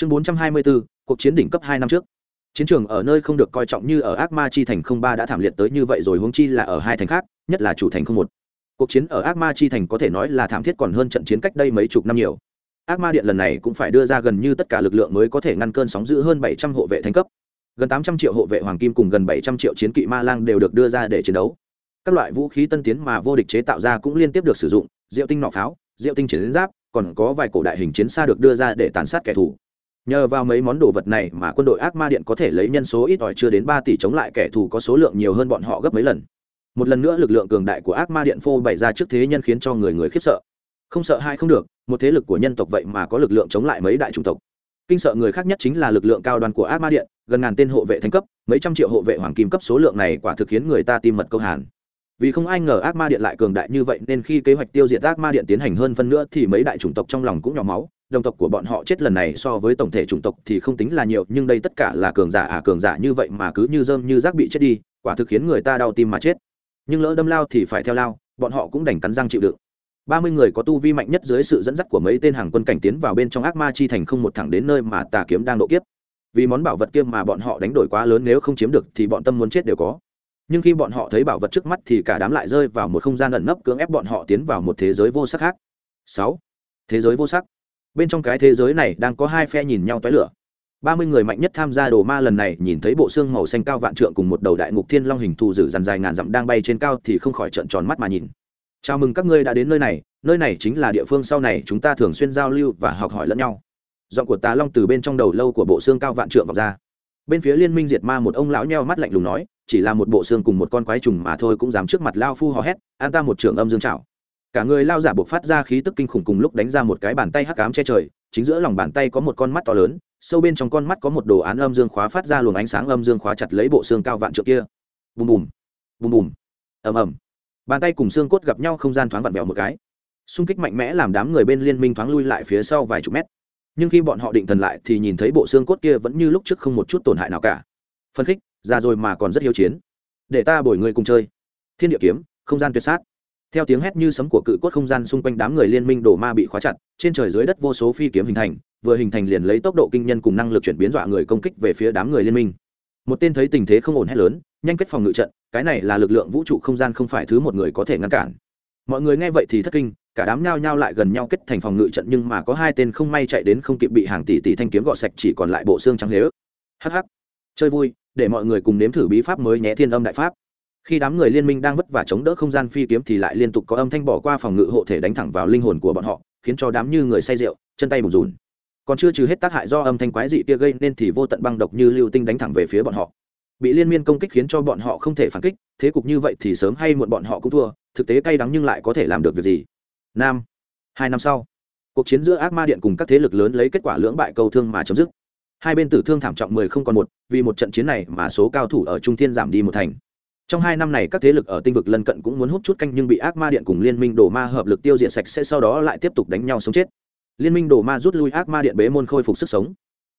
chương bốn trăm hai mươi bốn cuộc chiến đỉnh cấp hai năm trước. Chiến trường ở nơi không được coi trọng như ở ác ma chi thành không ba đã thảm liệt tới như vậy rồi huống chi là ở hai thành khác, nhất là chủ thành không một. Cuộc chiến ở ác ma chi thành có thể nói là thảm thiết còn hơn trận chiến cách đây mấy chục năm nhiều. Ác ma điện lần này cũng phải đưa ra gần như tất cả lực lượng mới có thể ngăn cơn sóng giữ hơn bảy trăm hộ vệ thành cấp. Gần tám trăm triệu hộ vệ hoàng kim cùng gần bảy trăm triệu chiến kỵ ma lang đều được đưa ra để chiến đấu. Các loại vũ khí tân tiến mà vô địch chế tạo ra cũng liên tiếp được sử dụng diệu tinh nọ pháo diệu tinh chiến giáp, còn có vài cổ đại hình chiến xa được đưa ra để tàn sát kẻ thù nhờ vào mấy món đồ vật này mà quân đội ác ma điện có thể lấy nhân số ít ỏi chưa đến ba tỷ chống lại kẻ thù có số lượng nhiều hơn bọn họ gấp mấy lần. Một lần nữa lực lượng cường đại của ác ma điện phô bày ra trước thế nhân khiến cho người người khiếp sợ. Không sợ hai không được, một thế lực của nhân tộc vậy mà có lực lượng chống lại mấy đại chủng tộc. Kinh sợ người khác nhất chính là lực lượng cao đoàn của ác ma điện, gần ngàn tên hộ vệ thành cấp, mấy trăm triệu hộ vệ hoàng kim cấp số lượng này quả thực khiến người ta tim mật câu hàn. Vì không ai ngờ ác ma điện lại cường đại như vậy, nên khi kế hoạch tiêu diệt ác ma điện tiến hành hơn phân nữa thì mấy đại chủng tộc trong lòng cũng nhỏ máu đồng tộc của bọn họ chết lần này so với tổng thể chủng tộc thì không tính là nhiều, nhưng đây tất cả là cường giả à cường giả như vậy mà cứ như dơm như rác bị chết đi, quả thực khiến người ta đau tim mà chết. Nhưng lỡ đâm lao thì phải theo lao, bọn họ cũng đành cắn răng chịu đựng. Ba mươi người có tu vi mạnh nhất dưới sự dẫn dắt của mấy tên hàng quân cảnh tiến vào bên trong ác ma chi thành không một thẳng đến nơi mà tà kiếm đang độ kiếp. Vì món bảo vật kia mà bọn họ đánh đổi quá lớn, nếu không chiếm được thì bọn tâm muốn chết đều có. Nhưng khi bọn họ thấy bảo vật trước mắt thì cả đám lại rơi vào một không gian ẩn nấp, cưỡng ép bọn họ tiến vào một thế giới vô sắc khác. Sáu. Thế giới vô sắc bên trong cái thế giới này đang có hai phe nhìn nhau toái lửa. Ba mươi người mạnh nhất tham gia đồ ma lần này nhìn thấy bộ xương màu xanh cao vạn trượng cùng một đầu đại ngục thiên long hình thù dữ dằn dài ngàn dặm đang bay trên cao thì không khỏi trợn tròn mắt mà nhìn. Chào mừng các ngươi đã đến nơi này nơi này chính là địa phương sau này chúng ta thường xuyên giao lưu và học hỏi lẫn nhau. Giọng của tà long từ bên trong đầu lâu của bộ xương cao vạn trượng vọc ra. Bên phía liên minh diệt ma một ông lão nheo mắt lạnh lùng nói, chỉ là một bộ xương cùng một con quái trùng mà thôi cũng dám trước mặt lao phu hò hét, an ta một trưởng âm dương trào cả người lao giả buộc phát ra khí tức kinh khủng cùng lúc đánh ra một cái bàn tay hắc cám che trời, chính giữa lòng bàn tay có một con mắt to lớn, sâu bên trong con mắt có một đồ án âm dương khóa phát ra luồng ánh sáng âm dương khóa chặt lấy bộ xương cao vạn trượng kia. Bùm bùm bùm bùm, ầm ầm. Bàn tay cùng xương cốt gặp nhau không gian thoáng vặn vẹo một cái. Xung kích mạnh mẽ làm đám người bên liên minh thoáng lui lại phía sau vài chục mét. Nhưng khi bọn họ định thần lại thì nhìn thấy bộ xương cốt kia vẫn như lúc trước không một chút tổn hại nào cả. Phân khích, ra rồi mà còn rất hiếu chiến. Để ta bồi người cùng chơi. Thiên địa kiếm, không gian tuyệt sát theo tiếng hét như sấm của cự cốt không gian xung quanh đám người liên minh đổ ma bị khóa chặt, trên trời dưới đất vô số phi kiếm hình thành, vừa hình thành liền lấy tốc độ kinh nhân cùng năng lực chuyển biến dọa người công kích về phía đám người liên minh. Một tên thấy tình thế không ổn hét lớn, nhanh kết phòng ngự trận, cái này là lực lượng vũ trụ không gian không phải thứ một người có thể ngăn cản. Mọi người nghe vậy thì thất kinh, cả đám nhao nhao lại gần nhau kết thành phòng ngự trận nhưng mà có hai tên không may chạy đến không kịp bị hàng tỷ tỷ thanh kiếm gọt sạch chỉ còn lại bộ xương trắng lế ức hh chơi vui, để mọi người cùng nếm thử bí pháp mới nhé thiên âm đại pháp khi đám người liên minh đang vất vả chống đỡ không gian phi kiếm thì lại liên tục có âm thanh bỏ qua phòng ngự hộ thể đánh thẳng vào linh hồn của bọn họ, khiến cho đám như người say rượu, chân tay bùn rùn. Còn chưa trừ hết tác hại do âm thanh quái dị kia gây nên thì vô tận băng độc như lưu tinh đánh thẳng về phía bọn họ. Bị liên miên công kích khiến cho bọn họ không thể phản kích, thế cục như vậy thì sớm hay muộn bọn họ cũng thua, thực tế cay đắng nhưng lại có thể làm được việc gì? Nam, hai năm sau, cuộc chiến giữa ác ma điện cùng các thế lực lớn lấy kết quả lưỡng bại cầu thương mà chấm dứt. Hai bên tử thương thảm trọng mười không còn một, vì một trận chiến này mà số cao thủ ở trung thiên giảm đi một thành trong hai năm này các thế lực ở tinh vực lân cận cũng muốn hút chút canh nhưng bị ác ma điện cùng liên minh đồ ma hợp lực tiêu diệt sạch sẽ sau đó lại tiếp tục đánh nhau sống chết. Liên minh đồ ma rút lui, ác ma điện bế môn khôi phục sức sống.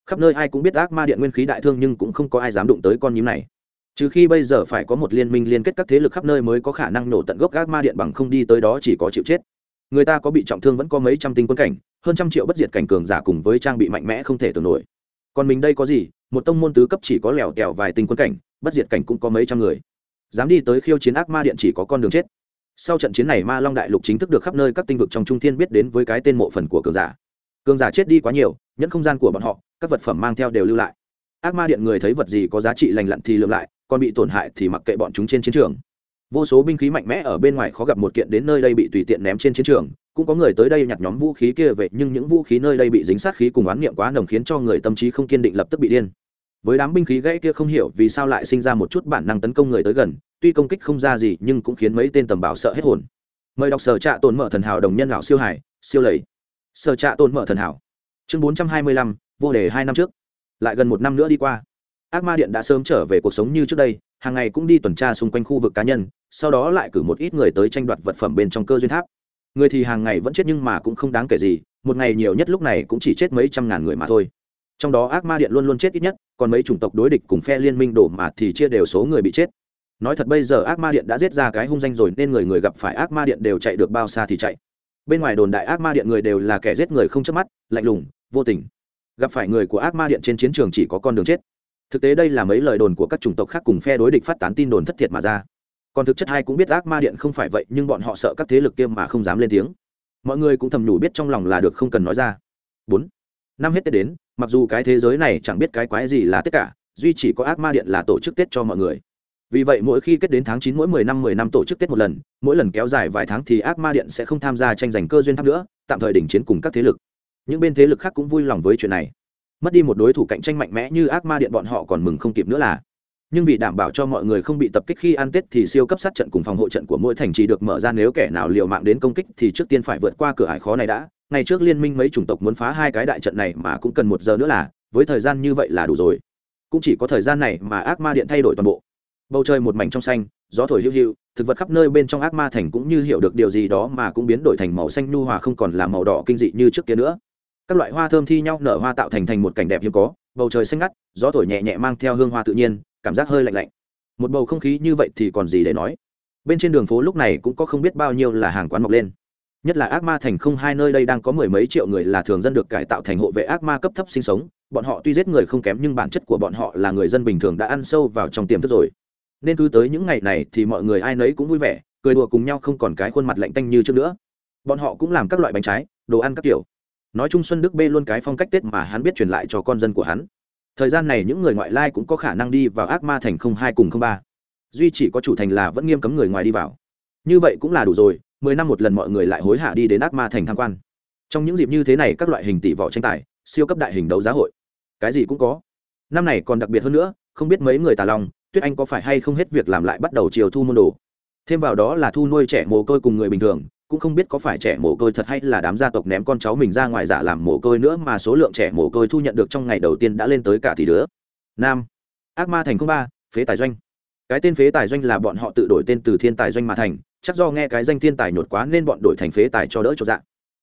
Khắp nơi ai cũng biết ác ma điện nguyên khí đại thương nhưng cũng không có ai dám đụng tới con nhím này. Trừ khi bây giờ phải có một liên minh liên kết các thế lực khắp nơi mới có khả năng nổ tận gốc ác ma điện bằng không đi tới đó chỉ có chịu chết. Người ta có bị trọng thương vẫn có mấy trăm tinh quân cảnh, hơn trăm triệu bất diệt cảnh cường giả cùng với trang bị mạnh mẽ không thể tưởng nổi. Còn mình đây có gì? Một tông môn tứ cấp chỉ có lẻo tèo vài tinh quân cảnh, bất diệt cảnh cũng có mấy trăm người dám đi tới khiêu chiến ác ma điện chỉ có con đường chết. Sau trận chiến này, ma long đại lục chính thức được khắp nơi các tinh vực trong trung thiên biết đến với cái tên mộ phần của cường giả. Cường giả chết đi quá nhiều, nhẫn không gian của bọn họ, các vật phẩm mang theo đều lưu lại. Ác ma điện người thấy vật gì có giá trị lành lặn thì lượm lại, còn bị tổn hại thì mặc kệ bọn chúng trên chiến trường. Vô số binh khí mạnh mẽ ở bên ngoài khó gặp một kiện đến nơi đây bị tùy tiện ném trên chiến trường, cũng có người tới đây nhặt nhóm vũ khí kia về, nhưng những vũ khí nơi đây bị dính sát khí cùng oán niệm quá nồng khiến cho người tâm trí không kiên định lập tức bị điên với đám binh khí gãy kia không hiểu vì sao lại sinh ra một chút bản năng tấn công người tới gần, tuy công kích không ra gì nhưng cũng khiến mấy tên tầm bảo sợ hết hồn. Mời đọc sở trạ tồn mở thần hảo đồng nhân lão siêu hải, siêu lầy. Sở trạ tồn mở thần hảo. Chương bốn trăm hai mươi lăm, vô đề hai năm trước. Lại gần một năm nữa đi qua. Ác ma điện đã sớm trở về cuộc sống như trước đây, hàng ngày cũng đi tuần tra xung quanh khu vực cá nhân, sau đó lại cử một ít người tới tranh đoạt vật phẩm bên trong cơ duyên tháp. Người thì hàng ngày vẫn chết nhưng mà cũng không đáng kể gì, một ngày nhiều nhất lúc này cũng chỉ chết mấy trăm ngàn người mà thôi. Trong đó ác ma điện luôn luôn chết ít nhất còn mấy chủng tộc đối địch cùng phe liên minh đổ mà thì chia đều số người bị chết. Nói thật bây giờ ác ma điện đã giết ra cái hung danh rồi nên người người gặp phải ác ma điện đều chạy được bao xa thì chạy. Bên ngoài đồn đại ác ma điện người đều là kẻ giết người không chớp mắt, lạnh lùng, vô tình. Gặp phải người của ác ma điện trên chiến trường chỉ có con đường chết. Thực tế đây là mấy lời đồn của các chủng tộc khác cùng phe đối địch phát tán tin đồn thất thiệt mà ra. Còn thực chất hai cũng biết ác ma điện không phải vậy, nhưng bọn họ sợ các thế lực kia mà không dám lên tiếng. Mọi người cũng thầm nhủ biết trong lòng là được không cần nói ra. Bốn năm hết tết đến, mặc dù cái thế giới này chẳng biết cái quái gì là tất cả, duy chỉ có ác ma điện là tổ chức tết cho mọi người. Vì vậy mỗi khi kết đến tháng chín, mỗi mười năm mười năm tổ chức tết một lần, mỗi lần kéo dài vài tháng thì ác ma điện sẽ không tham gia tranh giành cơ duyên tháp nữa, tạm thời đình chiến cùng các thế lực. Những bên thế lực khác cũng vui lòng với chuyện này. Mất đi một đối thủ cạnh tranh mạnh mẽ như ác ma điện bọn họ còn mừng không kịp nữa là. Nhưng vì đảm bảo cho mọi người không bị tập kích khi ăn tết thì siêu cấp sát trận cùng phòng hộ trận của mỗi thành trì được mở ra nếu kẻ nào liều mạng đến công kích thì trước tiên phải vượt qua cửa ải khó này đã ngày trước liên minh mấy chủng tộc muốn phá hai cái đại trận này mà cũng cần một giờ nữa là, với thời gian như vậy là đủ rồi. Cũng chỉ có thời gian này mà ác ma điện thay đổi toàn bộ. Bầu trời một mảnh trong xanh, gió thổi hữu hữu thực vật khắp nơi bên trong ác ma thành cũng như hiểu được điều gì đó mà cũng biến đổi thành màu xanh nhu hòa không còn là màu đỏ kinh dị như trước kia nữa. Các loại hoa thơm thi nhau nở hoa tạo thành thành một cảnh đẹp hiếm có, bầu trời xanh ngắt, gió thổi nhẹ nhẹ mang theo hương hoa tự nhiên, cảm giác hơi lạnh lạnh. Một bầu không khí như vậy thì còn gì để nói. Bên trên đường phố lúc này cũng có không biết bao nhiêu là hàng quán mọc lên nhất là ác ma thành không hai nơi đây đang có mười mấy triệu người là thường dân được cải tạo thành hộ vệ ác ma cấp thấp sinh sống. Bọn họ tuy giết người không kém nhưng bản chất của bọn họ là người dân bình thường đã ăn sâu vào trong tiềm thức rồi. Nên cứ tới những ngày này thì mọi người ai nấy cũng vui vẻ, cười đùa cùng nhau không còn cái khuôn mặt lạnh tanh như trước nữa. Bọn họ cũng làm các loại bánh trái, đồ ăn các kiểu. Nói chung xuân đức bê luôn cái phong cách tết mà hắn biết truyền lại cho con dân của hắn. Thời gian này những người ngoại lai cũng có khả năng đi vào ác ma thành không hai cùng không ba. Duy chỉ có chủ thành là vẫn nghiêm cấm người ngoài đi vào. Như vậy cũng là đủ rồi mười năm một lần mọi người lại hối hả đi đến ác ma thành tham quan. Trong những dịp như thế này, các loại hình tỷ võ tranh tài, siêu cấp đại hình đấu giá hội, cái gì cũng có. Năm này còn đặc biệt hơn nữa, không biết mấy người tà lòng, tuyết anh có phải hay không hết việc làm lại bắt đầu chiều thu môn đồ. Thêm vào đó là thu nuôi trẻ mồ côi cùng người bình thường, cũng không biết có phải trẻ mồ côi thật hay là đám gia tộc ném con cháu mình ra ngoài giả làm mồ côi nữa mà số lượng trẻ mồ côi thu nhận được trong ngày đầu tiên đã lên tới cả tỷ đứa. Nam, ác ma thành ba, phế tài doanh. Cái tên phế tài doanh là bọn họ tự đổi tên từ thiên tài doanh mà thành chắc do nghe cái danh thiên tài nhột quá nên bọn đổi thành phế tài cho đỡ cho dạng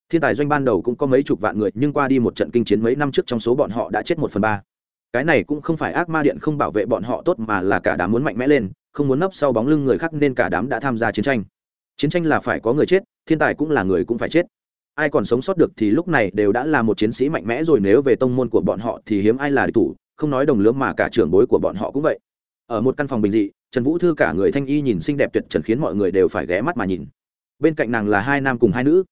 thiên tài doanh ban đầu cũng có mấy chục vạn người, nhưng qua đi một trận kinh chiến mấy năm trước trong số bọn họ đã chết một phần ba. Cái này cũng không phải ác ma điện không bảo vệ bọn họ tốt mà là cả đám muốn mạnh mẽ lên, không muốn nấp sau bóng lưng người khác nên cả đám đã tham gia chiến tranh. Chiến tranh là phải có người chết, thiên tài cũng là người cũng phải chết. Ai còn sống sót được thì lúc này đều đã là một chiến sĩ mạnh mẽ rồi, nếu về tông môn của bọn họ thì hiếm ai là địch thủ, không nói đồng lứa mà cả trưởng bối của bọn họ cũng vậy. Ở một căn phòng bình dị trần vũ thư cả người thanh y nhìn xinh đẹp tuyệt trần khiến mọi người đều phải ghé mắt mà nhìn. Bên cạnh nàng là hai nam cùng hai nữ.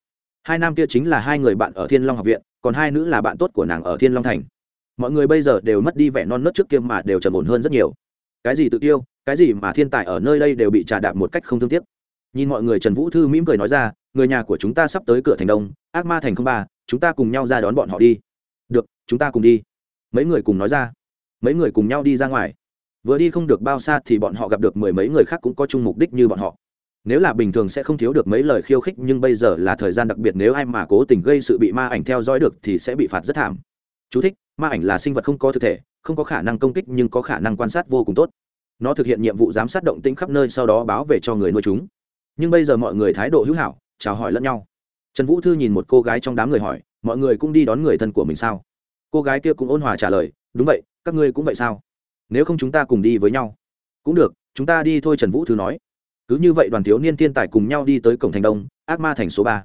Hai nam kia chính là hai người bạn ở thiên long học viện, còn hai nữ là bạn tốt của nàng ở thiên long thành. Mọi người bây giờ đều mất đi vẻ non nớt trước kia mà đều trầm ổn hơn rất nhiều. Cái gì tự tiêu, cái gì mà thiên tài ở nơi đây đều bị trà đạp một cách không thương tiếc. Nhìn mọi người, trần vũ thư mỉm cười nói ra, người nhà của chúng ta sắp tới cửa thành đông, ác ma thành không ba, chúng ta cùng nhau ra đón bọn họ đi. Được, chúng ta cùng đi. Mấy người cùng nói ra. Mấy người cùng nhau đi ra ngoài vừa đi không được bao xa thì bọn họ gặp được mười mấy người khác cũng có chung mục đích như bọn họ. Nếu là bình thường sẽ không thiếu được mấy lời khiêu khích nhưng bây giờ là thời gian đặc biệt nếu ai mà cố tình gây sự bị ma ảnh theo dõi được thì sẽ bị phạt rất thảm. Chú thích, ma ảnh là sinh vật không có thực thể không có khả năng công kích nhưng có khả năng quan sát vô cùng tốt. Nó thực hiện nhiệm vụ giám sát động tĩnh khắp nơi sau đó báo về cho người nuôi chúng. Nhưng bây giờ mọi người thái độ hữu hảo chào hỏi lẫn nhau. Trần vũ thư nhìn một cô gái trong đám người hỏi mọi người cũng đi đón người thân của mình sao? Cô gái kia cũng ôn hòa trả lời đúng vậy các ngươi cũng vậy sao? Nếu không chúng ta cùng đi với nhau. Cũng được, chúng ta đi thôi, trần vũ thứ nói. Cứ như vậy đoàn thiếu niên thiên tài cùng nhau đi tới cổng thành đông, ác ma thành số ba.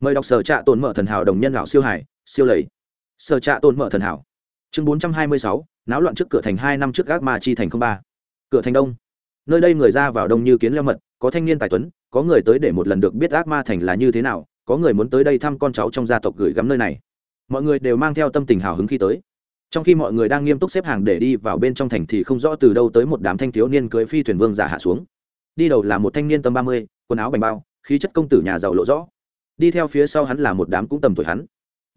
Mời đọc sở trạ tồn mở thần hảo đồng nhân lão siêu hải, siêu lầy. Sở trạ tồn mở thần hảo. Chương bốn trăm hai mươi sáu, náo loạn trước cửa thành hai năm trước ác ma chi thành ba. Cửa thành đông. Nơi đây người ra vào đông như kiến leo mật, có thanh niên tài tuấn, có người tới để một lần được biết ác ma thành là như thế nào, có người muốn tới đây thăm con cháu trong gia tộc gửi gắm nơi này. Mọi người đều mang theo tâm tình hào hứng khi tới trong khi mọi người đang nghiêm túc xếp hàng để đi vào bên trong thành thì không rõ từ đâu tới một đám thanh thiếu niên cưới phi thuyền vương giả hạ xuống. Đi đầu là một thanh niên tầm ba mươi, quần áo bành bao, khí chất công tử nhà giàu lộ rõ. Đi theo phía sau hắn là một đám cũng tầm tuổi hắn.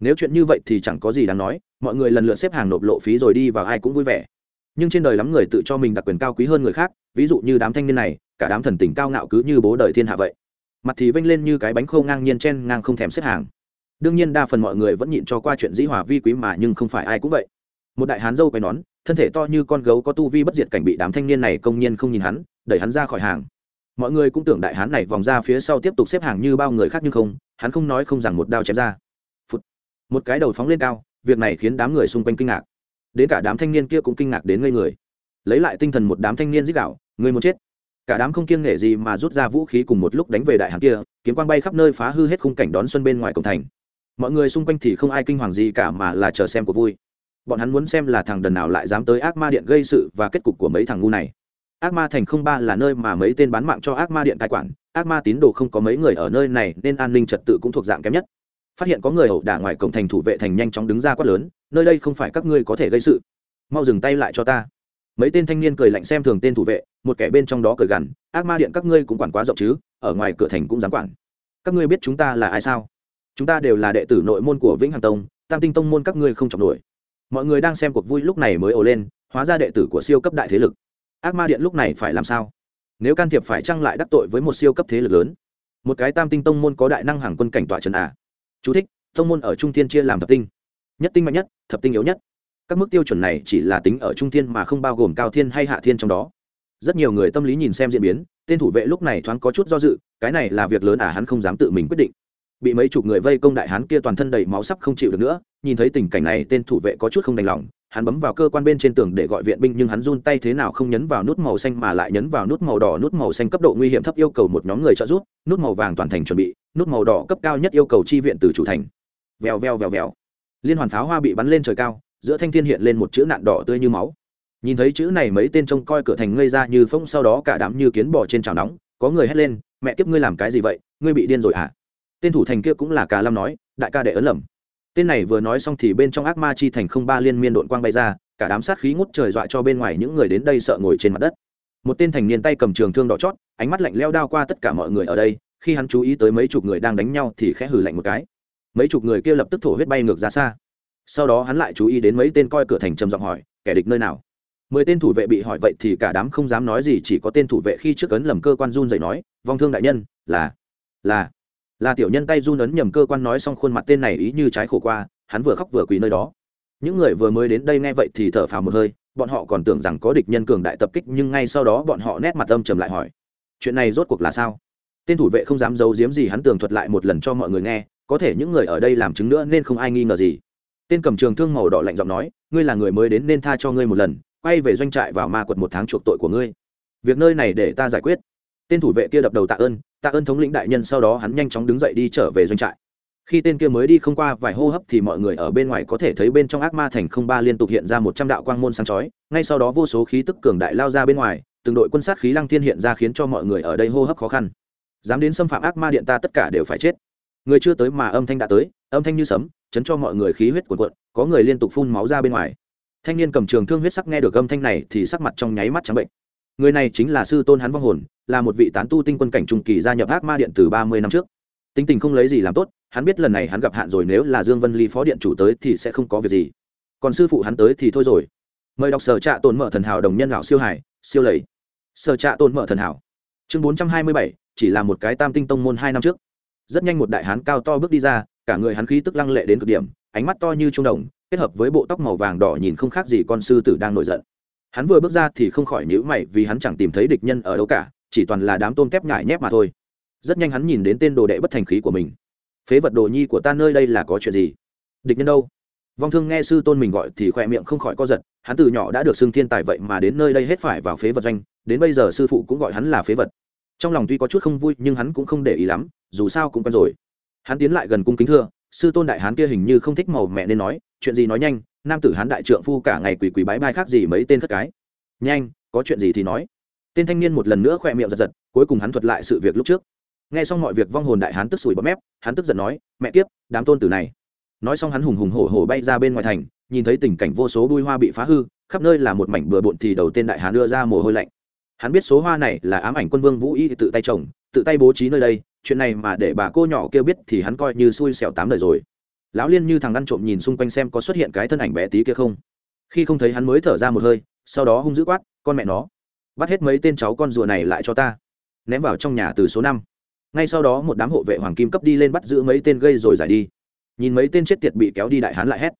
Nếu chuyện như vậy thì chẳng có gì đáng nói, mọi người lần lượt xếp hàng nộp lộ phí rồi đi vào ai cũng vui vẻ. Nhưng trên đời lắm người tự cho mình đặc quyền cao quý hơn người khác, ví dụ như đám thanh niên này, cả đám thần tình cao ngạo cứ như bố đời thiên hạ vậy. Mặt thì vênh lên như cái bánh khô ngang nhiên chen ngang không thèm xếp hàng. Đương nhiên đa phần mọi người vẫn nhịn cho qua chuyện dĩ hòa vi quý mà nhưng không phải ai cũng vậy một đại hán dâu quay nón, thân thể to như con gấu có tu vi bất diệt cảnh bị đám thanh niên này công nhiên không nhìn hắn, đẩy hắn ra khỏi hàng. Mọi người cũng tưởng đại hán này vòng ra phía sau tiếp tục xếp hàng như bao người khác nhưng không, hắn không nói không rằng một đao chém ra. Phụt. một cái đầu phóng lên cao, việc này khiến đám người xung quanh kinh ngạc. Đến cả đám thanh niên kia cũng kinh ngạc đến ngây người. Lấy lại tinh thần một đám thanh niên dích đạo người muốn chết? Cả đám không kiêng nể gì mà rút ra vũ khí cùng một lúc đánh về đại hán kia, kiếm quang bay khắp nơi phá hư hết khung cảnh đón xuân bên ngoài cổng thành. Mọi người xung quanh thì không ai kinh hoàng gì cả mà là chờ xem của vui bọn hắn muốn xem là thằng đần nào lại dám tới ác ma điện gây sự và kết cục của mấy thằng ngu này. Ác ma thành không ba là nơi mà mấy tên bán mạng cho ác ma điện tài quản. Ác ma tín đồ không có mấy người ở nơi này nên an ninh trật tự cũng thuộc dạng kém nhất. Phát hiện có người ẩu đả ngoài cổng thành thủ vệ thành nhanh chóng đứng ra quát lớn, nơi đây không phải các ngươi có thể gây sự. Mau dừng tay lại cho ta. Mấy tên thanh niên cười lạnh xem thường tên thủ vệ, một kẻ bên trong đó cười gằn, ác ma điện các ngươi cũng quản quá rộng chứ, ở ngoài cửa thành cũng dám quản. Các ngươi biết chúng ta là ai sao? Chúng ta đều là đệ tử nội môn của vĩnh hằng tông, tam tinh tông môn các ngươi không chọc nổi mọi người đang xem cuộc vui lúc này mới ồ lên hóa ra đệ tử của siêu cấp đại thế lực. Ác ma điện lúc này phải làm sao? Nếu can thiệp phải trăng lại đắc tội với một siêu cấp thế lực lớn? Một cái tam tinh tông môn có đại năng hàng quân cảnh tọa trần à? Chú thích, tông môn ở trung thiên chia làm thập tinh. Nhất tinh mạnh nhất thập tinh yếu nhất. Các mức tiêu chuẩn này chỉ là tính ở trung thiên mà không bao gồm cao thiên hay hạ thiên trong đó. Rất nhiều người tâm lý nhìn xem diễn biến tên thủ vệ lúc này thoáng có chút do dự cái này là việc lớn à hắn không dám tự mình quyết định bị mấy chục người vây công đại hán kia toàn thân đầy máu sắp không chịu được nữa, nhìn thấy tình cảnh này, tên thủ vệ có chút không đành lòng, hắn bấm vào cơ quan bên trên tường để gọi viện binh nhưng hắn run tay thế nào không nhấn vào nút màu xanh mà lại nhấn vào nút màu đỏ, nút màu xanh cấp độ nguy hiểm thấp yêu cầu một nhóm người trợ giúp, nút màu vàng toàn thành chuẩn bị, nút màu đỏ cấp cao nhất yêu cầu chi viện từ chủ thành. Vèo vèo vèo vèo. Liên hoàn pháo hoa bị bắn lên trời cao, giữa thanh thiên hiện lên một chữ nạn đỏ tươi như máu. Nhìn thấy chữ này mấy tên trông coi cửa thành ngây ra như phông sau đó cả đám như kiến bò trên trào nóng, có người hét lên, mẹ kiếp ngươi làm cái gì vậy? Ngươi bị điên rồi à? Tên thủ thành kia cũng là cả lam nói, đại ca đệ ấn lầm. Tên này vừa nói xong thì bên trong ác ma chi thành không ba liên miên đội quang bay ra, cả đám sát khí ngút trời dọa cho bên ngoài những người đến đây sợ ngồi trên mặt đất. Một tên thành niên tay cầm trường thương đỏ chót, ánh mắt lạnh leo đao qua tất cả mọi người ở đây, khi hắn chú ý tới mấy chục người đang đánh nhau thì khẽ hử lạnh một cái. Mấy chục người kia lập tức thổ huyết bay ngược ra xa. Sau đó hắn lại chú ý đến mấy tên coi cửa thành trầm giọng hỏi, kẻ địch nơi nào? Mười tên thủ vệ bị hỏi vậy thì cả đám không dám nói gì, chỉ có tên thủ vệ khi trước ấn lầm cơ quan run dậy nói, vong thương đại nhân, là là là tiểu nhân tay run ấn nhầm cơ quan nói xong khuôn mặt tên này ý như trái khổ qua, hắn vừa khóc vừa quỳ nơi đó. Những người vừa mới đến đây nghe vậy thì thở phào một hơi, bọn họ còn tưởng rằng có địch nhân cường đại tập kích nhưng ngay sau đó bọn họ nét mặt âm trầm lại hỏi, chuyện này rốt cuộc là sao? Tên thủ vệ không dám giấu giếm gì hắn tường thuật lại một lần cho mọi người nghe, có thể những người ở đây làm chứng nữa nên không ai nghi ngờ gì. Tên cầm trường thương màu đỏ lạnh giọng nói, ngươi là người mới đến nên tha cho ngươi một lần, quay về doanh trại vào ma quật một tháng chuộc tội của ngươi. Việc nơi này để ta giải quyết tên thủ vệ kia đập đầu tạ ơn tạ ơn thống lĩnh đại nhân, sau đó hắn nhanh chóng đứng dậy đi trở về doanh trại. Khi tên kia mới đi không qua vài hô hấp thì mọi người ở bên ngoài có thể thấy bên trong ác ma thành không ba liên tục hiện ra một trăm đạo quang môn sáng chói, ngay sau đó vô số khí tức cường đại lao ra bên ngoài, từng đội quân sát khí lăng thiên hiện ra khiến cho mọi người ở đây hô hấp khó khăn. Dám đến xâm phạm ác ma điện ta tất cả đều phải chết. Người chưa tới mà âm thanh đã tới, âm thanh như sấm, chấn cho mọi người khí huyết cuộn cuộn, có người liên tục phun máu ra bên ngoài. Thanh niên cầm trường thương huyết sắc nghe được âm thanh này thì sắc mặt trong nháy mắt trắng bệnh người này chính là sư tôn hắn vong hồn, là một vị tán tu tinh quân cảnh trung kỳ gia nhập ác ma điện từ ba mươi năm trước. Tính tình không lấy gì làm tốt, hắn biết lần này hắn gặp hạn rồi, nếu là dương vân ly phó điện chủ tới thì sẽ không có việc gì. Còn sư phụ hắn tới thì thôi rồi. Mời đọc sở trạ tồn mở thần hảo đồng nhân lão siêu hải, siêu lầy. Sở trạ tồn mở thần hảo. Chương bốn trăm hai mươi bảy, chỉ là một cái tam tinh tông môn hai năm trước. Rất nhanh một đại hán cao to bước đi ra, cả người hắn khí tức lăng lệ đến cực điểm, ánh mắt to như trung đồng, kết hợp với bộ tóc màu vàng đỏ nhìn không khác gì con sư tử đang nổi giận hắn vừa bước ra thì không khỏi nhíu mày vì hắn chẳng tìm thấy địch nhân ở đâu cả, chỉ toàn là đám tôm tép nhải nhép mà thôi. Rất nhanh hắn nhìn đến tên đồ đệ bất thành khí của mình. Phế vật đồ nhi của ta nơi đây là có chuyện gì? Địch nhân đâu? Vong thương nghe sư tôn mình gọi thì khoe miệng không khỏi co giật, hắn từ nhỏ đã được xưng thiên tài vậy mà đến nơi đây hết phải vào phế vật doanh, đến bây giờ sư phụ cũng gọi hắn là phế vật. Trong lòng tuy có chút không vui nhưng hắn cũng không để ý lắm, dù sao cũng quen rồi. Hắn tiến lại gần cung kính thưa, sư tôn đại hán kia hình như không thích màu mẹ nên nói, chuyện gì nói nhanh nam tử hán đại trượng phu cả ngày quỳ quỳ bái bai khác gì mấy tên thất cái. Nhanh, có chuyện gì thì nói. Tên thanh niên một lần nữa khoe miệng giật giật, cuối cùng hắn thuật lại sự việc lúc trước. Nghe xong mọi việc vong hồn đại hán tức sủi bọt mép, hắn tức giận nói, mẹ kiếp, đám tôn tử này. Nói xong hắn hùng hùng hổ hổ bay ra bên ngoài thành, nhìn thấy tình cảnh vô số bui hoa bị phá hư, khắp nơi là một mảnh bừa bộn thì đầu tên đại hán đưa ra mồ hôi lạnh. Hắn biết số hoa này là ám ảnh quân vương vũ y tự tay trồng, tự tay bố trí nơi đây, chuyện này mà để bà cô nhỏ kêu biết thì hắn coi như xui xẻo tám đời rồi lão liên như thằng ăn trộm nhìn xung quanh xem có xuất hiện cái thân ảnh bé tí kia không. Khi không thấy hắn mới thở ra một hơi, sau đó hung dữ quát, con mẹ nó, bắt hết mấy tên cháu con rùa này lại cho ta, ném vào trong nhà từ số năm. Ngay sau đó một đám hộ vệ hoàng kim cấp đi lên bắt giữ mấy tên gây rồi giải đi. Nhìn mấy tên chết tiệt bị kéo đi đại hán lại hét.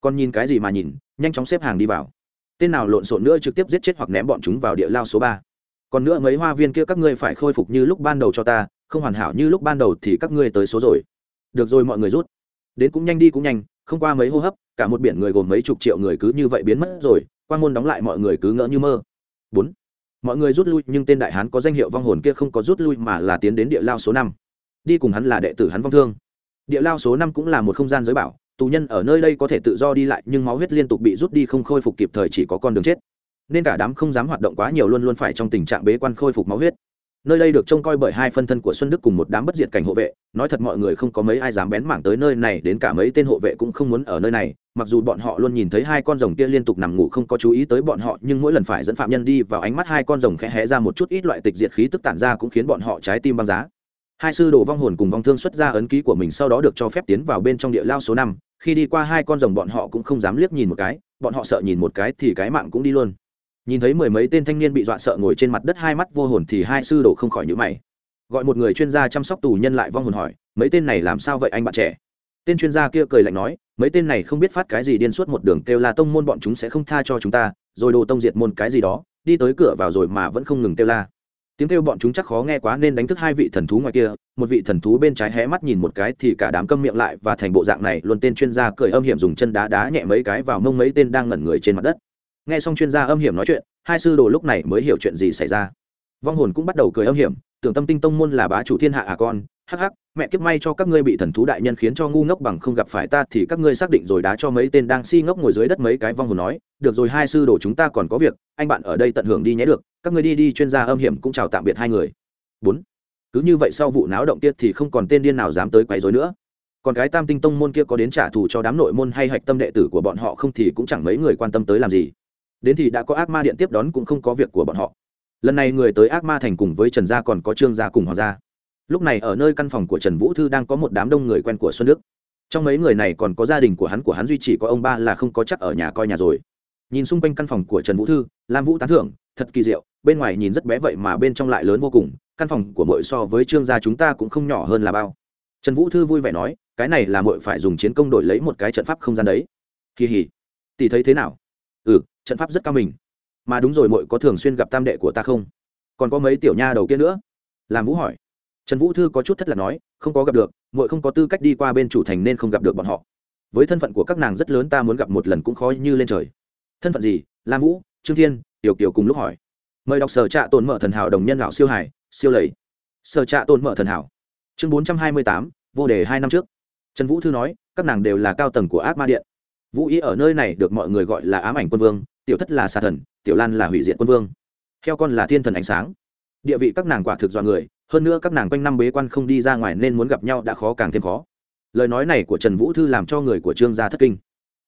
Còn nhìn cái gì mà nhìn, nhanh chóng xếp hàng đi vào. Tên nào lộn xộn nữa trực tiếp giết chết hoặc ném bọn chúng vào địa lao số ba. Còn nữa mấy hoa viên kia các ngươi phải khôi phục như lúc ban đầu cho ta, không hoàn hảo như lúc ban đầu thì các ngươi tới số rồi. Được rồi mọi người rút đến cũng nhanh đi cũng nhanh, không qua mấy hô hấp, cả một biển người gồm mấy chục triệu người cứ như vậy biến mất rồi, quan môn đóng lại mọi người cứ ngỡ như mơ. Bốn, mọi người rút lui, nhưng tên đại hán có danh hiệu vong hồn kia không có rút lui mà là tiến đến địa lao số năm. Đi cùng hắn là đệ tử hắn vong thương. Địa lao số năm cũng là một không gian giới bảo, tù nhân ở nơi đây có thể tự do đi lại, nhưng máu huyết liên tục bị rút đi không khôi phục kịp thời chỉ có con đường chết. Nên cả đám không dám hoạt động quá nhiều luôn luôn phải trong tình trạng bế quan khôi phục máu huyết nơi đây được trông coi bởi hai phân thân của xuân đức cùng một đám bất diệt cảnh hộ vệ. Nói thật mọi người không có mấy ai dám bén mảng tới nơi này, đến cả mấy tên hộ vệ cũng không muốn ở nơi này. Mặc dù bọn họ luôn nhìn thấy hai con rồng kia liên tục nằm ngủ không có chú ý tới bọn họ, nhưng mỗi lần phải dẫn phạm nhân đi vào ánh mắt hai con rồng khẽ hé ra một chút ít loại tịch diệt khí tức tản ra cũng khiến bọn họ trái tim băng giá. Hai sư đồ vong hồn cùng vong thương xuất ra ấn ký của mình sau đó được cho phép tiến vào bên trong địa lao số năm. Khi đi qua hai con rồng bọn họ cũng không dám liếc nhìn một cái, bọn họ sợ nhìn một cái thì cái mạng cũng đi luôn nhìn thấy mười mấy tên thanh niên bị dọa sợ ngồi trên mặt đất hai mắt vô hồn thì hai sư đồ không khỏi nhữ mày. Gọi một người chuyên gia chăm sóc tù nhân lại vong hồn hỏi, mấy tên này làm sao vậy anh bạn trẻ? Tên chuyên gia kia cười lạnh nói, mấy tên này không biết phát cái gì điên suốt một đường kêu la tông môn bọn chúng sẽ không tha cho chúng ta, rồi đồ tông diệt môn cái gì đó, đi tới cửa vào rồi mà vẫn không ngừng kêu la. Tiếng kêu bọn chúng chắc khó nghe quá nên đánh thức hai vị thần thú ngoài kia, một vị thần thú bên trái hé mắt nhìn một cái thì cả đám câm miệng lại và thành bộ dạng này, luôn tên chuyên gia cười âm hiểm dùng chân đá đá nhẹ mấy cái vào mông mấy tên đang ngẩn người trên mặt đất nghe xong chuyên gia âm hiểm nói chuyện, hai sư đồ lúc này mới hiểu chuyện gì xảy ra. Vong hồn cũng bắt đầu cười âm hiểm, tưởng tâm tinh tông môn là bá chủ thiên hạ à con, hắc hắc, mẹ kiếp may cho các ngươi bị thần thú đại nhân khiến cho ngu ngốc bằng không gặp phải ta thì các ngươi xác định rồi đá cho mấy tên đang si ngốc ngồi dưới đất mấy cái vong hồn nói, được rồi hai sư đồ chúng ta còn có việc, anh bạn ở đây tận hưởng đi nhé được, các ngươi đi đi, chuyên gia âm hiểm cũng chào tạm biệt hai người. Bốn, cứ như vậy sau vụ náo động tiết thì không còn tên điên nào dám tới quấy rối nữa. Còn cái tam tinh tông môn kia có đến trả thù cho đám nội môn hay hạch tâm đệ tử của bọn họ không thì cũng chẳng mấy người quan tâm tới làm gì đến thì đã có ác ma điện tiếp đón cũng không có việc của bọn họ. Lần này người tới ác ma thành cùng với trần gia còn có trương gia cùng hoàng gia. Lúc này ở nơi căn phòng của trần vũ thư đang có một đám đông người quen của xuân đức. Trong mấy người này còn có gia đình của hắn của hắn duy chỉ có ông ba là không có chắc ở nhà coi nhà rồi. Nhìn xung quanh căn phòng của trần vũ thư, lam vũ tán thưởng, thật kỳ diệu, bên ngoài nhìn rất bé vậy mà bên trong lại lớn vô cùng, căn phòng của mội so với trương gia chúng ta cũng không nhỏ hơn là bao. Trần vũ thư vui vẻ nói, cái này là mội phải dùng chiến công đổi lấy một cái trận pháp không gian đấy. Kỳ hỉ. Tỷ thấy thế nào? Ừ trận pháp rất cao mình. Mà đúng rồi mội có thường xuyên gặp tam đệ của ta không? Còn có mấy tiểu nha đầu kia nữa? Làm vũ hỏi. Trần vũ thư có chút thất là nói, không có gặp được mội không có tư cách đi qua bên chủ thành nên không gặp được bọn họ. Với thân phận của các nàng rất lớn ta muốn gặp một lần cũng khó như lên trời. Thân phận gì? Lam vũ, trương thiên, tiểu kiều cùng lúc hỏi. Mời đọc sở trạ tồn mở thần hảo đồng nhân lão siêu hải siêu lầy. Sở trạ tồn mở thần hảo. Chương bốn trăm hai mươi tám, vô đề hai năm trước. Trần vũ thư nói, các nàng đều là cao tầng của ác ma điện vũ ý ở nơi này được mọi người gọi là ám ảnh quân vương, tiểu thất là xà thần, tiểu lan là hủy diện quân vương. Theo con là thiên thần ánh sáng. Địa vị các nàng quả thực dọa người, hơn nữa các nàng quanh năm bế quan không đi ra ngoài nên muốn gặp nhau đã khó càng thêm khó. Lời nói này của trần vũ thư làm cho người của trương gia thất kinh.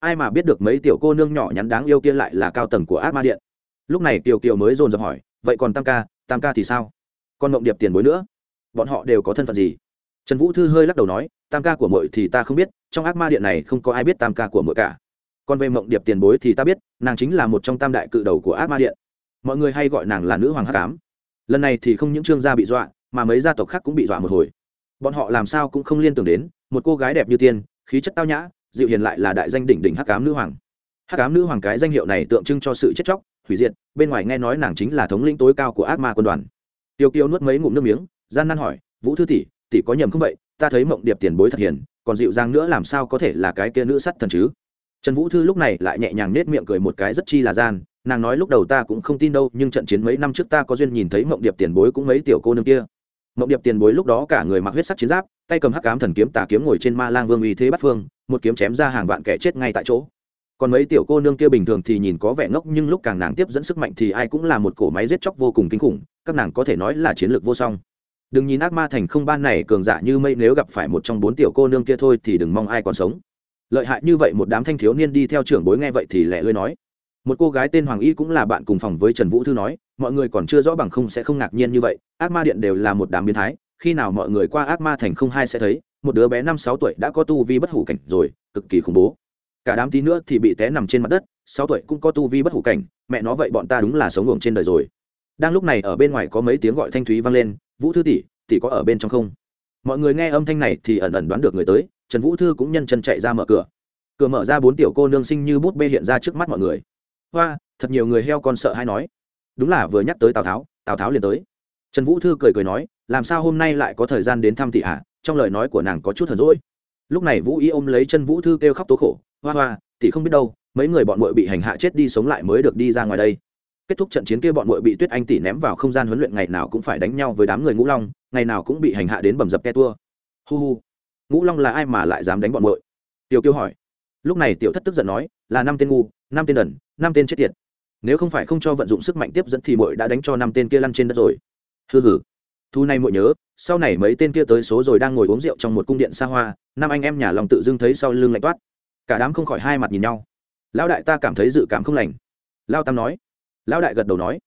Ai mà biết được mấy tiểu cô nương nhỏ nhắn đáng yêu kia lại là cao tầng của ác ma điện. Lúc này kiều kiều mới dồn dập hỏi, vậy còn tam ca tam ca thì sao? Còn mộng điệp tiền bối nữa, bọn họ đều có thân phận gì? Trần vũ thư hơi lắc đầu nói, tam ca của mội thì ta không biết trong ác ma điện này không có ai biết tam ca của mỗi cả. Còn về mộng điệp tiền bối thì ta biết, nàng chính là một trong tam đại cự đầu của ác ma điện. Mọi người hay gọi nàng là nữ hoàng hắc ám. Lần này thì không những trương gia bị dọa, mà mấy gia tộc khác cũng bị dọa một hồi. Bọn họ làm sao cũng không liên tưởng đến, một cô gái đẹp như tiên, khí chất tao nhã, dịu hiền lại là đại danh đỉnh đỉnh hắc ám nữ hoàng. Hắc ám nữ hoàng cái danh hiệu này tượng trưng cho sự chết chóc, hủy diệt, bên ngoài nghe nói nàng chính là thống lĩnh tối cao của ác ma quân đoàn. Tiêu kiêu nuốt mấy ngụm nước miếng, gian nan hỏi, vũ thư tỷ tỷ có nhầm không vậy? Ta thấy mộng điệp tiền bối thật hiền, còn dịu dàng nữa làm sao có thể là cái kia nữ sắt thần chứ? Trần vũ thư lúc này lại nhẹ nhàng nết miệng cười một cái rất chi là gian, nàng nói lúc đầu ta cũng không tin đâu, nhưng trận chiến mấy năm trước ta có duyên nhìn thấy mộng điệp tiền bối cũng mấy tiểu cô nương kia. Mộng điệp tiền bối lúc đó cả người mặc huyết sắc chiến giáp, tay cầm hắc cám thần kiếm tà kiếm ngồi trên ma lang vương uy thế bắt phương, một kiếm chém ra hàng vạn kẻ chết ngay tại chỗ. Còn mấy tiểu cô nương kia bình thường thì nhìn có vẻ ngốc, nhưng lúc càng nàng tiếp dẫn sức mạnh thì ai cũng là một cổ máy giết chóc vô cùng kinh khủng, các nàng có thể nói là chiến lược vô song đừng nhìn ác ma thành không ban này cường giả như mây nếu gặp phải một trong bốn tiểu cô nương kia thôi thì đừng mong ai còn sống. Lợi hại như vậy một đám thanh thiếu niên đi theo trưởng bối nghe vậy thì lẹ lưới nói. Một cô gái tên hoàng y cũng là bạn cùng phòng với trần vũ thư nói, mọi người còn chưa rõ bằng không sẽ không ngạc nhiên như vậy, ác ma điện đều là một đám biến thái, khi nào mọi người qua ác ma thành không hai sẽ thấy, một đứa bé năm sáu tuổi đã có tu vi bất hủ cảnh rồi, cực kỳ khủng bố. Cả đám tí nữa thì bị té nằm trên mặt đất, sáu tuổi cũng có tu vi bất hủ cảnh, mẹ nó vậy bọn ta đúng là sống luồng trên đời rồi. Đang lúc này ở bên ngoài có mấy tiếng gọi thanh thúy vang lên vũ thư tỷ tỷ có ở bên trong không? Mọi người nghe âm thanh này thì ẩn ẩn đoán được người tới, trần vũ thư cũng nhân chân chạy ra mở cửa. Cửa mở ra bốn tiểu cô nương sinh như bút bê hiện ra trước mắt mọi người. Hoa, thật nhiều người heo con sợ hay nói. Đúng là vừa nhắc tới tào tháo tào tháo liền tới. Trần vũ thư cười cười nói, làm sao hôm nay lại có thời gian đến thăm thị hạ trong lời nói của nàng có chút hờn rỗi lúc này vũ Y ôm lấy chân vũ thư kêu khóc tố khổ. Hoa hoa thì không biết đâu, mấy người bọn muội bị hành hạ chết đi sống lại mới được đi ra ngoài đây kết thúc trận chiến kia bọn muội bị tuyết anh tỷ ném vào không gian huấn luyện ngày nào cũng phải đánh nhau với đám người ngũ long, ngày nào cũng bị hành hạ đến bầm dập ke tua. Hu hu. Ngũ long là ai mà lại dám đánh bọn muội? Tiểu kiêu hỏi. Lúc này tiểu thất tức giận nói, là năm tên ngu, năm tên đần năm tên chết tiệt. Nếu không phải không cho vận dụng sức mạnh tiếp dẫn thì muội đã đánh cho năm tên kia lăn trên đất rồi. Hừ hừ. Thu này muội nhớ, sau này mấy tên kia tới số rồi đang ngồi uống rượu trong một cung điện xa hoa, năm anh em nhà lòng tự dưng thấy sau lưng lạnh toát. Cả đám không khỏi hai mặt nhìn nhau. Lão đại ta cảm thấy dự cảm không lành. Lao tam nói lão đại gật đầu nói,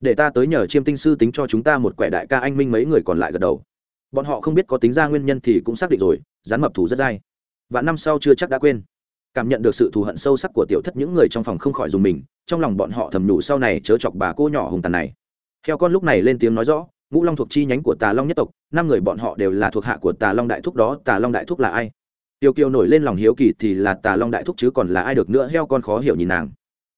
để ta tới nhờ chiêm tinh sư tính cho chúng ta một quẻ đại ca anh minh mấy người còn lại gật đầu. Bọn họ không biết có tính ra nguyên nhân thì cũng xác định rồi rán mập thủ rất dai. Và năm sau chưa chắc đã quên. Cảm nhận được sự thù hận sâu sắc của tiểu thất, những người trong phòng không khỏi dùng mình, trong lòng bọn họ thầm nhủ sau này chớ chọc bà cô nhỏ hùng tàn này. Theo con lúc này lên tiếng nói rõ, ngũ long thuộc chi nhánh của tà long nhất tộc, năm người bọn họ đều là thuộc hạ của tà long đại thúc đó, tà long đại thúc là ai? Tiêu kiều nổi lên lòng hiếu kỳ thì là tà long đại thúc chứ còn là ai được nữa, heo con khó hiểu nhìn nàng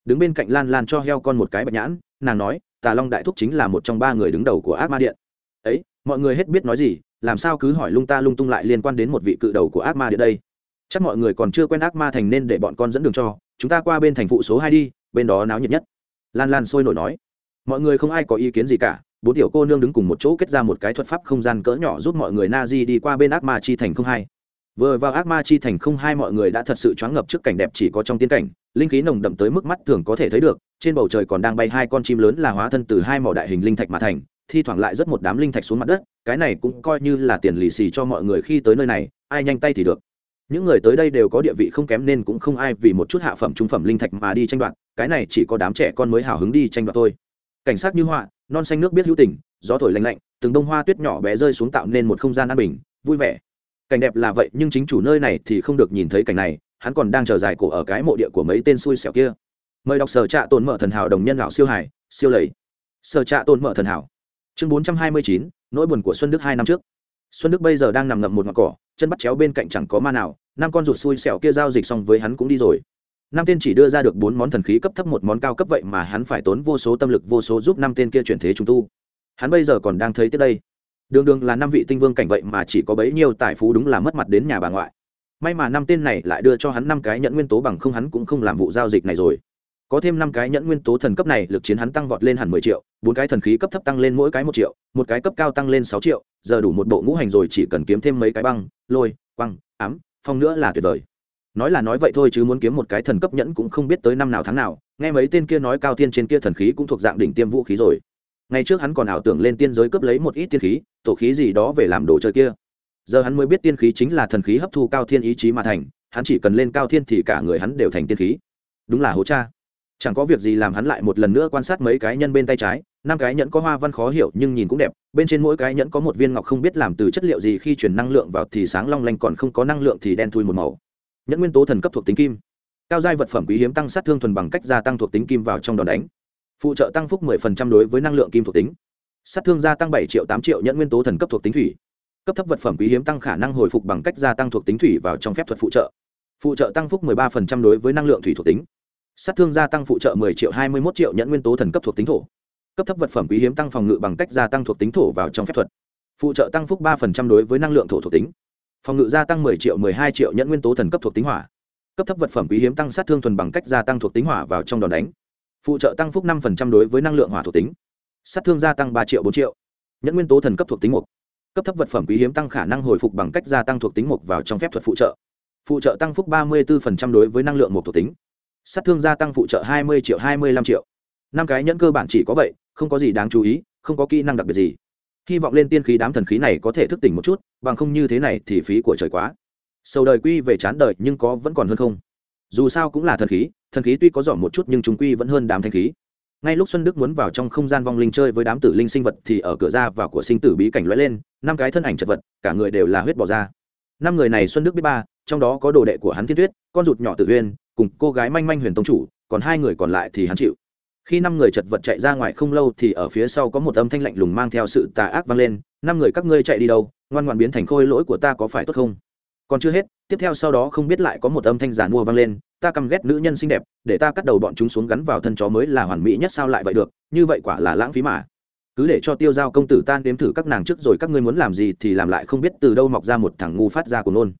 đứng bên cạnh lan lan cho heo con một cái bạch nhãn, nàng nói, tà long đại thúc chính là một trong ba người đứng đầu của ác ma điện. Ấy, mọi người hết biết nói gì, làm sao cứ hỏi lung ta lung tung lại liên quan đến một vị cự đầu của ác ma điện đây? Chắc mọi người còn chưa quen ác ma thành nên để bọn con dẫn đường cho, chúng ta qua bên thành phụ số hai đi, bên đó náo nhiệt nhất. Lan lan sôi nổi nói. Mọi người không ai có ý kiến gì cả, bốn tiểu cô nương đứng cùng một chỗ kết ra một cái thuật pháp không gian cỡ nhỏ giúp mọi người na di đi qua bên ác ma chi thành không hai. Vừa vào ác ma chi thành không hai mọi người đã thật sự choáng ngập trước cảnh đẹp chỉ có trong tiên cảnh linh khí nồng đậm tới mức mắt thường có thể thấy được, trên bầu trời còn đang bay hai con chim lớn là hóa thân từ hai mỏ đại hình linh thạch mà thành, thi thoảng lại rất một đám linh thạch xuống mặt đất, cái này cũng coi như là tiền lì xì cho mọi người khi tới nơi này, ai nhanh tay thì được. Những người tới đây đều có địa vị không kém nên cũng không ai vì một chút hạ phẩm trung phẩm linh thạch mà đi tranh đoạt, cái này chỉ có đám trẻ con mới hào hứng đi tranh đoạt thôi. Cảnh sát như họa, non xanh nước biết hữu tình, gió thổi lạnh lạnh, từng bông hoa tuyết nhỏ bé rơi xuống tạo nên một không gian an bình, vui vẻ. Cảnh đẹp là vậy, nhưng chính chủ nơi này thì không được nhìn thấy cảnh này hắn còn đang chờ dài cổ ở cái mộ địa của mấy tên xui xẻo kia. Mời đọc sở trạ tồn mở thần hảo đồng nhân lão siêu hải siêu lầy. Sở trạ tồn mở thần hảo. Chương bốn trăm hai mươi chín, nỗi buồn của xuân đức hai năm trước. Xuân đức bây giờ đang nằm ngậm một ngọn cỏ, chân bắt chéo bên cạnh chẳng có ma nào, năm con ruột xui xẻo kia giao dịch xong với hắn cũng đi rồi. Năm tên chỉ đưa ra được bốn món thần khí cấp thấp một món cao cấp vậy mà hắn phải tốn vô số tâm lực vô số giúp năm tên kia chuyển thế trùng tu. Hắn bây giờ còn đang thấy tiếp đây. Đường đường là năm vị tinh vương cảnh vậy mà chỉ có bấy nhiêu tài phú đúng là mất mặt đến nhà bà ngoại may mà năm tên này lại đưa cho hắn năm cái nhẫn nguyên tố bằng không hắn cũng không làm vụ giao dịch này rồi. Có thêm năm cái nhẫn nguyên tố thần cấp này, lực chiến hắn tăng vọt lên hẳn mười triệu, bốn cái thần khí cấp thấp tăng lên mỗi cái một triệu, một cái cấp cao tăng lên sáu triệu, giờ đủ một bộ ngũ hành rồi, chỉ cần kiếm thêm mấy cái băng, lôi băng ám, phong nữa là tuyệt vời. Nói là nói vậy thôi chứ muốn kiếm một cái thần cấp nhẫn cũng không biết tới năm nào tháng nào, nghe mấy tên kia nói cao tiên trên kia thần khí cũng thuộc dạng đỉnh tiêm vũ khí rồi. Ngày trước hắn còn ảo tưởng lên tiên giới cướp lấy một ít tiên khí, tổ khí gì đó về làm đồ chơi kia giờ hắn mới biết tiên khí chính là thần khí hấp thu cao thiên ý chí mà thành, hắn chỉ cần lên cao thiên thì cả người hắn đều thành tiên khí. Đúng là hố cha. Chẳng có việc gì làm hắn lại một lần nữa quan sát mấy cái nhân bên tay trái, năm cái nhẫn có hoa văn khó hiểu nhưng nhìn cũng đẹp, bên trên mỗi cái nhẫn có một viên ngọc không biết làm từ chất liệu gì, khi chuyển năng lượng vào thì sáng long lanh, còn không có năng lượng thì đen thui một màu. Nhẫn nguyên tố thần cấp thuộc tính kim. Cao giai vật phẩm quý hiếm tăng sát thương thuần bằng cách gia tăng thuộc tính kim vào trong đòn đánh. Phụ trợ tăng phúc 10% đối với năng lượng kim thuộc tính. Sát thương gia tăng 7 triệu 8 triệu nhẫn nguyên tố thần cấp thuộc tính thủy cấp thấp vật phẩm quý hiếm tăng khả năng hồi phục bằng cách gia tăng thuộc tính thủy vào trong phép thuật phụ trợ. Phụ trợ tăng phúc 13% đối với năng lượng thủy thuộc tính. Sát thương gia tăng phụ trợ 10 triệu 21 triệu nhẫn nguyên tố thần cấp thuộc tính thổ. Cấp thấp vật phẩm quý hiếm tăng phòng ngự bằng cách gia tăng thuộc tính thổ vào trong phép thuật. Phụ trợ tăng phúc 3% đối với năng lượng thổ thuộc tính. Phòng ngự gia tăng 10 triệu 12 triệu nhẫn nguyên tố thần cấp thuộc tính hỏa. Cấp thấp vật phẩm quý hiếm tăng sát thương thuần bằng cách gia tăng thuộc tính hỏa vào trong đòn đánh. Phụ trợ tăng phúc 5% đối với năng lượng hỏa thuộc tính. Sát thương gia tăng 3 triệu 4 triệu. Nhẫn nguyên tố thần cấp thuộc tính mục cấp thấp vật phẩm quý hiếm tăng khả năng hồi phục bằng cách gia tăng thuộc tính mục vào trong phép thuật phụ trợ. Phụ trợ tăng phúc 34% đối với năng lượng một thuộc tính. Sát thương gia tăng phụ trợ 20 triệu 25 triệu. Năm cái nhẫn cơ bản chỉ có vậy, không có gì đáng chú ý, không có kỹ năng đặc biệt gì. Hy vọng lên tiên khí đám thần khí này có thể thức tỉnh một chút, bằng không như thế này thì phí của trời quá. Sầu đời quy về chán đời nhưng có vẫn còn hơn không? Dù sao cũng là thần khí thần khí tuy có giỏ một chút nhưng chúng quy vẫn hơn đám thanh khí ngay lúc xuân đức muốn vào trong không gian vong linh chơi với đám tử linh sinh vật thì ở cửa ra vào của sinh tử bí cảnh lóe lên, năm cái thân ảnh chật vật, cả người đều là huyết bỏ ra năm người này xuân đức biết ba, trong đó có đồ đệ của hắn thiên tuyết, con rụt nhỏ tử huyên cùng cô gái manh manh huyền tông chủ, còn hai người còn lại thì hắn chịu. Khi năm người chật vật chạy ra ngoài không lâu thì ở phía sau có một âm thanh lạnh lùng mang theo sự tà ác vang lên, năm người các ngươi chạy đi đâu? Ngoan ngoan biến thành khôi lỗi của ta có phải tốt không? Còn chưa hết, tiếp theo sau đó không biết lại có một âm thanh giả mua vang lên ta căm ghét nữ nhân xinh đẹp, để ta cắt đầu bọn chúng xuống gắn vào thân chó mới là hoàn mỹ nhất sao lại vậy được, như vậy quả là lãng phí mà. Cứ để cho tiêu giao công tử tan đếm thử các nàng trước rồi các ngươi muốn làm gì thì làm lại không biết từ đâu mọc ra một thằng ngu phát ra của nôn.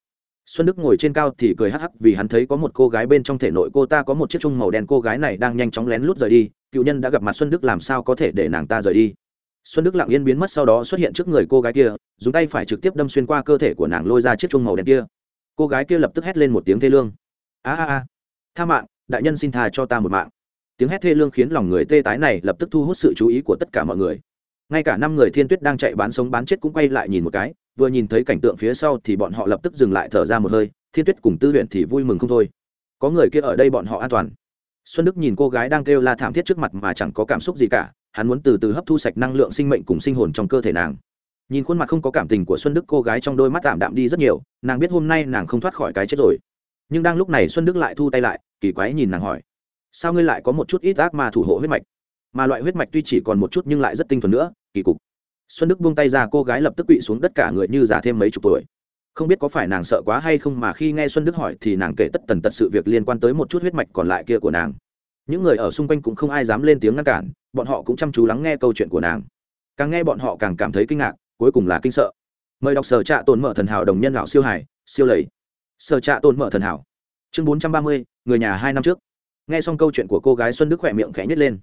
Xuân đức ngồi trên cao thì cười hắc hắc vì hắn thấy có một cô gái bên trong thể nội cô ta có một chiếc chung màu đen cô gái này đang nhanh chóng lén lút rời đi, cựu nhân đã gặp mặt xuân đức làm sao có thể để nàng ta rời đi. Xuân đức lặng yên biến mất sau đó xuất hiện trước người cô gái kia, dùng tay phải trực tiếp đâm xuyên qua cơ thể của nàng lôi ra chiếc chung màu đen kia. Cô gái kia lập tức hét lên một tiếng thê lương a a a. Tha mạng, đại nhân xin tha cho ta một mạng. Tiếng hét thê lương khiến lòng người tê tái này lập tức thu hút sự chú ý của tất cả mọi người. Ngay cả năm người thiên tuyết đang chạy bán sống bán chết cũng quay lại nhìn một cái, vừa nhìn thấy cảnh tượng phía sau thì bọn họ lập tức dừng lại thở ra một hơi, thiên tuyết cùng tư luyện thì vui mừng không thôi. Có người kia ở đây bọn họ an toàn. Xuân đức nhìn cô gái đang kêu la thảm thiết trước mặt mà chẳng có cảm xúc gì cả, hắn muốn từ từ hấp thu sạch năng lượng sinh mệnh cùng sinh hồn trong cơ thể nàng. Nhìn khuôn mặt không có cảm tình của xuân đức, cô gái trong đôi mắt tạm đạm đi rất nhiều, nàng biết hôm nay nàng không thoát khỏi cái chết rồi nhưng đang lúc này xuân đức lại thu tay lại, kỳ quái nhìn nàng hỏi, sao ngươi lại có một chút ít ác mà thủ hộ huyết mạch? Mà loại huyết mạch tuy chỉ còn một chút nhưng lại rất tinh thuần nữa, kỳ cục. Xuân đức buông tay ra, cô gái lập tức quỵ xuống đất cả người như già thêm mấy chục tuổi. Không biết có phải nàng sợ quá hay không mà khi nghe xuân đức hỏi thì nàng kể tất tần tật sự việc liên quan tới một chút huyết mạch còn lại kia của nàng. Những người ở xung quanh cũng không ai dám lên tiếng ngăn cản, bọn họ cũng chăm chú lắng nghe câu chuyện của nàng. Càng nghe bọn họ càng cảm thấy kinh ngạc, cuối cùng là kinh sợ. Mời đọc sở trạ tồn mở thần hảo đồng nhân lão siêu hải siêu lầy sở trạ tồn mở thần hảo. Chương bốn trăm ba mươi, người nhà hai năm trước. Nghe xong câu chuyện của cô gái xuân đức khỏe miệng khẽ nhất lên.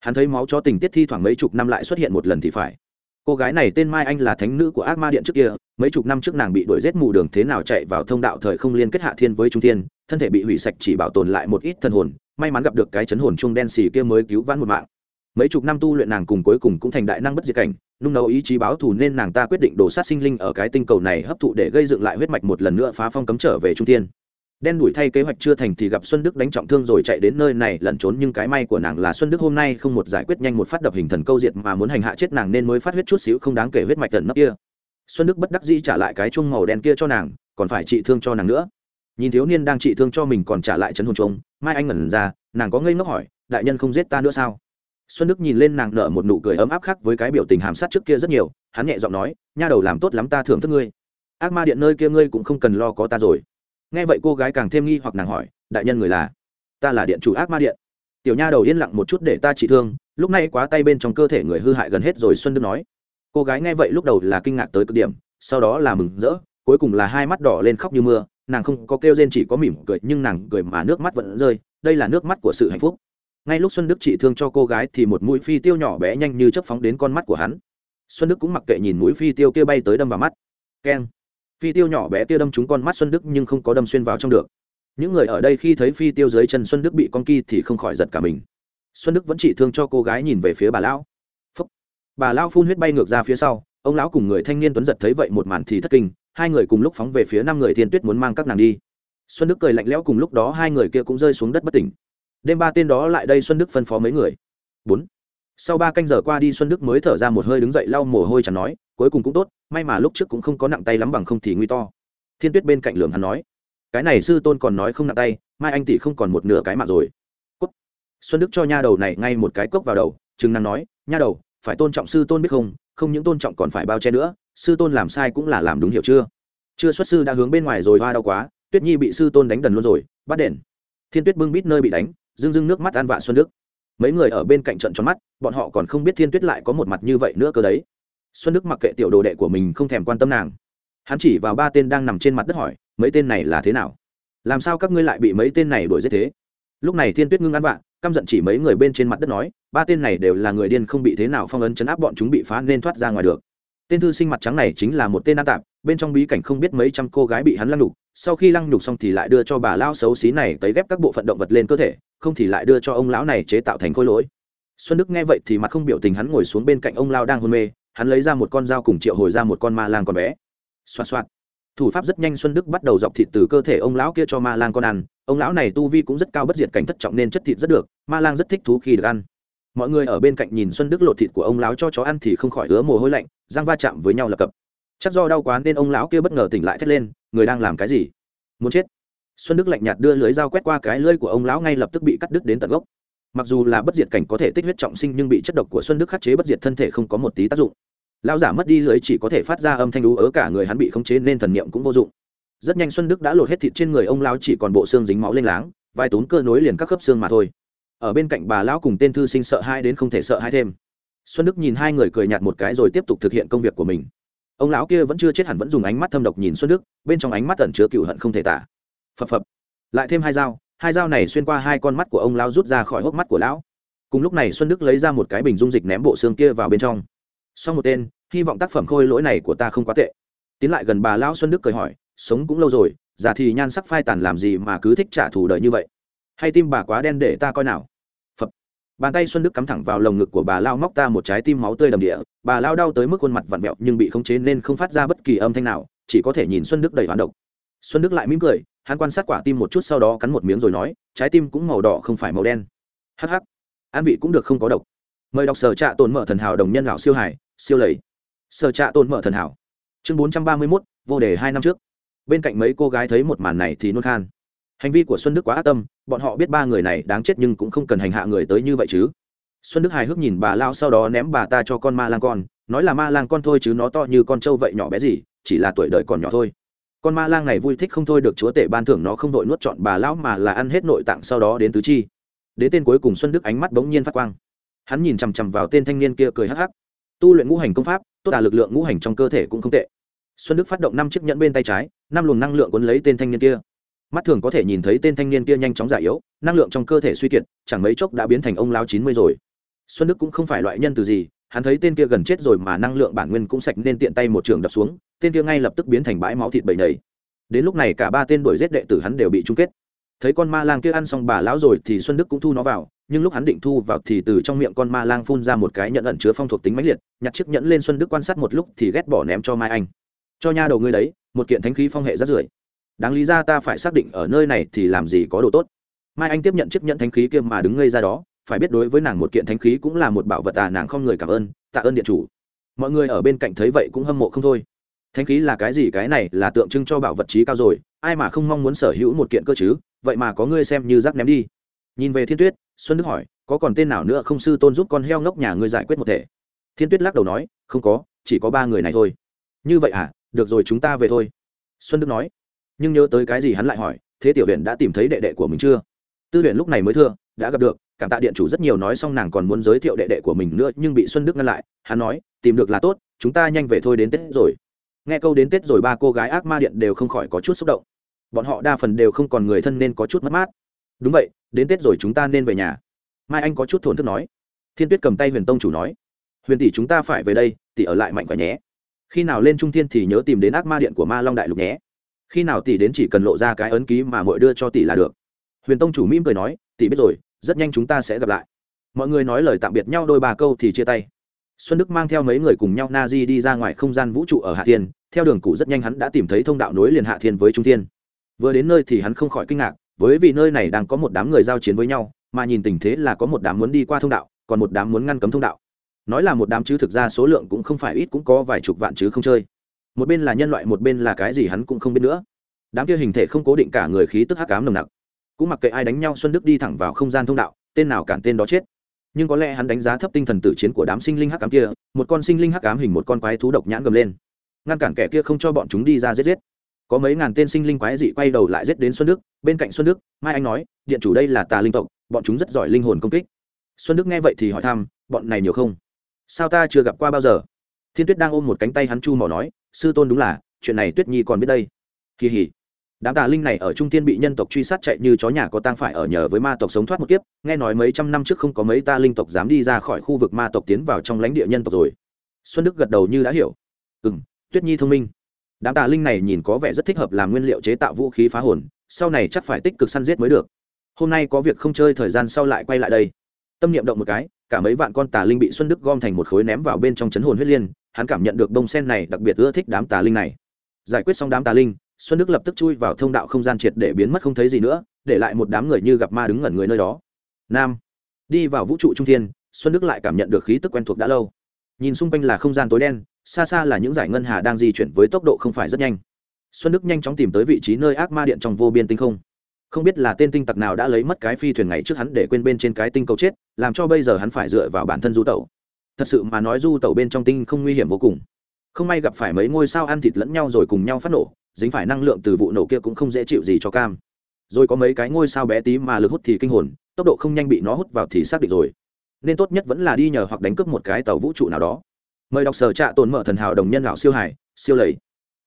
Hắn thấy máu cho tình tiết thi thoảng mấy chục năm lại xuất hiện một lần thì phải. Cô gái này tên mai anh là thánh nữ của ác ma điện trước kia, mấy chục năm trước nàng bị đuổi rét mù đường thế nào chạy vào thông đạo thời không liên kết hạ thiên với trung thiên, thân thể bị hủy sạch chỉ bảo tồn lại một ít thần hồn, may mắn gặp được cái chấn hồn chung đen xì kia mới cứu vãn một mạng mấy chục năm tu luyện nàng cùng cuối cùng cũng thành đại năng bất diệt cảnh, nung nấu ý chí báo thù nên nàng ta quyết định đổ sát sinh linh ở cái tinh cầu này hấp thụ để gây dựng lại huyết mạch một lần nữa phá phong cấm trở về trung thiên. Đen đuổi thay kế hoạch chưa thành thì gặp xuân đức đánh trọng thương rồi chạy đến nơi này, lẩn trốn nhưng cái may của nàng là xuân đức hôm nay không một giải quyết nhanh một phát đập hình thần câu diệt mà muốn hành hạ chết nàng nên mới phát huyết chút xíu không đáng kể huyết mạch tận nấp kia. Xuân đức bất đắc dĩ trả lại cái chuông màu đen kia cho nàng, còn phải trị thương cho nàng nữa. Nhìn thiếu niên đang trị thương cho mình còn trả lại chấn hồn trống mai anh ngẩn ra, nàng có ngây ngốc hỏi, đại nhân không giết ta nữa sao? Xuân đức nhìn lên nàng nở một nụ cười ấm áp khác với cái biểu tình hàm sát trước kia rất nhiều, hắn nhẹ giọng nói, nha đầu làm tốt lắm ta thưởng thức ngươi. Ác ma điện nơi kia ngươi cũng không cần lo có ta rồi. Nghe vậy cô gái càng thêm nghi hoặc nàng hỏi, đại nhân người là? Ta là điện chủ ác ma điện. Tiểu nha đầu yên lặng một chút để ta trị thương, lúc này quá tay bên trong cơ thể người hư hại gần hết rồi xuân đức nói. Cô gái nghe vậy lúc đầu là kinh ngạc tới cực điểm, sau đó là mừng rỡ, cuối cùng là hai mắt đỏ lên khóc như mưa, nàng không có kêu rên chỉ có mỉm cười, nhưng nàng cười mà nước mắt vẫn rơi, đây là nước mắt của sự hạnh phúc ngay lúc xuân đức trị thương cho cô gái thì một mũi phi tiêu nhỏ bé nhanh như chớp phóng đến con mắt của hắn. Xuân đức cũng mặc kệ nhìn mũi phi tiêu kia bay tới đâm vào mắt. Keng. Phi tiêu nhỏ bé kia đâm trúng con mắt xuân đức nhưng không có đâm xuyên vào trong được. Những người ở đây khi thấy phi tiêu dưới chân xuân đức bị con kỳ thì không khỏi giật cả mình. Xuân đức vẫn chỉ thương cho cô gái nhìn về phía bà lão. Phúc. bà lão phun huyết bay ngược ra phía sau, ông lão cùng người thanh niên tuấn giật thấy vậy một màn thì thất kinh, hai người cùng lúc phóng về phía năm người thiên tuyết muốn mang các nàng đi. Xuân đức cười lạnh lẽo cùng lúc đó hai người kia cũng rơi xuống đất bất tỉnh đêm ba tên đó lại đây xuân đức phân phó mấy người. Bốn. Sau ba canh giờ qua đi, xuân đức mới thở ra một hơi đứng dậy lau mồ hôi chẳng nói, cuối cùng cũng tốt, may mà lúc trước cũng không có nặng tay lắm bằng không thì nguy to. Thiên tuyết bên cạnh lường hắn nói, cái này sư tôn còn nói không nặng tay, mai anh tỷ không còn một nửa cái mạng rồi. Xuân đức cho nha đầu này ngay một cái cốc vào đầu chừng năng nói, nha đầu, phải tôn trọng sư tôn biết không không những tôn trọng còn phải bao che nữa, sư tôn làm sai cũng là làm đúng hiểu chưa? Chưa, xuất sư đã hướng bên ngoài rồi, hoa đau quá, tuyết nhi bị sư tôn đánh đần luôn rồi, bắt đền. Thiên tuyết bưng bít nơi bị đánh dưng dưng nước mắt an vạ xuân đức. Mấy người ở bên cạnh trận tròn mắt, bọn họ còn không biết thiên tuyết lại có một mặt như vậy nữa cơ đấy. Xuân đức mặc kệ tiểu đồ đệ của mình không thèm quan tâm nàng. Hắn chỉ vào ba tên đang nằm trên mặt đất hỏi, mấy tên này là thế nào? Làm sao các ngươi lại bị mấy tên này đuổi giết thế? Lúc này thiên tuyết ngưng ăn vạ, căm giận chỉ mấy người bên trên mặt đất nói, ba tên này đều là người điên không bị thế nào phong ấn chấn áp bọn chúng bị phá nên thoát ra ngoài được. Tên thư sinh mặt trắng này chính là một tên an tạp, bên trong bí cảnh không biết mấy trăm cô gái bị hắn lăng nhục, sau khi lăng nhục xong thì lại đưa cho bà lao xấu xí này tấy ghép các bộ phận động vật lên cơ thể không thì lại đưa cho ông lão này chế tạo thành khối lỗi. Xuân đức nghe vậy thì mặt không biểu tình hắn ngồi xuống bên cạnh ông lao đang hôn mê, hắn lấy ra một con dao cùng triệu hồi ra một con ma lang con bé. Xoa xoa thủ pháp rất nhanh xuân đức bắt đầu dọc thịt từ cơ thể ông lão kia cho ma lang con ăn. Ông lão này tu vi cũng rất cao bất diệt cảnh thất trọng nên chất thịt rất được, ma lang rất thích thú khi được ăn. Mọi người ở bên cạnh nhìn xuân đức lột thịt của ông lão cho chó ăn thì không khỏi ứa mồ hôi lạnh, răng va chạm với nhau lập cập. Chắc do đau quá nên ông lão kia bất ngờ tỉnh lại thét lên, người đang làm cái gì? Muốn chết? Xuân đức lạnh nhạt đưa lưới dao quét qua cái lưỡi của ông lão ngay lập tức bị cắt đứt đến tận gốc. Mặc dù là bất diệt cảnh có thể tích huyết trọng sinh nhưng bị chất độc của xuân đức khắc chế bất diệt thân thể không có một tí tác dụng. Lão giả mất đi lưới chỉ có thể phát ra âm thanh đú ớ cả người hắn bị khống chế nên thần niệm cũng vô dụng. Rất nhanh xuân đức đã lột hết thịt trên người ông lão chỉ còn bộ xương dính máu lênh láng, vài tốn cơ nối liền các khớp xương mà thôi. Ở bên cạnh bà lão cùng tên thư sinh sợ hai đến không thể sợ hai thêm. Xuân đức nhìn hai người cười nhạt một cái rồi tiếp tục thực hiện công việc của mình. Ông lão kia vẫn chưa chết hẳn vẫn dùng ánh mắt thâm độc nhìn xuân đức, bên trong ánh mắt tẩn chứa cựu hận không thể tả phập phập. Lại thêm hai dao hai dao này xuyên qua hai con mắt của ông lão rút ra khỏi hốc mắt của lão. Cùng lúc này xuân đức lấy ra một cái bình dung dịch ném bộ xương kia vào bên trong. Sau một tên, hy vọng tác phẩm khôi lỗi này của ta không quá tệ. Tiến lại gần bà lão xuân đức cười hỏi, sống cũng lâu rồi, già thì nhan sắc phai tàn làm gì mà cứ thích trả thù đời như vậy? Hay tim bà quá đen để ta coi nào? Phập. Bàn tay xuân đức cắm thẳng vào lồng ngực của bà lao móc ta một trái tim máu tươi đầm địa. Bà lao đau tới mức khuôn mặt vặn vẹo nhưng bị khống chế nên không phát ra bất kỳ âm thanh nào, chỉ có thể nhìn xuân đức đầy hoán độc. Xuân đức lại mỉm cười hắn quan sát quả tim một chút sau đó cắn một miếng rồi nói, trái tim cũng màu đỏ không phải màu đen. Hh an vị cũng được không có độc. Mời đọc sở trạ tồn mở thần hảo đồng nhân lão siêu hải, siêu lầy. Sở trạ tồn mở thần hảo. Chương bốn trăm ba mươi mốt, vô đề hai năm trước. Bên cạnh mấy cô gái thấy một màn này thì nôn khan. Hành vi của xuân đức quá ác tâm, bọn họ biết ba người này đáng chết nhưng cũng không cần hành hạ người tới như vậy chứ. Xuân đức hài hước nhìn bà lao sau đó ném bà ta cho con ma lang con, nói là ma lang con thôi chứ nó to như con trâu vậy nhỏ bé gì, chỉ là tuổi đời còn nhỏ thôi con ma lang này vui thích không thôi được chúa tể ban thưởng nó không vội nuốt chọn bà lão mà là ăn hết nội tạng sau đó đến tứ chi. Đến tên cuối cùng xuân đức ánh mắt bỗng nhiên phát quang. Hắn nhìn chằm chằm vào tên thanh niên kia cười hắc hắc. Tu luyện ngũ hành công pháp, tốt là lực lượng ngũ hành trong cơ thể cũng không tệ. Xuân đức phát động năm chiếc nhẫn bên tay trái, năm luồng năng lượng cuốn lấy tên thanh niên kia. Mắt thường có thể nhìn thấy tên thanh niên kia nhanh chóng già yếu, năng lượng trong cơ thể suy kiệt, chẳng mấy chốc đã biến thành ông lao chín mươi rồi. Xuân đức cũng không phải loại nhân từ gì, hắn thấy tên kia gần chết rồi mà năng lượng bản nguyên cũng sạch nên tiện tay một trường đập xuống tên kia ngay lập tức biến thành bãi máu thịt bầy nầy đến lúc này cả ba tên đuổi giết đệ tử hắn đều bị chung kết. Thấy con ma lang kia ăn xong bà lão rồi thì xuân đức cũng thu nó vào, nhưng lúc hắn định thu vào thì từ trong miệng con ma lang phun ra một cái nhẫn ẩn chứa phong thuộc tính mãnh liệt, nhặt chiếc nhẫn lên xuân đức quan sát một lúc thì ghét bỏ ném cho mai anh. Cho nha đầu ngươi đấy, một kiện thánh khí phong hệ rất rưởi. Đáng lý ra ta phải xác định ở nơi này thì làm gì có đồ tốt. Mai anh tiếp nhận chiếc nhẫn thánh khí kia mà đứng ngây ra đó, phải biết đối với nàng một kiện thánh khí cũng là một bảo vật à nàng không người cảm ơn, tạ ơn điện chủ. Mọi người ở bên cạnh thấy vậy cũng hâm mộ không thôi thánh khí là cái gì? Cái này là tượng trưng cho bảo vật trí cao rồi, ai mà không mong muốn sở hữu một kiện cơ chứ? Vậy mà có ngươi xem như rác ném đi. Nhìn về thiên tuyết, xuân đức hỏi, có còn tên nào nữa không sư tôn giúp con heo ngốc nhà ngươi giải quyết một thể? Thiên tuyết lắc đầu nói, không có, chỉ có ba người này thôi. Như vậy à? Được rồi, chúng ta về thôi. Xuân đức nói, nhưng nhớ tới cái gì hắn lại hỏi, thế tiểu huyện đã tìm thấy đệ đệ của mình chưa? Tư huyện lúc này mới thưa, đã gặp được, cảm tạ điện chủ rất nhiều nói xong nàng còn muốn giới thiệu đệ đệ của mình nữa, nhưng bị xuân đức ngăn lại, hắn nói, tìm được là tốt, chúng ta nhanh về thôi đến tết rồi nghe câu đến tết rồi ba cô gái ác ma điện đều không khỏi có chút xúc động. Bọn họ đa phần đều không còn người thân nên có chút mất mát. Đúng vậy, đến tết rồi chúng ta nên về nhà. Mai anh có chút thổn thức nói. Thiên tuyết cầm tay huyền tông chủ nói. Huyền tỷ chúng ta phải về đây, tỷ ở lại mạnh khỏe nhé. Khi nào lên trung thiên thì nhớ tìm đến ác ma điện của ma long đại lục nhé. Khi nào tỷ đến chỉ cần lộ ra cái ấn ký mà mội đưa cho tỷ là được. Huyền tông chủ mỉm cười nói, tỷ biết rồi, rất nhanh chúng ta sẽ gặp lại. Mọi người nói lời tạm biệt nhau đôi ba câu thì chia tay xuân đức mang theo mấy người cùng nhau na di đi ra ngoài không gian vũ trụ ở hạ thiên. Theo đường cụ rất nhanh hắn đã tìm thấy thông đạo nối liền hạ thiên với trung thiên. Vừa đến nơi thì hắn không khỏi kinh ngạc, với vì nơi này đang có một đám người giao chiến với nhau, mà nhìn tình thế là có một đám muốn đi qua thông đạo, còn một đám muốn ngăn cấm thông đạo. Nói là một đám chứ thực ra số lượng cũng không phải ít, cũng có vài chục vạn chứ không chơi. Một bên là nhân loại, một bên là cái gì hắn cũng không biết nữa. Đám kia hình thể không cố định cả người khí tức hắc ám nồng nặc. Cũng mặc kệ ai đánh nhau, xuân đức đi thẳng vào không gian thông đạo, tên nào cản tên đó chết nhưng có lẽ hắn đánh giá thấp tinh thần tử chiến của đám sinh linh hắc ám kia, một con sinh linh hắc ám hình một con quái thú độc nhãn gầm lên. Ngăn cản kẻ kia không cho bọn chúng đi ra giết giết. Có mấy ngàn tên sinh linh quái dị quay đầu lại giết đến xuân đức, bên cạnh xuân đức, mai anh nói, điện chủ đây là tà linh tộc, bọn chúng rất giỏi linh hồn công kích. Xuân đức nghe vậy thì hỏi thăm, bọn này nhiều không? Sao ta chưa gặp qua bao giờ? Thiên tuyết đang ôm một cánh tay hắn chu mỏ nói, sư tôn đúng là, chuyện này tuyết nhi còn biết đây. Kỳ hỉ đám tà linh này ở trung tiên bị nhân tộc truy sát chạy như chó nhà có tang phải ở nhờ với ma tộc sống thoát một kiếp, nghe nói mấy trăm năm trước không có mấy ta linh tộc dám đi ra khỏi khu vực ma tộc tiến vào trong lãnh địa nhân tộc rồi. Xuân đức gật đầu như đã hiểu. Ừ m tuyết nhi thông minh. Đám tà linh này nhìn có vẻ rất thích hợp làm nguyên liệu chế tạo vũ khí phá hồn, sau này chắc phải tích cực săn giết mới được. Hôm nay có việc không chơi thời gian sau lại quay lại đây. Tâm niệm động một cái, cả mấy vạn con tà linh bị xuân đức gom thành một khối ném vào bên trong chấn hồn huyết liên, hắn cảm nhận được bông sen này đặc biệt ưa thích đám tà linh này. Giải quyết xong đám tà linh xuân đức lập tức chui vào thông đạo không gian triệt để biến mất không thấy gì nữa, để lại một đám người như gặp ma đứng ngẩn người nơi đó. Nam, đi vào vũ trụ trung thiên, xuân đức lại cảm nhận được khí tức quen thuộc đã lâu. Nhìn xung quanh là không gian tối đen, xa xa là những giải ngân hà đang di chuyển với tốc độ không phải rất nhanh. Xuân đức nhanh chóng tìm tới vị trí nơi ác ma điện trong vô biên tinh không. Không biết là tên tinh tặc nào đã lấy mất cái phi thuyền ngày trước hắn để quên bên trên cái tinh cầu chết, làm cho bây giờ hắn phải dựa vào bản thân du tẩu. Thật sự mà nói du tẩu bên trong tinh không nguy hiểm vô cùng. Không may gặp phải mấy ngôi sao ăn thịt lẫn nhau rồi cùng nhau phát nổ dính phải năng lượng từ vụ nổ kia cũng không dễ chịu gì cho cam. Rồi có mấy cái ngôi sao bé tí mà lực hút thì kinh hồn, tốc độ không nhanh bị nó hút vào thì xác định rồi. Nên tốt nhất vẫn là đi nhờ hoặc đánh cướp một cái tàu vũ trụ nào đó. Mời đọc sở trạ tồn mở thần hảo đồng nhân lão siêu hải, siêu lầy.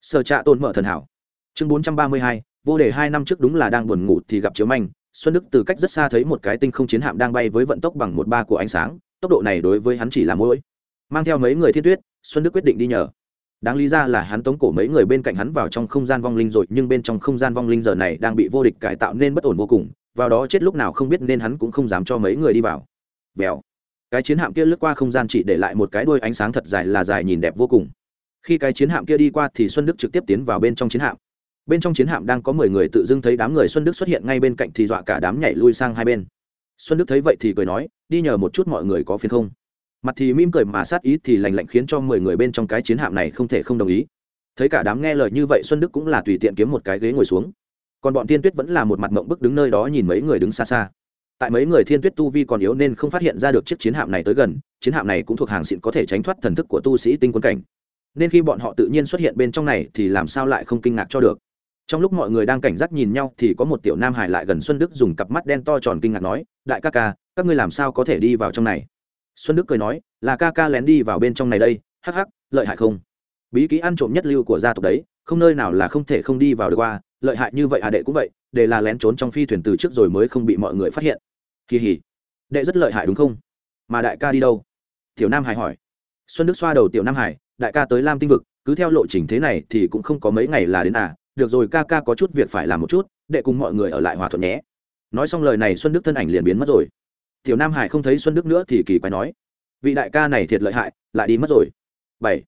Sở trạ tồn mở thần hảo. Chương bốn trăm ba mươi hai, vô đề hai năm trước đúng là đang buồn ngủ thì gặp chiếu manh, xuân đức từ cách rất xa thấy một cái tinh không chiến hạm đang bay với vận tốc bằng một ba của ánh sáng, tốc độ này đối với hắn chỉ là mỗi. Mang theo mấy người thiên tuyết, xuân đức quyết định đi nhờ đáng lý ra là hắn tống cổ mấy người bên cạnh hắn vào trong không gian vong linh rồi, nhưng bên trong không gian vong linh giờ này đang bị vô địch cải tạo nên bất ổn vô cùng, vào đó chết lúc nào không biết nên hắn cũng không dám cho mấy người đi vào. Vèo. Cái chiến hạm kia lướt qua không gian chỉ để lại một cái đuôi ánh sáng thật dài là dài nhìn đẹp vô cùng. Khi cái chiến hạm kia đi qua thì xuân đức trực tiếp tiến vào bên trong chiến hạm. Bên trong chiến hạm đang có mười người tự dưng thấy đám người xuân đức xuất hiện ngay bên cạnh thì dọa cả đám nhảy lui sang hai bên. Xuân đức thấy vậy thì cười nói, đi nhờ một chút mọi người có phiền không? Mặt thì mỉm cười mà sát ý thì lành lạnh khiến cho mười người bên trong cái chiến hạm này không thể không đồng ý. Thấy cả đám nghe lời như vậy, xuân đức cũng là tùy tiện kiếm một cái ghế ngồi xuống. Còn bọn tiên tuyết vẫn là một mặt mộng bức đứng nơi đó nhìn mấy người đứng xa xa. Tại mấy người thiên tuyết tu vi còn yếu nên không phát hiện ra được chiếc chiến hạm này tới gần, chiến hạm này cũng thuộc hàng xịn có thể tránh thoát thần thức của tu sĩ tinh quân cảnh. Nên khi bọn họ tự nhiên xuất hiện bên trong này thì làm sao lại không kinh ngạc cho được. Trong lúc mọi người đang cảnh giác nhìn nhau thì có một tiểu nam hải lại gần xuân đức dùng cặp mắt đen to tròn kinh ngạc nói, đại ca ca, các ngươi làm sao có thể đi vào trong này? Xuân đức cười nói, là ca ca lén đi vào bên trong này đây, hắc hắc, lợi hại không? Bí ký ăn trộm nhất lưu của gia tộc đấy, không nơi nào là không thể không đi vào được qua, lợi hại như vậy hà đệ cũng vậy, để là lén trốn trong phi thuyền từ trước rồi mới không bị mọi người phát hiện. Kỳ hỉ. Đệ rất lợi hại đúng không? Mà đại ca đi đâu? Tiểu nam hải hỏi. Xuân đức xoa đầu tiểu nam hải, đại ca tới lam tinh vực, cứ theo lộ trình thế này thì cũng không có mấy ngày là đến à được rồi ca ca có chút việc phải làm một chút, đệ cùng mọi người ở lại hòa thuận nhé. Nói xong lời này, xuân đức thân ảnh liền biến mất rồi tiểu nam hải không thấy xuân đức nữa thì kỳ quái nói, vị đại ca này thiệt lợi hại, lại đi mất rồi. Bảy.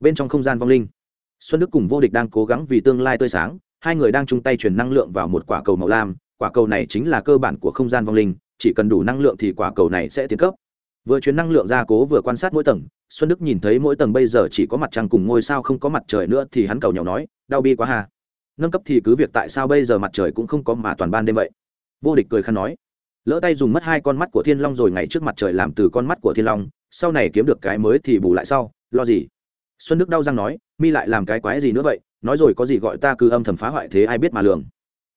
Bên trong không gian vong linh. Xuân đức cùng vô địch đang cố gắng vì tương lai tươi sáng, hai người đang chung tay truyền năng lượng vào một quả cầu màu lam, quả cầu này chính là cơ bản của không gian vong linh, chỉ cần đủ năng lượng thì quả cầu này sẽ tiến cấp. Vừa chuyến năng lượng ra cố vừa quan sát mỗi tầng, xuân đức nhìn thấy mỗi tầng bây giờ chỉ có mặt trăng cùng ngôi sao không có mặt trời nữa thì hắn cầu nhỏ nói, đau bi quá hà nâng cấp thì cứ việc tại sao bây giờ mặt trời cũng không có mà toàn ban đêm vậy? Vô địch cười khăn nói lỡ tay dùng mất hai con mắt của thiên long rồi ngày trước mặt trời làm từ con mắt của thiên long, sau này kiếm được cái mới thì bù lại sau, lo gì? Xuân đức đau răng nói, mi lại làm cái quái gì nữa vậy? Nói rồi có gì gọi ta cứ âm thầm phá hoại thế ai biết mà lường.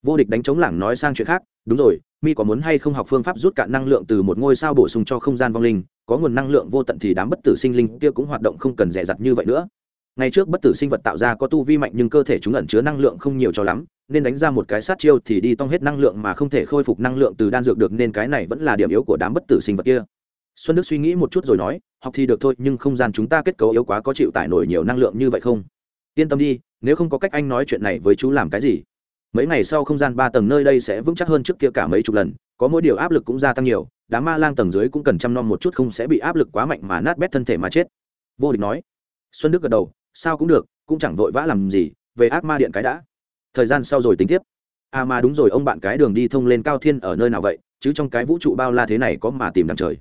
Vô địch đánh chống lảng nói sang chuyện khác, đúng rồi, mi có muốn hay không học phương pháp rút cạn năng lượng từ một ngôi sao bổ sung cho không gian vong linh, có nguồn năng lượng vô tận thì đám bất tử sinh linh kia cũng hoạt động không cần rẻ rặt như vậy nữa ngày trước bất tử sinh vật tạo ra có tu vi mạnh nhưng cơ thể chúng ẩn chứa năng lượng không nhiều cho lắm, nên đánh ra một cái sát chiêu thì đi tong hết năng lượng mà không thể khôi phục năng lượng từ đan dược được nên cái này vẫn là điểm yếu của đám bất tử sinh vật kia. Xuân đức suy nghĩ một chút rồi nói, học thì được thôi, nhưng không gian chúng ta kết cấu yếu quá có chịu tải nổi nhiều năng lượng như vậy không? Yên tâm đi, nếu không có cách anh nói chuyện này với chú làm cái gì. Mấy ngày sau không gian ba tầng nơi đây sẽ vững chắc hơn trước kia cả mấy chục lần, có mỗi điều áp lực cũng gia tăng nhiều, đám ma lang tầng dưới cũng cần chăm nom một chút không sẽ bị áp lực quá mạnh mà nát bét thân thể mà chết. Vô địch nói. Xuân đức gật đầu sao cũng được, cũng chẳng vội vã làm gì, về ác ma điện cái đã. Thời gian sau rồi tính tiếp. À mà đúng rồi, ông bạn cái đường đi thông lên cao thiên ở nơi nào vậy? Chứ trong cái vũ trụ bao la thế này có mà tìm đằng trời.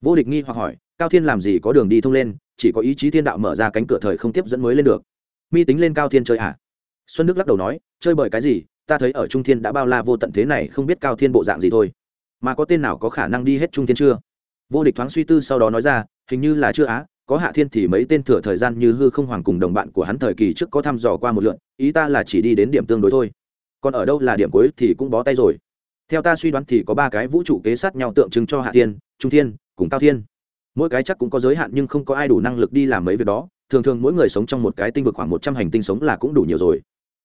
Vô địch nghi hoặc hỏi, cao thiên làm gì có đường đi thông lên, chỉ có ý chí thiên đạo mở ra cánh cửa thời không tiếp dẫn mới lên được. Mi tính lên cao thiên chơi à xuân đức lắc đầu nói, chơi bởi cái gì? Ta thấy ở trung thiên đã bao la vô tận thế này, không biết cao thiên bộ dạng gì thôi. Mà có tên nào có khả năng đi hết trung thiên chưa? Vô địch thoáng suy tư sau đó nói ra, hình như là chưa á có hạ thiên thì mấy tên thừa thời gian như hư không hoàng cùng đồng bạn của hắn thời kỳ trước có thăm dò qua một lượn, ý ta là chỉ đi đến điểm tương đối thôi. Còn ở đâu là điểm cuối thì cũng bó tay rồi. Theo ta suy đoán thì có ba cái vũ trụ kế sát nhau tượng trưng cho hạ thiên, trung thiên, cùng cao thiên. Mỗi cái chắc cũng có giới hạn nhưng không có ai đủ năng lực đi làm mấy việc đó. Thường thường mỗi người sống trong một cái tinh vực khoảng một trăm hành tinh sống là cũng đủ nhiều rồi.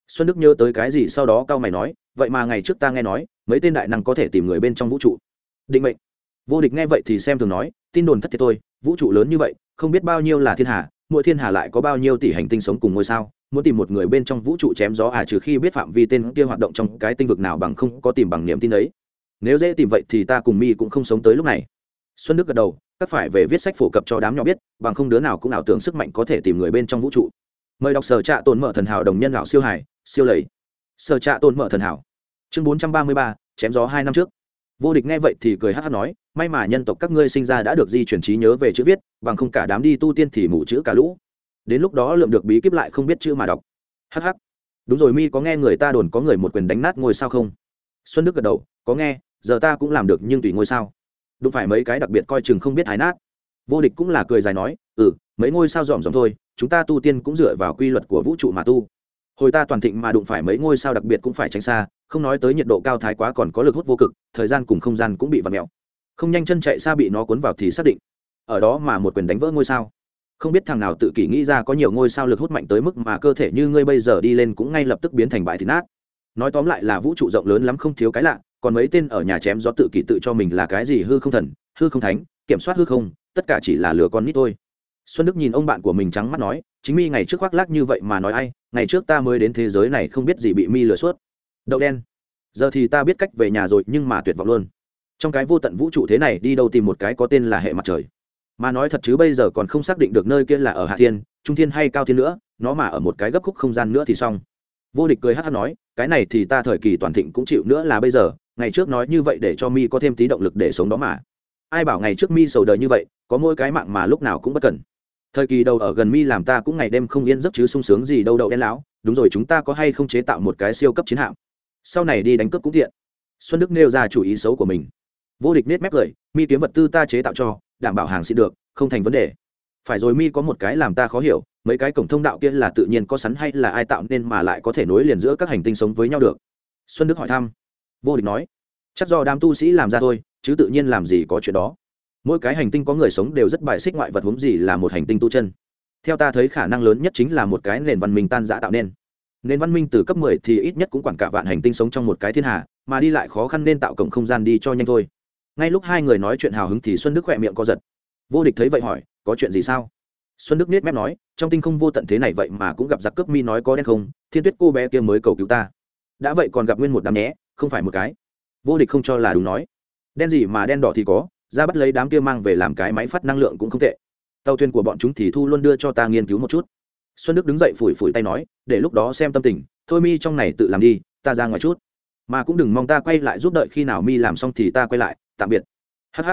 Xuân đức nhớ tới cái gì sau đó cao mày nói, vậy mà ngày trước ta nghe nói, mấy tên đại năng có thể tìm người bên trong vũ trụ. Định mệnh. Vô địch nghe vậy thì xem thường nói tin đồn thất thiệt thôi, vũ trụ lớn như vậy không biết bao nhiêu là thiên hà mỗi thiên hà lại có bao nhiêu tỷ hành tinh sống cùng ngôi sao muốn tìm một người bên trong vũ trụ chém gió à trừ khi biết phạm vi tên kia hoạt động trong cái tinh vực nào bằng không có tìm bằng niềm tin ấy. nếu dễ tìm vậy thì ta cùng mi cũng không sống tới lúc này. Xuân đức gật đầu các phải về viết sách phổ cập cho đám nhỏ biết bằng không đứa nào cũng ảo tưởng sức mạnh có thể tìm người bên trong vũ trụ. Mời đọc sở trạ tồn mở thần hảo đồng nhân lão siêu hải siêu lầy. Sở trạ tồn mở thần hảo. Chương bốn trăm ba mươi ba chém gió hai năm trước. Vô địch nghe vậy thì cười hát hát nói may mà nhân tộc các ngươi sinh ra đã được di chuyển trí nhớ về chữ viết, bằng không cả đám đi tu tiên thì mù chữ cả lũ. Đến lúc đó lượm được bí kíp lại không biết chữ mà đọc. Hh đúng rồi, mi có nghe người ta đồn có người một quyền đánh nát ngôi sao không? Xuân đức gật đầu, có nghe, giờ ta cũng làm được nhưng tùy ngôi sao. Đúng phải mấy cái đặc biệt coi chừng không biết hái nát. Vô địch cũng là cười dài nói ừ mấy ngôi sao dòm dòm thôi, chúng ta tu tiên cũng dựa vào quy luật của vũ trụ mà tu. Hồi ta toàn thịnh mà đụng phải mấy ngôi sao đặc biệt cũng phải tránh xa, không nói tới nhiệt độ cao thái quá còn có lực hút vô cực, thời gian cùng không gian cũng bị vặt mẹo không nhanh chân chạy xa bị nó cuốn vào thì xác định. Ở đó mà một quyền đánh vỡ ngôi sao. Không biết thằng nào tự kỷ nghĩ ra có nhiều ngôi sao lực hút mạnh tới mức mà cơ thể như ngươi bây giờ đi lên cũng ngay lập tức biến thành bãi thịt nát. Nói tóm lại là vũ trụ rộng lớn lắm không thiếu cái lạ, còn mấy tên ở nhà chém gió tự kỷ tự cho mình là cái gì hư không thần, hư không thánh, kiểm soát hư không, tất cả chỉ là lừa con nít thôi. Xuân đức nhìn ông bạn của mình trắng mắt nói, chính mi ngày trước khoác lác như vậy mà nói ai, ngày trước ta mới đến thế giới này không biết gì bị mi lừa suốt. Đậu đen. Giờ thì ta biết cách về nhà rồi nhưng mà tuyệt vọng luôn trong cái vô tận vũ trụ thế này, đi đâu tìm một cái có tên là hệ mặt trời? Mà nói thật chứ, bây giờ còn không xác định được nơi kia là ở hạ thiên, trung thiên hay cao thiên nữa, nó mà ở một cái gấp khúc không gian nữa thì xong. Vô địch cười hát hát nói, cái này thì ta thời kỳ toàn thịnh cũng chịu nữa là bây giờ, ngày trước nói như vậy để cho mi có thêm tí động lực để sống đó mà. Ai bảo ngày trước mi sầu đời như vậy, có mỗi cái mạng mà lúc nào cũng bất cần. Thời kỳ đầu ở gần mi làm ta cũng ngày đêm không yên giấc chứ sung sướng gì đâu đậu đen lão, đúng rồi chúng ta có hay không chế tạo một cái siêu cấp chiến hạm? Sau này đi đánh cướp cũng tiện. Xuân đức nêu ra chủ ý xấu của mình vô địch nết mép cười, mi kiếm vật tư ta chế tạo cho, đảm bảo hàng xịn được, không thành vấn đề. Phải rồi, mi có một cái làm ta khó hiểu, mấy cái cổng thông đạo kia là tự nhiên có sẵn hay là ai tạo nên mà lại có thể nối liền giữa các hành tinh sống với nhau được? Xuân đức hỏi thăm. Vô địch nói, chắc do đám tu sĩ làm ra thôi, chứ tự nhiên làm gì có chuyện đó. Mỗi cái hành tinh có người sống đều rất bài xích ngoại vật huống gì là một hành tinh tu chân. Theo ta thấy khả năng lớn nhất chính là một cái nền văn minh tan giã tạo nên. Nền văn minh từ cấp 10 thì ít nhất cũng quản cả vạn hành tinh sống trong một cái thiên hà, mà đi lại khó khăn nên tạo cổng không gian đi cho nhanh thôi ngay lúc hai người nói chuyện hào hứng thì xuân đức khỏe miệng co giật. Vô địch thấy vậy hỏi, có chuyện gì sao? Xuân đức nết mép nói, trong tinh không vô tận thế này vậy mà cũng gặp giặc cướp mi nói có đen không? Thiên tuyết cô bé kia mới cầu cứu ta. Đã vậy còn gặp nguyên một đám nhé, không phải một cái. Vô địch không cho là đúng nói. Đen gì mà đen đỏ thì có, ra bắt lấy đám kia mang về làm cái máy phát năng lượng cũng không tệ. Tàu thuyền của bọn chúng thì thu luôn đưa cho ta nghiên cứu một chút. Xuân đức đứng dậy phủi phủi tay nói, để lúc đó xem tâm tình, thôi mi trong này tự làm đi, ta ra ngoài chút. Mà cũng đừng mong ta quay lại giúp đợi khi nào mi làm xong thì ta quay lại tạm biệt. Hh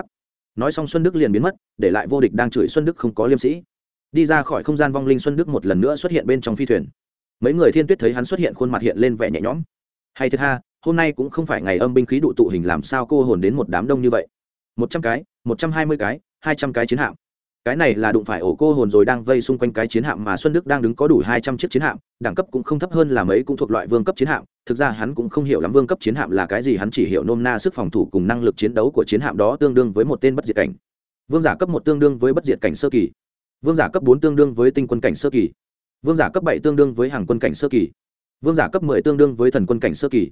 nói xong xuân đức liền biến mất, để lại vô địch đang chửi xuân đức không có liêm sĩ. Đi ra khỏi không gian vong linh xuân đức một lần nữa xuất hiện bên trong phi thuyền. Mấy người thiên tuyết thấy hắn xuất hiện khuôn mặt hiện lên vẻ nhẹ nhõm. Hay thật ha, hôm nay cũng không phải ngày âm binh khí đụ tụ hình làm sao cô hồn đến một đám đông như vậy. Một trăm cái, một trăm hai mươi cái, hai trăm cái chiến hạm cái này là đụng phải ổ cô hồn rồi đang vây xung quanh cái chiến hạm mà xuân đức đang đứng có đủ hai trăm chiếc chiến hạm, đẳng cấp cũng không thấp hơn là mấy cũng thuộc loại vương cấp chiến hạm. Thực ra hắn cũng không hiểu lắm vương cấp chiến hạm là cái gì, hắn chỉ hiểu nôm na sức phòng thủ cùng năng lực chiến đấu của chiến hạm đó tương đương với một tên bất diệt cảnh. Vương giả cấp một tương đương với bất diệt cảnh sơ kỳ. Vương giả cấp bốn tương đương với tinh quân cảnh sơ kỳ. Vương giả cấp bảy tương đương với hàng quân cảnh sơ kỳ. Vương giả cấp mười tương đương với thần quân cảnh sơ kỳ.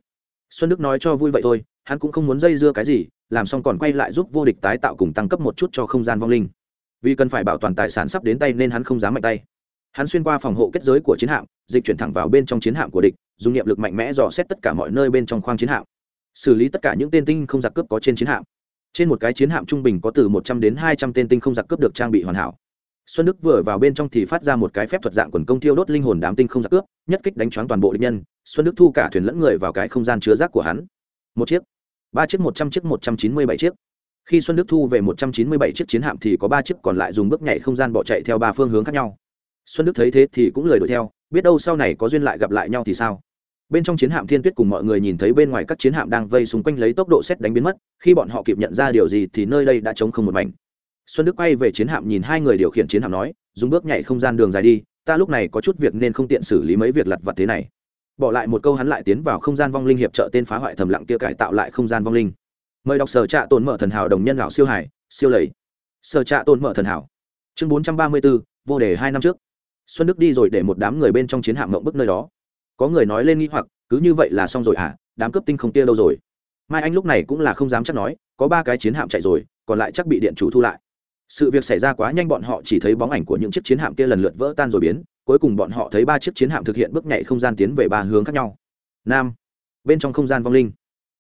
Xuân đức nói cho vui vậy thôi, hắn cũng không muốn dây dưa cái gì, làm xong còn quay lại giúp vô địch tái tạo cùng tăng cấp một chút cho không gian vong linh vì cần phải bảo toàn tài sản sắp đến tay nên hắn không dám mạnh tay. Hắn xuyên qua phòng hộ kết giới của chiến hạm, dịch chuyển thẳng vào bên trong chiến hạm của địch, dùng niệm lực mạnh mẽ dò xét tất cả mọi nơi bên trong khoang chiến hạm. Xử lý tất cả những tên tinh không giặc cướp có trên chiến hạm. Trên một cái chiến hạm trung bình có từ một trăm đến hai trăm tên tinh không giặc cướp được trang bị hoàn hảo. Xuân đức vừa vào bên trong thì phát ra một cái phép thuật dạng quần công thiêu đốt linh hồn đám tinh không giặc cướp, nhất kích đánh choáng toàn bộ địch nhân, xuân đức thu cả thuyền lẫn người vào cái không gian chứa rác của hắn. Một chiếc. Ba chiếc một trăm chiếc một trăm chín mươi bảy chiếc khi xuân đức thu về một trăm chín mươi bảy chiếc chiến hạm thì có ba chiếc còn lại dùng bước nhảy không gian bỏ chạy theo ba phương hướng khác nhau. Xuân đức thấy thế thì cũng lời đuổi theo, biết đâu sau này có duyên lại gặp lại nhau thì sao? Bên trong chiến hạm thiên tuyết cùng mọi người nhìn thấy bên ngoài các chiến hạm đang vây xung quanh lấy tốc độ xét đánh biến mất, khi bọn họ kịp nhận ra điều gì thì nơi đây đã trống không một mảnh. Xuân đức quay về chiến hạm nhìn hai người điều khiển chiến hạm nói, dùng bước nhảy không gian đường dài đi, ta lúc này có chút việc nên không tiện xử lý mấy việc lặt vặt thế này. Bỏ lại một câu hắn lại tiến vào không gian vong linh hiệp trợ tên phá hoại thầm lặng kia cải tạo lại không gian vong linh mời đọc sở trạ tồn mở thần hảo đồng nhân lão siêu hải, siêu lầy. Sở trạ tồn mở thần hảo. Chương bốn trăm ba mươi bốn vô đề hai năm trước. Xuân đức đi rồi để một đám người bên trong chiến hạm mộng bức nơi đó. Có người nói lên nghi hoặc, cứ như vậy là xong rồi à đám cướp tinh không tia đâu rồi? Mai anh lúc này cũng là không dám chắc nói, có ba cái chiến hạm chạy rồi, còn lại chắc bị điện chủ thu lại. Sự việc xảy ra quá nhanh bọn họ chỉ thấy bóng ảnh của những chiếc chiến hạm kia lần lượt vỡ tan rồi biến, cuối cùng bọn họ thấy ba chiếc chiến hạm thực hiện bước nhảy không gian tiến về ba hướng khác nhau. Nam. Bên trong không gian vong linh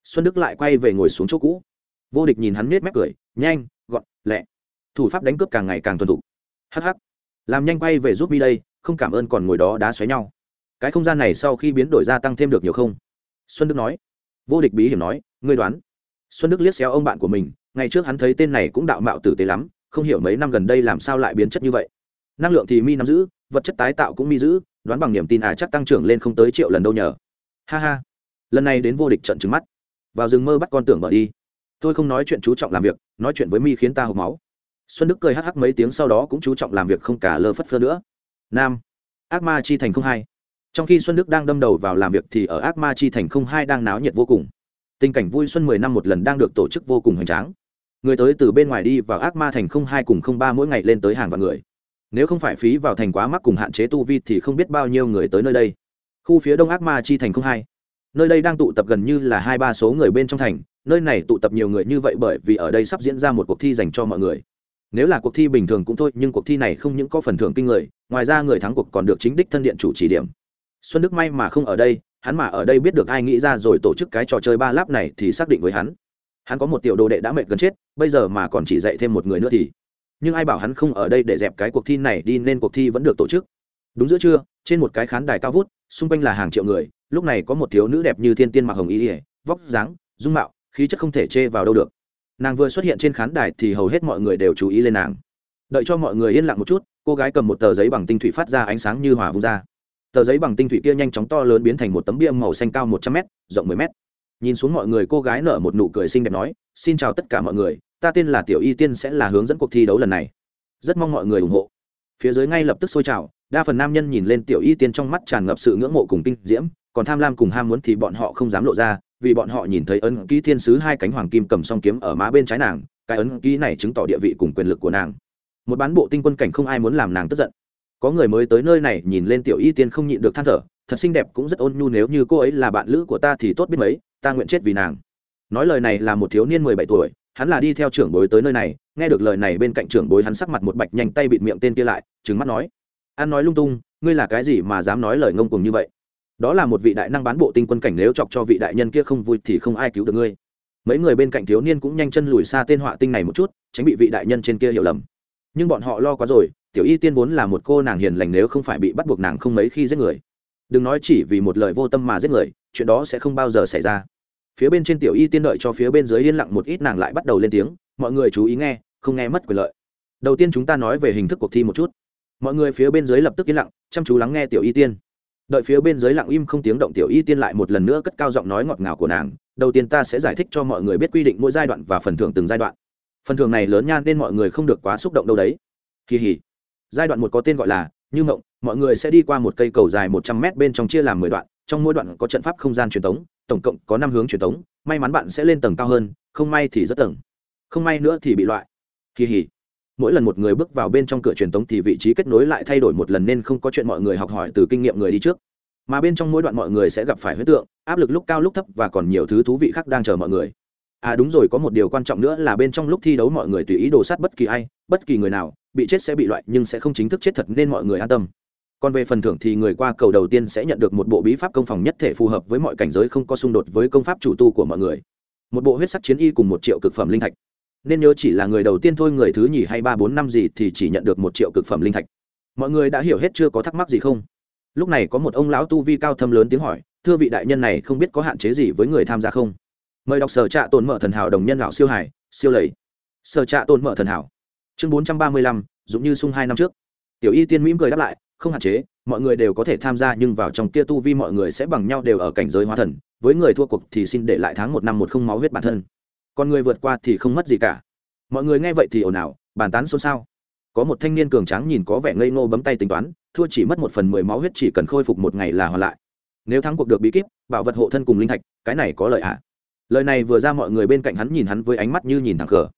xuân đức lại quay về ngồi xuống chỗ cũ. Vô địch nhìn hắn nết mép cười, nhanh, gọn, lẹ. Thủ pháp đánh cướp càng ngày càng thuần thục. Hh làm nhanh quay về giúp mi đây, không cảm ơn còn ngồi đó đá xoáy nhau. Cái không gian này sau khi biến đổi gia tăng thêm được nhiều không? Xuân đức nói. Vô địch bí hiểm nói, ngươi đoán. Xuân đức liếc xéo ông bạn của mình, ngày trước hắn thấy tên này cũng đạo mạo tử tế lắm, không hiểu mấy năm gần đây làm sao lại biến chất như vậy. Năng lượng thì mi nắm giữ, vật chất tái tạo cũng mi giữ, đoán bằng niềm tin à chắc tăng trưởng lên không tới triệu lần đâu nhờ. Ha ha. Lần này đến vô địch trận trứng mắt vào rừng mơ bắt con tưởng mở đi. Tôi không nói chuyện chú trọng làm việc, nói chuyện với mi khiến ta hộp máu. Xuân đức cười hắc hắc mấy tiếng sau đó cũng chú trọng làm việc không cả lơ phất phơ nữa. Nam, ác ma chi thành không hai. Trong khi xuân đức đang đâm đầu vào làm việc thì ở ác ma chi thành không hai đang náo nhiệt vô cùng. Tình cảnh vui xuân mười năm một lần đang được tổ chức vô cùng hoành tráng. Người tới từ bên ngoài đi vào ác ma thành không hai cùng không ba mỗi ngày lên tới hàng vạn người. Nếu không phải phí vào thành quá mắc cùng hạn chế tu vi thì không biết bao nhiêu người tới nơi đây. Khu phía đông ác ma chi thành không hai nơi đây đang tụ tập gần như là hai ba số người bên trong thành, nơi này tụ tập nhiều người như vậy bởi vì ở đây sắp diễn ra một cuộc thi dành cho mọi người. Nếu là cuộc thi bình thường cũng thôi, nhưng cuộc thi này không những có phần thưởng kinh người, ngoài ra người thắng cuộc còn được chính đích thân điện chủ chỉ điểm. Xuân đức may mà không ở đây, hắn mà ở đây biết được ai nghĩ ra rồi tổ chức cái trò chơi ba láp này thì xác định với hắn. Hắn có một tiểu đồ đệ đã mệt gần chết, bây giờ mà còn chỉ dạy thêm một người nữa thì. Nhưng ai bảo hắn không ở đây để dẹp cái cuộc thi này đi nên cuộc thi vẫn được tổ chức. Đúng giữa trưa, trên một cái khán đài cao vút, xung quanh là hàng triệu người lúc này có một thiếu nữ đẹp như thiên tiên mặc hồng y ỉa, vóc dáng, dung mạo, khí chất không thể chê vào đâu được. Nàng vừa xuất hiện trên khán đài thì hầu hết mọi người đều chú ý lên nàng. Đợi cho mọi người yên lặng một chút, cô gái cầm một tờ giấy bằng tinh thủy phát ra ánh sáng như hỏa vung ra. Tờ giấy bằng tinh thủy kia nhanh chóng to lớn biến thành một tấm bia màu xanh cao một trăm m rộng mười m nhìn xuống mọi người, cô gái nở một nụ cười xinh đẹp nói, xin chào tất cả mọi người, ta tên là tiểu y tiên sẽ là hướng dẫn cuộc thi đấu lần này. Rất mong mọi người ủng hộ. Phía dưới ngay lập tức sôi trào, đa phần nam nhân nhìn lên tiểu y tiên trong mắt tràn ngập sự ngưỡng mộ cùng kinh diễm còn tham lam cùng ham muốn thì bọn họ không dám lộ ra, vì bọn họ nhìn thấy ấn ký thiên sứ hai cánh hoàng kim cầm song kiếm ở má bên trái nàng, cái ấn ký này chứng tỏ địa vị cùng quyền lực của nàng. Một bán bộ tinh quân cảnh không ai muốn làm nàng tức giận. Có người mới tới nơi này nhìn lên tiểu y tiên không nhịn được than thở, thật xinh đẹp cũng rất ôn nhu, nếu như cô ấy là bạn lữ của ta thì tốt biết mấy, ta nguyện chết vì nàng. Nói lời này là một thiếu niên mười bảy tuổi, hắn là đi theo trưởng bối tới nơi này, nghe được lời này bên cạnh trưởng bối hắn sắc mặt một bạch nhanh tay bịt miệng tên kia lại, trừng mắt nói. An nói lung tung, ngươi là cái gì mà dám nói lời ngông cuồng như vậy? Đó là một vị đại năng bán bộ tinh quân cảnh, nếu chọc cho vị đại nhân kia không vui thì không ai cứu được ngươi. Mấy người bên cạnh thiếu niên cũng nhanh chân lùi xa tên họa tinh này một chút, tránh bị vị đại nhân trên kia hiểu lầm. Nhưng bọn họ lo quá rồi, tiểu y tiên vốn là một cô nàng hiền lành, nếu không phải bị bắt buộc nàng không mấy khi giết người. Đừng nói chỉ vì một lời vô tâm mà giết người, chuyện đó sẽ không bao giờ xảy ra. Phía bên trên tiểu y tiên đợi cho phía bên dưới yên lặng một ít, nàng lại bắt đầu lên tiếng, mọi người chú ý nghe, không nghe mất quyền lợi. Đầu tiên chúng ta nói về hình thức cuộc thi một chút. Mọi người phía bên dưới lập tức yên lặng, chăm chú lắng nghe tiểu y tiên đợi phía bên dưới lặng im không tiếng động tiểu y tiên lại một lần nữa cất cao giọng nói ngọt ngào của nàng, đầu tiên ta sẽ giải thích cho mọi người biết quy định mỗi giai đoạn và phần thưởng từng giai đoạn. Phần thưởng này lớn nha nên mọi người không được quá xúc động đâu đấy. Kỳ hỉ. Giai đoạn một có tên gọi là như mộng, mọi người sẽ đi qua một cây cầu dài một trăm mét bên trong chia làm mười đoạn, trong mỗi đoạn có trận pháp không gian truyền thống tổng cộng có năm hướng truyền thống may mắn bạn sẽ lên tầng cao hơn, không may thì rất tầng, không may nữa thì bị loại. Kỳ hỉ mỗi lần một người bước vào bên trong cửa truyền tống thì vị trí kết nối lại thay đổi một lần nên không có chuyện mọi người học hỏi từ kinh nghiệm người đi trước. Mà bên trong mỗi đoạn mọi người sẽ gặp phải huyết tượng, áp lực lúc cao lúc thấp và còn nhiều thứ thú vị khác đang chờ mọi người. À đúng rồi, có một điều quan trọng nữa là bên trong lúc thi đấu mọi người tùy ý đồ sát bất kỳ ai, bất kỳ người nào, bị chết sẽ bị loại nhưng sẽ không chính thức chết thật nên mọi người an tâm. Còn về phần thưởng thì người qua cầu đầu tiên sẽ nhận được một bộ bí pháp công phòng nhất thể phù hợp với mọi cảnh giới không có xung đột với công pháp chủ tu của mọi người. Một bộ huyết sắc chiến y cùng một triệu cực phẩm linh thạch nên nhớ chỉ là người đầu tiên thôi, người thứ nhì hay ba bốn năm gì thì chỉ nhận được một triệu cực phẩm linh thạch. Mọi người đã hiểu hết chưa, có thắc mắc gì không? Lúc này có một ông lão tu vi cao thâm lớn tiếng hỏi, thưa vị đại nhân này, không biết có hạn chế gì với người tham gia không? Mời đọc sở trạ tồn mở thần hảo đồng nhân lão siêu hải siêu lầy. Sở trạ tồn mở thần hảo. Chương bốn trăm ba mươi lăm giống như sung hai năm trước. Tiểu y tiên mỉm cười đáp lại, không hạn chế, mọi người đều có thể tham gia, nhưng vào trong kia tu vi mọi người sẽ bằng nhau đều ở cảnh giới hóa thần, với người thua cuộc thì xin để lại tháng một năm một không máu huyết bản thân còn người vượt qua thì không mất gì cả. Mọi người nghe vậy thì ồn ào, bàn tán xôn xao. Có một thanh niên cường tráng nhìn có vẻ ngây ngô bấm tay tính toán, thua chỉ mất một phần mười máu huyết chỉ cần khôi phục một ngày là hoàn lại. Nếu thắng cuộc được bí kíp, bảo vật hộ thân cùng linh thạch, cái này có lợi ạ à? lời này vừa ra mọi người bên cạnh hắn nhìn hắn với ánh mắt như nhìn thẳng cờ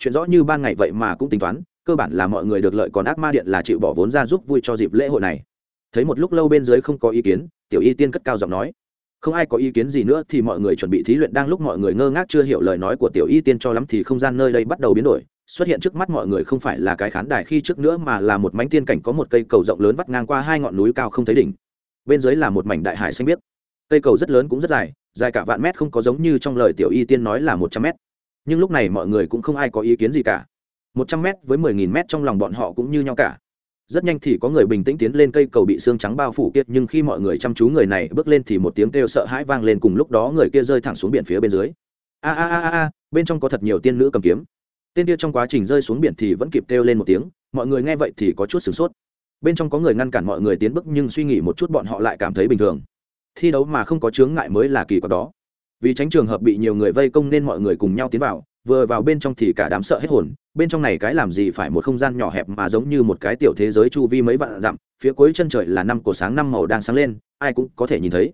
chuyện rõ như ban ngày vậy mà cũng tính toán, cơ bản là mọi người được lợi còn ác ma điện là chịu bỏ vốn ra giúp vui cho dịp lễ hội này. Thấy một lúc lâu bên dưới không có ý kiến, tiểu y tiên cất cao giọng nói không ai có ý kiến gì nữa thì mọi người chuẩn bị thí luyện. Đang lúc mọi người ngơ ngác chưa hiểu lời nói của tiểu y tiên cho lắm thì không gian nơi đây bắt đầu biến đổi. Xuất hiện trước mắt mọi người không phải là cái khán đài khi trước nữa mà là một mảnh tiên cảnh có một cây cầu rộng lớn vắt ngang qua hai ngọn núi cao không thấy đỉnh. Bên dưới là một mảnh đại hải xanh biếc. Cây cầu rất lớn cũng rất dài dài cả vạn mét không có giống như trong lời tiểu y tiên nói là một trăm mét. Nhưng lúc này mọi người cũng không ai có ý kiến gì cả. Một trăm mét với mười nghìn mét trong lòng bọn họ cũng như nhau cả rất nhanh thì có người bình tĩnh tiến lên, cây cầu bị xương trắng bao phủ kiệt nhưng khi mọi người chăm chú người này bước lên thì một tiếng kêu sợ hãi vang lên cùng lúc đó người kia rơi thẳng xuống biển phía bên dưới. A a a a, bên trong có thật nhiều tiên nữ cầm kiếm. Tên kia trong quá trình rơi xuống biển thì vẫn kịp kêu lên một tiếng, mọi người nghe vậy thì có chút sửng sốt. Bên trong có người ngăn cản mọi người tiến bước, nhưng suy nghĩ một chút bọn họ lại cảm thấy bình thường. Thi đấu mà không có chướng ngại mới là kỳ quặc đó. Vì tránh trường hợp bị nhiều người vây công nên mọi người cùng nhau tiến vào vừa vào bên trong thì cả đám sợ hết hồn, bên trong này cái làm gì phải một không gian nhỏ hẹp mà giống như một cái tiểu thế giới chu vi mấy vạn dặm, phía cuối chân trời là năm cổ sáng năm màu đang sáng lên, ai cũng có thể nhìn thấy.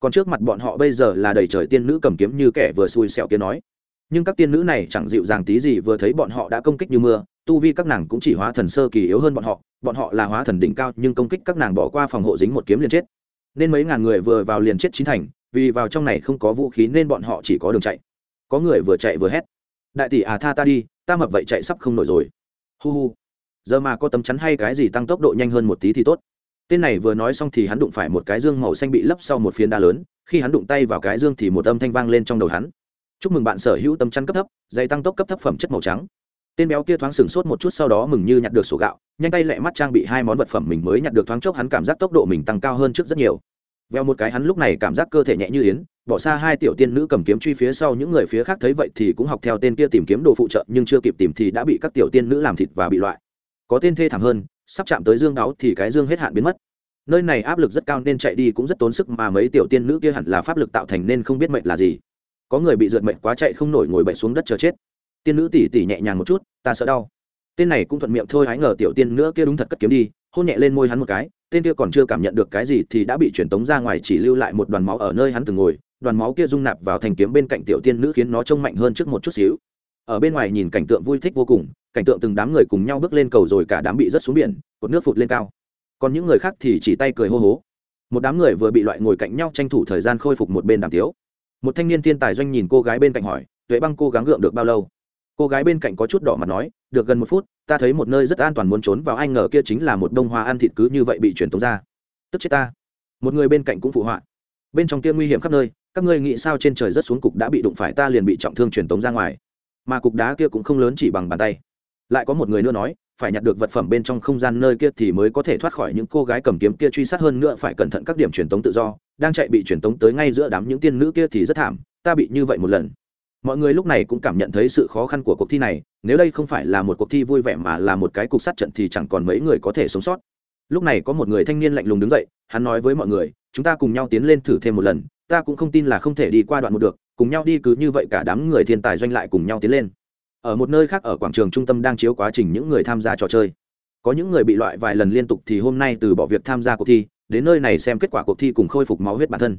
Còn trước mặt bọn họ bây giờ là đầy trời tiên nữ cầm kiếm như kẻ vừa xui xẹo kia nói. Nhưng các tiên nữ này chẳng dịu dàng tí gì vừa thấy bọn họ đã công kích như mưa, tu vi các nàng cũng chỉ hóa thần sơ kỳ yếu hơn bọn họ bọn họ là hóa thần đỉnh cao nhưng công kích các nàng bỏ qua phòng hộ dính một kiếm liền chết. Nên mấy ngàn người vừa vào liền chết chín thành, vì vào trong này không có vũ khí nên bọn họ chỉ có đường chạy. Có người vừa chạy vừa hét đại tỷ à tha ta đi, ta mập vậy chạy sắp không nổi rồi. Hu hu. Giờ mà có tấm chắn hay cái gì tăng tốc độ nhanh hơn một tí thì tốt. Tên này vừa nói xong thì hắn đụng phải một cái dương màu xanh bị lấp sau một phiến đá lớn, khi hắn đụng tay vào cái dương thì một âm thanh vang lên trong đầu hắn. Chúc mừng bạn sở hữu tấm chắn cấp thấp, dày tăng tốc cấp thấp phẩm chất màu trắng. Tên béo kia thoáng sừng sốt một chút sau đó mừng như nhặt được sổ gạo, nhanh tay lẹ mắt trang bị hai món vật phẩm mình mới nhặt được thoáng chốc hắn cảm giác tốc độ mình tăng cao hơn trước rất nhiều. Veo một cái hắn lúc này cảm giác cơ thể nhẹ như yến bỏ xa hai tiểu tiên nữ cầm kiếm truy phía sau, những người phía khác thấy vậy thì cũng học theo tên kia tìm kiếm đồ phụ trợ, nhưng chưa kịp tìm thì đã bị các tiểu tiên nữ làm thịt và bị loại. Có tên thê thảm hơn, sắp chạm tới dương đáo thì cái dương hết hạn biến mất. Nơi này áp lực rất cao nên chạy đi cũng rất tốn sức mà mấy tiểu tiên nữ kia hẳn là pháp lực tạo thành nên không biết mệnh là gì. Có người bị rượt mệnh quá chạy không nổi ngồi bệnh xuống đất chờ chết. Tiên nữ tỉ tỉ nhẹ nhàng một chút, ta sợ đau. Tên này cũng thuận miệng thôi, hái ngờ tiểu tiên nữa kia đúng thật cất kiếm đi, hôn nhẹ lên môi hắn một cái. Tên kia còn chưa cảm nhận được cái gì thì đã bị truyền tống ra ngoài chỉ lưu lại một đoàn máu ở nơi hắn từng ngồi đoàn máu kia dung nạp vào thành kiếm bên cạnh tiểu tiên nữ khiến nó trông mạnh hơn trước một chút xíu. Ở bên ngoài nhìn cảnh tượng vui thích vô cùng, cảnh tượng từng đám người cùng nhau bước lên cầu rồi cả đám bị rớt xuống biển, cột nước phụt lên cao. Còn những người khác thì chỉ tay cười hô hố. Một đám người vừa bị loại ngồi cạnh nhau tranh thủ thời gian khôi phục một bên đàm tiếu. Một thanh niên thiên tài doanh nhìn cô gái bên cạnh hỏi, tuệ băng cô gắng gượng được bao lâu? Cô gái bên cạnh có chút đỏ mặt nói, được gần một phút, ta thấy một nơi rất an toàn muốn trốn vào anh ngờ kia chính là một đông hoa ăn thịt cứ như vậy bị truyền tống ra. Tức chết ta. Một người bên cạnh cũng phụ họa. Bên trong kia nguy hiểm khắp nơi các ngươi nghĩ sao trên trời rất xuống cục đã bị đụng phải ta liền bị trọng thương truyền tống ra ngoài. Mà cục đá kia cũng không lớn chỉ bằng bàn tay. Lại có một người nữa nói, phải nhặt được vật phẩm bên trong không gian nơi kia thì mới có thể thoát khỏi những cô gái cầm kiếm kia truy sát hơn nữa phải cẩn thận các điểm truyền tống tự do. Đang chạy bị truyền tống tới ngay giữa đám những tiên nữ kia thì rất thảm, ta bị như vậy một lần. Mọi người lúc này cũng cảm nhận thấy sự khó khăn của cuộc thi này, nếu đây không phải là một cuộc thi vui vẻ mà là một cái cục sát trận thì chẳng còn mấy người có thể sống sót. Lúc này có một người thanh niên lạnh lùng đứng dậy, hắn nói với mọi người, chúng ta cùng nhau tiến lên thử thêm một lần ta cũng không tin là không thể đi qua đoạn một được, cùng nhau đi cứ như vậy cả đám người thiên tài doanh lại cùng nhau tiến lên. Ở một nơi khác ở quảng trường trung tâm đang chiếu quá trình những người tham gia trò chơi. Có những người bị loại vài lần liên tục thì hôm nay từ bỏ việc tham gia cuộc thi, đến nơi này xem kết quả cuộc thi cùng khôi phục máu huyết bản thân.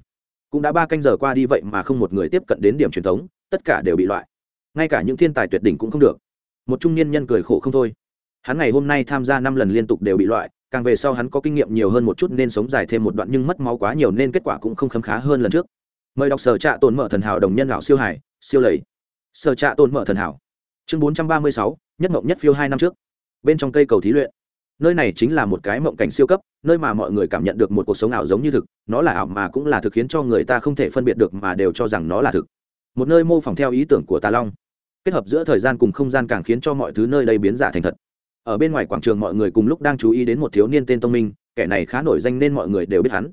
Cũng đã ba canh giờ qua đi vậy mà không một người tiếp cận đến điểm truyền thống, tất cả đều bị loại. Ngay cả những thiên tài tuyệt đỉnh cũng không được. Một trung niên nhân cười khổ không thôi. Hắn ngày hôm nay tham gia năm lần liên tục đều bị loại càng về sau hắn có kinh nghiệm nhiều hơn một chút nên sống dài thêm một đoạn nhưng mất máu quá nhiều nên kết quả cũng không khấm khá hơn lần trước. Mời đọc sở trạ tồn mở thần hảo đồng nhân lão siêu hải, siêu lầy. Sở trạ tồn mở thần hảo. Chương bốn trăm ba mươi sáu, nhất mộng nhất phiêu hai năm trước. Bên trong cây cầu thí luyện. Nơi này chính là một cái mộng cảnh siêu cấp, nơi mà mọi người cảm nhận được một cuộc sống ảo giống như thực. Nó là ảo mà cũng là thực khiến cho người ta không thể phân biệt được mà đều cho rằng nó là thực. Một nơi mô phỏng theo ý tưởng của tà long. Kết hợp giữa thời gian cùng không gian càng khiến cho mọi thứ nơi đây biến giả thành thật ở bên ngoài quảng trường mọi người cùng lúc đang chú ý đến một thiếu niên tên tông minh, kẻ này khá nổi danh nên mọi người đều biết hắn.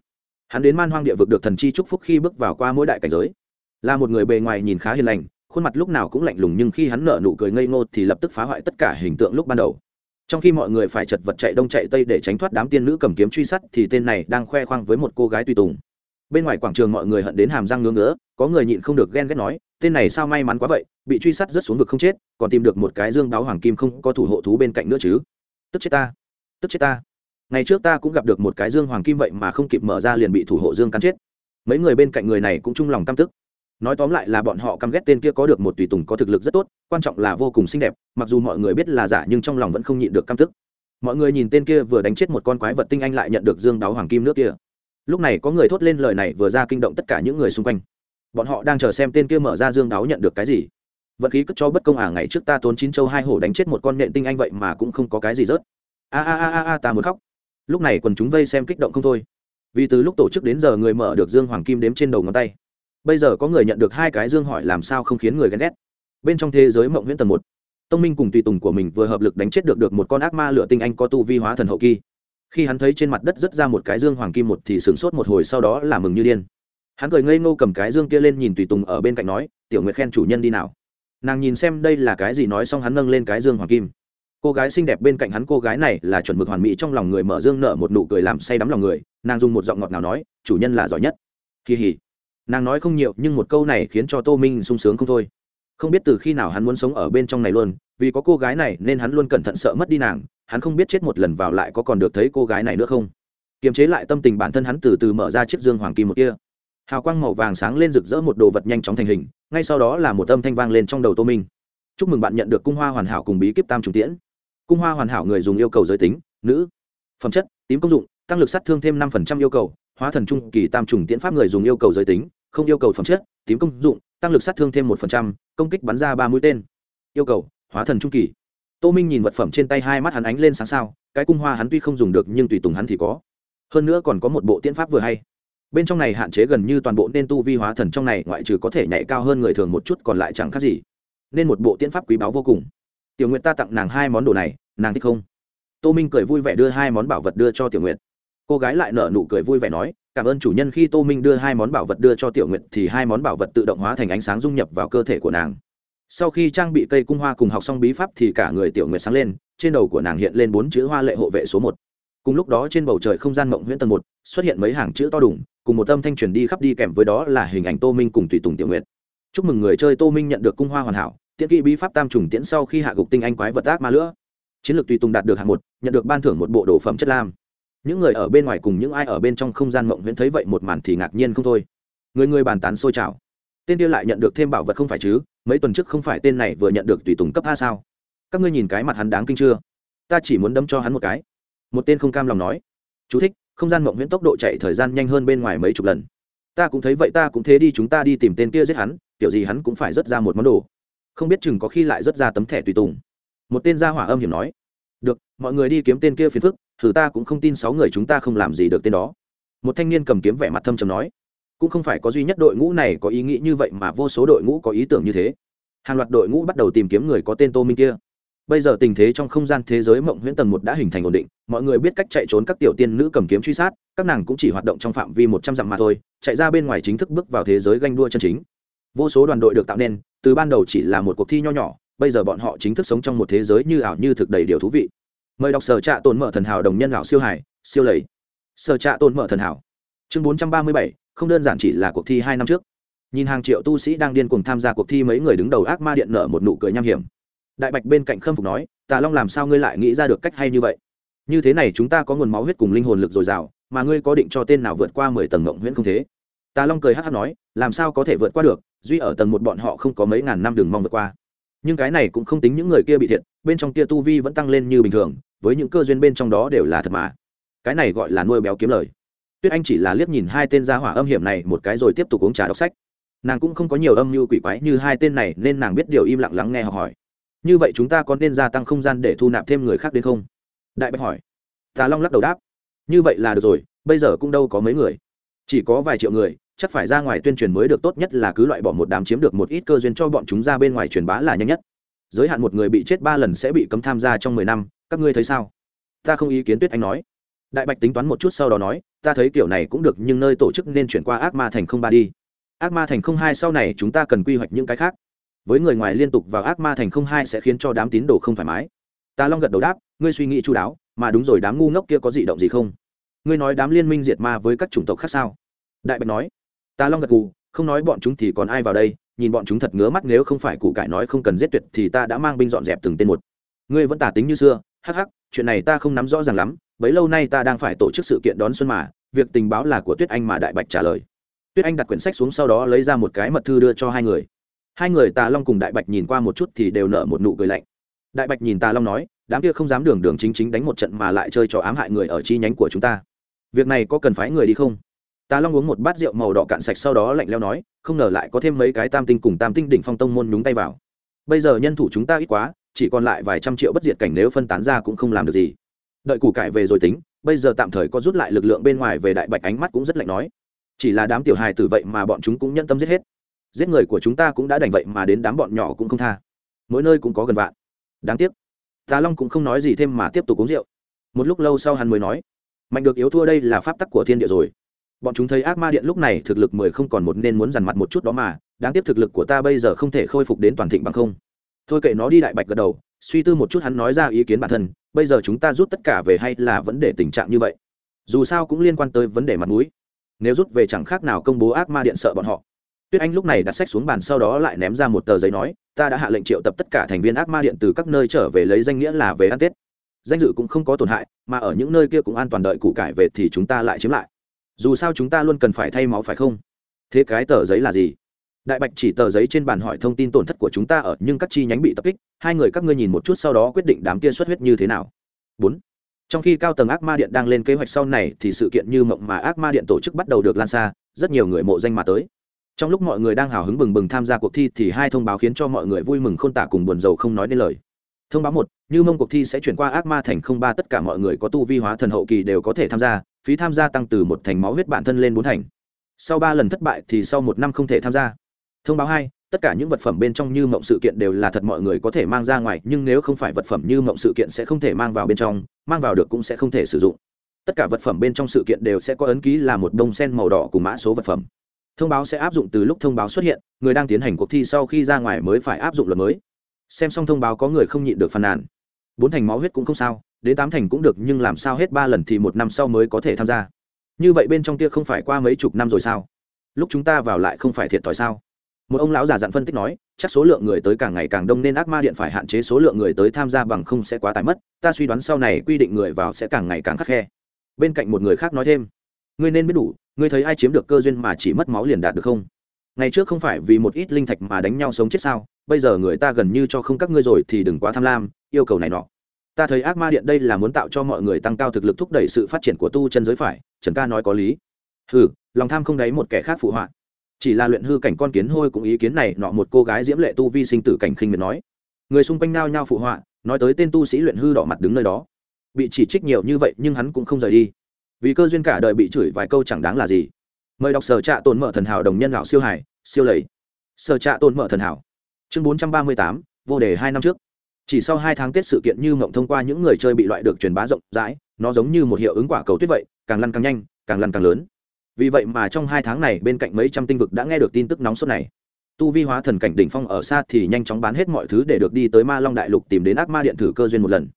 Hắn đến man hoang địa vực được thần chi chúc phúc khi bước vào qua mỗi đại cảnh giới. Là một người bề ngoài nhìn khá hiền lành, khuôn mặt lúc nào cũng lạnh lùng nhưng khi hắn nở nụ cười ngây ngô thì lập tức phá hoại tất cả hình tượng lúc ban đầu. Trong khi mọi người phải chật vật chạy đông chạy tây để tránh thoát đám tiên nữ cầm kiếm truy sát thì tên này đang khoe khoang với một cô gái tùy tùng bên ngoài quảng trường mọi người hận đến hàm răng ngứa ngứa, có người nhịn không được ghen ghét nói, tên này sao may mắn quá vậy, bị truy sát rất xuống vực không chết, còn tìm được một cái dương đáo hoàng kim không có thủ hộ thú bên cạnh nữa chứ. Tức chết ta, tức chết ta. Ngày trước ta cũng gặp được một cái dương hoàng kim vậy mà không kịp mở ra liền bị thủ hộ dương cắn chết. Mấy người bên cạnh người này cũng chung lòng căm tức. Nói tóm lại là bọn họ căm ghét tên kia có được một tùy tùng có thực lực rất tốt, quan trọng là vô cùng xinh đẹp, mặc dù mọi người biết là giả nhưng trong lòng vẫn không nhịn được căm tức. Mọi người nhìn tên kia vừa đánh chết một con quái vật tinh anh lại nhận được dương đáo hoàng kim nước kia lúc này có người thốt lên lời này vừa ra kinh động tất cả những người xung quanh. Bọn họ đang chờ xem tên kia mở ra dương đáo nhận được cái gì. Vận khí cất cho bất công à ngày trước ta tốn chín châu hai hổ đánh chết một con nện tinh anh vậy mà cũng không có cái gì rớt. A a a a ta muốn khóc. Lúc này quần chúng vây xem kích động không thôi. Vì từ lúc tổ chức đến giờ người mở được dương hoàng kim đếm trên đầu ngón tay. Bây giờ có người nhận được hai cái dương hỏi làm sao không khiến người ghen ghét. Bên trong thế giới mộng nguyễn tầng một, tông minh cùng tùy tùng của mình vừa hợp lực đánh chết được được một con ác ma lửa tinh anh có tu vi hóa thần hậu kỳ khi hắn thấy trên mặt đất rất ra một cái dương hoàng kim một thì sửng sốt một hồi sau đó là mừng như điên. Hắn cười ngây ngô cầm cái dương kia lên nhìn tùy tùng ở bên cạnh nói, tiểu nguyệt khen chủ nhân đi nào. Nàng nhìn xem đây là cái gì nói xong hắn nâng lên cái dương hoàng kim. Cô gái xinh đẹp bên cạnh hắn cô gái này là chuẩn mực hoàn mỹ trong lòng người mở dương nợ một nụ cười làm say đắm lòng người, nàng dùng một giọng ngọt nào nói, chủ nhân là giỏi nhất. Kỳ hỉ. Nàng nói không nhiều nhưng một câu này khiến cho tô minh sung sướng không thôi. Không biết từ khi nào hắn muốn sống ở bên trong này luôn, vì có cô gái này nên hắn luôn cẩn thận sợ mất đi nàng hắn không biết chết một lần vào lại có còn được thấy cô gái này nữa không? Kiềm chế lại tâm tình bản thân hắn từ từ mở ra chiếc dương hoàng kim một kia. Hào quang màu vàng sáng lên rực rỡ một đồ vật nhanh chóng thành hình, ngay sau đó là một âm thanh vang lên trong đầu tô minh. Chúc mừng bạn nhận được cung hoa hoàn hảo cùng bí kíp tam trùng tiễn. Cung hoa hoàn hảo người dùng yêu cầu giới tính, nữ. Phẩm chất, tím công dụng, tăng lực sát thương thêm năm yêu cầu. Hóa thần trung kỳ tam trùng tiễn pháp người dùng yêu cầu giới tính, không yêu cầu phẩm chất, tím công dụng, tăng lực sát thương thêm một công kích bắn ra ba mũi tên. Yêu cầu, hóa thần trung kỳ tô minh nhìn vật phẩm trên tay hai mắt hắn ánh lên sáng sao, cái cung hoa hắn tuy không dùng được nhưng tùy tùng hắn thì có. Hơn nữa còn có một bộ tiễn pháp vừa hay. Bên trong này hạn chế gần như toàn bộ nên tu vi hóa thần trong này, ngoại trừ có thể nhảy cao hơn người thường một chút, còn lại chẳng khác gì. Nên một bộ tiễn pháp quý báu vô cùng. Tiểu nguyệt ta tặng nàng hai món đồ này, nàng thích không? Tô minh cười vui vẻ đưa hai món bảo vật đưa cho tiểu nguyệt. Cô gái lại nở nụ cười vui vẻ nói, cảm ơn chủ nhân khi tô minh đưa hai món bảo vật đưa cho tiểu nguyệt thì hai món bảo vật tự động hóa thành ánh sáng dung nhập vào cơ thể của nàng sau khi trang bị cây cung hoa cùng học xong bí pháp thì cả người tiểu nguyệt sáng lên, trên đầu của nàng hiện lên bốn chữ hoa lệ hộ vệ số một. Cùng lúc đó trên bầu trời không gian mộng huyễn tầng một xuất hiện mấy hàng chữ to đủng cùng một âm thanh truyền đi khắp đi kèm với đó là hình ảnh tô minh cùng tùy tùng tiểu nguyệt. Chúc mừng người chơi tô minh nhận được cung hoa hoàn hảo, tiễn kỵ bí pháp tam trùng tiễn sau khi hạ gục tinh anh quái vật ác ma lửa. Chiến lược tùy tùng đạt được hạng một, nhận được ban thưởng một bộ đồ phẩm chất lam. Những người ở bên ngoài cùng những ai ở bên trong không gian mộng huyễn thấy vậy một màn thì ngạc nhiên không thôi. Người người bàn tán sôi trào tên kia lại nhận được thêm bảo vật không phải chứ? Mấy tuần trước không phải tên này vừa nhận được tùy tùng cấp a sao? Các ngươi nhìn cái mặt hắn đáng kinh chưa? Ta chỉ muốn đấm cho hắn một cái. Một tên không cam lòng nói. Chú thích, không gian mộng huyễn tốc độ chạy thời gian nhanh hơn bên ngoài mấy chục lần. Ta cũng thấy vậy, ta cũng thế đi, chúng ta đi tìm tên kia giết hắn, kiểu gì hắn cũng phải rớt ra một món đồ. Không biết chừng có khi lại rớt ra tấm thẻ tùy tùng. Một tên gia hỏa âm hiểm nói. Được, mọi người đi kiếm tên kia phiền phức, thử ta cũng không tin sáu người chúng ta không làm gì được tên đó. Một thanh niên cầm kiếm vẻ mặt thâm trầm nói cũng không phải có duy nhất đội ngũ này có ý nghĩ như vậy mà vô số đội ngũ có ý tưởng như thế. Hàng loạt đội ngũ bắt đầu tìm kiếm người có tên tô minh kia. Bây giờ tình thế trong không gian thế giới mộng huyễn tầng một đã hình thành ổn định, mọi người biết cách chạy trốn các tiểu tiên nữ cầm kiếm truy sát, các nàng cũng chỉ hoạt động trong phạm vi một trăm dặm mà thôi, chạy ra bên ngoài chính thức bước vào thế giới ganh đua chân chính. Vô số đoàn đội được tạo nên, từ ban đầu chỉ là một cuộc thi nho nhỏ, bây giờ bọn họ chính thức sống trong một thế giới như ảo như thực đầy điều thú vị. Mời đọc sở trạ tồn mở thần hảo đồng nhân lão siêu hải, siêu lầy. Sở trạ tồn mở thần hảo. Chương bốn trăm ba mươi bảy không đơn giản chỉ là cuộc thi hai năm trước. Nhìn hàng triệu tu sĩ đang điên cuồng tham gia cuộc thi, mấy người đứng đầu ác ma điện nở một nụ cười nham hiểm. Đại bạch bên cạnh khâm phục nói, tà long làm sao ngươi lại nghĩ ra được cách hay như vậy? Như thế này chúng ta có nguồn máu huyết cùng linh hồn lực dồi dào, mà ngươi có định cho tên nào vượt qua mười tầng ngộng huyễn không thế? Tà long cười hát hát nói, làm sao có thể vượt qua được, duy ở tầng một bọn họ không có mấy ngàn năm đường mong vượt qua. Nhưng cái này cũng không tính những người kia bị thiệt, bên trong kia tu vi vẫn tăng lên như bình thường, với những cơ duyên bên trong đó đều là thật mà. Cái này gọi là nuôi béo kiếm lời tuyết anh chỉ là liếc nhìn hai tên gia hỏa âm hiểm này một cái rồi tiếp tục uống trà đọc sách. Nàng cũng không có nhiều âm mưu quỷ quái như hai tên này nên nàng biết điều im lặng lắng nghe học hỏi. Như vậy chúng ta có nên gia tăng không gian để thu nạp thêm người khác đến không? Đại bạch hỏi. Tà long lắc đầu đáp. Như vậy là được rồi, bây giờ cũng đâu có mấy người. Chỉ có vài triệu người, chắc phải ra ngoài tuyên truyền mới được tốt nhất là cứ loại bỏ một đám chiếm được một ít cơ duyên cho bọn chúng ra bên ngoài truyền bá là nhanh nhất. Giới hạn một người bị chết ba lần sẽ bị cấm tham gia trong mười năm, các ngươi thấy sao? Ta không ý kiến tuyết anh nói đại bạch tính toán một chút sau đó nói, ta thấy kiểu này cũng được, nhưng nơi tổ chức nên chuyển qua ác ma thành không ba đi. Ác ma thành không hai sau này chúng ta cần quy hoạch những cái khác. Với người ngoài liên tục vào ác ma thành không hai sẽ khiến cho đám tín đồ không thoải mái. Ta long gật đầu đáp, ngươi suy nghĩ chú đáo, mà đúng rồi, đám ngu ngốc kia có gì động gì không? Ngươi nói đám liên minh diệt ma với các chủng tộc khác sao? Đại bạch nói. Ta long gật gù, không nói bọn chúng thì còn ai vào đây, nhìn bọn chúng thật ngứa mắt, nếu không phải cụ cải nói không cần giết tuyệt thì ta đã mang binh dọn dẹp từng tên một. Ngươi vẫn tả tính như xưa, hắc hắc, chuyện này ta không nắm rõ ràng lắm bấy lâu nay ta đang phải tổ chức sự kiện đón xuân mà, việc tình báo là của tuyết anh mà đại bạch trả lời. Tuyết anh đặt quyển sách xuống sau đó lấy ra một cái mật thư đưa cho hai người. Hai người tà long cùng đại bạch nhìn qua một chút thì đều nở một nụ cười lạnh. Đại bạch nhìn tà long nói, đám kia không dám đường đường chính chính đánh một trận mà lại chơi trò ám hại người ở chi nhánh của chúng ta. Việc này có cần phái người đi không? Tà long uống một bát rượu màu đỏ cạn sạch sau đó lạnh leo nói, không ngờ lại có thêm mấy cái tam tinh cùng tam tinh đỉnh phong tông môn nhúng tay vào. Bây giờ nhân thủ chúng ta ít quá, chỉ còn lại vài trăm triệu bất diệt cảnh nếu phân tán ra cũng không làm được gì đợi củ cải về rồi tính, bây giờ tạm thời có rút lại lực lượng bên ngoài về đại bạch ánh mắt cũng rất lạnh nói. Chỉ là đám tiểu hài tử vậy mà bọn chúng cũng nhân tâm giết hết. Giết người của chúng ta cũng đã đành vậy mà đến đám bọn nhỏ cũng không tha. Mỗi nơi cũng có gần vạn. Đáng tiếc, tà long cũng không nói gì thêm mà tiếp tục uống rượu. Một lúc lâu sau hắn mới nói, mạnh được yếu thua đây là pháp tắc của thiên địa rồi. Bọn chúng thấy ác ma điện lúc này thực lực mười không còn một nên muốn dằn mặt một chút đó mà, đáng tiếc thực lực của ta bây giờ không thể khôi phục đến toàn thịnh bằng không. Thôi kệ nó đi đại bạch gật đầu suy tư một chút hắn nói ra ý kiến bản thân, bây giờ chúng ta rút tất cả về hay là vấn đề tình trạng như vậy? Dù sao cũng liên quan tới vấn đề mặt mũi. Nếu rút về chẳng khác nào công bố ác ma điện sợ bọn họ. Tuyết anh lúc này đặt sách xuống bàn sau đó lại ném ra một tờ giấy nói, ta đã hạ lệnh triệu tập tất cả thành viên ác ma điện từ các nơi trở về lấy danh nghĩa là về ăn tết. Danh dự cũng không có tổn hại, mà ở những nơi kia cũng an toàn đợi củ cải về thì chúng ta lại chiếm lại. Dù sao chúng ta luôn cần phải thay máu phải không? Thế cái tờ giấy là gì? Đại bạch chỉ tờ giấy trên bàn hỏi thông tin tổn thất của chúng ta ở, nhưng các chi nhánh bị tập kích, hai người các ngươi nhìn một chút sau đó quyết định đám kia xuất huyết như thế nào. Bốn. Trong khi cao tầng ác ma điện đang lên kế hoạch sau này, thì sự kiện như mộng mà ác ma điện tổ chức bắt đầu được lan xa, rất nhiều người mộ danh mà tới. Trong lúc mọi người đang hào hứng bừng bừng tham gia cuộc thi, thì hai thông báo khiến cho mọi người vui mừng khôn tả cùng buồn rầu không nói nên lời. Thông báo một, như mông cuộc thi sẽ chuyển qua ác ma thành không ba, tất cả mọi người có tu vi hóa thần hậu kỳ đều có thể tham gia, phí tham gia tăng từ một thành máu huyết bản thân lên bốn thành. Sau ba lần thất bại thì sau một năm không thể tham gia thông báo hai, tất cả những vật phẩm bên trong như mộng sự kiện đều là thật mọi người có thể mang ra ngoài, nhưng nếu không phải vật phẩm như mộng sự kiện sẽ không thể mang vào bên trong, mang vào được cũng sẽ không thể sử dụng. Tất cả vật phẩm bên trong sự kiện đều sẽ có ấn ký là một đông sen màu đỏ cùng mã số vật phẩm. Thông báo sẽ áp dụng từ lúc thông báo xuất hiện, người đang tiến hành cuộc thi sau khi ra ngoài mới phải áp dụng luật mới. Xem xong thông báo có người không nhịn được phàn nàn. Bốn thành máu huyết cũng không sao, đến tám thành cũng được, nhưng làm sao hết ba lần thì một năm sau mới có thể tham gia? Như vậy bên trong kia không phải qua mấy chục năm rồi sao? Lúc chúng ta vào lại không phải thiệt thòi sao? Một ông lão già dặn phân tích nói, chắc số lượng người tới càng ngày càng đông nên ác ma điện phải hạn chế số lượng người tới tham gia bằng không sẽ quá tải mất, ta suy đoán sau này quy định người vào sẽ càng ngày càng khắc khe. Bên cạnh một người khác nói thêm, ngươi nên biết đủ, ngươi thấy ai chiếm được cơ duyên mà chỉ mất máu liền đạt được không? Ngày trước không phải vì một ít linh thạch mà đánh nhau sống chết sao, bây giờ người ta gần như cho không các ngươi rồi thì đừng quá tham lam, yêu cầu này nọ. Ta thấy ác ma điện đây là muốn tạo cho mọi người tăng cao thực lực thúc đẩy sự phát triển của tu chân giới phải, trần ca nói có lý. Ừ lòng tham không đáy một kẻ khác phụ họa chỉ là luyện hư cảnh con kiến hôi cũng ý kiến này, nọ một cô gái diễm lệ tu vi sinh tử cảnh khinh miệt nói. Người xung quanh nao nhao phụ họa, nói tới tên tu sĩ luyện hư đỏ mặt đứng nơi đó. Bị chỉ trích nhiều như vậy nhưng hắn cũng không rời đi. Vì cơ duyên cả đời bị chửi vài câu chẳng đáng là gì. Mời đọc sở trạ tồn mở thần hảo đồng nhân lão siêu hải, siêu lầy. Sở trạ tồn mở thần hảo. Chương bốn trăm ba mươi tám, vô đề hai năm trước. Chỉ sau hai tháng tết sự kiện như mộng thông qua những người chơi bị loại được truyền bá rộng rãi, nó giống như một hiệu ứng quả cầu tuyết vậy, càng lăn càng nhanh, càng lăn càng lớn vì vậy mà trong hai tháng này bên cạnh mấy trăm tinh vực đã nghe được tin tức nóng sốt này. Tu vi hóa thần cảnh đỉnh phong ở xa thì nhanh chóng bán hết mọi thứ để được đi tới ma long đại lục tìm đến ác ma điện thử cơ duyên một lần.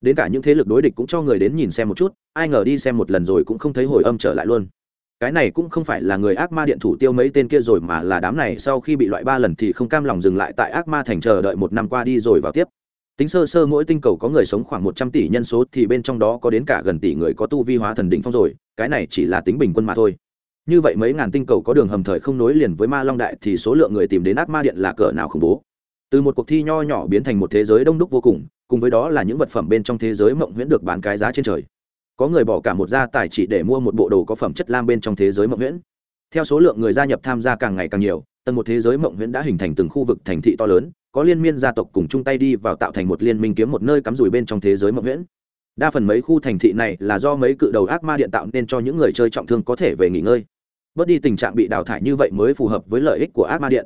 Đến cả những thế lực đối địch cũng cho người đến nhìn xem một chút, ai ngờ đi xem một lần rồi cũng không thấy hồi âm trở lại luôn. Cái này cũng không phải là người ác ma điện thủ tiêu mấy tên kia rồi mà là đám này sau khi bị loại ba lần thì không cam lòng dừng lại tại ác ma thành chờ đợi một năm qua đi rồi vào tiếp. Tính sơ sơ mỗi tinh cầu có người sống khoảng một trăm tỷ nhân số thì bên trong đó có đến cả gần tỷ người có tu vi hóa thần đỉnh phong rồi, cái này chỉ là tính bình quân mà thôi như vậy mấy ngàn tinh cầu có đường hầm thời không nối liền với ma long đại thì số lượng người tìm đến ác ma điện là cỡ nào khủng bố? Từ một cuộc thi nho nhỏ biến thành một thế giới đông đúc vô cùng cùng với đó là những vật phẩm bên trong thế giới mộng huyễn được bán cái giá trên trời. Có người bỏ cả một gia tài chỉ để mua một bộ đồ có phẩm chất lam bên trong thế giới mộng huyễn. Theo số lượng người gia nhập tham gia càng ngày càng nhiều, tầng một thế giới mộng huyễn đã hình thành từng khu vực thành thị to lớn, có liên miên gia tộc cùng chung tay đi vào tạo thành một liên minh kiếm một nơi cắm rủi bên trong thế giới mộng huyễn. Đa phần mấy khu thành thị này là do mấy cự đầu ác ma điện tạo nên cho những người chơi trọng thương có thể về nghỉ ngơi bớt đi tình trạng bị đào thải như vậy mới phù hợp với lợi ích của ác ma điện.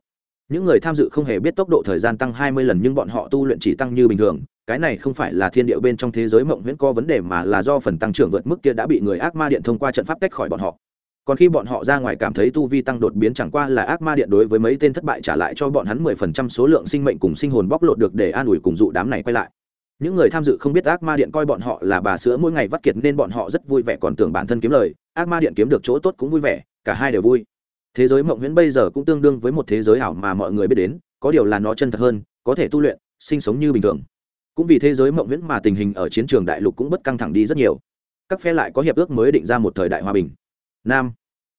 Những người tham dự không hề biết tốc độ thời gian tăng hai mươi lần nhưng bọn họ tu luyện chỉ tăng như bình thường. Cái này không phải là thiên địa bên trong thế giới mộng huyễn có vấn đề mà là do phần tăng trưởng vượt mức kia đã bị người ác ma điện thông qua trận pháp tách khỏi bọn họ. Còn khi bọn họ ra ngoài cảm thấy tu vi tăng đột biến chẳng qua là ác ma điện đối với mấy tên thất bại trả lại cho bọn hắn mười phần trăm số lượng sinh mệnh cùng sinh hồn bóc lột được để an ủi cùng dụ đám này quay lại những người tham dự không biết ác ma điện coi bọn họ là bà sữa mỗi ngày vắt kiệt nên bọn họ rất vui vẻ còn tưởng bản thân kiếm lời. Ác ma điện kiếm được chỗ tốt cũng vui vẻ, cả hai đều vui. Thế giới mộng huyễn bây giờ cũng tương đương với một thế giới ảo mà mọi người biết đến, có điều là nó chân thật hơn, có thể tu luyện, sinh sống như bình thường. Cũng vì thế giới mộng huyễn mà tình hình ở chiến trường đại lục cũng bất căng thẳng đi rất nhiều. Các phe lại có hiệp ước mới định ra một thời đại hòa bình. Nam.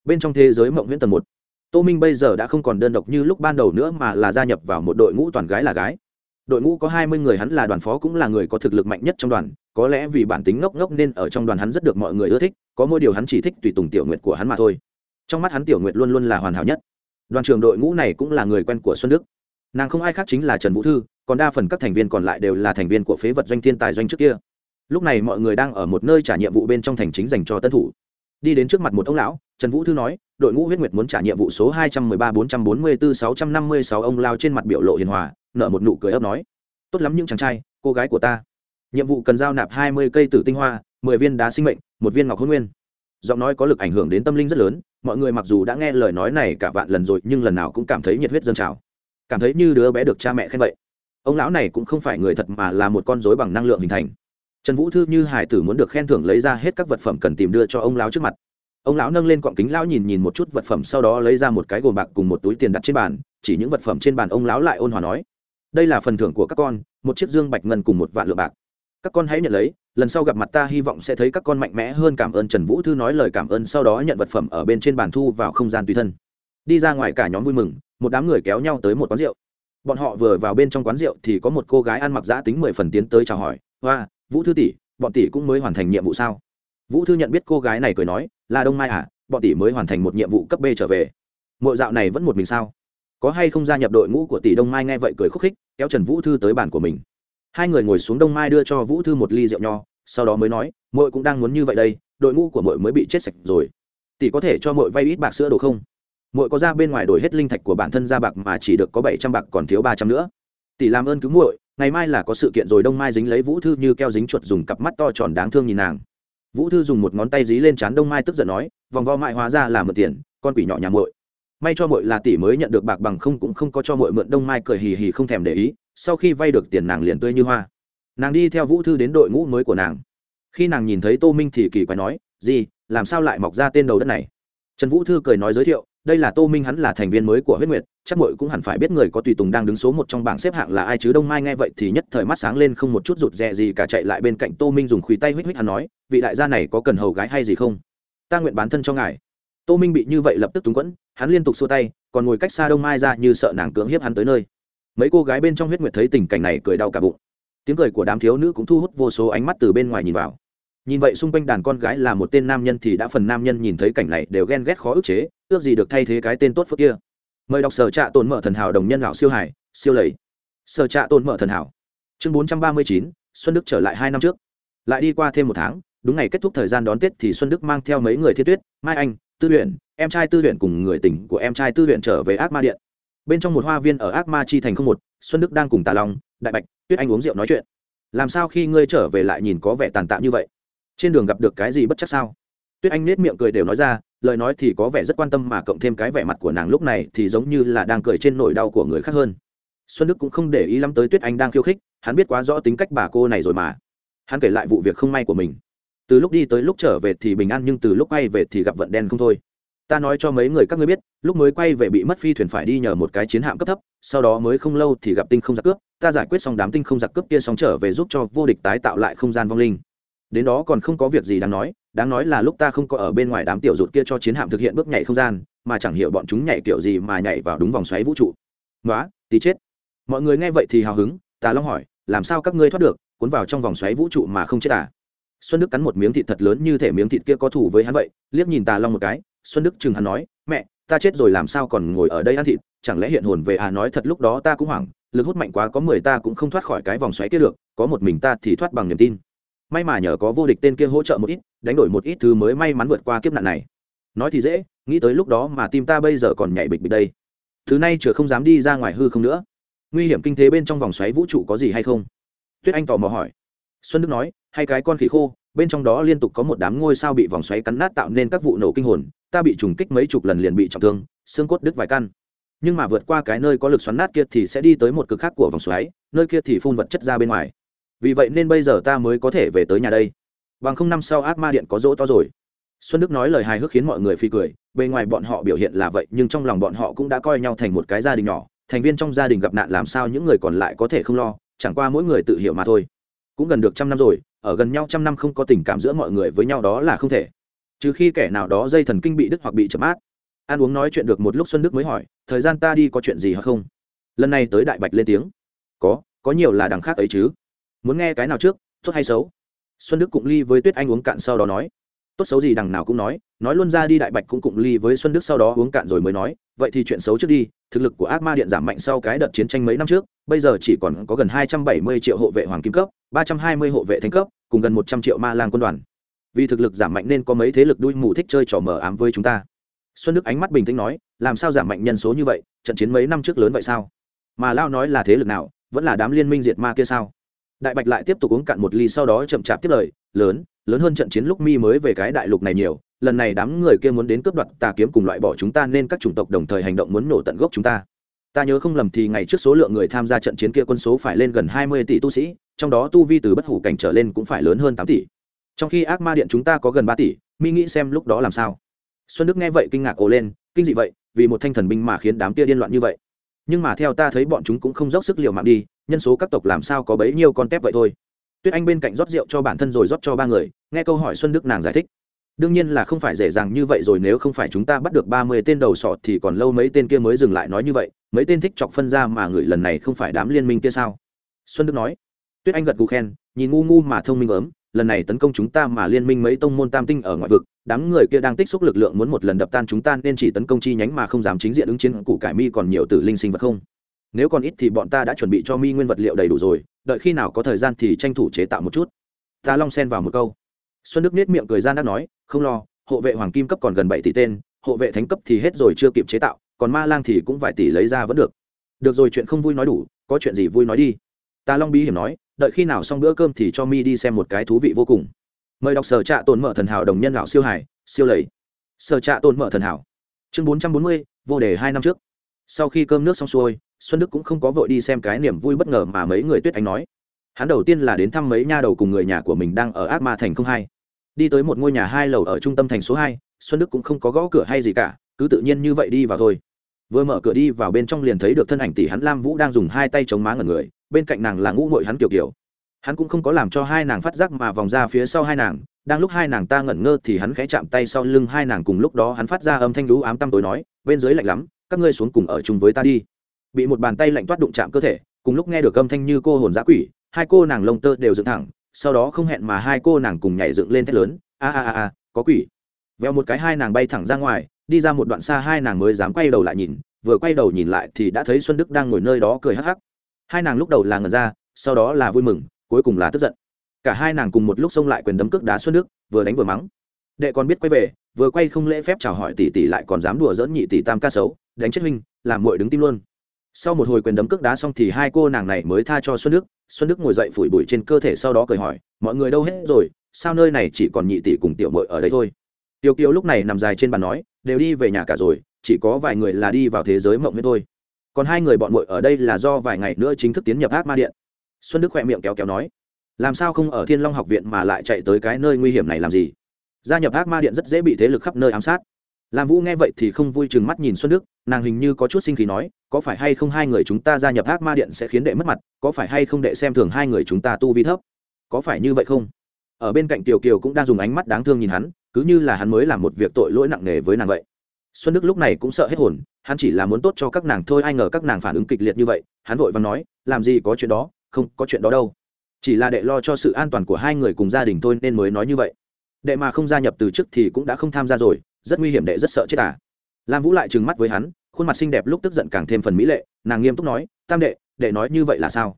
Bên trong thế giới mộng huyễn tầng một. Tô minh bây giờ đã không còn đơn độc như lúc ban đầu nữa mà là gia nhập vào một đội ngũ toàn gái là gái đội ngũ có hai mươi người hắn là đoàn phó cũng là người có thực lực mạnh nhất trong đoàn, có lẽ vì bản tính ngốc ngốc nên ở trong đoàn hắn rất được mọi người ưa thích, có mỗi điều hắn chỉ thích tùy tùng tiểu nguyện của hắn mà thôi. Trong mắt hắn tiểu nguyệt luôn luôn là hoàn hảo nhất. Đoàn trưởng đội ngũ này cũng là người quen của xuân đức. Nàng không ai khác chính là trần vũ thư, còn đa phần các thành viên còn lại đều là thành viên của phế vật doanh thiên tài doanh trước kia. Lúc này mọi người đang ở một nơi trả nhiệm vụ bên trong thành chính dành cho tân thủ. Đi đến trước mặt một ông lão, trần vũ thư nói, đội ngũ huyết nguyệt muốn trả nhiệm vụ số hai trăm mười ba bốn trăm bốn mươi bốn sáu trăm năm mươi sáu ông lao trên mặt biểu lộ hiền hòa nở một nụ cười ấp nói, tốt lắm những chàng trai, cô gái của ta. Nhiệm vụ cần giao nạp hai mươi cây tử tinh hoa, mười viên đá sinh mệnh, một viên ngọc hôn nguyên. Giọng nói có lực ảnh hưởng đến tâm linh rất lớn, mọi người mặc dù đã nghe lời nói này cả vạn lần rồi, nhưng lần nào cũng cảm thấy nhiệt huyết dân trào. Cảm thấy như đứa bé được cha mẹ khen vậy. Ông lão này cũng không phải người thật mà là một con dối bằng năng lượng hình thành. Trần vũ thư như hải tử muốn được khen thưởng lấy ra hết các vật phẩm cần tìm đưa cho ông lão trước mặt. Ông lão nâng lên cọng kính lão nhìn nhìn một chút vật phẩm, sau đó lấy ra một cái gồm bạc cùng một túi tiền đặt trên bàn, chỉ những vật phẩm trên bàn ông lão lại ôn hòa nói đây là phần thưởng của các con, một chiếc dương bạch ngân cùng một vạn lượng bạc. Các con hãy nhận lấy, lần sau gặp mặt ta hy vọng sẽ thấy các con mạnh mẽ hơn. Cảm ơn trần vũ thư nói lời cảm ơn, sau đó nhận vật phẩm ở bên trên bàn thu vào không gian tùy thân. Đi ra ngoài cả nhóm vui mừng, một đám người kéo nhau tới một quán rượu. Bọn họ vừa vào bên trong quán rượu thì có một cô gái ăn mặc giã tính mười phần tiến tới chào hỏi. Hoa, vũ thư tỷ, bọn tỷ cũng mới hoàn thành nhiệm vụ sao? Vũ thư nhận biết cô gái này cười nói, là đông mai à bọn tỷ mới hoàn thành một nhiệm vụ cấp b trở về. Mộ dạo này vẫn một mình sao? Có hay không gia nhập đội ngũ của tỷ đông mai nghe vậy cười khúc khích, kéo trần vũ thư tới bàn của mình. Hai người ngồi xuống đông mai đưa cho vũ thư một ly rượu nho, sau đó mới nói mội cũng đang muốn như vậy đây, đội ngũ của mội mới bị chết sạch rồi. Tỷ có thể cho mội vay ít bạc sữa đồ không? Mội có ra bên ngoài đổi hết linh thạch của bản thân ra bạc mà chỉ được có bảy trăm bạc còn thiếu ba trăm nữa. Tỷ làm ơn cứu muội, ngày mai là có sự kiện rồi. Đông mai dính lấy vũ thư như keo dính chuột dùng cặp mắt to tròn đáng thương nhìn nàng. Vũ thư dùng một ngón tay dí lên trán đông mai tức giận nói, vòng vo mại hóa ra là mượn tiền, con quỷ nhỏ nhà muội may cho muội là tỷ mới nhận được bạc bằng không cũng không có cho muội mượn đông mai cười hì hì không thèm để ý, sau khi vay được tiền nàng liền tươi như hoa. Nàng đi theo vũ thư đến đội ngũ mới của nàng. Khi nàng nhìn thấy tô minh thì kỳ quái nói gì làm sao lại mọc ra tên đầu đất này? Trần vũ thư cười nói giới thiệu, đây là tô minh hắn là thành viên mới của huyết nguyệt, chắc mội cũng hẳn phải biết người có tùy tùng đang đứng số một trong bảng xếp hạng là ai chứ đông mai nghe vậy thì nhất thời mắt sáng lên không một chút rụt rè gì cả chạy lại bên cạnh tô minh dùng khuỷu tay huých huých hắn nói, vị đại gia này có cần hầu gái hay gì không? Ta nguyện bán thân cho ngài. Tô minh bị như vậy lập tức túng quẫn hắn liên tục xua tay, còn ngồi cách xa đông mai ra như sợ nàng cưỡng hiếp hắn tới nơi. Mấy cô gái bên trong huyết nguyệt thấy tình cảnh này cười đau cả bụng. Tiếng cười của đám thiếu nữ cũng thu hút vô số ánh mắt từ bên ngoài nhìn vào. Nhìn vậy xung quanh đàn con gái là một tên nam nhân thì đã phần nam nhân nhìn thấy cảnh này đều ghen ghét khó ức chế, ước gì được thay thế cái tên tốt phước kia. Mời đọc sở trạ tồn mở thần hảo đồng nhân lão siêu hải, siêu lầy. Sở trạ tồn mở thần hảo. Chương bốn trăm ba mươi chín, xuân đức trở lại hai năm trước. Lại đi qua thêm một tháng, đúng ngày kết thúc thời gian đón tết thì xuân đức mang theo mấy người thiên tuyết, mai anh, tư luyện em trai tư luyện cùng người tình của em trai tư luyện trở về ác ma điện. Bên trong một hoa viên ở ác ma chi thành không một, xuân đức đang cùng tà long, đại bạch, tuyết anh uống rượu nói chuyện. Làm sao khi ngươi trở về lại nhìn có vẻ tàn tạ như vậy? Trên đường gặp được cái gì bất chắc sao? Tuyết anh nết miệng cười đều nói ra, lời nói thì có vẻ rất quan tâm mà cộng thêm cái vẻ mặt của nàng lúc này thì giống như là đang cười trên nỗi đau của người khác hơn. Xuân đức cũng không để ý lắm tới tuyết anh đang khiêu khích, hắn biết quá rõ tính cách bà cô này rồi mà. Hắn kể lại vụ việc không may của mình. Từ lúc đi tới lúc trở về thì bình an nhưng từ lúc quay về thì gặp vận đen không thôi ta nói cho mấy người các ngươi biết, lúc mới quay về bị mất phi thuyền phải đi nhờ một cái chiến hạm cấp thấp, sau đó mới không lâu thì gặp tinh không giặc cướp, ta giải quyết xong đám tinh không giặc cướp kia xong trở về giúp cho vô địch tái tạo lại không gian vong linh. Đến đó còn không có việc gì đáng nói đáng nói là lúc ta không có ở bên ngoài đám tiểu rụt kia cho chiến hạm thực hiện bước nhảy không gian, mà chẳng hiểu bọn chúng nhảy kiểu gì mà nhảy vào đúng vòng xoáy vũ trụ. Nói tí chết. Mọi người nghe vậy thì hào hứng tà long hỏi, làm sao các ngươi thoát được, cuốn vào trong vòng xoáy vũ trụ mà không chết à? Xuân đức cắn một miếng thịt thật lớn như thể miếng thịt kia có thủ với hắn vậy, liếc nhìn tà long một cái xuân đức chừng hắn nói, mẹ, ta chết rồi làm sao còn ngồi ở đây ăn thịt? Chẳng lẽ hiện hồn về à? Nói thật lúc đó ta cũng hoảng, lực hút mạnh quá, có mười ta cũng không thoát khỏi cái vòng xoáy kia được, có một mình ta thì thoát bằng niềm tin. May mà nhờ có vô địch tên kia hỗ trợ một ít, đánh đổi một ít thứ mới may mắn vượt qua kiếp nạn này. Nói thì dễ, nghĩ tới lúc đó mà tim ta bây giờ còn nhảy bịch bịch đây. Thứ này chưa không dám đi ra ngoài hư không nữa. Nguy hiểm kinh thế bên trong vòng xoáy vũ trụ có gì hay không? Tuyết anh tò mò hỏi. Xuân đức nói hay cái con khỉ khô, bên trong đó liên tục có một đám ngôi sao bị vòng xoáy cắn nát tạo nên các vụ nổ kinh hồn, ta bị trùng kích mấy chục lần liền bị trọng thương, xương cốt đứt vài căn. Nhưng mà vượt qua cái nơi có lực xoắn nát kia thì sẽ đi tới một cực khác của vòng xoáy, nơi kia thì phun vật chất ra bên ngoài. Vì vậy nên bây giờ ta mới có thể về tới nhà đây. Bằng không năm sau ác ma điện có dỗ to rồi. Xuân đức nói lời hài hước khiến mọi người phi cười, bề ngoài bọn họ biểu hiện là vậy, nhưng trong lòng bọn họ cũng đã coi nhau thành một cái gia đình nhỏ, thành viên trong gia đình gặp nạn làm sao những người còn lại có thể không lo, chẳng qua mỗi người tự hiểu mà thôi. Cũng gần được trăm năm rồi ở gần nhau trăm năm không có tình cảm giữa mọi người với nhau đó là không thể. Trừ khi kẻ nào đó dây thần kinh bị đứt hoặc bị chậm át ăn uống nói chuyện được một lúc xuân đức mới hỏi, thời gian ta đi có chuyện gì hay không? Lần này tới đại bạch lên tiếng. Có có nhiều là đằng khác ấy chứ. Muốn nghe cái nào trước, tốt hay xấu? Xuân đức cũng ly với tuyết anh uống cạn sau đó nói tốt xấu gì đằng nào cũng nói nói luôn ra đi đại bạch cũng cụng ly với xuân đức sau đó uống cạn rồi mới nói, vậy thì chuyện xấu trước đi, thực lực của ác ma điện giảm mạnh sau cái đợt chiến tranh mấy năm trước, bây giờ chỉ còn có gần hai trăm bảy mươi triệu hộ vệ hoàng kim cấp, ba trăm hai mươi hộ vệ thánh cấp, cùng gần một trăm triệu ma lang quân đoàn. Vì thực lực giảm mạnh nên có mấy thế lực đuôi mù thích chơi trò mờ ám với chúng ta. Xuân đức ánh mắt bình tĩnh nói, làm sao giảm mạnh nhân số như vậy, trận chiến mấy năm trước lớn vậy sao? Mà lao nói là thế lực nào, vẫn là đám liên minh diệt ma kia sao? Đại bạch lại tiếp tục uống cạn một ly sau đó chậm chạp tiếp lời, lớn lớn hơn trận chiến lúc mi mới về cái đại lục này nhiều, lần này đám người kia muốn đến cướp đoạt tà kiếm cùng loại bỏ chúng ta nên các chủng tộc đồng thời hành động muốn nổ tận gốc chúng ta. Ta nhớ không lầm thì ngày trước số lượng người tham gia trận chiến kia quân số phải lên gần hai mươi tỷ tu sĩ, trong đó tu vi từ bất hủ cảnh trở lên cũng phải lớn hơn tám tỷ. Trong khi ác ma điện chúng ta có gần ba tỷ, mi nghĩ xem lúc đó làm sao. Xuân đức nghe vậy kinh ngạc ồ lên, kinh dị vậy, vì một thanh thần binh mà khiến đám kia điên loạn như vậy. Nhưng mà theo ta thấy bọn chúng cũng không dốc sức liều mạng đi, nhân số các tộc làm sao có bấy nhiêu con tép vậy thôi tuyết anh bên cạnh rót rượu cho bản thân rồi rót cho ba người, nghe câu hỏi xuân đức nàng giải thích. Đương nhiên là không phải dễ dàng như vậy rồi, nếu không phải chúng ta bắt được ba mươi tên đầu sọ thì còn lâu mấy tên kia mới dừng lại nói như vậy, mấy tên thích chọc phân ra mà người lần này không phải đám liên minh kia sao? Xuân đức nói. Tuyết anh gật gù khen, nhìn ngu ngu mà thông minh ớm lần này tấn công chúng ta mà liên minh mấy tông môn tam tinh ở ngoại vực, đám người kia đang tích xúc lực lượng muốn một lần đập tan chúng ta nên chỉ tấn công chi nhánh mà không dám chính diện ứng chiến, Củ cải mi còn nhiều tử linh sinh vật không? Nếu còn ít thì bọn ta đã chuẩn bị cho mi nguyên vật liệu đầy đủ rồi đợi khi nào có thời gian thì tranh thủ chế tạo một chút. Ta long xen vào một câu. Xuân đức nết miệng cười gian đã nói, không lo, hộ vệ hoàng kim cấp còn gần bảy tỷ tên, hộ vệ thánh cấp thì hết rồi chưa kịp chế tạo, còn ma lang thì cũng vài tỷ lấy ra vẫn được. Được rồi chuyện không vui nói đủ, có chuyện gì vui nói đi. Ta long bí hiểm nói, đợi khi nào xong bữa cơm thì cho mi đi xem một cái thú vị vô cùng. Mời đọc sở trạ tồn mở thần hảo đồng nhân lão siêu hải, siêu lầy. Sở trạ tồn mở thần hảo. Chương bốn trăm bốn mươi, vô đề hai năm trước. Sau khi cơm nước xong xuôi xuân đức cũng không có vội đi xem cái niềm vui bất ngờ mà mấy người tuyết anh nói. Hắn đầu tiên là đến thăm mấy nha đầu cùng người nhà của mình đang ở ác ma thành không hai. Đi tới một ngôi nhà hai lầu ở trung tâm thành số hai, xuân đức cũng không có gõ cửa hay gì cả, cứ tự nhiên như vậy đi vào thôi. Vừa mở cửa đi vào bên trong liền thấy được thân ảnh tỷ hắn lam vũ đang dùng hai tay chống má ngẩn người, bên cạnh nàng là ngũ ngội hắn kiểu kiểu hắn cũng không có làm cho hai nàng phát giác mà vòng ra phía sau hai nàng, đang lúc hai nàng ta ngẩn ngơ thì hắn khẽ chạm tay sau lưng hai nàng cùng lúc đó hắn phát ra âm thanh lú ám tăm tối nói, bên dưới lạnh lắm, các ngươi xuống cùng ở chung với ta đi bị một bàn tay lạnh toát đụng chạm cơ thể, cùng lúc nghe được âm thanh như cô hồn giã quỷ, hai cô nàng lông tơ đều dựng thẳng, sau đó không hẹn mà hai cô nàng cùng nhảy dựng lên thét lớn, a a a a, có quỷ. Veo một cái hai nàng bay thẳng ra ngoài, đi ra một đoạn xa hai nàng mới dám quay đầu lại nhìn, vừa quay đầu nhìn lại thì đã thấy xuân đức đang ngồi nơi đó cười hắc hắc. Hai nàng lúc đầu là ngần ra, sau đó là vui mừng, cuối cùng là tức giận. Cả hai nàng cùng một lúc xông lại quyền đấm cước đá xuân đức, vừa đánh vừa mắng. Đệ còn biết quay về, vừa quay không lễ phép chào hỏi tỷ tỷ lại còn dám đùa dỡn nhị tỷ tam ca xấu, đánh chết huynh, làm muội đứng tim luôn sau một hồi quyền đấm cước đá xong thì hai cô nàng này mới tha cho xuân đức. Xuân đức ngồi dậy phủi bụi trên cơ thể sau đó cười hỏi, mọi người đâu hết rồi? Sao nơi này chỉ còn nhị tỷ cùng tiểu mội ở đây thôi? Tiểu kiều lúc này nằm dài trên bàn nói, đều đi về nhà cả rồi, chỉ có vài người là đi vào thế giới mộng huyết thôi. Còn hai người bọn mội ở đây là do vài ngày nữa chính thức tiến nhập ác ma điện. Xuân đức khỏe miệng kéo kéo nói, làm sao không ở thiên long học viện mà lại chạy tới cái nơi nguy hiểm này làm gì? Gia nhập ác ma điện rất dễ bị thế lực khắp nơi ám sát làm vũ nghe vậy thì không vui chừng mắt nhìn xuân đức, nàng hình như có chút sinh khí nói, có phải hay không hai người chúng ta gia nhập ác ma điện sẽ khiến đệ mất mặt, có phải hay không đệ xem thường hai người chúng ta tu vi thấp? Có phải như vậy không? Ở bên cạnh tiểu kiều cũng đang dùng ánh mắt đáng thương nhìn hắn, cứ như là hắn mới làm một việc tội lỗi nặng nề với nàng vậy. Xuân đức lúc này cũng sợ hết hồn, hắn chỉ là muốn tốt cho các nàng thôi, ai ngờ các nàng phản ứng kịch liệt như vậy, hắn vội và nói, làm gì có chuyện đó, không có chuyện đó đâu. Chỉ là đệ lo cho sự an toàn của hai người cùng gia đình thôi nên mới nói như vậy. Đệ mà không gia nhập từ trước thì cũng đã không tham gia rồi rất nguy hiểm đệ rất sợ chết à. Lam vũ lại trừng mắt với hắn, khuôn mặt xinh đẹp lúc tức giận càng thêm phần mỹ lệ, nàng nghiêm túc nói, tam đệ đệ nói như vậy là sao?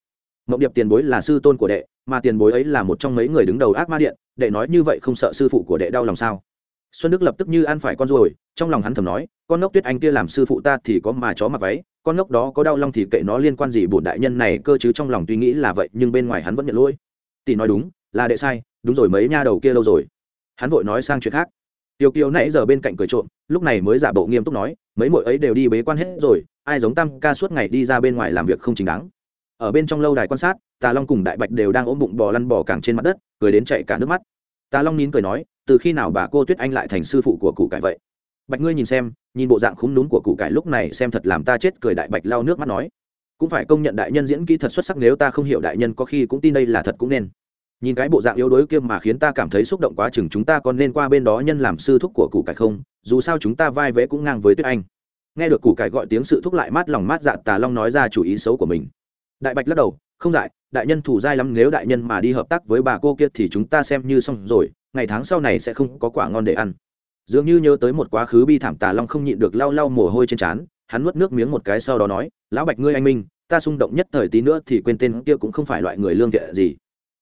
Mộng điệp tiền bối là sư tôn của đệ, mà tiền bối ấy là một trong mấy người đứng đầu ác ma điện, đệ nói như vậy không sợ sư phụ của đệ đau lòng sao? Xuân đức lập tức như ăn phải con ruồi, trong lòng hắn thầm nói, con ngốc tuyết anh kia làm sư phụ ta thì có mà chó mặc váy, con ngốc đó có đau lòng thì kệ nó liên quan gì bổn đại nhân này cơ chứ trong lòng tuy nghĩ là vậy nhưng bên ngoài hắn vẫn nhận lỗi. Tỷ nói đúng, là đệ sai, đúng rồi mấy nha đầu kia lâu rồi. Hắn vội nói sang chuyện khác tiêu kiều nãy giờ bên cạnh cười trộm, lúc này mới giả bộ nghiêm túc nói, mấy mội ấy đều đi bế quan hết rồi, ai giống tam ca suốt ngày đi ra bên ngoài làm việc không chính đáng. Ở bên trong lâu đài quan sát, tà long cùng đại bạch đều đang ôm bụng bò lăn bò càng trên mặt đất, cười đến chạy cả nước mắt. Tà long nín cười nói, từ khi nào bà cô tuyết anh lại thành sư phụ của cụ cải vậy? Bạch ngươi nhìn xem, nhìn bộ dạng khúng núm của cụ cải lúc này xem thật làm ta chết cười đại bạch lau nước mắt nói. Cũng phải công nhận đại nhân diễn kỹ thật xuất sắc, nếu ta không hiểu đại nhân có khi cũng tin đây là thật cũng nên nhìn cái bộ dạng yếu đuối kia mà khiến ta cảm thấy xúc động quá chừng, chúng ta còn nên qua bên đó nhân làm sư thúc của cụ cải không? Dù sao chúng ta vai vẽ cũng ngang với tuyết anh. Nghe được cụ cải gọi tiếng sự thúc lại mát lòng mát dạ tà long nói ra chủ ý xấu của mình. Đại bạch lắc đầu, không dại, đại nhân thủ dai lắm, nếu đại nhân mà đi hợp tác với bà cô kia thì chúng ta xem như xong rồi, ngày tháng sau này sẽ không có quả ngon để ăn. Dường như nhớ tới một quá khứ bi thảm, tà long không nhịn được lau lau mồ hôi trên trán, hắn nuốt nước miếng một cái sau đó nói, lão bạch ngươi anh minh, ta xung động nhất thời tí nữa thì quên tên kia cũng không phải loại người lương thiện gì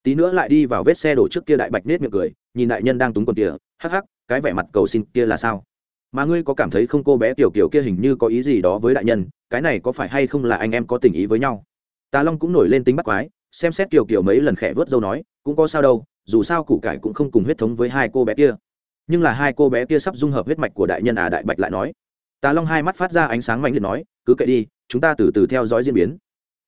tí nữa lại đi vào vết xe đổ trước kia đại bạch nết miệng cười, nhìn đại nhân đang túng quần kia hắc hắc, cái vẻ mặt cầu xin kia là sao? Mà ngươi có cảm thấy không cô bé tiểu kiểu kia hình như có ý gì đó với đại nhân, cái này có phải hay không là anh em có tình ý với nhau? Tà long cũng nổi lên tính bắt quái, xem xét kiểu kiểu mấy lần khẽ vớt dâu nói, cũng có sao đâu, dù sao củ cải cũng không cùng huyết thống với hai cô bé kia. Nhưng là hai cô bé kia sắp dung hợp huyết mạch của đại nhân à đại bạch lại nói. Tà long hai mắt phát ra ánh sáng mạnh liệt nói, cứ kệ đi, chúng ta từ từ theo dõi diễn biến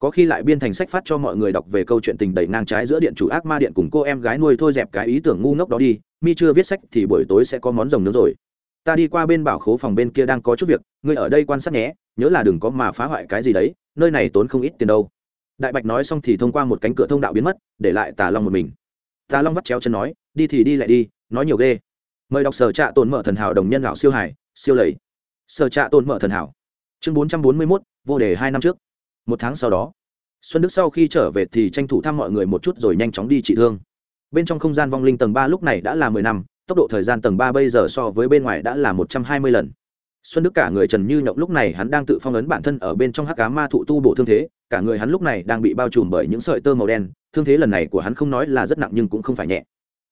có khi lại biên thành sách phát cho mọi người đọc về câu chuyện tình đầy ngang trái giữa điện chủ ác ma điện cùng cô em gái nuôi thôi dẹp cái ý tưởng ngu ngốc đó đi, mi chưa viết sách thì buổi tối sẽ có món rồng nướng rồi. Ta đi qua bên bảo khố phòng bên kia đang có chút việc, ngươi ở đây quan sát nhé, nhớ là đừng có mà phá hoại cái gì đấy, nơi này tốn không ít tiền đâu. Đại bạch nói xong thì thông qua một cánh cửa thông đạo biến mất, để lại tà long một mình. Tà long vắt chéo chân nói, đi thì đi lại đi, nói nhiều ghê. Mời đọc sở trạ tồn mở thần hảo đồng nhân lão siêu hải siêu lầy. Sở trạ tồn mở thần hảo. Chương bốn trăm bốn mươi mốt, vô đề hai năm trước một tháng sau đó, xuân đức sau khi trở về thì tranh thủ thăm mọi người một chút rồi nhanh chóng đi trị thương. Bên trong không gian vong linh tầng ba lúc này đã là mười năm, tốc độ thời gian tầng ba bây giờ so với bên ngoài đã là một trăm hai mươi lần. Xuân đức cả người trần như nhộng lúc này hắn đang tự phong ấn bản thân ở bên trong hắc cá ma thụ tu bổ thương thế, cả người hắn lúc này đang bị bao trùm bởi những sợi tơ màu đen, thương thế lần này của hắn không nói là rất nặng nhưng cũng không phải nhẹ.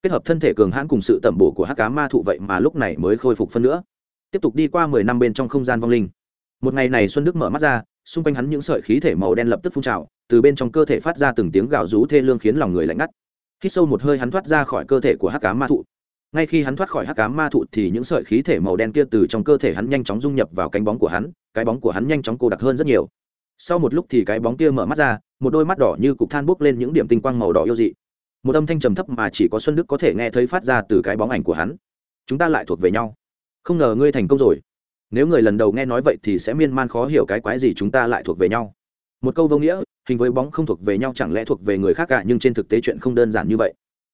Kết hợp thân thể cường hãn cùng sự tẩm bổ của hắc cá ma thụ vậy mà lúc này mới khôi phục phân nữa. Tiếp tục đi qua mười năm bên trong không gian vong linh. Một ngày này xuân đức mở mắt ra xung quanh hắn những sợi khí thể màu đen lập tức phun trào, từ bên trong cơ thể phát ra từng tiếng gào rú thê lương khiến lòng người lạnh ngắt. Hít sâu một hơi hắn thoát ra khỏi cơ thể của hắc cá ma thụ. Ngay khi hắn thoát khỏi hắc cá ma thụ thì những sợi khí thể màu đen kia từ trong cơ thể hắn nhanh chóng dung nhập vào cánh bóng của hắn, cái bóng của hắn nhanh chóng cô đặc hơn rất nhiều. Sau một lúc thì cái bóng kia mở mắt ra, một đôi mắt đỏ như cục than bốc lên những điểm tinh quang màu đỏ yêu dị. Một âm thanh trầm thấp mà chỉ có xuân đức có thể nghe thấy phát ra từ cái bóng ảnh của hắn. Chúng ta lại thuộc về nhau. Không ngờ ngươi thành công rồi nếu người lần đầu nghe nói vậy thì sẽ miên man khó hiểu cái quái gì chúng ta lại thuộc về nhau. Một câu vô nghĩa, hình với bóng không thuộc về nhau chẳng lẽ thuộc về người khác cả, nhưng trên thực tế chuyện không đơn giản như vậy.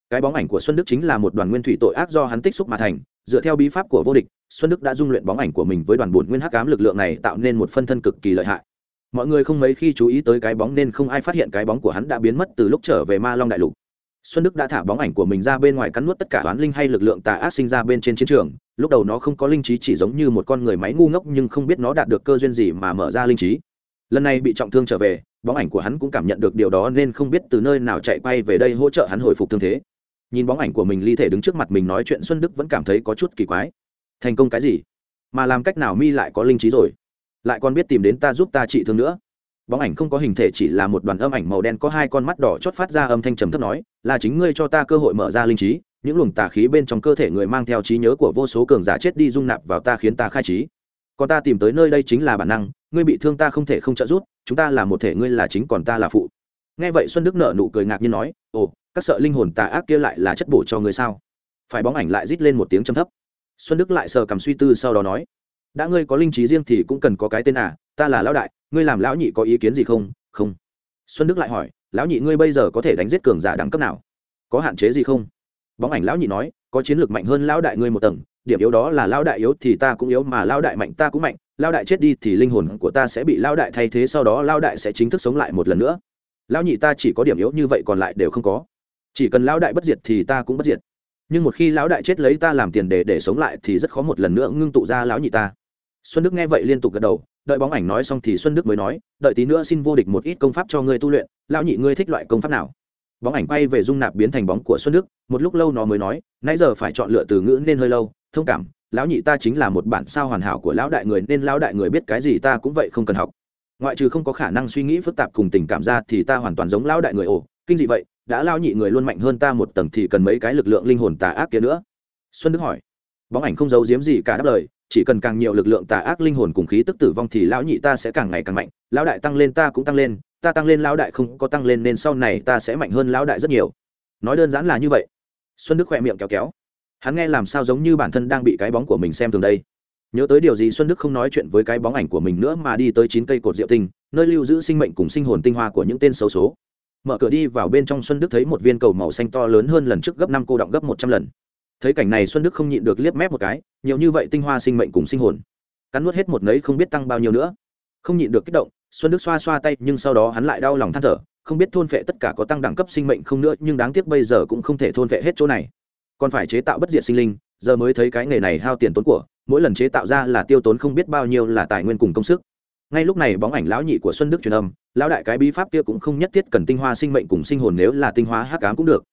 Cái bóng ảnh của xuân đức chính là một đoàn nguyên thủy tội ác do hắn tích xúc mà thành. Dựa theo bí pháp của vô địch, xuân đức đã dung luyện bóng ảnh của mình với đoàn bổn nguyên hắc ám lực lượng này tạo nên một phân thân cực kỳ lợi hại. Mọi người không mấy khi chú ý tới cái bóng nên không ai phát hiện cái bóng của hắn đã biến mất từ lúc trở về ma long đại lục. Xuân đức đã thả bóng ảnh của mình ra bên ngoài cắn nuốt tất cả oán linh hay lực lượng tà ác sinh ra bên trên chiến trường lúc đầu nó không có linh trí chỉ giống như một con người máy ngu ngốc nhưng không biết nó đạt được cơ duyên gì mà mở ra linh trí. Lần này bị trọng thương trở về, bóng ảnh của hắn cũng cảm nhận được điều đó nên không biết từ nơi nào chạy quay về đây hỗ trợ hắn hồi phục thương thế. Nhìn bóng ảnh của mình ly thể đứng trước mặt mình nói chuyện xuân đức vẫn cảm thấy có chút kỳ quái. Thành công cái gì? Mà làm cách nào mi lại có linh trí rồi? Lại còn biết tìm đến ta giúp ta trị thương nữa. Bóng ảnh không có hình thể chỉ là một đoàn âm ảnh màu đen có hai con mắt đỏ chót phát ra âm thanh trầm thấp nói, là chính ngươi cho ta cơ hội mở ra linh trí những luồng tà khí bên trong cơ thể người mang theo trí nhớ của vô số cường giả chết đi dung nạp vào ta khiến ta khai trí. Còn ta tìm tới nơi đây chính là bản năng, ngươi bị thương ta không thể không trợ giúp, chúng ta là một thể ngươi là chính còn ta là phụ. Nghe vậy xuân đức nợ nụ cười ngạc nhiên nói, ồ, các sợ linh hồn tà ác kia lại là chất bổ cho ngươi sao? Phải bóng ảnh lại rít lên một tiếng trầm thấp. Xuân đức lại sờ cầm suy tư sau đó nói, đã ngươi có linh trí riêng thì cũng cần có cái tên à ta là lão đại, ngươi làm lão nhị có ý kiến gì không? Không. Xuân đức lại hỏi, lão nhị ngươi bây giờ có thể đánh giết cường giả đẳng cấp nào? Có hạn chế gì không? Bóng ảnh lão nhị nói, có chiến lược mạnh hơn lão đại ngươi một tầng, điểm yếu đó là lão đại yếu thì ta cũng yếu, mà lão đại mạnh ta cũng mạnh, lão đại chết đi thì linh hồn của ta sẽ bị lão đại thay thế, sau đó lão đại sẽ chính thức sống lại một lần nữa. Lão nhị ta chỉ có điểm yếu như vậy còn lại đều không có. Chỉ cần lão đại bất diệt thì ta cũng bất diệt. Nhưng một khi lão đại chết lấy ta làm tiền để để sống lại thì rất khó một lần nữa ngưng tụ ra lão nhị ta. Xuân đức nghe vậy liên tục gật đầu, đợi bóng ảnh nói xong thì xuân đức mới nói, đợi tí nữa xin vô địch một ít công pháp cho ngươi tu luyện. Lão nhị ngươi thích loại công pháp nào? Bóng ảnh quay về dung nạp biến thành bóng của xuân đức, một lúc lâu nó mới nói, nãy giờ phải chọn lựa từ ngữ nên hơi lâu, thông cảm, lão nhị ta chính là một bản sao hoàn hảo của lão đại người nên lão đại người biết cái gì ta cũng vậy không cần học. Ngoại trừ không có khả năng suy nghĩ phức tạp cùng tình cảm ra thì ta hoàn toàn giống lão đại người ồ, kinh dị vậy, đã lao nhị người luôn mạnh hơn ta một tầng thì cần mấy cái lực lượng linh hồn tà ác kia nữa. Xuân đức hỏi. Bóng ảnh không giấu giếm gì cả đáp lời, chỉ cần càng nhiều lực lượng tà ác linh hồn cùng khí tức tử vong thì lão nhị ta sẽ càng ngày càng mạnh, lão đại tăng lên ta cũng tăng lên ta tăng lên lão đại không có tăng lên nên sau này ta sẽ mạnh hơn lão đại rất nhiều. Nói đơn giản là như vậy. Xuân đức khỏe miệng kéo kéo. Hắn nghe làm sao giống như bản thân đang bị cái bóng của mình xem thường đây. Nhớ tới điều gì xuân đức không nói chuyện với cái bóng ảnh của mình nữa mà đi tới chín cây cột Diệu tinh, nơi lưu giữ sinh mệnh cùng sinh hồn tinh hoa của những tên xấu số. Mở cửa đi vào bên trong xuân đức thấy một viên cầu màu xanh to lớn hơn lần trước gấp năm cô động gấp một trăm lần. Thấy cảnh này xuân đức không nhịn được liếc mép một cái, nhiều như vậy tinh hoa sinh mệnh cùng sinh hồn. Cắn nuốt hết một nấy không biết tăng bao nhiêu nữa. Không nhịn được kích động xuân đức xoa xoa tay, nhưng sau đó hắn lại đau lòng than thở, không biết thôn vệ tất cả có tăng đẳng cấp sinh mệnh không nữa, nhưng đáng tiếc bây giờ cũng không thể thôn vệ hết chỗ này. Còn phải chế tạo bất diệt sinh linh, giờ mới thấy cái nghề này hao tiền tốn của, mỗi lần chế tạo ra là tiêu tốn không biết bao nhiêu là tài nguyên cùng công sức. Ngay lúc này bóng ảnh lão nhị của xuân đức truyền âm, lão đại cái bí pháp kia cũng không nhất thiết cần tinh hoa sinh mệnh cùng sinh hồn nếu là tinh hoa hắc ám cũng được.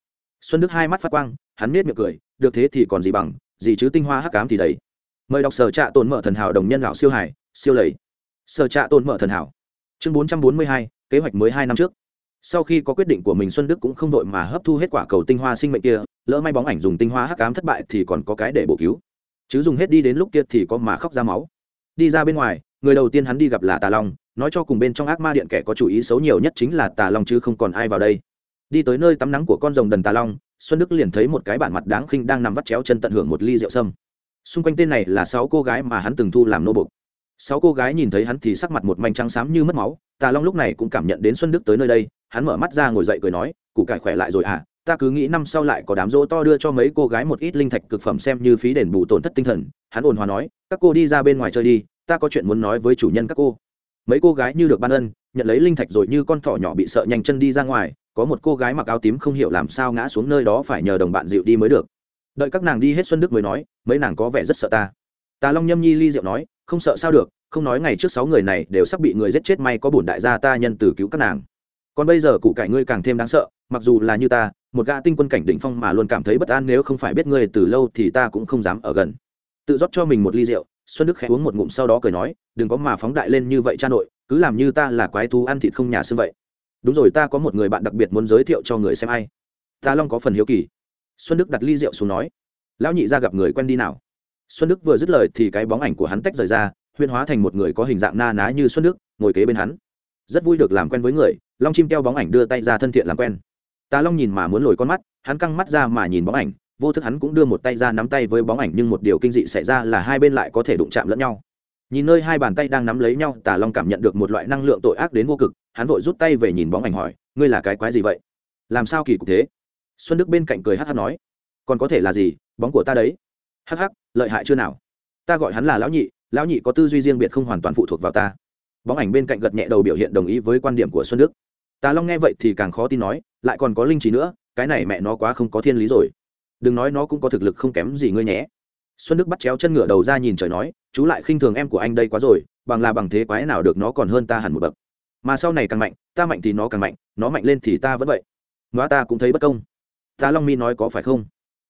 Xuân đức hai mắt phát quang, hắn nết miệng cười, được thế thì còn gì bằng, gì chứ tinh hoa hắc ám thì đấy mời đọc sở trạ tồn mở thần hảo đồng nhân lão siêu hải, siêu lầy. Sở trạ tồn mở thần hảo chương bốn trăm bốn mươi hai, kế hoạch mới hai năm trước. Sau khi có quyết định của mình, xuân đức cũng không đội mà hấp thu hết quả cầu tinh hoa sinh mệnh kia, lỡ may bóng ảnh dùng tinh hoa hắc ám thất bại thì còn có cái để bổ cứu. Chứ dùng hết đi đến lúc kia thì có mà khóc ra máu. Đi ra bên ngoài, người đầu tiên hắn đi gặp là tà long, nói cho cùng bên trong ác ma điện kẻ có chủ ý xấu nhiều nhất chính là tà long chứ không còn ai vào đây. Đi tới nơi tắm nắng của con rồng đần tà long, xuân đức liền thấy một cái bản mặt đáng khinh đang nằm vắt chéo chân tận hưởng một ly rượu sâm. Xung quanh tên này là sáu cô gái mà hắn từng thu làm nô bục sáu cô gái nhìn thấy hắn thì sắc mặt một manh trắng xám như mất máu, tà long lúc này cũng cảm nhận đến xuân đức tới nơi đây, hắn mở mắt ra ngồi dậy cười nói cụ cải khỏe lại rồi à ta cứ nghĩ năm sau lại có đám rỗ to đưa cho mấy cô gái một ít linh thạch cực phẩm xem như phí đền bù tổn thất tinh thần. Hắn ồn hòa nói, các cô đi ra bên ngoài chơi đi, ta có chuyện muốn nói với chủ nhân các cô. Mấy cô gái như được ban ân, nhận lấy linh thạch rồi như con thỏ nhỏ bị sợ nhanh chân đi ra ngoài, có một cô gái mặc áo tím không hiểu làm sao ngã xuống nơi đó phải nhờ đồng bạn dịu đi mới được. Đợi các nàng đi hết xuân đức mới nói, mấy nàng có vẻ rất sợ ta. Tà long nhâm nhi ly rượu nói không sợ sao được, không nói ngày trước sáu người này đều sắp bị người giết chết may có bổn đại gia ta nhân từ cứu các nàng. Còn bây giờ cụ cải ngươi càng thêm đáng sợ, mặc dù là như ta, một gã tinh quân cảnh đỉnh phong mà luôn cảm thấy bất an nếu không phải biết ngươi từ lâu thì ta cũng không dám ở gần. Tự rót cho mình một ly rượu, xuân đức khẽ uống một ngụm sau đó cười nói, đừng có mà phóng đại lên như vậy cha nội, cứ làm như ta là quái thú ăn thịt không nhà xương vậy. Đúng rồi, ta có một người bạn đặc biệt muốn giới thiệu cho người xem ai. Ta long có phần hiếu kỳ. Xuân đức đặt ly rượu xuống nói, lão nhị ra gặp người quen đi nào? Xuân đức vừa dứt lời thì cái bóng ảnh của hắn tách rời ra huyên hóa thành một người có hình dạng na ná như xuân đức, ngồi kế bên hắn. Rất vui được làm quen với người, long chim keo bóng ảnh đưa tay ra thân thiện làm quen. Tà long nhìn mà muốn lồi con mắt, hắn căng mắt ra mà nhìn bóng ảnh, vô thức hắn cũng đưa một tay ra nắm tay với bóng ảnh, nhưng một điều kinh dị xảy ra là hai bên lại có thể đụng chạm lẫn nhau. Nhìn nơi hai bàn tay đang nắm lấy nhau, tà long cảm nhận được một loại năng lượng tội ác đến vô cực, hắn vội rút tay về nhìn bóng ảnh hỏi, ngươi là cái quái gì vậy? Làm sao kỳ cục thế? Xuân đức bên cạnh cười hát hát nói, còn có thể là gì? Bóng của ta đấy hắc hắc, lợi hại chưa nào? Ta gọi hắn là lão nhị lão nhị có tư duy riêng biệt không hoàn toàn phụ thuộc vào ta. Bóng ảnh bên cạnh gật nhẹ đầu biểu hiện đồng ý với quan điểm của xuân đức. Tà long nghe vậy thì càng khó tin nói, lại còn có linh trí nữa, cái này mẹ nó quá không có thiên lý rồi. Đừng nói nó cũng có thực lực không kém gì ngươi nhé. Xuân đức bắt chéo chân ngựa đầu ra nhìn trời nói, chú lại khinh thường em của anh đây quá rồi, bằng là bằng thế quái nào được nó còn hơn ta hẳn một bậc. Mà sau này càng mạnh, ta mạnh thì nó càng mạnh, nó mạnh lên thì ta vẫn vậy. Nói ta cũng thấy bất công. Tà long mi nói có phải không?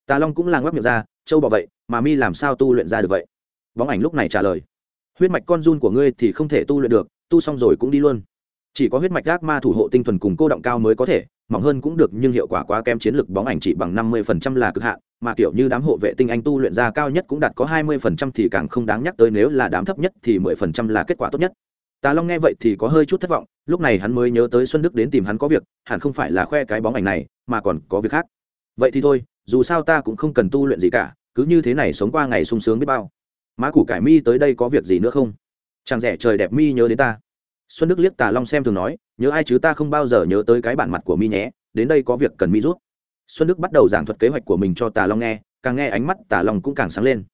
Tà long cũng là ngoắc miệng ra châu bỏ vậy, mà mi làm sao tu luyện ra được vậy? Bóng ảnh lúc này trả lời, huyết mạch con run của ngươi thì không thể tu luyện được, tu xong rồi cũng đi luôn. Chỉ có huyết mạch ác ma thủ hộ tinh thuần cùng cô động cao mới có thể, mỏng hơn cũng được nhưng hiệu quả quá kém chiến lược bóng ảnh chỉ bằng năm mươi phần trăm là cực hạn, mà kiểu như đám hộ vệ tinh anh tu luyện ra cao nhất cũng đạt có hai mươi phần trăm thì càng không đáng nhắc tới nếu là đám thấp nhất thì mười phần trăm là kết quả tốt nhất. Tà long nghe vậy thì có hơi chút thất vọng, lúc này hắn mới nhớ tới xuân đức đến tìm hắn có việc, hẳn không phải là khoe cái bóng ảnh này, mà còn có việc khác. Vậy thì thôi dù sao ta cũng không cần tu luyện gì cả, cứ như thế này sống qua ngày sung sướng biết bao. Má củ cải mi tới đây có việc gì nữa không? Chẳng rẻ trời đẹp mi nhớ đến ta. Xuân đức liếc tà long xem thường nói, nhớ ai chứ ta không bao giờ nhớ tới cái bản mặt của mi nhé, đến đây có việc cần mi rút. Xuân đức bắt đầu giảng thuật kế hoạch của mình cho tà long nghe, càng nghe ánh mắt tà long cũng càng sáng lên.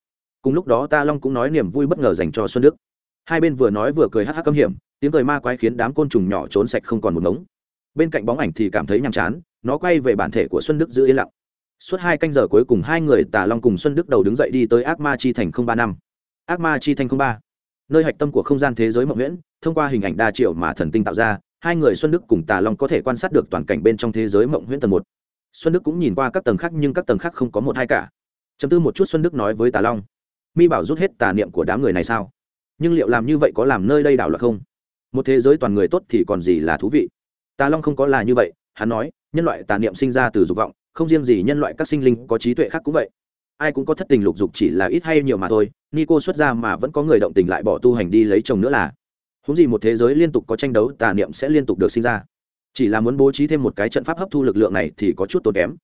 Cùng lúc đó tà long cũng nói niềm vui bất ngờ dành cho xuân đức. Hai bên vừa nói vừa cười hắc hắc câm hiểm, tiếng cười ma quái khiến đám côn trùng nhỏ trốn sạch không còn một ngống. Bên cạnh bóng ảnh thì cảm thấy nhàm chán, nó quay về bản thể của xuân đức giữ yên lặng suốt hai canh giờ cuối cùng hai người Tả long cùng xuân đức đầu đứng dậy đi tới ác ma chi thành không ba năm. Ác ma chi thành không ba. Nơi hạch tâm của không gian thế giới mộng nguyễn, thông qua hình ảnh đa triệu mà thần tinh tạo ra, hai người xuân đức cùng tà long có thể quan sát được toàn cảnh bên trong thế giới mộng nguyễn tầng một. Xuân đức cũng nhìn qua các tầng khác nhưng các tầng khác không có một hai cả. Chấm tư một chút xuân đức nói với tà long, mi bảo rút hết tà niệm của đám người này sao? Nhưng liệu làm như vậy có làm nơi đây đảo loạn không? Một thế giới toàn người tốt thì còn gì là thú vị? Tà long không có là như vậy, hắn nói, nhân loại tà niệm sinh ra từ dục vọng không riêng gì nhân loại các sinh linh có trí tuệ khác cũng vậy. Ai cũng có thất tình lục dục chỉ là ít hay nhiều mà thôi Ni cô xuất ra mà vẫn có người động tình lại bỏ tu hành đi lấy chồng nữa là. Húng gì một thế giới liên tục có tranh đấu, tà niệm sẽ liên tục được sinh ra. Chỉ là muốn bố trí thêm một cái trận pháp hấp thu lực lượng này thì có chút tốn kém.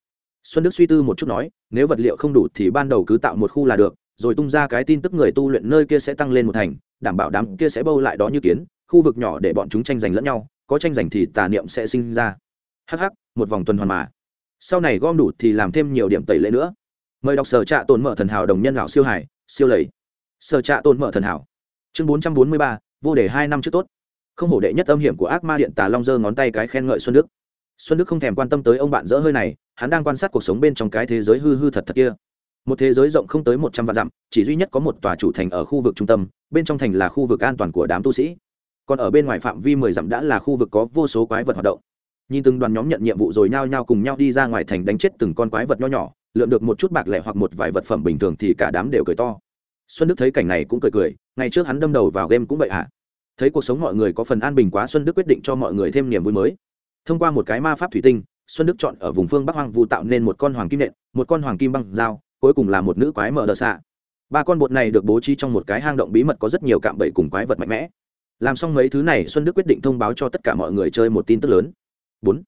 Xuân đức suy tư một chút nói, nếu vật liệu không đủ thì ban đầu cứ tạo một khu là được, rồi tung ra cái tin tức người tu luyện nơi kia sẽ tăng lên một thành, đảm bảo đám kia sẽ bâu lại đó như kiến, khu vực nhỏ để bọn chúng tranh giành lẫn nhau, có tranh giành thì tà niệm sẽ sinh ra. Hh một vòng tuần hoàn mà sau này gom đủ thì làm thêm nhiều điểm tẩy lệ nữa. Mời đọc sở trạ tồn mở thần hảo đồng nhân lão siêu hải, siêu lầy. Sở trạ tồn mở thần hảo. Chương bốn trăm bốn mươi ba, vô đề hai năm trước tốt. Không hổ đệ nhất âm hiểm của ác ma điện tà long giơ ngón tay cái khen ngợi xuân đức. Xuân đức không thèm quan tâm tới ông bạn dỡ hơi này, hắn đang quan sát cuộc sống bên trong cái thế giới hư hư thật thật kia. Một thế giới rộng không tới một trăm vạn dặm, chỉ duy nhất có một tòa chủ thành ở khu vực trung tâm, bên trong thành là khu vực an toàn của đám tu sĩ. Còn ở bên ngoài phạm vi mười dặm đã là khu vực có vô số quái vật hoạt động nhìn từng đoàn nhóm nhận nhiệm vụ rồi nhao nhao cùng nhau đi ra ngoài thành đánh chết từng con quái vật nho nhỏ, lượm được một chút bạc lẻ hoặc một vài vật phẩm bình thường thì cả đám đều cười to. Xuân đức thấy cảnh này cũng cười cười, ngày trước hắn đâm đầu vào game cũng vậy ạ. À. thấy cuộc sống mọi người có phần an bình quá, xuân đức quyết định cho mọi người thêm niềm vui mới. Thông qua một cái ma pháp thủy tinh, xuân đức chọn ở vùng phương bắc hoang vu tạo nên một con hoàng kim nện, một con hoàng kim băng dao, cuối cùng là một nữ quái mở đờ xạ. Ba con bột này được bố trí trong một cái hang động bí mật có rất nhiều cạm bẫy cùng quái vật mạnh mẽ. Làm xong mấy thứ này, xuân đức quyết định thông báo cho tất cả mọi người chơi một tin tức lớn bốn.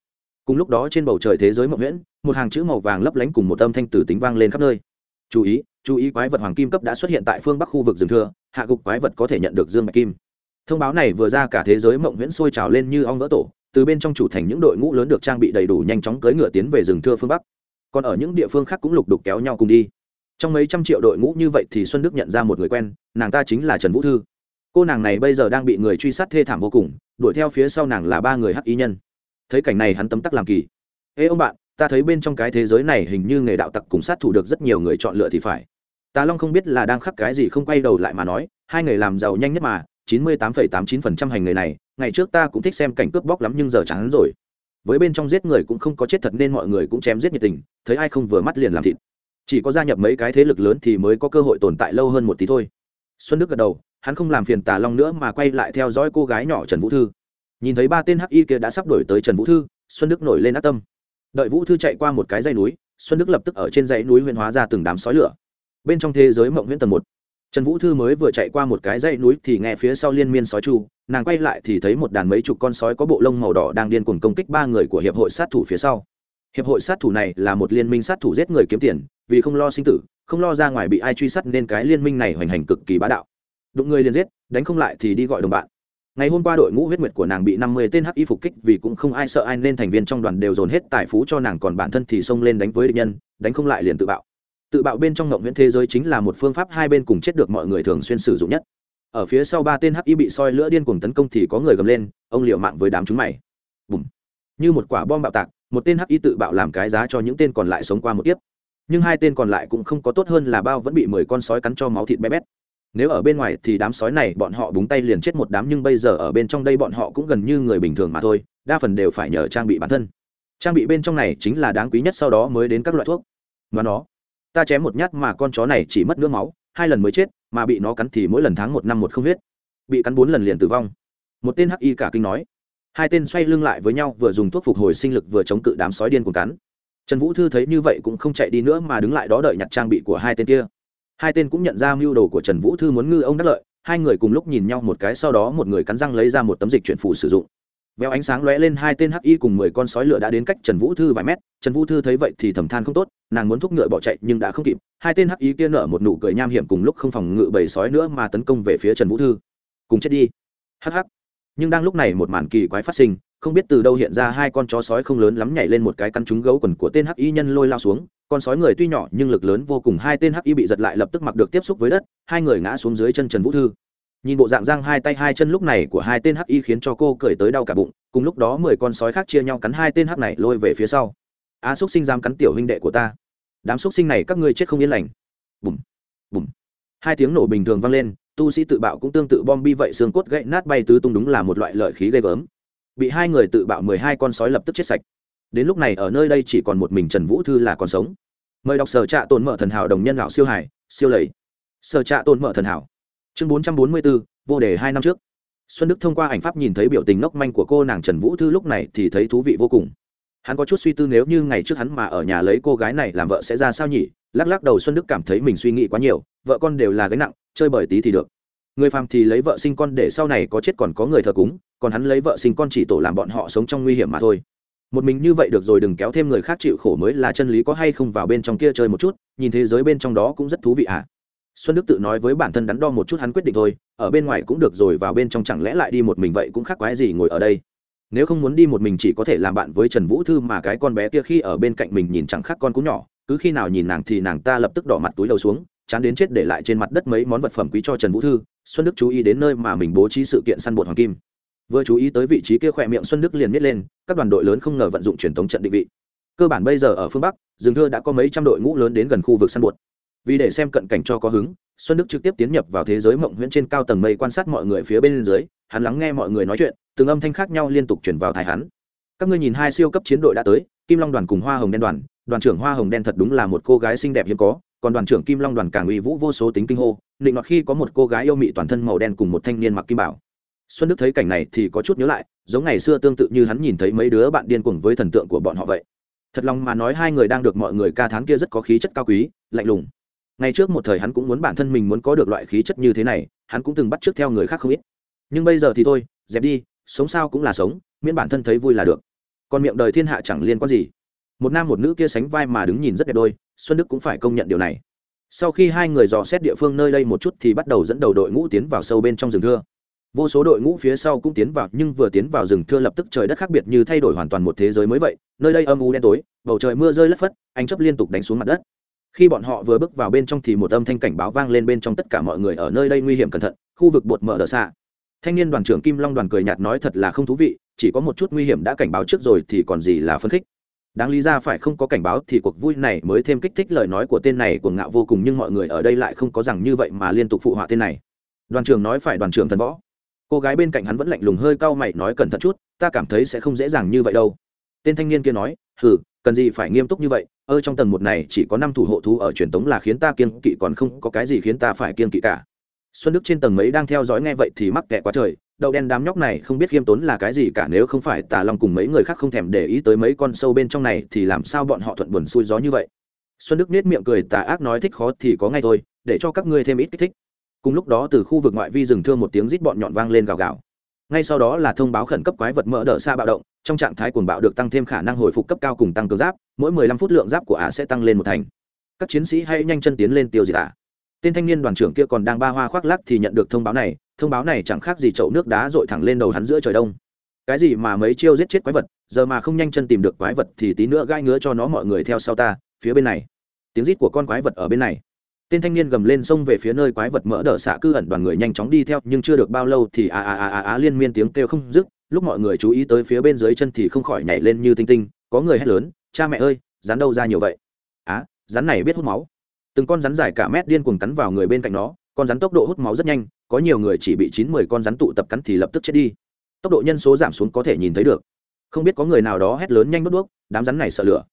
Cùng lúc đó trên bầu trời thế giới mộng nguyễn một hàng chữ màu vàng lấp lánh cùng một âm thanh tử tính vang lên khắp nơi. Chú ý chú ý quái vật hoàng kim cấp đã xuất hiện tại phương bắc khu vực rừng thưa, hạ gục quái vật có thể nhận được dương bạch kim. Thông báo này vừa ra cả thế giới mộng nguyễn sôi trào lên như ong vỡ tổ, từ bên trong chủ thành những đội ngũ lớn được trang bị đầy đủ nhanh chóng cưỡi ngựa tiến về rừng thưa phương bắc. Còn ở những địa phương khác cũng lục đục kéo nhau cùng đi. Trong mấy trăm triệu đội ngũ như vậy thì xuân đức nhận ra một người quen, nàng ta chính là trần vũ thư. Cô nàng này bây giờ đang bị người truy sát thê thảm vô cùng, đuổi theo phía sau nàng là ba người hắc y nhân thấy cảnh này hắn tấm tắc làm kỳ. Ê ông bạn, ta thấy bên trong cái thế giới này hình như nghề đạo tặc cùng sát thủ được rất nhiều người chọn lựa thì phải. Tà long không biết là đang khắc cái gì không quay đầu lại mà nói, hai nghề làm giàu nhanh nhất mà, chín mươi tám phẩy tám chín phần trăm hành nghề này, ngày trước ta cũng thích xem cảnh cướp bóc lắm nhưng giờ chán rồi. Với bên trong giết người cũng không có chết thật nên mọi người cũng chém giết nhiệt tình, thấy ai không vừa mắt liền làm thịt. Chỉ có gia nhập mấy cái thế lực lớn thì mới có cơ hội tồn tại lâu hơn một tí thôi. Xuân đức gật đầu, hắn không làm phiền tà long nữa mà quay lại theo dõi cô gái nhỏ trần vũ thư nhìn thấy ba tên hắc y kia đã sắp đổi tới trần vũ thư, xuân đức nổi lên ác tâm. Đợi vũ thư chạy qua một cái dãy núi, xuân đức lập tức ở trên dãy núi huyện hóa ra từng đám sói lửa. Bên trong thế giới mộng huyện tầng một. Trần vũ thư mới vừa chạy qua một cái dãy núi thì nghe phía sau liên miên sói chu, nàng quay lại thì thấy một đàn mấy chục con sói có bộ lông màu đỏ đang điên cuồng công kích ba người của hiệp hội sát thủ phía sau. Hiệp hội sát thủ này là một liên minh sát thủ giết người kiếm tiền, vì không lo sinh tử, không lo ra ngoài bị ai truy sát nên cái liên minh này hoành hành cực kỳ bá đạo. Đụng người liền giết, đánh không lại thì đi gọi đồng bạn ngày hôm qua đội ngũ huyết nguyệt của nàng bị năm mươi tên hắc y phục kích vì cũng không ai sợ ai nên thành viên trong đoàn đều dồn hết tài phú cho nàng còn bản thân thì xông lên đánh với địch nhân, đánh không lại liền tự bạo. Tự bạo bên trong ngộng nguyễn thế giới chính là một phương pháp hai bên cùng chết được mọi người thường xuyên sử dụng nhất. Ở phía sau ba tên hắc y bị soi lửa điên cuồng tấn công thì có người gầm lên, ông liệu mạng với đám chúng mày. Bùm. như một quả bom bạo tạc, một tên hắc y tự bạo làm cái giá cho những tên còn lại sống qua một kiếp. Nhưng hai tên còn lại cũng không có tốt hơn là bao vẫn bị mười con sói cắn cho máu thịt bé bét nếu ở bên ngoài thì đám sói này bọn họ búng tay liền chết một đám, nhưng bây giờ ở bên trong đây bọn họ cũng gần như người bình thường mà thôi, đa phần đều phải nhờ trang bị bản thân. Trang bị bên trong này chính là đáng quý nhất sau đó mới đến các loại thuốc. Mà nó, ta chém một nhát mà con chó này chỉ mất nước máu, hai lần mới chết, mà bị nó cắn thì mỗi lần tháng một năm một không huyết. Bị cắn bốn lần liền tử vong. Một tên hắc y cả kinh nói. Hai tên xoay lưng lại với nhau, vừa dùng thuốc phục hồi sinh lực vừa chống cự đám sói điên cùng cắn. Trần vũ thư thấy như vậy cũng không chạy đi nữa mà đứng lại đó đợi nhặt trang bị của hai tên kia hai tên cũng nhận ra mưu đồ của trần vũ thư muốn ngư ông đắc lợi, hai người cùng lúc nhìn nhau một cái sau đó một người cắn răng lấy ra một tấm dịch chuyển phủ sử dụng. Véo ánh sáng lóe lên hai tên hắc y cùng mười con sói lửa đã đến cách trần vũ thư vài mét, trần vũ thư thấy vậy thì thầm than không tốt, nàng muốn thúc ngựa bỏ chạy nhưng đã không kịp, hai tên hắc y kia nở một nụ cười nham hiểm cùng lúc không phòng ngự bầy sói nữa mà tấn công về phía trần vũ thư. Cùng chết đi. Hắc hắc. Nhưng đang lúc này một màn kỳ quái phát sinh không biết từ đâu hiện ra hai con chó sói không lớn lắm nhảy lên một cái căn trúng gấu quần của tên hắc y nhân lôi lao xuống. Con sói người tuy nhỏ nhưng lực lớn vô cùng, hai tên hắc y bị giật lại lập tức mặc được tiếp xúc với đất, hai người ngã xuống dưới chân trần vũ thư. Nhìn bộ dạng giang hai tay hai chân lúc này của hai tên hắc y khiến cho cô cười tới đau cả bụng, cùng lúc đó mười con sói khác chia nhau cắn hai tên hắc này lôi về phía sau. A xúc sinh dám cắn tiểu huynh đệ của ta. Đám xúc sinh này các ngươi chết không yên lành. Bùm bùm. Hai tiếng nổ bình thường vang lên, tu sĩ tự bạo cũng tương tự bom bi vậy xương cốt gãy nát bay tứ tung đúng là một loại lợi khí ghê gớm bị hai người tự bạo mười hai con sói lập tức chết sạch. Đến lúc này ở nơi đây chỉ còn một mình trần vũ thư là còn sống. Mời đọc sở trạ tồn mở thần hảo đồng nhân lão siêu hải, siêu lầy. Sở trạ tồn mở thần hảo. Chương bốn trăm bốn mươi bốn vô đề hai năm trước. Xuân đức thông qua ảnh pháp nhìn thấy biểu tình ngốc manh của cô nàng trần vũ thư lúc này thì thấy thú vị vô cùng. Hắn có chút suy tư nếu như ngày trước hắn mà ở nhà lấy cô gái này làm vợ sẽ ra sao nhỉ? Lắc lắc đầu xuân đức cảm thấy mình suy nghĩ quá nhiều, vợ con đều là gánh nặng, chơi bời tí thì được. Người phàm thì lấy vợ sinh con để sau này có chết còn có người thờ cúng còn hắn lấy vợ sinh con chỉ tổ làm bọn họ sống trong nguy hiểm mà thôi. Một mình như vậy được rồi, đừng kéo thêm người khác chịu khổ mới là chân lý, có hay không vào bên trong kia chơi một chút, nhìn thế giới bên trong đó cũng rất thú vị à. Xuân đức tự nói với bản thân đắn đo một chút hắn quyết định thôi, ở bên ngoài cũng được rồi, vào bên trong chẳng lẽ lại đi một mình vậy cũng khác quái gì ngồi ở đây. Nếu không muốn đi một mình chỉ có thể làm bạn với trần vũ thư mà cái con bé kia khi ở bên cạnh mình nhìn chẳng khác con cú nhỏ, cứ khi nào nhìn nàng thì nàng ta lập tức đỏ mặt túi đầu xuống, chán đến chết để lại trên mặt đất mấy món vật phẩm quý cho trần vũ thư. Xuân đức chú ý đến nơi mà mình bố trí sự kiện săn bột hoàng kim vừa chú ý tới vị trí kia khỏe miệng xuân đức liền miết lên, các đoàn đội lớn không ngờ vận dụng truyền thống trận định vị. Cơ bản bây giờ ở phương bắc, rừng thưa đã có mấy trăm đội ngũ lớn đến gần khu vực săn bột vì để xem cận cảnh cho có hứng, xuân đức trực tiếp tiến nhập vào thế giới mộng huyễn trên cao tầng mây quan sát mọi người phía bên dưới, hắn lắng nghe mọi người nói chuyện, từng âm thanh khác nhau liên tục chuyển vào thái hắn. Các ngươi nhìn hai siêu cấp chiến đội đã tới, kim long đoàn cùng hoa hồng đen đoàn đoàn trưởng hoa hồng đen thật đúng là một cô gái xinh đẹp hiếm có, còn đoàn trưởng kim long đoàn càng uy vũ vô số tính kinh hô định nọt khi có một cô gái yêu mị toàn thân màu đen cùng một thanh niên mặc kim bảo xuân đức thấy cảnh này thì có chút nhớ lại, giống ngày xưa tương tự như hắn nhìn thấy mấy đứa bạn điên cuồng với thần tượng của bọn họ vậy. Thật lòng mà nói hai người đang được mọi người ca thán kia rất có khí chất cao quý, lạnh lùng. Ngày trước một thời hắn cũng muốn bản thân mình muốn có được loại khí chất như thế này, hắn cũng từng bắt trước theo người khác không ít. Nhưng bây giờ thì thôi, dẹp đi, sống sao cũng là sống, miễn bản thân thấy vui là được. Còn miệng đời thiên hạ chẳng liên quan gì. Một nam một nữ kia sánh vai mà đứng nhìn rất đẹp đôi, xuân đức cũng phải công nhận điều này. Sau khi hai người dò xét địa phương nơi đây một chút thì bắt đầu dẫn đầu đội ngũ tiến vào sâu bên trong rừng thưa vô số đội ngũ phía sau cũng tiến vào, nhưng vừa tiến vào rừng thưa lập tức trời đất khác biệt như thay đổi hoàn toàn một thế giới mới vậy. Nơi đây âm u đen tối, bầu trời mưa rơi lất phất anh chấp liên tục đánh xuống mặt đất. Khi bọn họ vừa bước vào bên trong thì một âm thanh cảnh báo vang lên bên trong tất cả mọi người ở nơi đây nguy hiểm cẩn thận, khu vực bột mở đờ xa thanh niên đoàn trưởng kim long đoàn cười nhạt nói thật là không thú vị, chỉ có một chút nguy hiểm đã cảnh báo trước rồi thì còn gì là phân khích. Đáng lý ra phải không có cảnh báo thì cuộc vui này mới thêm kích thích lời nói của tên này của ngạo vô cùng, nhưng mọi người ở đây lại không có rằng như vậy mà liên tục phụ họa tên này. Đoàn trưởng nói phải đoàn trưởng thần võ cô gái bên cạnh hắn vẫn lạnh lùng hơi cau mày nói cẩn thận chút, ta cảm thấy sẽ không dễ dàng như vậy đâu. Tên thanh niên kia nói, hừ, cần gì phải nghiêm túc như vậy? Ơ, trong tầng một này chỉ có năm thủ hộ thú ở truyền tống là khiến ta kiên kỵ, còn không có cái gì khiến ta phải kiên kỵ cả. Xuân đức trên tầng mấy đang theo dõi nghe vậy thì mắc kẹ quá trời, đậu đen đám nhóc này không biết khiêm tốn là cái gì cả, nếu không phải tà long cùng mấy người khác không thèm để ý tới mấy con sâu bên trong này thì làm sao bọn họ thuận buồn xuôi gió như vậy? Xuân đức nết miệng cười, tà ác nói thích khó thì có ngay thôi, để cho các ngươi thêm ít kích thích cùng lúc đó từ khu vực ngoại vi rừng thương một tiếng rít bọn nhọn vang lên gào gào. Ngay sau đó là thông báo khẩn cấp quái vật mỡ đỡ xa bạo động, trong trạng thái cuồng bạo được tăng thêm khả năng hồi phục cấp cao cùng tăng cường giáp, mỗi 15 phút lượng giáp của ả sẽ tăng lên một thành. Các chiến sĩ hãy nhanh chân tiến lên tiêu diệt ả tên thanh niên đoàn trưởng kia còn đang ba hoa khoác lắc thì nhận được thông báo này, thông báo này chẳng khác gì chậu nước đá dội thẳng lên đầu hắn giữa trời đông. Cái gì mà mấy chiêu giết chết quái vật, giờ mà không nhanh chân tìm được quái vật thì tí nữa gai ngứa cho nó mọi người theo sau ta, phía bên này. Tiếng rít của con quái vật ở bên này tên thanh niên gầm lên xông về phía nơi quái vật mỡ đỡ xạ cư ẩn đoàn người nhanh chóng đi theo, nhưng chưa được bao lâu thì a a a a a liên miên tiếng kêu không dứt, lúc mọi người chú ý tới phía bên dưới chân thì không khỏi nhảy lên như tinh tinh, có người hét lớn, cha mẹ ơi, rắn đâu ra nhiều vậy? Á, rắn này biết hút máu. Từng con rắn dài cả mét điên cuồng cắn vào người bên cạnh nó, con rắn tốc độ hút máu rất nhanh, có nhiều người chỉ bị chín mười con rắn tụ tập cắn thì lập tức chết đi. Tốc độ nhân số giảm xuống có thể nhìn thấy được. Không biết có người nào đó hét lớn nhanh đốt đuốc, đám rắn này sợ lửa.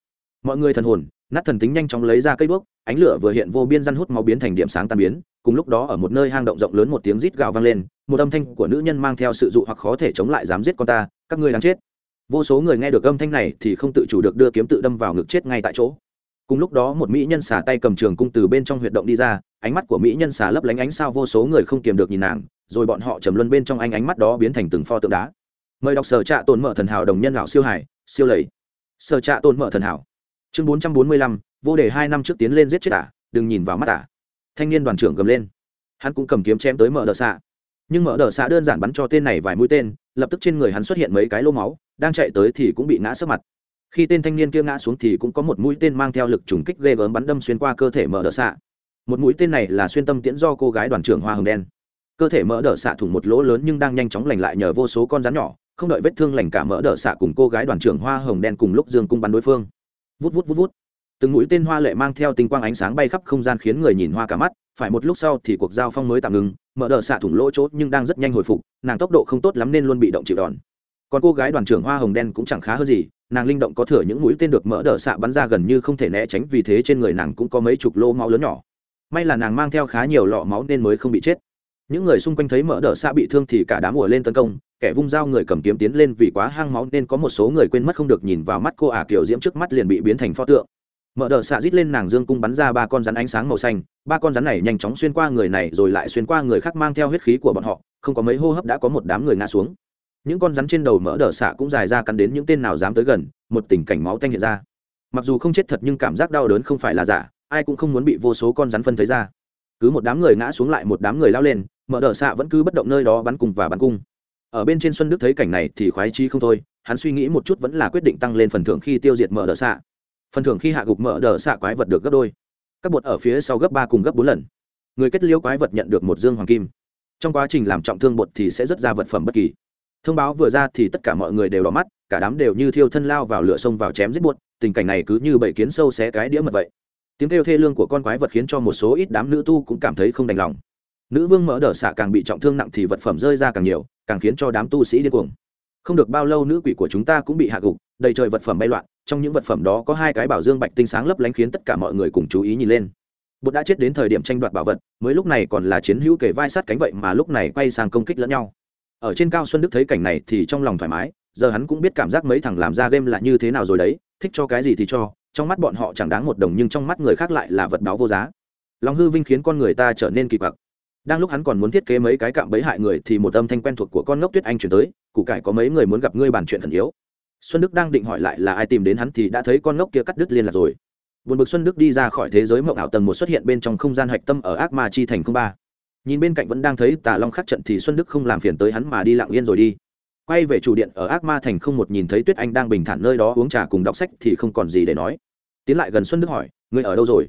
Mọi người thần hồn nát thần tính nhanh chóng lấy ra cây đuốc, ánh lửa vừa hiện vô biên răn hút máu biến thành điểm sáng tan biến, cùng lúc đó ở một nơi hang động rộng lớn một tiếng rít gào vang lên, một âm thanh của nữ nhân mang theo sự dụ hoặc khó thể chống lại dám giết con ta, các ngươi đang chết. Vô số người nghe được âm thanh này thì không tự chủ được đưa kiếm tự đâm vào ngực chết ngay tại chỗ. Cùng lúc đó một mỹ nhân xả tay cầm trường cung từ bên trong huyệt động đi ra, ánh mắt của mỹ nhân xả lấp lánh ánh sao vô số người không kiềm được nhìn nàng, rồi bọn họ trầm luân bên trong anh ánh mắt đó biến thành từng pho tượng đá. Mời đọc sở trạ tồn mở thần hảo đồng nhân lão siêu hải, siêu lầy. Sở trạ tồn mở thần hảo chương bốn trăm bốn mươi lăm, vô đề hai năm trước tiến lên giết chết ả, đừng nhìn vào mắt ả. Thanh niên đoàn trưởng gầm lên. Hắn cũng cầm kiếm chém tới mở đờ xạ. Nhưng mở đờ xạ đơn giản bắn cho tên này vài mũi tên, lập tức trên người hắn xuất hiện mấy cái lô máu, đang chạy tới thì cũng bị ngã sấp mặt. Khi tên thanh niên kia ngã xuống thì cũng có một mũi tên mang theo lực trùng kích ghê gớm bắn đâm xuyên qua cơ thể mở đờ xạ. Một mũi tên này là xuyên tâm tiễn do cô gái đoàn trưởng hoa hồng đen. Cơ thể mỡ đờ xạ thủng một lỗ lớn nhưng đang nhanh chóng lành lại nhờ vô số con rắn nhỏ, không đợi vết thương lành cả mỡ đờ xạ cùng cô gái đoàn trưởng hoa hồng đen cùng lúc dương cung bắn đối phương vút vút vút vút. Từng mũi tên hoa lệ mang theo tinh quang ánh sáng bay khắp không gian khiến người nhìn hoa cả mắt, phải một lúc sau thì cuộc giao phong mới tạm ngừng, mở đờ xạ thủng lỗ chốt nhưng đang rất nhanh hồi phục, nàng tốc độ không tốt lắm nên luôn bị động chịu đòn. Còn cô gái đoàn trưởng hoa hồng đen cũng chẳng khá hơn gì, nàng linh động có thừa những mũi tên được mở đờ xạ bắn ra gần như không thể né tránh vì thế trên người nàng cũng có mấy chục lô máu lớn nhỏ. May là nàng mang theo khá nhiều lọ máu nên mới không bị chết những người xung quanh thấy mở đờ xa bị thương thì cả đám ùa lên tấn công, kẻ vung dao người cầm kiếm tiến lên vì quá hang máu nên có một số người quên mất không được nhìn vào mắt cô ả kiểu diễm trước mắt liền bị biến thành pho tượng. Mở đờ xạ rít lên nàng dương cung bắn ra ba con rắn ánh sáng màu xanh, ba con rắn này nhanh chóng xuyên qua người này rồi lại xuyên qua người khác mang theo huyết khí của bọn họ, không có mấy hô hấp đã có một đám người ngã xuống. Những con rắn trên đầu mỡ đờ xạ cũng dài ra cắn đến những tên nào dám tới gần, một tình cảnh máu tanh hiện ra. Mặc dù không chết thật nhưng cảm giác đau đớn không phải là giả, ai cũng không muốn bị vô số con rắn phân thấy ra. Cứ một đám người ngã xuống lại một đám người lao lên mở đờ xạ vẫn cứ bất động nơi đó bắn cùng và bắn cung. Ở bên trên xuân đức thấy cảnh này thì khoái chi không thôi, hắn suy nghĩ một chút vẫn là quyết định tăng lên phần thưởng khi tiêu diệt mở đờ xạ. Phần thưởng khi hạ gục mở đờ xạ quái vật được gấp đôi. Các bột ở phía sau gấp ba cùng gấp bốn lần. Người kết liễu quái vật nhận được một dương hoàng kim. Trong quá trình làm trọng thương bột thì sẽ rất ra vật phẩm bất kỳ. Thông báo vừa ra thì tất cả mọi người đều đỏ mắt, cả đám đều như thiêu thân lao vào lửa sông vào chém giết bột. tình cảnh này cứ như bảy kiến sâu xé cái đĩa mật vậy. Tiếng kêu thê lương của con quái vật khiến cho một số ít đám nữ tu cũng cảm thấy không đành lòng nữ vương mở đờ xạ càng bị trọng thương nặng thì vật phẩm rơi ra càng nhiều, càng khiến cho đám tu sĩ điên cuồng. Không được bao lâu nữ quỷ của chúng ta cũng bị hạ gục, đầy trời vật phẩm bay loạn, trong những vật phẩm đó có hai cái bảo dương bạch tinh sáng lấp lánh khiến tất cả mọi người cùng chú ý nhìn lên. Bột đã chết đến thời điểm tranh đoạt bảo vật, mới lúc này còn là chiến hữu kể vai sát cánh vậy mà lúc này quay sang công kích lẫn nhau. Ở trên cao xuân đức thấy cảnh này thì trong lòng thoải mái, giờ hắn cũng biết cảm giác mấy thằng làm ra game là như thế nào rồi đấy, thích cho cái gì thì cho, trong mắt bọn họ chẳng đáng một đồng nhưng trong mắt người khác lại là vật báo vô giá. Lòng hư vinh khiến con người ta trở nên kỳ quặc đang lúc hắn còn muốn thiết kế mấy cái cạm bẫy hại người thì một âm thanh quen thuộc của con ngốc tuyết anh chuyển tới cụ cải có mấy người muốn gặp ngươi bàn chuyện thần yếu. Xuân đức đang định hỏi lại là ai tìm đến hắn thì đã thấy con ngốc kia cắt đứt liên lạc rồi. Buồn bực xuân đức đi ra khỏi thế giới mộng ảo tầng một xuất hiện bên trong không gian hạch tâm ở ác ma chi thành không ba. Nhìn bên cạnh vẫn đang thấy tà long khắc trận thì xuân đức không làm phiền tới hắn mà đi lặng yên rồi đi. Quay về chủ điện ở ác ma thành không một nhìn thấy tuyết anh đang bình thản nơi đó uống trà cùng đọc sách thì không còn gì để nói. Tiến lại gần xuân đức hỏi, ngươi ở đâu rồi?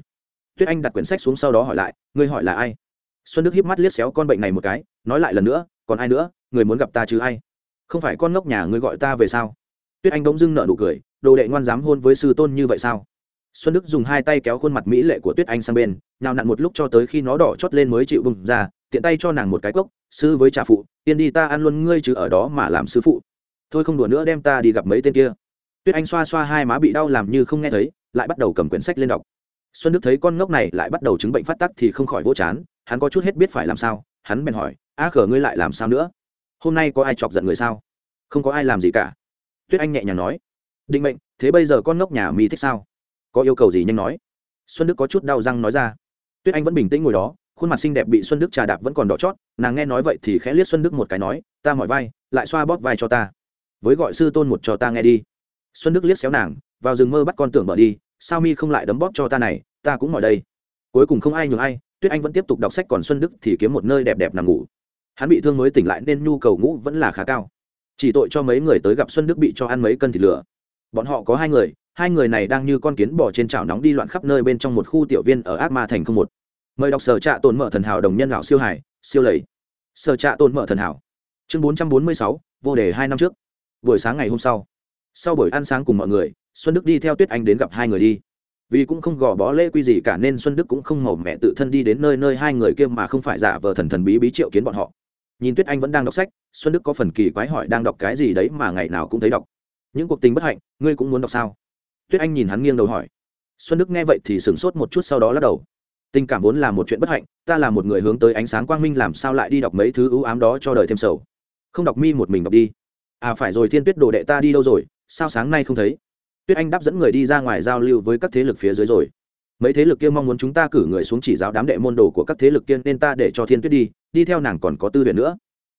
Tuyết anh đặt quyển sách xuống sau đó hỏi lại, ngươi hỏi là ai? Xuân đức hiếp mắt liếc xéo con bệnh này một cái, nói lại lần nữa, còn ai nữa? Người muốn gặp ta chứ ai? Không phải con ngốc nhà ngươi gọi ta về sao? Tuyết anh bỗng dưng nở nụ cười, đồ đệ ngoan dám hôn với sư tôn như vậy sao? Xuân đức dùng hai tay kéo khuôn mặt mỹ lệ của tuyết anh sang bên nào nặn một lúc cho tới khi nó đỏ chót lên mới chịu bừng ra, tiện tay cho nàng một cái cốc, sư với trà phụ tiên đi ta ăn luôn ngươi chứ ở đó mà làm sư phụ. Thôi không đùa nữa đem ta đi gặp mấy tên kia. Tuyết anh xoa xoa hai má bị đau làm như không nghe thấy, lại bắt đầu cầm quyển sách lên đọc. Xuân đức thấy con ngốc này lại bắt đầu chứng bệnh phát tắc thì không khỏi vỗ chán hắn có chút hết biết phải làm sao, hắn bèn hỏi, a khờ ngươi lại làm sao nữa? Hôm nay có ai chọc giận người sao? Không có ai làm gì cả. Tuyết anh nhẹ nhàng nói, định mệnh, thế bây giờ con ngốc nhà mi thích sao? Có yêu cầu gì nhanh nói. Xuân đức có chút đau răng nói ra. Tuyết anh vẫn bình tĩnh ngồi đó, khuôn mặt xinh đẹp bị xuân đức trà đạp vẫn còn đỏ chót, nàng nghe nói vậy thì khẽ liếc xuân đức một cái nói, ta mỏi vai, lại xoa bóp vai cho ta. Với gọi sư tôn một cho ta nghe đi. Xuân đức liếc xéo nàng, vào rừng mơ bắt con tưởng mở đi, sao mi không lại đấm bóp cho ta này, ta cũng mỏi đây. Cuối cùng không ai nhường ai tuyết anh vẫn tiếp tục đọc sách còn xuân đức thì kiếm một nơi đẹp đẹp nằm ngủ. Hắn bị thương mới tỉnh lại nên nhu cầu ngủ vẫn là khá cao. Chỉ tội cho mấy người tới gặp xuân đức bị cho ăn mấy cân thịt lửa. Bọn họ có hai người hai người này đang như con kiến bò trên chảo nóng đi loạn khắp nơi bên trong một khu tiểu viên ở ác ma thành không một. Mời đọc sở trạ tồn mở thần hảo đồng nhân lão siêu hải siêu lầy. Sở trạ tồn mở thần hảo. Chương bốn trăm bốn mươi sáu, vô đề hai năm trước. Buổi sáng ngày hôm sau. Sau buổi ăn sáng cùng mọi người, xuân đức đi theo tuyết anh đến gặp hai người đi vì cũng không gò bó lễ quy gì cả nên xuân đức cũng không màu mẹ tự thân đi đến nơi nơi hai người kia mà không phải giả vờ thần thần bí bí triệu kiến bọn họ. Nhìn tuyết anh vẫn đang đọc sách, xuân đức có phần kỳ quái hỏi đang đọc cái gì đấy mà ngày nào cũng thấy đọc. Những cuộc tình bất hạnh, ngươi cũng muốn đọc sao? Tuyết anh nhìn hắn nghiêng đầu hỏi. Xuân đức nghe vậy thì sửng sốt một chút sau đó lắc đầu. Tình cảm vốn là một chuyện bất hạnh, ta là một người hướng tới ánh sáng quang minh làm sao lại đi đọc mấy thứ ưu ám đó cho đời thêm sầu. Không đọc mi một mình đọc đi. À phải rồi thiên tuyết đồ đệ ta đi đâu rồi, sao sáng nay không thấy? Tuyết anh đáp dẫn người đi ra ngoài giao lưu với các thế lực phía dưới rồi. Mấy thế lực kia mong muốn chúng ta cử người xuống chỉ giáo đám đệ môn đồ của các thế lực kia nên ta để cho thiên tuyết đi đi theo nàng còn có tư viện nữa.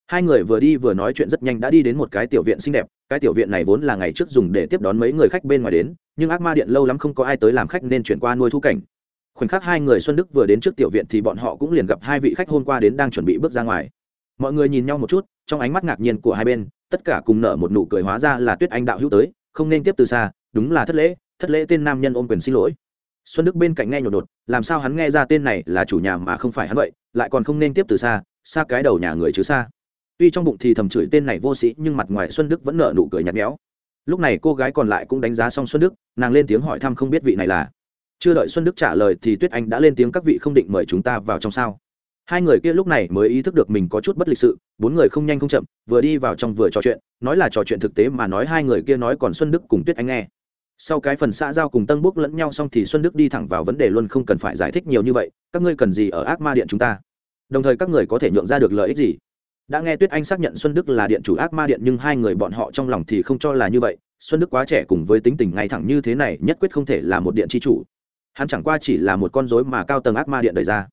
Hai người vừa đi vừa nói chuyện rất nhanh đã đi đến một cái tiểu viện xinh đẹp, cái tiểu viện này vốn là ngày trước dùng để tiếp đón mấy người khách bên ngoài đến, nhưng ác ma điện lâu lắm không có ai tới làm khách nên chuyển qua nuôi thu cảnh. Khoảnh khắc hai người xuân đức vừa đến trước tiểu viện thì bọn họ cũng liền gặp hai vị khách hôm qua đến đang chuẩn bị bước ra ngoài. Mọi người nhìn nhau một chút, trong ánh mắt ngạc nhiên của hai bên, tất cả cùng nở một nụ cười hóa ra là tuyết anh đạo hữu tới, không nên tiếp từ xa đúng là thất lễ thất lễ tên nam nhân ôm quyền xin lỗi. Xuân đức bên cạnh nghe nhột đột, làm sao hắn nghe ra tên này là chủ nhà mà không phải hắn vậy, lại còn không nên tiếp từ xa xa cái đầu nhà người chứ xa. Tuy trong bụng thì thầm chửi tên này vô sĩ, nhưng mặt ngoài xuân đức vẫn nở nụ cười nhạt nhẽo. Lúc này cô gái còn lại cũng đánh giá xong xuân đức, nàng lên tiếng hỏi thăm không biết vị này là. Chưa đợi xuân đức trả lời thì tuyết anh đã lên tiếng các vị không định mời chúng ta vào trong sao. Hai người kia lúc này mới ý thức được mình có chút bất lịch sự, bốn người không nhanh không chậm, vừa đi vào trong vừa trò chuyện, nói là trò chuyện thực tế mà nói hai người kia nói còn xuân đức cùng tuyết anh nghe sau cái phần xã giao cùng tân bốc lẫn nhau xong thì xuân đức đi thẳng vào vấn đề luôn không cần phải giải thích nhiều như vậy, các ngươi cần gì ở ác ma điện chúng ta? Đồng thời các người có thể nhượng ra được lợi ích gì? Đã nghe tuyết anh xác nhận xuân đức là điện chủ ác ma điện nhưng hai người bọn họ trong lòng thì không cho là như vậy, xuân đức quá trẻ cùng với tính tình ngay thẳng như thế này nhất quyết không thể là một điện tri chủ. Hắn chẳng qua chỉ là một con dối mà cao tầng ác ma điện đời ra.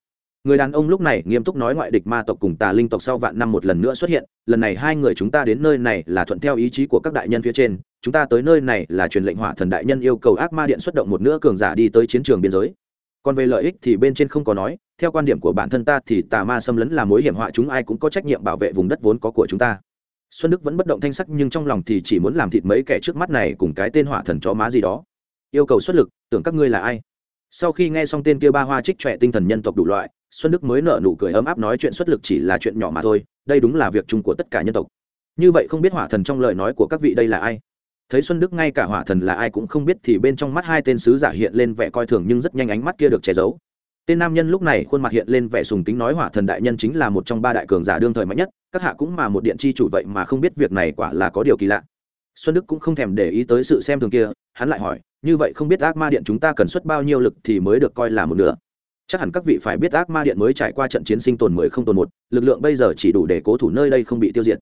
Người đàn ông lúc này nghiêm túc nói ngoại địch ma tộc cùng tà linh tộc sau vạn năm một lần nữa xuất hiện, lần này hai người chúng ta đến nơi này là thuận theo ý chí của các đại nhân phía trên chúng ta tới nơi này là truyền lệnh hỏa thần đại nhân yêu cầu ác ma điện xuất động một nữa cường giả đi tới chiến trường biên giới. Còn về lợi ích thì bên trên không có nói, theo quan điểm của bản thân ta thì tà ma xâm lấn là mối hiểm họa chúng ai cũng có trách nhiệm bảo vệ vùng đất vốn có của chúng ta. Xuân đức vẫn bất động thanh sắc nhưng trong lòng thì chỉ muốn làm thịt mấy kẻ trước mắt này cùng cái tên hỏa thần chó má gì đó. Yêu cầu xuất lực, tưởng các ngươi là ai? Sau khi nghe xong tên kia ba hoa trích trẻ tinh thần nhân tộc đủ loại, xuân đức mới nở nụ cười ấm áp nói chuyện xuất lực chỉ là chuyện nhỏ mà thôi, đây đúng là việc chung của tất cả nhân tộc. Như vậy không biết hỏa thần trong lời nói của các vị đây là ai? Thấy xuân đức ngay cả hỏa thần là ai cũng không biết thì bên trong mắt hai tên sứ giả hiện lên vẻ coi thường nhưng rất nhanh ánh mắt kia được che giấu. Tên nam nhân lúc này khuôn mặt hiện lên vẻ sùng kính nói hỏa thần đại nhân chính là một trong ba đại cường giả đương thời mạnh nhất, các hạ cũng mà một điện chi chủ vậy mà không biết việc này quả là có điều kỳ lạ. Xuân đức cũng không thèm để ý tới sự xem thường kia, hắn lại hỏi, như vậy không biết ác ma điện chúng ta cần xuất bao nhiêu lực thì mới được coi là một nửa? Chắc hẳn các vị phải biết ác ma điện mới trải qua trận chiến sinh tồn mười không tồn một, lực lượng bây giờ chỉ đủ để cố thủ nơi đây không bị tiêu diệt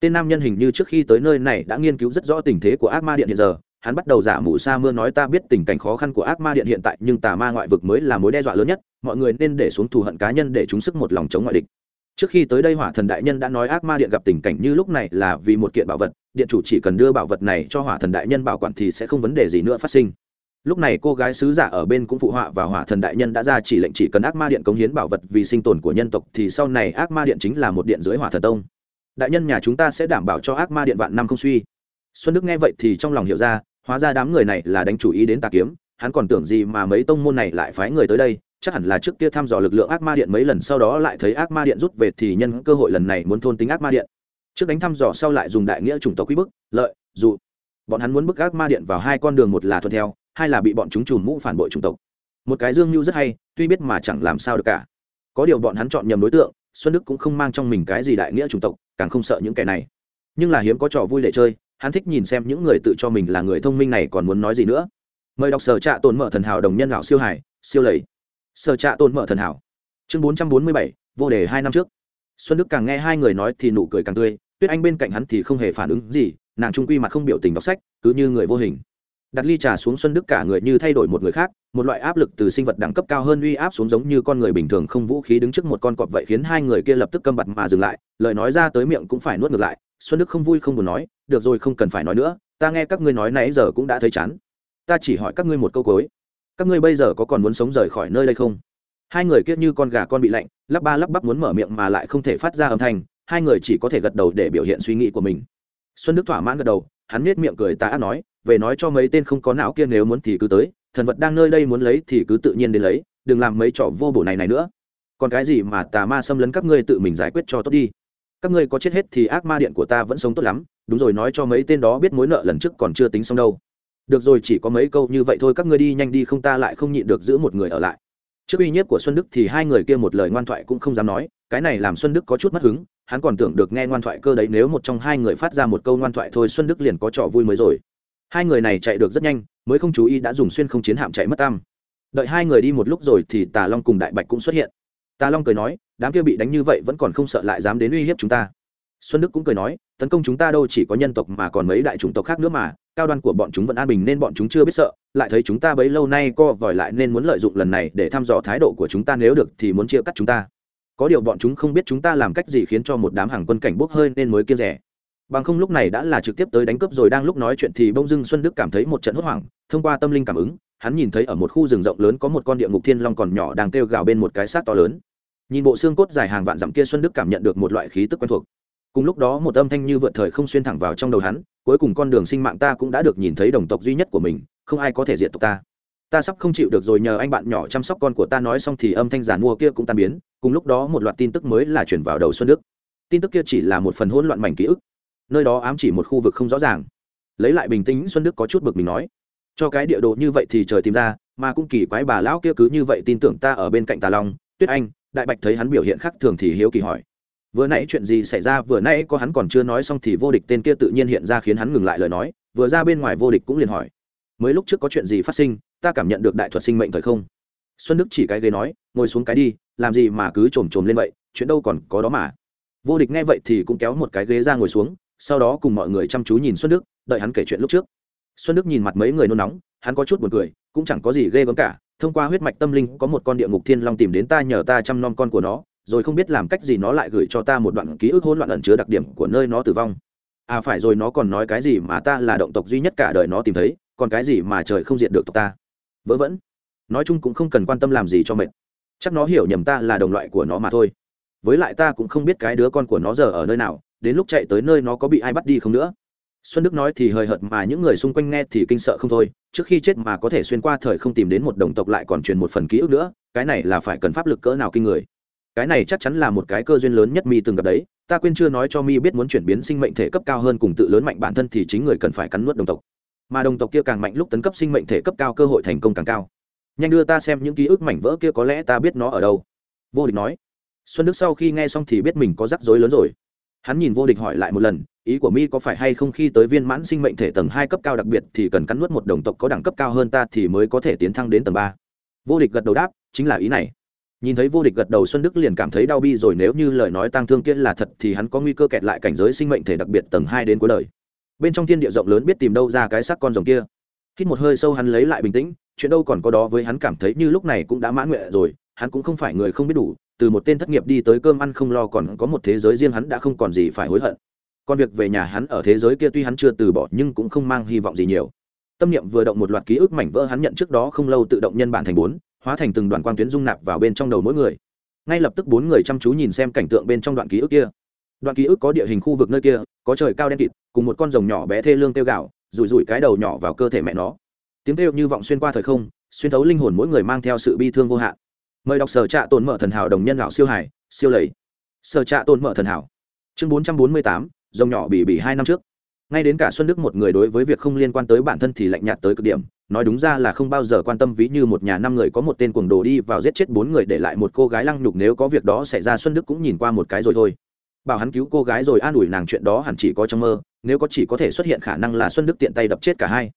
tên nam nhân hình như trước khi tới nơi này đã nghiên cứu rất rõ tình thế của ác ma điện hiện giờ. Hắn bắt đầu giả mù sa mưa nói ta biết tình cảnh khó khăn của ác ma điện hiện tại, nhưng tà ma ngoại vực mới là mối đe dọa lớn nhất. Mọi người nên để xuống thù hận cá nhân để chúng sức một lòng chống ngoại địch. Trước khi tới đây, hỏa thần đại nhân đã nói ác ma điện gặp tình cảnh như lúc này là vì một kiện bảo vật. Điện chủ chỉ cần đưa bảo vật này cho hỏa thần đại nhân bảo quản thì sẽ không vấn đề gì nữa phát sinh. Lúc này, cô gái sứ giả ở bên cũng phụ họa và hỏa thần đại nhân đã ra chỉ lệnh chỉ cần ác ma điện cống hiến bảo vật vì sinh tồn của nhân tộc thì sau này ác ma điện chính là một điện dưới hỏa thần tông đại nhân nhà chúng ta sẽ đảm bảo cho ác ma điện vạn năm không suy. Xuân đức nghe vậy thì trong lòng hiểu ra, hóa ra đám người này là đánh chủ ý đến tà kiếm, hắn còn tưởng gì mà mấy tông môn này lại phái người tới đây, chắc hẳn là trước kia thăm dò lực lượng ác ma điện mấy lần, sau đó lại thấy ác ma điện rút về thì nhân cơ hội lần này muốn thôn tính ác ma điện. Trước đánh thăm dò sau lại dùng đại nghĩa chủng tộc quý bức, lợi, dụ. Bọn hắn muốn bức ác ma điện vào hai con đường, một là thuận theo, hai là bị bọn chúng trùm mũ phản bội chủng tộc. Một cái dương mưu rất hay, tuy biết mà chẳng làm sao được cả. Có điều bọn hắn chọn nhầm đối tượng xuân đức cũng không mang trong mình cái gì đại nghĩa chủng tộc, càng không sợ những kẻ này. Nhưng là hiếm có trò vui để chơi, hắn thích nhìn xem những người tự cho mình là người thông minh này còn muốn nói gì nữa. Mời đọc sở trạ tồn mở thần hảo đồng nhân lão siêu hải, siêu lầy. Sở trạ tồn mở thần hảo. Chương bốn trăm bốn mươi bảy, vô đề hai năm trước. Xuân đức càng nghe hai người nói thì nụ cười càng tươi, tuyết anh bên cạnh hắn thì không hề phản ứng gì, nàng trung quy mặt không biểu tình đọc sách, cứ như người vô hình đặt ly trà xuống xuân đức cả người như thay đổi một người khác, một loại áp lực từ sinh vật đẳng cấp cao hơn uy áp xuống giống như con người bình thường không vũ khí đứng trước một con cọp vậy khiến hai người kia lập tức câm bặt mà dừng lại, lời nói ra tới miệng cũng phải nuốt ngược lại. Xuân đức không vui không buồn nói, được rồi, không cần phải nói nữa, ta nghe các ngươi nói nãy giờ cũng đã thấy chán. Ta chỉ hỏi các ngươi một câu cuối. Các ngươi bây giờ có còn muốn sống rời khỏi nơi đây không? Hai người kia như con gà con bị lạnh, lắp ba lắp bắp muốn mở miệng mà lại không thể phát ra âm thanh, hai người chỉ có thể gật đầu để biểu hiện suy nghĩ của mình. Xuân đức thỏa mãn gật đầu, hắn nết miệng cười ta nói về nói cho mấy tên không có não kia nếu muốn thì cứ tới, thần vật đang nơi đây muốn lấy thì cứ tự nhiên đến lấy, đừng làm mấy trò vô bổ này này nữa. Còn cái gì mà tà ma xâm lấn các ngươi tự mình giải quyết cho tốt đi. Các ngươi có chết hết thì ác ma điện của ta vẫn sống tốt lắm, đúng rồi nói cho mấy tên đó biết mối nợ lần trước còn chưa tính xong đâu. Được rồi chỉ có mấy câu như vậy thôi, các ngươi đi nhanh đi, không ta lại không nhịn được giữ một người ở lại. Trước uy nhiếp của xuân đức thì hai người kia một lời ngoan thoại cũng không dám nói, cái này làm xuân đức có chút mất hứng, hắn còn tưởng được nghe ngoan thoại cơ đấy, nếu một trong hai người phát ra một câu ngoan thoại thôi, xuân đức liền có trò vui mới rồi hai người này chạy được rất nhanh, mới không chú ý đã dùng xuyên không chiến hạm chạy mất tam đợi hai người đi một lúc rồi thì tà long cùng đại bạch cũng xuất hiện. Tà long cười nói, đám kia bị đánh như vậy vẫn còn không sợ lại dám đến uy hiếp chúng ta. Xuân đức cũng cười nói, tấn công chúng ta đâu chỉ có nhân tộc mà còn mấy đại chủng tộc khác nữa mà, cao đoan của bọn chúng vẫn an bình nên bọn chúng chưa biết sợ, lại thấy chúng ta bấy lâu nay co vòi lại nên muốn lợi dụng lần này để thăm dò thái độ của chúng ta nếu được thì muốn chia cắt chúng ta. Có điều bọn chúng không biết chúng ta làm cách gì khiến cho một đám hàng quân cảnh bốc hơi nên mới kia rẻ bằng không lúc này đã là trực tiếp tới đánh cướp rồi đang lúc nói chuyện thì bông dưng xuân đức cảm thấy một trận hốt hoảng, thông qua tâm linh cảm ứng, hắn nhìn thấy ở một khu rừng rộng lớn có một con địa ngục thiên long còn nhỏ đang kêu gào bên một cái xác to lớn. Nhìn bộ xương cốt dài hàng vạn dặm kia xuân đức cảm nhận được một loại khí tức quen thuộc. Cùng lúc đó một âm thanh như vượt thời không xuyên thẳng vào trong đầu hắn, cuối cùng con đường sinh mạng ta cũng đã được nhìn thấy đồng tộc duy nhất của mình, không ai có thể diệt tộc ta. Ta sắp không chịu được rồi nhờ anh bạn nhỏ chăm sóc con của ta nói xong thì âm thanh giàn mua kia cũng tan biến, cùng lúc đó một loạt tin tức mới là chuyển vào đầu xuân đức. Tin tức kia chỉ là một phần hỗn loạn mảnh ký ức nơi đó ám chỉ một khu vực không rõ ràng. Lấy lại bình tĩnh, xuân đức có chút bực mình nói, cho cái địa đồ như vậy thì trời tìm ra, mà cũng kỳ quái bà lão kia cứ như vậy tin tưởng ta ở bên cạnh tà long, tuyết anh, đại bạch thấy hắn biểu hiện khác thường thì hiếu kỳ hỏi, vừa nãy chuyện gì xảy ra? Vừa nãy có hắn còn chưa nói xong thì vô địch tên kia tự nhiên hiện ra khiến hắn ngừng lại lời nói, vừa ra bên ngoài vô địch cũng liền hỏi, mới lúc trước có chuyện gì phát sinh, ta cảm nhận được đại thuật sinh mệnh thời không? Xuân đức chỉ cái ghế nói, ngồi xuống cái đi, làm gì mà cứ trồm trồm lên vậy, chuyện đâu còn có đó mà. Vô địch nghe vậy thì cũng kéo một cái ghế ra ngồi xuống sau đó cùng mọi người chăm chú nhìn xuân đức, đợi hắn kể chuyện lúc trước. Xuân đức nhìn mặt mấy người nôn nóng, hắn có chút buồn cười, cũng chẳng có gì ghê gớm cả, thông qua huyết mạch tâm linh, có một con địa ngục thiên long tìm đến ta nhờ ta chăm nom con của nó, rồi không biết làm cách gì nó lại gửi cho ta một đoạn ký ức hỗn loạn ẩn chứa đặc điểm của nơi nó tử vong. À phải rồi, nó còn nói cái gì mà ta là động tộc duy nhất cả đời nó tìm thấy, còn cái gì mà trời không diện được tộc ta? Vớ vẩn. Nói chung cũng không cần quan tâm làm gì cho mệt. Chắc nó hiểu nhầm ta là đồng loại của nó mà thôi. Với lại ta cũng không biết cái đứa con của nó giờ ở nơi nào đến lúc chạy tới nơi nó có bị ai bắt đi không nữa. Xuân đức nói thì hời hợt mà những người xung quanh nghe thì kinh sợ không thôi, trước khi chết mà có thể xuyên qua thời không tìm đến một đồng tộc lại còn truyền một phần ký ức nữa, cái này là phải cần pháp lực cỡ nào kinh người. Cái này chắc chắn là một cái cơ duyên lớn nhất mi từng gặp đấy, ta quên chưa nói cho mi biết muốn chuyển biến sinh mệnh thể cấp cao hơn cùng tự lớn mạnh bản thân thì chính người cần phải cắn nuốt đồng tộc. Mà đồng tộc kia càng mạnh lúc tấn cấp sinh mệnh thể cấp cao cơ hội thành công càng cao. Nhanh đưa ta xem những ký ức mảnh vỡ kia có lẽ ta biết nó ở đâu. Vô địch nói. Xuân đức sau khi nghe xong thì biết mình có rắc rối lớn rồi hắn nhìn vô địch hỏi lại một lần, ý của mi có phải hay không khi tới viên mãn sinh mệnh thể tầng hai cấp cao đặc biệt thì cần cắn nuốt một đồng tộc có đẳng cấp cao hơn ta thì mới có thể tiến thăng đến tầng ba. Vô địch gật đầu đáp, chính là ý này. Nhìn thấy vô địch gật đầu xuân đức liền cảm thấy đau bi rồi, nếu như lời nói tăng thương kia là thật thì hắn có nguy cơ kẹt lại cảnh giới sinh mệnh thể đặc biệt tầng hai đến cuối đời. Bên trong thiên địa rộng lớn biết tìm đâu ra cái xác con rồng kia. Hít một hơi sâu hắn lấy lại bình tĩnh, chuyện đâu còn có đó với hắn cảm thấy như lúc này cũng đã mãn nguyện rồi, hắn cũng không phải người không biết đủ từ một tên thất nghiệp đi tới cơm ăn không lo còn có một thế giới riêng hắn đã không còn gì phải hối hận. Còn việc về nhà hắn ở thế giới kia tuy hắn chưa từ bỏ nhưng cũng không mang hy vọng gì nhiều. Tâm niệm vừa động một loạt ký ức mảnh vỡ hắn nhận trước đó không lâu tự động nhân bản thành bốn, hóa thành từng đoàn quang tuyến dung nạp vào bên trong đầu mỗi người. Ngay lập tức bốn người chăm chú nhìn xem cảnh tượng bên trong đoạn ký ức kia. Đoạn ký ức có địa hình khu vực nơi kia, có trời cao đen kịt, cùng một con rồng nhỏ bé thê lương kêu gạo rủi rủi cái đầu nhỏ vào cơ thể mẹ nó. Tiếng kêu như vọng xuyên qua thời không, xuyên thấu linh hồn mỗi người mang theo sự bi thương vô hạn mời đọc sở trạ tồn mở thần hảo đồng nhân lão siêu hải, siêu lầy. Sở trạ tồn mở thần hảo. Chương bốn trăm bốn mươi tám, rồng nhỏ bị bị hai năm trước. Ngay đến cả xuân đức một người đối với việc không liên quan tới bản thân thì lạnh nhạt tới cực điểm, nói đúng ra là không bao giờ quan tâm ví như một nhà năm người có một tên cuồng đồ đi vào giết chết bốn người để lại một cô gái lăng nhục nếu có việc đó xảy ra xuân đức cũng nhìn qua một cái rồi thôi. Bảo hắn cứu cô gái rồi an ủi nàng chuyện đó hẳn chỉ có trong mơ, nếu có chỉ có thể xuất hiện khả năng là xuân đức tiện tay đập chết cả hai.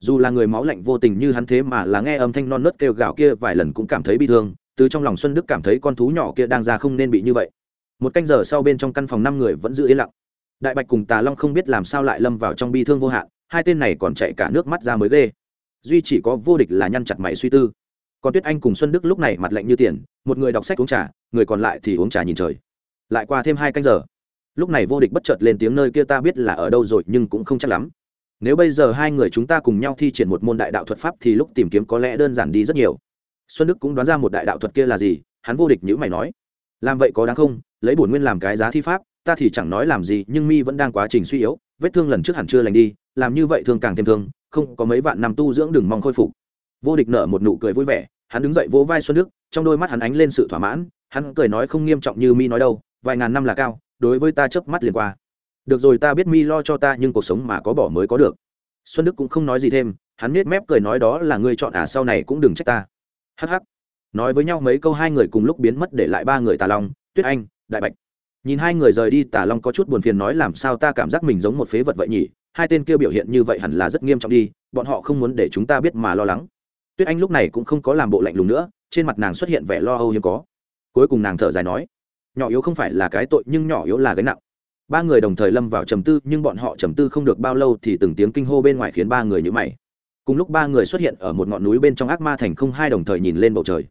Dù là người máu lạnh vô tình như hắn thế mà là nghe âm thanh non nớt kêu gào kia vài lần cũng cảm thấy bi thương từ trong lòng xuân đức cảm thấy con thú nhỏ kia đang ra không nên bị như vậy. Một canh giờ sau bên trong căn phòng năm người vẫn giữ yên lặng. Đại bạch cùng tà long không biết làm sao lại lâm vào trong bi thương vô hạn, hai tên này còn chạy cả nước mắt ra mới ghê. Duy chỉ có vô địch là nhăn chặt mày suy tư. Còn tuyết anh cùng xuân đức lúc này mặt lạnh như tiền, một người đọc sách uống trà, người còn lại thì uống trà nhìn trời. Lại qua thêm hai canh giờ. Lúc này vô địch bất chợt lên tiếng nơi kia ta biết là ở đâu rồi nhưng cũng không chắc lắm. Nếu bây giờ hai người chúng ta cùng nhau thi triển một môn đại đạo thuật pháp thì lúc tìm kiếm có lẽ đơn giản đi rất nhiều xuân đức cũng đoán ra một đại đạo thuật kia là gì, hắn vô địch nhữ mày nói. Làm vậy có đáng không? Lấy bổn nguyên làm cái giá thi pháp, ta thì chẳng nói làm gì, nhưng mi vẫn đang quá trình suy yếu, vết thương lần trước hẳn chưa lành đi, làm như vậy thương càng thêm thương, không có mấy vạn năm tu dưỡng đừng mong khôi phục. Vô địch nở một nụ cười vui vẻ, hắn đứng dậy vỗ vai xuân đức, trong đôi mắt hắn ánh lên sự thỏa mãn, hắn cười nói không nghiêm trọng như mi nói đâu, vài ngàn năm là cao, đối với ta chớp mắt liền qua. Được rồi ta biết mi lo cho ta nhưng cuộc sống mà có bỏ mới có được. Xuân đức cũng không nói gì thêm, hắn nết mép cười nói đó là ngươi chọn à sau này cũng đừng trách ta hh nói với nhau mấy câu hai người cùng lúc biến mất để lại ba người tà long, tuyết anh, đại bạch. Nhìn hai người rời đi, tà long có chút buồn phiền nói làm sao ta cảm giác mình giống một phế vật vậy nhỉ? Hai tên kia biểu hiện như vậy hẳn là rất nghiêm trọng đi, bọn họ không muốn để chúng ta biết mà lo lắng. Tuyết anh lúc này cũng không có làm bộ lạnh lùng nữa, trên mặt nàng xuất hiện vẻ lo âu hiếm có. Cuối cùng nàng thở dài nói, nhỏ yếu không phải là cái tội, nhưng nhỏ yếu là gánh nặng. Ba người đồng thời lâm vào trầm tư, nhưng bọn họ trầm tư không được bao lâu thì từng tiếng kinh hô bên ngoài khiến ba người nhữ mày cùng lúc ba người xuất hiện ở một ngọn núi bên trong ác ma thành không hai đồng thời nhìn lên bầu trời.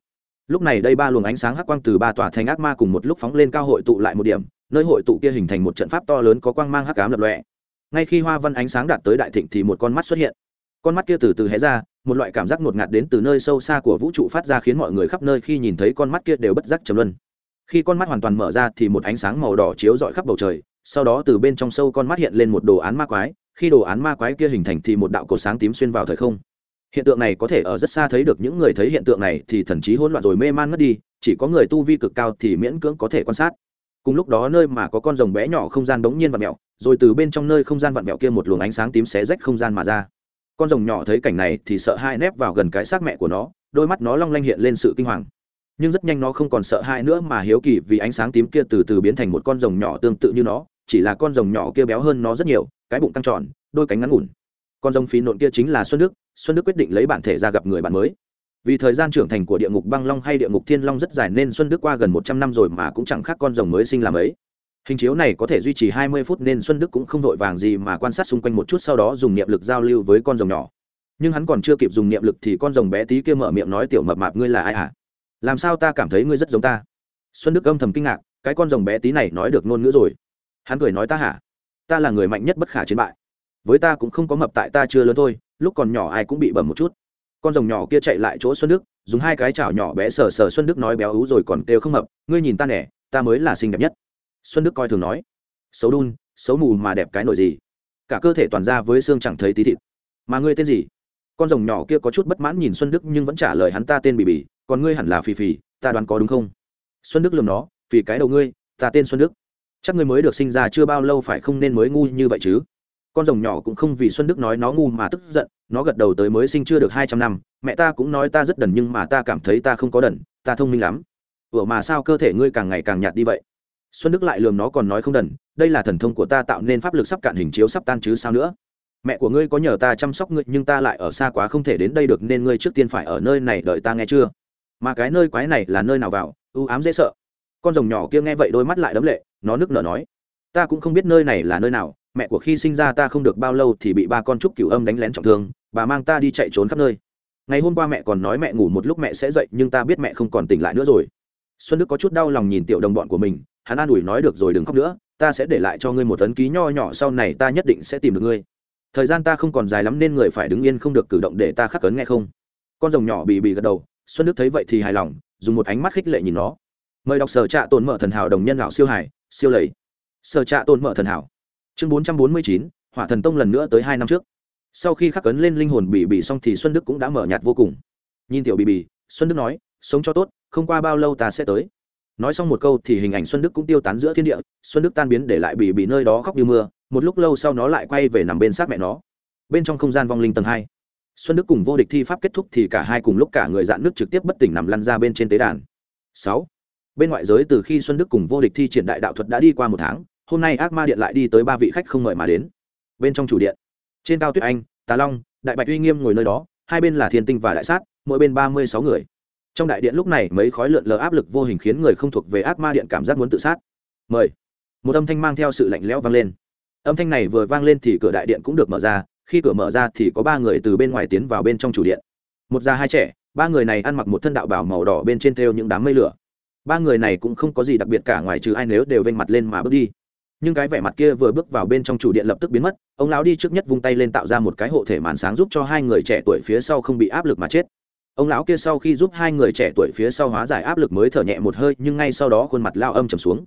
Lúc này đây ba luồng ánh sáng hắc quang từ ba tòa thành ác ma cùng một lúc phóng lên cao hội tụ lại một điểm, nơi hội tụ kia hình thành một trận pháp to lớn có quang mang hắc ám lập lọe ngay khi hoa văn ánh sáng đạt tới đại thịnh thì một con mắt xuất hiện. Con mắt kia từ từ hé ra, một loại cảm giác ngột ngạt đến từ nơi sâu xa của vũ trụ phát ra khiến mọi người khắp nơi khi nhìn thấy con mắt kia đều bất giác trầm luân. Khi con mắt hoàn toàn mở ra thì một ánh sáng màu đỏ chiếu rọi khắp bầu trời, sau đó từ bên trong sâu con mắt hiện lên một đồ án ma quái khi đồ án ma quái kia hình thành thì một đạo cổ sáng tím xuyên vào thời không. Hiện tượng này có thể ở rất xa thấy được những người thấy hiện tượng này thì thần trí hỗn loạn rồi mê man mất đi, chỉ có người tu vi cực cao thì miễn cưỡng có thể quan sát. Cùng lúc đó nơi mà có con rồng bé nhỏ không gian bỗng nhiên vặn mẹo rồi từ bên trong nơi không gian vặn mẹo kia một luồng ánh sáng tím xé rách không gian mà ra. Con rồng nhỏ thấy cảnh này thì sợ hai nép vào gần cái xác mẹ của nó, đôi mắt nó long lanh hiện lên sự kinh hoàng. Nhưng rất nhanh nó không còn sợ hãi nữa mà hiếu kỳ vì ánh sáng tím kia từ từ biến thành một con rồng nhỏ tương tự như nó, chỉ là con rồng nhỏ kia béo hơn nó rất nhiều cái bụng căng tròn, đôi cánh ngắn ngủn. Con rồng phí nộn kia chính là xuân đức xuân đức quyết định lấy bản thể ra gặp người bạn mới. Vì thời gian trưởng thành của địa ngục băng long hay địa ngục thiên long rất dài nên xuân đức qua gần một trăm năm rồi mà cũng chẳng khác con rồng mới sinh làm ấy. Hình chiếu này có thể duy trì hai mươi phút nên xuân đức cũng không vội vàng gì mà quan sát xung quanh một chút sau đó dùng niệm lực giao lưu với con rồng nhỏ. Nhưng hắn còn chưa kịp dùng niệm lực thì con rồng bé tí kia mở miệng nói tiểu mập mạp ngươi là ai hả? À? làm sao ta cảm thấy ngươi rất giống ta? Xuân đức âm thầm kinh ngạc, cái con rồng bé tí này nói được ngôn ngữ rồi. Hắn cười nói ta hả? Ta là người mạnh nhất bất khả chiến bại. Với ta cũng không có mập tại ta chưa lớn thôi, lúc còn nhỏ ai cũng bị bầm một chút. Con rồng nhỏ kia chạy lại chỗ xuân đức, dùng hai cái chảo nhỏ bé sờ sờ xuân đức nói béo ú rồi còn kêu không mập, ngươi nhìn ta nẻ ta mới là xinh đẹp nhất. Xuân đức coi thường nói, xấu đun, xấu mù mà đẹp cái nổi gì. Cả cơ thể toàn ra với xương chẳng thấy tí thịt. Mà ngươi tên gì? Con rồng nhỏ kia có chút bất mãn nhìn xuân đức nhưng vẫn trả lời hắn ta tên bì bì, còn ngươi hẳn là phì phì, ta đoán có đúng không? Xuân đức lườm nó vì cái đầu ngươi, ta tên xuân đức chắc ngươi mới được sinh ra chưa bao lâu phải không nên mới ngu như vậy chứ? Con rồng nhỏ cũng không vì xuân đức nói nó ngu mà tức giận, nó gật đầu tới mới sinh chưa được hai trăm năm. Mẹ ta cũng nói ta rất đần nhưng mà ta cảm thấy ta không có đần, ta thông minh lắm. Ủa mà sao cơ thể ngươi càng ngày càng nhạt đi vậy? Xuân đức lại lườm nó còn nói không đần, đây là thần thông của ta tạo nên pháp lực sắp cạn hình chiếu sắp tan chứ sao nữa? Mẹ của ngươi có nhờ ta chăm sóc ngươi nhưng ta lại ở xa quá không thể đến đây được nên ngươi trước tiên phải ở nơi này đợi ta nghe chưa? Mà cái nơi quái này là nơi nào vào? Ưu ám dễ sợ. Con rồng nhỏ kia nghe vậy đôi mắt lại đấm lệ nó nức nở nói, ta cũng không biết nơi này là nơi nào, mẹ của khi sinh ra ta không được bao lâu thì bị ba con trúc cửu âm đánh lén trọng thương, bà mang ta đi chạy trốn khắp nơi. Ngày hôm qua mẹ còn nói mẹ ngủ một lúc mẹ sẽ dậy, nhưng ta biết mẹ không còn tỉnh lại nữa rồi. Xuân đức có chút đau lòng nhìn tiểu đồng bọn của mình, hắn an ủi nói, được rồi, đừng khóc nữa, ta sẽ để lại cho ngươi một tấn ký nho nhỏ, sau này ta nhất định sẽ tìm được ngươi. Thời gian ta không còn dài lắm nên người phải đứng yên không được cử động để ta khắc cấn nghe không? Con rồng nhỏ bị bị gật đầu, xuân đức thấy vậy thì hài lòng, dùng một ánh mắt khích lệ nhìn nó. Mời đọc sở trạ tồn mở thần hảo đồng nhân lão siêu hải siêu lầy. Sở trạ tồn mở thần hảo. Chương bốn trăm bốn mươi chín, hỏa thần tông lần nữa tới hai năm trước. Sau khi khắc cấn lên linh hồn bị bị xong thì xuân đức cũng đã mở nhạt vô cùng. Nhìn tiểu bị bị, xuân đức nói, sống cho tốt, không qua bao lâu ta sẽ tới. Nói xong một câu thì hình ảnh xuân đức cũng tiêu tán giữa thiên địa, xuân đức tan biến để lại bị bị nơi đó khóc như mưa, một lúc lâu sau nó lại quay về nằm bên sát mẹ nó. Bên trong không gian vong linh tầng hai. Xuân đức cùng vô địch thi pháp kết thúc thì cả hai cùng lúc cả người dạn nước trực tiếp bất tỉnh nằm lăn ra bên trên tế đàn. Sáu bên ngoại giới từ khi xuân đức cùng vô địch thi triển đại đạo thuật đã đi qua một tháng, hôm nay ác ma điện lại đi tới ba vị khách không mời mà đến. Bên trong chủ điện, trên cao tuyết anh, tà long, đại bạch uy nghiêm ngồi nơi đó, hai bên là thiên tinh và đại sát, mỗi bên ba mươi sáu người. Trong đại điện lúc này mấy khói lượn lờ áp lực vô hình khiến người không thuộc về ác ma điện cảm giác muốn tự sát. Mời. Một âm thanh mang theo sự lạnh lẽo vang lên. Âm thanh này vừa vang lên thì cửa đại điện cũng được mở ra, khi cửa mở ra thì có ba người từ bên ngoài tiến vào bên trong chủ điện. Một già hai trẻ, ba người này ăn mặc một thân đạo bảo màu đỏ bên trên thêu những đám mây lửa ba người này cũng không có gì đặc biệt cả ngoài trừ ai nếu đều vênh mặt lên mà bước đi. Nhưng cái vẻ mặt kia vừa bước vào bên trong chủ điện lập tức biến mất, ông lão đi trước nhất vung tay lên tạo ra một cái hộ thể màn sáng giúp cho hai người trẻ tuổi phía sau không bị áp lực mà chết. Ông lão kia sau khi giúp hai người trẻ tuổi phía sau hóa giải áp lực mới thở nhẹ một hơi, nhưng ngay sau đó khuôn mặt lao âm trầm xuống.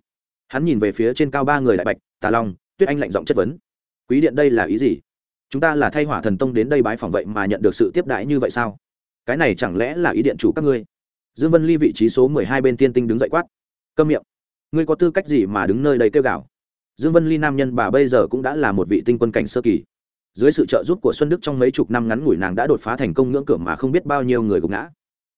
Hắn nhìn về phía trên cao ba người đại bạch, tà long, tuyết anh lạnh giọng chất vấn. Quý điện đây là ý gì? Chúng ta là thay hỏa thần tông đến đây bái phỏng vậy mà nhận được sự tiếp đãi như vậy sao? Cái này chẳng lẽ là ý điện chủ các ngươi? Dương vân ly vị trí số mười hai bên tiên tinh đứng dậy quát. Câm miệng. Ngươi có tư cách gì mà đứng nơi đây kêu gào? Dương vân ly nam nhân bà bây giờ cũng đã là một vị tinh quân cảnh sơ kỳ. Dưới sự trợ giúp của xuân đức trong mấy chục năm ngắn ngủi nàng đã đột phá thành công ngưỡng cửa mà không biết bao nhiêu người gục ngã.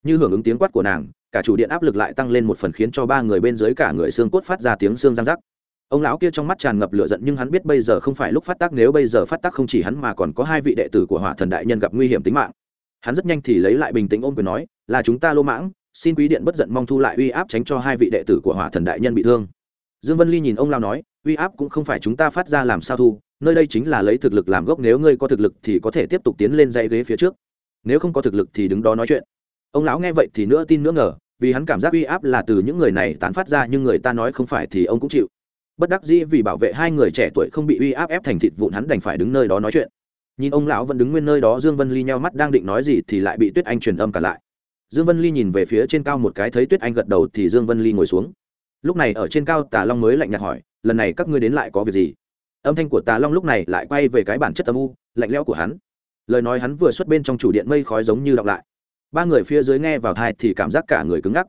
Như hưởng ứng tiếng quát của nàng, cả chủ điện áp lực lại tăng lên một phần khiến cho ba người bên dưới cả người xương cốt phát ra tiếng xương răng rắc. Ông lão kia trong mắt tràn ngập lửa giận nhưng hắn biết bây giờ không phải lúc phát tác, nếu bây giờ phát tác không chỉ hắn mà còn có hai vị đệ tử của hỏa thần đại nhân gặp nguy hiểm tính mạng. Hắn rất nhanh thì lấy lại bình tĩnh ôm quyền nói, là chúng ta lô mãng xin quý điện bất giận mong thu lại uy áp tránh cho hai vị đệ tử của hỏa thần đại nhân bị thương. Dương vân ly nhìn ông lao nói, uy áp cũng không phải chúng ta phát ra làm sao thu, nơi đây chính là lấy thực lực làm gốc, nếu ngươi có thực lực thì có thể tiếp tục tiến lên dãy ghế phía trước. Nếu không có thực lực thì đứng đó nói chuyện. Ông lão nghe vậy thì nữa tin nữa ngờ, vì hắn cảm giác uy áp là từ những người này tán phát ra nhưng người ta nói không phải thì ông cũng chịu. Bất đắc dĩ vì bảo vệ hai người trẻ tuổi không bị uy áp ép thành thịt vụn, hắn đành phải đứng nơi đó nói chuyện. Nhìn ông lão vẫn đứng nguyên nơi đó, dương vân ly nheo mắt đang định nói gì thì lại bị tuyết anh truyền âm cả lại dương vân ly nhìn về phía trên cao một cái thấy tuyết anh gật đầu thì dương vân ly ngồi xuống. Lúc này ở trên cao tà long mới lạnh nhạt hỏi, lần này các ngươi đến lại có việc gì? Âm thanh của tà long lúc này lại quay về cái bản chất âm u, lạnh lẽo của hắn. Lời nói hắn vừa xuất bên trong chủ điện mây khói giống như đọc lại. Ba người phía dưới nghe vào thai thì cảm giác cả người cứng ngắc.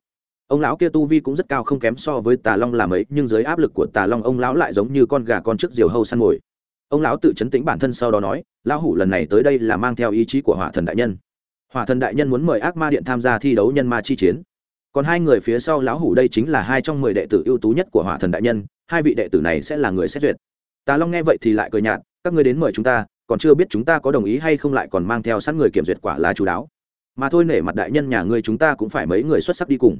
Ông lão kia tu vi cũng rất cao không kém so với tà long làm ấy, nhưng dưới áp lực của tà long ông lão lại giống như con gà con trước diều hâu săn mồi. Ông lão tự chấn tĩnh bản thân sau đó nói, lão hủ lần này tới đây là mang theo ý chí của hỏa thần đại nhân hỏa thần đại nhân muốn mời ác ma điện tham gia thi đấu nhân ma chi chiến. Còn hai người phía sau lão hủ đây chính là hai trong mười đệ tử ưu tú nhất của hỏa thần đại nhân, hai vị đệ tử này sẽ là người xét duyệt. Tà long nghe vậy thì lại cười nhạt, các ngươi đến mời chúng ta, còn chưa biết chúng ta có đồng ý hay không lại còn mang theo sẵn người kiểm duyệt quả là chú đáo. Mà thôi nể mặt đại nhân nhà ngươi chúng ta cũng phải mấy người xuất sắc đi cùng.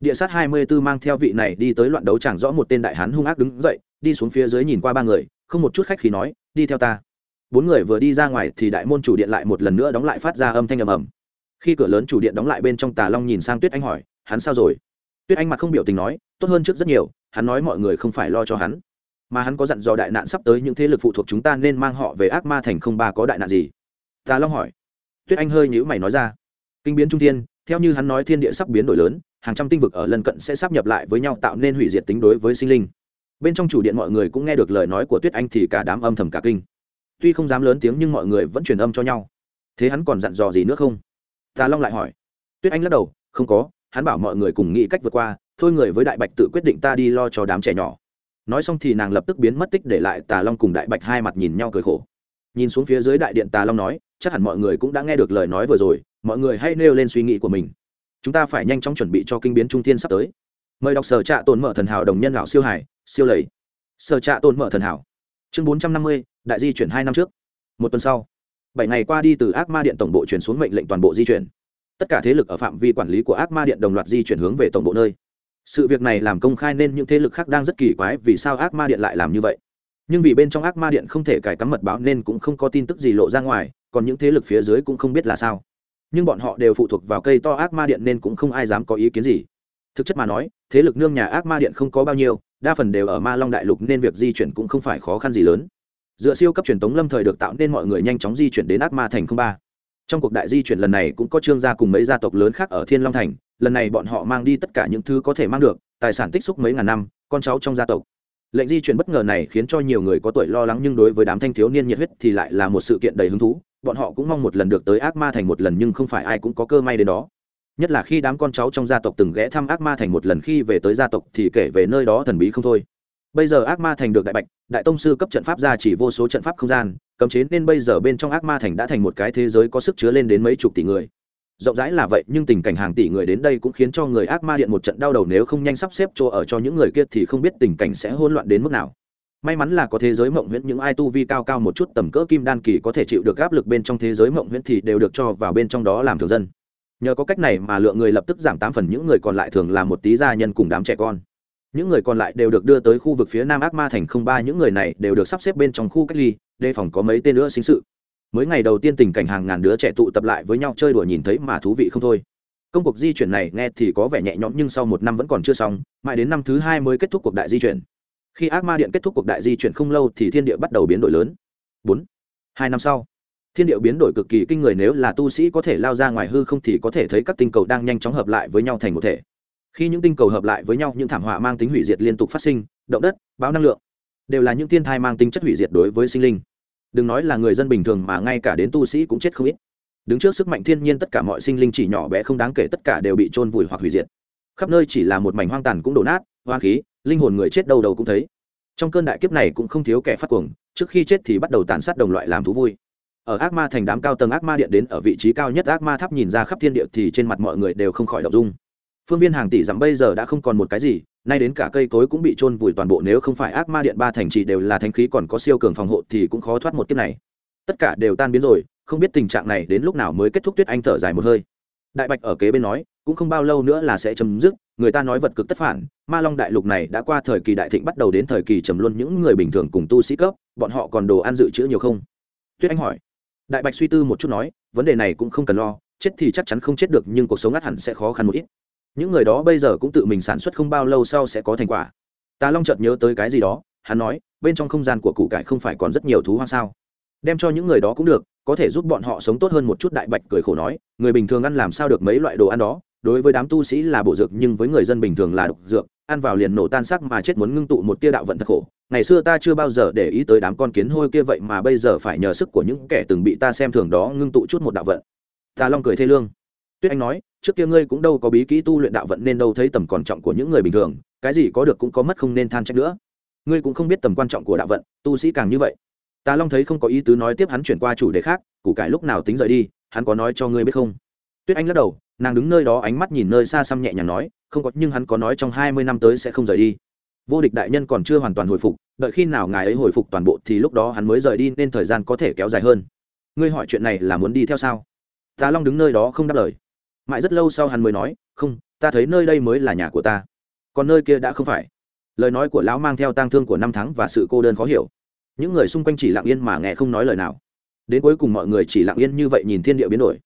Địa sát hai mươi 24 mang theo vị này đi tới loạn đấu chẳng rõ một tên đại hán hung ác đứng dậy, đi xuống phía dưới nhìn qua ba người, không một chút khách khí nói, đi theo ta bốn người vừa đi ra ngoài thì đại môn chủ điện lại một lần nữa đóng lại phát ra âm thanh ầm ầm. Khi cửa lớn chủ điện đóng lại bên trong tà long nhìn sang tuyết anh hỏi, hắn sao rồi? Tuyết anh mặt không biểu tình nói, tốt hơn trước rất nhiều, hắn nói mọi người không phải lo cho hắn. Mà hắn có dặn dò đại nạn sắp tới những thế lực phụ thuộc chúng ta nên mang họ về ác ma thành không ba có đại nạn gì? Tà long hỏi. Tuyết anh hơi nhữ mày nói ra, kinh biến trung thiên, theo như hắn nói thiên địa sắp biến đổi lớn, hàng trăm tinh vực ở lân cận sẽ sắp nhập lại với nhau tạo nên hủy diệt tính đối với sinh linh. Bên trong chủ điện mọi người cũng nghe được lời nói của tuyết anh thì cả đám âm thầm cả kinh tuy không dám lớn tiếng nhưng mọi người vẫn truyền âm cho nhau. Thế hắn còn dặn dò gì nữa không? Tà long lại hỏi. Tuyết anh lắc đầu, không có, hắn bảo mọi người cùng nghĩ cách vượt qua, thôi người với đại bạch tự quyết định ta đi lo cho đám trẻ nhỏ. Nói xong thì nàng lập tức biến mất tích để lại tà long cùng đại bạch hai mặt nhìn nhau cười khổ. Nhìn xuống phía dưới đại điện tà long nói, chắc hẳn mọi người cũng đã nghe được lời nói vừa rồi, mọi người hãy nêu lên suy nghĩ của mình. Chúng ta phải nhanh chóng chuẩn bị cho kinh biến trung thiên sắp tới. Mời đọc sở trạ tồn mở thần hảo đồng nhân lão siêu hải, siêu lầy. Sở trạ tồn mở thần hảo. Chương bốn trăm năm mươi đại di chuyển hai năm trước. Một tuần sau, bảy ngày qua đi từ ác ma điện tổng bộ chuyển xuống mệnh lệnh toàn bộ di chuyển. Tất cả thế lực ở phạm vi quản lý của ác ma điện đồng loạt di chuyển hướng về tổng bộ nơi. Sự việc này làm công khai nên những thế lực khác đang rất kỳ quái vì sao ác ma điện lại làm như vậy. Nhưng vì bên trong ác ma điện không thể cài cắm mật báo nên cũng không có tin tức gì lộ ra ngoài, còn những thế lực phía dưới cũng không biết là sao. Nhưng bọn họ đều phụ thuộc vào cây to ác ma điện nên cũng không ai dám có ý kiến gì. Thực chất mà nói, thế lực nương nhà ác ma điện không có bao nhiêu, đa phần đều ở ma long đại lục nên việc di chuyển cũng không phải khó khăn gì lớn dựa siêu cấp truyền tống lâm thời được tạo nên mọi người nhanh chóng di chuyển đến ác ma thành không ba. Trong cuộc đại di chuyển lần này cũng có trương gia cùng mấy gia tộc lớn khác ở thiên long thành, lần này bọn họ mang đi tất cả những thứ có thể mang được, tài sản tích xúc mấy ngàn năm, con cháu trong gia tộc. Lệnh di chuyển bất ngờ này khiến cho nhiều người có tuổi lo lắng nhưng đối với đám thanh thiếu niên nhiệt huyết thì lại là một sự kiện đầy hứng thú, bọn họ cũng mong một lần được tới ác ma thành một lần nhưng không phải ai cũng có cơ may đến đó. Nhất là khi đám con cháu trong gia tộc từng ghé thăm ác ma thành một lần, khi về tới gia tộc thì kể về nơi đó thần bí không thôi. Bây giờ ác ma thành được đại bạch đại tông sư cấp trận pháp ra chỉ vô số trận pháp không gian, cấm chế nên bây giờ bên trong ác ma thành đã thành một cái thế giới có sức chứa lên đến mấy chục tỷ người. Rộng rãi là vậy, nhưng tình cảnh hàng tỷ người đến đây cũng khiến cho người ác ma điện một trận đau đầu nếu không nhanh sắp xếp chỗ ở cho những người kia thì không biết tình cảnh sẽ hỗn loạn đến mức nào. May mắn là có thế giới mộng huyễn, những ai tu vi cao cao một chút tầm cỡ kim đan kỳ có thể chịu được áp lực bên trong thế giới mộng huyễn thì đều được cho vào bên trong đó làm thường dân. Nhờ có cách này mà lượng người lập tức giảm tám phần, những người còn lại thường là một tí gia nhân cùng đám trẻ con những người còn lại đều được đưa tới khu vực phía nam ác ma thành không ba, những người này đều được sắp xếp bên trong khu cách ly, đề phòng có mấy tên nữa sinh sự. Mới ngày đầu tiên tình cảnh hàng ngàn đứa trẻ tụ tập lại với nhau chơi đùa nhìn thấy mà thú vị không thôi. Công cuộc di chuyển này nghe thì có vẻ nhẹ nhõm nhưng sau một năm vẫn còn chưa xong, mãi đến năm thứ hai mới kết thúc cuộc đại di chuyển. Khi ác ma điện kết thúc cuộc đại di chuyển không lâu thì thiên địa bắt đầu biến đổi lớn. Bốn, hai năm sau, thiên địa biến đổi cực kỳ kinh người, nếu là tu sĩ có thể lao ra ngoài hư không thì có thể thấy các tinh cầu đang nhanh chóng hợp lại với nhau thành một thể khi những tinh cầu hợp lại với nhau, những thảm họa mang tính hủy diệt liên tục phát sinh, động đất báo năng lượng, đều là những thiên thai mang tính chất hủy diệt đối với sinh linh. Đừng nói là người dân bình thường mà ngay cả đến tu sĩ cũng chết không ít. Đứng trước sức mạnh thiên nhiên, tất cả mọi sinh linh chỉ nhỏ bé không đáng kể, tất cả đều bị trôn vùi hoặc hủy diệt. Khắp nơi chỉ là một mảnh hoang tàn cũng đổ nát hoa khí, linh hồn người chết đâu đầu cũng thấy. Trong cơn đại kiếp này cũng không thiếu kẻ phát cuồng, trước khi chết thì bắt đầu tàn sát đồng loại làm thú vui. Ở ác ma thành đám cao tầng, ác ma điện đến ở vị trí cao nhất, ác ma tháp nhìn ra khắp thiên địa thì trên mặt mọi người đều không khỏi đ dung phương viên hàng tỷ dặm bây giờ đã không còn một cái gì, nay đến cả cây cối cũng bị trôn vùi toàn bộ, nếu không phải ác ma điện ba thành trì đều là thanh khí còn có siêu cường phòng hộ thì cũng khó thoát một kiếp này. Tất cả đều tan biến rồi, không biết tình trạng này đến lúc nào mới kết thúc tuyết anh thở dài một hơi. Đại bạch ở kế bên nói, cũng không bao lâu nữa là sẽ chấm dứt, người ta nói vật cực tất phản, ma long đại lục này đã qua thời kỳ đại thịnh bắt đầu đến thời kỳ trầm luân, những người bình thường cùng tu sĩ cấp, bọn họ còn đồ ăn dự trữ nhiều không? Tuyết anh hỏi. Đại bạch suy tư một chút nói, vấn đề này cũng không cần lo, chết thì chắc chắn không chết được, nhưng cuộc sống ngắt hẳn sẽ khó khăn một ít những người đó bây giờ cũng tự mình sản xuất không bao lâu sau sẽ có thành quả. Tà long chợt nhớ tới cái gì đó, hắn nói, bên trong không gian của cụ cải không phải còn rất nhiều thú hoang sao? Đem cho những người đó cũng được, có thể giúp bọn họ sống tốt hơn một chút, đại bạch cười khổ nói, người bình thường ăn làm sao được mấy loại đồ ăn đó, đối với đám tu sĩ là bổ dược, nhưng với người dân bình thường là độc dược, ăn vào liền nổ tan sắc mà chết muốn ngưng tụ một tia đạo vận thật khổ. Ngày xưa ta chưa bao giờ để ý tới đám con kiến hôi kia vậy mà bây giờ phải nhờ sức của những kẻ từng bị ta xem thường đó ngưng tụ chút một đạo vận. Tà long cười thê lương tuyết anh nói, trước kia ngươi cũng đâu có bí kỹ tu luyện đạo vận nên đâu thấy tầm còn trọng của những người bình thường, cái gì có được cũng có mất không nên than trách nữa. Ngươi cũng không biết tầm quan trọng của đạo vận, tu sĩ càng như vậy. Tà long thấy không có ý tứ nói tiếp hắn chuyển qua chủ đề khác, củ cải lúc nào tính rời đi, hắn có nói cho ngươi biết không? Tuyết anh lắc đầu, nàng đứng nơi đó ánh mắt nhìn nơi xa xăm nhẹ nhàng nói, không có, nhưng hắn có nói trong hai mươi năm tới sẽ không rời đi. Vô địch đại nhân còn chưa hoàn toàn hồi phục, đợi khi nào ngài ấy hồi phục toàn bộ thì lúc đó hắn mới rời đi nên thời gian có thể kéo dài hơn. Ngươi hỏi chuyện này là muốn đi theo sao? Tà long đứng nơi đó không đáp lời mãi rất lâu sau hắn mới nói, không, ta thấy nơi đây mới là nhà của ta. Còn nơi kia đã không phải. Lời nói của lão mang theo tang thương của năm tháng và sự cô đơn khó hiểu. Những người xung quanh chỉ lặng yên mà nghe không nói lời nào. Đến cuối cùng mọi người chỉ lặng yên như vậy nhìn thiên địa biến đổi.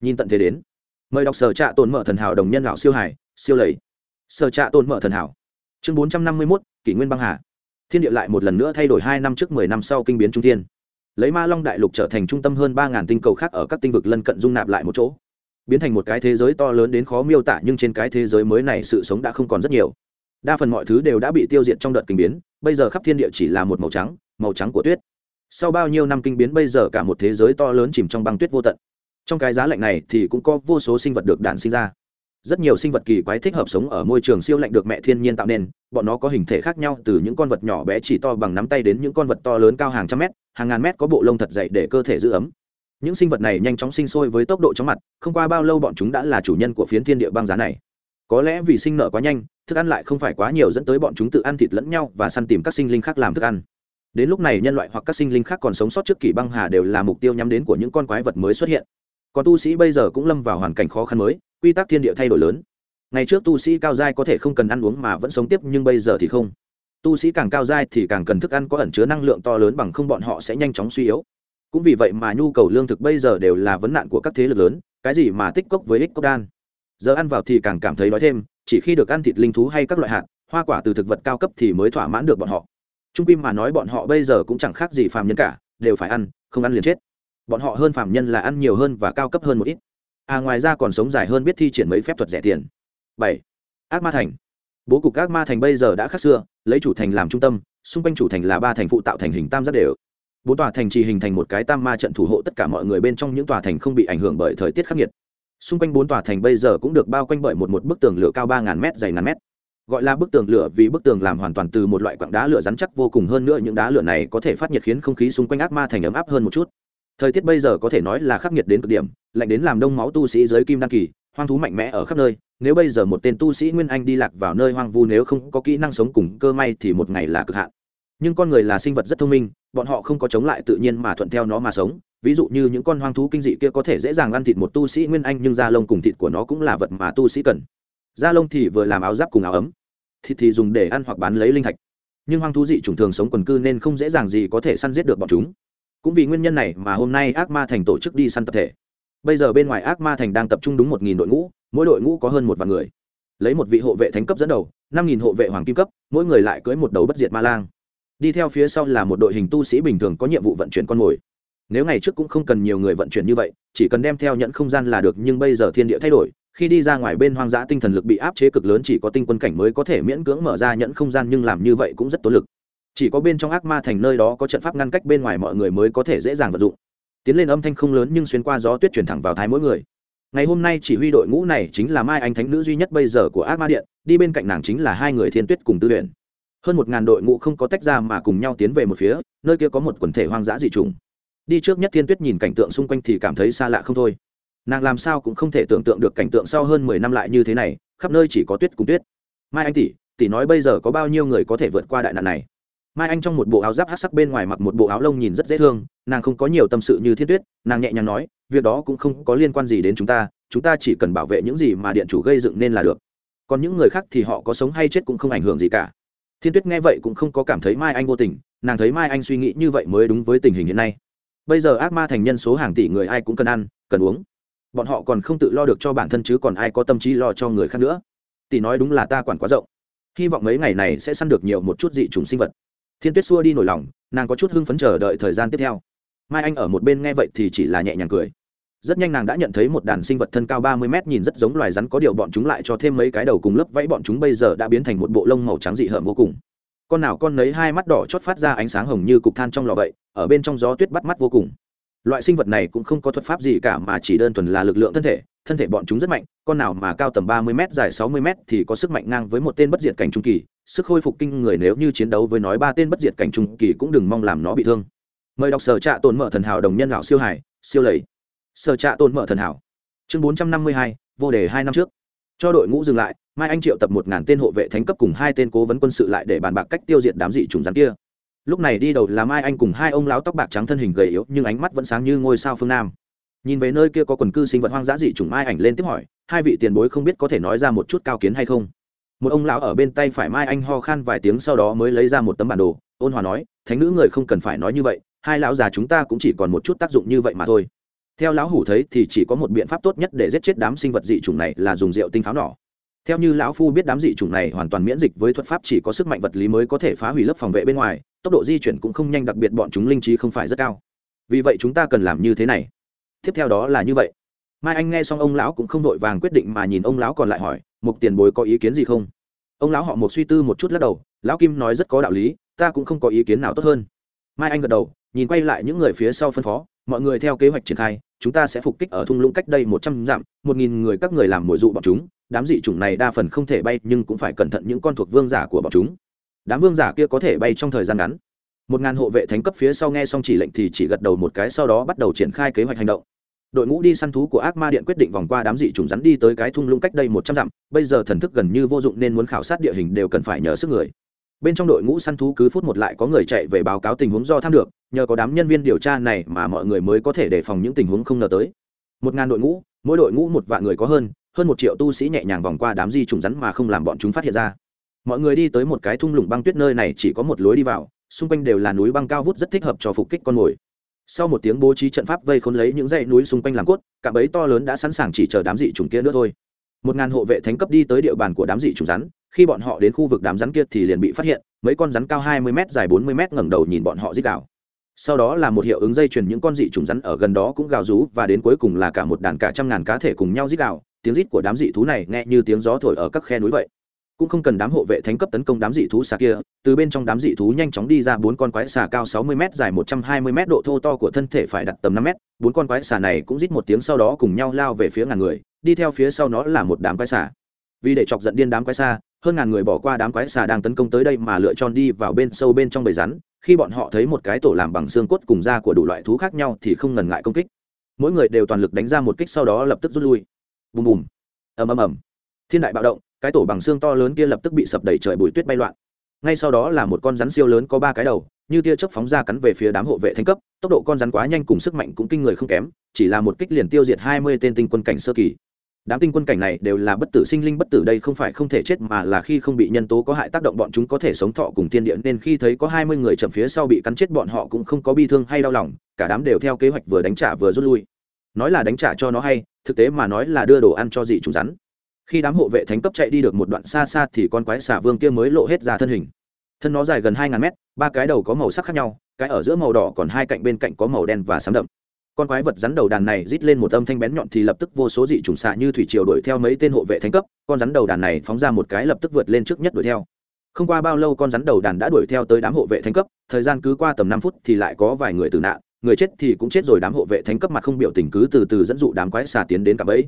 Nhìn tận thế đến. Mời đọc sở trạ tồn mở thần hảo đồng nhân lão siêu hải, siêu lầy. Sở trạ tồn mở thần hảo. Chương bốn trăm năm mươi mốt, kỷ nguyên băng hà. Thiên địa lại một lần nữa thay đổi hai năm trước mười năm sau kinh biến trung thiên. Lấy ma long đại lục trở thành trung tâm hơn ba ngàn tinh cầu khác ở các tinh vực lân cận dung nạp lại một chỗ biến thành một cái thế giới to lớn đến khó miêu tả nhưng trên cái thế giới mới này sự sống đã không còn rất nhiều. Đa phần mọi thứ đều đã bị tiêu diệt trong đợt kinh biến, bây giờ khắp thiên địa chỉ là một màu trắng màu trắng của tuyết. Sau bao nhiêu năm kinh biến bây giờ cả một thế giới to lớn chìm trong băng tuyết vô tận. Trong cái giá lạnh này thì cũng có vô số sinh vật được đản sinh ra. Rất nhiều sinh vật kỳ quái thích hợp sống ở môi trường siêu lạnh được mẹ thiên nhiên tạo nên, bọn nó có hình thể khác nhau từ những con vật nhỏ bé chỉ to bằng nắm tay đến những con vật to lớn cao hàng trăm mét, hàng ngàn mét có bộ lông thật dày để cơ thể giữ ấm những sinh vật này nhanh chóng sinh sôi với tốc độ chóng mặt, không qua bao lâu bọn chúng đã là chủ nhân của phiến thiên địa băng giá này. Có lẽ vì sinh nở quá nhanh, thức ăn lại không phải quá nhiều dẫn tới bọn chúng tự ăn thịt lẫn nhau và săn tìm các sinh linh khác làm thức ăn. Đến lúc này nhân loại hoặc các sinh linh khác còn sống sót trước kỷ băng hà đều là mục tiêu nhắm đến của những con quái vật mới xuất hiện. Còn tu sĩ bây giờ cũng lâm vào hoàn cảnh khó khăn mới, quy tắc thiên địa thay đổi lớn. Ngày trước tu sĩ cao giai có thể không cần ăn uống mà vẫn sống tiếp, nhưng bây giờ thì không. Tu sĩ càng cao giai thì càng cần thức ăn có ẩn chứa năng lượng to lớn bằng không bọn họ sẽ nhanh chóng suy yếu cũng vì vậy mà nhu cầu lương thực bây giờ đều là vấn nạn của các thế lực lớn, cái gì mà tích cốc với ích cốc đan. Giờ ăn vào thì càng cảm thấy đói thêm, chỉ khi được ăn thịt linh thú hay các loại hạt, hoa quả từ thực vật cao cấp thì mới thỏa mãn được bọn họ. Trung kim mà nói bọn họ bây giờ cũng chẳng khác gì phàm nhân cả, đều phải ăn, không ăn liền chết. Bọn họ hơn phàm nhân là ăn nhiều hơn và cao cấp hơn một ít. À ngoài ra còn sống dài hơn biết thi triển mấy phép thuật rẻ tiền. Bảy. Ác ma thành. Bố cục ác ma thành bây giờ đã khác xưa, lấy chủ thành làm trung tâm, xung quanh chủ thành là ba thành phụ tạo thành hình tam giác đều bốn tòa thành trì hình thành một cái tam ma trận thủ hộ tất cả mọi người bên trong những tòa thành không bị ảnh hưởng bởi thời tiết khắc nghiệt. Xung quanh bốn tòa thành bây giờ cũng được bao quanh bởi một một bức tường lửa cao ba ngàn m dày ngàn mét. Gọi là bức tường lửa vì bức tường làm hoàn toàn từ một loại quặng đá lửa rắn chắc vô cùng hơn nữa những đá lửa này có thể phát nhiệt khiến không khí xung quanh ác ma thành ấm áp hơn một chút. Thời tiết bây giờ có thể nói là khắc nghiệt đến cực điểm, lạnh đến làm đông máu tu sĩ dưới kim đăng kỳ, hoang thú mạnh mẽ ở khắp nơi. Nếu bây giờ một tên tu sĩ nguyên anh đi lạc vào nơi hoang vu, nếu không có kỹ năng sống cùng cơ may thì một ngày là cực hạn nhưng con người là sinh vật rất thông minh, bọn họ không có chống lại tự nhiên mà thuận theo nó mà sống. Ví dụ như những con hoang thú kinh dị kia có thể dễ dàng ăn thịt một tu sĩ nguyên anh, nhưng da lông cùng thịt của nó cũng là vật mà tu sĩ cần. Da lông thì vừa làm áo giáp cùng áo ấm, thịt thì dùng để ăn hoặc bán lấy linh thạch. Nhưng hoang thú dị chủng thường sống quần cư nên không dễ dàng gì có thể săn giết được bọn chúng. Cũng vì nguyên nhân này mà hôm nay ác ma thành tổ chức đi săn tập thể. Bây giờ bên ngoài ác ma thành đang tập trung đúng một nghìn đội ngũ, mỗi đội ngũ có hơn một vạn người. Lấy một vị hộ vệ thánh cấp dẫn đầu, năm nghìn hộ vệ hoàng kim cấp, mỗi người lại cưới một đầu bất diệt ma lang đi theo phía sau là một đội hình tu sĩ bình thường có nhiệm vụ vận chuyển con mồi. Nếu ngày trước cũng không cần nhiều người vận chuyển như vậy, chỉ cần đem theo nhận không gian là được, nhưng bây giờ thiên địa thay đổi, khi đi ra ngoài bên hoang dã tinh thần lực bị áp chế cực lớn chỉ có tinh quân cảnh mới có thể miễn cưỡng mở ra nhẫn không gian, nhưng làm như vậy cũng rất tốn lực. Chỉ có bên trong ác ma thành nơi đó có trận pháp ngăn cách bên ngoài mọi người mới có thể dễ dàng vận dụng. Tiến lên âm thanh không lớn nhưng xuyên qua gió tuyết chuyển thẳng vào thái mỗi người. Ngày hôm nay chỉ huy đội ngũ này chính là mai anh thánh nữ duy nhất bây giờ của ác ma điện, đi bên cạnh nàng chính là hai người thiên tuyết cùng tư luyện hơn một ngàn đội ngũ không có tách ra mà cùng nhau tiến về một phía, nơi kia có một quần thể hoang dã dị trùng đi trước nhất thiên tuyết nhìn cảnh tượng xung quanh thì cảm thấy xa lạ không thôi. Nàng làm sao cũng không thể tưởng tượng được cảnh tượng sau hơn mười năm lại như thế này, khắp nơi chỉ có tuyết cùng tuyết. Mai anh tỷ tỷ nói bây giờ có bao nhiêu người có thể vượt qua đại nạn này? Mai anh trong một bộ áo giáp hát sắc bên ngoài mặc một bộ áo lông nhìn rất dễ thương, nàng không có nhiều tâm sự như thiên tuyết, nàng nhẹ nhàng nói, việc đó cũng không có liên quan gì đến chúng ta chúng ta chỉ cần bảo vệ những gì mà điện chủ gây dựng nên là được. Còn những người khác thì họ có sống hay chết cũng không ảnh hưởng gì cả thiên tuyết nghe vậy cũng không có cảm thấy mai anh vô tình, nàng thấy mai anh suy nghĩ như vậy mới đúng với tình hình hiện nay. Bây giờ ác ma thành nhân số hàng tỷ người ai cũng cần ăn, cần uống. Bọn họ còn không tự lo được cho bản thân chứ còn ai có tâm trí lo cho người khác nữa. Tỷ nói đúng là ta quản quá rộng. Hy vọng mấy ngày này sẽ săn được nhiều một chút dị t sinh vật. Thiên tuyết xua đi nổi lòng, nàng có chút hưng phấn chờ đợi thời gian tiếp theo. Mai anh ở một bên nghe vậy thì chỉ là nhẹ nhàng cười rất nhanh nàng đã nhận thấy một đàn sinh vật thân cao ba mươi mét nhìn rất giống loài rắn, có điều bọn chúng lại cho thêm mấy cái đầu cùng lớp vẫy bọn chúng bây giờ đã biến thành một bộ lông màu trắng dị hợm vô cùng. Con nào con nấy hai mắt đỏ chót phát ra ánh sáng hồng như cục than trong lò vậy, ở bên trong gió tuyết bắt mắt vô cùng. Loại sinh vật này cũng không có thuật pháp gì cả mà chỉ đơn thuần là lực lượng thân thể. Thân thể bọn chúng rất mạnh, con nào mà cao tầm ba mươi m dài sáu mươi m thì có sức mạnh ngang với một tên bất diệt cảnh trung kỳ. Sức khôi phục kinh người nếu như chiến đấu với nói ba tên bất diệt cảnh trung kỳ cũng đừng mong làm nó bị thương. Mời đọc sở trạ tồn mở thần hảo đồng nhân lão siêu hải, siêu lầy sở trạ tồn mở thần hảo. Chương bốn trăm năm mươi hai, vô đề hai năm trước. Cho đội ngũ dừng lại, mai anh triệu tập một ngàn tên hộ vệ thánh cấp cùng hai tên cố vấn quân sự lại để bàn bạc cách tiêu diệt đám dị trùng rắn kia. Lúc này đi đầu là mai anh cùng hai ông lão tóc bạc trắng thân hình gầy yếu, nhưng ánh mắt vẫn sáng như ngôi sao phương nam. Nhìn về nơi kia có quần cư sinh vật hoang dã dị trùng mai ảnh lên tiếp hỏi, hai vị tiền bối không biết có thể nói ra một chút cao kiến hay không? Một ông lão ở bên tay phải mai anh ho khan vài tiếng sau đó mới lấy ra một tấm bản đồ, ôn hòa nói, thánh nữ người không cần phải nói như vậy, hai lão già chúng ta cũng chỉ còn một chút tác dụng như vậy mà thôi theo lão hủ thấy thì chỉ có một biện pháp tốt nhất để giết chết đám sinh vật dị chủng này là dùng rượu tinh pháo nỏ theo như lão phu biết đám dị chủng này hoàn toàn miễn dịch với thuật pháp chỉ có sức mạnh vật lý mới có thể phá hủy lớp phòng vệ bên ngoài, tốc độ di chuyển cũng không nhanh, đặc biệt bọn chúng linh trí không phải rất cao. Vì vậy chúng ta cần làm như thế này. Tiếp theo đó là như vậy. Mai anh nghe xong, ông lão cũng không vội vàng quyết định mà nhìn ông lão còn lại hỏi, mục tiền bối có ý kiến gì không? Ông lão họ một suy tư một chút lắc đầu, lão kim nói rất có đạo lý, ta cũng không có ý kiến nào tốt hơn. Mai anh gật đầu nhìn quay lại những người phía sau phân phó, mọi người theo kế hoạch triển khai, chúng ta sẽ phục kích ở thung lũng cách đây một trăm dặm, một nghìn người các người làm mồi dụ bọn chúng, đám dị chủng này đa phần không thể bay, nhưng cũng phải cẩn thận những con thuộc vương giả của bọn chúng. Đám vương giả kia có thể bay trong thời gian ngắn. Một ngàn hộ vệ thánh cấp phía sau nghe xong chỉ lệnh thì chỉ gật đầu một cái, sau đó bắt đầu triển khai kế hoạch hành động. Đội ngũ đi săn thú của ác ma điện quyết định vòng qua đám dị trùng rắn đi tới cái thung lũng cách đây một trăm dặm, bây giờ thần thức gần như vô dụng nên muốn khảo sát địa hình đều cần phải nhờ sức người bên trong đội ngũ săn thú cứ phút một lại có người chạy về báo cáo tình huống do tham được, nhờ có đám nhân viên điều tra này mà mọi người mới có thể đề phòng những tình huống không ngờ tới. Một ngàn đội ngũ, mỗi đội ngũ một vạn người có hơn hơn một triệu tu sĩ nhẹ nhàng vòng qua đám di trùng rắn mà không làm bọn chúng phát hiện ra. Mọi người đi tới một cái thung lũng băng tuyết nơi này chỉ có một lối đi vào, xung quanh đều là núi băng cao vút rất thích hợp cho phục kích con mồi. Sau một tiếng bố trí trận pháp vây khốn lấy những dãy núi xung quanh làm cốt, cả bấy to lớn đã sẵn sàng chỉ chờ đám dị trùng kia nữa thôi. Một ngàn hộ vệ thánh cấp đi tới địa bàn của đám dị trùng rắn khi bọn họ đến khu vực đám rắn kia thì liền bị phát hiện, mấy con rắn cao hai mươi m dài bốn mươi m ngẩng đầu nhìn bọn họ dít gào. Sau đó là một hiệu ứng dây chuyền những con dị trùng rắn ở gần đó cũng gào rú và đến cuối cùng là cả một đàn cả trăm ngàn cá thể cùng nhau rít gào, tiếng rít của đám dị thú này nghe như tiếng gió thổi ở các khe núi vậy. Cũng không cần đám hộ vệ thánh cấp tấn công đám dị thú xà kia, từ bên trong đám dị thú nhanh chóng đi ra bốn con quái xà cao sáu mươi m dài một trăm hai mươi m độ thô to của thân thể phải đặt tầm năm m bốn con quái xà này cũng rít một tiếng sau đó cùng nhau lao về phía ngàn người, đi theo phía sau nó là một đám quái xà. Vì để chọc giận điên đám quái xà hơn ngàn người bỏ qua đám quái xà đang tấn công tới đây mà lựa chọn đi vào bên sâu bên trong bầy rắn, khi bọn họ thấy một cái tổ làm bằng xương cốt cùng da của đủ loại thú khác nhau thì không ngần ngại công kích. Mỗi người đều toàn lực đánh ra một kích sau đó lập tức rút lui. Bùm bùm. Ầm ầm ầm. Thiên đại bạo động, cái tổ bằng xương to lớn kia lập tức bị sập đầy trời bụi tuyết bay loạn. Ngay sau đó là một con rắn siêu lớn có ba cái đầu, như tia chớp phóng ra cắn về phía đám hộ vệ thánh cấp, tốc độ con rắn quá nhanh cùng sức mạnh cũng kinh người không kém, chỉ là một kích liền tiêu diệt hai mươi tên tinh quân cảnh sơ kỳ đám tinh quân cảnh này đều là bất tử sinh linh bất tử đây không phải không thể chết mà là khi không bị nhân tố có hại tác động bọn chúng có thể sống thọ cùng thiên địa nên khi thấy có hai mươi người chậm phía sau bị cắn chết bọn họ cũng không có bi thương hay đau lòng, cả đám đều theo kế hoạch vừa đánh trả vừa rút lui. Nói là đánh trả cho nó hay, thực tế mà nói là đưa đồ ăn cho dị chủ rắn. Khi đám hộ vệ thánh cấp chạy đi được một đoạn xa xa thì con quái xả vương kia mới lộ hết ra thân hình. Thân nó dài gần hai ngàn mét, ba cái đầu có màu sắc khác nhau, cái ở giữa màu đỏ còn hai cạnh bên cạnh có màu đen và xám đậm con quái vật rắn đầu đàn này rít lên một âm thanh bén nhọn thì lập tức vô số dị trùng xạ như thủy triều đuổi theo mấy tên hộ vệ thánh cấp, con rắn đầu đàn này phóng ra một cái lập tức vượt lên trước nhất đuổi theo. Không qua bao lâu con rắn đầu đàn đã đuổi theo tới đám hộ vệ thánh cấp, thời gian cứ qua tầm năm phút thì lại có vài người tử nạn, người chết thì cũng chết rồi đám hộ vệ thánh cấp mặt không biểu tình cứ từ từ dẫn dụ đám quái xà tiến đến cả bẫy.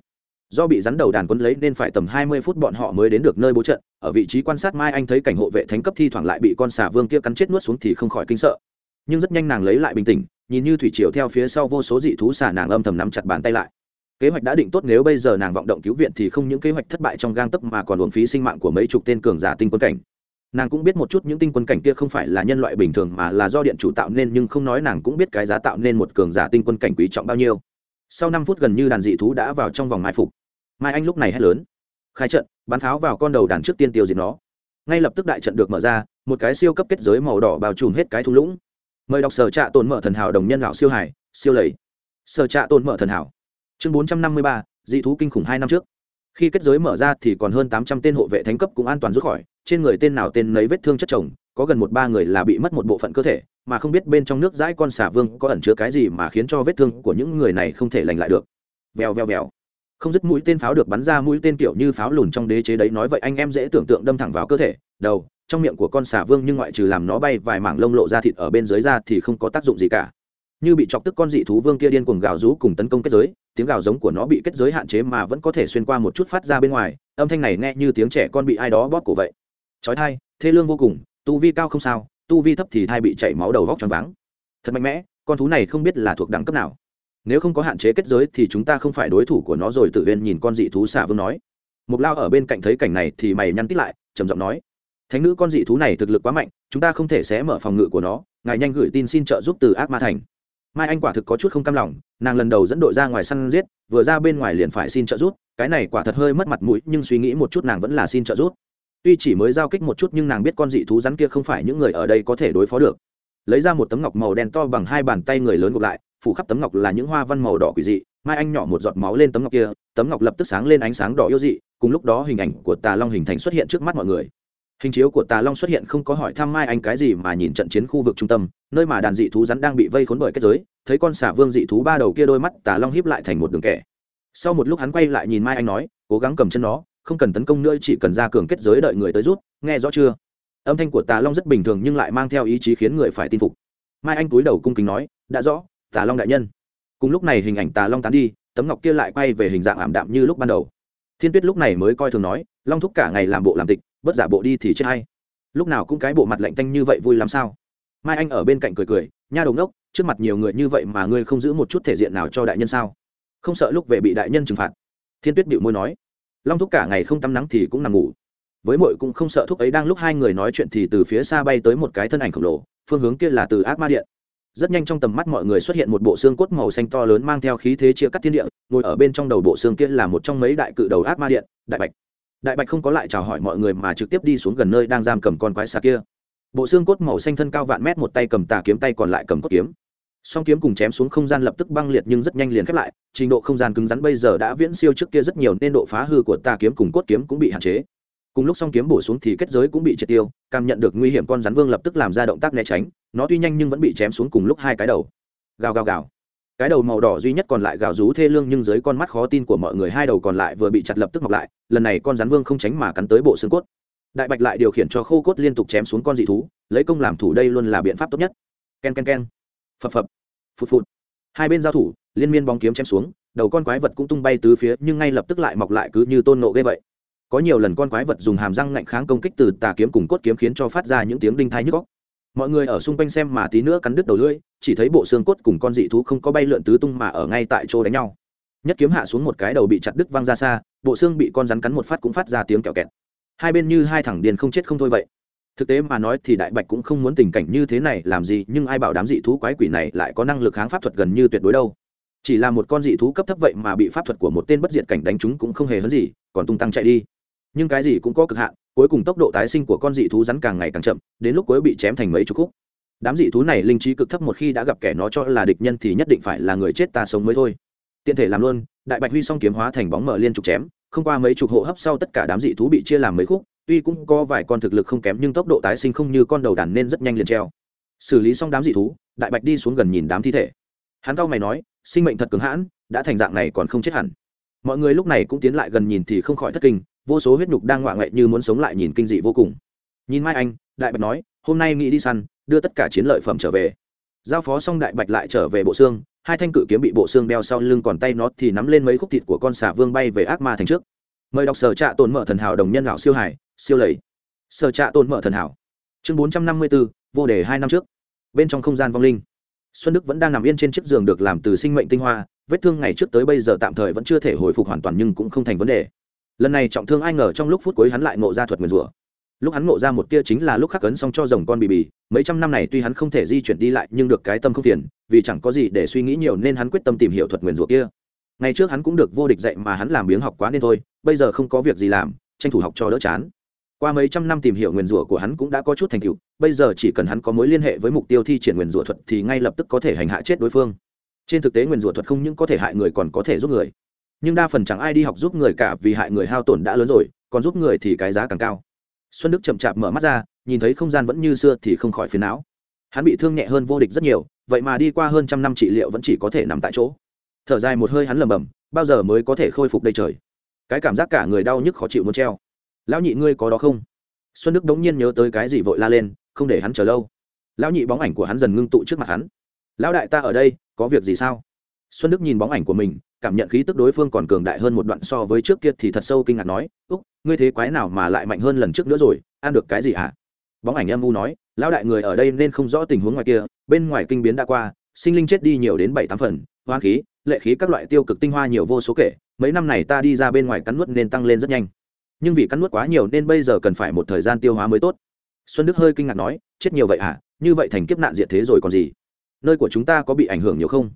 Do bị rắn đầu đàn quân lấy nên phải tầm hai mươi phút bọn họ mới đến được nơi bố trận, ở vị trí quan sát mai anh thấy cảnh hộ vệ thánh cấp thi thoảng lại bị con xà vương kia cắn chết nuốt xuống thì không khỏi kinh sợ. Nhưng rất nhanh nàng lấy lại bình tĩnh nhìn như thủy triều theo phía sau vô số dị thú xà nàng âm thầm nắm chặt bàn tay lại. Kế hoạch đã định tốt, nếu bây giờ nàng vọng động cứu viện thì không những kế hoạch thất bại trong gang tấc mà còn uổng phí sinh mạng của mấy chục tên cường giả tinh quân cảnh. Nàng cũng biết một chút những tinh quân cảnh kia không phải là nhân loại bình thường mà là do điện chủ tạo nên, nhưng không nói nàng cũng biết cái giá tạo nên một cường giả tinh quân cảnh quý trọng bao nhiêu. Sau năm phút gần như đàn dị thú đã vào trong vòng mai phục. Mai anh lúc này hét lớn. Khai trận, bắn pháo vào con đầu đàn trước tiên tiêu diệt nó. Ngay lập tức đại trận được mở ra, một cái siêu cấp kết giới màu đỏ bao trùm hết cái thung lũng mời đọc sở trạ tồn mở thần hảo đồng nhân lão siêu hải, siêu lầy. Sở trạ tồn mở thần hảo. Chương bốn trăm năm mươi ba, dị thú kinh khủng hai năm trước. Khi kết giới mở ra thì còn hơn tám trăm tên hộ vệ thánh cấp cũng an toàn rút khỏi, trên người tên nào tên lấy vết thương chất chồng, có gần một ba người là bị mất một bộ phận cơ thể, mà không biết bên trong nước dãi con xả vương có ẩn chứa cái gì mà khiến cho vết thương của những người này không thể lành lại được. Vèo vèo vèo. Không dứt mũi tên pháo được bắn ra mũi tên kiểu như pháo lùn trong đế chế đấy nói vậy anh em dễ tưởng tượng đâm thẳng vào cơ thể, đầu trong miệng của con xà vương nhưng ngoại trừ làm nó bay vài mảng lông lộ ra thịt ở bên dưới ra thì không có tác dụng gì cả. Như bị chọc tức con dị thú vương kia điên cuồng gào rú cùng tấn công kết giới, tiếng gào giống của nó bị kết giới hạn chế mà vẫn có thể xuyên qua một chút phát ra bên ngoài, âm thanh này nghe như tiếng trẻ con bị ai đó bóp cổ vậy. Chói thai thê lương vô cùng, tu vi cao không sao, tu vi thấp thì thai bị chảy máu đầu vóc tròn váng. Thật mạnh mẽ, con thú này không biết là thuộc đẳng cấp nào. Nếu không có hạn chế kết giới thì chúng ta không phải đối thủ của nó rồi, tự viên nhìn con dị thú xà vương nói. Mục lao ở bên cạnh thấy cảnh này thì mày nhăn tít lại, trầm giọng nói thánh nữ con dị thú này thực lực quá mạnh, chúng ta không thể xé mở phòng ngự của nó, ngài nhanh gửi tin xin trợ giúp từ ác ma thành. Mai anh quả thực có chút không cam lòng, nàng lần đầu dẫn đội ra ngoài săn giết, vừa ra bên ngoài liền phải xin trợ giúp, cái này quả thật hơi mất mặt mũi, nhưng suy nghĩ một chút nàng vẫn là xin trợ giúp. Tuy chỉ mới giao kích một chút nhưng nàng biết con dị thú rắn kia không phải những người ở đây có thể đối phó được. Lấy ra một tấm ngọc màu đen to bằng hai bàn tay người lớn gộp lại, phủ khắp tấm ngọc là những hoa văn màu đỏ quỷ dị. Mai anh nhỏ một giọt máu lên tấm ngọc kia, tấm ngọc lập tức sáng lên ánh sáng đỏ yêu dị, cùng lúc đó hình ảnh của tà long hình thành xuất hiện trước mắt mọi người hình chiếu của tà long xuất hiện không có hỏi thăm mai anh cái gì mà nhìn trận chiến khu vực trung tâm, nơi mà đàn dị thú rắn đang bị vây khốn bởi kết giới, thấy con xả vương dị thú ba đầu kia đôi mắt tà long híp lại thành một đường kẻ. Sau một lúc hắn quay lại nhìn mai anh nói, cố gắng cầm chân nó, không cần tấn công nữa, chỉ cần ra cường kết giới đợi người tới rút, nghe rõ chưa? Âm thanh của tà long rất bình thường nhưng lại mang theo ý chí khiến người phải tin phục. Mai anh túi đầu cung kính nói, đã rõ, tà long đại nhân. Cùng lúc này hình ảnh tà long tán đi, tấm ngọc kia lại quay về hình dạng ảm đạm như lúc ban đầu. Thiên tuyết lúc này mới coi thường nói, long thúc cả ngày làm bộ làm tịch bất giả bộ đi thì chết hay. Lúc nào cũng cái bộ mặt lạnh tanh như vậy vui làm sao? Mai anh ở bên cạnh cười cười, nha đồng đốc, trước mặt nhiều người như vậy mà ngươi không giữ một chút thể diện nào cho đại nhân sao? Không sợ lúc về bị đại nhân trừng phạt? Thiên tuyết bịu môi nói, long thúc cả ngày không tắm nắng thì cũng nằm ngủ. Với mội cũng không sợ thúc ấy đang lúc hai người nói chuyện thì từ phía xa bay tới một cái thân ảnh khổng lồ, phương hướng kia là từ ác ma điện. Rất nhanh trong tầm mắt mọi người xuất hiện một bộ xương cốt màu xanh to lớn mang theo khí thế chia cắt thiên địa, ngồi ở bên trong đầu bộ xương kia là một trong mấy đại cự đầu ác ma điện, đại bạch đại bạch không có lại chào hỏi mọi người mà trực tiếp đi xuống gần nơi đang giam cầm con quái xà kia. Bộ xương cốt màu xanh thân cao vạn mét một tay cầm tà kiếm tay còn lại cầm cốt kiếm. Song kiếm cùng chém xuống không gian lập tức băng liệt nhưng rất nhanh liền khép lại, trình độ không gian cứng rắn bây giờ đã viễn siêu trước kia rất nhiều nên độ phá hư của tà kiếm cùng cốt kiếm cũng bị hạn chế. Cùng lúc song kiếm bổ xuống thì kết giới cũng bị triệt tiêu, cảm nhận được nguy hiểm con rắn vương lập tức làm ra động tác né tránh, nó tuy nhanh nhưng vẫn bị chém xuống cùng lúc hai cái đầu. Gào gào gào cái đầu màu đỏ duy nhất còn lại gào rú thê lương nhưng dưới con mắt khó tin của mọi người hai đầu còn lại vừa bị chặt lập tức mọc lại, lần này con rắn vương không tránh mà cắn tới bộ xương cốt. Đại bạch lại điều khiển cho khô cốt liên tục chém xuống con dị thú, lấy công làm thủ đây luôn là biện pháp tốt nhất. K e n k e n k e n phập phập. Phụt phụt. Hai bên giao thủ, liên miên bóng kiếm chém xuống, đầu con quái vật cũng tung bay từ phía, nhưng ngay lập tức lại mọc lại cứ như tôn nộ ghê vậy. Có nhiều lần con quái vật dùng hàm răng ngạnh kháng công kích từ tà kiếm cùng cốt kiếm khiến cho phát ra những tiếng đinh thai nhức góc mọi người ở xung quanh xem mà tí nữa cắn đứt đầu lưỡi, chỉ thấy bộ xương cốt cùng con dị thú không có bay lượn tứ tung mà ở ngay tại chỗ đánh nhau. Nhất kiếm hạ xuống một cái đầu bị chặt đứt văng ra xa, bộ xương bị con rắn cắn một phát cũng phát ra tiếng kẹo kẹt. Hai bên như hai thằng điền không chết không thôi vậy. Thực tế mà nói thì đại bạch cũng không muốn tình cảnh như thế này làm gì, nhưng ai bảo đám dị thú quái quỷ này lại có năng lực kháng pháp thuật gần như tuyệt đối đâu. Chỉ là một con dị thú cấp thấp vậy mà bị pháp thuật của một tên bất diệt cảnh đánh chúng cũng không hề hấn gì, còn tung tăng chạy đi. Nhưng cái gì cũng có cực hạn cuối cùng tốc độ tái sinh của con dị thú rắn càng ngày càng chậm, đến lúc cuối bị chém thành mấy chục khúc. Đám dị thú này linh trí cực thấp một khi đã gặp kẻ nó cho là địch nhân thì nhất định phải là người chết ta sống mới thôi. Tiện thể làm luôn, đại bạch huy song kiếm hóa thành bóng mở liên trục chém, không qua mấy chục hộ hấp sau tất cả đám dị thú bị chia làm mấy khúc, tuy cũng có vài con thực lực không kém nhưng tốc độ tái sinh không như con đầu đàn nên rất nhanh liền treo. Xử lý xong đám dị thú, đại bạch đi xuống gần nhìn đám thi thể. Hắn cao mày nói, sinh mệnh thật cứng hãn, đã thành dạng này còn không chết hẳn. Mọi người lúc này cũng tiến lại gần nhìn thì không khỏi thất kinh vô số huyết nhục đang ngoạ ngậy như muốn sống lại nhìn kinh dị vô cùng. Nhìn mai anh, đại bạch nói, hôm nay nghĩ đi săn, đưa tất cả chiến lợi phẩm trở về. Giao phó xong đại bạch lại trở về bộ xương, hai thanh cự kiếm bị bộ xương đeo sau lưng còn tay nó thì nắm lên mấy khúc thịt của con xà vương bay về ác ma thành trước. Mời đọc sở trạ tồn mở thần hảo đồng nhân lão siêu hải siêu lầy. Sở trạ tồn mở thần hảo. Chương bốn trăm năm mươi bốn vô đề hai năm trước. Bên trong không gian vong linh. Xuân đức vẫn đang nằm yên trên chiếc giường được làm từ sinh mệnh tinh hoa, vết thương ngày trước tới bây giờ tạm thời vẫn chưa thể hồi phục hoàn toàn nhưng cũng không thành vấn đề lần này trọng thương ai ngờ trong lúc phút cuối hắn lại ngộ ra thuật nguyền rủa. Lúc hắn ngộ ra một tia chính là lúc khắc cấn xong cho rồng con bì bì, mấy trăm năm này tuy hắn không thể di chuyển đi lại nhưng được cái tâm không phiền, vì chẳng có gì để suy nghĩ nhiều nên hắn quyết tâm tìm hiểu thuật nguyền rủa kia. Ngày trước hắn cũng được vô địch dạy mà hắn làm biếng học quá nên thôi, bây giờ không có việc gì làm, tranh thủ học cho đỡ chán. Qua mấy trăm năm tìm hiểu nguyền rủa của hắn cũng đã có chút thành tựu, bây giờ chỉ cần hắn có mối liên hệ với mục tiêu thi triển nguyền rủa thuật thì ngay lập tức có thể hành hạ chết đối phương. Trên thực tế nguyền rủa thuật không những có thể hại người còn có thể giúp người nhưng đa phần chẳng ai đi học giúp người cả vì hại người hao tổn đã lớn rồi, còn giúp người thì cái giá càng cao. Xuân đức chậm chạp mở mắt ra, nhìn thấy không gian vẫn như xưa thì không khỏi phiền não. Hắn bị thương nhẹ hơn vô địch rất nhiều, vậy mà đi qua hơn trăm năm trị liệu vẫn chỉ có thể nằm tại chỗ. Thở dài một hơi hắn lầm bầm bao giờ mới có thể khôi phục đây trời? Cái cảm giác cả người đau nhức khó chịu muốn treo. Lão nhị ngươi có đó không? Xuân đức đống nhiên nhớ tới cái gì vội la lên, không để hắn chờ lâu. Lão nhị bóng ảnh của hắn dần ngưng tụ trước mặt hắn. Lão đại ta ở đây, có việc gì sao? Xuân đức nhìn bóng ảnh của mình, cảm nhận khí tức đối phương còn cường đại hơn một đoạn so với trước kia thì thật sâu kinh ngạc nói, úc, ngươi thế quái nào mà lại mạnh hơn lần trước nữa rồi, ăn được cái gì hả? Bóng ảnh âm u nói, lão đại người ở đây nên không rõ tình huống ngoài kia, bên ngoài kinh biến đã qua, sinh linh chết đi nhiều đến bảy tám phần, hoa khí, lệ khí các loại tiêu cực tinh hoa nhiều vô số kể, mấy năm này ta đi ra bên ngoài cắn nuốt nên tăng lên rất nhanh. Nhưng vì cắn nuốt quá nhiều nên bây giờ cần phải một thời gian tiêu hóa mới tốt. Xuân đức hơi kinh ngạc nói, chết nhiều vậy à như vậy thành kiếp nạn diệt thế rồi còn gì? Nơi của chúng ta có bị ảnh hưởng nhiều không?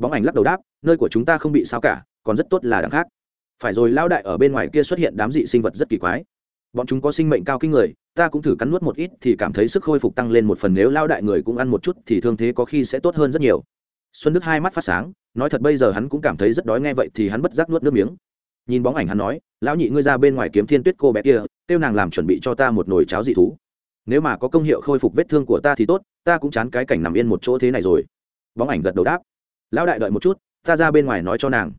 Bóng ảnh lắc đầu đáp, nơi của chúng ta không bị sao cả, còn rất tốt là đằng khác. Phải rồi lao đại ở bên ngoài kia xuất hiện đám dị sinh vật rất kỳ quái. Bọn chúng có sinh mệnh cao kinh người, ta cũng thử cắn nuốt một ít thì cảm thấy sức khôi phục tăng lên một phần, nếu lao đại người cũng ăn một chút thì thương thế có khi sẽ tốt hơn rất nhiều. Xuân đức hai mắt phát sáng, nói thật bây giờ hắn cũng cảm thấy rất đói nghe vậy thì hắn bất giác nuốt nước miếng. Nhìn bóng ảnh hắn nói, lão nhị ngươi ra bên ngoài kiếm thiên tuyết cô bé kia, kêu nàng làm chuẩn bị cho ta một nồi cháo dị thú. Nếu mà có công hiệu khôi phục vết thương của ta thì tốt, ta cũng chán cái cảnh nằm yên một chỗ thế này rồi. Bóng ảnh gật đầu đáp lão đại đợi một chút, ta ra bên ngoài nói cho nàng.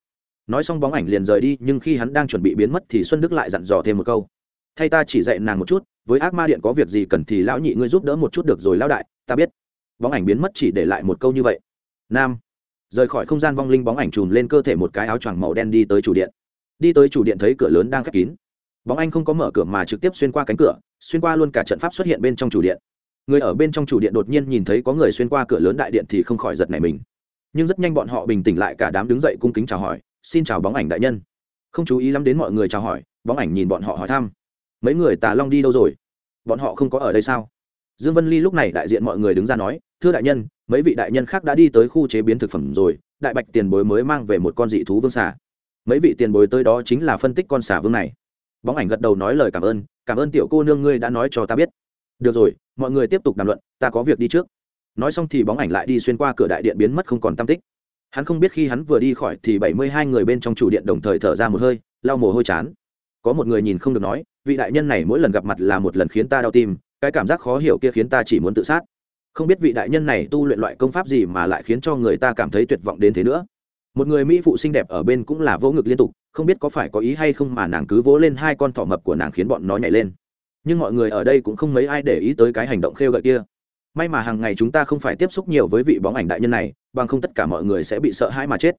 Nói xong bóng ảnh liền rời đi, nhưng khi hắn đang chuẩn bị biến mất thì xuân đức lại dặn dò thêm một câu. Thay ta chỉ dạy nàng một chút, với ác ma điện có việc gì cần thì lão nhị ngươi giúp đỡ một chút được rồi lão đại, ta biết. Bóng ảnh biến mất chỉ để lại một câu như vậy. Nam. Rời khỏi không gian vong linh bóng ảnh trùm lên cơ thể một cái áo choàng màu đen đi tới chủ điện. Đi tới chủ điện thấy cửa lớn đang khép kín. Bóng anh không có mở cửa mà trực tiếp xuyên qua cánh cửa, xuyên qua luôn cả trận pháp xuất hiện bên trong chủ điện. Người ở bên trong chủ điện đột nhiên nhìn thấy có người xuyên qua cửa lớn đại điện thì không khỏi giật nảy mình nhưng rất nhanh bọn họ bình tĩnh lại cả đám đứng dậy cung kính chào hỏi, xin chào bóng ảnh đại nhân. Không chú ý lắm đến mọi người chào hỏi, bóng ảnh nhìn bọn họ hỏi thăm. Mấy người tà long đi đâu rồi? Bọn họ không có ở đây sao? Dương vân ly lúc này đại diện mọi người đứng ra nói, thưa đại nhân, mấy vị đại nhân khác đã đi tới khu chế biến thực phẩm rồi, đại bạch tiền bối mới mang về một con dị thú vương xà. Mấy vị tiền bối tới đó chính là phân tích con xà vương này. Bóng ảnh gật đầu nói lời cảm ơn cảm ơn tiểu cô nương ngươi đã nói cho ta biết. Được rồi, mọi người tiếp tục đàm luận, ta có việc đi trước nói xong thì bóng ảnh lại đi xuyên qua cửa đại điện biến mất không còn tam tích. Hắn không biết khi hắn vừa đi khỏi thì bảy mươi hai người bên trong chủ điện đồng thời thở ra một hơi, lau mồ hôi chán. Có một người nhìn không được nói, vị đại nhân này mỗi lần gặp mặt là một lần khiến ta đau tim, cái cảm giác khó hiểu kia khiến ta chỉ muốn tự sát. Không biết vị đại nhân này tu luyện loại công pháp gì mà lại khiến cho người ta cảm thấy tuyệt vọng đến thế nữa. Một người mỹ phụ xinh đẹp ở bên cũng là vỗ ngực liên tục, không biết có phải có ý hay không mà nàng cứ vỗ lên hai con thỏ mập của nàng khiến bọn nó nhảy lên. Nhưng mọi người ở đây cũng không mấy ai để ý tới cái hành động khêu gợi kia may mà hàng ngày chúng ta không phải tiếp xúc nhiều với vị bóng ảnh đại nhân này, bằng không tất cả mọi người sẽ bị sợ hãi mà chết.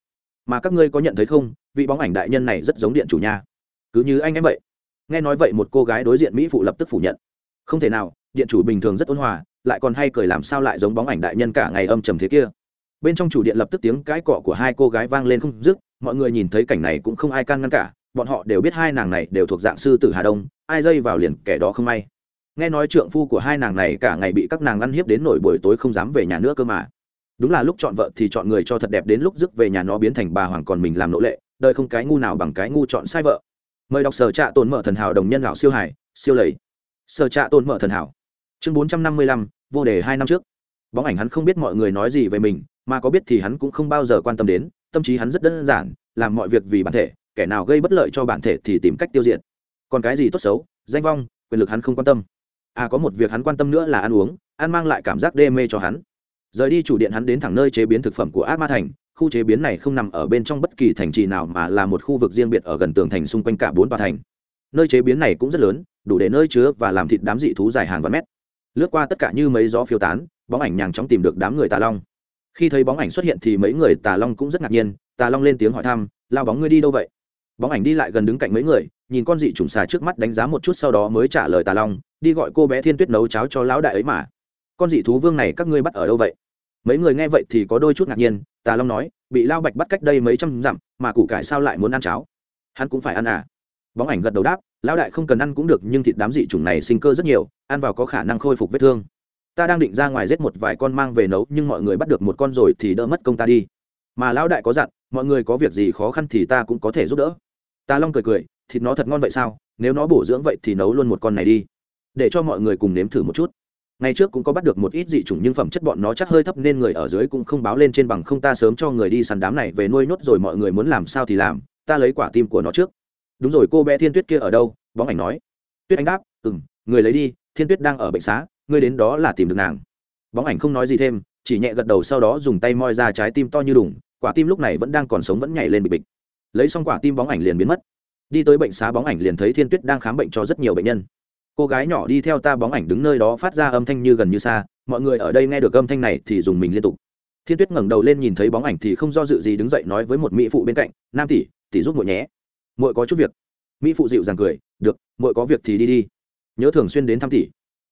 Mà các ngươi có nhận thấy không, vị bóng ảnh đại nhân này rất giống điện chủ nhà. cứ như anh em vậy. Nghe nói vậy một cô gái đối diện mỹ phụ lập tức phủ nhận. Không thể nào, điện chủ bình thường rất ôn hòa, lại còn hay cười làm sao lại giống bóng ảnh đại nhân cả ngày âm trầm thế kia. Bên trong chủ điện lập tức tiếng cãi cọ của hai cô gái vang lên không dứt, mọi người nhìn thấy cảnh này cũng không ai can ngăn cả, bọn họ đều biết hai nàng này đều thuộc dạng sư tử hà đông, ai dây vào liền kẻ đó không may nghe nói trượng phu của hai nàng này cả ngày bị các nàng ăn hiếp đến nổi buổi tối không dám về nhà nữa cơ mà. Đúng là lúc chọn vợ thì chọn người cho thật đẹp đến lúc dứt về nhà nó biến thành bà hoàng còn mình làm nỗ lệ, đời không cái ngu nào bằng cái ngu chọn sai vợ. Mời đọc sở trạ tồn mở thần hảo đồng nhân lão siêu hải siêu lầy. Sở trạ tồn mở thần hảo. Chương bốn trăm năm mươi lăm, vô đề hai năm trước. Bóng ảnh hắn không biết mọi người nói gì về mình, mà có biết thì hắn cũng không bao giờ quan tâm đến, tâm trí hắn rất đơn giản, làm mọi việc vì bản thể, kẻ nào gây bất lợi cho bản thể thì tìm cách tiêu diệt. Còn cái gì tốt xấu, danh vong, quyền lực hắn không quan tâm à có một việc hắn quan tâm nữa là ăn uống, ăn mang lại cảm giác đê mê cho hắn. Rời đi chủ điện hắn đến thẳng nơi chế biến thực phẩm của ác ma thành, khu chế biến này không nằm ở bên trong bất kỳ thành trì nào mà là một khu vực riêng biệt ở gần tường thành xung quanh cả bốn tòa thành. Nơi chế biến này cũng rất lớn, đủ để nơi chứa và làm thịt đám dị thú dài hàng vạn mét. Lướt qua tất cả như mấy gió phiêu tán, bóng ảnh nhàng chóng tìm được đám người tà long. Khi thấy bóng ảnh xuất hiện thì mấy người tà long cũng rất ngạc nhiên, tà long lên tiếng hỏi thăm, lao bóng ngươi đi đâu vậy? Bóng ảnh đi lại gần đứng cạnh mấy người, nhìn con dị trùng xà trước mắt đánh giá một chút sau đó mới trả lời tà long đi gọi cô bé thiên tuyết nấu cháo cho lão đại ấy mà. Con dị thú vương này các ngươi bắt ở đâu vậy? Mấy người nghe vậy thì có đôi chút ngạc nhiên, tà long nói, bị lao bạch bắt cách đây mấy trăm dặm, mà củ cải sao lại muốn ăn cháo? Hắn cũng phải ăn à? Bóng ảnh gật đầu đáp, lão đại không cần ăn cũng được, nhưng thịt đám dị chủng này sinh cơ rất nhiều, ăn vào có khả năng khôi phục vết thương. Ta đang định ra ngoài giết một vài con mang về nấu, nhưng mọi người bắt được một con rồi thì đỡ mất công ta đi. Mà lão đại có dặn, mọi người có việc gì khó khăn thì ta cũng có thể giúp đỡ. Ta long cười cười, thịt nó thật ngon vậy sao? Nếu nó bổ dưỡng vậy thì nấu luôn một con này đi để cho mọi người cùng nếm thử một chút. Ngày trước cũng có bắt được một ít dị chủng nhưng phẩm chất bọn nó chắc hơi thấp nên người ở dưới cũng không báo lên trên bằng không ta sớm cho người đi săn đám này về nuôi nốt rồi mọi người muốn làm sao thì làm, ta lấy quả tim của nó trước. Đúng rồi, cô bé thiên tuyết kia ở đâu? Bóng ảnh nói. Tuyết anh đáp ừ m người lấy đi, thiên tuyết đang ở bệnh xá, ngươi đến đó là tìm được nàng. Bóng ảnh không nói gì thêm, chỉ nhẹ gật đầu sau đó dùng tay moi ra trái tim to như đủng quả tim lúc này vẫn đang còn sống vẫn nhảy lên bịch bịch. Lấy xong quả tim bóng ảnh liền biến mất. Đi tới bệnh xá bóng ảnh liền thấy thiên tuyết đang khám bệnh cho rất nhiều bệnh nhân cô gái nhỏ đi theo ta bóng ảnh đứng nơi đó phát ra âm thanh như gần như xa, mọi người ở đây nghe được âm thanh này thì dùng mình liên tục. Thiên tuyết ngẩng đầu lên nhìn thấy bóng ảnh thì không do dự gì đứng dậy nói với một mỹ phụ bên cạnh, nam tỷ tỷ giúp muội nhé. Muội có chút việc. Mỹ phụ dịu dàng cười, được, muội có việc thì đi đi. Nhớ thường xuyên đến thăm tỷ.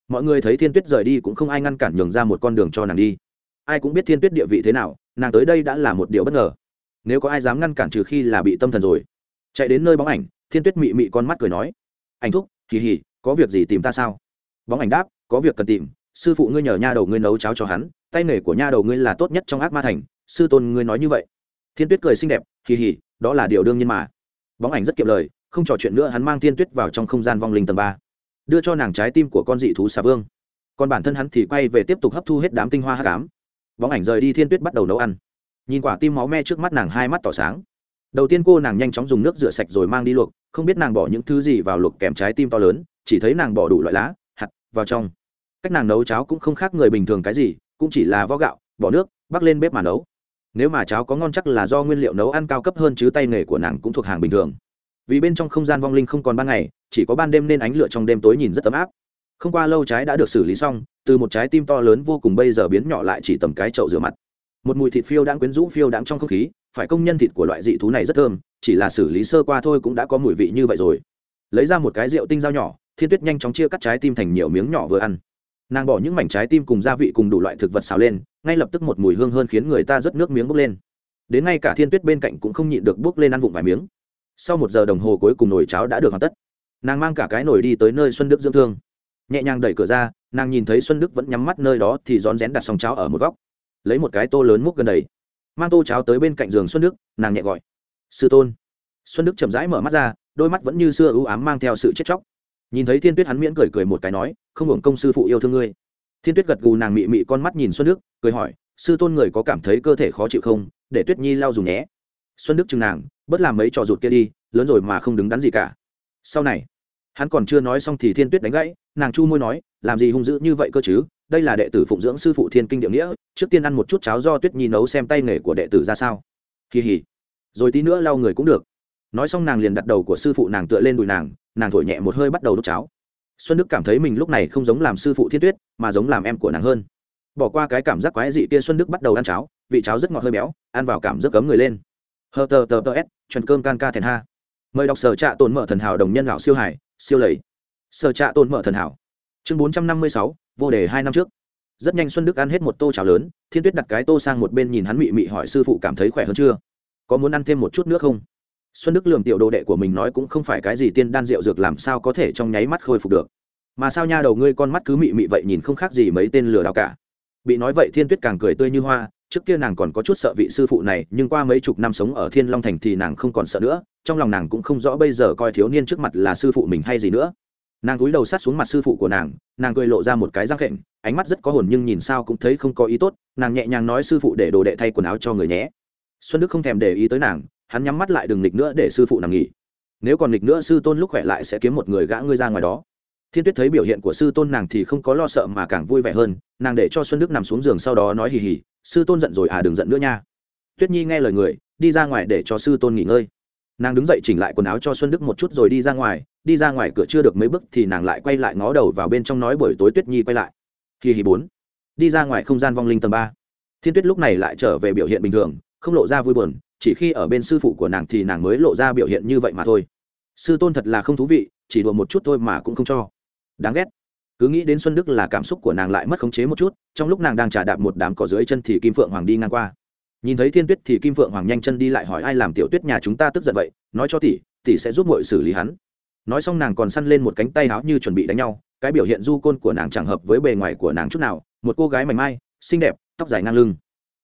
Mọi người thấy thiên tuyết rời đi cũng không ai ngăn cản nhường ra một con đường cho nàng đi. Ai cũng biết thiên tuyết địa vị thế nào, nàng tới đây đã là một điều bất ngờ. Nếu có ai dám ngăn cản trừ khi là bị tâm thần rồi. Chạy đến nơi bóng ảnh, thiên tuyết mị mị con mắt cười nói ảnh thúc kỳ hỉ có việc gì tìm ta sao? Bóng ảnh đáp, có việc cần tìm, sư phụ ngươi nhờ nha đầu ngươi nấu cháo cho hắn, tay nghề của nha đầu ngươi là tốt nhất trong ác ma thành, sư tôn ngươi nói như vậy. Thiên tuyết cười xinh đẹp kỳ hì, đó là điều đương nhiên mà. Bóng ảnh rất kiệm lời, không trò chuyện nữa hắn mang thiên tuyết vào trong không gian vong linh tầng ba, đưa cho nàng trái tim của con dị thú xà vương. Còn bản thân hắn thì quay về tiếp tục hấp thu hết đám tinh hoa hát cám bóng ảnh rời đi thiên tuyết bắt đầu nấu ăn. Nhìn quả tim máu me trước mắt nàng hai mắt tỏ sáng. Đầu tiên cô nàng nhanh chóng dùng nước rửa sạch rồi mang đi luộc, không biết nàng bỏ những thứ gì vào luộc kèm trái tim to lớn chỉ thấy nàng bỏ đủ loại lá, hạt vào trong. Cách nàng nấu cháo cũng không khác người bình thường cái gì, cũng chỉ là vo gạo, bỏ nước, bắc lên bếp mà nấu. Nếu mà cháo có ngon chắc là do nguyên liệu nấu ăn cao cấp hơn chứ tay nghề của nàng cũng thuộc hàng bình thường. Vì bên trong không gian vong linh không còn ban ngày, chỉ có ban đêm nên ánh lửa trong đêm tối nhìn rất ấm áp. Không qua lâu trái đã được xử lý xong, từ một trái tim to lớn vô cùng bây giờ biến nhỏ lại chỉ tầm cái chậu rửa mặt. Một mùi thịt phiêu đang quyến rũ phiêu đãng trong không khí, phải công nhân thịt của loại dị thú này rất thơm, chỉ là xử lý sơ qua thôi cũng đã có mùi vị như vậy rồi. Lấy ra một cái rượu tinh dao nhỏ thiên tuyết nhanh chóng chia cắt trái tim thành nhiều miếng nhỏ vừa ăn. Nàng bỏ những mảnh trái tim cùng gia vị cùng đủ loại thực vật xào lên, ngay lập tức một mùi hương hơn khiến người ta rất nước miếng bốc lên. Đến ngay cả thiên tuyết bên cạnh cũng không nhịn được bốc lên ăn vụng vài miếng. Sau một giờ đồng hồ cuối cùng nồi cháo đã được hoàn tất. Nàng mang cả cái nồi đi tới nơi xuân đức dưỡng thương. Nhẹ nhàng đẩy cửa ra, nàng nhìn thấy xuân đức vẫn nhắm mắt nơi đó thì rón rén đặt xong cháo ở một góc. Lấy một cái tô lớn múc gần đầy mang tô cháo tới bên cạnh giường xuân đức, nàng nhẹ gọi. Sư tôn. Xuân đức chậm rãi mở mắt ra, đôi mắt vẫn như xưa ưu ám mang theo sự chết chóc nhìn thấy thiên tuyết hắn miễn cười cười một cái nói, không hưởng công sư phụ yêu thương ngươi. Thiên tuyết gật gù nàng mị mị con mắt nhìn xuân đức, cười hỏi, sư tôn người có cảm thấy cơ thể khó chịu không? Để tuyết nhi lau dùng nhé. Xuân đức chừng nàng, bớt làm mấy trò rụt kia đi, lớn rồi mà không đứng đắn gì cả. Sau này, hắn còn chưa nói xong thì thiên tuyết đánh gãy, nàng chu môi nói, làm gì hung dữ như vậy cơ chứ? Đây là đệ tử phụng dưỡng sư phụ thiên kinh địa nghĩa, trước tiên ăn một chút cháo do tuyết nhi nấu xem tay nghề của đệ tử ra sao. Kỳ hỉ rồi tí nữa lau người cũng được. Nói xong nàng liền đặt đầu của sư phụ nàng tựa lên đùi nàng nàng thổi nhẹ một hơi bắt đầu đốt cháo. Xuân đức cảm thấy mình lúc này không giống làm sư phụ thiên tuyết, mà giống làm em của nàng hơn. Bỏ qua cái cảm giác quái dị kia, xuân đức bắt đầu ăn cháo, vị cháo rất ngọt hơi béo, ăn vào cảm giác cấm người lên. Hờ tờ tờ tờ s, chuẩn cơm can ca thèn ha. Mời đọc sở trạ tồn mở thần hảo đồng nhân lão siêu hải siêu lầy. Sở trạ tôn mở thần hảo. Chương bốn trăm năm mươi sáu, vô đề hai năm trước. Rất nhanh xuân đức ăn hết một tô cháo lớn, thiên tuyết đặt cái tô sang một bên nhìn hắn mị mị hỏi sư phụ cảm thấy khỏe hơn chưa? Có muốn ăn thêm một chút nước không? Xuân đức lường tiểu đồ đệ của mình nói cũng không phải cái gì tiên đan rượu dược làm sao có thể trong nháy mắt khôi phục được. Mà sao nha đầu ngươi con mắt cứ mị mị vậy nhìn không khác gì mấy tên lừa đảo cả. Bị nói vậy thiên tuyết càng cười tươi như hoa, trước kia nàng còn có chút sợ vị sư phụ này, nhưng qua mấy chục năm sống ở thiên long thành thì nàng không còn sợ nữa, trong lòng nàng cũng không rõ bây giờ coi thiếu niên trước mặt là sư phụ mình hay gì nữa. Nàng cúi đầu sát xuống mặt sư phụ của nàng nàng cười lộ ra một cái răng khệnh, ánh mắt rất có hồn nhưng nhìn sao cũng thấy không có ý tốt, nàng nhẹ nhàng nói sư phụ để đồ đệ thay quần áo cho người nhé. Xuân đức không thèm để ý tới nàng hắn nhắm mắt lại đừng nghịch nữa để sư phụ nằm nghỉ. Nếu còn nghịch nữa sư tôn lúc khỏe lại sẽ kiếm một người gã ngươi ra ngoài đó. Thiên tuyết thấy biểu hiện của sư tôn nàng thì không có lo sợ mà càng vui vẻ hơn, nàng để cho xuân đức nằm xuống giường sau đó nói hì hì, sư tôn giận rồi à đừng giận nữa nha. Tuyết nhi nghe lời người, đi ra ngoài để cho sư tôn nghỉ ngơi. Nàng đứng dậy chỉnh lại quần áo cho xuân đức một chút rồi đi ra ngoài, đi ra ngoài cửa chưa được mấy bước thì nàng lại quay lại ngó đầu vào bên trong nói buổi tối tuyết nhi quay lại. Hì hì bốn. Đi ra ngoài không gian vong linh tầng ba. Thiên tuyết lúc này lại trở về biểu hiện bình thường, không lộ ra vui buồn chỉ khi ở bên sư phụ của nàng thì nàng mới lộ ra biểu hiện như vậy mà thôi. Sư tôn thật là không thú vị, chỉ đùa một chút thôi mà cũng không cho. Đáng ghét. Cứ nghĩ đến xuân đức là cảm xúc của nàng lại mất khống chế một chút, trong lúc nàng đang trả đạp một đám cỏ dưới chân thì kim phượng hoàng đi ngang qua. Nhìn thấy thiên tuyết thì kim phượng hoàng nhanh chân đi lại hỏi ai làm tiểu tuyết nhà chúng ta tức giận vậy, nói cho tỷ tỷ sẽ giúp mội xử lý hắn. Nói xong nàng còn săn lên một cánh tay áo như chuẩn bị đánh nhau, cái biểu hiện du côn của nàng chẳng hợp với bề ngoài của nàng chút nào, một cô gái mảnh mai, xinh đẹp, tóc dài ngang lưng.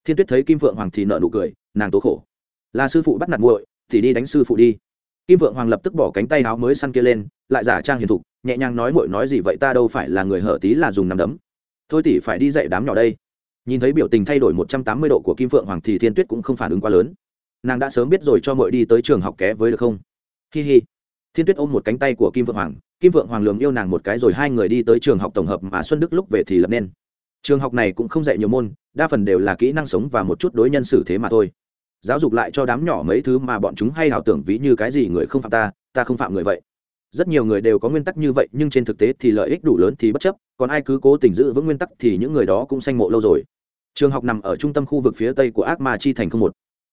Thiên tuyết thấy kim phượng hoàng thì nợ nụ cười, nàng tố khổ là sư phụ bắt nạt muội, thì đi đánh sư phụ đi. Kim vượng hoàng lập tức bỏ cánh tay áo mới săn kia lên, lại giả trang hiền thục, nhẹ nhàng nói muội nói gì vậy ta đâu phải là người hở tí là dùng nằm đấm. Thôi tỷ phải đi dạy đám nhỏ đây. Nhìn thấy biểu tình thay đổi một trăm tám mươi độ của kim vượng hoàng thì thiên tuyết cũng không phản ứng quá lớn. Nàng đã sớm biết rồi cho muội đi tới trường học ké với được không? Hi hi. Thiên tuyết ôm một cánh tay của kim vượng hoàng. Kim vượng hoàng lường yêu nàng một cái rồi hai người đi tới trường học tổng hợp mà xuân đức lúc về thì lập nên. Trường học này cũng không dạy nhiều môn, đa phần đều là kỹ năng sống và một chút đối nhân xử thế mà thôi giáo dục lại cho đám nhỏ mấy thứ mà bọn chúng hay ảo tưởng ví như cái gì người không phạm ta ta không phạm người vậy. Rất nhiều người đều có nguyên tắc như vậy, nhưng trên thực tế thì lợi ích đủ lớn thì bất chấp, còn ai cứ cố tình giữ vững nguyên tắc thì những người đó cũng sanh mộ lâu rồi. Trường học nằm ở trung tâm khu vực phía tây của ác ma chi thành không một.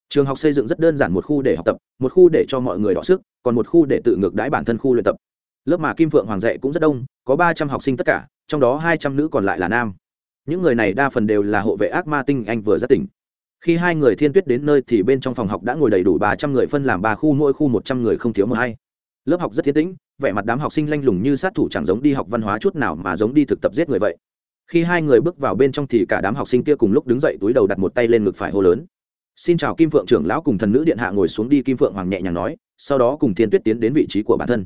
Trường học xây dựng rất đơn giản một khu để học tập, một khu để cho mọi người đọ sức, còn một khu để tự ngược đãi bản thân khu luyện tập. Lớp mà kim phượng hoàng dạy cũng rất đông, có ba trăm học sinh tất cả, trong đó hai trăm nữ còn lại là nam. Những người này đa phần đều là hộ vệ ác ma tinh anh vừa ra tỉnh khi hai người thiên tuyết đến nơi thì bên trong phòng học đã ngồi đầy đủ ba trăm người phân làm ba khu, mỗi khu một trăm người không thiếu một hay lớp học rất thiên tĩnh, vẻ mặt đám học sinh lanh lùng như sát thủ chẳng giống đi học văn hóa chút nào mà giống đi thực tập giết người vậy. Khi hai người bước vào bên trong thì cả đám học sinh kia cùng lúc đứng dậy túi đầu đặt một tay lên ngực phải hô lớn. Xin chào kim phượng trưởng lão cùng thần nữ điện hạ ngồi xuống đi, kim phượng hoàng nhẹ nhàng nói, sau đó cùng thiên tuyết tiến đến vị trí của bản thân.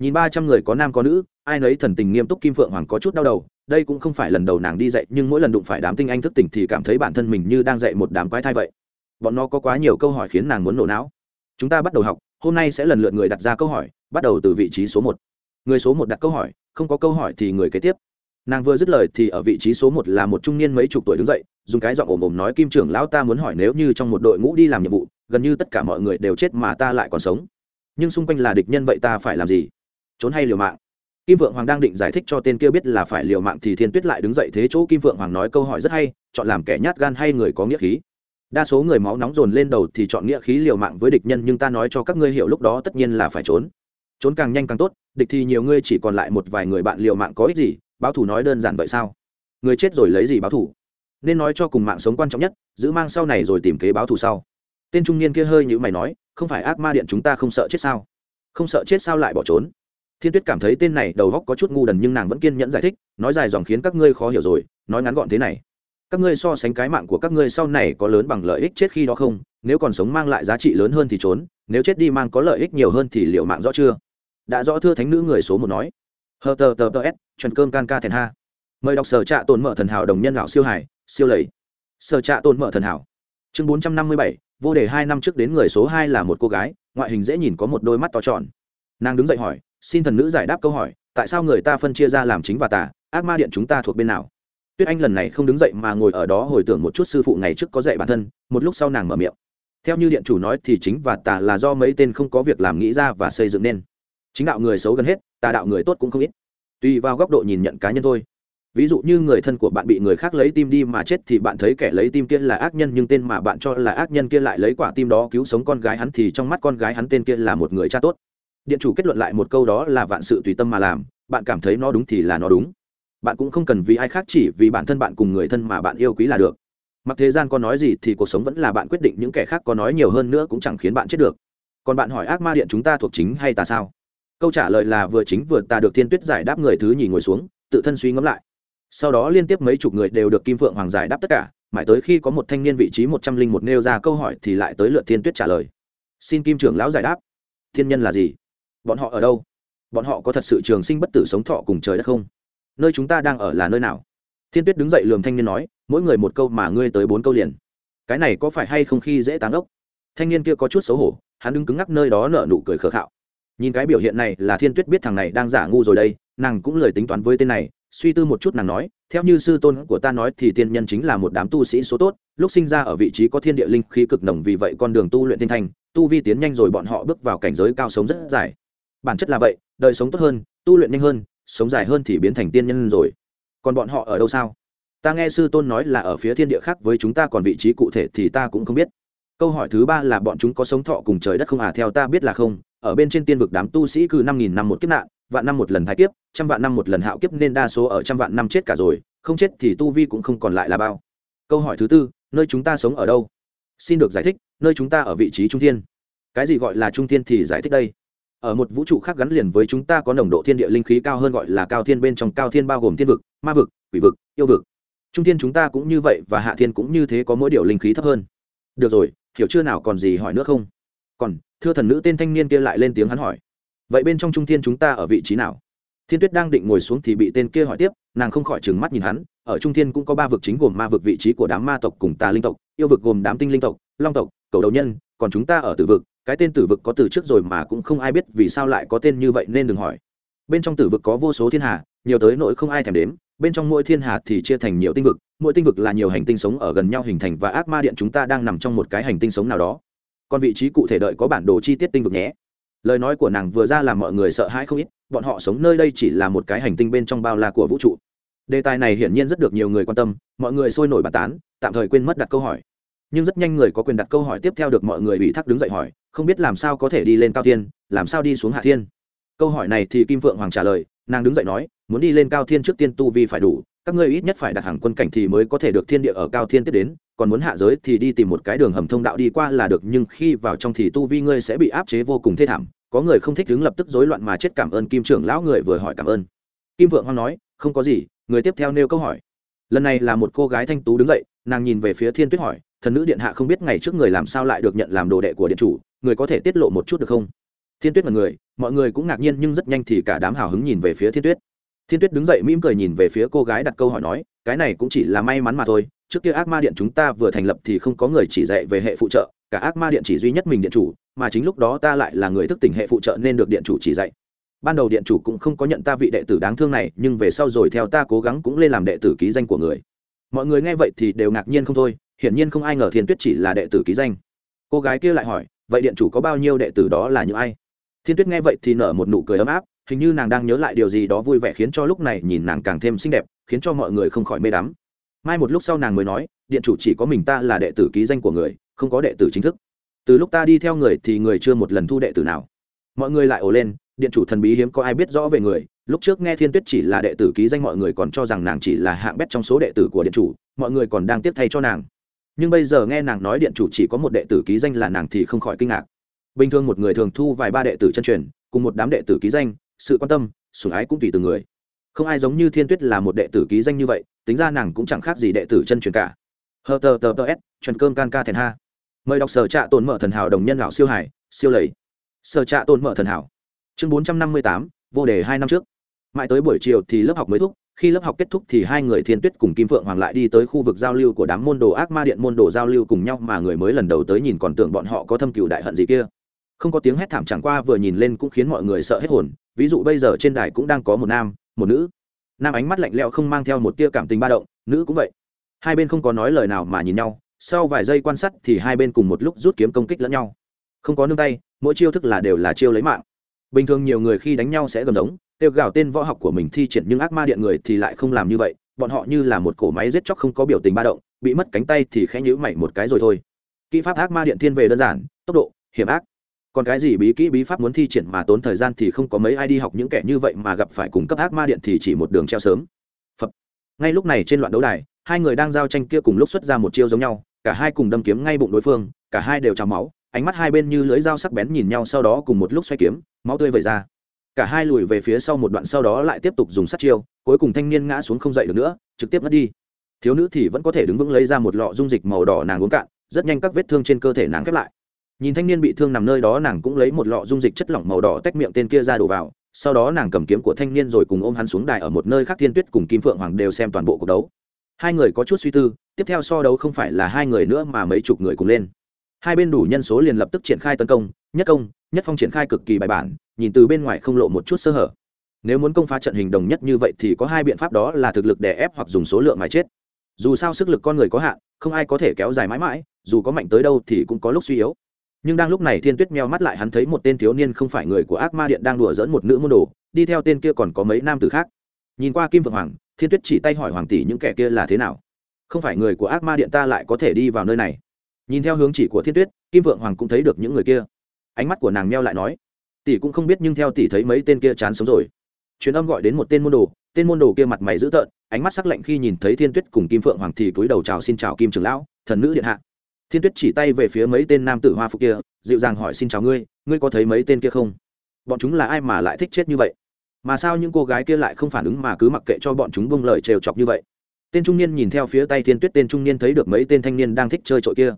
Nhìn ba trăm người có nam có nữ, ai nấy thần tình nghiêm túc, kim phượng hoàng có chút đau đầu đây cũng không phải lần đầu nàng đi dạy, nhưng mỗi lần đụng phải đám tinh anh thức tỉnh thì cảm thấy bản thân mình như đang dạy một đám quái thai vậy. Bọn nó có quá nhiều câu hỏi khiến nàng muốn nổ não. Chúng ta bắt đầu học, hôm nay sẽ lần lượt người đặt ra câu hỏi, bắt đầu từ vị trí số một. Người số một đặt câu hỏi, không có câu hỏi thì người kế tiếp. Nàng vừa dứt lời thì ở vị trí số một là một trung niên mấy chục tuổi đứng dậy, dùng cái giọng ồm ồm nói, kim trưởng lão, ta muốn hỏi nếu như trong một đội ngũ đi làm nhiệm vụ, gần như tất cả mọi người đều chết mà ta lại còn sống. Nhưng xung quanh là địch nhân vậy ta phải làm gì? Trốn hay liều mạng? Kim vượng hoàng đang định giải thích cho tên kia biết là phải liều mạng thì thiên tuyết lại đứng dậy thế chỗ kim vượng hoàng nói câu hỏi rất hay, chọn làm kẻ nhát gan hay người có nghĩa khí. Đa số người máu nóng dồn lên đầu thì chọn nghĩa khí liều mạng với địch nhân, nhưng ta nói cho các ngươi hiểu lúc đó tất nhiên là phải trốn. Trốn càng nhanh càng tốt, địch thì nhiều ngươi chỉ còn lại một vài người bạn liều mạng có ích gì, báo thủ nói đơn giản vậy sao? Người chết rồi lấy gì báo thủ nên nói cho cùng mạng sống quan trọng nhất, giữ mang sau này rồi tìm kế báo thù sau. Tên trung niên kia hơi như mày nói, không phải ác ma điện chúng ta không sợ chết sao? Không sợ chết sao lại bỏ trốn? Thiên tuyết cảm thấy tên này đầu góc có chút ngu đần nhưng nàng vẫn kiên nhẫn giải thích, nói dài dòng khiến các ngươi khó hiểu rồi, nói ngắn gọn thế này. Các ngươi so sánh cái mạng của các ngươi sau này có lớn bằng lợi ích chết khi đó không? Nếu còn sống mang lại giá trị lớn hơn thì trốn, nếu chết đi mang có lợi ích nhiều hơn thì liệu mạng rõ chưa? Đã rõ thưa thánh nữ người số một nói. Hờ tờ tờ tờ s, chuẩn cơm can ca thèn ha. Mời đọc sở trạ tồn mở thần hảo đồng nhân lão siêu hải siêu lầy. Sở trạ tồn mở thần hảo. Chương bốn trăm năm mươi bảy, vô đề hai năm trước đến người số hai là một cô gái, ngoại hình dễ nhìn có một đôi mắt to tròn. Nàng đứng dậy hỏi xin thần nữ giải đáp câu hỏi, tại sao người ta phân chia ra làm chính và tà, ác ma điện chúng ta thuộc bên nào? Tuyết anh lần này không đứng dậy mà ngồi ở đó hồi tưởng một chút sư phụ ngày trước có dạy bản thân, một lúc sau nàng mở miệng. Theo như điện chủ nói thì chính và tà là do mấy tên không có việc làm nghĩ ra và xây dựng nên. Chính đạo người xấu gần hết, tà đạo người tốt cũng không ít. Tùy vào góc độ nhìn nhận cá nhân thôi. Ví dụ như người thân của bạn bị người khác lấy tim đi mà chết thì bạn thấy kẻ lấy tim kia là ác nhân nhưng tên mà bạn cho là ác nhân kia lại lấy quả tim đó cứu sống con gái hắn thì trong mắt con gái hắn tên kia là một người cha tốt điện chủ kết luận lại một câu đó là vạn sự tùy tâm mà làm, bạn cảm thấy nó đúng thì là nó đúng. Bạn cũng không cần vì ai khác chỉ vì bản thân bạn cùng người thân mà bạn yêu quý là được. Mặc thế gian có nói gì thì cuộc sống vẫn là bạn quyết định, những kẻ khác có nói nhiều hơn nữa cũng chẳng khiến bạn chết được. Còn bạn hỏi ác ma điện chúng ta thuộc chính hay ta sao? Câu trả lời là vừa chính vừa ta được thiên tuyết giải đáp người thứ nhì ngồi xuống, tự thân suy ngẫm lại. Sau đó liên tiếp mấy chục người đều được kim phượng hoàng giải đáp tất cả, mãi tới khi có một thanh niên vị trí một trăm linh một nêu ra câu hỏi thì lại tới lượt thiên tuyết trả lời. Xin kim trưởng lão giải đáp. Thiên nhân là gì? Bọn họ ở đâu? Bọn họ có thật sự trường sinh bất tử sống thọ cùng trời đất không? Nơi chúng ta đang ở là nơi nào? Thiên tuyết đứng dậy lườm thanh niên nói, mỗi người một câu mà ngươi tới bốn câu liền. Cái này có phải hay không khi dễ tán ốc? Thanh niên kia có chút xấu hổ, hắn đứng cứng ngắc nơi đó nở nụ cười khờ khạo. Nhìn cái biểu hiện này là thiên tuyết biết thằng này đang giả ngu rồi đây, nàng cũng lời tính toán với tên này, suy tư một chút nàng nói, theo như sư tôn của ta nói thì tiên nhân chính là một đám tu sĩ số tốt, lúc sinh ra ở vị trí có thiên địa linh khí cực nồng vì vậy con đường tu luyện thiên thành, tu vi tiến nhanh rồi bọn họ bước vào cảnh giới cao sống rất dài bản chất là vậy, đời sống tốt hơn, tu luyện nhanh hơn, sống dài hơn thì biến thành tiên nhân rồi. Còn bọn họ ở đâu sao? Ta nghe sư tôn nói là ở phía thiên địa khác với chúng ta còn vị trí cụ thể thì ta cũng không biết. Câu hỏi thứ ba là bọn chúng có sống thọ cùng trời đất không à? Theo ta biết là không. Ở bên trên tiên vực đám tu sĩ cứ năm nghìn năm một kiếp nạn, vạn năm một lần thái kiếp, trăm vạn năm một lần hạo kiếp nên đa số ở trăm vạn năm chết cả rồi, không chết thì tu vi cũng không còn lại là bao. Câu hỏi thứ tư, nơi chúng ta sống ở đâu? Xin được giải thích, nơi chúng ta ở vị trí trung thiên. Cái gì gọi là trung thiên thì giải thích đây? Ở một vũ trụ khác gắn liền với chúng ta có nồng độ thiên địa linh khí cao hơn gọi là cao thiên bên trong cao thiên bao gồm thiên vực, ma vực, quỷ vực, yêu vực. Trung thiên chúng ta cũng như vậy và hạ thiên cũng như thế có mỗi điều linh khí thấp hơn. Được rồi, hiểu chưa nào còn gì hỏi nữa không? Còn, thưa thần nữ tên thanh niên kia lại lên tiếng hắn hỏi. Vậy bên trong trung thiên chúng ta ở vị trí nào? Thiên tuyết đang định ngồi xuống thì bị tên kia hỏi tiếp, nàng không khỏi trừng mắt nhìn hắn, ở trung thiên cũng có ba vực chính gồm ma vực vị trí của đám ma tộc cùng tà linh tộc, yêu vực gồm đám tinh linh tộc, long tộc cầu đầu nhân, còn chúng ta ở tử vực, cái tên tử vực có từ trước rồi mà cũng không ai biết vì sao lại có tên như vậy nên đừng hỏi. Bên trong tử vực có vô số thiên hà, nhiều tới nỗi không ai thèm đếm, bên trong mỗi thiên hà thì chia thành nhiều tinh vực, mỗi tinh vực là nhiều hành tinh sống ở gần nhau hình thành và ác ma điện chúng ta đang nằm trong một cái hành tinh sống nào đó. Còn vị trí cụ thể đợi có bản đồ chi tiết tinh vực nhé. Lời nói của nàng vừa ra làm mọi người sợ hãi không ít, bọn họ sống nơi đây chỉ là một cái hành tinh bên trong bao la của vũ trụ. Đề tài này hiển nhiên rất được nhiều người quan tâm, mọi người sôi nổi bàn tán, tạm thời quên mất đặt câu hỏi nhưng rất nhanh người có quyền đặt câu hỏi tiếp theo được mọi người ủy thác đứng dậy hỏi, không biết làm sao có thể đi lên cao thiên, làm sao đi xuống hạ thiên? Câu hỏi này thì kim phượng hoàng trả lời, nàng đứng dậy nói, muốn đi lên cao thiên trước tiên tu vi phải đủ, các ngươi ít nhất phải đặt hàng quân cảnh thì mới có thể được thiên địa ở cao thiên tiếp đến, còn muốn hạ giới thì đi tìm một cái đường hầm thông đạo đi qua là được, nhưng khi vào trong thì tu vi ngươi sẽ bị áp chế vô cùng thê thảm, có người không thích đứng lập tức rối loạn mà chết, cảm ơn kim trưởng lão người vừa hỏi cảm ơn. Kim vượng hoang nói, không có gì, người tiếp theo nêu câu hỏi. Lần này là một cô gái thanh tú đứng dậy, nàng nhìn về phía thiên tuyết hỏi thần nữ điện hạ không biết ngày trước người làm sao lại được nhận làm đồ đệ của điện chủ, người có thể tiết lộ một chút được không? Thiên tuyết là người, mọi người cũng ngạc nhiên nhưng rất nhanh thì cả đám hào hứng nhìn về phía thiên tuyết. Thiên tuyết đứng dậy mỉm cười nhìn về phía cô gái đặt câu hỏi nói, cái này cũng chỉ là may mắn mà thôi, trước kia ác ma điện chúng ta vừa thành lập thì không có người chỉ dạy về hệ phụ trợ, cả ác ma điện chỉ duy nhất mình điện chủ, mà chính lúc đó ta lại là người thức tỉnh hệ phụ trợ nên được điện chủ chỉ dạy. Ban đầu điện chủ cũng không có nhận ta vị đệ tử đáng thương này, nhưng về sau rồi theo ta cố gắng cũng lên làm đệ tử ký danh của người. Mọi người nghe vậy thì đều ngạc nhiên không thôi hiển nhiên không ai ngờ thiên tuyết chỉ là đệ tử ký danh. Cô gái kia lại hỏi, vậy điện chủ có bao nhiêu đệ tử đó là những ai? Thiên tuyết nghe vậy thì nở một nụ cười ấm áp, hình như nàng đang nhớ lại điều gì đó vui vẻ khiến cho lúc này nhìn nàng càng thêm xinh đẹp, khiến cho mọi người không khỏi mê đắm. Mai một lúc sau nàng mới nói, điện chủ chỉ có mình ta là đệ tử ký danh của người, không có đệ tử chính thức. Từ lúc ta đi theo người thì người chưa một lần thu đệ tử nào. Mọi người lại ồ lên, điện chủ thần bí hiếm có ai biết rõ về người. Lúc trước nghe thiên tuyết chỉ là đệ tử ký danh mọi người còn cho rằng nàng chỉ là hạng bét trong số đệ tử của điện chủ, mọi người còn đang tiếp thay cho nàng nhưng bây giờ nghe nàng nói điện chủ chỉ có một đệ tử ký danh là nàng thì không khỏi kinh ngạc. Bình thường một người thường thu vài ba đệ tử chân truyền, cùng một đám đệ tử ký danh, sự quan tâm, sủng ái cũng tùy từng người. Không ai giống như thiên tuyết là một đệ tử ký danh như vậy, tính ra nàng cũng chẳng khác gì đệ tử chân truyền cả. Hờ tờ tờ tờ s truyền cơm can ca thèn ha. Mời đọc sở trạ tồn mở thần hảo đồng nhân lão siêu hải, siêu lầy. Sở trạ tồn mở thần hảo. Chương bốn trăm năm mươi tám, vô đề hai năm trước. Mãi tới buổi chiều thì lớp học mới thúc khi lớp học kết thúc thì hai người thiên tuyết cùng kim phượng hoàng lại đi tới khu vực giao lưu của đám môn đồ ác ma điện môn đồ giao lưu cùng nhau mà người mới lần đầu tới nhìn còn tưởng bọn họ có thâm cựu đại hận gì kia. Không có tiếng hét thảm chẳng qua vừa nhìn lên cũng khiến mọi người sợ hết hồn, ví dụ bây giờ trên đài cũng đang có một nam, một nữ. Nam ánh mắt lạnh lẽo không mang theo một tia cảm tình ba động, nữ cũng vậy. Hai bên không có nói lời nào mà nhìn nhau, sau vài giây quan sát thì hai bên cùng một lúc rút kiếm công kích lẫn nhau. Không có nương tay, mỗi chiêu thức là đều là chiêu lấy mạng. Bình thường nhiều người khi đánh nhau sẽ gầm giống tiêu gào tên võ học của mình thi triển nhưng ác ma điện người thì lại không làm như vậy, bọn họ như là một cổ máy giết chóc không có biểu tình ba động, bị mất cánh tay thì khẽ nhữ mày một cái rồi thôi. Kỹ pháp ác ma điện thiên về đơn giản, tốc độ, hiểm ác. Còn cái gì bí kỹ bí pháp muốn thi triển mà tốn thời gian thì không có mấy ai đi học những kẻ như vậy mà gặp phải cùng cấp ác ma điện thì chỉ một đường treo sớm. Phập. ngay lúc này trên loạn đấu đài, hai người đang giao tranh kia cùng lúc xuất ra một chiêu giống nhau, cả hai cùng đâm kiếm ngay bụng đối phương, cả hai đều trào máu, ánh mắt hai bên như lưỡi dao sắc bén nhìn nhau sau đó cùng một lúc xoay kiếm, máu tươi vẩy ra cả hai lùi về phía sau một đoạn sau đó lại tiếp tục dùng sát chiêu, cuối cùng thanh niên ngã xuống không dậy được nữa, trực tiếp mất đi. Thiếu nữ thì vẫn có thể đứng vững lấy ra một lọ dung dịch màu đỏ nàng uống cạn, rất nhanh các vết thương trên cơ thể nàng khép lại. Nhìn thanh niên bị thương nằm nơi đó, nàng cũng lấy một lọ dung dịch chất lỏng màu đỏ tách miệng tên kia ra đổ vào, sau đó nàng cầm kiếm của thanh niên rồi cùng ôm hắn xuống đài ở một nơi khác thiên tuyết cùng kim phượng hoàng đều xem toàn bộ cuộc đấu. Hai người có chút suy tư, tiếp theo so đấu không phải là hai người nữa mà mấy chục người cùng lên. Hai bên đủ nhân số liền lập tức triển khai tấn công, nhất công, nhất phong triển khai cực kỳ bài bản nhìn từ bên ngoài không lộ một chút sơ hở. Nếu muốn công phá trận hình đồng nhất như vậy thì có hai biện pháp đó là thực lực đè ép hoặc dùng số lượng mà chết. Dù sao sức lực con người có hạn, không ai có thể kéo dài mãi mãi, dù có mạnh tới đâu thì cũng có lúc suy yếu. Nhưng đang lúc này thiên tuyết meo mắt lại hắn thấy một tên thiếu niên không phải người của ác ma điện đang đùa dẫn một nữ môn đồ, đi theo tên kia còn có mấy nam tử khác. Nhìn qua kim vượng hoàng, thiên tuyết chỉ tay hỏi hoàng tỷ những kẻ kia là thế nào. Không phải người của ác ma điện ta lại có thể đi vào nơi này. Nhìn theo hướng chỉ của thiên tuyết, kim vượng hoàng cũng thấy được những người kia. Ánh mắt của nàng meo lại nói tỷ cũng không biết nhưng theo tỷ thấy mấy tên kia chán sống rồi. Chuyến âm gọi đến một tên môn đồ, tên môn đồ kia mặt mày dữ tợn, ánh mắt sắc lạnh khi nhìn thấy thiên tuyết cùng kim phượng hoàng thì cúi đầu chào xin chào kim trưởng lão, thần nữ điện hạ. Thiên tuyết chỉ tay về phía mấy tên nam tử hoa phục kia, dịu dàng hỏi xin chào ngươi ngươi có thấy mấy tên kia không? Bọn chúng là ai mà lại thích chết như vậy? Mà sao những cô gái kia lại không phản ứng mà cứ mặc kệ cho bọn chúng bông lời trêu chọc như vậy? Tên trung niên nhìn theo phía tay thiên tuyết, tên trung niên thấy được mấy tên thanh niên đang thích chơi trội kia.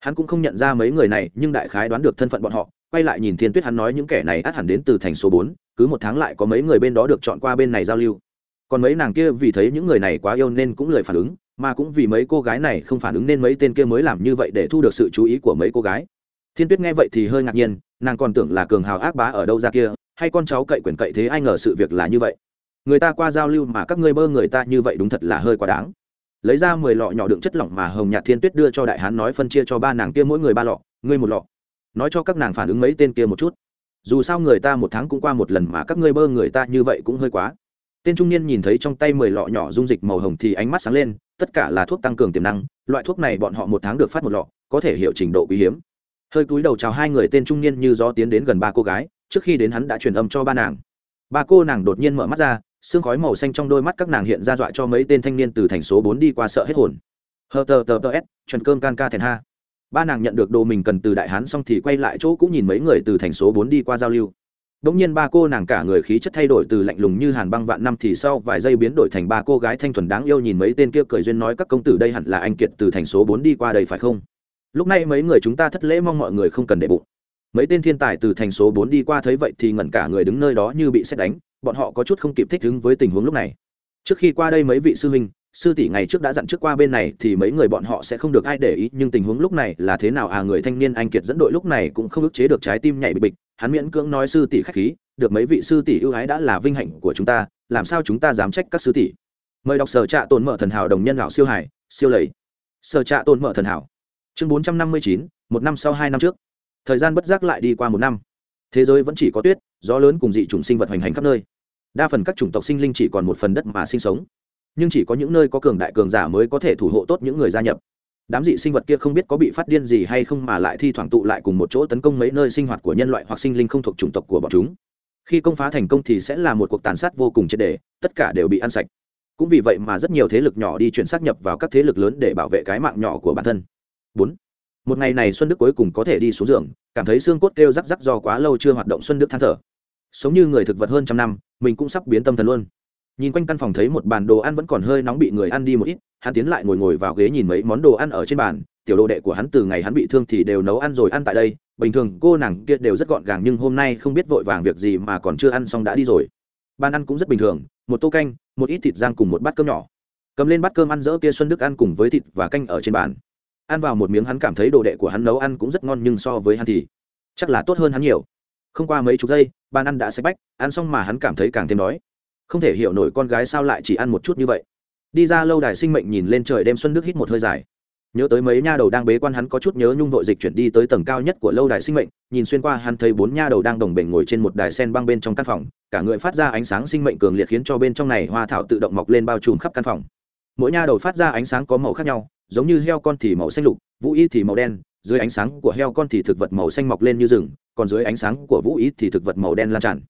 Hắn cũng không nhận ra mấy người này, nhưng đại khái đoán được thân phận bọn họ quay lại nhìn thiên tuyết hắn nói những kẻ này át hẳn đến từ thành số bốn, cứ một tháng lại có mấy người bên đó được chọn qua bên này giao lưu. Còn mấy nàng kia vì thấy những người này quá yêu nên cũng lời phản ứng, mà cũng vì mấy cô gái này không phản ứng nên mấy tên kia mới làm như vậy để thu được sự chú ý của mấy cô gái. Thiên tuyết nghe vậy thì hơi ngạc nhiên, nàng còn tưởng là cường hào ác bá ở đâu ra kia, hay con cháu cậy quyền cậy thế ai ngờ sự việc là như vậy. Người ta qua giao lưu mà các ngươi bơ người ta như vậy đúng thật là hơi quá đáng. Lấy ra mười lọ nhỏ đựng chất lỏng mà hồng nhạt thiên tuyết đưa cho đại hán nói phân chia cho ba nàng kia mỗi người ba lọ, ngươi một lọ nói cho các nàng phản ứng mấy tên kia một chút. Dù sao người ta một tháng cũng qua một lần mà các ngươi bơ người ta như vậy cũng hơi quá. Tên trung niên nhìn thấy trong tay mười lọ nhỏ dung dịch màu hồng thì ánh mắt sáng lên, tất cả là thuốc tăng cường tiềm năng, loại thuốc này bọn họ một tháng được phát một lọ, có thể hiểu trình độ quý hiếm. Hơi cúi đầu chào hai người tên trung niên như do tiến đến gần ba cô gái, trước khi đến hắn đã truyền âm cho ba nàng. Ba cô nàng đột nhiên mở mắt ra, xương khói màu xanh trong đôi mắt các nàng hiện ra dọa cho mấy tên thanh niên từ thành số bốn đi qua sợ hết hồn. Hờ tờ tờ tờ s chuẩn cơm can ca thèn ha ba nàng nhận được đồ mình cần từ đại hán xong thì quay lại chỗ cũng nhìn mấy người từ thành số bốn đi qua giao lưu Đống nhiên ba cô nàng cả người khí chất thay đổi từ lạnh lùng như hàn băng vạn năm thì sau vài giây biến đổi thành ba cô gái thanh thuần đáng yêu nhìn mấy tên kia cười duyên nói các công tử đây hẳn là anh kiệt từ thành số bốn đi qua đây phải không? Lúc này mấy người chúng ta thất lễ mong mọi người không cần để bụng. Mấy tên thiên tài từ thành số bốn đi qua thấy vậy thì ngẩn cả người đứng nơi đó như bị sét đánh, bọn họ có chút không kịp thích ứng với tình huống lúc này. Trước khi qua đây mấy vị sư huynh, sư tỷ ngày trước đã dặn trước qua bên này thì mấy người bọn họ sẽ không được ai để ý, nhưng tình huống lúc này là thế nào? À người thanh niên anh kiệt dẫn đội lúc này cũng không ức chế được trái tim nhảy bịch bịch. Hắn miễn cưỡng nói sư tỷ khách khí, được mấy vị sư tỷ ưu ái đã là vinh hạnh của chúng ta, làm sao chúng ta dám trách các sư tỷ? Mời đọc sở trạ tồn mở thần hảo đồng nhân lão siêu hải siêu lầy. Sở trạ tồn mở thần hảo. Chương bốn trăm năm mươi chín, một năm sau hai năm trước. Thời gian bất giác lại đi qua một năm. Thế giới vẫn chỉ có tuyết, gió lớn cùng dị chủng sinh vật hoành hành khắp nơi. Đa phần các chủng tộc sinh linh chỉ còn một phần đất mà sinh sống nhưng chỉ có những nơi có cường đại cường giả mới có thể thủ hộ tốt những người gia nhập. Đám dị sinh vật kia không biết có bị phát điên gì hay không mà lại thi thoảng tụ lại cùng một chỗ tấn công mấy nơi sinh hoạt của nhân loại hoặc sinh linh không thuộc chủng tộc của bọn chúng. Khi công phá thành công thì sẽ là một cuộc tàn sát vô cùng triệt đề tất cả đều bị ăn sạch. Cũng vì vậy mà rất nhiều thế lực nhỏ đi chuyển xác nhập vào các thế lực lớn để bảo vệ cái mạng nhỏ của bản thân. Bốn. Một ngày này xuân đức cuối cùng có thể đi xuống giường, cảm thấy xương cốt kêu rắc rắc do quá lâu chưa hoạt động xuân đức than thở. Sống như người thực vật hơn trăm năm, mình cũng sắp biến tâm thần luôn nhìn quanh căn phòng thấy một bàn đồ ăn vẫn còn hơi nóng bị người ăn đi một ít, hắn tiến lại ngồi ngồi vào ghế nhìn mấy món đồ ăn ở trên bàn. Tiểu đồ đệ của hắn từ ngày hắn bị thương thì đều nấu ăn rồi ăn tại đây. Bình thường cô nàng kia đều rất gọn gàng nhưng hôm nay không biết vội vàng việc gì mà còn chưa ăn xong đã đi rồi. Bàn ăn cũng rất bình thường, một tô canh, một ít thịt rang cùng một bát cơm nhỏ. Cầm lên bát cơm ăn dỡ kia xuân đức ăn cùng với thịt và canh ở trên bàn. Ăn vào một miếng hắn cảm thấy đồ đệ của hắn nấu ăn cũng rất ngon nhưng so với hắn thì chắc là tốt hơn hắn nhiều. Không qua mấy chục giây, bàn ăn đã xếp bách, ăn xong mà hắn cảm thấy càng thêm đói không thể hiểu nổi con gái sao lại chỉ ăn một chút như vậy. Đi ra lâu đài sinh mệnh nhìn lên trời đêm xuân đức hít một hơi dài. Nhớ tới mấy nha đầu đang bế quan hắn có chút nhớ nhung vội dịch chuyển đi tới tầng cao nhất của lâu đài sinh mệnh, nhìn xuyên qua hắn thấy bốn nha đầu đang đồng bền ngồi trên một đài sen băng bên trong căn phòng, cả người phát ra ánh sáng sinh mệnh cường liệt khiến cho bên trong này hoa thảo tự động mọc lên bao trùm khắp căn phòng. Mỗi nha đầu phát ra ánh sáng có màu khác nhau, giống như heo con thì màu xanh lục, vũ y thì màu đen, dưới ánh sáng của heo con thì thực vật màu xanh mọc lên như rừng, còn dưới ánh sáng của vũ Y thì thực vật màu đen lan tràn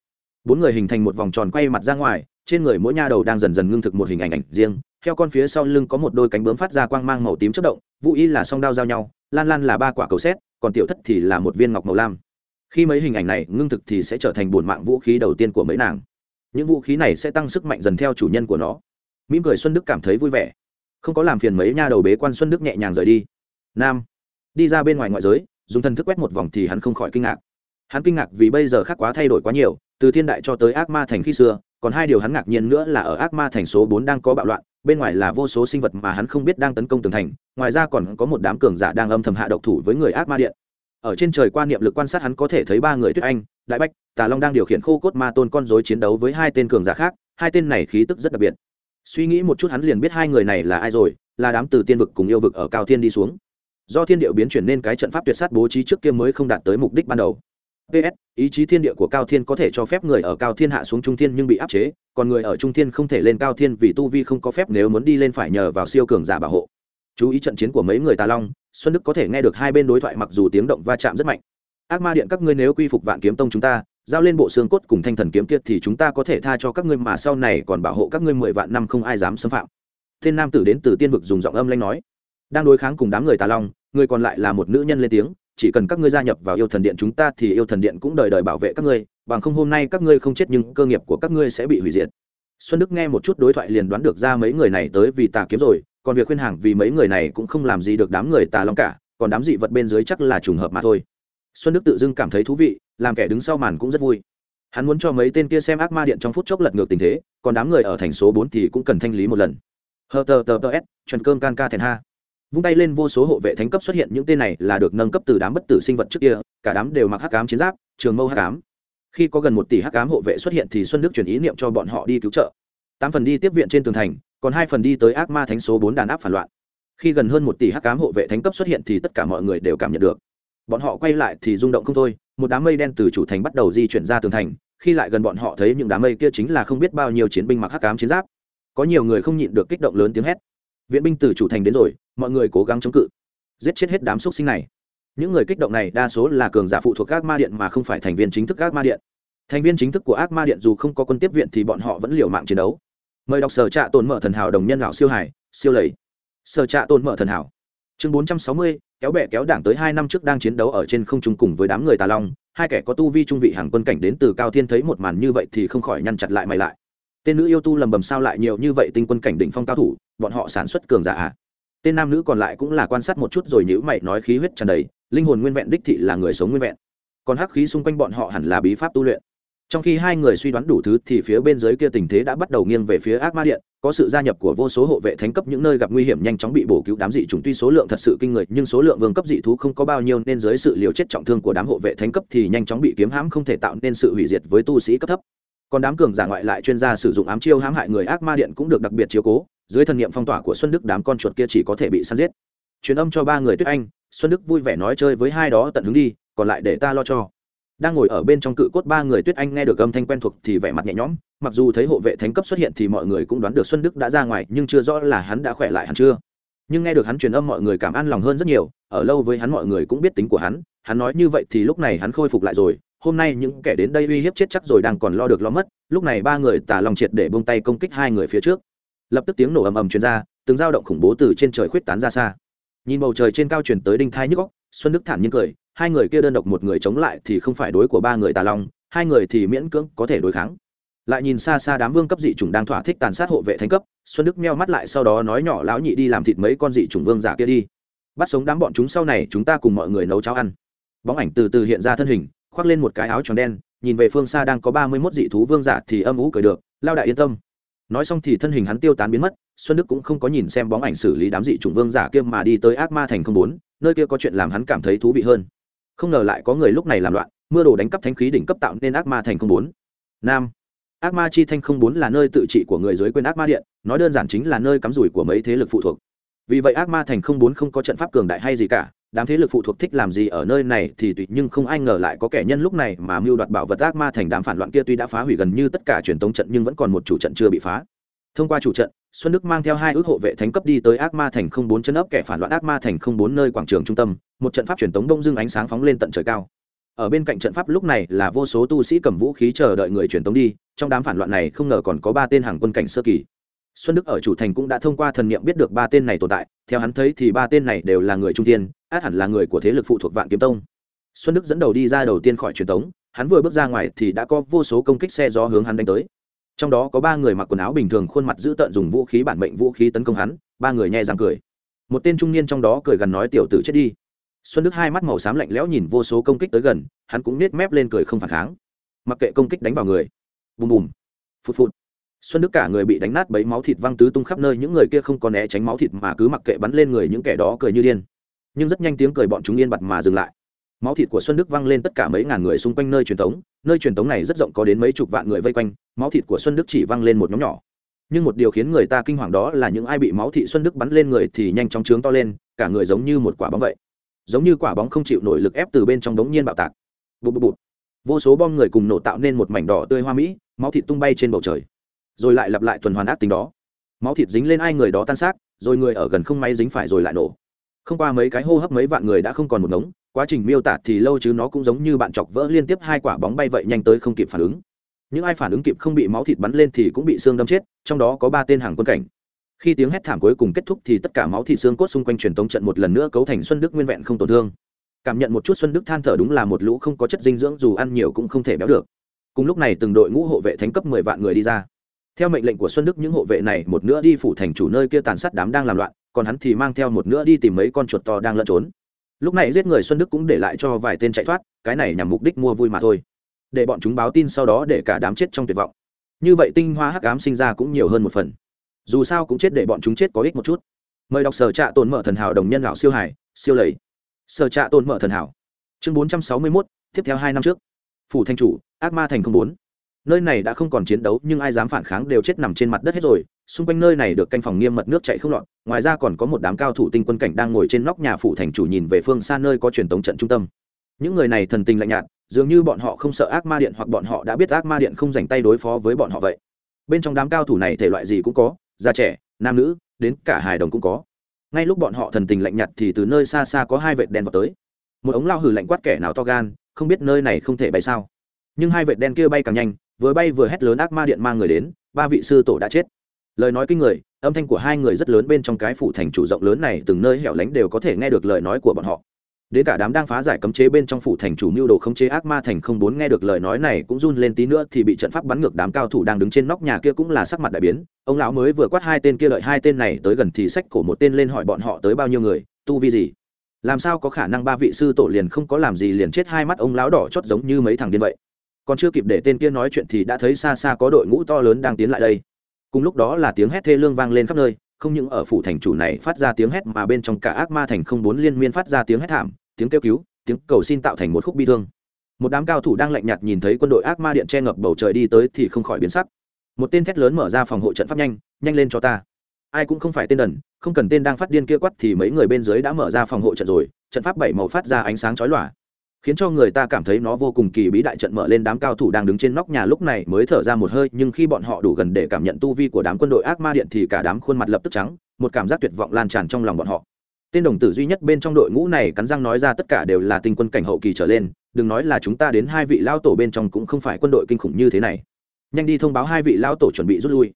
bốn người hình thành một vòng tròn quay mặt ra ngoài, trên người mỗi nha đầu đang dần dần ngưng thực một hình ảnh ảnh riêng, Theo con phía sau lưng có một đôi cánh bướm phát ra quang mang màu tím chất động vũ y là song đao giao nhau, lan lan là ba quả cầu xét, còn tiểu thất thì là một viên ngọc màu lam. Khi mấy hình ảnh này ngưng thực thì sẽ trở thành bổn mạng vũ khí đầu tiên của mấy nàng. Những vũ khí này sẽ tăng sức mạnh dần theo chủ nhân của nó. Mỹ cười xuân đức cảm thấy vui vẻ. Không có làm phiền mấy nha đầu bế quan xuân đức nhẹ nhàng rời đi. Nam, đi ra bên ngoài ngoại giới, dùng thần thức quét một vòng thì hắn không khỏi kinh ngạc. Hắn kinh ngạc vì bây giờ khác quá thay đổi quá nhiều từ thiên đại cho tới ác ma thành khi xưa, còn hai điều hắn ngạc nhiên nữa là ở ác ma thành số bốn đang có bạo loạn, bên ngoài là vô số sinh vật mà hắn không biết đang tấn công tường thành, ngoài ra còn có một đám cường giả đang âm thầm hạ độc thủ với người ác ma điện. Ở trên trời quan niệm lực quan sát hắn có thể thấy ba người tuyết anh, đại bách, tà long đang điều khiển khô cốt ma tôn con dối chiến đấu với hai tên cường giả khác, hai tên này khí tức rất đặc biệt. Suy nghĩ một chút hắn liền biết hai người này là ai rồi, là đám từ tiên vực cùng yêu vực ở cao thiên đi xuống. Do thiên điệu biến chuyển nên cái trận pháp tuyệt sát bố trí trước kia mới không đạt tới mục đích ban đầu ps ý chí thiên địa của cao thiên có thể cho phép người ở cao thiên hạ xuống trung thiên nhưng bị áp chế, còn người ở trung thiên không thể lên cao thiên vì tu vi không có phép nếu muốn đi lên phải nhờ vào siêu cường giả bảo hộ. Chú ý trận chiến của mấy người tà long, xuân đức có thể nghe được hai bên đối thoại mặc dù tiếng động va chạm rất mạnh. Ác ma điện các ngươi nếu quy phục vạn kiếm tông chúng ta, giao lên bộ xương cốt cùng thanh thần kiếm kiệt thì chúng ta có thể tha cho các ngươi mà sau này còn bảo hộ các ngươi mười vạn năm không ai dám xâm phạm. Tên nam tử đến từ tiên vực dùng giọng âm lanh nói. Đang đối kháng cùng đám người tà long, người còn lại là một nữ nhân lên tiếng chỉ cần các ngươi gia nhập vào yêu thần điện chúng ta thì yêu thần điện cũng đời đời bảo vệ các ngươi, bằng không hôm nay các ngươi không chết nhưng cơ nghiệp của các ngươi sẽ bị hủy diệt. Xuân đức nghe một chút đối thoại liền đoán được ra mấy người này tới vì tà kiếm rồi, còn việc khuyên hàng vì mấy người này cũng không làm gì được đám người tà long cả, còn đám dị vật bên dưới chắc là trùng hợp mà thôi. Xuân đức tự dưng cảm thấy thú vị, làm kẻ đứng sau màn cũng rất vui. Hắn muốn cho mấy tên kia xem ác ma điện trong phút chốc lật ngược tình thế, còn đám người ở thành số bốn thì cũng cần thanh lý một lần. Hờ tờ tờ tờ s, chuẩn cơm can ca thèn ha vung tay lên vô số hộ vệ thánh cấp xuất hiện, những tên này là được nâng cấp từ đám bất tử sinh vật trước kia, cả đám đều mặc hắc cám chiến giáp, trường mâu hắc cám khi có gần một tỷ hắc cám hộ vệ xuất hiện thì xuân đức chuyển ý niệm cho bọn họ đi cứu trợ. Tám phần đi tiếp viện trên tường thành, còn hai phần đi tới ác ma thánh số bốn đàn áp phản loạn. Khi gần hơn một tỷ hắc cám hộ vệ thánh cấp xuất hiện thì tất cả mọi người đều cảm nhận được. Bọn họ quay lại thì rung động không thôi, một đám mây đen từ chủ thành bắt đầu di chuyển ra tường thành, khi lại gần bọn họ thấy những đám mây kia chính là không biết bao nhiêu chiến binh mặc hắc cám chiến giáp. Có nhiều người không nhịn được kích động lớn tiếng hét viện binh từ chủ thành đến rồi, mọi người cố gắng chống cự. Giết chết hết đám xúc sinh này. Những người kích động này đa số là cường giả phụ thuộc các ma điện mà không phải thành viên chính thức các ma điện. Thành viên chính thức của ác ma điện dù không có quân tiếp viện thì bọn họ vẫn liều mạng chiến đấu. Mời đọc sở trạ tồn mở thần hảo đồng nhân lão siêu hải siêu lầy. Sở trạ tồn mở thần hảo. Chương bốn trăm sáu mươi, kéo bè kéo đảng tới hai năm trước đang chiến đấu ở trên không trung cùng với đám người tà long, hai kẻ có tu vi trung vị hàng quân cảnh đến từ cao thiên thấy một màn như vậy thì không khỏi nhăn chặt lại mày lại. Tên nữ yêu tu lầm bầm sao lại nhiều như vậy tinh quân cảnh đỉnh phong cao thủ bọn họ sản xuất cường giả à? Tên nam nữ còn lại cũng là quan sát một chút rồi nhữ mày nói khí huyết tràn đầy, linh hồn nguyên vẹn đích thị là người sống nguyên vẹn. Còn hắc khí xung quanh bọn họ hẳn là bí pháp tu luyện. Trong khi hai người suy đoán đủ thứ thì phía bên dưới kia tình thế đã bắt đầu nghiêng về phía ác ma điện, có sự gia nhập của vô số hộ vệ thánh cấp những nơi gặp nguy hiểm nhanh chóng bị bổ cứu đám dị chúng tuy số lượng thật sự kinh người, nhưng số lượng vương cấp dị thú không có bao nhiêu nên dưới sự liều chết trọng thương của đám hộ vệ thánh cấp thì nhanh chóng bị kiếm hãm không thể tạo nên sự hủy diệt với tu sĩ cấp thấp. Còn đám cường giả ngoại lại chuyên gia sử dụng ám chiêu hãm hại người ác ma điện cũng được đặc biệt chiếu cố dưới thần niệm phong tỏa của xuân đức đám con chuột kia chỉ có thể bị săn giết. Truyền âm cho ba người tuyết anh, xuân đức vui vẻ nói chơi với hai đó tận hứng đi, còn lại để ta lo cho. Đang ngồi ở bên trong cự cốt ba người tuyết anh nghe được âm thanh quen thuộc thì vẻ mặt nhẹ nhõm, mặc dù thấy hộ vệ thánh cấp xuất hiện thì mọi người cũng đoán được xuân đức đã ra ngoài, nhưng chưa rõ là hắn đã khỏe lại hẳn chưa. Nhưng nghe được hắn truyền âm mọi người cảm an lòng hơn rất nhiều, ở lâu với hắn mọi người cũng biết tính của hắn hắn nói như vậy thì lúc này hắn khôi phục lại rồi, hôm nay những kẻ đến đây uy hiếp chết chắc rồi đang còn lo được lo mất, lúc này ba người tả lòng triệt để bông tay công kích hai người phía trước lập tức tiếng nổ ầm ầm truyền ra, từng dao động khủng bố từ trên trời khuyết tán ra xa. Nhìn bầu trời trên cao chuyển tới đinh thai nhức góc xuân đức thản nhiên cười, hai người kia đơn độc một người chống lại thì không phải đối của ba người tà long, hai người thì miễn cưỡng có thể đối kháng. Lại nhìn xa xa đám vương cấp dị chủng đang thỏa thích tàn sát hộ vệ thánh cấp, xuân đức meo mắt lại sau đó nói nhỏ lão nhị đi làm thịt mấy con dị chủng vương giả kia đi. Bắt sống đám bọn chúng sau này chúng ta cùng mọi người nấu cháo ăn. Bóng ảnh từ từ hiện ra thân hình, khoác lên một cái áo tròn đen, nhìn về phương xa đang có ba mươi mốt dị thú vương giả thì âm ú cười được lao đại yên tâm nói xong thì thân hình hắn tiêu tán biến mất, xuân đức cũng không có nhìn xem bóng ảnh xử lý đám dị chủng vương giả kia mà đi tới ác ma thành không bốn, nơi kia có chuyện làm hắn cảm thấy thú vị hơn. Không ngờ lại có người lúc này làm loạn, mưa đồ đánh cắp thanh khí đỉnh cấp tạo nên ác ma thành không bốn. Nam, ác ma chi thanh không bốn là nơi tự trị của người dưới quên ác ma điện, nói đơn giản chính là nơi cắm rủi của mấy thế lực phụ thuộc. Vì vậy ác ma thành không bốn không có trận pháp cường đại hay gì cả đám thế lực phụ thuộc thích làm gì ở nơi này thì tùy, nhưng không ai ngờ lại có kẻ nhân lúc này mà mưu đoạt bảo vật ác ma thành đám phản loạn kia tuy đã phá hủy gần như tất cả truyền tống trận nhưng vẫn còn một chủ trận chưa bị phá. Thông qua chủ trận, xuân đức mang theo hai ước hộ vệ thánh cấp đi tới ác ma thành không bốn chân ấp kẻ phản loạn ác ma thành không bốn nơi quảng trường trung tâm, một trận pháp truyền tống đông dương ánh sáng phóng lên tận trời cao. Ở bên cạnh trận pháp lúc này là vô số tu sĩ cầm vũ khí chờ đợi người truyền tống đi, trong đám phản loạn này không ngờ còn có ba tên hàng quân cảnh sơ kỳ. Xuân đức ở chủ thành cũng đã thông qua thần niệm biết được ba tên này tồn tại, theo hắn thấy thì ba tên này đều là người trung tiên át hẳn là người của thế lực phụ thuộc vạn kiếm tông. Xuân đức dẫn đầu đi ra đầu tiên khỏi truyền tống, hắn vừa bước ra ngoài thì đã có vô số công kích xe do hướng hắn đánh tới. Trong đó có ba người mặc quần áo bình thường khuôn mặt dữ tợn dùng vũ khí bản mệnh vũ khí tấn công hắn, ba người nhẹ răng cười. Một tên trung niên trong đó cười gần nói, tiểu tử chết đi. Xuân đức hai mắt màu xám lạnh lẽo nhìn vô số công kích tới gần, hắn cũng nết mép lên cười không phản kháng. Mặc kệ công kích đánh vào người. Bùm bùm. Phụt phụt. Xuân đức cả người bị đánh nát bấy máu thịt văng tứ tung khắp nơi, những người kia không còn né tránh máu thịt mà cứ mặc kệ bắn lên người những kẻ đó cười như điên nhưng rất nhanh tiếng cười bọn chúng yên bặt mà dừng lại. Máu thịt của xuân đức văng lên tất cả mấy ngàn người xung quanh nơi truyền thống, nơi truyền thống này rất rộng có đến mấy chục vạn người vây quanh, máu thịt của xuân đức chỉ văng lên một nhóm nhỏ. Nhưng một điều khiến người ta kinh hoàng đó là những ai bị máu thị xuân đức bắn lên người thì nhanh chóng trướng to lên, cả người giống như một quả bóng vậy. Giống như quả bóng không chịu nổi lực ép từ bên trong đống nhiên bạo tạc. Bụt bụt bụt vô số bom người cùng nổ tạo nên một mảnh đỏ tươi hoa mỹ, máu thịt tung bay trên bầu trời. Rồi lại lặp lại tuần hoàn ác tính đó. Máu thịt dính lên ai người đó tan xác, rồi người ở gần không may dính phải rồi lại nổ không qua mấy cái hô hấp mấy vạn người đã không còn một ngống, quá trình miêu tả thì lâu chứ nó cũng giống như bạn chọc vỡ liên tiếp hai quả bóng bay vậy nhanh tới không kịp phản ứng. Những ai phản ứng kịp không bị máu thịt bắn lên thì cũng bị xương đâm chết, trong đó có ba tên hàng quân cảnh. Khi tiếng hét thảm cuối cùng kết thúc thì tất cả máu thịt xương cốt xung quanh truyền tống trận một lần nữa cấu thành xuân đức nguyên vẹn không tổn thương. Cảm nhận một chút xuân đức than thở đúng là một lũ không có chất dinh dưỡng, dù ăn nhiều cũng không thể béo được. Cùng lúc này từng đội ngũ hộ vệ thánh cấp mười vạn người đi ra. Theo mệnh lệnh của xuân đức, những hộ vệ này một nữa đi phủ thành chủ nơi kia tàn sát đám đang làm loạn còn hắn thì mang theo một nữa đi tìm mấy con chuột to đang lẫn trốn. Lúc này giết người xuân đức cũng để lại cho vài tên chạy thoát, cái này nhằm mục đích mua vui mà thôi. Để bọn chúng báo tin sau đó để cả đám chết trong tuyệt vọng. Như vậy tinh hoa hắc ám sinh ra cũng nhiều hơn một phần. Dù sao cũng chết để bọn chúng chết có ích một chút. Mời đọc sở trạ tồn mở thần hảo đồng nhân lão siêu hải siêu lầy. Sở trạ tồn mở thần hảo. Chương bốn trăm sáu mươi mốt, tiếp theo hai năm trước. Phủ thanh chủ, ác ma thành không bốn. Nơi này đã không còn chiến đấu nhưng ai dám phản kháng đều chết nằm trên mặt đất hết rồi xung quanh nơi này được canh phòng nghiêm mật nước chạy không lọt, ngoài ra còn có một đám cao thủ tinh quân cảnh đang ngồi trên nóc nhà phủ thành chủ nhìn về phương xa nơi có truyền tống trận trung tâm. Những người này thần tình lạnh nhạt, dường như bọn họ không sợ ác ma điện hoặc bọn họ đã biết ác ma điện không dành tay đối phó với bọn họ vậy. Bên trong đám cao thủ này thể loại gì cũng có, già trẻ, nam nữ, đến cả hài đồng cũng có. Ngay lúc bọn họ thần tình lạnh nhạt thì từ nơi xa xa có hai vệt đen vào tới. Một ống lao hử lạnh quát kẻ nào to gan, không biết nơi này không thể bay sao. Nhưng hai vệt đen kia bay càng nhanh, vừa bay vừa hét lớn ác ma điện mang người đến, ba vị sư tổ đã chết lời nói kinh người, âm thanh của hai người rất lớn bên trong cái phủ thành chủ rộng lớn này, từng nơi hẻo lánh đều có thể nghe được lời nói của bọn họ. Đến cả đám đang phá giải cấm chế bên trong phủ thành chủ mưu đồ khống chế ác ma thành không bốn nghe được lời nói này cũng run lên tí nữa thì bị trận pháp bắn ngược đám cao thủ đang đứng trên nóc nhà kia cũng là sắc mặt đại biến. Ông lão mới vừa quát hai tên kia lợi hai tên này tới gần thì sách cổ một tên lên hỏi bọn họ tới bao nhiêu người, tu vi gì? Làm sao có khả năng ba vị sư tổ liền không có làm gì liền chết hai mắt ông lão đỏ chót giống như mấy thằng điên vậy? Còn chưa kịp để tên kia nói chuyện thì đã thấy xa xa có đội ngũ to lớn đang tiến lại đây cùng lúc đó là tiếng hét thê lương vang lên khắp nơi, không những ở phủ thành chủ này phát ra tiếng hét mà bên trong cả ác ma thành không bốn liên miên phát ra tiếng hét thảm, tiếng kêu cứu, tiếng cầu xin tạo thành một khúc bi thương. Một đám cao thủ đang lạnh nhạt nhìn thấy quân đội ác ma điện che ngập bầu trời đi tới thì không khỏi biến sắc. Một tên thét lớn mở ra phòng hộ trận pháp nhanh nhanh lên cho ta. Ai cũng không phải tên đần, không cần tên đang phát điên kia quắt thì mấy người bên dưới đã mở ra phòng hộ trận rồi, trận pháp bảy màu phát ra ánh sáng chói lòa khiến cho người ta cảm thấy nó vô cùng kỳ bí đại trận mở lên đám cao thủ đang đứng trên nóc nhà lúc này mới thở ra một hơi, nhưng khi bọn họ đủ gần để cảm nhận tu vi của đám quân đội ác ma điện thì cả đám khuôn mặt lập tức trắng, một cảm giác tuyệt vọng lan tràn trong lòng bọn họ. Tên đồng tử duy nhất bên trong đội ngũ này cắn răng nói ra tất cả đều là tinh quân cảnh hậu kỳ trở lên, đừng nói là chúng ta đến hai vị lao tổ bên trong cũng không phải quân đội kinh khủng như thế này. Nhanh đi thông báo hai vị lao tổ chuẩn bị rút lui.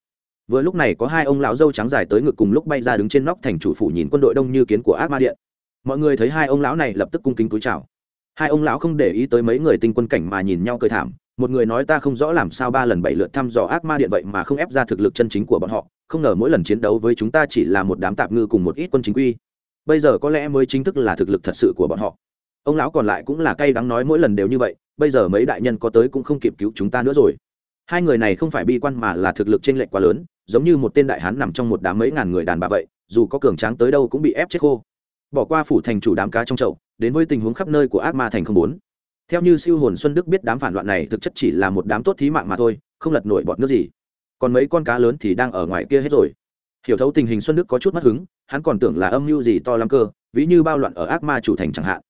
Vừa lúc này có hai ông lão dâu trắng dài tới ngực cùng lúc bay ra đứng trên nóc thành chủ phủ nhìn quân đội đông như kiến của ác ma điện. Mọi người thấy hai ông lão này lập tức cung kính túi chào hai ông lão không để ý tới mấy người tinh quân cảnh mà nhìn nhau cười thảm, một người nói ta không rõ làm sao ba lần bảy lượt thăm dò ác ma điện vậy mà không ép ra thực lực chân chính của bọn họ, không ngờ mỗi lần chiến đấu với chúng ta chỉ là một đám tạp ngư cùng một ít quân chính quy. Bây giờ có lẽ mới chính thức là thực lực thật sự của bọn họ. Ông lão còn lại cũng là cay đắng nói mỗi lần đều như vậy, bây giờ mấy đại nhân có tới cũng không kịp cứu chúng ta nữa rồi. Hai người này không phải bi quan mà là thực lực t r ê n lệch quá lớn, giống như một tên đại hán nằm trong một đám mấy ngàn người đàn bà vậy, dù có cường tráng tới đâu cũng bị ép chết khô. Bỏ qua phủ thành chủ đám cá trong chậu đến với tình huống khắp nơi của ác ma thành không bốn. Theo như siêu hồn xuân đức biết đám phản loạn này thực chất chỉ là một đám tốt thí mạng mà thôi, không lật nổi bọt nước gì. Còn mấy con cá lớn thì đang ở ngoài kia hết rồi. Hiểu thấu tình hình xuân đức có chút mất hứng, hắn còn tưởng là âm mưu gì to lắm cơ, ví như bao loạn ở ác ma chủ thành chẳng hạn.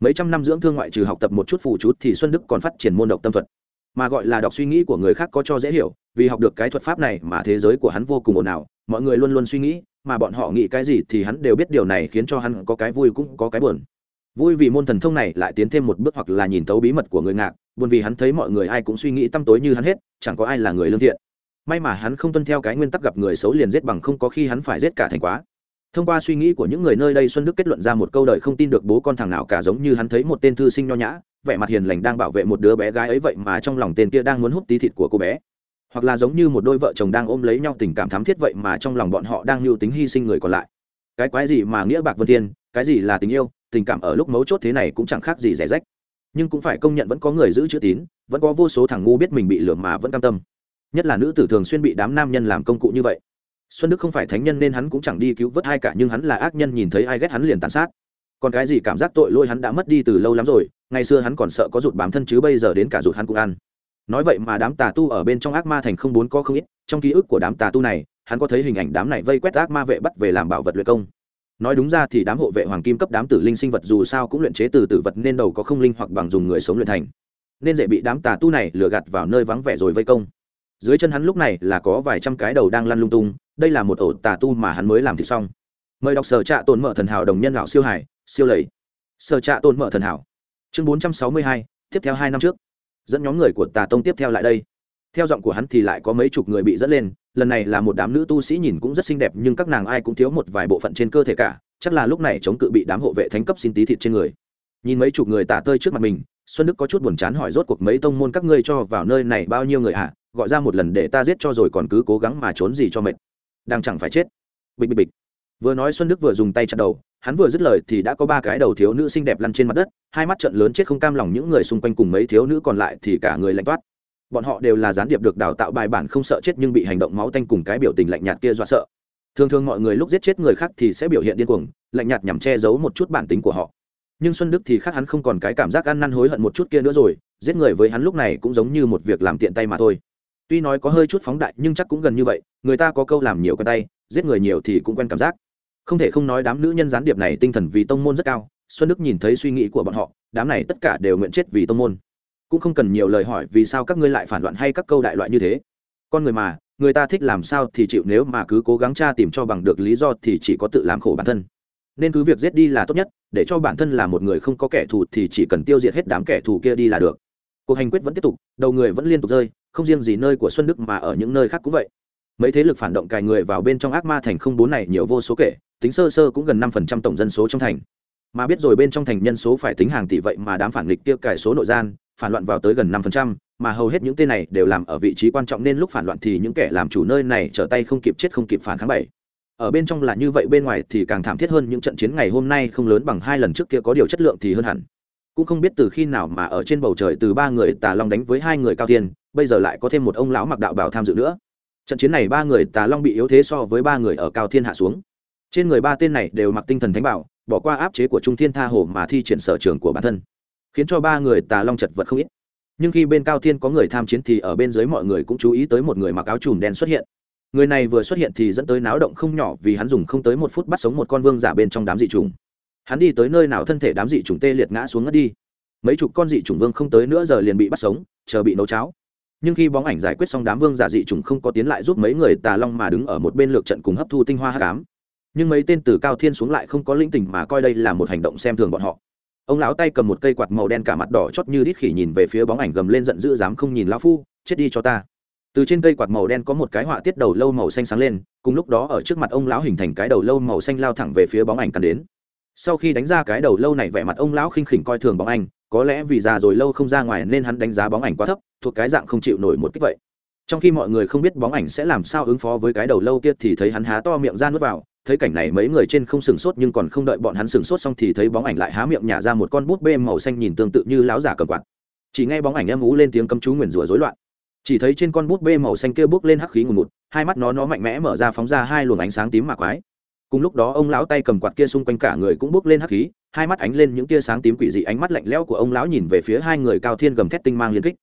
Mấy trăm năm dưỡng thương ngoại trừ học tập một chút phù chút thì xuân đức còn phát triển môn độc tâm thuật. Mà gọi là đọc suy nghĩ của người khác có cho dễ hiểu, vì học được cái thuật pháp này mà thế giới của hắn vô cùng ồn ào, mọi người luôn luôn suy nghĩ, mà bọn họ nghĩ cái gì thì hắn đều biết điều này khiến cho hắn có cái vui cũng có cái buồn vui vì môn thần thông này lại tiến thêm một bước hoặc là nhìn tấu bí mật của người ngạc buồn vì hắn thấy mọi người ai cũng suy nghĩ tăm tối như hắn hết, chẳng có ai là người lương thiện. May mà hắn không tuân theo cái nguyên tắc gặp người xấu liền giết bằng không có khi hắn phải giết cả thành quá. Thông qua suy nghĩ của những người nơi đây xuân đức kết luận ra một câu đời không tin được bố con thằng nào cả giống như hắn thấy một tên thư sinh nho nhã, vẻ mặt hiền lành đang bảo vệ một đứa bé gái ấy vậy mà trong lòng tên kia đang muốn hút tí thịt của cô bé. Hoặc là giống như một đôi vợ chồng đang ôm lấy nhau tình cảm thắm thiết vậy mà trong lòng bọn họ đang mưu tính hy sinh người còn lại. Cái quái gì mà nghĩa bạc vân thiên, cái gì là tình yêu tình cảm ở lúc mấu chốt thế này cũng chẳng khác gì rẻ rách. Nhưng cũng phải công nhận vẫn có người giữ chữ tín, vẫn có vô số thằng ngu biết mình bị lừa mà vẫn cam tâm. Nhất là nữ tử thường xuyên bị đám nam nhân làm công cụ như vậy. Xuân đức không phải thánh nhân nên hắn cũng chẳng đi cứu vớt ai cả, nhưng hắn là ác nhân nhìn thấy ai ghét hắn liền tàn sát. Còn cái gì cảm giác tội lỗi hắn đã mất đi từ lâu lắm rồi, ngày xưa hắn còn sợ có rụt bám thân chứ bây giờ đến cả rụt hắn cũng ăn. Nói vậy mà đám tà tu ở bên trong ác ma thành không bốn có không ít, trong ký ức của đám tà tu này, hắn có thấy hình ảnh đám này vây quét ác ma vệ bắt về làm bảo vật luyện công nói đúng ra thì đám hộ vệ hoàng kim cấp đám tử linh sinh vật dù sao cũng luyện chế từ tử vật nên đầu có không linh hoặc bằng dùng người sống luyện thành. Nên dễ bị đám tà tu này lừa gạt vào nơi vắng vẻ rồi vây công. Dưới chân hắn lúc này là có vài trăm cái đầu đang lăn lung tung, đây là một ổ tà tu mà hắn mới làm thì xong. Mời đọc sở trạ tồn mở thần hảo đồng nhân lão siêu hải, siêu lầy. Sở trạ tồn mở thần hảo, chương bốn trăm sáu mươi hai, tiếp theo hai năm trước. Dẫn nhóm người của tà tông tiếp theo lại đây. Theo giọng của hắn thì lại có mấy chục người bị dẫn lên lần này là một đám nữ tu sĩ nhìn cũng rất xinh đẹp nhưng các nàng ai cũng thiếu một vài bộ phận trên cơ thể cả, chắc là lúc này chống cự bị đám hộ vệ thánh cấp xin tí thịt trên người. Nhìn mấy chục người tả tơi trước mặt mình, xuân đức có chút buồn chán hỏi rốt cuộc mấy tông môn các ngươi cho vào nơi này bao nhiêu người ạ à? gọi ra một lần để ta giết cho rồi còn cứ cố gắng mà trốn gì cho mệt. Đang chẳng phải chết. Bịch bịch bịch. Vừa nói xuân đức vừa dùng tay chặt đầu, hắn vừa dứt lời thì đã có ba cái đầu thiếu nữ xinh đẹp lăn trên mặt đất, hai mắt trận lớn chết không cam lòng những người xung quanh cùng mấy thiếu nữ còn lại thì cả người lạnh toát bọn họ đều là gián điệp được đào tạo bài bản không sợ chết nhưng bị hành động máu tanh cùng cái biểu tình lạnh nhạt kia dọa sợ. Thường thường mọi người lúc giết chết người khác thì sẽ biểu hiện điên cuồng, lạnh nhạt nhằm che giấu một chút bản tính của họ. Nhưng xuân đức thì khác hắn không còn cái cảm giác ăn năn hối hận một chút kia nữa rồi, giết người với hắn lúc này cũng giống như một việc làm tiện tay mà thôi. Tuy nói có hơi chút phóng đại nhưng chắc cũng gần như vậy, người ta có câu làm nhiều quen tay, giết người nhiều thì cũng quen cảm giác. Không thể không nói đám nữ nhân gián điệp này tinh thần vì tông môn rất cao, xuân đức nhìn thấy suy nghĩ của bọn họ, đám này tất cả đều nguyện chết vì tông môn cũng không cần nhiều lời hỏi vì sao các ngươi lại phản loạn hay các câu đại loại như thế. Con người mà, người ta thích làm sao thì chịu, nếu mà cứ cố gắng tra tìm cho bằng được lý do thì chỉ có tự làm khổ bản thân. Nên cứ việc giết đi là tốt nhất, để cho bản thân là một người không có kẻ thù thì chỉ cần tiêu diệt hết đám kẻ thù kia đi là được. Cuộc hành quyết vẫn tiếp tục, đầu người vẫn liên tục rơi, không riêng gì nơi của xuân đức mà ở những nơi khác cũng vậy. Mấy thế lực phản động cài người vào bên trong ác ma thành không bốn này nhiều vô số kể, tính sơ sơ cũng gần năm phần trăm tổng dân số trong thành. Mà biết rồi bên trong thành nhân số phải tính hàng tỷ vậy mà đám phản nghịch kia cài số nội gian phản loạn vào tới gần năm phần trăm, mà hầu hết những tên này đều làm ở vị trí quan trọng nên lúc phản loạn thì những kẻ làm chủ nơi này trở tay không kịp chết không kịp phản kháng bảy. Ở bên trong là như vậy, bên ngoài thì càng thảm thiết hơn những trận chiến ngày hôm nay không lớn bằng hai lần trước kia có điều chất lượng thì hơn hẳn. Cũng không biết từ khi nào mà ở trên bầu trời từ ba người tà long đánh với hai người cao thiên, bây giờ lại có thêm một ông lão mặc đạo bảo tham dự nữa. Trận chiến này ba người tà long bị yếu thế so với ba người ở cao thiên hạ xuống. Trên người ba tên này đều mặc tinh thần thánh bảo, bỏ qua áp chế của trung thiên tha hồ mà thi triển sở trường của bản thân khiến cho ba người tà long chật vật không ít. Nhưng khi bên cao thiên có người tham chiến thì ở bên dưới mọi người cũng chú ý tới một người mặc áo trùm đen xuất hiện. Người này vừa xuất hiện thì dẫn tới náo động không nhỏ vì hắn dùng không tới một phút bắt sống một con vương giả bên trong đám dị trùng hắn đi tới nơi nào thân thể đám dị trùng tê liệt ngã xuống ngất đi. Mấy chục con dị trùng vương không tới nữa giờ liền bị bắt sống, chờ bị nấu cháo. Nhưng khi bóng ảnh giải quyết xong đám vương giả dị trùng không có tiến lại giúp mấy người tà long mà đứng ở một bên lược trận cùng hấp thu tinh hoa h tám nhưng mấy tên từ cao thiên xuống lại không có linh tình mà coi đây là một hành động xem thường bọn họ ông lão tay cầm một cây quạt màu đen cả mặt đỏ chót như đít khỉ nhìn về phía bóng ảnh gầm lên giận dữ dám không nhìn lão phu, chết đi cho ta. Từ trên cây quạt màu đen có một cái họa tiết đầu lâu màu xanh sáng lên, cùng lúc đó ở trước mặt ông lão hình thành cái đầu lâu màu xanh lao thẳng về phía bóng ảnh cắn đến. Sau khi đánh ra cái đầu lâu này, vẻ mặt ông lão khinh khỉnh coi thường bóng ảnh, có lẽ vì già rồi lâu không ra ngoài nên hắn đánh giá bóng ảnh quá thấp, thuộc cái dạng không chịu nổi một kích vậy. Trong khi mọi người không biết bóng ảnh sẽ làm sao ứng phó với cái đầu lâu kia thì thấy hắn há to miệng ra nuốt vào thấy cảnh này mấy người trên không sừng sốt nhưng còn không đợi bọn hắn sừng sốt xong thì thấy bóng ảnh lại há miệng nhả ra một con bút bê màu xanh nhìn tương tự như láo giả cầm quạt. Chỉ nghe bóng ảnh em ú lên tiếng cấm chú nguyền rủa rối loạn. Chỉ thấy trên con bút bê màu xanh kia bước lên hắc khí ngùn ngụt, hai mắt nó nó mạnh mẽ mở ra phóng ra hai luồng ánh sáng tím mà quái. Cùng lúc đó ông lão tay cầm quạt kia xung quanh cả người cũng bước lên hắc khí, hai mắt ánh lên những tia sáng tím quỷ dị ánh mắt lạnh lẽo của ông lão nhìn về phía hai người cao thiên gầm thét tinh mang liên kích.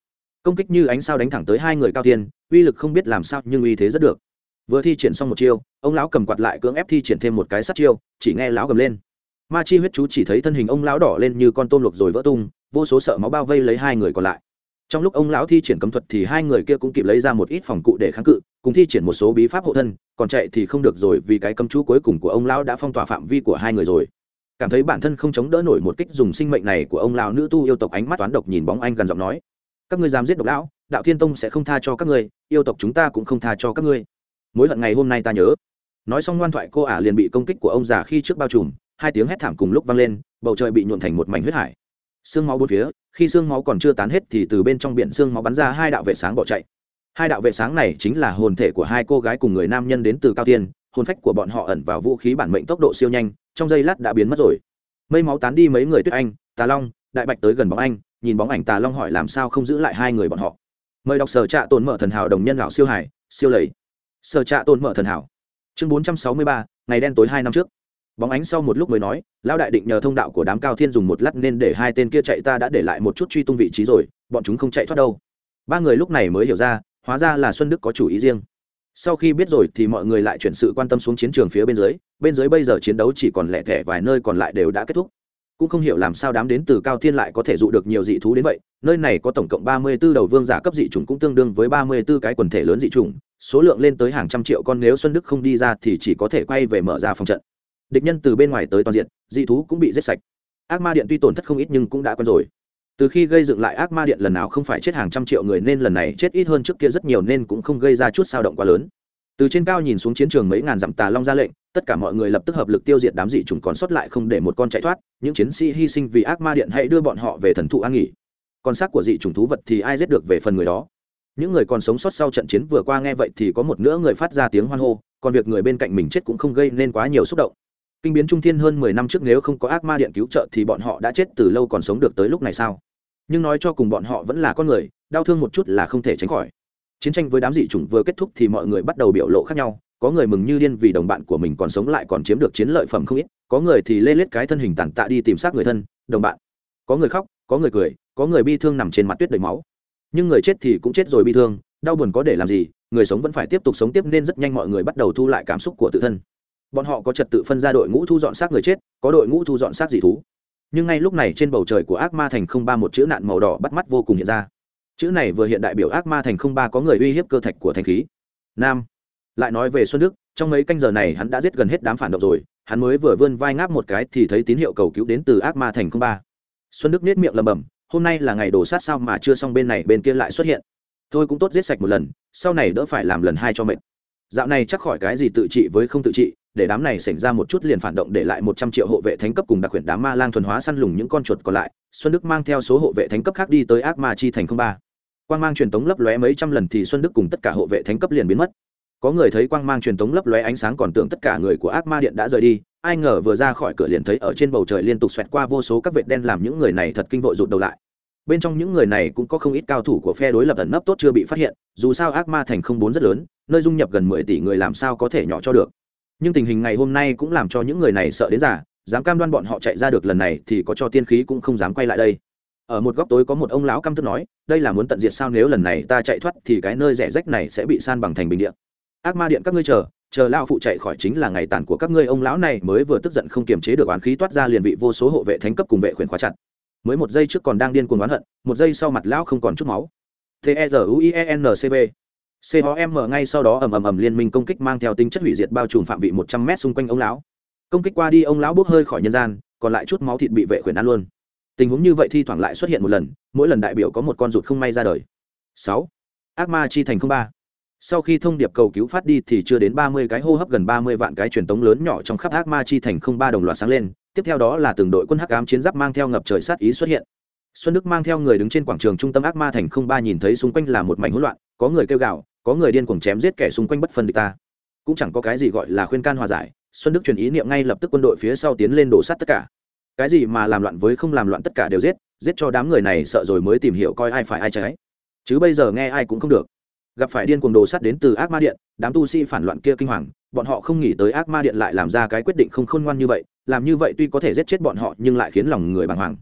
Công kích như ánh sao đánh thẳng tới hai người cao thiên, uy lực không biết làm sao nhưng uy thế rất được vừa thi triển xong một chiêu, ông lão cầm quạt lại cưỡng ép thi triển thêm một cái sát chiêu, chỉ nghe lão gầm lên. Ma chi huyết chú chỉ thấy thân hình ông lão đỏ lên như con tôm luộc rồi vỡ tung, vô số sợ máu bao vây lấy hai người còn lại. Trong lúc ông lão thi triển cấm thuật thì hai người kia cũng kịp lấy ra một ít phòng cụ để kháng cự, cùng thi triển một số bí pháp hộ thân, còn chạy thì không được rồi vì cái cấm chú cuối cùng của ông lão đã phong tỏa phạm vi của hai người rồi. Cảm thấy bản thân không chống đỡ nổi một kích dùng sinh mệnh này của ông lão, nữ tu yêu tộc ánh mắt toán độc nhìn bóng anh gần giọng nói, các ngươi dám giết độc lão, đạo thiên tông sẽ không tha cho các ngươi, yêu tộc chúng ta cũng không tha cho các ngươi mối hận ngày hôm nay ta nhớ. Nói xong ngoan thoại cô ả liền bị công kích của ông già khi trước bao trùm, hai tiếng hét thảm cùng lúc vang lên, bầu trời bị nhuộn thành một mảnh huyết hải. Xương máu bốn phía, khi xương máu còn chưa tán hết thì từ bên trong biển xương máu bắn ra hai đạo vệ sáng bỏ chạy. Hai đạo vệ sáng này chính là hồn thể của hai cô gái cùng người nam nhân đến từ cao tiên hồn phách của bọn họ ẩn vào vũ khí bản mệnh tốc độ siêu nhanh, trong giây lát đã biến mất rồi. Mây máu tán đi mấy người tuyết anh, tà long, đại bạch tới gần bóng anh, nhìn bóng ảnh tà long hỏi làm sao không giữ lại hai người bọn họ. Mời đọc sở trạ tồn mở thần hảo đồng nhân lão siêu hải, siêu lầy sở trạ tồn mở thần hảo. Chương bốn trăm sáu mươi ba, ngày đen tối hai năm trước. Bóng ánh sau một lúc mới nói, lão đại định nhờ thông đạo của đám cao thiên dùng một lát nên để hai tên kia chạy, ta đã để lại một chút truy tung vị trí rồi, bọn chúng không chạy thoát đâu. Ba người lúc này mới hiểu ra, hóa ra là xuân đức có chủ ý riêng. Sau khi biết rồi thì mọi người lại chuyển sự quan tâm xuống chiến trường phía bên dưới bên dưới bây giờ chiến đấu chỉ còn lẻ thẻ vài nơi còn lại đều đã kết thúc cũng không hiểu làm sao đám đến từ cao thiên lại có thể dụ được nhiều dị thú đến vậy. Nơi này có tổng cộng ba mươi 34 đầu vương giả cấp dị chủng cũng tương đương với ba mươi 34 cái quần thể lớn dị chủng. Số lượng lên tới hàng trăm triệu con nếu xuân đức không đi ra thì chỉ có thể quay về mở ra phòng trận. Địch nhân từ bên ngoài tới toàn diện, dị thú cũng bị giết sạch. Ác ma điện tuy tổn thất không ít nhưng cũng đã quen rồi. Từ khi gây dựng lại ác ma điện lần nào không phải chết hàng trăm triệu người nên lần này chết ít hơn trước kia rất nhiều nên cũng không gây ra chút sao động quá lớn. Từ trên cao nhìn xuống chiến trường mấy ngàn dặm tà long ra lệnh tất cả mọi người lập tức hợp lực tiêu diệt đám dị chủng còn sót lại không để một con chạy thoát, những chiến sĩ hy sinh vì ác ma điện hãy đưa bọn họ về thần thụ an nghỉ. Con xác của dị chủng thú vật thì ai giết được về phần người đó? Những người còn sống sót sau trận chiến vừa qua nghe vậy thì có một nửa người phát ra tiếng hoan hô, còn việc người bên cạnh mình chết cũng không gây nên quá nhiều xúc động. Kinh biến trung thiên hơn mười năm trước nếu không có ác ma điện cứu trợ thì bọn họ đã chết từ lâu còn sống được tới lúc này sao? Nhưng nói cho cùng bọn họ vẫn là con người, đau thương một chút là không thể tránh khỏi. Chiến tranh với đám dị chủng vừa kết thúc thì mọi người bắt đầu biểu lộ khác nhau có người mừng như điên vì đồng bạn của mình còn sống lại còn chiếm được chiến lợi phẩm không ít, có người thì lê lết cái thân hình tàn tạ đi tìm xác người thân, đồng bạn. Có người khóc, có người cười, có người bi thương nằm trên mặt tuyết đầy máu. Nhưng người chết thì cũng chết rồi bi thương, đau buồn có để làm gì, người sống vẫn phải tiếp tục sống tiếp nên rất nhanh mọi người bắt đầu thu lại cảm xúc của tự thân. Bọn họ có trật tự phân ra đội ngũ thu dọn xác người chết, có đội ngũ thu dọn xác dị thú. Nhưng ngay lúc này trên bầu trời của ác ma thành không ba một chữ nạn màu đỏ bắt mắt vô cùng hiện ra. Chữ này vừa hiện đại biểu ác ma thành không ba có người uy hiếp cơ thạch của thành khí. Nam lại nói về xuân đức, trong mấy canh giờ này hắn đã giết gần hết đám phản động rồi, hắn mới vừa vươn vai ngáp một cái thì thấy tín hiệu cầu cứu đến từ ác ma thành không ba. Xuân đức nết miệng lầm bầm hôm nay là ngày đổ sát sao mà chưa xong bên này bên kia lại xuất hiện. Thôi cũng tốt giết sạch một lần, sau này đỡ phải làm lần hai cho mệt. Dạo này chắc khỏi cái gì tự trị với không tự trị, để đám này xảy ra một chút liền phản động để lại một trăm triệu hộ vệ thánh cấp cùng đặc quyền đám ma lang thuần hóa săn lùng những con chuột còn lại. Xuân đức mang theo số hộ vệ thánh cấp khác đi tới ác ma chi thành không ba. Quang mang truyền tống lấp lóe mấy trăm lần thì xuân đức cùng tất cả hộ vệ thánh cấp liền biến mất có người thấy quang mang truyền tống lấp lóe ánh sáng còn tưởng tất cả người của ác ma điện đã rời đi, ai ngờ vừa ra khỏi cửa liền thấy ở trên bầu trời liên tục xoẹt qua vô số các vệt đen làm những người này thật kinh vội rụt đầu lại. Bên trong những người này cũng có không ít cao thủ của phe đối lập ẩn nấp tốt chưa bị phát hiện, dù sao ác ma thành không bốn rất lớn, nơi dung nhập gần mười tỷ người làm sao có thể nhỏ cho được. Nhưng tình hình ngày hôm nay cũng làm cho những người này sợ đến giả dám cam đoan bọn họ chạy ra được lần này thì có cho tiên khí cũng không dám quay lại đây. Ở một góc tối có một ông lão căm tức nói, đây là muốn tận diệt sao? Nếu lần này ta chạy thoát thì cái nơi rẻ rách này sẽ bị san bằng thành bình điện ác ma điện các ngươi chờ chờ lao phụ chạy khỏi chính là ngày tàn của các ngươi, ông lão này mới vừa tức giận không kiềm chế được oán khí toát ra liền vị vô số hộ vệ thánh cấp cùng vệ khuyển khóa chặt. Mới một giây trước còn đang điên cuồng oán hận, một giây sau mặt lão không còn chút máu. T e r u i e n c v. C o m ngay sau đó ầm ầm ầm liên minh công kích mang theo tính chất hủy diệt bao trùm phạm vị một trăm mét xung quanh ông lão. Công kích qua đi, ông lão bốc hơi khỏi nhân gian, còn lại chút máu thịt bị vệ khuyển ăn luôn. Tình huống như vậy thi thoảng lại xuất hiện một lần, mỗi lần đại biểu có một con ruột không may ra đời. Sáu. Ác ma chi thành không ba sau khi thông điệp cầu cứu phát đi thì chưa đến ba mươi cái hô hấp gần ba mươi vạn cái truyền tống lớn nhỏ trong khắp ác ma chi thành không ba đồng loạt sáng lên. Tiếp theo đó là từng đội quân hắc ám chiến giáp mang theo ngập trời sát ý xuất hiện. Xuân đức mang theo người đứng trên quảng trường trung tâm ác ma thành không ba nhìn thấy xung quanh là một mảnh hỗn loạn, có người kêu gào, có người điên cuồng chém giết kẻ xung quanh bất phân địch ta. Cũng chẳng có cái gì gọi là khuyên can hòa giải, xuân đức truyền ý niệm ngay lập tức quân đội phía sau tiến lên đổ sát tất cả. Cái gì mà làm loạn với không làm loạn tất cả đều giết giết cho đám người này sợ rồi mới tìm hiểu coi ai phải ai trái. Chứ bây giờ nghe ai cũng không được gặp phải điên cuồng đồ sắt đến từ ác ma điện, đám tu sĩ phản loạn kia kinh hoàng, bọn họ không nghĩ tới ác ma điện lại làm ra cái quyết định không khôn ngoan như vậy, làm như vậy tuy có thể giết chết bọn họ nhưng lại khiến lòng người bàng hoàng.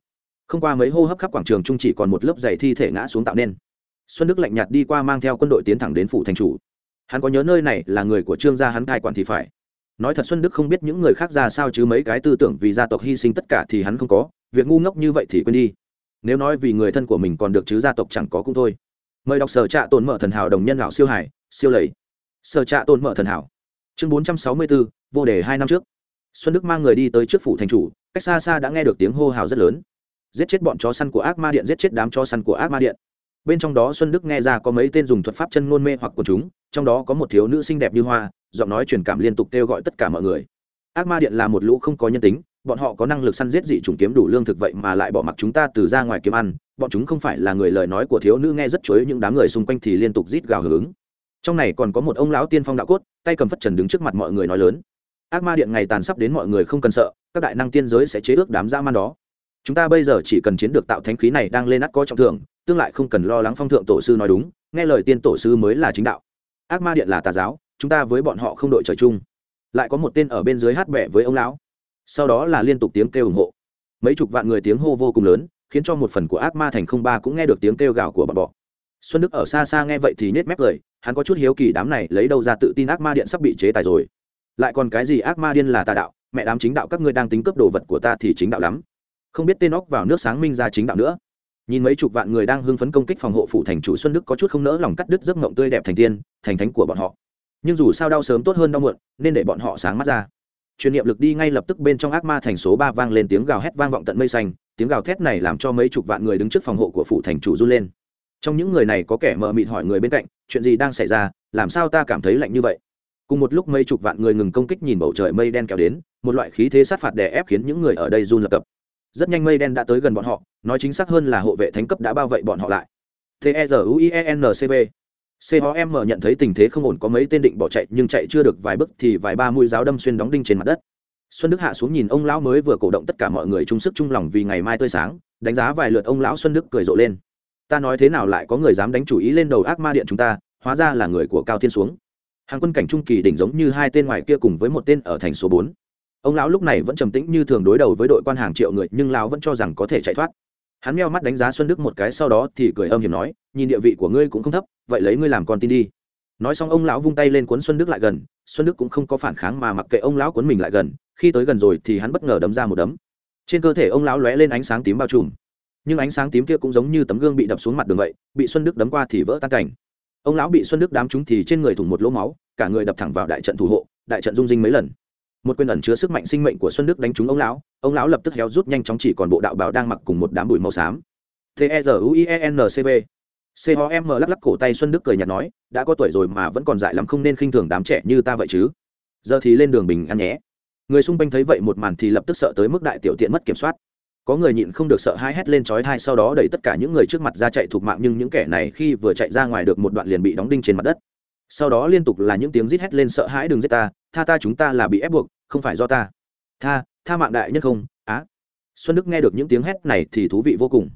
Không qua mấy hô hấp khắp quảng trường trung chỉ còn một lớp dày thi thể ngã xuống tạo nên. Xuân đức lạnh nhạt đi qua mang theo quân đội tiến thẳng đến phủ thành chủ. Hắn có nhớ nơi này là người của trương gia hắn cai quản thì phải. Nói thật xuân đức không biết những người khác ra sao chứ mấy cái tư tưởng vì gia tộc hy sinh tất cả thì hắn không có, việc ngu ngốc như vậy thì quên đi. Nếu nói vì người thân của mình còn được chứ gia tộc chẳng có cũng thôi mời đọc sở trạ tồn mở thần hảo đồng nhân lão siêu hải, siêu lầy. Sở trạ tồn mở thần hảo. Chương bốn trăm sáu mươi bốn vô đề hai năm trước. Xuân đức mang người đi tới trước phủ thành chủ, cách xa xa đã nghe được tiếng hô hào rất lớn. Giết chết bọn chó săn của ác ma điện, giết chết đám chó săn của ác ma điện. Bên trong đó xuân đức nghe ra có mấy tên dùng thuật pháp chân ngôn mê hoặc của chúng, trong đó có một thiếu nữ xinh đẹp như hoa, giọng nói truyền cảm liên tục kêu gọi tất cả mọi người. Ác ma điện là một lũ không có nhân tính bọn họ có năng lực săn giết dị chủng kiếm đủ lương thực vậy mà lại bỏ mặc chúng ta từ ra ngoài kiếm ăn, bọn chúng không phải là người lời nói của thiếu nữ nghe rất chối những đám người xung quanh thì liên tục rít gào hưởng trong này còn có một ông lão tiên phong đạo cốt, tay cầm phất trần đứng trước mặt mọi người nói lớn. Ác ma điện ngày tàn sắp đến mọi người không cần sợ, các đại năng tiên giới sẽ chế ước đám dã man đó. Chúng ta bây giờ chỉ cần chiến được tạo thánh khí này đang lên ắt có trọng thượng tương lại không cần lo lắng phong thượng tổ sư nói đúng, nghe lời tiên tổ sư mới là chính đạo. Ác ma điện là tà giáo, chúng ta với bọn họ không đội trời chung. Lại có một tên ở bên dưới hát bẻ với ông lão sau đó là liên tục tiếng kêu ủng hộ. Mấy chục vạn người tiếng hô vô cùng lớn, khiến cho một phần của ác ma thành không ba cũng nghe được tiếng kêu gào của bọn bọ. Xuân đức ở xa xa nghe vậy thì nết mép cười, hắn có chút hiếu kỳ đám này lấy đâu ra tự tin ác ma điện sắp bị chế tài rồi. Lại còn cái gì ác ma điên là tà đạo, mẹ đám chính đạo các ngươi đang tính cướp đồ vật của ta thì chính đạo lắm. Không biết tên óc vào nước sáng minh ra chính đạo nữa. Nhìn mấy chục vạn người đang hưng phấn công kích phòng hộ phủ thành chủ xuân đức có chút không nỡ lòng cắt đứt giấc mộng tươi đẹp thành tiên, thành thánh của bọn họ. Nhưng dù sao đau sớm tốt hơn đau muộn, nên để bọn họ sáng mắt ra truyền niệm lực đi ngay lập tức bên trong ác ma thành số ba vang lên tiếng gào hét vang vọng tận mây xanh, tiếng gào thét này làm cho mấy chục vạn người đứng trước phòng hộ của phủ thành chủ run lên. Trong những người này có kẻ mờ mịt hỏi người bên cạnh, chuyện gì đang xảy ra? Làm sao ta cảm thấy lạnh như vậy? Cùng một lúc mấy chục vạn người ngừng công kích nhìn bầu trời mây đen kéo đến, một loại khí thế sát phạt đè ép khiến những người ở đây run lập cập. Rất nhanh mây đen đã tới gần bọn họ, nói chính xác hơn là hộ vệ thánh cấp đã bao vây bọn họ lại. T e r u i e n c v com nhận thấy tình thế không ổn có mấy tên định bỏ chạy, nhưng chạy chưa được vài bước thì vài ba mũi giáo đâm xuyên đóng đinh trên mặt đất. Xuân đức hạ xuống nhìn ông lão mới vừa cổ động tất cả mọi người chung sức chung lòng vì ngày mai tươi sáng, đánh giá vài lượt ông lão xuân đức cười rộ lên. Ta nói thế nào lại có người dám đánh chủ ý lên đầu ác ma điện chúng ta, hóa ra là người của cao thiên xuống. Hàng quân cảnh trung kỳ đỉnh giống như hai tên ngoài kia cùng với một tên ở thành số bốn. Ông lão lúc này vẫn trầm tĩnh như thường đối đầu với đội quan hàng triệu người, nhưng lão vẫn cho rằng có thể chạy thoát. Hắn meo mắt đánh giá xuân đức một cái sau đó thì cười âm hiểm nói, nhìn địa vị của ngươi cũng không thấp vậy lấy ngươi làm con tin đi. Nói xong ông lão vung tay lên cuốn xuân đức lại gần, xuân đức cũng không có phản kháng mà mặc kệ ông lão cuốn mình lại gần, khi tới gần rồi thì hắn bất ngờ đấm ra một đấm. Trên cơ thể ông lão lóe lên ánh sáng tím bao trùm. Nhưng ánh sáng tím kia cũng giống như tấm gương bị đập xuống mặt đường vậy, bị xuân đức đấm qua thì vỡ tan cảnh. Ông lão bị xuân đức đám trúng thì trên người thủng một lỗ máu, cả người đập thẳng vào đại trận thủ hộ, đại trận dung dinh mấy lần. Một quyền ẩn chứa sức mạnh sinh mệnh của xuân đức đánh trúng ông lão ông lão lập tức héo rút nhanh chóng chỉ còn bộ đạo bào đang mặc cùng một đám bụi màu xám. T e r u i e n c v com lắc lắc cổ tay xuân đức cười nhạt nói, đã có tuổi rồi mà vẫn còn dại lắm không nên khinh thường đám trẻ như ta vậy chứ. Giờ thì lên đường bình ăn nhé. Người xung quanh thấy vậy một màn thì lập tức sợ tới mức đại tiểu tiện mất kiểm soát. Có người nhịn không được sợ hai hét lên chói thai sau đó đẩy tất cả những người trước mặt ra chạy thục mạng nhưng những kẻ này khi vừa chạy ra ngoài được một đoạn liền bị đóng đinh trên mặt đất. Sau đó liên tục là những tiếng rít hét lên sợ hãi, đừng giết ta, tha ta chúng ta là bị ép buộc, không phải do ta. Tha tha mạng đại nhân không? Á. Xuân đức nghe được những tiếng hét này thì thú vị vô cùng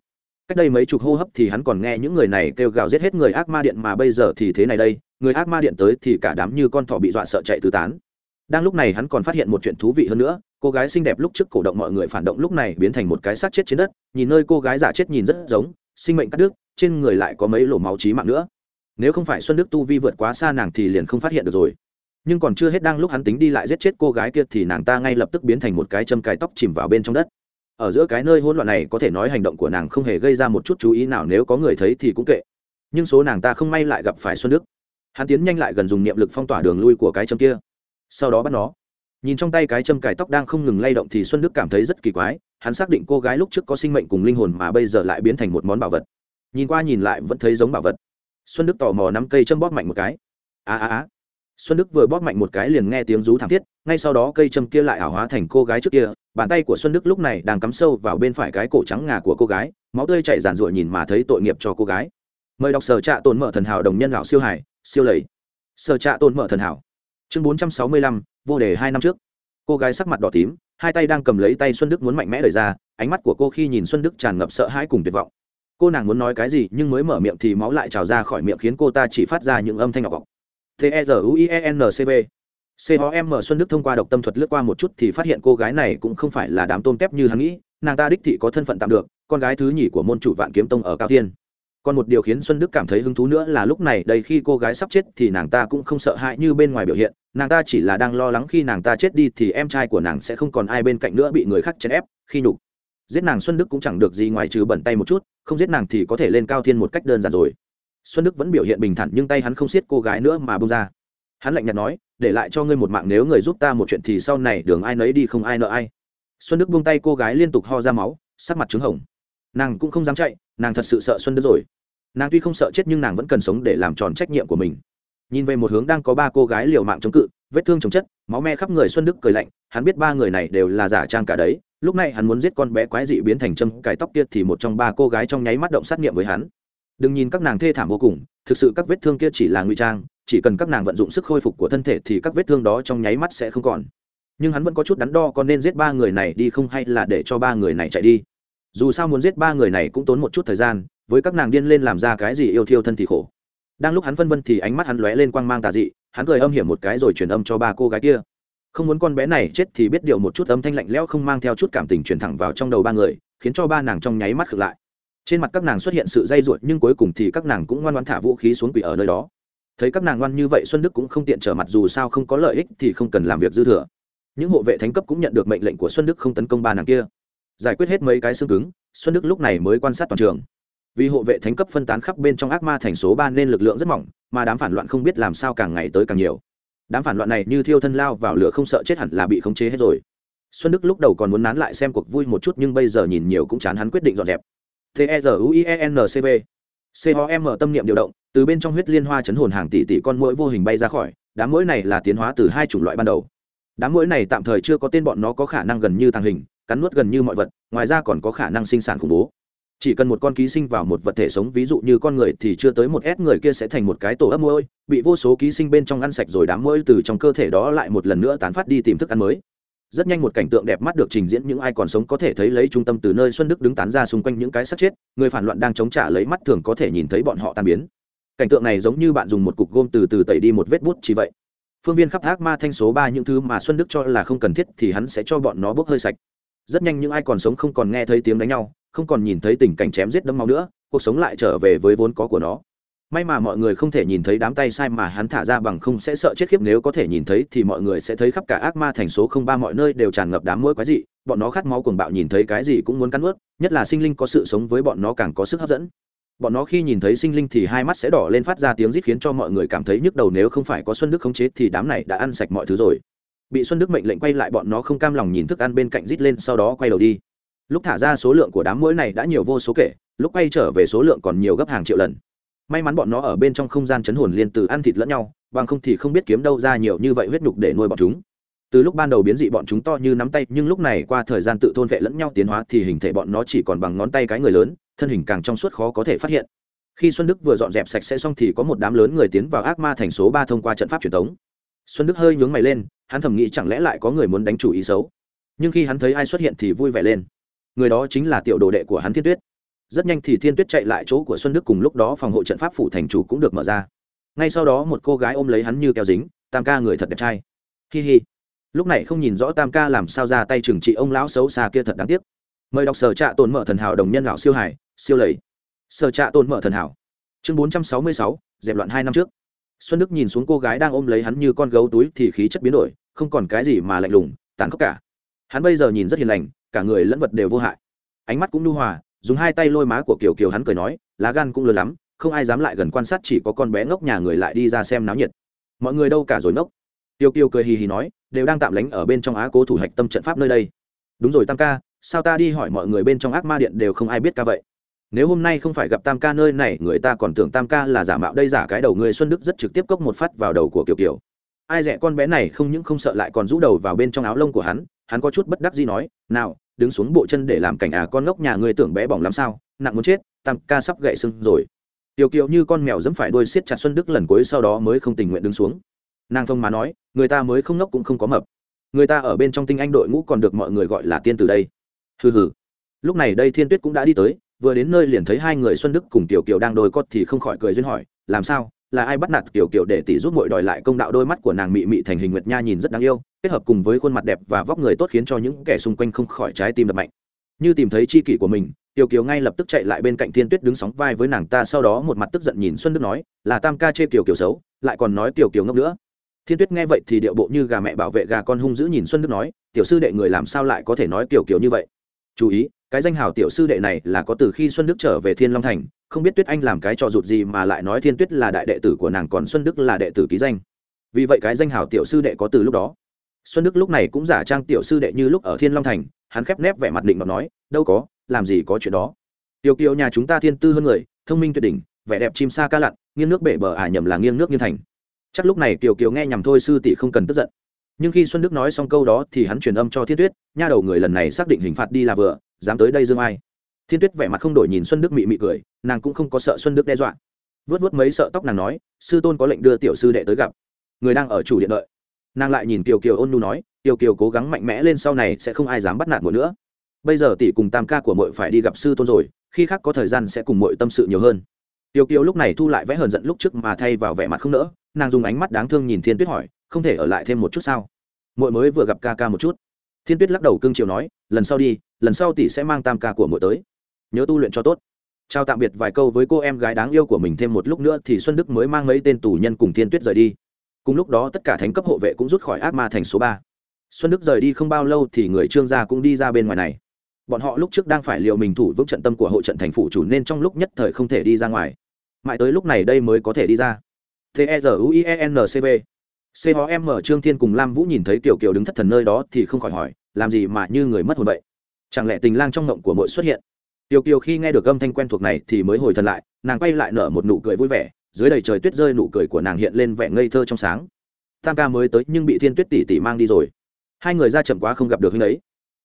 cách đây mấy chục hô hấp thì hắn còn nghe những người này kêu gào giết hết người ác ma điện mà bây giờ thì thế này đây, người ác ma điện tới thì cả đám như con thỏ bị dọa sợ chạy tứ tán. Đang lúc này hắn còn phát hiện một chuyện thú vị hơn nữa, cô gái xinh đẹp lúc trước cổ động mọi người phản động lúc này biến thành một cái xác chết trên đất, nhìn nơi cô gái giả chết nhìn rất giống, sinh mệnh cắt đứt, trên người lại có mấy lỗ máu trí mạng nữa. Nếu không phải xuân đức tu vi vượt quá xa nàng thì liền không phát hiện được rồi. Nhưng còn chưa hết đang lúc hắn tính đi lại giết chết cô gái kia thì nàng ta ngay lập tức biến thành một cái châm cài tóc chìm vào bên trong đất ở giữa cái nơi hỗn loạn này có thể nói hành động của nàng không hề gây ra một chút chú ý nào, nếu có người thấy thì cũng kệ. Nhưng số nàng ta không may lại gặp phải xuân đức. Hắn tiến nhanh lại gần dùng niệm lực phong tỏa đường lui của cái châm kia. Sau đó bắt nó. Nhìn trong tay cái châm cài tóc đang không ngừng lay động thì xuân đức cảm thấy rất kỳ quái, hắn xác định cô gái lúc trước có sinh mệnh cùng linh hồn mà bây giờ lại biến thành một món bảo vật. Nhìn qua nhìn lại vẫn thấy giống bảo vật. Xuân đức tò mò nắm cây châm bóp mạnh một cái. A a a xuân đức vừa bóp mạnh một cái liền nghe tiếng rú thảm thiết, ngay sau đó cây châm kia lại ảo hóa thành cô gái trước kia, bàn tay của xuân đức lúc này đang cắm sâu vào bên phải cái cổ trắng ngà của cô gái, máu tươi chảy ràn ruội nhìn mà thấy tội nghiệp cho cô gái. Mời đọc sở trạ tồn mở thần hảo đồng nhân lão siêu hải siêu lầy. Sở trạ tồn mở thần hảo. Chương bốn trăm sáu mươi lăm, vô đề hai năm trước. Cô gái sắc mặt đỏ tím, hai tay đang cầm lấy tay xuân đức muốn mạnh mẽ đẩy ra, ánh mắt của cô khi nhìn xuân đức tràn ngập sợ hãi cùng tuyệt vọng. Cô nàng muốn nói cái gì nhưng mới mở miệng thì máu lại trào ra khỏi miệng khiến cô ta chỉ phát ra những âm thanh ngọc t e r u i e n c v. C h m xuân đức thông qua độc tâm thuật lướt qua một chút thì phát hiện cô gái này cũng không phải là đám tôm tép như hắn nghĩ. Nàng ta đích thị có thân phận tạm được, con gái thứ nhì của môn chủ vạn kiếm tông ở cao thiên. Còn một điều khiến xuân đức cảm thấy hứng thú nữa là lúc này đây khi cô gái sắp chết thì nàng ta cũng không sợ hãi như bên ngoài biểu hiện. Nàng ta chỉ là đang lo lắng khi nàng ta chết đi thì em trai của nàng sẽ không còn ai bên cạnh nữa bị người khác chèn ép, khi nhục. Giết nàng xuân đức cũng chẳng được gì ngoài trừ bẩn tay một chút, không giết nàng thì có thể lên cao thiên một cách đơn giản rồi xuân đức vẫn biểu hiện bình thản nhưng tay hắn không xiết cô gái nữa mà bông ra. Hắn lạnh nhạt nói, để lại cho ngươi một mạng, nếu người giúp ta một chuyện thì sau này đường ai nấy đi không ai nợ ai. Xuân đức buông tay cô gái liên tục ho ra máu, sắc mặt trứng hồng. Nàng cũng không dám chạy, nàng thật sự sợ xuân đức rồi. Nàng tuy không sợ chết nhưng nàng vẫn cần sống để làm tròn trách nhiệm của mình. Nhìn về một hướng đang có ba cô gái liều mạng chống cự, vết thương chống chất, máu me khắp người, xuân đức cười lạnh, hắn biết ba người này đều là giả trang cả đấy. Lúc này hắn muốn giết con bé quái dị biến thành châm cài tóc kia thì một trong ba cô gái trong nháy mắt động sát nghiệm với hắn đừng nhìn các nàng thê thảm vô cùng, thực sự các vết thương kia chỉ là ngụy trang, chỉ cần các nàng vận dụng sức khôi phục của thân thể thì các vết thương đó trong nháy mắt sẽ không còn. Nhưng hắn vẫn có chút đắn đo có nên giết ba người này đi không hay là để cho ba người này chạy đi? Dù sao muốn giết ba người này cũng tốn một chút thời gian, với các nàng điên lên làm ra cái gì yêu thiêu thân thì khổ. Đang lúc hắn phân vân thì ánh mắt hắn lóe lên quang mang tà dị, hắn cười âm hiểm một cái rồi truyền âm cho ba cô gái kia. Không muốn con bé này chết thì biết điều một chút âm thanh lạnh lẽo không mang theo chút cảm tình truyền thẳng vào trong đầu ba người, khiến cho ba nàng trong nháy mắt khựng lại trên mặt các nàng xuất hiện sự dây ruột, nhưng cuối cùng thì các nàng cũng ngoan ngoan thả vũ khí xuống quỷ ở nơi đó. Thấy các nàng ngoan như vậy, xuân đức cũng không tiện trở mặt, dù sao không có lợi ích thì không cần làm việc dư thừa. Những hộ vệ thánh cấp cũng nhận được mệnh lệnh của xuân đức không tấn công ba nàng kia. Giải quyết hết mấy cái xương cứng, xuân đức lúc này mới quan sát toàn trường. Vì hộ vệ thánh cấp phân tán khắp bên trong ác ma thành số ba nên lực lượng rất mỏng, mà đám phản loạn không biết làm sao càng ngày tới càng nhiều. Đám phản loạn này như thiêu thân lao vào lửa không sợ chết hẳn là bị khống chế hết rồi. Xuân đức lúc đầu còn muốn nán lại xem cuộc vui một chút, nhưng bây giờ nhìn nhiều cũng chán hắn quyết định dọn dẹp t e r u i e n c v. C h o m tâm niệm điều động, từ bên trong huyết liên hoa chấn hồn hàng tỷ tỷ con mũi vô hình bay ra khỏi, đám mũi này là tiến hóa từ hai chủng loại ban đầu. Đám mũi này tạm thời chưa có tên bọn nó có khả năng gần như tàng hình, cắn nuốt gần như mọi vật, ngoài ra còn có khả năng sinh sản khủng bố. Chỉ cần một con ký sinh vào một vật thể sống, ví dụ như con người thì chưa tới một ép người kia sẽ thành một cái tổ ấp mũi bị vô số ký sinh bên trong ăn sạch rồi đám mũi từ trong cơ thể đó lại một lần nữa tán phát đi tìm thức ăn mới rất nhanh một cảnh tượng đẹp mắt được trình diễn, những ai còn sống có thể thấy lấy trung tâm từ nơi xuân đức đứng tán ra xung quanh những cái xác chết, người phản loạn đang chống trả lấy mắt thường có thể nhìn thấy bọn họ tan biến. Cảnh tượng này giống như bạn dùng một cục gôm từ từ tẩy đi một vết bút chỉ vậy. Phương viên khắp ác ma thanh số ba những thứ mà xuân đức cho là không cần thiết thì hắn sẽ cho bọn nó bốc hơi sạch. Rất nhanh những ai còn sống không còn nghe thấy tiếng đánh nhau, không còn nhìn thấy tình cảnh chém giết đâm máu nữa, cuộc sống lại trở về với vốn có của nó may mà mọi người không thể nhìn thấy đám tay sai mà hắn thả ra bằng không sẽ sợ chết khiếp, nếu có thể nhìn thấy thì mọi người sẽ thấy khắp cả ác ma thành số không ba mọi nơi đều tràn ngập đám mũi quái dị, bọn nó khát máu cuồng bạo nhìn thấy cái gì cũng muốn cắn ướt nhất là sinh linh có sự sống với bọn nó càng có sức hấp dẫn. Bọn nó khi nhìn thấy sinh linh thì hai mắt sẽ đỏ lên phát ra tiếng rít khiến cho mọi người cảm thấy nhức đầu, nếu không phải có xuân đức khống chế thì đám này đã ăn sạch mọi thứ rồi. Bị xuân đức mệnh lệnh quay lại, bọn nó không cam lòng nhìn thức ăn bên cạnh rít lên, sau đó quay đầu đi. Lúc thả ra số lượng của đám mũi này đã nhiều vô số kể, lúc quay trở về số lượng còn nhiều gấp hàng triệu lần may mắn bọn nó ở bên trong không gian chấn hồn liên từ ăn thịt lẫn nhau, bằng không thì không biết kiếm đâu ra nhiều như vậy huyết nhục để nuôi bọn chúng. Từ lúc ban đầu biến dị bọn chúng to như nắm tay, nhưng lúc này qua thời gian tự thôn vệ lẫn nhau tiến hóa thì hình thể bọn nó chỉ còn bằng ngón tay cái người lớn, thân hình càng trong suốt khó có thể phát hiện. Khi xuân đức vừa dọn dẹp sạch sẽ xong thì có một đám lớn người tiến vào ác ma thành số ba thông qua trận pháp truyền thống. Xuân đức hơi nhướng mày lên, hắn thầm nghĩ chẳng lẽ lại có người muốn đánh chủ ý xấu. Nhưng khi hắn thấy ai xuất hiện thì vui vẻ lên. Người đó chính là tiểu đồ đệ của hắn thiên tuyết rất nhanh thì thiên tuyết chạy lại chỗ của xuân đức cùng lúc đó phòng hộ trận pháp phủ thành chủ cũng được mở ra. Ngay sau đó một cô gái ôm lấy hắn như keo dính, tam ca người thật đẹp trai. Hi hi. Lúc này không nhìn rõ tam ca làm sao ra tay trừng trị ông lão xấu xa kia thật đáng tiếc. Mời đọc sở trạ tồn mở thần hảo đồng nhân lão siêu hải siêu lầy. Sở trạ tồn mở thần hảo. Chương bốn trăm sáu mươi sáu, dẹp loạn hai năm trước. Xuân đức nhìn xuống cô gái đang ôm lấy hắn như con gấu túi thì khí chất biến đổi, không còn cái gì mà lạnh lùng, tàn khốc cả. Hắn bây giờ nhìn rất hiền lành, cả người lẫn vật đều vô hại. Ánh mắt cũng nhu hòa dùng hai tay lôi má của kiều kiều hắn cười nói, lá gan cũng lớn lắm, không ai dám lại gần quan sát chỉ có con bé ngốc nhà người lại đi ra xem náo nhiệt. Mọi người đâu cả rồi ngốc? Tiêu kiều cười hì hì nói, đều đang tạm lánh ở bên trong á cố thủ hạch tâm trận pháp nơi đây. Đúng rồi tam ca, sao ta đi hỏi mọi người bên trong ác ma điện đều không ai biết ca vậy? Nếu hôm nay không phải gặp tam ca nơi này, người ta còn tưởng tam ca là giả mạo đây giả cái đầu người xuân đức rất trực tiếp cốc một phát vào đầu của kiều kiều. Ai dẹ con bé này không những không sợ lại còn rũ đầu vào bên trong áo lông của hắn hắn có chút bất đắc gì nói, nào đứng xuống bộ chân để làm cảnh à con ngốc nhà ngươi tưởng bé bỏng lắm sao, nặng muốn chết, tam ca sắp gậy sưng rồi. Tiểu kiều như con mèo dẫm phải đôi siết chặt xuân đức lần cuối sau đó mới không tình nguyện đứng xuống. Nàng phong mà nói, người ta mới không ngốc cũng không có mập. Người ta ở bên trong tinh anh đội ngũ còn được mọi người gọi là tiên từ đây. Hừ hừ. Lúc này đây thiên tuyết cũng đã đi tới, vừa đến nơi liền thấy hai người xuân đức cùng tiểu kiều đang đôi cốt thì không khỏi cười duyên hỏi, làm sao? Là ai bắt nạt tiểu kiểu để tỷ giúp mội đòi lại công đạo đôi mắt của nàng mị mị thành hình nguyệt nha nhìn rất đáng yêu, kết hợp cùng với khuôn mặt đẹp và vóc người tốt khiến cho những kẻ xung quanh không khỏi trái tim đập mạnh. Như tìm thấy chi kỷ của mình, tiểu kiều ngay lập tức chạy lại bên cạnh thiên tuyết đứng sóng vai với nàng ta sau đó một mặt tức giận nhìn xuân đức nói, là tam ca chê kiều kiều xấu, lại còn nói tiểu kiều ngốc nữa. Thiên tuyết nghe vậy thì điệu bộ như gà mẹ bảo vệ gà con hung dữ nhìn xuân đức nói, tiểu sư đệ người làm sao lại có thể nói tiểu kiều như vậy? Chú ý, cái danh hào tiểu sư đệ này là có từ khi xuân đức trở về thiên long thành không biết tuyết anh làm cái trò rụt gì mà lại nói thiên tuyết là đại đệ tử của nàng còn xuân đức là đệ tử ký danh. Vì vậy cái danh hào tiểu sư đệ có từ lúc đó. Xuân đức lúc này cũng giả trang tiểu sư đệ như lúc ở thiên long thành, hắn khép nép vẻ mặt định mà nói, đâu có, làm gì có chuyện đó. Tiểu kiều nhà chúng ta thiên tư hơn người, thông minh tuyệt đỉnh, vẻ đẹp chim sa ca lặn, nghiêng nước bể bờ ả nhầm là nghiêng nước nghiêng thành. Chắc lúc này tiểu kiều nghe nhầm thôi sư tỷ không cần tức giận. Nhưng khi xuân đức nói xong câu đó thì hắn truyền âm cho thiên tuyết, nha đầu người lần này xác định hình phạt đi là vừa, dám tới đây dương ai? Thiên tuyết vẻ mặt không đổi nhìn xuân đức mị mị cười, nàng cũng không có sợ xuân đức đe dọa. Vớt vớt mấy sợ tóc nàng nói, sư tôn có lệnh đưa tiểu sư đệ tới gặp. Người đang ở chủ điện đợi. Nàng lại nhìn kiều kiều ôn nu nói, kiều kiều cố gắng mạnh mẽ lên sau này sẽ không ai dám bắt nạt muội nữa. Bây giờ tỷ cùng tam ca của muội phải đi gặp sư tôn rồi, khi khác có thời gian sẽ cùng muội tâm sự nhiều hơn. Tiêu kiều lúc này thu lại vẽ hờn giận lúc trước mà thay vào vẻ mặt không nỡ, nàng dùng ánh mắt đáng thương nhìn thiên tuyết hỏi, không thể ở lại thêm một chút sao? Muội mới vừa gặp ca ca một chút. Thiên tuyết lắc đầu cương chiều nói, lần sau đi, lần sau tỷ sẽ mang tam ca của muội tới nhớ tu luyện cho tốt. Chào tạm biệt vài câu với cô em gái đáng yêu của mình thêm một lúc nữa thì xuân đức mới mang mấy tên tù nhân cùng thiên tuyết rời đi. Cùng lúc đó tất cả thánh cấp hộ vệ cũng rút khỏi ác ma thành số ba. Xuân đức rời đi không bao lâu thì người trương gia cũng đi ra bên ngoài này. Bọn họ lúc trước đang phải liệu mình thủ vững trận tâm của hộ trận thành phủ chủ nên trong lúc nhất thời không thể đi ra ngoài. Mãi tới lúc này đây mới có thể đi ra. T e r u i e n c v. C h o m trương thiên cùng lam vũ nhìn thấy tiểu kiều đứng thất thần nơi đó thì không khỏi hỏi, làm gì mà như người mất hồn vậy? Chẳng lẽ tình lang trong ngộng của mội xuất hiện? Tiểu kiều khi nghe được âm thanh quen thuộc này thì mới hồi thần lại, nàng quay lại nở một nụ cười vui vẻ, dưới đầy trời tuyết rơi nụ cười của nàng hiện lên vẻ ngây thơ trong sáng. Tam ca mới tới nhưng bị thiên tuyết tỷ tỷ mang đi rồi. Hai người ra chậm quá không gặp được huynh ấy.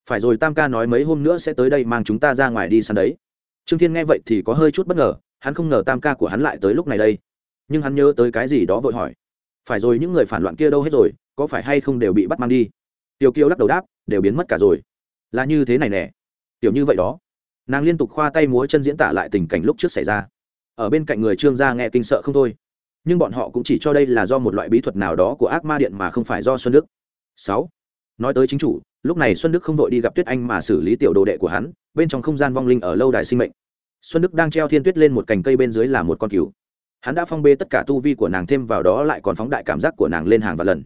Phải rồi, tam ca nói mấy hôm nữa sẽ tới đây mang chúng ta ra ngoài đi săn đấy. Trương thiên nghe vậy thì có hơi chút bất ngờ, hắn không ngờ tam ca của hắn lại tới lúc này đây. Nhưng hắn nhớ tới cái gì đó vội hỏi. Phải rồi, những người phản loạn kia đâu hết rồi, có phải hay không đều bị bắt mang đi? Tiểu kiều lắc đầu đáp, đều biến mất cả rồi. Là như thế này nè. Tiểu như vậy đó nàng liên tục khoa tay múa chân diễn tả lại tình cảnh lúc trước xảy ra. Ở bên cạnh người trương gia nghe kinh sợ không thôi. Nhưng bọn họ cũng chỉ cho đây là do một loại bí thuật nào đó của ác ma điện mà không phải do xuân đức. Sáu. Nói tới chính chủ, lúc này xuân đức không vội đi gặp tuyết anh mà xử lý tiểu đồ đệ của hắn, bên trong không gian vong linh ở lâu đài sinh mệnh. Xuân đức đang treo thiên tuyết lên một cành cây bên dưới là một con cừu. Hắn đã phong bê tất cả tu vi của nàng thêm vào đó lại còn phóng đại cảm giác của nàng lên hàng và lần.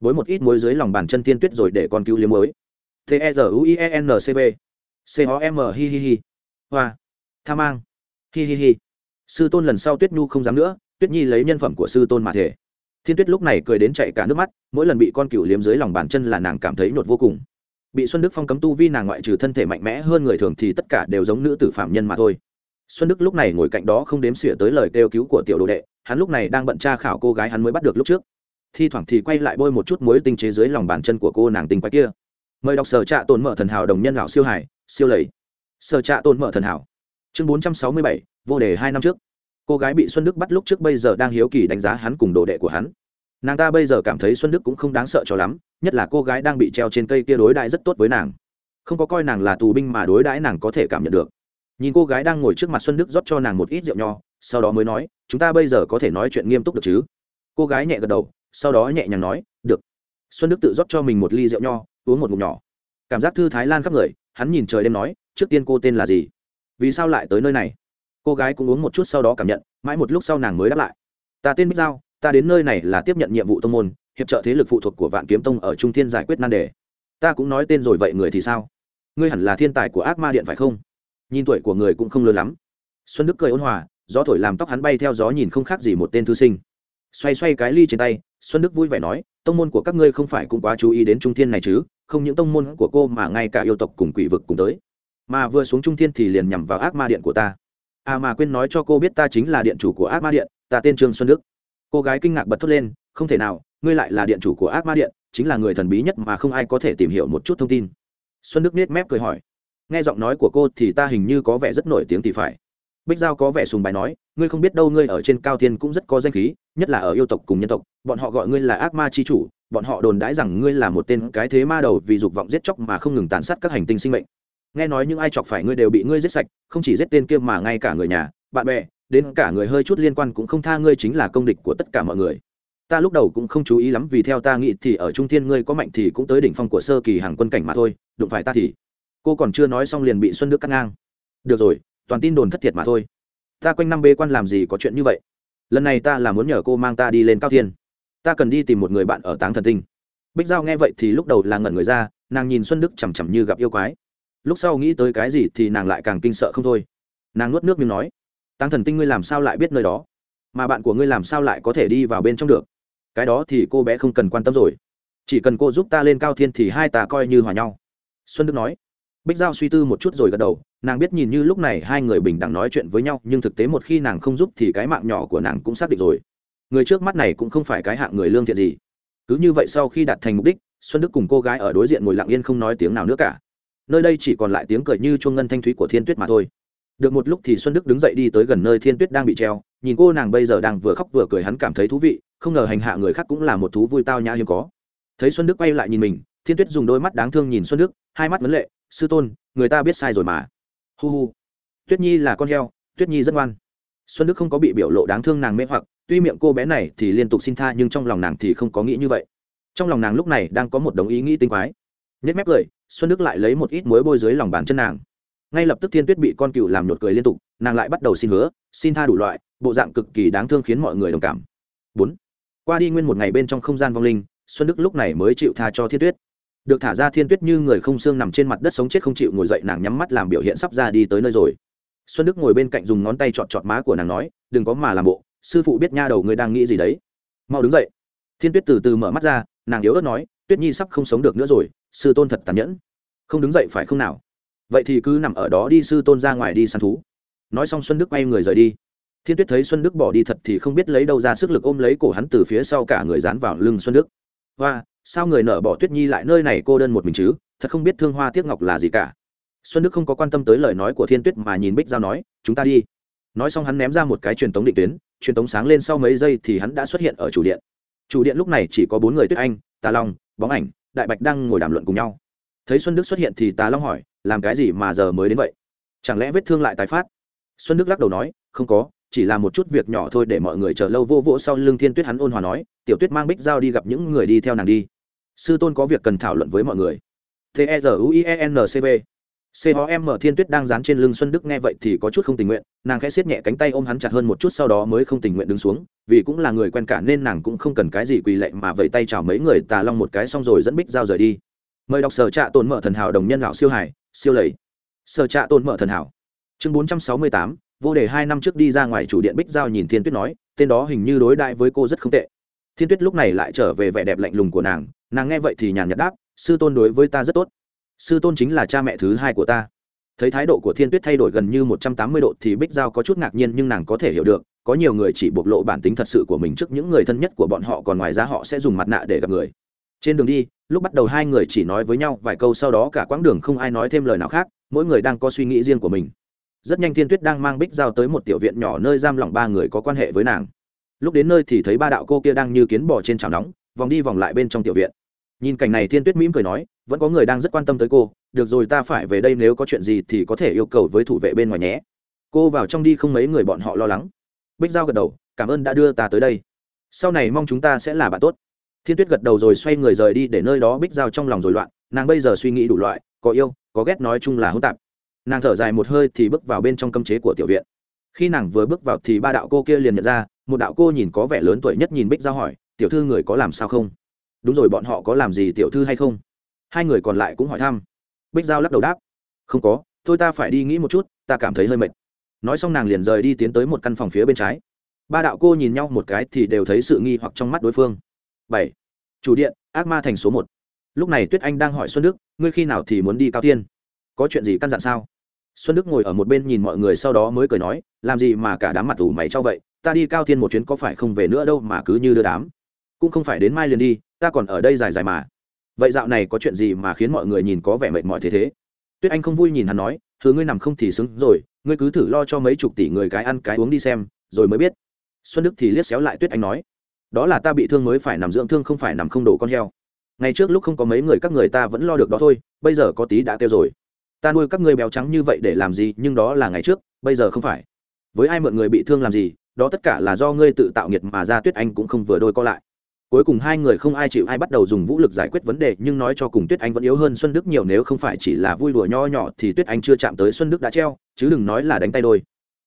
Với một ít muối dưới lòng bàn chân thiên tuyết rồi để con cứu liếm mới t e r u i e n c v com hi hi hi. Hoa. Tha mang. Hi hi hi. Sư tôn lần sau tuyết nhu không dám nữa, tuyết nhi lấy nhân phẩm của sư tôn mà thể thiên tuyết lúc này cười đến chạy cả nước mắt, mỗi lần bị con cựu liếm dưới lòng bàn chân là nàng cảm thấy nhột vô cùng. Bị xuân đức phong cấm tu vi nàng ngoại trừ thân thể mạnh mẽ hơn người thường thì tất cả đều giống nữ tử phạm nhân mà thôi. Xuân đức lúc này ngồi cạnh đó không đếm xỉa tới lời kêu cứu của tiểu đồ đệ, hắn lúc này đang bận tra khảo cô gái hắn mới bắt được lúc trước. Thi thoảng thì quay lại bôi một chút muối tinh chế dưới lòng bàn chân của cô nàng tình quái kia. Mời đọc sở trạ tồn mở thần hảo đồng nhân lão siêu hải siêu lầy. Sở trạ tôn mở thần hảo. Chương bốn trăm sáu mươi bảy, vô đề hai năm trước. Cô gái bị xuân đức bắt lúc trước bây giờ đang hiếu kỳ đánh giá hắn cùng đồ đệ của hắn. Nàng ta bây giờ cảm thấy xuân đức cũng không đáng sợ cho lắm, nhất là cô gái đang bị treo trên cây kia đối đãi rất tốt với nàng. Không có coi nàng là tù binh mà đối đãi nàng có thể cảm nhận được. Nhìn cô gái đang ngồi trước mặt xuân đức rót cho nàng một ít rượu nho, sau đó mới nói, chúng ta bây giờ có thể nói chuyện nghiêm túc được chứ? Cô gái nhẹ gật đầu, sau đó nhẹ nhàng nói, được. Xuân đức tự rót cho mình một ly rượu nho, uống một ngụm nhỏ. Cảm giác thư thái lan khắp người hắn nhìn trời đêm nói, trước tiên cô tên là gì? Vì sao lại tới nơi này? Cô gái cũng uống một chút sau đó cảm nhận, mãi một lúc sau nàng mới đáp lại, ta tên bích giao, ta đến nơi này là tiếp nhận nhiệm vụ tông môn, hiệp trợ thế lực phụ thuộc của vạn kiếm tông ở trung thiên giải quyết nan đề. Ta cũng nói tên rồi vậy người thì sao? Ngươi hẳn là thiên tài của ác ma điện phải không? Nhìn tuổi của người cũng không lớn lắm. Xuân đức cười ôn hòa, gió thổi làm tóc hắn bay theo gió nhìn không khác gì một tên thư sinh. Xoay xoay cái ly trên tay, xuân đức vui vẻ nói tông môn của các ngươi không phải cũng quá chú ý đến trung thiên này chứ, không những tông môn của cô mà ngay cả yêu tộc cùng quỷ vực cùng tới. Mà vừa xuống trung thiên thì liền nhằm vào ác ma điện của ta. À mà quên nói cho cô biết ta chính là điện chủ của ác ma điện, ta tên trương xuân đức. Cô gái kinh ngạc bật thốt lên, không thể nào, ngươi lại là điện chủ của ác ma điện, chính là người thần bí nhất mà không ai có thể tìm hiểu một chút thông tin. Xuân đức nết mép cười hỏi. Nghe giọng nói của cô thì ta hình như có vẻ rất nổi tiếng thì phải bích giao có vẻ sùng bài nói, ngươi không biết đâu ngươi ở trên cao thiên cũng rất có danh khí, nhất là ở yêu tộc cùng nhân tộc, bọn họ gọi ngươi là ác ma chi chủ, bọn họ đồn đãi rằng ngươi là một tên cái thế ma đầu vì dục vọng giết chóc mà không ngừng tàn sát các hành tinh sinh mệnh. Nghe nói những ai chọc phải ngươi đều bị ngươi giết sạch, không chỉ giết tên kia mà ngay cả người nhà, bạn bè, đến cả người hơi chút liên quan cũng không tha ngươi chính là công địch của tất cả mọi người. Ta lúc đầu cũng không chú ý lắm vì theo ta nghĩ thì ở trung thiên ngươi có mạnh thì cũng tới đỉnh phong của sơ kỳ hàng quân cảnh mà thôi, đụng phải ta thì. Cô còn chưa nói xong liền bị xuân đức cắt ngang. Được rồi toàn tin đồn thất thiệt mà thôi. Ta quanh năm bê quan làm gì có chuyện như vậy? Lần này ta là muốn nhờ cô mang ta đi lên cao thiên. Ta cần đi tìm một người bạn ở táng thần tinh. Bích giao nghe vậy thì lúc đầu là ngẩn người ra, nàng nhìn xuân đức chằm chằm như gặp yêu quái. Lúc sau nghĩ tới cái gì thì nàng lại càng kinh sợ không thôi. Nàng nuốt nước miếng nói tăng thần tinh ngươi làm sao lại biết nơi đó? Mà bạn của ngươi làm sao lại có thể đi vào bên trong được? Cái đó thì cô bé không cần quan tâm rồi. Chỉ cần cô giúp ta lên cao thiên thì hai ta coi như hòa nhau. Xuân đức nói. Bích giao suy tư một chút rồi gật đầu nàng biết nhìn như lúc này hai người bình đẳng nói chuyện với nhau, nhưng thực tế một khi nàng không giúp thì cái mạng nhỏ của nàng cũng xác định rồi. Người trước mắt này cũng không phải cái hạng người lương thiện gì. Cứ như vậy sau khi đạt thành mục đích, xuân đức cùng cô gái ở đối diện ngồi lặng yên không nói tiếng nào nữa cả. Nơi đây chỉ còn lại tiếng cười như chuông ngân thanh thúy của thiên tuyết mà thôi. Được một lúc thì xuân đức đứng dậy đi tới gần nơi thiên tuyết đang bị treo, nhìn cô nàng bây giờ đang vừa khóc vừa cười hắn cảm thấy thú vị, không ngờ hành hạ người khác cũng là một thú vui tao nhã hiếm có. Thấy xuân đức quay lại nhìn mình, thiên tuyết dùng đôi mắt đáng thương nhìn xuân đức, hai mắt vấn lệ, sư tôn, người ta biết sai rồi mà hu hu. Tuyết nhi là con heo, tuyết nhi rất ngoan. Xuân đức không có bị biểu lộ đáng thương nàng mê hoặc, tuy miệng cô bé này thì liên tục xin tha nhưng trong lòng nàng thì không có nghĩ như vậy. Trong lòng nàng lúc này đang có một đồng ý nghĩ tinh quái. Nhất mép cười, xuân đức lại lấy một ít muối bôi dưới lòng bàn chân nàng. Ngay lập tức thiên tuyết bị con cựu làm nhột cười liên tục, nàng lại bắt đầu xin hứa, xin tha đủ loại, bộ dạng cực kỳ đáng thương khiến mọi người đồng cảm. Bốn. Qua đi nguyên một ngày bên trong không gian vong linh, xuân đức lúc này mới chịu tha cho thiên tuyết được thả ra thiên tuyết như người không xương nằm trên mặt đất sống chết không chịu ngồi dậy nàng nhắm mắt làm biểu hiện sắp ra đi tới nơi rồi. Xuân đức ngồi bên cạnh dùng ngón tay chọt chọt má của nàng nói, đừng có mà làm bộ, sư phụ biết nha đầu ngươi đang nghĩ gì đấy. Mau đứng dậy. Thiên tuyết từ từ mở mắt ra, nàng yếu ớt nói, tuyết nhi sắp không sống được nữa rồi, sư tôn thật tàn nhẫn. Không đứng dậy phải không nào? Vậy thì cứ nằm ở đó đi sư tôn ra ngoài đi săn thú. Nói xong xuân đức quay người rời đi. Thiên tuyết thấy xuân đức bỏ đi thật thì không biết lấy đâu ra sức lực ôm lấy cổ hắn từ phía sau cả người dán vào lưng xuân đức. Hoa sao người nợ bỏ tuyết nhi lại nơi này cô đơn một mình chứ? Thật không biết thương hoa tiếc ngọc là gì cả. Xuân đức không có quan tâm tới lời nói của thiên tuyết mà nhìn bích giao nói, chúng ta đi. Nói xong hắn ném ra một cái truyền tống định tuyến, truyền tống sáng lên sau mấy giây thì hắn đã xuất hiện ở chủ điện. Chủ điện lúc này chỉ có bốn người tuyết anh, tà long, bóng ảnh, đại bạch đang ngồi đàm luận cùng nhau. Thấy xuân đức xuất hiện thì tà long hỏi, làm cái gì mà giờ mới đến vậy? Chẳng lẽ vết thương lại tái phát? Xuân đức lắc đầu nói, không có chỉ là một chút việc nhỏ thôi để mọi người chờ lâu vô vỗ sau lưng thiên tuyết hắn ôn hòa nói, tiểu tuyết mang bích giao đi gặp những người đi theo nàng đi. Sư tôn có việc cần thảo luận với mọi người. T e r u i e n c v. C h o m thiên tuyết đang dán trên lưng xuân đức nghe vậy thì có chút không tình nguyện, nàng khẽ siết nhẹ cánh tay ôm hắn chặt hơn một chút sau đó mới không tình nguyện đứng xuống, vì cũng là người quen cả nên nàng cũng không cần cái gì quỳ lệ mà vẫy tay chào mấy người tà long một cái xong rồi dẫn bích giao rời đi. Mời đọc sở trạ tồn mở thần hảo đồng nhân lão siêu hải siêu lầy. Sở trạ tồn mở thần hảo. Chương bốn trăm sáu mươi tám vô đề hai năm trước đi ra ngoài chủ điện bích giao nhìn thiên tuyết nói, tên đó hình như đối đại với cô rất không tệ. Thiên tuyết lúc này lại trở về vẻ đẹp lạnh lùng của nàng nàng nghe vậy thì nhàn nhạt đáp, sư tôn đối với ta rất tốt. Sư tôn chính là cha mẹ thứ hai của ta. Thấy thái độ của thiên tuyết thay đổi gần như một trăm tám mươi độ thì bích giao có chút ngạc nhiên nhưng nàng có thể hiểu được, có nhiều người chỉ bộc lộ bản tính thật sự của mình trước những người thân nhất của bọn họ còn ngoài ra họ sẽ dùng mặt nạ để gặp người. Trên đường đi, lúc bắt đầu hai người chỉ nói với nhau vài câu sau đó cả quãng đường không ai nói thêm lời nào khác, mỗi người đang có suy nghĩ riêng của mình rất nhanh thiên tuyết đang mang bích giao tới một tiểu viện nhỏ nơi giam lỏng ba người có quan hệ với nàng. Lúc đến nơi thì thấy ba đạo cô kia đang như kiến bò trên chảo nóng, vòng đi vòng lại bên trong tiểu viện. Nhìn cảnh này thiên tuyết mỉm cười nói, vẫn có người đang rất quan tâm tới cô, được rồi ta phải về đây nếu có chuyện gì thì có thể yêu cầu với thủ vệ bên ngoài nhé. Cô vào trong đi không mấy người bọn họ lo lắng. Bích giao gật đầu, cảm ơn đã đưa ta tới đây. Sau này mong chúng ta sẽ là bạn tốt. Thiên tuyết gật đầu rồi xoay người rời đi để nơi đó bích giao trong lòng rồi loạn, nàng bây giờ suy nghĩ đủ loại, có yêu, có ghét nói chung là hỗn tạp nàng thở dài một hơi thì bước vào bên trong cấm chế của tiểu viện. Khi nàng vừa bước vào thì ba đạo cô kia liền nhận ra, một đạo cô nhìn có vẻ lớn tuổi nhất nhìn bích giao hỏi, tiểu thư người có làm sao không? Đúng rồi, bọn họ có làm gì tiểu thư hay không? Hai người còn lại cũng hỏi thăm. Bích giao lắc đầu đáp, không có, thôi ta phải đi nghĩ một chút, ta cảm thấy hơi mệt. Nói xong nàng liền rời đi tiến tới một căn phòng phía bên trái. Ba đạo cô nhìn nhau một cái thì đều thấy sự nghi hoặc trong mắt đối phương. Bảy, chủ điện, ác ma thành số một. Lúc này tuyết anh đang hỏi xuân đức, ngươi khi nào thì muốn đi cao tiên có chuyện gì căn dặn sao? Xuân đức ngồi ở một bên nhìn mọi người sau đó mới cười nói, làm gì mà cả đám mặt ủ mày cho vậy, ta đi cao thiên một chuyến có phải không về nữa đâu mà cứ như đưa đám. Cũng không phải đến mai liền đi, ta còn ở đây dài dài mà. Vậy dạo này có chuyện gì mà khiến mọi người nhìn có vẻ mệt mỏi thế thế? Tuyết anh không vui nhìn hắn nói thứ ngươi nằm không thì xứng rồi, ngươi cứ thử lo cho mấy chục tỷ người cái ăn cái uống đi xem, rồi mới biết. Xuân đức thì liếc xéo lại tuyết anh nói, đó là ta bị thương mới phải nằm dưỡng thương không phải nằm không đổ con heo. Ngày trước lúc không có mấy người các người ta vẫn lo được đó thôi, bây giờ có tí đã kêu rồi ta nuôi các ngươi béo trắng như vậy để làm gì, nhưng đó là ngày trước, bây giờ không phải. Với ai mượn người bị thương làm gì, đó tất cả là do ngươi tự tạo nghiệt mà ra, tuyết anh cũng không vừa đôi co lại. Cuối cùng hai người không ai chịu ai bắt đầu dùng vũ lực giải quyết vấn đề, nhưng nói cho cùng tuyết anh vẫn yếu hơn xuân đức nhiều, nếu không phải chỉ là vui đùa nho nhỏ thì tuyết anh chưa chạm tới xuân đức đã treo, chứ đừng nói là đánh tay đôi.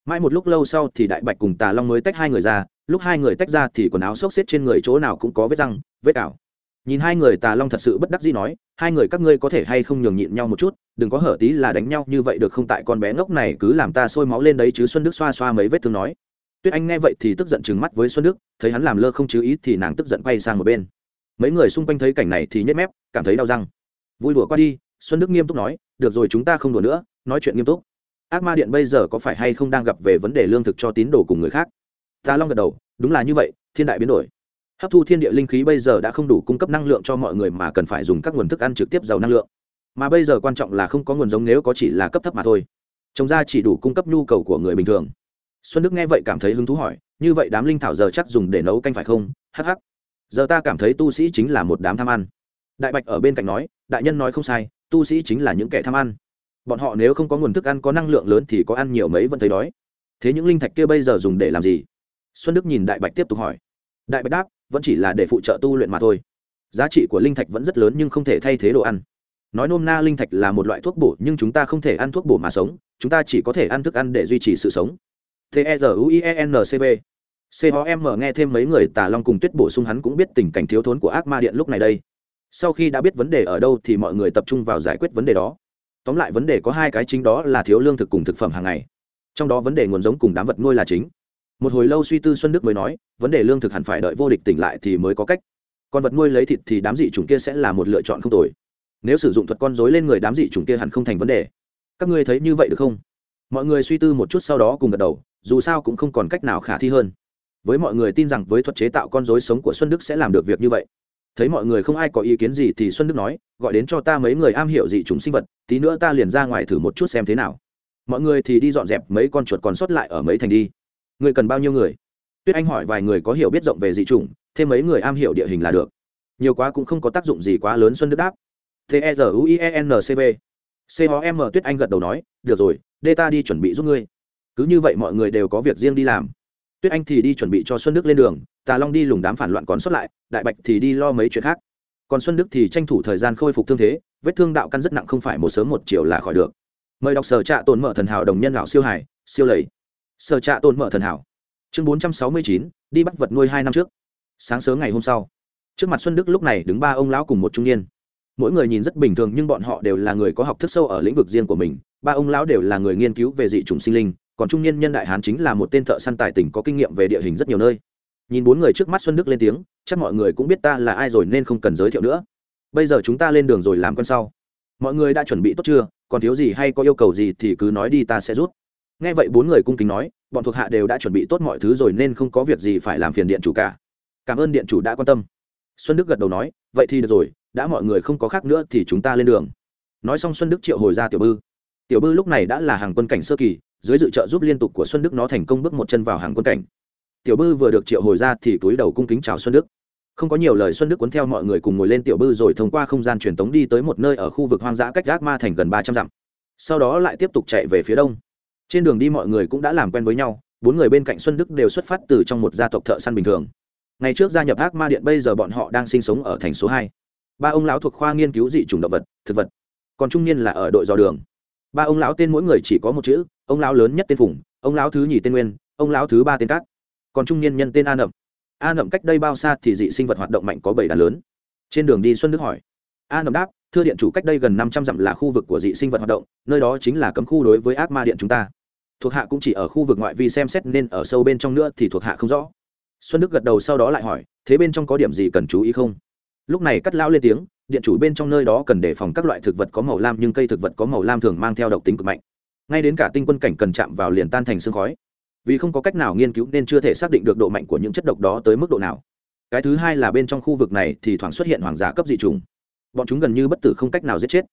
Mãi một lúc lâu sau thì đại bạch cùng tà long mới tách hai người ra, lúc hai người tách ra thì quần áo xốc xếp trên người chỗ nào cũng có vết răng, vết ảo. Nhìn hai người tà long thật sự bất đắc dĩ nói, hai người các ngươi có thể hay không nhường nhịn nhau một chút đừng có hở tí là đánh nhau như vậy được không? Tại con bé ngốc này cứ làm ta sôi máu lên đấy chứ, xuân đức xoa xoa mấy vết thương nói. Tuyết anh nghe vậy thì tức giận trừng mắt với xuân đức, thấy hắn làm lơ không chứ ý thì nàng tức giận quay sang một bên. Mấy người xung quanh thấy cảnh này thì nhếch mép, cảm thấy đau răng. Vui đùa qua đi, xuân đức nghiêm túc nói, được rồi, chúng ta không đùa nữa, nói chuyện nghiêm túc. Ác ma điện bây giờ có phải hay không đang gặp về vấn đề lương thực cho tín đồ cùng người khác? Ta long gật đầu, đúng là như vậy, thiên đại biến đổi. Hấp thu thiên địa linh khí bây giờ đã không đủ cung cấp năng lượng cho mọi người mà cần phải dùng các nguồn thức ăn trực tiếp giàu năng lượng mà bây giờ quan trọng là không có nguồn giống nếu có chỉ là cấp thấp mà thôi. Trồng ra chỉ đủ cung cấp nhu cầu của người bình thường. Xuân đức nghe vậy cảm thấy hứng thú hỏi, như vậy đám linh thảo giờ chắc dùng để nấu canh phải không? Hh giờ ta cảm thấy tu sĩ chính là một đám tham ăn. Đại bạch ở bên cạnh nói, đại nhân nói không sai, tu sĩ chính là những kẻ tham ăn. Bọn họ nếu không có nguồn thức ăn có năng lượng lớn thì có ăn nhiều mấy vẫn thấy đói. Thế những linh thạch kia bây giờ dùng để làm gì? Xuân đức nhìn đại bạch tiếp tục hỏi. Đại bạch đáp, vẫn chỉ là để phụ trợ tu luyện mà thôi. Giá trị của linh thạch vẫn rất lớn nhưng không thể thay thế đồ ăn nói nôm na linh thạch là một loại thuốc bổ, nhưng chúng ta không thể ăn thuốc bổ mà sống, chúng ta chỉ có thể ăn thức ăn để duy trì sự sống. T e r u i e n c v. C h o m nghe thêm mấy người tà long cùng tuyết bổ sung, hắn cũng biết tình cảnh thiếu thốn của ác ma điện lúc này đây. Sau khi đã biết vấn đề ở đâu thì mọi người tập trung vào giải quyết vấn đề đó. Tóm lại vấn đề có hai cái chính đó là thiếu lương thực cùng thực phẩm hàng ngày. Trong đó vấn đề nguồn giống cùng đám vật nuôi là chính. Một hồi lâu suy tư xuân đức mới nói, vấn đề lương thực hẳn phải đợi vô địch tỉnh lại thì mới có cách. Còn vật nuôi lấy thịt thì đám dị chủng kia sẽ là một lựa chọn không tồi nếu sử dụng thuật con dối lên người đám dị chủng kia hẳn không thành vấn đề. Các ngươi thấy như vậy được không? Mọi người suy tư một chút sau đó cùng gật đầu, dù sao cũng không còn cách nào khả thi hơn. Với mọi người tin rằng với thuật chế tạo con dối sống của xuân đức sẽ làm được việc như vậy. Thấy mọi người không ai có ý kiến gì thì xuân đức nói, gọi đến cho ta mấy người am hiểu dị chủng sinh vật, tí nữa ta liền ra ngoài thử một chút xem thế nào. Mọi người thì đi dọn dẹp mấy con chuột còn sót lại ở mấy thành đi. Người cần bao nhiêu người? Tuyết anh hỏi vài người có hiểu biết rộng về dị chủng, thêm mấy người am hiểu địa hình là được. Nhiều quá cũng không có tác dụng gì quá lớn, xuân đức đáp t e r u i e n c v. C h o m tuyết anh gật đầu nói, được rồi đê ta đi chuẩn bị giúp ngươi. Cứ như vậy mọi người đều có việc riêng đi làm. Tuyết anh thì đi chuẩn bị cho xuân đức lên đường, tà long đi lùng đám phản loạn còn sót lại, đại bạch thì đi lo mấy chuyện khác. Còn xuân đức thì tranh thủ thời gian khôi phục thương thế, vết thương đạo căn rất nặng không phải một sớm một chiều là khỏi được. Mời đọc sở trạ tồn mở thần hảo đồng nhân lão siêu hải siêu lầy. Sở trạ tồn mở thần hảo. Chương bốn trăm sáu mươi chín, đi bắt vật nuôi hai năm trước. Sáng sớm ngày hôm sau. Trước mặt xuân đức lúc này đứng ba ông lão cùng một trung niên mỗi người nhìn rất bình thường nhưng bọn họ đều là người có học thức sâu ở lĩnh vực riêng của mình. Ba ông lão đều là người nghiên cứu về dị chủng sinh linh, còn trung niên nhân đại hán chính là một tên thợ săn tài tỉnh có kinh nghiệm về địa hình rất nhiều nơi. Nhìn bốn người trước mắt xuân đức lên tiếng, chắc mọi người cũng biết ta là ai rồi nên không cần giới thiệu nữa. Bây giờ chúng ta lên đường rồi làm con sau. Mọi người đã chuẩn bị tốt chưa? Còn thiếu gì hay có yêu cầu gì thì cứ nói đi, ta sẽ rút nghe vậy bốn người cung kính nói, bọn thuộc hạ đều đã chuẩn bị tốt mọi thứ rồi nên không có việc gì phải làm phiền điện chủ cả. Cảm ơn điện chủ đã quan tâm. Xuân đức gật đầu nói, vậy thì được rồi đã mọi người không có khác nữa thì chúng ta lên đường. Nói xong xuân đức triệu hồi ra tiểu bư. Tiểu bư lúc này đã là hàng quân cảnh sơ kỳ, dưới dự trợ giúp liên tục của xuân đức nó thành công bước một chân vào hàng quân cảnh. Tiểu bư vừa được triệu hồi ra thì túi đầu cung kính chào xuân đức. Không có nhiều lời xuân đức cuốn theo mọi người cùng ngồi lên tiểu bư rồi thông qua không gian truyền tống đi tới một nơi ở khu vực hoang dã cách gác ma thành gần ba trăm dặm. Sau đó lại tiếp tục chạy về phía đông. Trên đường đi mọi người cũng đã làm quen với nhau, bốn người bên cạnh xuân đức đều xuất phát từ trong một gia tộc thợ săn bình thường. Ngày trước gia nhập ác ma điện bây giờ bọn họ đang sinh sống ở thành số hai ba ông lão thuộc khoa nghiên cứu dị chủng động vật, thực vật. Còn trung niên là ở đội dò đường. Ba ông lão tên mỗi người chỉ có một chữ, ông lão lớn nhất tên phùng, ông lão thứ nhì tên nguyên, ông lão thứ ba tên cát. Còn trung niên nhân tên a nậm. A nậm cách đây bao xa thì dị sinh vật hoạt động mạnh có bảy đàn lớn. Trên đường đi xuân đức hỏi, a nậm đáp, thưa điện chủ cách đây gần năm trăm dặm là khu vực của dị sinh vật hoạt động, nơi đó chính là cấm khu đối với ác ma điện chúng ta. Thuộc hạ cũng chỉ ở khu vực ngoại vi xem xét nên ở sâu bên trong nữa thì thuộc hạ không rõ. Xuân đức gật đầu sau đó lại hỏi, thế bên trong có điểm gì cần chú ý không? Lúc này cắt lão lên tiếng, điện chủ bên trong nơi đó cần đề phòng các loại thực vật có màu lam nhưng cây thực vật có màu lam thường mang theo độc tính cực mạnh. Ngay đến cả tinh quân cảnh cần chạm vào liền tan thành sương khói. Vì không có cách nào nghiên cứu nên chưa thể xác định được độ mạnh của những chất độc đó tới mức độ nào. Cái thứ hai là bên trong khu vực này thì thoảng xuất hiện hoàng giả cấp dị trùng bọn chúng gần như bất tử không cách nào giết chết.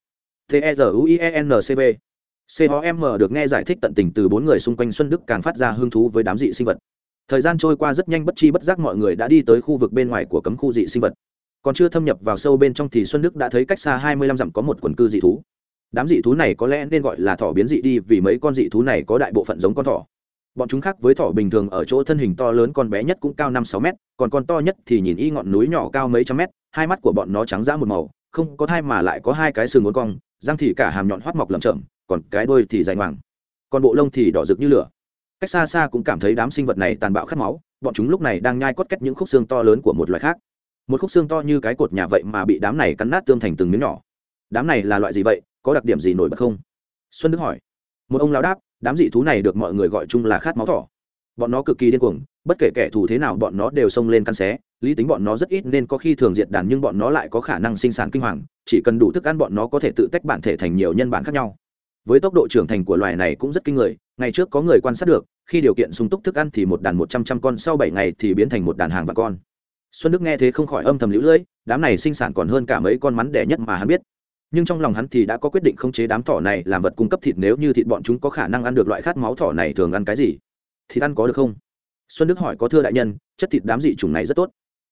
T e r u i e n c v. C h o m được nghe giải thích tận tình từ bốn người xung quanh xuân đức càng phát ra hứng thú với đám dị sinh vật. Thời gian trôi qua rất nhanh bất chi bất giác mọi người đã đi tới khu vực bên ngoài của cấm khu dị sinh vật còn chưa thâm nhập vào sâu bên trong thì xuân đức đã thấy cách xa hai mươi lăm dặm có một quần cư dị thú. Đám dị thú này có lẽ nên gọi là thỏ biến dị đi vì mấy con dị thú này có đại bộ phận giống con thỏ. Bọn chúng khác với thỏ bình thường ở chỗ thân hình to lớn con bé nhất cũng cao năm sáu mét, còn con to nhất thì nhìn y ngọn núi nhỏ cao mấy trăm mét, hai mắt của bọn nó trắng ra một màu, không có thai mà lại có hai cái sừng ngón cong, răng thì cả hàm nhọn hoắt mọc lầm chậm còn cái đôi thì dài ngoằng. Còn bộ lông thì đỏ rực như lửa. Cách xa xa cũng cảm thấy đám sinh vật này tàn bạo khát máu, bọn chúng lúc này đang nhai cốt cách những khúc xương to lớn của một loài khác một khúc xương to như cái cột nhà vậy mà bị đám này cắn nát tương thành từng miếng nhỏ. Đám này là loại gì vậy? Có đặc điểm gì nổi bật không? Xuân đức hỏi. Một ông lao đáp, đám dị thú này được mọi người gọi chung là khát máu thỏ. Bọn nó cực kỳ điên cuồng, bất kể kẻ thù thế nào bọn nó đều xông lên căn xé. Lý tính bọn nó rất ít nên có khi thường diệt đàn nhưng bọn nó lại có khả năng sinh sản kinh hoàng, chỉ cần đủ thức ăn bọn nó có thể tự tách bản thể thành nhiều nhân bản khác nhau. Với tốc độ trưởng thành của loài này cũng rất kinh người, ngày trước có người quan sát được, khi điều kiện sung túc thức ăn thì một đàn một trăm trăm con, sau bảy ngày thì biến thành một đàn hàng vạn con xuân đức nghe thế không khỏi âm thầm lũ lưỡi, đám này sinh sản còn hơn cả mấy con mắn đẻ nhất mà hắn biết. Nhưng trong lòng hắn thì đã có quyết định khống chế đám thỏ này làm vật cung cấp thịt nếu như thịt bọn chúng có khả năng ăn được loại khát máu thỏ này thường ăn cái gì? Thịt ăn có được không? Xuân đức hỏi có thưa đại nhân, chất thịt đám dị chủng này rất tốt.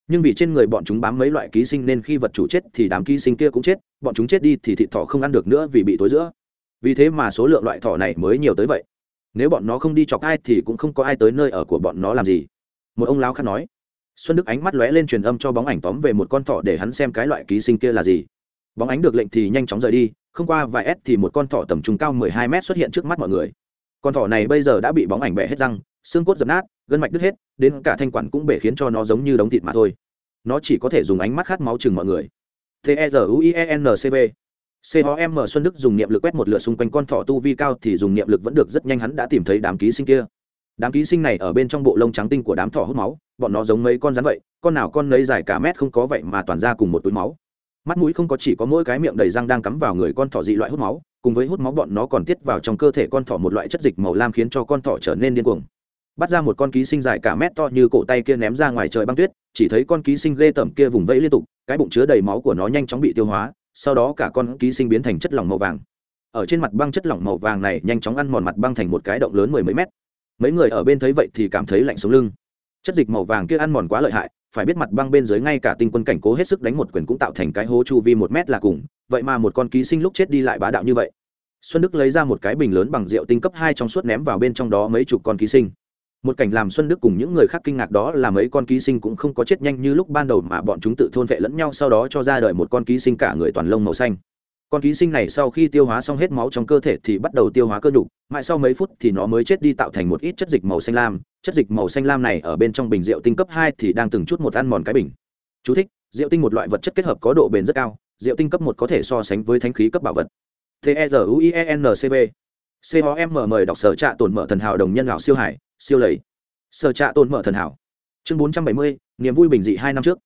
Nhưng vì trên người bọn chúng bám mấy loại ký sinh nên khi vật chủ chết thì đám ký sinh kia cũng chết, bọn chúng chết đi thì thịt thỏ không ăn được nữa vì bị tối giữa. Vì thế mà số lượng loại thỏ này mới nhiều tới vậy. Nếu bọn nó không đi chọc ai thì cũng không có ai tới nơi ở của bọn nó làm gì. Một ông lão khác nói xuân đức ánh mắt lóe lên truyền âm cho bóng ảnh tóm về một con thỏ để hắn xem cái loại ký sinh kia là gì. Bóng ánh được lệnh thì nhanh chóng rời đi, không qua vài s thì một con thỏ tầm trung cao mười hai mét xuất hiện trước mắt mọi người. Con thỏ này bây giờ đã bị bóng ảnh bẻ hết răng, xương cốt dập nát, gân mạch đứt hết, đến cả thanh quản cũng bể khiến cho nó giống như đống thịt mà thôi. Nó chỉ có thể dùng ánh mắt khát máu chừng mọi người. T e r u i e n c v. C o m xuân đức dùng niệm lực quét một lượt xung quanh con thỏ tu vi cao thì dùng niệm lực vẫn được rất nhanh hắn đã tìm thấy đám ký sinh kia đám ký sinh này ở bên trong bộ lông trắng tinh của đám thỏ hút máu, bọn nó giống mấy con rắn vậy, con nào con lấy dài cả mét không có vậy mà toàn ra cùng một túi máu. Mắt mũi không có chỉ có mỗi cái miệng đầy răng đang cắm vào người con thỏ dị loại hút máu, cùng với hút máu bọn nó còn tiết vào trong cơ thể con thỏ một loại chất dịch màu lam khiến cho con thỏ trở nên điên cuồng. Bắt ra một con ký sinh dài cả mét to như cổ tay kia ném ra ngoài trời băng tuyết, chỉ thấy con ký sinh ghê tởm kia vùng vẫy liên tục, cái bụng chứa đầy máu của nó nhanh chóng bị tiêu hóa, sau đó cả con ký sinh biến thành chất lỏng màu vàng. Ở trên mặt băng chất lỏng màu vàng này nhanh chóng ăn mòn mặt băng thành một cái động lớn mười mấy mét mấy người ở bên thấy vậy thì cảm thấy lạnh sống lưng. Chất dịch màu vàng kia ăn mòn quá lợi hại, phải biết mặt băng bên dưới ngay cả tinh quân cảnh cố hết sức đánh một quyền cũng tạo thành cái hố chu vi một mét là cùng, vậy mà một con ký sinh lúc chết đi lại bá đạo như vậy. Xuân đức lấy ra một cái bình lớn bằng rượu tinh cấp hai trong suốt ném vào bên trong đó mấy chục con ký sinh. Một cảnh làm xuân đức cùng những người khác kinh ngạc đó là mấy con ký sinh cũng không có chết nhanh như lúc ban đầu mà bọn chúng tự thôn vệ lẫn nhau sau đó cho ra đời một con ký sinh cả người toàn lông màu xanh con ký sinh này sau khi tiêu hóa xong hết máu trong cơ thể thì bắt đầu tiêu hóa cơ nhục mãi sau mấy phút thì nó mới chết đi tạo thành một ít chất dịch màu xanh lam. Chất dịch màu xanh lam này ở bên trong bình rượu tinh cấp hai thì đang từng chút một ăn mòn cái bình. Chú thích, rượu tinh một loại vật chất kết hợp có độ bền rất cao rượu tinh cấp một có thể so sánh với thánh khí cấp bảo vật. T e r u i e n c v. C o m mời đọc sở trạ tồn mở thần hào đồng nhân gạo siêu hải siêu lầy. Sở trạ tồn mở thần hảo. Chương bốn trăm bảy mươi niềm vui bình dị hai năm trước.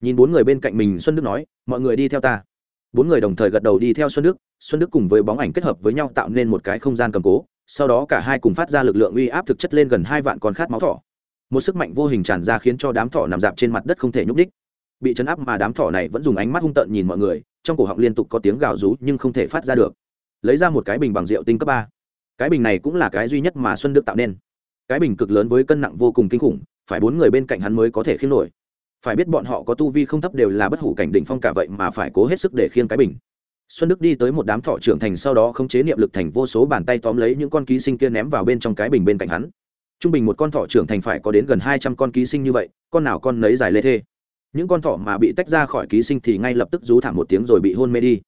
Nhìn bốn người bên cạnh mình xuân đức nói mọi người đi theo ta bốn người đồng thời gật đầu đi theo xuân đức xuân đức cùng với bóng ảnh kết hợp với nhau tạo nên một cái không gian cầm cố, sau đó cả hai cùng phát ra lực lượng uy áp thực chất lên gần hai vạn con khát máu thỏ. Một sức mạnh vô hình tràn ra khiến cho đám thỏ nằm dạp trên mặt đất không thể nhúc đích bị chấn áp mà đám thỏ này vẫn dùng ánh mắt hung tợn nhìn mọi người, trong cổ họng liên tục có tiếng gào rú nhưng không thể phát ra được. Lấy ra một cái bình bằng rượu tinh cấp ba. Cái bình này cũng là cái duy nhất mà xuân đức tạo nên. Cái bình cực lớn với cân nặng vô cùng kinh khủng, phải bốn người bên cạnh hắn mới có thể khiêm nổi phải biết bọn họ có tu vi không thấp đều là bất hủ cảnh đỉnh phong cả vậy mà phải cố hết sức để khiêng cái bình. Xuân đức đi tới một đám thọ trưởng thành sau đó không chế niệm lực thành vô số bàn tay tóm lấy những con ký sinh kia ném vào bên trong cái bình bên cạnh hắn. Trung bình một con thọ trưởng thành phải có đến gần hai trăm con ký sinh như vậy, con nào con nấy dài lê thê. Những con thọ mà bị tách ra khỏi ký sinh thì ngay lập tức rú thảm một tiếng rồi bị hôn mê đi.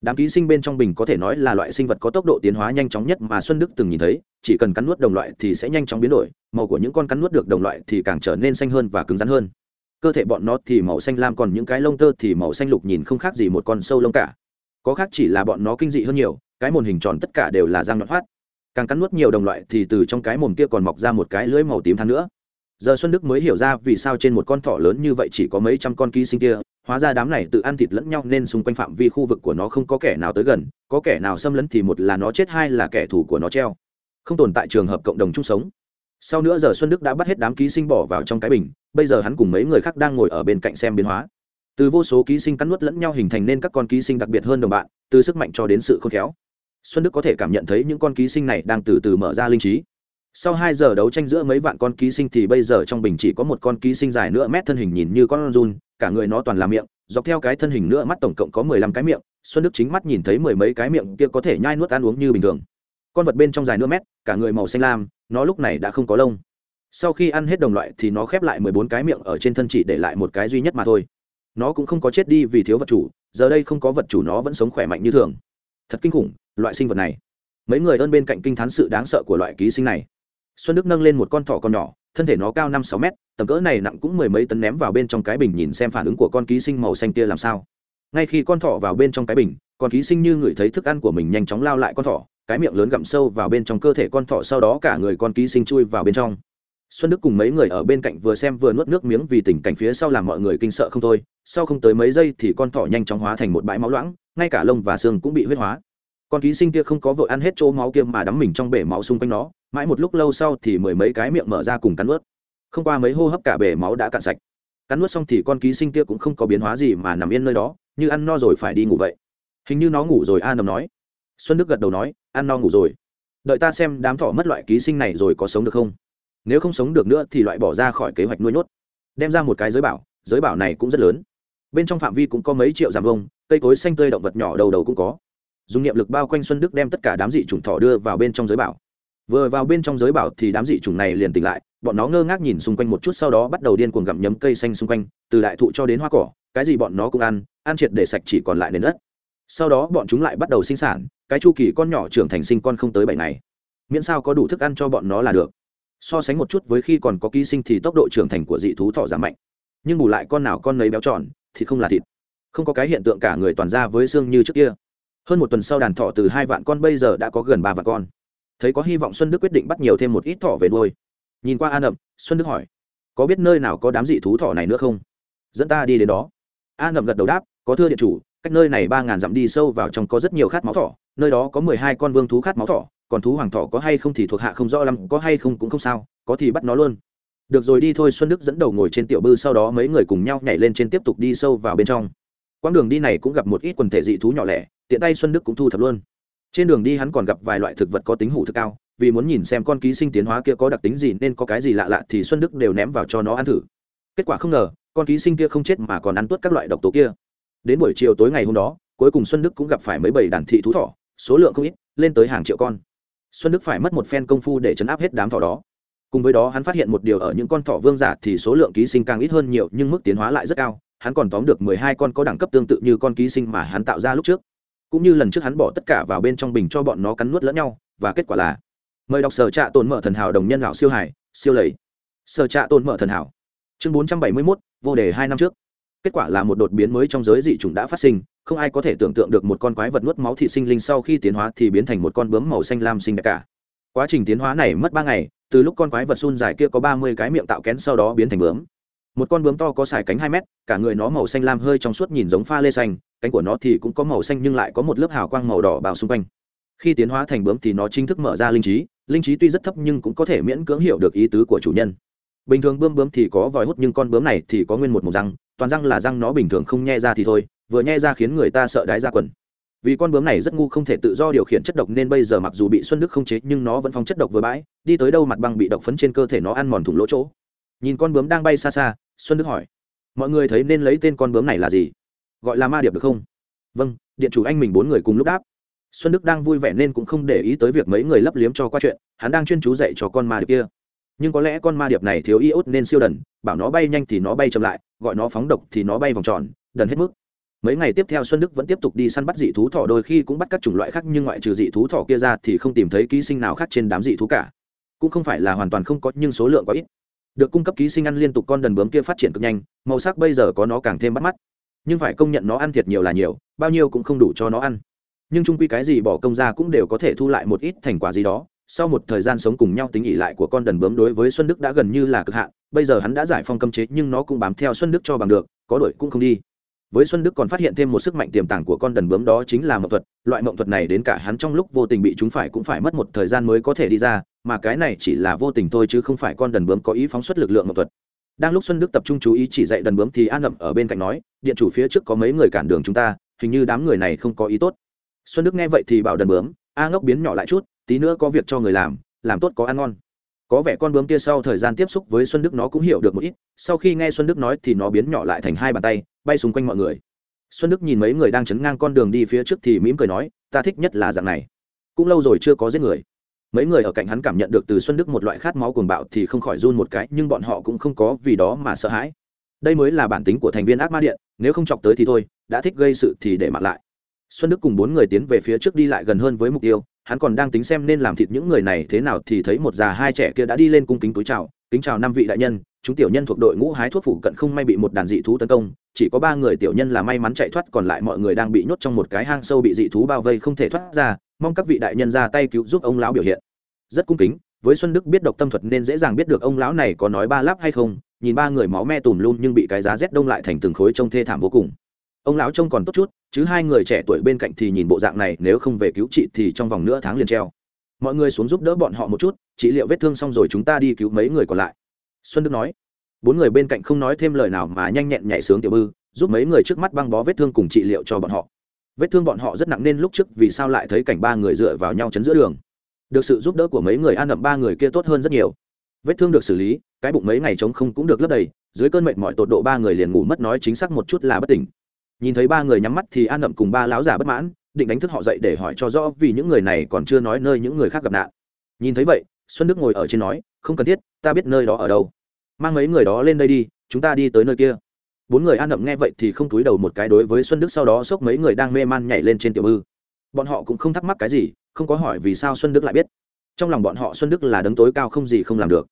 Đám ký sinh bên trong bình có thể nói là loại sinh vật có tốc độ tiến hóa nhanh chóng nhất mà xuân đức từng nhìn thấy, chỉ cần cắn nuốt đồng loại thì sẽ nhanh chóng biến đổi, màu của những con cắn nuốt được đồng loại thì càng trở nên xanh hơn và cứng rắn hơn cơ thể bọn nó thì màu xanh lam, còn những cái lông tơ thì màu xanh lục nhìn không khác gì một con sâu lông cả. Có khác chỉ là bọn nó kinh dị hơn nhiều, cái mồm hình tròn tất cả đều là răng nhọn hoắt. Càng cắn nuốt nhiều đồng loại thì từ trong cái mồm kia còn mọc ra một cái lưỡi màu tím than nữa. Giờ xuân đức mới hiểu ra vì sao trên một con thỏ lớn như vậy chỉ có mấy trăm con ký sinh kia, hóa ra đám này tự ăn thịt lẫn nhau nên xung quanh phạm vi khu vực của nó không có kẻ nào tới gần, có kẻ nào xâm lấn thì một là nó chết, hai là kẻ thù của nó treo. Không tồn tại trường hợp cộng đồng chung sống sau nữa giờ xuân đức đã bắt hết đám ký sinh bỏ vào trong cái bình, bây giờ hắn cùng mấy người khác đang ngồi ở bên cạnh xem biến hóa. Từ vô số ký sinh cắn nuốt lẫn nhau hình thành nên các con ký sinh đặc biệt hơn đồng bạn, từ sức mạnh cho đến sự khôn khéo. Xuân đức có thể cảm nhận thấy những con ký sinh này đang từ từ mở ra linh trí. Sau hai giờ đấu tranh giữa mấy vạn con ký sinh thì bây giờ trong bình chỉ có một con ký sinh dài nửa mét thân hình nhìn như con run, cả người nó toàn là miệng, dọc theo cái thân hình nữa mắt tổng cộng có mười lăm cái miệng. Xuân đức chính mắt nhìn thấy mười mấy cái miệng kia có thể nhai nuốt ăn uống như bình thường con vật bên trong dài nửa mét, cả người màu xanh lam, nó lúc này đã không có lông. Sau khi ăn hết đồng loại thì nó khép lại mười bốn cái miệng ở trên thân chỉ để lại một cái duy nhất mà thôi. Nó cũng không có chết đi vì thiếu vật chủ, giờ đây không có vật chủ nó vẫn sống khỏe mạnh như thường. Thật kinh khủng, loại sinh vật này. Mấy người ơn bên cạnh kinh t h á n sự đáng sợ của loại ký sinh này. Xuân đức nâng lên một con thỏ con nhỏ, thân thể nó cao năm sáu mét, tầm cỡ này nặng cũng mười mấy tấn ném vào bên trong cái bình nhìn xem phản ứng của con ký sinh màu xanh kia làm sao. Ngay khi con thỏ vào bên trong cái bình, con ký sinh như người thấy thức ăn của mình nhanh chóng lao lại con thỏ cái miệng lớn gặm sâu vào bên trong cơ thể con thỏ, sau đó cả người con ký sinh chui vào bên trong. Xuân đức cùng mấy người ở bên cạnh vừa xem vừa nuốt nước miếng vì tình cảnh phía sau làm mọi người kinh sợ không thôi. Sau không tới mấy giây thì con thỏ nhanh chóng hóa thành một bãi máu loãng, ngay cả lông và xương cũng bị huyết hóa. Con ký sinh kia không có vội ăn hết chỗ máu kia mà đắm mình trong bể máu xung quanh nó, mãi một lúc lâu sau thì mười mấy cái miệng mở ra cùng cắn ướt không qua mấy hô hấp cả bể máu đã cạn sạch. Cắn nuốt xong thì con ký sinh kia cũng không có biến hóa gì mà nằm yên nơi đó, như ăn no rồi phải đi ngủ vậy. Hình như nó ngủ rồi, a nằm nói. Xuân đức gật đầu nói ăn no ngủ rồi. Đợi ta xem đám thỏ mất loại ký sinh này rồi có sống được không. Nếu không sống được nữa thì loại bỏ ra khỏi kế hoạch nuôi nhốt. Đem ra một cái giới bảo giới bảo này cũng rất lớn. Bên trong phạm vi cũng có mấy triệu giảm vông cây cối xanh tươi động vật nhỏ đầu đầu cũng có. Dùng niệm lực bao quanh xuân đức đem tất cả đám dị chủng thỏ đưa vào bên trong giới bảo. Vừa vào bên trong giới bảo thì đám dị chủng này liền tỉnh lại, bọn nó ngơ ngác nhìn xung quanh một chút sau đó bắt đầu điên cuồng gặm nhấm cây xanh xung quanh, từ đại thụ cho đến hoa cỏ, cái gì bọn nó cũng ăn ăn triệt để sạch chỉ còn lại nền đất. Sau đó bọn chúng lại bắt đầu sinh sản cái chu kỳ con nhỏ trưởng thành sinh con không tới bảy ngày. Miễn sao có đủ thức ăn cho bọn nó là được. So sánh một chút với khi còn có ký sinh thì tốc độ trưởng thành của dị thú thỏ giảm mạnh. Nhưng bù lại con nào con nấy béo tròn, thì không là thịt. Không có cái hiện tượng cả người toàn ra với xương như trước kia. Hơn một tuần sau đàn thỏ từ hai vạn con bây giờ đã có gần ba vạn con. Thấy có hy vọng xuân đức quyết định bắt nhiều thêm một ít thỏ về nuôi. Nhìn qua an ậm xuân đức hỏi, có biết nơi nào có đám dị thú thỏ này nữa không? Dẫn ta đi đến đó. An ậm gật đầu đáp, có thưa điện chủ, cách nơi này ba ngàn dặm đi sâu vào trong có rất nhiều khát máu thỏ nơi đó có mười hai con vương thú khát máu thỏ, còn thú hoàng thỏ có hay không thì thuộc hạ không rõ lắm, có hay không cũng không sao, có thì bắt nó luôn. Được rồi đi thôi, xuân đức dẫn đầu ngồi trên tiểu bư sau đó mấy người cùng nhau nhảy lên trên tiếp tục đi sâu vào bên trong. Quãng đường đi này cũng gặp một ít quần thể dị thú nhỏ lẻ, tiện tay xuân đức cũng thu thập luôn. Trên đường đi hắn còn gặp vài loại thực vật có tính hủ thực cao, vì muốn nhìn xem con ký sinh tiến hóa kia có đặc tính gì nên có cái gì lạ lạ thì xuân đức đều ném vào cho nó ăn thử. Kết quả không ngờ, con ký sinh kia không chết mà còn ăn tuốt các loại độc tố kia. Đến buổi chiều tối ngày hôm đó, cuối cùng xuân đức cũng gặp phải mấy bầy đàn thị thú thỏ số lượng không ít, lên tới hàng triệu con. Xuân đức phải mất một phen công phu để chấn áp hết đám thỏ đó. Cùng với đó, hắn phát hiện một điều ở những con thỏ vương giả thì số lượng ký sinh càng ít hơn nhiều, nhưng mức tiến hóa lại rất cao. Hắn còn tóm được mười hai con có đẳng cấp tương tự như con ký sinh mà hắn tạo ra lúc trước. Cũng như lần trước hắn bỏ tất cả vào bên trong bình cho bọn nó cắn nuốt lẫn nhau, và kết quả là, mời đọc sở trạ tồn mở thần hảo đồng nhân lão siêu hải, siêu lầy. Sở trạ tồn mở thần hảo. Chương bốn trăm bảy mươi mốt, vô đề hai năm trước kết quả là một đột biến mới trong giới dị chủng đã phát sinh, không ai có thể tưởng tượng được một con quái vật nuốt máu thị sinh linh sau khi tiến hóa thì biến thành một con bướm màu xanh lam sinh đẹp cả. Quá trình tiến hóa này mất ba ngày, từ lúc con quái vật sun dài kia có ba mươi cái miệng tạo kén sau đó biến thành bướm. Một con bướm to có sải cánh hai mét, cả người nó màu xanh lam hơi trong suốt nhìn giống pha lê xanh, cánh của nó thì cũng có màu xanh nhưng lại có một lớp hào quang màu đỏ bao xung quanh. Khi tiến hóa thành bướm thì nó chính thức mở ra linh trí linh trí tuy rất thấp nhưng cũng có thể miễn cưỡng hiểu được ý tứ của chủ nhân. Bình thường bướm bướm thì có vòi hút nhưng con bướm này thì có nguyên một một răng toàn răng là răng nó bình thường không nhe ra thì thôi, vừa nhe ra khiến người ta sợ đái ra quần. Vì con bướm này rất ngu không thể tự do điều khiển chất độc nên bây giờ mặc dù bị xuân đức không chế nhưng nó vẫn phóng chất độc vừa bãi, đi tới đâu mặt băng bị độc phấn trên cơ thể nó ăn mòn thủng lỗ chỗ. Nhìn con bướm đang bay xa xa, xuân đức hỏi, mọi người thấy nên lấy tên con bướm này là gì? Gọi là ma điệp được không? Vâng điện chủ anh mình bốn người cùng lúc đáp. Xuân đức đang vui vẻ nên cũng không để ý tới việc mấy người lấp liếm cho qua chuyện, hắn đang chuyên chú dạy cho con ma điệp kia. Nhưng có lẽ con ma điệp này thiếu iốt nên siêu đần, bảo nó bay nhanh thì nó bay chậm lại gọi nó phóng độc thì nó bay vòng tròn, đần hết mức. Mấy ngày tiếp theo xuân đức vẫn tiếp tục đi săn bắt dị thú thỏ, đôi khi cũng bắt các chủng loại khác nhưng ngoại trừ dị thú thỏ kia ra thì không tìm thấy ký sinh nào khác trên đám dị thú cả. Cũng không phải là hoàn toàn không có, nhưng số lượng quá ít. Được cung cấp ký sinh ăn liên tục con đần bướm kia phát triển cực nhanh, màu sắc bây giờ có nó càng thêm bắt mắt. Nhưng phải công nhận nó ăn thiệt nhiều là nhiều, bao nhiêu cũng không đủ cho nó ăn. Nhưng chung quy cái gì bỏ công ra cũng đều có thể thu lại một ít thành quả gì đó. Sau một thời gian sống cùng nhau tính ỉ lại của con đần bướm đối với xuân đức đã gần như là cực hạn bây giờ hắn đã giải phong cấm chế, nhưng nó cũng bám theo xuân đức cho bằng được, có đổi cũng không đi. Với xuân đức còn phát hiện thêm một sức mạnh tiềm tàng của con đần bướm đó chính là mộng thuật, loại mộng thuật này đến cả hắn trong lúc vô tình bị chúng phải cũng phải mất một thời gian mới có thể đi ra, mà cái này chỉ là vô tình thôi chứ không phải con đần bướm có ý phóng xuất lực lượng mộng thuật. Đang lúc xuân đức tập trung chú ý chỉ dạy đần bướm thì an ẩm ở bên cạnh nói, điện chủ phía trước có mấy người cản đường chúng ta, hình như đám người này không có ý tốt. Xuân đức nghe vậy thì bảo đần bướm, a ngốc biến nhỏ lại chút, tí nữa có việc cho người làm làm tốt có ăn ngon có vẻ con bướm kia sau thời gian tiếp xúc với xuân đức nó cũng hiểu được một ít, sau khi nghe xuân đức nói thì nó biến nhỏ lại thành hai bàn tay, bay xung quanh mọi người. Xuân đức nhìn mấy người đang chấn ngang con đường đi phía trước thì mỉm cười nói, ta thích nhất là dạng này. Cũng lâu rồi chưa có giết người. Mấy người ở cạnh hắn cảm nhận được từ xuân đức một loại khát máu cuồng bạo thì không khỏi run một cái, nhưng bọn họ cũng không có vì đó mà sợ hãi. Đây mới là bản tính của thành viên ác ma điện, nếu không chọc tới thì thôi, đã thích gây sự thì để mặc lại. Xuân đức cùng bốn người tiến về phía trước đi lại gần hơn với mục tiêu hắn còn đang tính xem nên làm thịt những người này thế nào thì thấy một già hai trẻ kia đã đi lên cung kính túi chào, kính chào năm vị đại nhân, chúng tiểu nhân thuộc đội ngũ hái thuốc phủ cận không may bị một đàn dị thú tấn công, chỉ có ba người tiểu nhân là may mắn chạy thoát, còn lại mọi người đang bị nhốt trong một cái hang sâu bị dị thú bao vây không thể thoát ra, mong các vị đại nhân ra tay cứu giúp ông lão biểu hiện. Rất cung kính, với xuân đức biết độc tâm thuật nên dễ dàng biết được ông lão này có nói ba lắp hay không, nhìn ba người máu me tùm luôn nhưng bị cái giá rét đông lại thành từng khối trông thê thảm vô cùng ông lão trông còn tốt chút, chứ hai người trẻ tuổi bên cạnh thì nhìn bộ dạng này, nếu không về cứu trị thì trong vòng nửa tháng liền treo. Mọi người xuống giúp đỡ bọn họ một chút trị liệu vết thương xong rồi chúng ta đi cứu mấy người còn lại. Xuân đức nói. Bốn người bên cạnh không nói thêm lời nào mà nhanh nhẹn nhảy sướng tiểu bư, giúp mấy người trước mắt băng bó vết thương cùng trị liệu cho bọn họ. Vết thương bọn họ rất nặng nên lúc trước vì sao lại thấy cảnh ba người dựa vào nhau chấn giữa đường. Được sự giúp đỡ của mấy người, an ẩm ba người kia tốt hơn rất nhiều. Vết thương được xử lý, cái bụng mấy ngày trống không cũng được lấp đầy, dưới cơn mệt mỏi tột độ ba người liền ngủ mất, nói chính xác một chút là bất tỉnh nhìn thấy ba người nhắm mắt thì an ngậm cùng ba láo giả bất mãn, định đánh thức họ dậy để hỏi cho rõ vì những người này còn chưa nói nơi những người khác gặp nạn. Nhìn thấy vậy, xuân đức ngồi ở trên nói, không cần thiết, ta biết nơi đó ở đâu. Mang mấy người đó lên đây đi, chúng ta đi tới nơi kia. Bốn người an ngậm nghe vậy thì không túi đầu một cái đối với xuân đức sau đó xốc mấy người đang mê man nhảy lên trên tiểu bư. Bọn họ cũng không thắc mắc cái gì, không có hỏi vì sao xuân đức lại biết. Trong lòng bọn họ xuân đức là đấng tối cao không gì không làm được.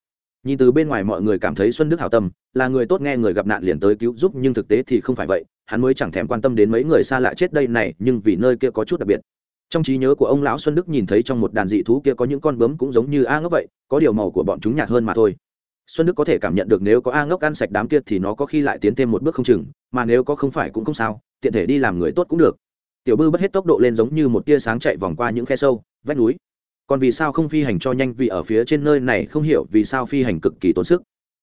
Nhìn từ bên ngoài mọi người cảm thấy xuân đức hảo tâm, là người tốt nghe người gặp nạn liền tới cứu giúp nhưng thực tế thì không phải vậy hắn mới chẳng thèm quan tâm đến mấy người xa lạ chết đây này, nhưng vì nơi kia có chút đặc biệt. Trong trí nhớ của ông lão xuân đức nhìn thấy trong một đàn dị thú kia có những con bướm cũng giống như a ngốc vậy, có điều màu của bọn chúng nhạt hơn mà thôi. Xuân đức có thể cảm nhận được nếu có a ngốc ăn sạch đám kia thì nó có khi lại tiến thêm một bước không chừng, mà nếu có không phải cũng không sao, tiện thể đi làm người tốt cũng được. Tiểu bư bất hết tốc độ lên giống như một tia sáng chạy vòng qua những khe sâu, vách núi. Còn vì sao không phi hành cho nhanh vì ở phía trên nơi này không hiểu vì sao phi hành cực kỳ tốn sức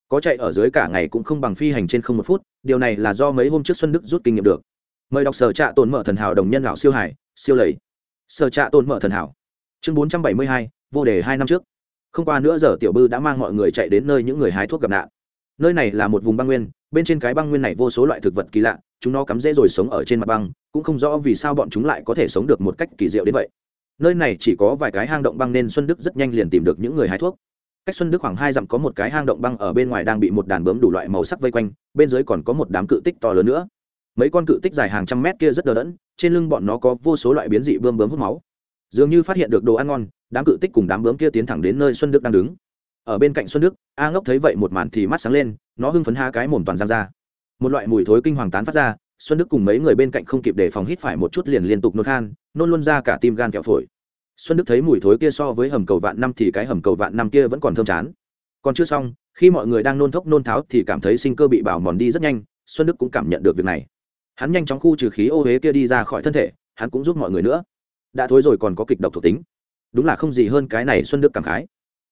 có chạy ở dưới cả ngày cũng không bằng phi hành trên không một phút, điều này là do mấy hôm trước xuân đức rút kinh nghiệm được. Mời đọc sở trạ tồn mở thần hảo đồng nhân lão siêu hải, siêu lầy. Sở trạ tồn mở thần hảo. Chương bốn trăm bảy mươi hai, vô đề hai năm trước. Không qua nữa giờ tiểu bư đã mang mọi người chạy đến nơi những người hái thuốc gặp nạn. Nơi này là một vùng băng nguyên, bên trên cái băng nguyên này vô số loại thực vật kỳ lạ, chúng nó cắm rễ rồi sống ở trên mặt băng, cũng không rõ vì sao bọn chúng lại có thể sống được một cách kỳ diệu đến vậy. Nơi này chỉ có vài cái hang động băng nên xuân đức rất nhanh liền tìm được những người hái thuốc cách xuân đức khoảng hai dặm có một cái hang động băng ở bên ngoài đang bị một đàn bướm đủ loại màu sắc vây quanh, bên dưới còn có một đám cự tích to lớn nữa. Mấy con cự tích dài hàng trăm mét kia rất đờ đẫn, trên lưng bọn nó có vô số loại biến dị bươm bướm hút máu. Dường như phát hiện được đồ ăn ngon, đám cự tích cùng đám bướm kia tiến thẳng đến nơi xuân đức đang đứng. Ở bên cạnh xuân đức, a ngốc thấy vậy một màn thì mắt sáng lên, nó hưng phấn ha cái mồm toàn răng ra. Một loại mùi thối kinh hoàng tán phát ra, xuân đức cùng mấy người bên cạnh không kịp để phòng hít phải một chút liền liên tục nôn khan, nôn luôn ra cả tim gan kẹo phổi xuân đức thấy mùi thối kia so với hầm cầu vạn năm thì cái hầm cầu vạn năm kia vẫn còn thơm chán. Còn chưa xong, khi mọi người đang nôn thốc nôn tháo thì cảm thấy sinh cơ bị bảo mòn đi rất nhanh, xuân đức cũng cảm nhận được việc này. Hắn nhanh chóng khu trừ khí ô huế kia đi ra khỏi thân thể, hắn cũng giúp mọi người nữa. Đã thối rồi còn có kịch độc thuộc tính. Đúng là không gì hơn cái này xuân đức cảm khái.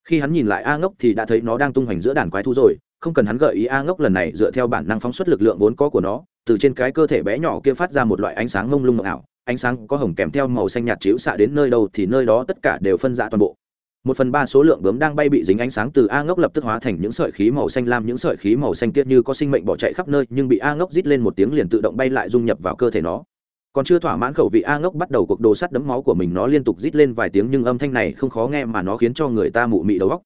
Khi hắn nhìn lại a ngốc thì đã thấy nó đang tung hoành giữa đàn quái thú rồi, không cần hắn gợi ý a ngốc lần này dựa theo bản năng phóng xuất lực lượng vốn có của nó, từ trên cái cơ thể bé nhỏ kia phát ra một loại ánh sáng mông lung mộng ảo ánh sáng có hồng kèm theo màu xanh nhạt chiếu xạ đến nơi đâu thì nơi đó tất cả đều phân ra toàn bộ. Một phần ba số lượng bướm đang bay bị dính ánh sáng từ a ngốc lập tức hóa thành những sợi khí màu xanh lam, những sợi khí màu xanh kia như có sinh mệnh bỏ chạy khắp nơi nhưng bị a ngốc rít lên một tiếng liền tự động bay lại dung nhập vào cơ thể nó. Còn chưa thỏa mãn khẩu vị a ngốc bắt đầu cuộc đồ sắt đấm máu của mình nó liên tục rít lên vài tiếng nhưng âm thanh này không khó nghe mà nó khiến cho người ta mụ mị đầu óc.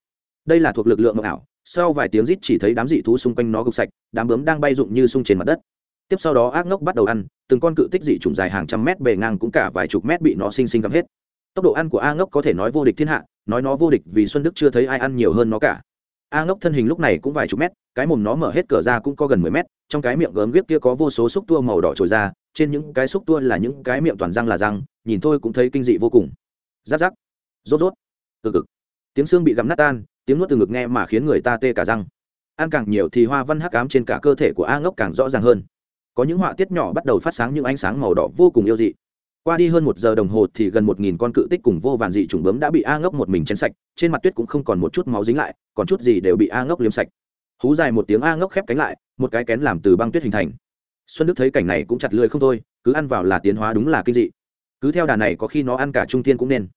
đây là thuộc lực lượng ảo, sau vài tiếng rít chỉ thấy đám dị thú xung quanh nó gục sạch, đám bướm đang bay rụng như sung trên mặt đất tiếp sau đó ác ngốc bắt đầu ăn, từng con cự tích dị trùng dài hàng trăm mét bề ngang cũng cả vài chục mét bị nó sinh sinh gặm hết. Tốc độ ăn của a ngốc có thể nói vô địch thiên hạ, nói nó vô địch vì xuân đức chưa thấy ai ăn nhiều hơn nó cả. A ngốc thân hình lúc này cũng vài chục mét, cái mồm nó mở hết cửa ra cũng có gần mười mét, trong cái miệng gớm ghiếc kia có vô số xúc tua màu đỏ trồi ra, trên những cái xúc tua là những cái miệng toàn răng là răng, nhìn thôi cũng thấy kinh dị vô cùng. Giáp giáp, rốt rốt, từ cực. Tiếng xương bị gặm nát tan, tiếng nuốt từ ngực nghe mà khiến người ta tê cả răng. Ăn càng nhiều thì hoa văn hắc ám trên cả cơ thể của a ngốc càng rõ ràng hơn có những họa tiết nhỏ bắt đầu phát sáng những ánh sáng màu đỏ vô cùng yêu dị. Qua đi hơn một giờ đồng hồ thì gần một nghìn con cự tích cùng vô vàn dị trùng bướm đã bị a ngốc một mình chén sạch, trên mặt tuyết cũng không còn một chút máu dính lại, còn chút gì đều bị a ngốc liếm sạch. Hú dài một tiếng a ngốc khép cánh lại, một cái kén làm từ băng tuyết hình thành. Xuân đức thấy cảnh này cũng chặt lưỡi không thôi, cứ ăn vào là tiến hóa đúng là kinh dị. Cứ theo đà này có khi nó ăn cả trung thiên cũng nên.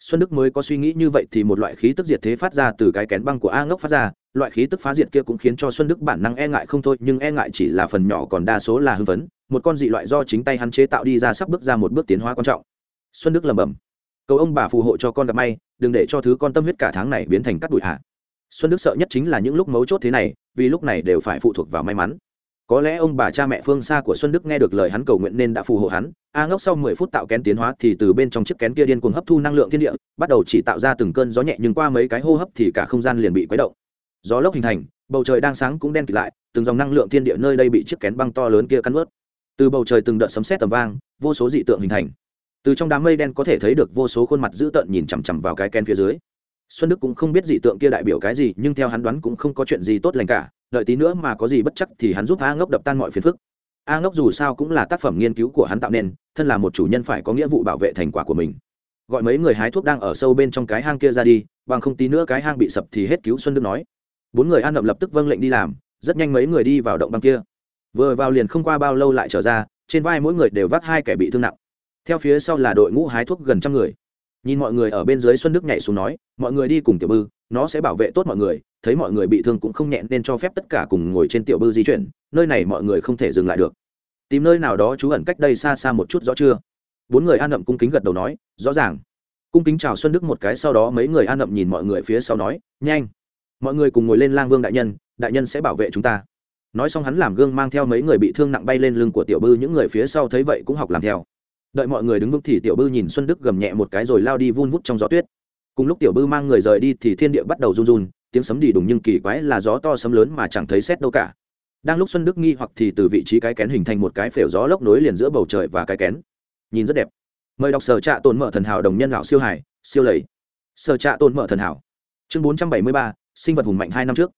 Xuân đức mới có suy nghĩ như vậy thì một loại khí tức diệt thế phát ra từ cái kén băng của a ngốc phát ra loại khí tức phá diệt kia cũng khiến cho xuân đức bản năng e ngại không thôi nhưng e ngại chỉ là phần nhỏ còn đa số là hưng phấn. Một con dị loại do chính tay hắn chế tạo đi ra sắp bước ra một bước tiến hóa quan trọng. Xuân đức lầm bầm, cầu ông bà phù hộ cho con gặp may đừng để cho thứ con tâm huyết cả tháng này biến thành cắt bụi hạ xuân đức sợ nhất chính là những lúc mấu chốt thế này vì lúc này đều phải phụ thuộc vào may mắn. Có lẽ ông bà cha mẹ phương xa của xuân đức nghe được lời hắn cầu nguyện nên đã phù hộ hắn. A ngốc sau mười phút tạo kén tiến hóa thì từ bên trong chiếc kén kia điên cuồng hấp thu năng lượng thiên địa bắt đầu chỉ tạo ra từng cơn gió nhẹ nhưng qua mấy cái hô hấp thì cả không gian liền bị quấy động gió lốc hình thành, bầu trời đang sáng cũng đen kịt lại, từng dòng năng lượng thiên địa nơi đây bị chiếc kén băng to lớn kia cắn ướt từ bầu trời từng đợt sấm sét tầm vang, vô số dị tượng hình thành. Từ trong đám mây đen có thể thấy được vô số khuôn mặt dữ tợn nhìn chằm chằm vào cái kén phía dưới. Xuân đức cũng không biết dị tượng kia đại biểu cái gì, nhưng theo hắn đoán cũng không có chuyện gì tốt lành cả, đợi tí nữa mà có gì bất chắc thì hắn giúp a ngốc đập tan mọi phiền phức. A ngốc dù sao cũng là tác phẩm nghiên cứu của hắn tạo nên, thân là một chủ nhân phải có nghĩa vụ bảo vệ thành quả của mình. Gọi mấy người hái thuốc đang ở sâu bên trong cái hang kia ra đi, bằng không tí nữa cái hang bị sập thì hết cứu xuân đức nói bốn người an đậm lập tức vâng lệnh đi làm, rất nhanh mấy người đi vào động băng kia. Vừa vào liền không qua bao lâu lại trở ra, trên vai mỗi người đều vác hai kẻ bị thương nặng. Theo phía sau là đội ngũ hái thuốc gần trăm người. Nhìn mọi người ở bên dưới xuân đức nhảy xuống nói, mọi người đi cùng tiểu bư, nó sẽ bảo vệ tốt mọi người, thấy mọi người bị thương cũng không nhẹ nên cho phép tất cả cùng ngồi trên tiểu bư di chuyển, nơi này mọi người không thể dừng lại được. Tìm nơi nào đó trú ẩn cách đây xa xa một chút rõ chưa? Bốn người an ậm cung kính gật đầu nói, rõ ràng. Cung kính chào xuân đức một cái, sau đó mấy người an ậm nhìn mọi người phía sau nói, nhanh mọi người cùng ngồi lên lang vương đại nhân đại nhân sẽ bảo vệ chúng ta. Nói xong hắn làm gương mang theo mấy người bị thương nặng bay lên lưng của tiểu bư, những người phía sau thấy vậy cũng học làm theo. Đợi mọi người đứng vững thì tiểu bư nhìn xuân đức gầm nhẹ một cái rồi lao đi vun vút trong gió tuyết. Cùng lúc tiểu bư mang người rời đi thì thiên địa bắt đầu run run, tiếng sấm đi đùng nhưng kỳ quái là gió to sấm lớn mà chẳng thấy xét đâu cả. Đang lúc xuân đức nghi hoặc thì từ vị trí cái kén hình thành một cái phễu gió lốc nối liền giữa bầu trời và cái kén. Nhìn rất đẹp. Mời đọc sở trạ tồn mở thần hảo đồng nhân lão siêu hải, siêu lầy. Sở trạ tồn mở thần hảo. Chương bốn trăm bảy mươi ba sinh vật hùng mạnh hai năm trước.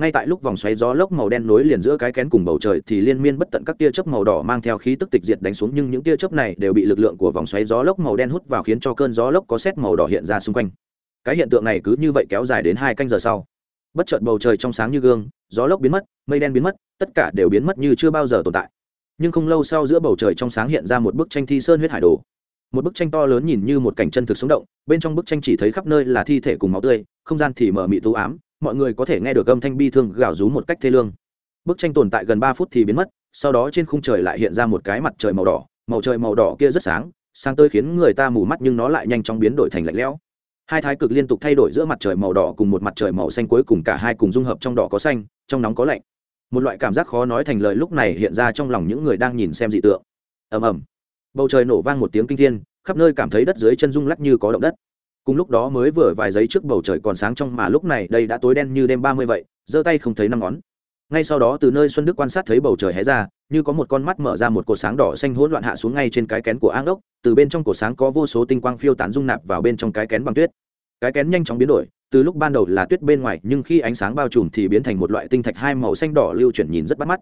Ngay tại lúc vòng xoáy gió lốc màu đen nối liền giữa cái kén cùng bầu trời thì liên miên bất tận các tia chớp màu đỏ mang theo khí tức tịch diệt đánh xuống, nhưng những tia chớp này đều bị lực lượng của vòng xoáy gió lốc màu đen hút vào khiến cho cơn gió lốc có xét màu đỏ hiện ra xung quanh. Cái hiện tượng này cứ như vậy kéo dài đến hai canh giờ sau. Bất chợt bầu trời trong sáng như gương, gió lốc biến mất, mây đen biến mất, tất cả đều biến mất như chưa bao giờ tồn tại. Nhưng không lâu sau giữa bầu trời trong sáng hiện ra một bức tranh thi sơn huyết hải đồ. Một bức tranh to lớn nhìn như một cảnh chân thực sống động, bên trong bức tranh chỉ thấy khắp nơi là thi thể cùng máu tươi, không gian thì mở mị tú ám mọi người có thể nghe được âm thanh bi thương gào rú một cách thê lương. Bức tranh tồn tại gần ba phút thì biến mất, sau đó trên khung trời lại hiện ra một cái mặt trời màu đỏ, màu trời màu đỏ kia rất sáng sáng tới khiến người ta mù mắt nhưng nó lại nhanh chóng biến đổi thành lạnh lẽo. Hai thái cực liên tục thay đổi giữa mặt trời màu đỏ cùng một mặt trời màu xanh cuối cùng, cả hai cùng dung hợp trong đỏ có xanh, trong nóng có lạnh. Một loại cảm giác khó nói thành lời lúc này hiện ra trong lòng những người đang nhìn xem dị tượng. Ầm ầm. Bầu trời nổ vang một tiếng kinh thiên, khắp nơi cảm thấy đất dưới chân rung lắc như có động đất cùng lúc đó mới vừa vài giấy trước bầu trời còn sáng trong mà lúc này đây đã tối đen như đêm ba mươi vậy, giơ tay không thấy năm ngón. Ngay sau đó từ nơi xuân đức quan sát thấy bầu trời hé ra, như có một con mắt mở ra một cột sáng đỏ xanh hỗn loạn hạ xuống ngay trên cái kén của áng ốc từ bên trong cột sáng có vô số tinh quang phiêu tán dung nạp vào bên trong cái kén bằng tuyết. Cái kén nhanh chóng biến đổi, từ lúc ban đầu là tuyết bên ngoài, nhưng khi ánh sáng bao trùm thì biến thành một loại tinh thạch hai màu xanh đỏ lưu chuyển nhìn rất bắt mắt.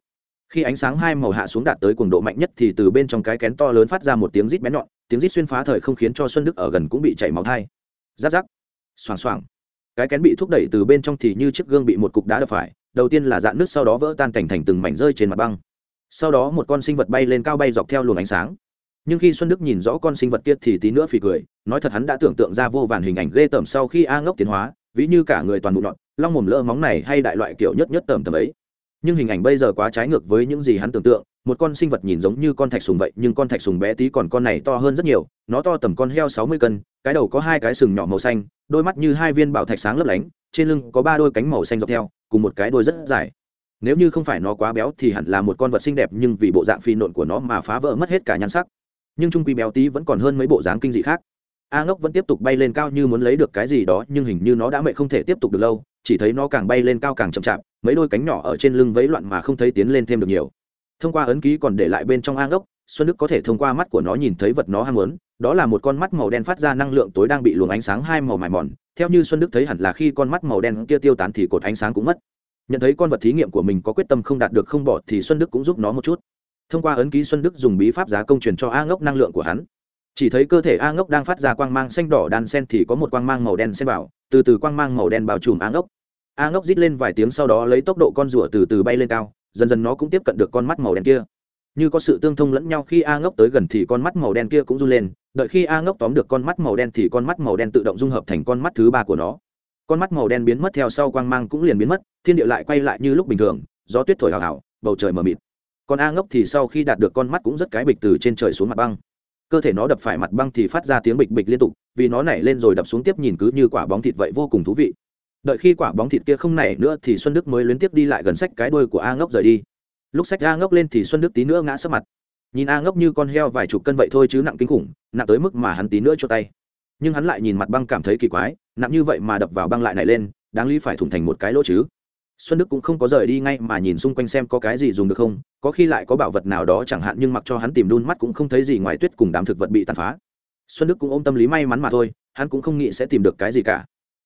Khi ánh sáng hai màu hạ xuống đạt tới cường độ mạnh nhất thì từ bên trong cái kén to lớn phát ra một tiếng rít bén nhọn, tiếng rít xuyên phá thời không khiến cho xuân đức ở gần cũng bị chảy máu thai giáp giáp xoàng xoàng cái kén bị thúc đẩy từ bên trong thì như chiếc gương bị một cục đá đập phải, đầu tiên là dạn nước sau đó vỡ tan thành thành từng mảnh rơi trên mặt băng. Sau đó một con sinh vật bay lên cao bay dọc theo luồng ánh sáng. Nhưng khi xuân đức nhìn rõ con sinh vật kia thì tí nữa phì cười, nói thật hắn đã tưởng tượng ra vô vàn hình ảnh ghê tởm sau khi a ngốc tiến hóa, ví như cả người toàn bộ nhọn, long mồm lỡ móng này hay đại loại kiểu nhất nhất tởm tầm ấy. Nhưng hình ảnh bây giờ quá trái ngược với những gì hắn tưởng tượng, một con sinh vật nhìn giống như con thạch sùng vậy, nhưng con thạch sùng bé tí còn con này to hơn rất nhiều, nó to tầm con heo sáu mươi cân cái đầu có hai cái sừng nhỏ màu xanh, đôi mắt như hai viên bảo thạch sáng lấp lánh, trên lưng có ba đôi cánh màu xanh dọc theo, cùng một cái đôi rất dài. Nếu như không phải nó quá béo thì hẳn là một con vật xinh đẹp, nhưng vì bộ dạng phi nộn của nó mà phá vỡ mất hết cả nhan sắc. Nhưng trung quy béo tí vẫn còn hơn mấy bộ dáng kinh dị khác. A ngốc vẫn tiếp tục bay lên cao như muốn lấy được cái gì đó, nhưng hình như nó đã mẹ không thể tiếp tục được lâu, chỉ thấy nó càng bay lên cao càng chậm chạp, mấy đôi cánh nhỏ ở trên lưng vẫy loạn mà không thấy tiến lên thêm được nhiều. Thông qua ấn ký còn để lại bên trong a ngốc, xuân đức có thể thông qua mắt của nó nhìn thấy vật nó ham muốn đó là một con mắt màu đen phát ra năng lượng tối đang bị luồng ánh sáng hai màu mài mòn. Theo như xuân đức thấy hẳn là khi con mắt màu đen kia tiêu tán thì cột ánh sáng cũng mất. Nhận thấy con vật thí nghiệm của mình có quyết tâm không đạt được không bỏ thì xuân đức cũng giúp nó một chút. Thông qua ấn ký, xuân đức dùng bí pháp giá công truyền cho a ngốc năng lượng của hắn. Chỉ thấy cơ thể a ngốc đang phát ra quang mang xanh đỏ đan sen thì có một quang mang màu đen xen vào, từ từ quang mang màu đen bao trùm a ngốc. A ngốc rít lên vài tiếng sau đó lấy tốc độ con rùa từ từ bay lên cao, dần dần nó cũng tiếp cận được con mắt màu đen kia. Như có sự tương thông lẫn nhau, khi a ngốc tới gần thì con mắt màu đen kia cũng run lên đợi khi a ngốc tóm được con mắt màu đen thì con mắt màu đen tự động dung hợp thành con mắt thứ ba của nó. Con mắt màu đen biến mất theo sau quang mang cũng liền biến mất, thiên địa lại quay lại như lúc bình thường, gió tuyết thổi hào hào, bầu trời mờ mịt. Còn a ngốc thì sau khi đạt được con mắt cũng rất cái bịch từ trên trời xuống mặt băng. Cơ thể nó đập phải mặt băng thì phát ra tiếng bịch bịch liên tục, vì nó nảy lên rồi đập xuống tiếp nhìn cứ như quả bóng thịt vậy vô cùng thú vị. Đợi khi quả bóng thịt kia không nảy nữa thì xuân đức mới liên tiếp đi lại gần sách cái đuôi của a ngốc rời đi. Lúc sách a ngốc lên thì xuân đức tí nữa ngã sấp mặt nhìn a ngốc như con heo vài chục cân vậy thôi chứ nặng kinh khủng, nặng tới mức mà hắn tí nữa cho tay. Nhưng hắn lại nhìn mặt băng cảm thấy kỳ quái, nặng như vậy mà đập vào băng lại này lên, đáng lý phải thủng thành một cái lỗ chứ. Xuân đức cũng không có rời đi ngay mà nhìn xung quanh xem có cái gì dùng được không, có khi lại có bảo vật nào đó chẳng hạn nhưng mặc cho hắn tìm đun mắt cũng không thấy gì ngoài tuyết cùng đám thực vật bị tàn phá. Xuân đức cũng ôm tâm lý may mắn mà thôi, hắn cũng không nghĩ sẽ tìm được cái gì cả.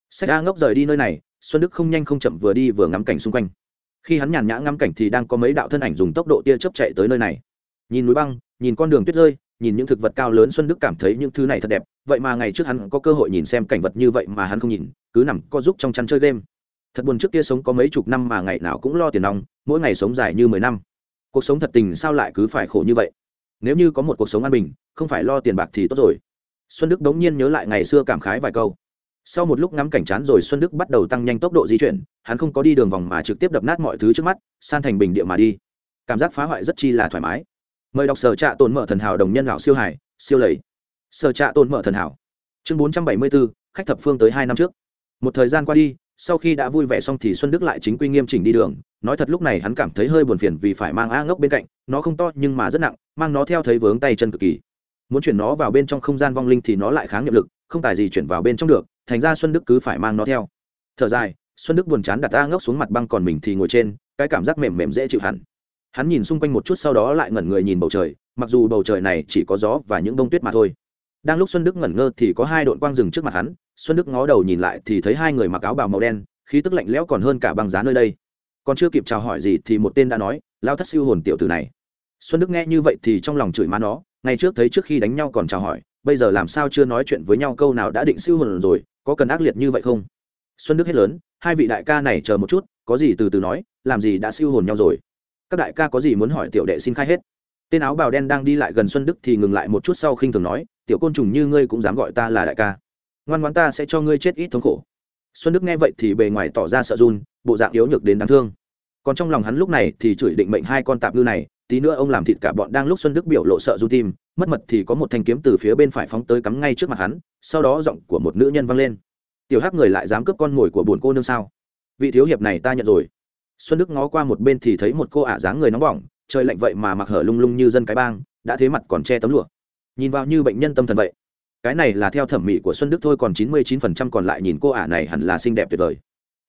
Sách a ngốc rời đi nơi này, xuân đức không nhanh không chậm vừa đi vừa ngắm cảnh xung quanh. Khi hắn nhàn nhã ngắm cảnh thì đang có mấy đạo thân ảnh dùng tốc độ tia chớp chạy tới nơi này nhìn núi băng, nhìn con đường tuyết rơi, nhìn những thực vật cao lớn xuân đức cảm thấy những thứ này thật đẹp. Vậy mà ngày trước hắn có cơ hội nhìn xem cảnh vật như vậy mà hắn không nhìn, cứ nằm co giúp trong chăn chơi game. Thật buồn trước kia sống có mấy chục năm mà ngày nào cũng lo tiền nong, mỗi ngày sống dài như mười năm. Cuộc sống thật tình sao lại cứ phải khổ như vậy? Nếu như có một cuộc sống an bình, không phải lo tiền bạc thì tốt rồi. Xuân đức đống nhiên nhớ lại ngày xưa cảm khái vài câu. Sau một lúc ngắm cảnh chán rồi xuân đức bắt đầu tăng nhanh tốc độ di chuyển, hắn không có đi đường vòng mà trực tiếp đập nát mọi thứ trước mắt, san thành bình địa mà đi. Cảm giác phá hoại rất chi là thoải mái mời đọc sở trạ tồn mở thần hảo đồng nhân lão siêu hải, siêu lầy. Sở trạ tồn mở thần hảo. Chương bốn trăm bảy mươi bốn khách thập phương tới hai năm trước. Một thời gian qua đi, sau khi đã vui vẻ xong thì xuân đức lại chính quy nghiêm chỉnh đi đường. Nói thật lúc này hắn cảm thấy hơi buồn phiền vì phải mang a ngốc bên cạnh, nó không to nhưng mà rất nặng, mang nó theo thấy vướng tay chân cực kỳ. Muốn chuyển nó vào bên trong không gian vong linh thì nó lại kháng nhiệm lực, không tài gì chuyển vào bên trong được, thành ra xuân đức cứ phải mang nó theo. Thở dài, xuân đức buồn chán đặt a ngốc xuống mặt băng còn mình thì ngồi trên, cái cảm giác mềm mềm dễ chịu hẳn hắn nhìn xung quanh một chút sau đó lại ngẩn người nhìn bầu trời, mặc dù bầu trời này chỉ có gió và những bông tuyết mà thôi. Đang lúc xuân đức ngẩn ngơ thì có hai đội quang rừng trước mặt hắn, xuân đức ngó đầu nhìn lại thì thấy hai người mặc áo bào màu đen, khí tức lạnh lẽo còn hơn cả băng giá nơi đây. Còn chưa kịp chào hỏi gì thì một tên đã nói lao thất siêu hồn tiểu tử này. Xuân đức nghe như vậy thì trong lòng chửi má nó, ngày trước thấy trước khi đánh nhau còn chào hỏi, bây giờ làm sao chưa nói chuyện với nhau câu nào đã định siêu hồn rồi, có cần ác liệt như vậy không? Xuân đức hết lớn, hai vị đại ca này chờ một chút, có gì từ từ nói, làm gì đã siêu hồn nhau rồi? Các đại ca có gì muốn hỏi tiểu đệ xin khai hết. Tên áo bào đen đang đi lại gần xuân đức thì ngừng lại một chút sau khinh thường nói, tiểu côn trùng như ngươi cũng dám gọi ta là đại ca. Ngoan ngoan ta sẽ cho ngươi chết ít thống khổ. Xuân đức nghe vậy thì bề ngoài tỏ ra sợ run, bộ dạng yếu nhược đến đáng thương. Còn trong lòng hắn lúc này thì chửi định mệnh hai con tạp ngư này, tí nữa ông làm thịt cả bọn đang lúc xuân đức biểu lộ sợ run tim, mất mật thì có một thanh kiếm từ phía bên phải phóng tới cắm ngay trước mặt hắn, sau đó giọng của một nữ nhân vang lên. Tiểu hắc người lại dám cướp con mồi của bồn cô nương sao? Vị thiếu hiệp này ta nhận rồi xuân đức ngó qua một bên thì thấy một cô ả dáng người nóng bỏng, trời lạnh vậy mà mặc hở lung lung như dân cái bang, đã thế mặt còn che tấm lụa. Nhìn vào như bệnh nhân tâm thần vậy. Cái này là theo thẩm mỹ của xuân đức thôi còn chín mươi chín phần trăm còn lại nhìn cô ả này hẳn là xinh đẹp tuyệt vời.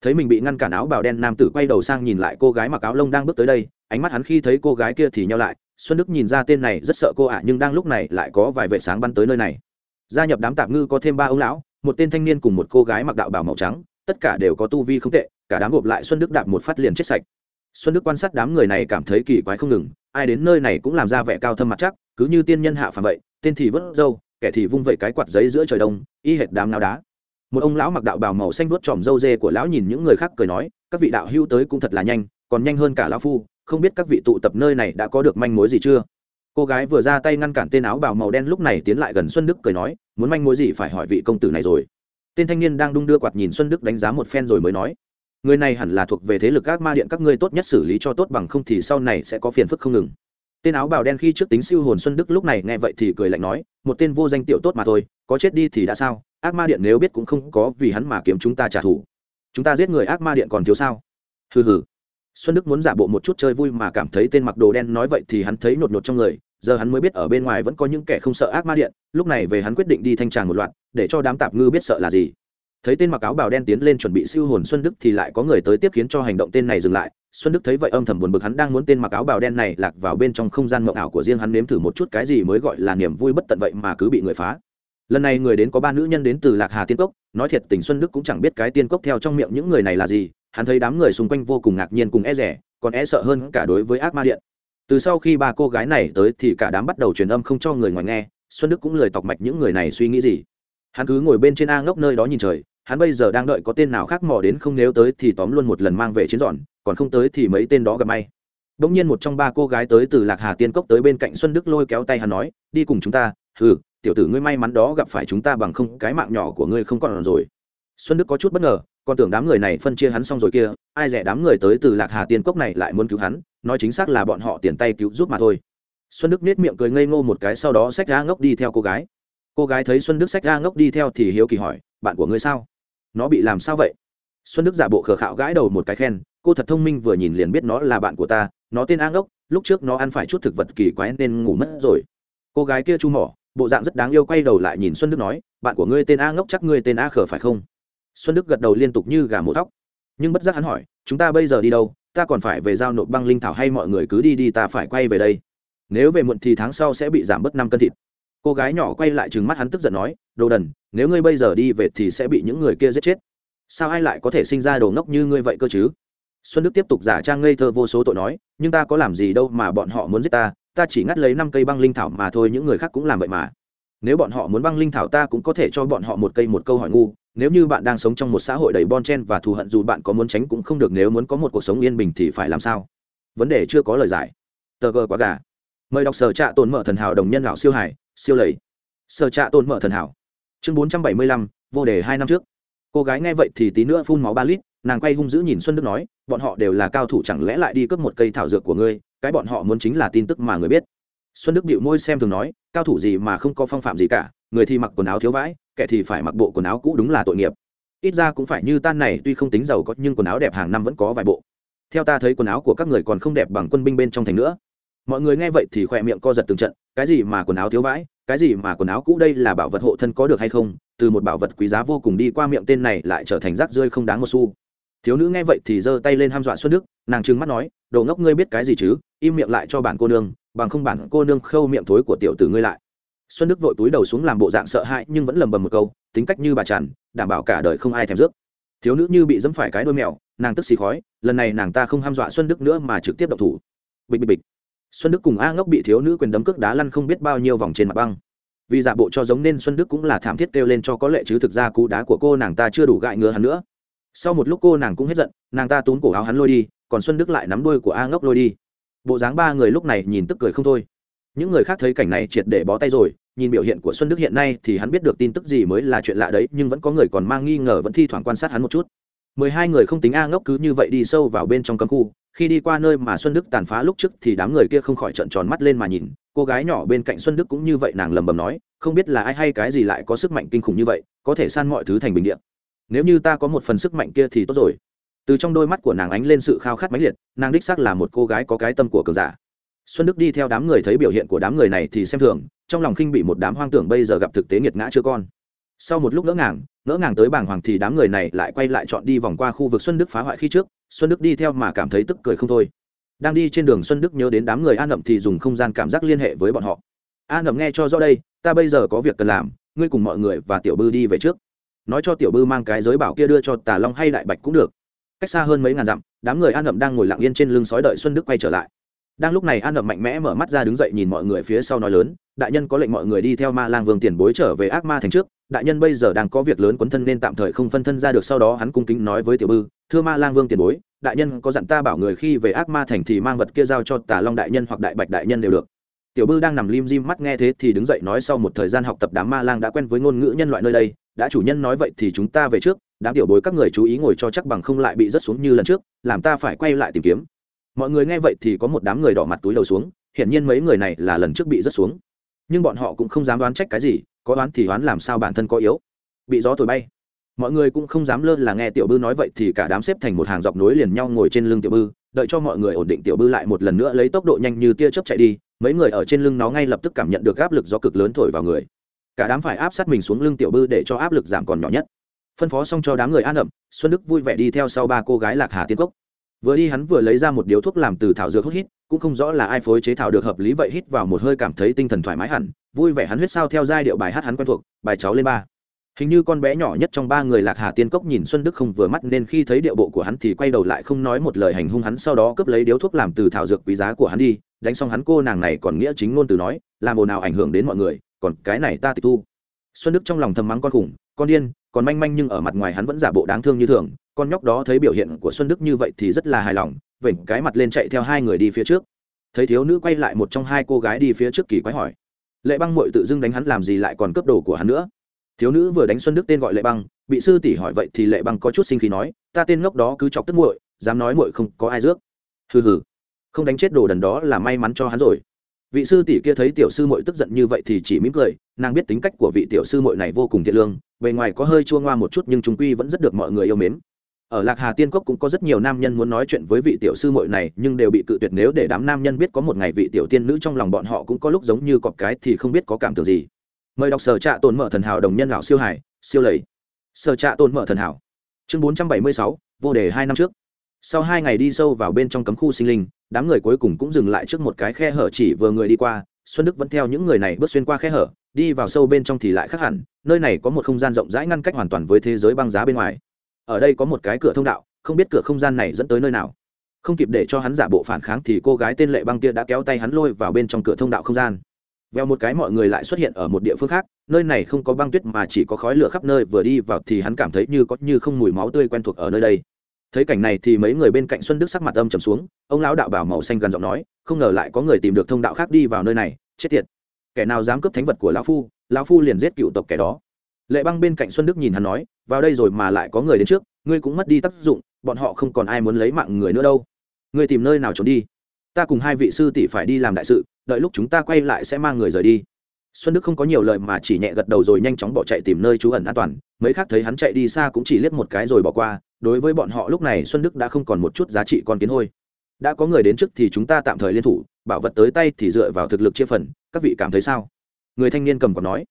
Thấy mình bị ngăn cản áo bào đen nam tử quay đầu sang nhìn lại cô gái mặc áo lông đang bước tới đây, ánh mắt hắn khi thấy cô gái kia thì nhau lại, xuân đức nhìn ra tên này rất sợ cô ả nhưng đang lúc này lại có vài vệ sáng bắn tới nơi này. Gia nhập đám tạp ngư có thêm ba ông lão, một tên thanh niên cùng một cô gái mặc đạo bào màu trắng, tất cả đều có tu vi không tệ cả đám gộp lại xuân đức đạp một phát liền chết sạch. Xuân đức quan sát đám người này cảm thấy kỳ quái không ngừng, ai đến nơi này cũng làm ra vẻ cao thâm mặt chắc, cứ như tiên nhân hạ phàm vậy, tên thì vớt râu, kẻ thì vung vẩy cái quạt giấy giữa trời đông, y hệt đám náo đá. Một ông lão mặc đạo bào màu xanh vuốt tròm râu dê của lão nhìn những người khác cười nói, các vị đạo hưu tới cũng thật là nhanh, còn nhanh hơn cả lão phu, không biết các vị tụ tập nơi này đã có được manh mối gì chưa? Cô gái vừa ra tay ngăn cản tên áo bào màu đen lúc này tiến lại gần xuân đức cười nói, muốn manh mối gì phải hỏi vị công tử này rồi. Tên thanh niên đang đung đưa quạt nhìn xuân đức đánh giá một phen rồi mới nói người này hẳn là thuộc về thế lực các ma điện, các ngươi tốt nhất xử lý cho tốt bằng không thì sau này sẽ có phiền phức không ngừng. Tên áo bào đen khi trước tính siêu hồn xuân đức lúc này nghe vậy thì cười lạnh nói, một tên vô danh tiểu tốt mà thôi, có chết đi thì đã sao? Ác ma điện nếu biết cũng không có vì hắn mà kiếm chúng ta trả thù. Chúng ta giết người ác ma điện còn thiếu sao? Hừ hừ. Xuân đức muốn giả bộ một chút chơi vui mà cảm thấy tên mặc đồ đen nói vậy thì hắn thấy nhột nhột trong người, giờ hắn mới biết ở bên ngoài vẫn có những kẻ không sợ ác ma điện, lúc này về hắn quyết định đi thanh tràng một loạt, để cho đám tạp ngư biết sợ là gì thấy tên mặc áo bào đen tiến lên chuẩn bị siêu hồn xuân đức thì lại có người tới tiếp khiến cho hành động tên này dừng lại. Xuân đức thấy vậy âm thầm buồn bực hắn đang muốn tên mặc áo bào đen này lạc vào bên trong không gian mộng ảo của riêng hắn nếm thử một chút cái gì mới gọi là niềm vui bất tận vậy mà cứ bị người phá. Lần này người đến có ba nữ nhân đến từ lạc hà tiên cốc, nói thiệt tình xuân đức cũng chẳng biết cái tiên cốc theo trong miệng những người này là gì, hắn thấy đám người xung quanh vô cùng ngạc nhiên cùng e rẻ còn e sợ hơn cả đối với ác ma điện. Từ sau khi ba cô gái này tới thì cả đám bắt đầu truyền âm không cho người ngoài nghe, xuân đức cũng lười tọc mạch những người này suy nghĩ gì. Hắn cứ ngồi bên trên a ngốc nơi đó nhìn trời hắn bây giờ đang đợi có tên nào khác mò đến không nếu tới thì tóm luôn một lần mang về chiến dọn còn không tới thì mấy tên đó gặp may. Đ ỗ n g nhiên một trong ba cô gái tới từ lạc hà tiên cốc tới bên cạnh xuân đức lôi kéo tay hắn nói, đi cùng chúng ta ừ tiểu tử ngươi may mắn đó gặp phải chúng ta bằng không, cái mạng nhỏ của ngươi không còn rồi. Xuân đức có chút bất ngờ, còn tưởng đám người này phân chia hắn xong rồi kia, ai rẻ đám người tới từ lạc hà tiên cốc này lại muốn cứu hắn, nói chính xác là bọn họ tiền tay cứu giúp mà thôi. Xuân đức nết miệng cười ngây ngô một cái sau đó xách ra ngốc đi theo cô gái. Cô gái thấy xuân đức xách ra ngốc đi theo thì hiếu kỳ hỏi bạn của ngươi sao? Nó bị làm sao vậy? Xuân đức giả bộ khờ khạo gãi đầu một cái khen, cô thật thông minh vừa nhìn liền biết nó là bạn của ta, nó tên a ngốc, lúc trước nó ăn phải chút thực vật kỳ quái nên ngủ mất rồi. Cô gái kia chu mỏ, bộ dạng rất đáng yêu quay đầu lại nhìn xuân đức nói, bạn của ngươi tên a ngốc chắc ngươi tên a khờ phải không? Xuân đức gật đầu liên tục như gà mổ thóc nhưng bất giác hắn hỏi, chúng ta bây giờ đi đâu? Ta còn phải về giao nộp băng linh thảo hay mọi người cứ đi đi, ta phải quay về đây. Nếu về muộn thì tháng sau sẽ bị giảm bớt năm cân thịt cô gái nhỏ quay lại trừng mắt hắn tức giận nói, đồ đần, nếu ngươi bây giờ đi về thì sẽ bị những người kia giết chết. Sao ai lại có thể sinh ra đồ ngốc như ngươi vậy cơ chứ? Xuân đức tiếp tục giả trang ngây thơ vô số tội nói, nhưng ta có làm gì đâu mà bọn họ muốn giết ta ta chỉ ngắt lấy năm cây băng linh thảo mà thôi, những người khác cũng làm vậy mà. Nếu bọn họ muốn băng linh thảo ta cũng có thể cho bọn họ một cây một câu hỏi ngu, nếu như bạn đang sống trong một xã hội đầy bon chen và thù hận dù bạn có muốn tránh cũng không được, nếu muốn có một cuộc sống yên bình thì phải làm sao? Vấn đề chưa có lời giải. Tờ gờ quá gà. Mời đọc sở trạ tồn mở thần hảo đồng nhân lão siêu hải siêu lầy. Sở trạ tồn mở thần hảo. Chương bốn trăm bảy mươi lăm, vô đề hai năm trước. Cô gái nghe vậy thì tí nữa phun máu ba lít, nàng quay hung dữ nhìn xuân đức nói, bọn họ đều là cao thủ chẳng lẽ lại đi cướp một cây thảo dược của ngươi, cái bọn họ muốn chính là tin tức mà người biết. Xuân đức bịu môi xem thường nói, cao thủ gì mà không có phong phạm gì cả, người thì mặc quần áo thiếu vãi, kẻ thì phải mặc bộ quần áo cũ đúng là tội nghiệp. Ít ra cũng phải như tan này, tuy không tính giàu có nhưng quần áo đẹp hàng năm vẫn có vài bộ. Theo ta thấy quần áo của các người còn không đẹp bằng quân binh bên trong thành nữa mọi người nghe vậy thì khỏe miệng co giật từng trận, cái gì mà quần áo thiếu vãi cái gì mà quần áo cũ đây là bảo vật hộ thân có được hay không? Từ một bảo vật quý giá vô cùng đi qua miệng tên này lại trở thành rác rơi không đáng một xu. Thiếu nữ nghe vậy thì giơ tay lên ham dọa xuân đức, nàng trừng mắt nói, đồ ngốc ngươi biết cái gì chứ? Im miệng lại cho bản cô nương, bằng không bản cô nương khâu miệng thối của tiểu tử ngươi lại. Xuân đức vội túi đầu xuống làm bộ dạng sợ hãi, nhưng vẫn lầm bầm một câu, tính cách như bà tràn đảm bảo cả đời không ai thèm rước. Thiếu nữ như bị dẫm phải cái đôi mèo, nàng tức xì khói, lần này nàng ta không ham dọa xuân đức nữa mà trực tiếp độc thủ. Bịch bịch bịch xuân đức cùng a ngốc bị thiếu nữ quyền đấm cước đá lăn không biết bao nhiêu vòng trên mặt băng. Vì giả bộ cho giống nên xuân đức cũng là thảm thiết kêu lên cho có lệ chứ thực ra cú đá của cô nàng ta chưa đủ gại ngứa hắn nữa. Sau một lúc cô nàng cũng hết giận, nàng ta túm cổ áo hắn lôi đi, còn xuân đức lại nắm đuôi của a ngốc lôi đi. Bộ dáng ba người lúc này nhìn tức cười không thôi. Những người khác thấy cảnh này triệt để bó tay rồi, nhìn biểu hiện của xuân đức hiện nay thì hắn biết được tin tức gì mới là chuyện lạ đấy, nhưng vẫn có người còn mang nghi ngờ vẫn thi thoảng quan sát hắn một chút. Mười hai người không tính a ngốc cứ như vậy đi sâu vào bên trong cấm khu khi đi qua nơi mà xuân đức tàn phá lúc trước thì đám người kia không khỏi trợn tròn mắt lên mà nhìn. Cô gái nhỏ bên cạnh xuân đức cũng như vậy, nàng lầm bầm nói, không biết là ai hay cái gì lại có sức mạnh kinh khủng như vậy, có thể san mọi thứ thành bình điện nếu như ta có một phần sức mạnh kia thì tốt rồi. Từ trong đôi mắt của nàng ánh lên sự khao khát mãnh liệt, nàng đích xác là một cô gái có cái tâm của cường giả. Xuân đức đi theo đám người thấy biểu hiện của đám người này thì xem thường, trong lòng khinh bị một đám hoang tưởng bây giờ gặp thực tế nghiệt ngã chưa con. Sau một lúc ngỡ ngàng ngỡ ngàng tới bảng hoàng thì đám người này lại quay lại chọn đi vòng qua khu vực xuân đức phá hoại khi trước xuân đức đi theo mà cảm thấy tức cười không thôi. Đang đi trên đường xuân đức nhớ đến đám người an ẩm thì dùng không gian cảm giác liên hệ với bọn họ. An ẩm nghe cho rõ đây, ta bây giờ có việc cần làm, ngươi cùng mọi người và tiểu bư đi về trước. Nói cho tiểu bư mang cái giới bảo kia đưa cho tà long hay đại bạch cũng được. Cách xa hơn mấy ngàn dặm, đám người an ẩm đang ngồi lặng yên trên lưng sói đợi xuân đức quay trở lại. Đang lúc này an ẩm mạnh mẽ mở mắt ra đứng dậy nhìn mọi người phía sau nói lớn, đại nhân có lệnh mọi người đi theo ma lang vương tiền bối trở về ác ma thành trước. Đại nhân bây giờ đang có việc lớn quấn thân nên tạm thời không phân thân ra được, sau đó hắn cung kính nói với tiểu bư thưa ma lang vương tiền bối, đại nhân có dặn ta bảo người khi về ác ma thành thì mang vật kia giao cho tà long đại nhân hoặc đại bạch đại nhân đều được. Tiểu bư đang nằm lim dim mắt nghe thế thì đứng dậy nói sau một thời gian học tập đám ma lang đã quen với ngôn ngữ nhân loại nơi đây, đã chủ nhân nói vậy thì chúng ta về trước, đám tiểu bối các người chú ý ngồi cho chắc bằng không lại bị rớt xuống như lần trước, làm ta phải quay lại tìm kiếm. Mọi người nghe vậy thì có một đám người đỏ mặt túi đầu xuống, hiển nhiên mấy người này là lần trước bị rớt xuống. Nhưng bọn họ cũng không dám đoán trách cái gì, có đoán thì đoán làm sao bản thân có yếu. Bị gió thổi bay mọi người cũng không dám lơ là nghe tiểu bư nói vậy thì cả đám xếp thành một hàng dọc nối liền nhau ngồi trên lưng tiểu bư, đợi cho mọi người ổn định tiểu bư lại một lần nữa lấy tốc độ nhanh như tia chớp chạy đi, mấy người ở trên lưng nó ngay lập tức cảm nhận được áp lực do cực lớn thổi vào người. Cả đám phải áp sát mình xuống lưng tiểu bư để cho áp lực giảm còn nhỏ nhất. Phân phó xong cho đám người an ẩm, xuân đức vui vẻ đi theo sau ba cô gái lạc hà tiên cốc. Vừa đi hắn vừa lấy ra một điếu thuốc làm từ thảo dược hút hít, cũng không rõ là ai phối chế thảo được hợp lý vậy hít vào một hơi cảm thấy tinh thần thoải mái hẳn, vui vẻ hắn huyết sao theo giai điệu bài hát hắn quen thuộc, bài cháu lên ba hình như con bé nhỏ nhất trong ba người lạc hà tiên cốc nhìn xuân đức không vừa mắt nên khi thấy điệu bộ của hắn thì quay đầu lại không nói một lời hành hung hắn sau đó cướp lấy điếu thuốc làm từ thảo dược quý giá của hắn đi, đánh xong hắn cô nàng này còn nghĩa chính ngôn từ nói, làm ồn nào ảnh hưởng đến mọi người, còn cái này ta tịch thu. Xuân đức trong lòng thầm mắng con khủng, con điên, còn manh manh nhưng ở mặt ngoài hắn vẫn giả bộ đáng thương như thường, con nhóc đó thấy biểu hiện của xuân đức như vậy thì rất là hài lòng, vểnh cái mặt lên chạy theo hai người đi phía trước. Thấy thiếu nữ quay lại một trong hai cô gái đi phía trước kỳ quái hỏi, lệ băng mội tự dưng đánh hắn làm gì lại còn cướp đồ của hắn nữa? Thiếu nữ vừa đánh xuân đức tên gọi lệ băng, bị sư tỷ hỏi vậy thì lệ băng có chút sinh khí nói, ta tên ngốc đó cứ chọc tức muội, dám nói muội không có ai rước. Hừ hừ. Không đánh chết đồ đần đó là may mắn cho hắn rồi. Vị sư tỷ kia thấy tiểu sư muội tức giận như vậy thì chỉ mỉm cười, nàng biết tính cách của vị tiểu sư muội này vô cùng thiện lương, bề ngoài có hơi chua ngoa một chút nhưng chúng quy vẫn rất được mọi người yêu mến. Ở lạc hà tiên cốc cũng có rất nhiều nam nhân muốn nói chuyện với vị tiểu sư muội này, nhưng đều bị cự tuyệt nếu để đám nam nhân biết có một ngày vị tiểu tiên nữ trong lòng bọn họ cũng có lúc giống như cọp cái thì không biết có cảm tưởng gì mời đọc sở trạ tồn mở thần hảo đồng nhân lão siêu hải, siêu lầy. Sở trạ tồn mở thần hảo. Chương bốn trăm bảy mươi sáu, vô đề hai năm trước. Sau hai ngày đi sâu vào bên trong cấm khu sinh linh, đám người cuối cùng cũng dừng lại trước một cái khe hở chỉ vừa người đi qua, xuân đức vẫn theo những người này bước xuyên qua khe hở, đi vào sâu bên trong thì lại khác hẳn, nơi này có một không gian rộng rãi ngăn cách hoàn toàn với thế giới băng giá bên ngoài. Ở đây có một cái cửa thông đạo, không biết cửa không gian này dẫn tới nơi nào. Không kịp để cho hắn giả bộ phản kháng thì cô gái tên lệ băng kia đã kéo tay hắn lôi vào bên trong cửa thông đạo không gian. Vèo một cái mọi người lại xuất hiện ở một địa phương khác, nơi này không có băng tuyết mà chỉ có khói lửa khắp nơi, vừa đi vào thì hắn cảm thấy như có như không mùi máu tươi quen thuộc ở nơi đây. Thấy cảnh này thì mấy người bên cạnh xuân đức sắc mặt âm trầm xuống, ông lão đạo bảo màu xanh gần giọng nói, không ngờ lại có người tìm được thông đạo khác đi vào nơi này, chết tiệt. Kẻ nào dám cướp thánh vật của lão phu lão phu liền giết cựu tộc kẻ đó. Lệ băng bên cạnh xuân đức nhìn hắn nói, vào đây rồi mà lại có người đến trước, ngươi cũng mất đi tác dụng, bọn họ không còn ai muốn lấy mạng người nữa đâu. Ngươi tìm nơi nào trốn đi? Ta cùng hai vị sư tỷ phải đi làm đại sự, đợi lúc chúng ta quay lại sẽ mang người rời đi. Xuân đức không có nhiều lời mà chỉ nhẹ gật đầu rồi nhanh chóng bỏ chạy tìm nơi trú ẩn an toàn, mấy khác thấy hắn chạy đi xa cũng chỉ liếc một cái rồi bỏ qua, đối với bọn họ lúc này xuân đức đã không còn một chút giá trị con kiến hôi. Đã có người đến trước thì chúng ta tạm thời liên thủ, bảo vật tới tay thì dựa vào thực lực chia phần, các vị cảm thấy sao? Người thanh niên cầm còn nói.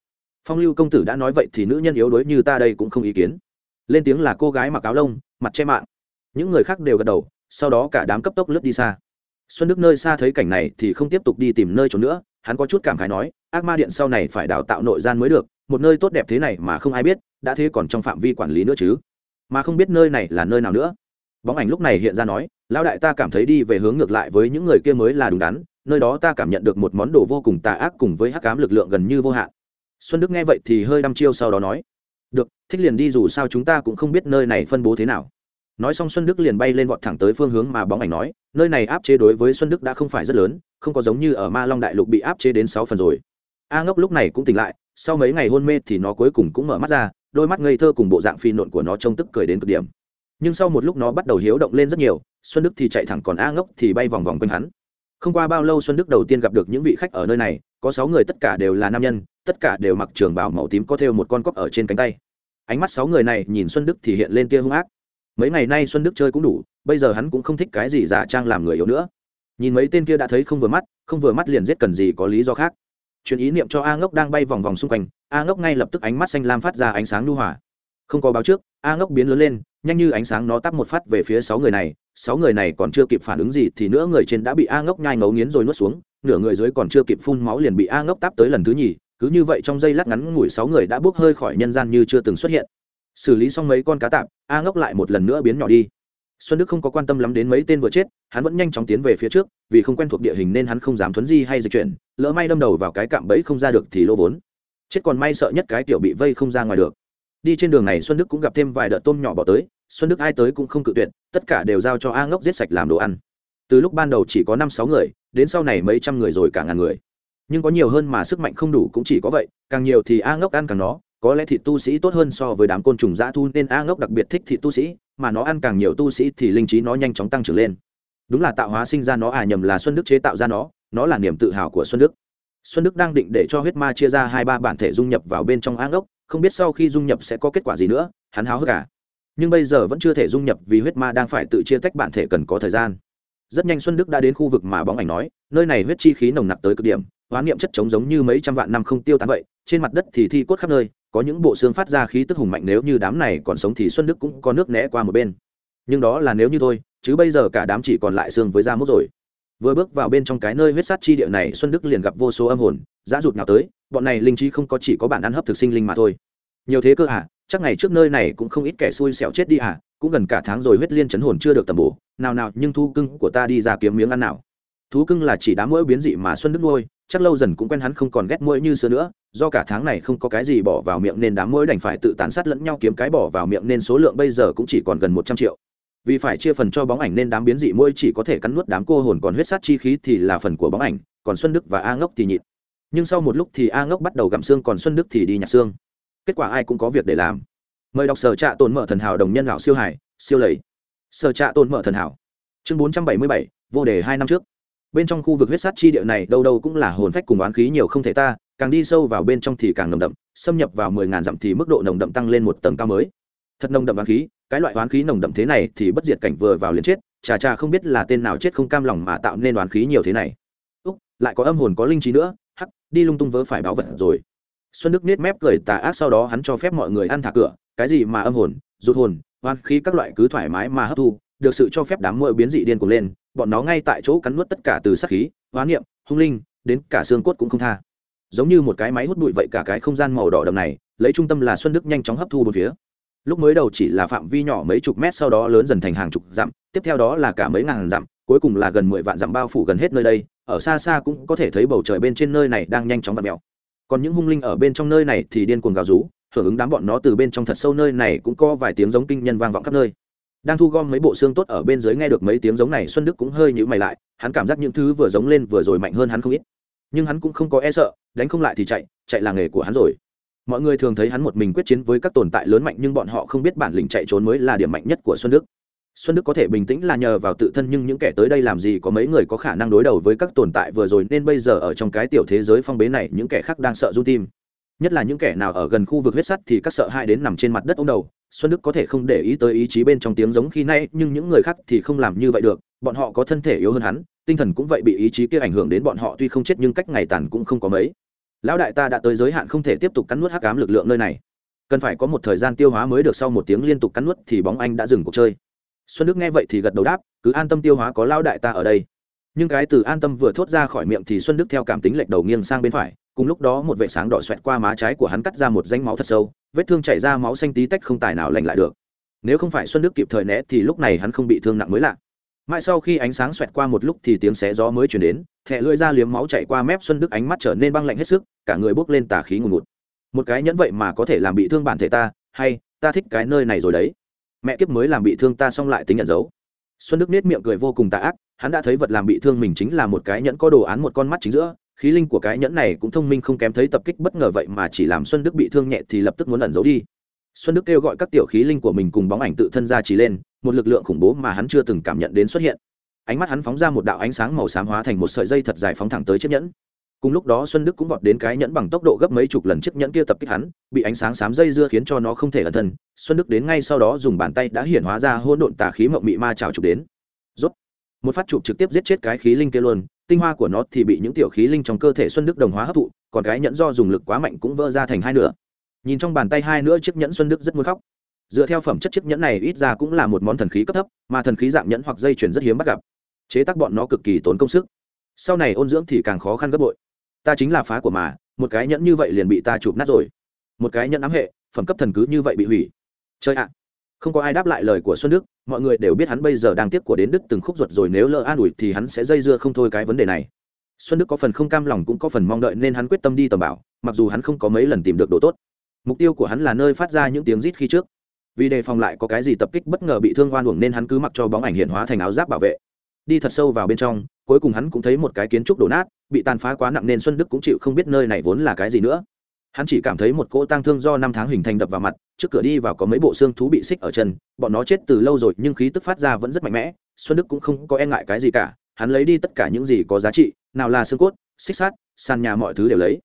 Phong lưu công tử đã nói vậy thì nữ nhân yếu đuối như ta đây cũng không ý kiến. Lên tiếng là cô gái mặc áo lông, mặt che mạng. Những người khác đều gật đầu, sau đó cả đám cấp tốc lướt đi xa xuân đức nơi xa thấy cảnh này thì không tiếp tục đi tìm nơi trốn nữa, hắn có chút cảm khái nói, ác ma điện sau này phải đào tạo nội gian mới được, một nơi tốt đẹp thế này mà không ai biết, đã thế còn trong phạm vi quản lý nữa chứ. Mà không biết nơi này là nơi nào nữa. Bóng ảnh lúc này hiện ra nói, lão đại ta cảm thấy đi về hướng ngược lại với những người kia mới là đúng đắn, nơi đó ta cảm nhận được một món đồ vô cùng tà ác cùng với hắc cám lực lượng gần như vô hạn. Xuân đức nghe vậy thì hơi đăm chiêu sau đó nói, được, thích liền đi dù sao chúng ta cũng không biết nơi này phân bố thế nào nói xong xuân đức liền bay lên vọt thẳng tới phương hướng mà bóng ảnh nói, nơi này áp chế đối với xuân đức đã không phải rất lớn, không có giống như ở ma long đại lục bị áp chế đến sáu phần rồi. A ngốc lúc này cũng tỉnh lại, sau mấy ngày hôn mê thì nó cuối cùng cũng mở mắt ra, đôi mắt ngây thơ cùng bộ dạng phi nộn của nó trông tức cười đến cực điểm. Nhưng sau một lúc nó bắt đầu hiếu động lên rất nhiều, xuân đức thì chạy thẳng còn a ngốc thì bay vòng vòng quanh hắn. Không qua bao lâu xuân đức đầu tiên gặp được những vị khách ở nơi này, có sáu người tất cả đều là nam nhân, tất cả đều mặc trường bào màu tím có thêu một con cóc ở trên cánh tay. Ánh mắt sáu người này nhìn xuân đức thì hiện lên tia hung ác mấy ngày nay xuân đức chơi cũng đủ, bây giờ hắn cũng không thích cái gì giả trang làm người yếu nữa. Nhìn mấy tên kia đã thấy không vừa mắt, không vừa mắt liền giết cần gì có lý do khác. Chuyện ý niệm cho a ngốc đang bay vòng vòng xung quanh, a ngốc ngay lập tức ánh mắt xanh lam phát ra ánh sáng lưu hỏa không có báo trước, a ngốc biến lớn lên, nhanh như ánh sáng nó tắp một phát về phía sáu người này, sáu người này còn chưa kịp phản ứng gì thì nữa người trên đã bị a ngốc nhai ngấu nghiến rồi nuốt xuống, nửa người dưới còn chưa kịp phun máu liền bị a ngốc tắp tới lần thứ nhì, cứ như vậy trong giây lát ngắn ngủi sáu người đã bước hơi khỏi nhân gian như chưa từng xuất hiện xử lý xong mấy con cá tạp, a ngốc lại một lần nữa biến nhỏ đi. Xuân đức không có quan tâm lắm đến mấy tên vừa chết, hắn vẫn nhanh chóng tiến về phía trước, vì không quen thuộc địa hình nên hắn không dám thuấn di hay dịch chuyển, lỡ may đâm đầu vào cái cạm bẫy không ra được thì lỗ vốn. Chết còn may sợ nhất cái tiểu bị vây không ra ngoài được. Đi trên đường này xuân đức cũng gặp thêm vài đợt tôm nhỏ bỏ tới, xuân đức ai tới cũng không cự tuyệt, tất cả đều giao cho a ngốc giết sạch làm đồ ăn. Từ lúc ban đầu chỉ có năm sáu người, đến sau này mấy trăm người rồi cả ngàn người. Nhưng có nhiều hơn mà sức mạnh không đủ cũng chỉ có vậy, càng nhiều thì a ngốc ăn càng nó có lẽ thịt tu sĩ tốt hơn so với đám côn trùng dã thu nên a ngốc đặc biệt thích thịt tu sĩ, mà nó ăn càng nhiều tu sĩ thì linh trí nó nhanh chóng tăng trưởng lên. Đúng là tạo hóa sinh ra nó à nhầm là xuân đức chế tạo ra nó nó là niềm tự hào của xuân đức. Xuân đức đang định để cho huyết ma chia ra hai ba bản thể dung nhập vào bên trong a ngốc, không biết sau khi dung nhập sẽ có kết quả gì nữa, hắn háo hức cả nhưng bây giờ vẫn chưa thể dung nhập vì huyết ma đang phải tự chia tách bản thể cần có thời gian. Rất nhanh xuân đức đã đến khu vực mà bóng ảnh nói, nơi này huyết chi khí nồng nặc tới cực điểm hoán niệm chất chống giống như mấy trăm vạn năm không tiêu tán vậy, trên mặt đất thì thi cốt khắp nơi có những bộ xương phát ra khí tức hùng mạnh nếu như đám này còn sống thì xuân đức cũng có nước né qua một bên. Nhưng đó là nếu như thôi, chứ bây giờ cả đám chỉ còn lại xương với da mút rồi. Vừa bước vào bên trong cái nơi huyết sát chi địa này, xuân đức liền gặp vô số âm hồn, dã rụt nào tới, bọn này linh trí không có chỉ có bản ăn hấp thực sinh linh mà thôi. Nhiều thế cơ à chắc ngày trước nơi này cũng không ít kẻ xui xẻo chết đi à cũng gần cả tháng rồi huyết liên chấn hồn chưa được tầm bổ. Nào nào, nhưng thu cưng của ta đi ra kiếm miếng ăn nào. Thú cưng là chỉ đám mỗi biến dị mà xuân đức nuôi chắc lâu dần cũng quen hắn không còn ghét mũi như xưa nữa, do cả tháng này không có cái gì bỏ vào miệng nên đám mũi đành phải tự tàn sát lẫn nhau kiếm cái bỏ vào miệng nên số lượng bây giờ cũng chỉ còn gần một trăm triệu. Vì phải chia phần cho bóng ảnh nên đám biến dị mũi chỉ có thể cắn nuốt đám cô hồn còn huyết sát chi khí thì là phần của bóng ảnh, còn xuân đức và a ngốc thì nhịn. Nhưng sau một lúc thì a ngốc bắt đầu gặm xương còn xuân đức thì đi nhặt xương. Kết quả ai cũng có việc để làm. Mời đọc sở trạ tồn mở thần hảo đồng nhân lão siêu hải, siêu lầy. Sở trạ tồn mở thần hảo. Chương bốn trăm bảy mươi bảy, vô đề hai năm trước bên trong khu vực huyết sát chi địa này đâu đâu cũng là hồn phách cùng oán khí nhiều không thể ta, càng đi sâu vào bên trong thì càng nồng đậm, xâm nhập vào mười ngàn dặm thì mức độ nồng đậm tăng lên một tầng cao mới. Thật nồng đậm oán khí, cái loại oán khí nồng đậm thế này thì bất diệt cảnh vừa vào liền chết, chà chà không biết là tên nào chết không cam lòng mà tạo nên oán khí nhiều thế này. Úc, lại có âm hồn có linh trí nữa, hắc, đi lung tung vớ phải báo vật rồi. Xuân đức nết mép cười tà ác sau đó hắn cho phép mọi người ăn thả cửa, cái gì mà âm hồn, rụt hồn oan khí các loại cứ thoải mái mà hấp thu được sự cho phép đám muội biến dị điên cuồng lên, bọn nó ngay tại chỗ cắn nuốt tất cả từ sát khí, hóa niệm, hung linh, đến cả xương cốt cũng không tha. Giống như một cái máy hút bụi vậy cả cái không gian màu đỏ đậm này, lấy trung tâm là xuân đức nhanh chóng hấp thu bốn phía. Lúc mới đầu chỉ là phạm vi nhỏ mấy chục mét sau đó lớn dần thành hàng chục dặm, tiếp theo đó là cả mấy ngàn dặm, cuối cùng là gần mười vạn dặm bao phủ gần hết nơi đây, ở xa xa cũng có thể thấy bầu trời bên trên nơi này đang nhanh chóng vặn mèo. Còn những hung linh ở bên trong nơi này thì điên cuồng gào rú, hưởng ứng đám bọn nó từ bên trong thật sâu nơi này cũng có vài tiếng giống kinh nhân vang vọng khắp nơi đang thu gom mấy bộ xương tốt ở bên dưới nghe được mấy tiếng giống này, xuân đức cũng hơi nhữ mày lại, hắn cảm giác những thứ vừa giống lên vừa rồi mạnh hơn hắn không ít. Nhưng hắn cũng không có e sợ, đánh không lại thì chạy chạy là nghề của hắn rồi. Mọi người thường thấy hắn một mình quyết chiến với các tồn tại lớn mạnh, nhưng bọn họ không biết bản lĩnh chạy trốn mới là điểm mạnh nhất của xuân đức. Xuân đức có thể bình tĩnh là nhờ vào tự thân, nhưng những kẻ tới đây làm gì có mấy người có khả năng đối đầu với các tồn tại vừa rồi, nên bây giờ ở trong cái tiểu thế giới phong bế này, những kẻ khác đang sợ du tim nhất là những kẻ nào ở gần khu vực huyết sắt thì các sợ hãi đến nằm trên mặt đất ông đầu. Xuân đức có thể không để ý tới ý chí bên trong tiếng giống khi nay nhưng những người khác thì không làm như vậy được. Bọn họ có thân thể yếu hơn hắn, tinh thần cũng vậy bị ý chí kia ảnh hưởng đến bọn họ, tuy không chết nhưng cách ngày tàn cũng không có mấy. Lão đại ta đã tới giới hạn không thể tiếp tục cắn nuốt hắc ám lực lượng nơi này. Cần phải có một thời gian tiêu hóa mới được sau một tiếng liên tục cắn nuốt thì bóng anh đã dừng cuộc chơi. Xuân đức nghe vậy thì gật đầu đáp, cứ an tâm tiêu hóa có lão đại ta ở đây. Nhưng cái từ an tâm vừa thốt ra khỏi miệng thì xuân đức theo cảm tính lệch đầu nghiêng sang bên phải cùng lúc đó một vệ sáng đỏ xoẹt qua má trái của hắn cắt ra một danh máu thật sâu, vết thương chảy ra máu xanh tí tách không tài nào lành lại được. Nếu không phải xuân đức kịp thời né thì lúc này hắn không bị thương nặng mới lạ. Mãi sau khi ánh sáng xoẹt qua một lúc thì tiếng xé gió mới chuyển đến thẹ lưỡi ra liếm máu chạy qua mép xuân đức ánh mắt trở nên băng lạnh hết sức, cả người bốc lên tà khí ngùn ngụt. Một cái nhẫn vậy mà có thể làm bị thương bản thể ta, hay, ta thích cái nơi này rồi đấy. Mẹ kiếp mới làm bị thương ta xong lại tính nhận dấu. Xuân đức nết miệng cười vô cùng tà ác, hắn đã thấy vật làm bị thương mình chính là một cái nhẫn có đồ án một con mắt chính giữa khí linh của cái nhẫn này cũng thông minh không kém thấy tập kích bất ngờ vậy mà chỉ làm xuân đức bị thương nhẹ thì lập tức muốn ẩn giấu đi. Xuân đức kêu gọi các tiểu khí linh của mình cùng bóng ảnh tự thân ra chỉ lên, một lực lượng khủng bố mà hắn chưa từng cảm nhận đến xuất hiện. Ánh mắt hắn phóng ra một đạo ánh sáng màu xám hóa thành một sợi dây thật dài phóng thẳng tới chiếc nhẫn. Cùng lúc đó xuân đức cũng vọt đến cái nhẫn bằng tốc độ gấp mấy chục lần chiếc nhẫn kia tập kích hắn, bị ánh sáng xám dây dưa khiến cho nó không thể ẩn thân. Xuân đức đến ngay sau đó dùng bàn tay đã hiển hóa ra hỗn độn tà khí mộng mị ma trào trục đến. Rốt một phát chụp trực tiếp giết chết cái khí linh kia luôn, tinh hoa của nó thì bị những tiểu khí linh trong cơ thể xuân đức đồng hóa hấp thụ, còn cái nhẫn do dùng lực quá mạnh cũng vỡ ra thành hai nửa. Nhìn trong bàn tay hai nữa chiếc nhẫn xuân đức rất muốn khóc. Dựa theo phẩm chất chiếc nhẫn này ít ra cũng là một món thần khí cấp thấp, mà thần khí dạng nhẫn hoặc dây chuyển rất hiếm bắt gặp. Chế tác bọn nó cực kỳ tốn công sức. Sau này ôn dưỡng thì càng khó khăn gấp bội. Ta chính là phá của mà, một cái nhẫn như vậy liền bị ta chụp nát rồi. Một cái nhẫn ám hệ, phẩm cấp thần cứ như vậy bị hủy. Chơi ạ không có ai đáp lại lời của xuân đức, mọi người đều biết hắn bây giờ đang tiếp của đến đức từng khúc ruột rồi, nếu lỡ an ủi thì hắn sẽ dây dưa không thôi cái vấn đề này. Xuân đức có phần không cam lòng cũng có phần mong đợi nên hắn quyết tâm đi tầm bảo, mặc dù hắn không có mấy lần tìm được đồ tốt. Mục tiêu của hắn là nơi phát ra những tiếng rít khi trước. Vì đề phòng lại có cái gì tập kích bất ngờ bị thương oan uổng nên hắn cứ mặc cho bóng ảnh hiện hóa thành áo giáp bảo vệ. Đi thật sâu vào bên trong, cuối cùng hắn cũng thấy một cái kiến trúc đổ nát, bị tàn phá quá nặng nên xuân đức cũng chịu không biết nơi này vốn là cái gì nữa hắn chỉ cảm thấy một cỗ tang thương do năm tháng hình thành đập vào mặt, trước cửa đi vào có mấy bộ xương thú bị xích ở chân, bọn nó chết từ lâu rồi nhưng khí tức phát ra vẫn rất mạnh mẽ, xuân đức cũng không có e ngại cái gì cả, hắn lấy đi tất cả những gì có giá trị, nào là xương cốt, xích sát sàn nhà mọi thứ đều lấy.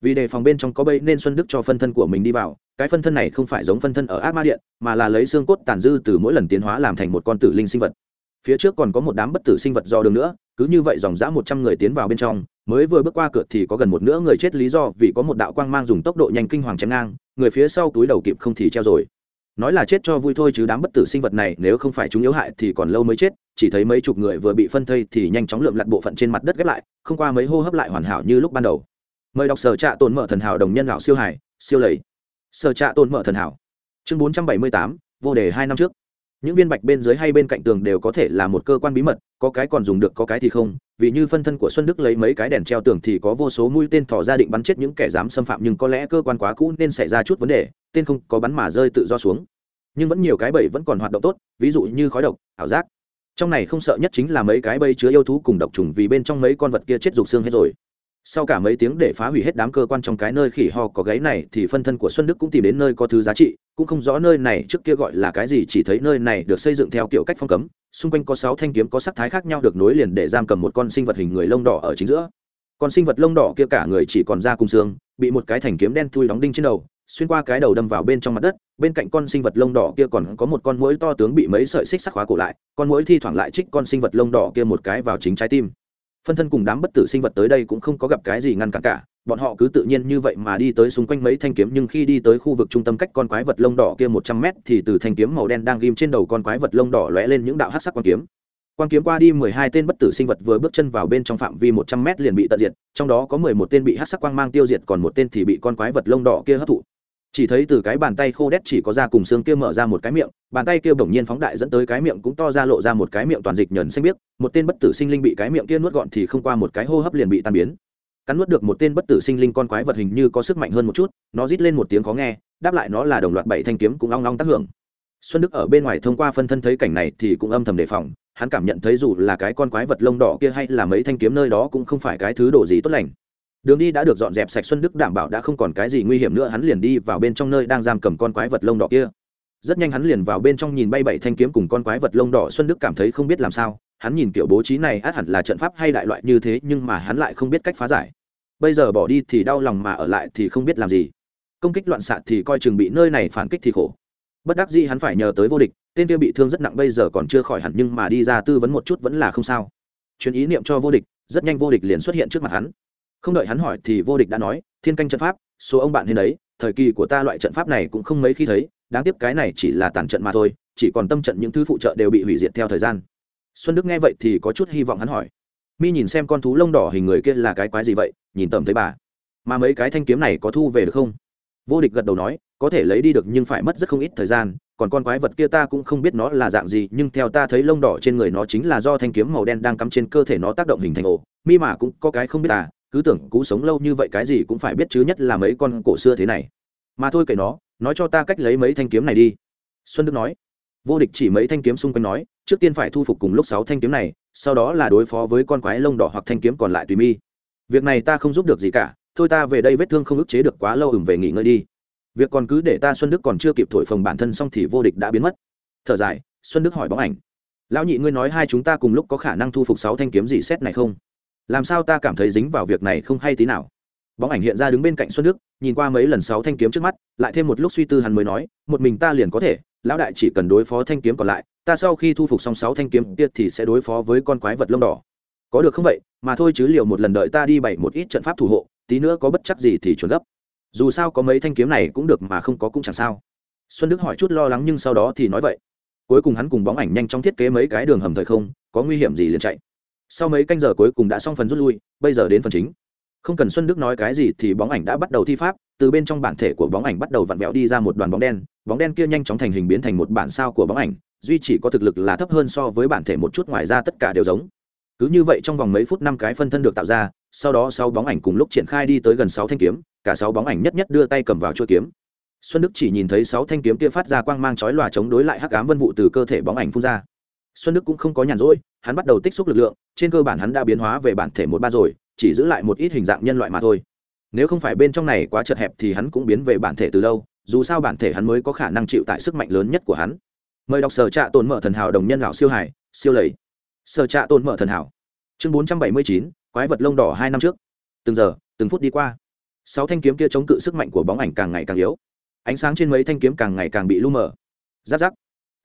Vì đề phòng bên trong có bẫy nên xuân đức cho phân thân của mình đi vào, cái phân thân này không phải giống phân thân ở ác ma điện, mà là lấy xương cốt tàn dư từ mỗi lần tiến hóa làm thành một con tử linh sinh vật. Phía trước còn có một đám bất tử sinh vật do đường nữa, cứ như vậy dòng dã một trăm người tiến vào bên trong mới vừa bước qua cửa thì có gần một nửa người chết lý do vì có một đạo quang mang dùng tốc độ nhanh kinh hoàng chém ngang, người phía sau túi đầu kịp không thì treo rồi. Nói là chết cho vui thôi chứ đám bất tử sinh vật này nếu không phải chúng yếu hại thì còn lâu mới chết, chỉ thấy mấy chục người vừa bị phân thây thì nhanh chóng lượm lặt bộ phận trên mặt đất ghép lại, không qua mấy hô hấp lại hoàn hảo như lúc ban đầu. Mời đọc sở trạ tồn mở thần hảo đồng nhân lão siêu hải, siêu lầy. Sở trạ tồn mở thần hảo. Chương bốn trăm bảy mươi tám, vô đề hai năm trước. Những viên bạch bên dưới hay bên cạnh tường đều có thể là một cơ quan bí mật, có cái còn dùng được có cái thì không vì như phân thân của xuân đức lấy mấy cái đèn treo tường thì có vô số mũi tên thỏ ra định bắn chết những kẻ dám xâm phạm, nhưng có lẽ cơ quan quá cũ nên xảy ra chút vấn đề, tên không có bắn mà rơi tự do xuống. Nhưng vẫn nhiều cái bẫy vẫn còn hoạt động tốt, ví dụ như khói độc, ảo giác. Trong này không sợ nhất chính là mấy cái bẫy chứa yêu thú cùng độc trùng vì bên trong mấy con vật kia chết rục xương hết rồi sau cả mấy tiếng để phá hủy hết đám cơ quan trong cái nơi khỉ ho có gáy này thì phân thân của xuân đức cũng tìm đến nơi có thứ giá trị, cũng không rõ nơi này trước kia gọi là cái gì, chỉ thấy nơi này được xây dựng theo kiểu cách phong cấm, xung quanh có sáu thanh kiếm có sắc thái khác nhau được nối liền để giam cầm một con sinh vật hình người lông đỏ ở chính giữa. Con sinh vật lông đỏ kia cả người chỉ còn da cùng xương, bị một cái thành kiếm đen thui đóng đinh trên đầu, xuyên qua cái đầu đâm vào bên trong mặt đất, bên cạnh con sinh vật lông đỏ kia còn có một con mũi to tướng bị mấy sợi xích sắc khóa cổ lại, con mũi thi thoảng lại trích con sinh vật lông đỏ kia một cái vào chính trái tim phân thân cùng đám bất tử sinh vật tới đây cũng không có gặp cái gì ngăn cản cả, bọn họ cứ tự nhiên như vậy mà đi tới xung quanh mấy thanh kiếm, nhưng khi đi tới khu vực trung tâm cách con quái vật lông đỏ kia một trăm mét thì từ thanh kiếm màu đen đang ghim trên đầu con quái vật lông đỏ lóe lên những đạo hắc sắc quan kiếm. Quan kiếm qua đi mười hai tên bất tử sinh vật vừa bước chân vào bên trong phạm vi một trăm mét liền bị tận diệt, trong đó có mười một tên bị hắc sắc quang mang tiêu diệt, còn một tên thì bị con quái vật lông đỏ kia hấp thụ chỉ thấy từ cái bàn tay khô đét chỉ có da cùng xương kia mở ra một cái miệng, bàn tay kia bỗng nhiên phóng đại dẫn tới cái miệng cũng to ra lộ ra một cái miệng toàn dịch nhờn xanh biếc, một tên bất tử sinh linh bị cái miệng kia nuốt gọn thì không qua một cái hô hấp liền bị tan biến. Cắn nuốt được một tên bất tử sinh linh con quái vật hình như có sức mạnh hơn một chút, nó rít lên một tiếng khó nghe, đáp lại nó là đồng loạt bảy thanh kiếm cũng long long tác hưởng. Xuân đức ở bên ngoài thông qua phân thân thấy cảnh này thì cũng âm thầm đề phòng, hắn cảm nhận thấy dù là cái con quái vật lông đỏ kia hay là mấy thanh kiếm nơi đó cũng không phải cái thứ đồ gì tốt lành đường đi đã được dọn dẹp sạch xuân đức đảm bảo đã không còn cái gì nguy hiểm nữa, hắn liền đi vào bên trong nơi đang giam cầm con quái vật lông đỏ kia. Rất nhanh hắn liền vào bên trong nhìn bay bảy thanh kiếm cùng con quái vật lông đỏ, xuân đức cảm thấy không biết làm sao. Hắn nhìn kiểu bố trí này, át hẳn là trận pháp hay đại loại như thế, nhưng mà hắn lại không biết cách phá giải. Bây giờ bỏ đi thì đau lòng mà ở lại thì không biết làm gì. Công kích loạn xạ thì coi chừng bị nơi này phản kích thì khổ. Bất đắc dĩ hắn phải nhờ tới vô địch, tên kia bị thương rất nặng, bây giờ còn chưa khỏi hẳn, nhưng mà đi ra tư vấn một chút vẫn là không sao. Truyền ý niệm cho vô địch, rất nhanh vô địch liền xuất hiện trước mặt hắn không đợi hắn hỏi thì vô địch đã nói, thiên canh trận pháp, số ông bạn hiền đấy, thời kỳ của ta loại trận pháp này cũng không mấy khi thấy, đáng tiếc cái này chỉ là tàn trận mà thôi, chỉ còn tâm trận những thứ phụ trợ đều bị hủy diệt theo thời gian. Xuân đức nghe vậy thì có chút hy vọng hắn hỏi, mi nhìn xem con thú lông đỏ hình người kia là cái quái gì vậy, nhìn tầm thấy bà, mà mấy cái thanh kiếm này có thu về được không? Vô địch gật đầu nói, có thể lấy đi được nhưng phải mất rất không ít thời gian, còn con quái vật kia ta cũng không biết nó là dạng gì, nhưng theo ta thấy lông đỏ trên người nó chính là do thanh kiếm màu đen đang cắm trên cơ thể nó tác động hình thành ổ, mi mà cũng có cái không biết à cứ tưởng cú sống lâu như vậy cái gì cũng phải biết chứ nhất là mấy con cổ xưa thế này. Mà thôi kể nó, nói cho ta cách lấy mấy thanh kiếm này đi. Xuân đức nói. Vô địch chỉ mấy thanh kiếm xung quanh nói, trước tiên phải thu phục cùng lúc sáu thanh kiếm này, sau đó là đối phó với con quái lông đỏ hoặc thanh kiếm còn lại tùy mi. Việc này ta không giúp được gì cả, thôi ta về đây vết thương không ức chế được quá lâu ừng về nghỉ ngơi đi. Việc còn cứ để ta xuân đức còn chưa kịp thổi phồng bản thân xong thì vô địch đã biến mất. Thở dài, xuân đức hỏi bóng ảnh. Lão nhị ngươi nói hai chúng ta cùng lúc có khả năng thu phục sáu thanh kiếm gì xét này không? Làm sao ta cảm thấy dính vào việc này không hay tí nào? Bóng ảnh hiện ra đứng bên cạnh xuân đức, nhìn qua mấy lần sáu thanh kiếm trước mắt, lại thêm một lúc suy tư hắn mới nói, một mình ta liền có thể, lão đại chỉ cần đối phó thanh kiếm còn lại, ta sau khi thu phục xong sáu thanh kiếm kia thì sẽ đối phó với con quái vật lông đỏ. Có được không vậy? Mà thôi chứ liệu một lần đợi ta đi bày một ít trận pháp thủ hộ, tí nữa có bất chắc gì thì chuẩn gấp. Dù sao có mấy thanh kiếm này cũng được mà không có cũng chẳng sao. Xuân đức hỏi chút lo lắng nhưng sau đó thì nói vậy. Cuối cùng hắn cùng bóng ảnh nhanh chóng thiết kế mấy cái đường hầm thời không, có nguy hiểm gì liền chạy sau mấy canh giờ cuối cùng đã xong phần rút lui, bây giờ đến phần chính. Không cần xuân đức nói cái gì thì bóng ảnh đã bắt đầu thi pháp, từ bên trong bản thể của bóng ảnh bắt đầu vặn vẹo đi ra một đoàn bóng đen bóng đen kia nhanh chóng thành hình biến thành một bản sao của bóng ảnh, duy chỉ có thực lực là thấp hơn so với bản thể một chút ngoài ra tất cả đều giống. Cứ như vậy trong vòng mấy phút năm cái phân thân được tạo ra, sau đó sáu bóng ảnh cùng lúc triển khai đi tới gần sáu thanh kiếm, cả sáu bóng ảnh nhất nhất đưa tay cầm vào chuôi kiếm. Xuân đức chỉ nhìn thấy sáu thanh kiếm kia phát ra quang mang chói lòa chống đối lại hắc ám vân vụ từ cơ thể bóng ảnh phun ra xuân đức cũng không có nhàn rỗi, hắn bắt đầu tích xúc lực lượng, trên cơ bản hắn đã biến hóa về bản thể một ba rồi, chỉ giữ lại một ít hình dạng nhân loại mà thôi. Nếu không phải bên trong này quá chật hẹp thì hắn cũng biến về bản thể từ lâu, dù sao bản thể hắn mới có khả năng chịu tại sức mạnh lớn nhất của hắn. Mời đọc sở trạ tồn mở thần hảo đồng nhân lão siêu hải, siêu lầy. Sở trạ tồn mở thần hảo. Chương bốn trăm bảy mươi chín, quái vật lông đỏ hai năm trước. Từng giờ, từng phút đi qua. Sáu thanh kiếm kia chống cự sức mạnh của bóng ảnh càng ngày càng yếu. Ánh sáng trên mấy thanh kiếm càng ngày càng bị lu mờ. Giáp giáp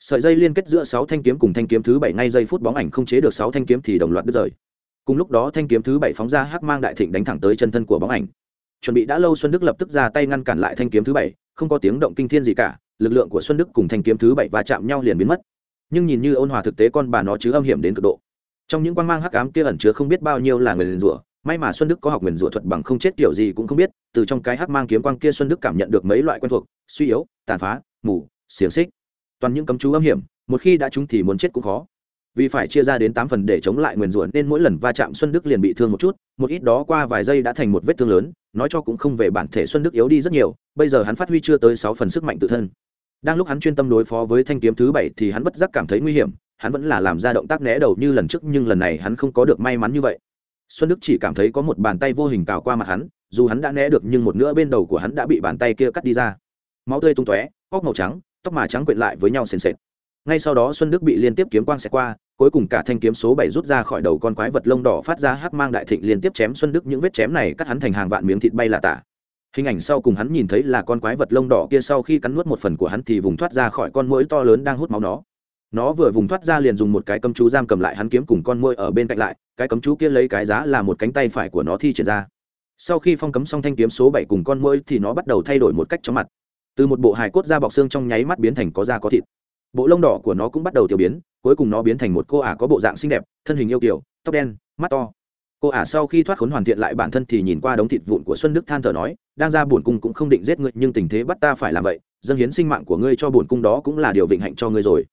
sợi dây liên kết giữa sáu thanh kiếm cùng thanh kiếm thứ bảy ngay giây phút bóng ảnh không chế được sáu thanh kiếm thì đồng loạt đứt rời. Cùng lúc đó, thanh kiếm thứ bảy phóng ra hắc mang đại thịnh đánh thẳng tới chân thân của bóng ảnh. Chuẩn bị đã lâu, xuân đức lập tức ra tay ngăn cản lại thanh kiếm thứ bảy, không có tiếng động kinh thiên gì cả, lực lượng của xuân đức cùng thanh kiếm thứ bảy va chạm nhau liền biến mất. Nhưng nhìn như ôn hòa thực tế, con bà nó chứ âm hiểm đến cực độ. Trong những quan mang hắc ám kia ẩn chứa không biết bao nhiêu là người liền rủa, may mà xuân đức có học nguyền rủa thuật bằng không chết kiểu gì cũng không biết, từ trong cái hắc mang kiếm quang kia xuân đức cảm nhận được mấy loại quen thuộc, suy yếu, tàn phá, mù, xiềng xích toàn những cấm chú âm hiểm, một khi đã trúng thì muốn chết cũng khó. Vì phải chia ra đến tám phần để chống lại nguyền rủa nên mỗi lần va chạm xuân đức liền bị thương một chút, một ít đó qua vài giây đã thành một vết thương lớn, nói cho cũng không về bản thể xuân đức yếu đi rất nhiều, bây giờ hắn phát huy chưa tới sáu phần sức mạnh tự thân. Đang lúc hắn chuyên tâm đối phó với thanh kiếm thứ bảy thì hắn bất giác cảm thấy nguy hiểm, hắn vẫn là làm ra động tác né đầu như lần trước nhưng lần này hắn không có được may mắn như vậy. Xuân đức chỉ cảm thấy có một bàn tay vô hình cào qua mặt hắn, dù hắn đã né được nhưng một nửa bên đầu của hắn đã bị bàn tay kia cắt đi ra. Máu tươi tung tóe, óc màu trắng tóc mà trắng quyện lại với nhau sền sệt. Ngay sau đó xuân đức bị liên tiếp kiếm quang xẹt qua, cuối cùng cả thanh kiếm số bảy rút ra khỏi đầu con quái vật lông đỏ phát ra hắc mang đại thịnh liên tiếp chém xuân đức. Những vết chém này cắt hắn thành hàng vạn miếng thịt bay là tả. Hình ảnh sau cùng hắn nhìn thấy là con quái vật lông đỏ kia sau khi cắn nuốt một phần của hắn thì vùng thoát ra khỏi con mũi to lớn đang hút máu nó. Nó vừa vùng thoát ra liền dùng một cái cấm chú giam cầm lại hắn kiếm cùng con môi ở bên cạnh lại, cái cấm chú kia lấy cái giá là một cánh tay phải của nó thi triển ra. Sau khi phong cấm xong thanh kiếm số bảy cùng con mũi thì nó bắt đầu thay đổi một cách chóng mặt từ một bộ hài cốt da bọc xương trong nháy mắt biến thành có da có thịt. Bộ lông đỏ của nó cũng bắt đầu tiểu biến, cuối cùng nó biến thành một cô ả có bộ dạng xinh đẹp, thân hình yêu kiểu tóc đen, mắt to. Cô ả sau khi thoát khốn hoàn thiện lại bản thân thì nhìn qua đống thịt vụn của xuân đức than thở nói, đang ra bổn cung cũng không định giết ngươi, nhưng tình thế bắt ta phải làm vậy, dâng hiến sinh mạng của ngươi cho bổn cung đó cũng là điều vịnh hạnh cho ngươi rồi.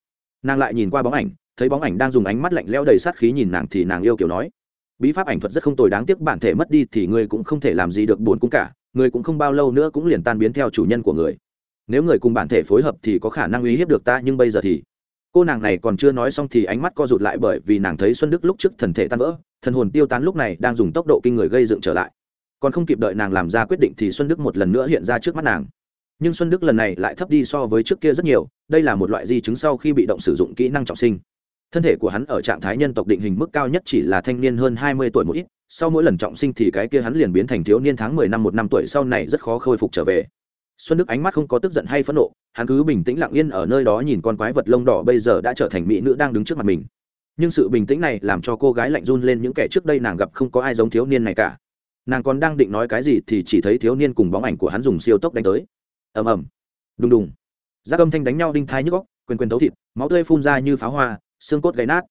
Nàng lại nhìn qua bóng ảnh, thấy bóng ảnh đang dùng ánh mắt lạnh lẽo đầy sát khí nhìn nàng thì nàng yêu kiểu nói, bí pháp ảnh thuật rất không tồi, đáng tiếc bản thể mất đi thì ngươi cũng không thể làm gì được bổn cung cả, ngươi cũng không bao lâu nữa cũng liền tan biến theo chủ nhân của người nếu người cùng bản thể phối hợp thì có khả năng uy hiếp được ta, nhưng bây giờ thì cô nàng này còn chưa nói xong thì ánh mắt co rụt lại bởi vì nàng thấy xuân đức lúc trước thần thể tan vỡ, thần hồn tiêu tán lúc này đang dùng tốc độ kinh người gây dựng trở lại. Còn không kịp đợi nàng làm ra quyết định thì xuân đức một lần nữa hiện ra trước mắt nàng. Nhưng xuân đức lần này lại thấp đi so với trước kia rất nhiều, đây là một loại di chứng sau khi bị động sử dụng kỹ năng trọng sinh. Thân thể của hắn ở trạng thái nhân tộc định hình mức cao nhất chỉ là thanh niên hơn hai mươi tuổi một ít, sau mỗi lần trọng sinh thì cái kia hắn liền biến thành thiếu niên tháng mười năm một năm tuổi sau này rất khó khôi phục trở về xuân đức ánh mắt không có tức giận hay phẫn nộ, hắn cứ bình tĩnh lặng yên ở nơi đó nhìn con quái vật lông đỏ bây giờ đã trở thành mỹ nữ đang đứng trước mặt mình. Nhưng sự bình tĩnh này làm cho cô gái lạnh run lên những kẻ trước đây nàng gặp không có ai giống thiếu niên này cả. Nàng còn đang định nói cái gì thì chỉ thấy thiếu niên cùng bóng ảnh của hắn dùng siêu tốc đánh tới. Ầm ầm. Đùng đùng. Giác âm thanh đánh nhau đinh thai nhức góc quyền quyền tấu thịt, máu tươi phun ra như pháo hoa, xương cốt gáy nát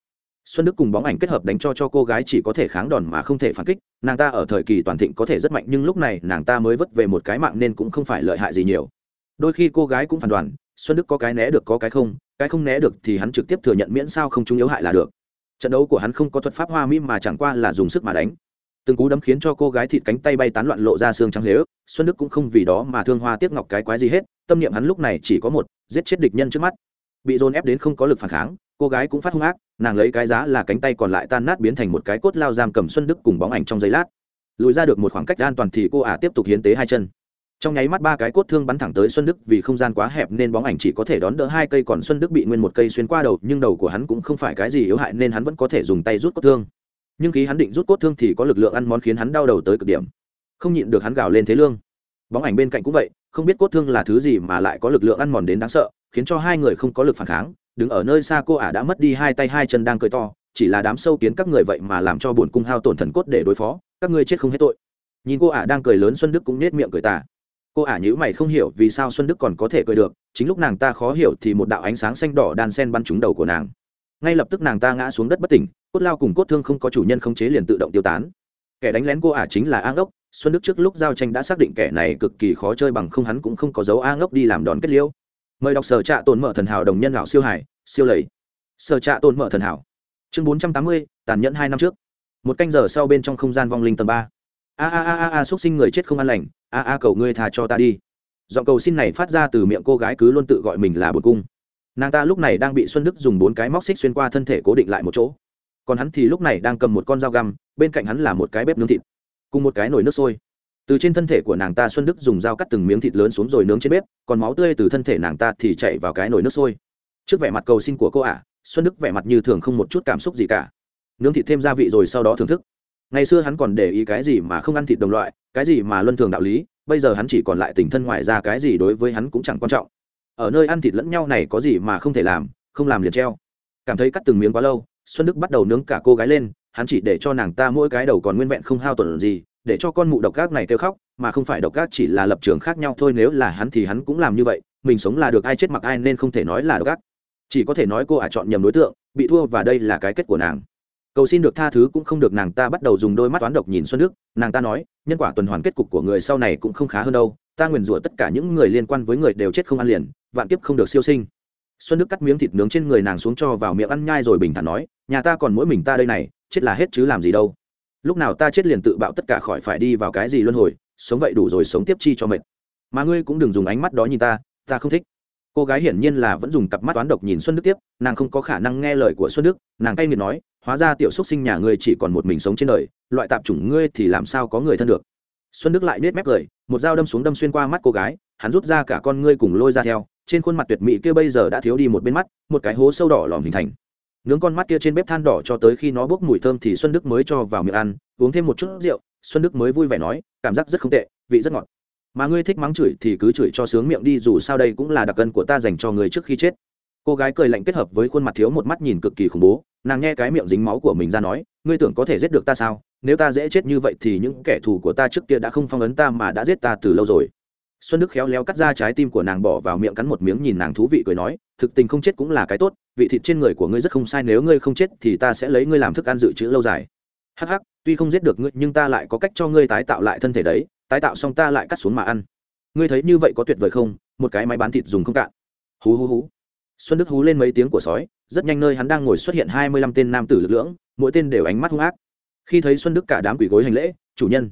xuân đức cùng bóng ảnh kết hợp đánh cho cho cô gái chỉ có thể kháng đòn mà không thể phản kích. Nàng ta ở thời kỳ toàn thịnh có thể rất mạnh, nhưng lúc này nàng ta mới vất về một cái mạng nên cũng không phải lợi hại gì nhiều. Đôi khi cô gái cũng phản đoàn, xuân đức có cái né được có cái không cái không né được thì hắn trực tiếp thừa nhận miễn sao không chúng yếu hại là được. Trận đấu của hắn không có thuật pháp hoa mỹ mà chẳng qua là dùng sức mà đánh. Từng cú đấm khiến cho cô gái thịt cánh tay bay tán loạn lộ ra xương trắng lếu xuân đức cũng không vì đó mà thương hoa tiếc ngọc cái quái gì hết, tâm niệm hắn lúc này chỉ có một, giết chết địch nhân trước mắt. Bị dồn ép đến không có lực phản kháng cô gái cũng phát hung ác, nàng lấy cái giá là cánh tay còn lại tan nát biến thành một cái cốt lao giam cầm xuân đức cùng bóng ảnh trong giấy lát. Lùi ra được một khoảng cách an toàn thì cô ả tiếp tục hiến tế hai chân. Trong nháy mắt ba cái cốt thương bắn thẳng tới xuân đức vì không gian quá hẹp nên bóng ảnh chỉ có thể đón đỡ hai cây, còn xuân đức bị nguyên một cây xuyên qua đầu, nhưng đầu của hắn cũng không phải cái gì yếu hại nên hắn vẫn có thể dùng tay rút cốt thương. Nhưng khi hắn định rút cốt thương thì có lực lượng ăn món khiến hắn đau đầu tới cực điểm. Không nhịn được hắn gào lên thế lương. Bóng ảnh bên cạnh cũng vậy, không biết cốt thương là thứ gì mà lại có lực lượng ăn mòn đến đáng sợ, khiến cho hai người không có lực phản kháng đứng ở nơi xa cô ả đã mất đi hai tay hai chân đang cười to, chỉ là đám sâu kiến các người vậy mà làm cho bổn cung hao tổn thần cốt để đối phó, các ngươi chết không hết tội. Nhìn cô ả đang cười lớn xuân đức cũng nết miệng cười tả cô ả nhữ mày không hiểu vì sao xuân đức còn có thể cười được, chính lúc nàng ta khó hiểu thì một đạo ánh sáng xanh đỏ đan sen bắn trúng đầu của nàng. Ngay lập tức nàng ta ngã xuống đất bất tỉnh, cốt lao cùng cốt thương không có chủ nhân không chế liền tự động tiêu tán. Kẻ đánh lén cô ả chính là a ngốc, xuân đức trước lúc giao tranh đã xác định kẻ này cực kỳ khó chơi bằng không hắn cũng không có dấu a ngốc đi làm đón kết liễu mời đọc sở trạ tồn mở thần hảo đồng nhân lão siêu hải, siêu lầy. Sở trạ tồn mở thần hảo. Chương bốn trăm tám mươi, tàn nhẫn hai năm trước. Một canh giờ sau bên trong không gian vong linh tầng ba. A a a a a, xúc sinh người chết không an lành. A a, cầu ngươi thà cho ta đi. Giọng cầu xin này phát ra từ miệng cô gái cứ luôn tự gọi mình là bột cung. Nàng ta lúc này đang bị xuân đức dùng bốn cái móc xích xuyên qua thân thể cố định lại một chỗ. Còn hắn thì lúc này đang cầm một con dao găm, bên cạnh hắn là một cái bếp nướng thịt. Cùng một cái nồi nước sôi từ trên thân thể của nàng ta xuân đức dùng dao cắt từng miếng thịt lớn xuống rồi nướng trên bếp, còn máu tươi từ thân thể nàng ta thì chạy vào cái nồi nước sôi. Trước vẻ mặt cầu xin của cô ả xuân đức vẻ mặt như thường không một chút cảm xúc gì cả. Nướng thịt thêm gia vị rồi sau đó thưởng thức. Ngày xưa hắn còn để ý cái gì mà không ăn thịt đồng loại, cái gì mà luân thường đạo lý, bây giờ hắn chỉ còn lại tình thân ngoài ra cái gì đối với hắn cũng chẳng quan trọng. Ở nơi ăn thịt lẫn nhau này có gì mà không thể làm, không làm liền treo. Cảm thấy cắt từng miếng quá lâu, xuân đức bắt đầu nướng cả cô gái lên, hắn chỉ để cho nàng ta mỗi cái đầu còn nguyên vẹn không hao tổn gì để cho con mụ độc gác này kêu khóc, mà không phải độc gác chỉ là lập trường khác nhau thôi, nếu là hắn thì hắn cũng làm như vậy, mình sống là được, ai chết mặc ai nên không thể nói là độc gác chỉ có thể nói cô ả chọn nhầm đối tượng, bị thua và đây là cái kết của nàng. Cầu xin được tha thứ cũng không được, nàng ta bắt đầu dùng đôi mắt toán độc nhìn xuân đức, nàng ta nói, nhân quả tuần hoàn kết cục của người sau này cũng không khá hơn đâu, ta nguyền rủa tất cả những người liên quan với người đều chết không ăn liền, vạn kiếp không được siêu sinh. Xuân đức cắt miếng thịt nướng trên người nàng xuống cho vào miệng ăn nhai rồi bình thản nói, nhà ta còn mỗi mình ta đây này, chết là hết chứ làm gì đâu lúc nào ta chết liền tự bạo tất cả khỏi phải đi vào cái gì luân hồi, sống vậy đủ rồi sống tiếp chi cho mệt. Mà ngươi cũng đừng dùng ánh mắt đó nhìn ta ta không thích. Cô gái hiển nhiên là vẫn dùng cặp mắt toán độc nhìn xuân đức tiếp, nàng không có khả năng nghe lời của xuân đức, nàng cay nghiệt nói, hóa ra tiểu xúc sinh nhà ngươi chỉ còn một mình sống trên đời, loại tạp chủng ngươi thì làm sao có người thân được? Xuân đức lại nết mép cười, một dao đâm xuống đâm xuyên qua mắt cô gái, hắn rút ra cả con ngươi cùng lôi ra theo, trên khuôn mặt tuyệt mỹ kia bây giờ đã thiếu đi một bên mắt, một cái hố sâu đỏ lòm hình thành nướng con mắt kia trên bếp than đỏ cho tới khi nó bốc mùi thơm thì xuân đức mới cho vào miệng ăn, uống thêm một chút rượu, xuân đức mới vui vẻ nói, cảm giác rất không tệ, vị rất ngọt. Mà ngươi thích mắng chửi thì cứ chửi cho sướng miệng đi, dù sao đây cũng là đặc cân của ta dành cho người trước khi chết. Cô gái cười lạnh kết hợp với khuôn mặt thiếu một mắt nhìn cực kỳ khủng bố, nàng nghe cái miệng dính máu của mình ra nói, ngươi tưởng có thể giết được ta sao? Nếu ta dễ chết như vậy thì những kẻ thù của ta trước kia đã không phong ấn ta mà đã giết ta từ lâu rồi xuân đức khéo léo cắt ra trái tim của nàng bỏ vào miệng cắn một miếng nhìn nàng thú vị cười nói, thực tình không chết cũng là cái tốt, vị thịt trên người của ngươi rất không sai, nếu ngươi không chết thì ta sẽ lấy ngươi làm thức ăn dự trữ lâu dài. Hắc hắc, tuy không giết được ngươi, nhưng ta lại có cách cho ngươi tái tạo lại thân thể đấy, tái tạo xong ta lại cắt xuống mà ăn. Ngươi thấy như vậy có tuyệt vời không? Một cái máy bán thịt dùng không cạn. Hú hú hú. Xuân đức hú lên mấy tiếng của sói, rất nhanh nơi hắn đang ngồi xuất hiện hai mươi lăm tên nam tử lực lưỡng, mỗi tên đều ánh mắt hung ác. Khi thấy xuân đức cả đám quỷ gối hành lễ, chủ nhân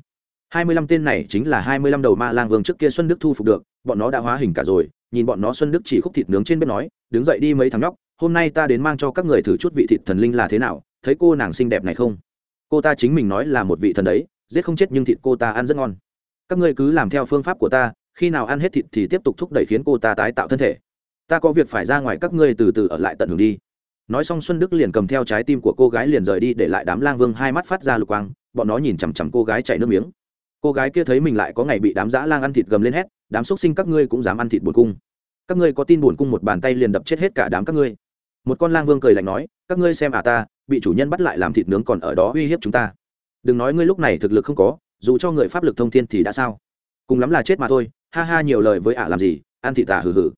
hai mươi lăm tên này chính là hai mươi lăm đầu ma lang vương trước kia xuân đức thu phục được, bọn nó đã hóa hình cả rồi, nhìn bọn nó xuân đức chỉ khúc thịt nướng trên bếp nói, đứng dậy đi mấy thằng nhóc, hôm nay ta đến mang cho các người thử chút vị thịt thần linh là thế nào, thấy cô nàng xinh đẹp này không? Cô ta chính mình nói là một vị thần đấy, giết không chết nhưng thịt cô ta ăn rất ngon. Các ngươi cứ làm theo phương pháp của ta, khi nào ăn hết thịt thì tiếp tục thúc đẩy khiến cô ta tái tạo thân thể. Ta có việc phải ra ngoài các ngươi từ từ ở lại tận hưởng đi. Nói xong xuân đức liền cầm theo trái tim của cô gái liền rời đi để lại đám lang vương hai mắt phát ra lục quang, bọn nó nhìn chằm chằm cô gái chạy nước miếng cô gái kia thấy mình lại có ngày bị đám dã lang ăn thịt gầm lên hét, đám xúc sinh các ngươi cũng dám ăn thịt buồn cung. Các ngươi có tin buồn cung một bàn tay liền đập chết hết cả đám các ngươi. Một con lang vương cười lạnh nói, các ngươi xem à ta, bị chủ nhân bắt lại làm thịt nướng còn ở đó uy hiếp chúng ta. Đừng nói ngươi lúc này thực lực không có, dù cho người pháp lực thông thiên thì đã sao? Cùng lắm là chết mà thôi, ha ha nhiều lời với ả làm gì, ăn thịt tả hừ hừ.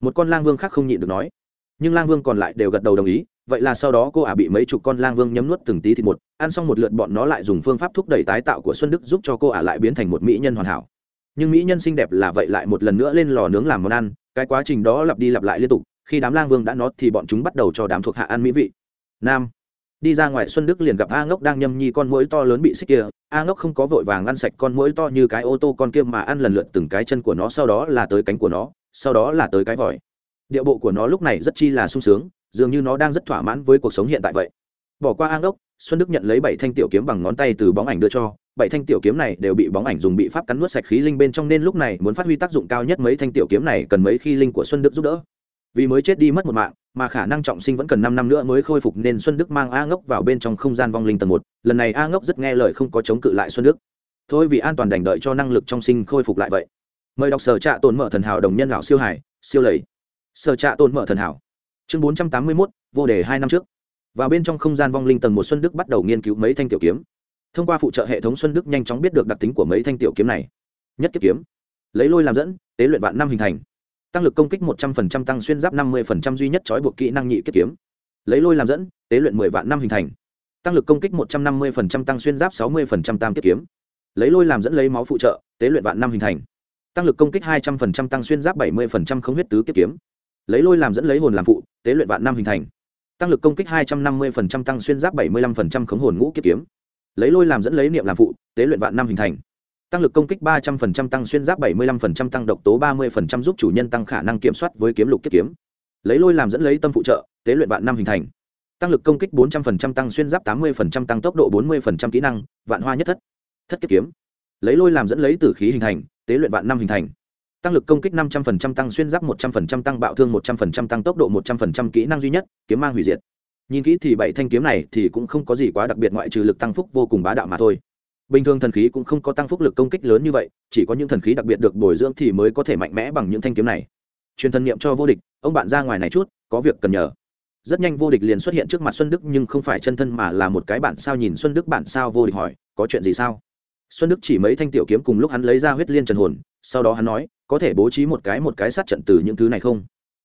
một con lang vương khác không nhịn được nói. Nhưng lang vương còn lại đều gật đầu đồng ý vậy là sau đó cô ả bị mấy chục con lang vương nhấm nuốt từng tí thịt một, ăn xong một lượt bọn nó lại dùng phương pháp thúc đẩy tái tạo của xuân đức giúp cho cô ả lại biến thành một mỹ nhân hoàn hảo. Nhưng mỹ nhân xinh đẹp là vậy lại một lần nữa lên lò nướng làm món ăn, cái quá trình đó lặp đi lặp lại liên tục, khi đám lang vương đã nót thì bọn chúng bắt đầu cho đám thuộc hạ ăn mỹ vị. Nam, đi ra ngoài xuân đức liền gặp a ngốc đang nhâm nhi con mũi to lớn bị xích kia. A ngốc không có vội vàng ăn sạch con mũi to như cái ô tô con kia mà ăn lần lượt từng cái chân của nó, sau đó là tới cánh của nó, sau đó là tới cái vòi. Điệu bộ của nó lúc này rất chi là sung sướng dường như nó đang rất thỏa mãn với cuộc sống hiện tại vậy. Bỏ qua a ngốc xuân đức nhận lấy bảy thanh tiểu kiếm bằng ngón tay từ bóng ảnh đưa cho. Bảy thanh tiểu kiếm này đều bị bóng ảnh dùng bị pháp cắn nuốt sạch khí linh bên trong nên lúc này muốn phát huy tác dụng cao nhất mấy thanh tiểu kiếm này cần mấy khi linh của xuân đức giúp đỡ. Vì mới chết đi mất một mạng, mà khả năng trọng sinh vẫn cần năm năm nữa mới khôi phục nên xuân đức mang a ngốc vào bên trong không gian vong linh tầng một. Lần này a ngốc rất nghe lời không có chống cự lại xuân đức. Thôi vì an toàn đành đợi cho năng lực trong sinh khôi phục lại vậy. Mời đọc sở trạ tồn mở thần hảo đồng nhân lão siêu hải, siêu lầy. Sở trạ tồn mở thần hảo chương bốn trăm tám mươi mốt, vô đề hai năm trước. Vào bên trong không gian vong linh tầng một xuân đức bắt đầu nghiên cứu mấy thanh tiểu kiếm. Thông qua phụ trợ hệ thống xuân đức nhanh chóng biết được đặc tính của mấy thanh tiểu kiếm này. Nhất kiếp kiếm. Lấy lôi làm dẫn, tế luyện vạn năm hình thành. Tăng lực công kích một trăm phần trăm, tăng xuyên giáp năm mươi phần trăm duy nhất trói buộc kỹ năng nhị kiếp kiếm. Lấy lôi làm dẫn, tế luyện mười vạn năm hình thành. Tăng lực công kích một trăm năm mươi phần trăm, tăng xuyên giáp sáu mươi phần trăm, tam kiếp kiếm. Lấy lôi làm dẫn lấy máu phụ trợ, tế luyện vạn năm hình thành. Tăng lực công kích hai trăm phần trăm, tăng xuyên giáp bảy mươi phần trăm, không huyết tứ kiếp kiếm lấy lôi làm dẫn lấy hồn làm phụ, tế luyện vạn năm hình thành. Tăng lực công kích hai trăm năm mươi phần trăm, tăng xuyên giáp bảy mươi lăm phần trăm khống hồn ngũ kiếp kiếm. Lấy lôi làm dẫn lấy niệm làm phụ, tế luyện vạn năm hình thành. Tăng lực công kích ba trăm phần trăm, tăng xuyên giáp bảy mươi lăm phần trăm, tăng độc tố ba mươi phần trăm, giúp chủ nhân tăng khả năng kiểm soát với kiếm lục kiếp kiếm. Lấy lôi làm dẫn lấy tâm phụ trợ, tế luyện vạn năm hình thành. Tăng lực công kích bốn trăm phần trăm, tăng xuyên giáp tám mươi phần trăm, tăng tốc độ bốn mươi phần trăm kỹ năng, vạn hoa nhất thất. Thất kiếp kiếm. Lấy lôi làm dẫn lấy tử khí hình thành, tế luyện vạn năm hình thành tăng lực công kích năm trăm phần trăm, tăng xuyên giáp một trăm phần trăm, tăng bạo thương một trăm phần trăm, tăng tốc độ một trăm phần trăm, kỹ năng duy nhất, kiếm mang hủy diệt. Nhìn kỹ thì bảy thanh kiếm này thì cũng không có gì quá đặc biệt ngoại trừ lực tăng phúc vô cùng bá đạo mà thôi. Bình thường thần khí cũng không có tăng phúc lực công kích lớn như vậy, chỉ có những thần khí đặc biệt được bồi dưỡng thì mới có thể mạnh mẽ bằng những thanh kiếm này. Truyền thần niệm cho vô địch, ông bạn ra ngoài này chút, có việc cần nhờ. Rất nhanh vô địch liền xuất hiện trước mặt xuân đức nhưng không phải chân thân mà là một cái bản sao nhìn xuân đức bản sao vô địch hỏi, có chuyện gì sao? Xuân đức chỉ mấy thanh tiểu kiếm cùng lúc hắn lấy ra huyết liên trần hồn sau đó hắn nói, có thể bố trí một cái một cái sát trận từ những thứ này không?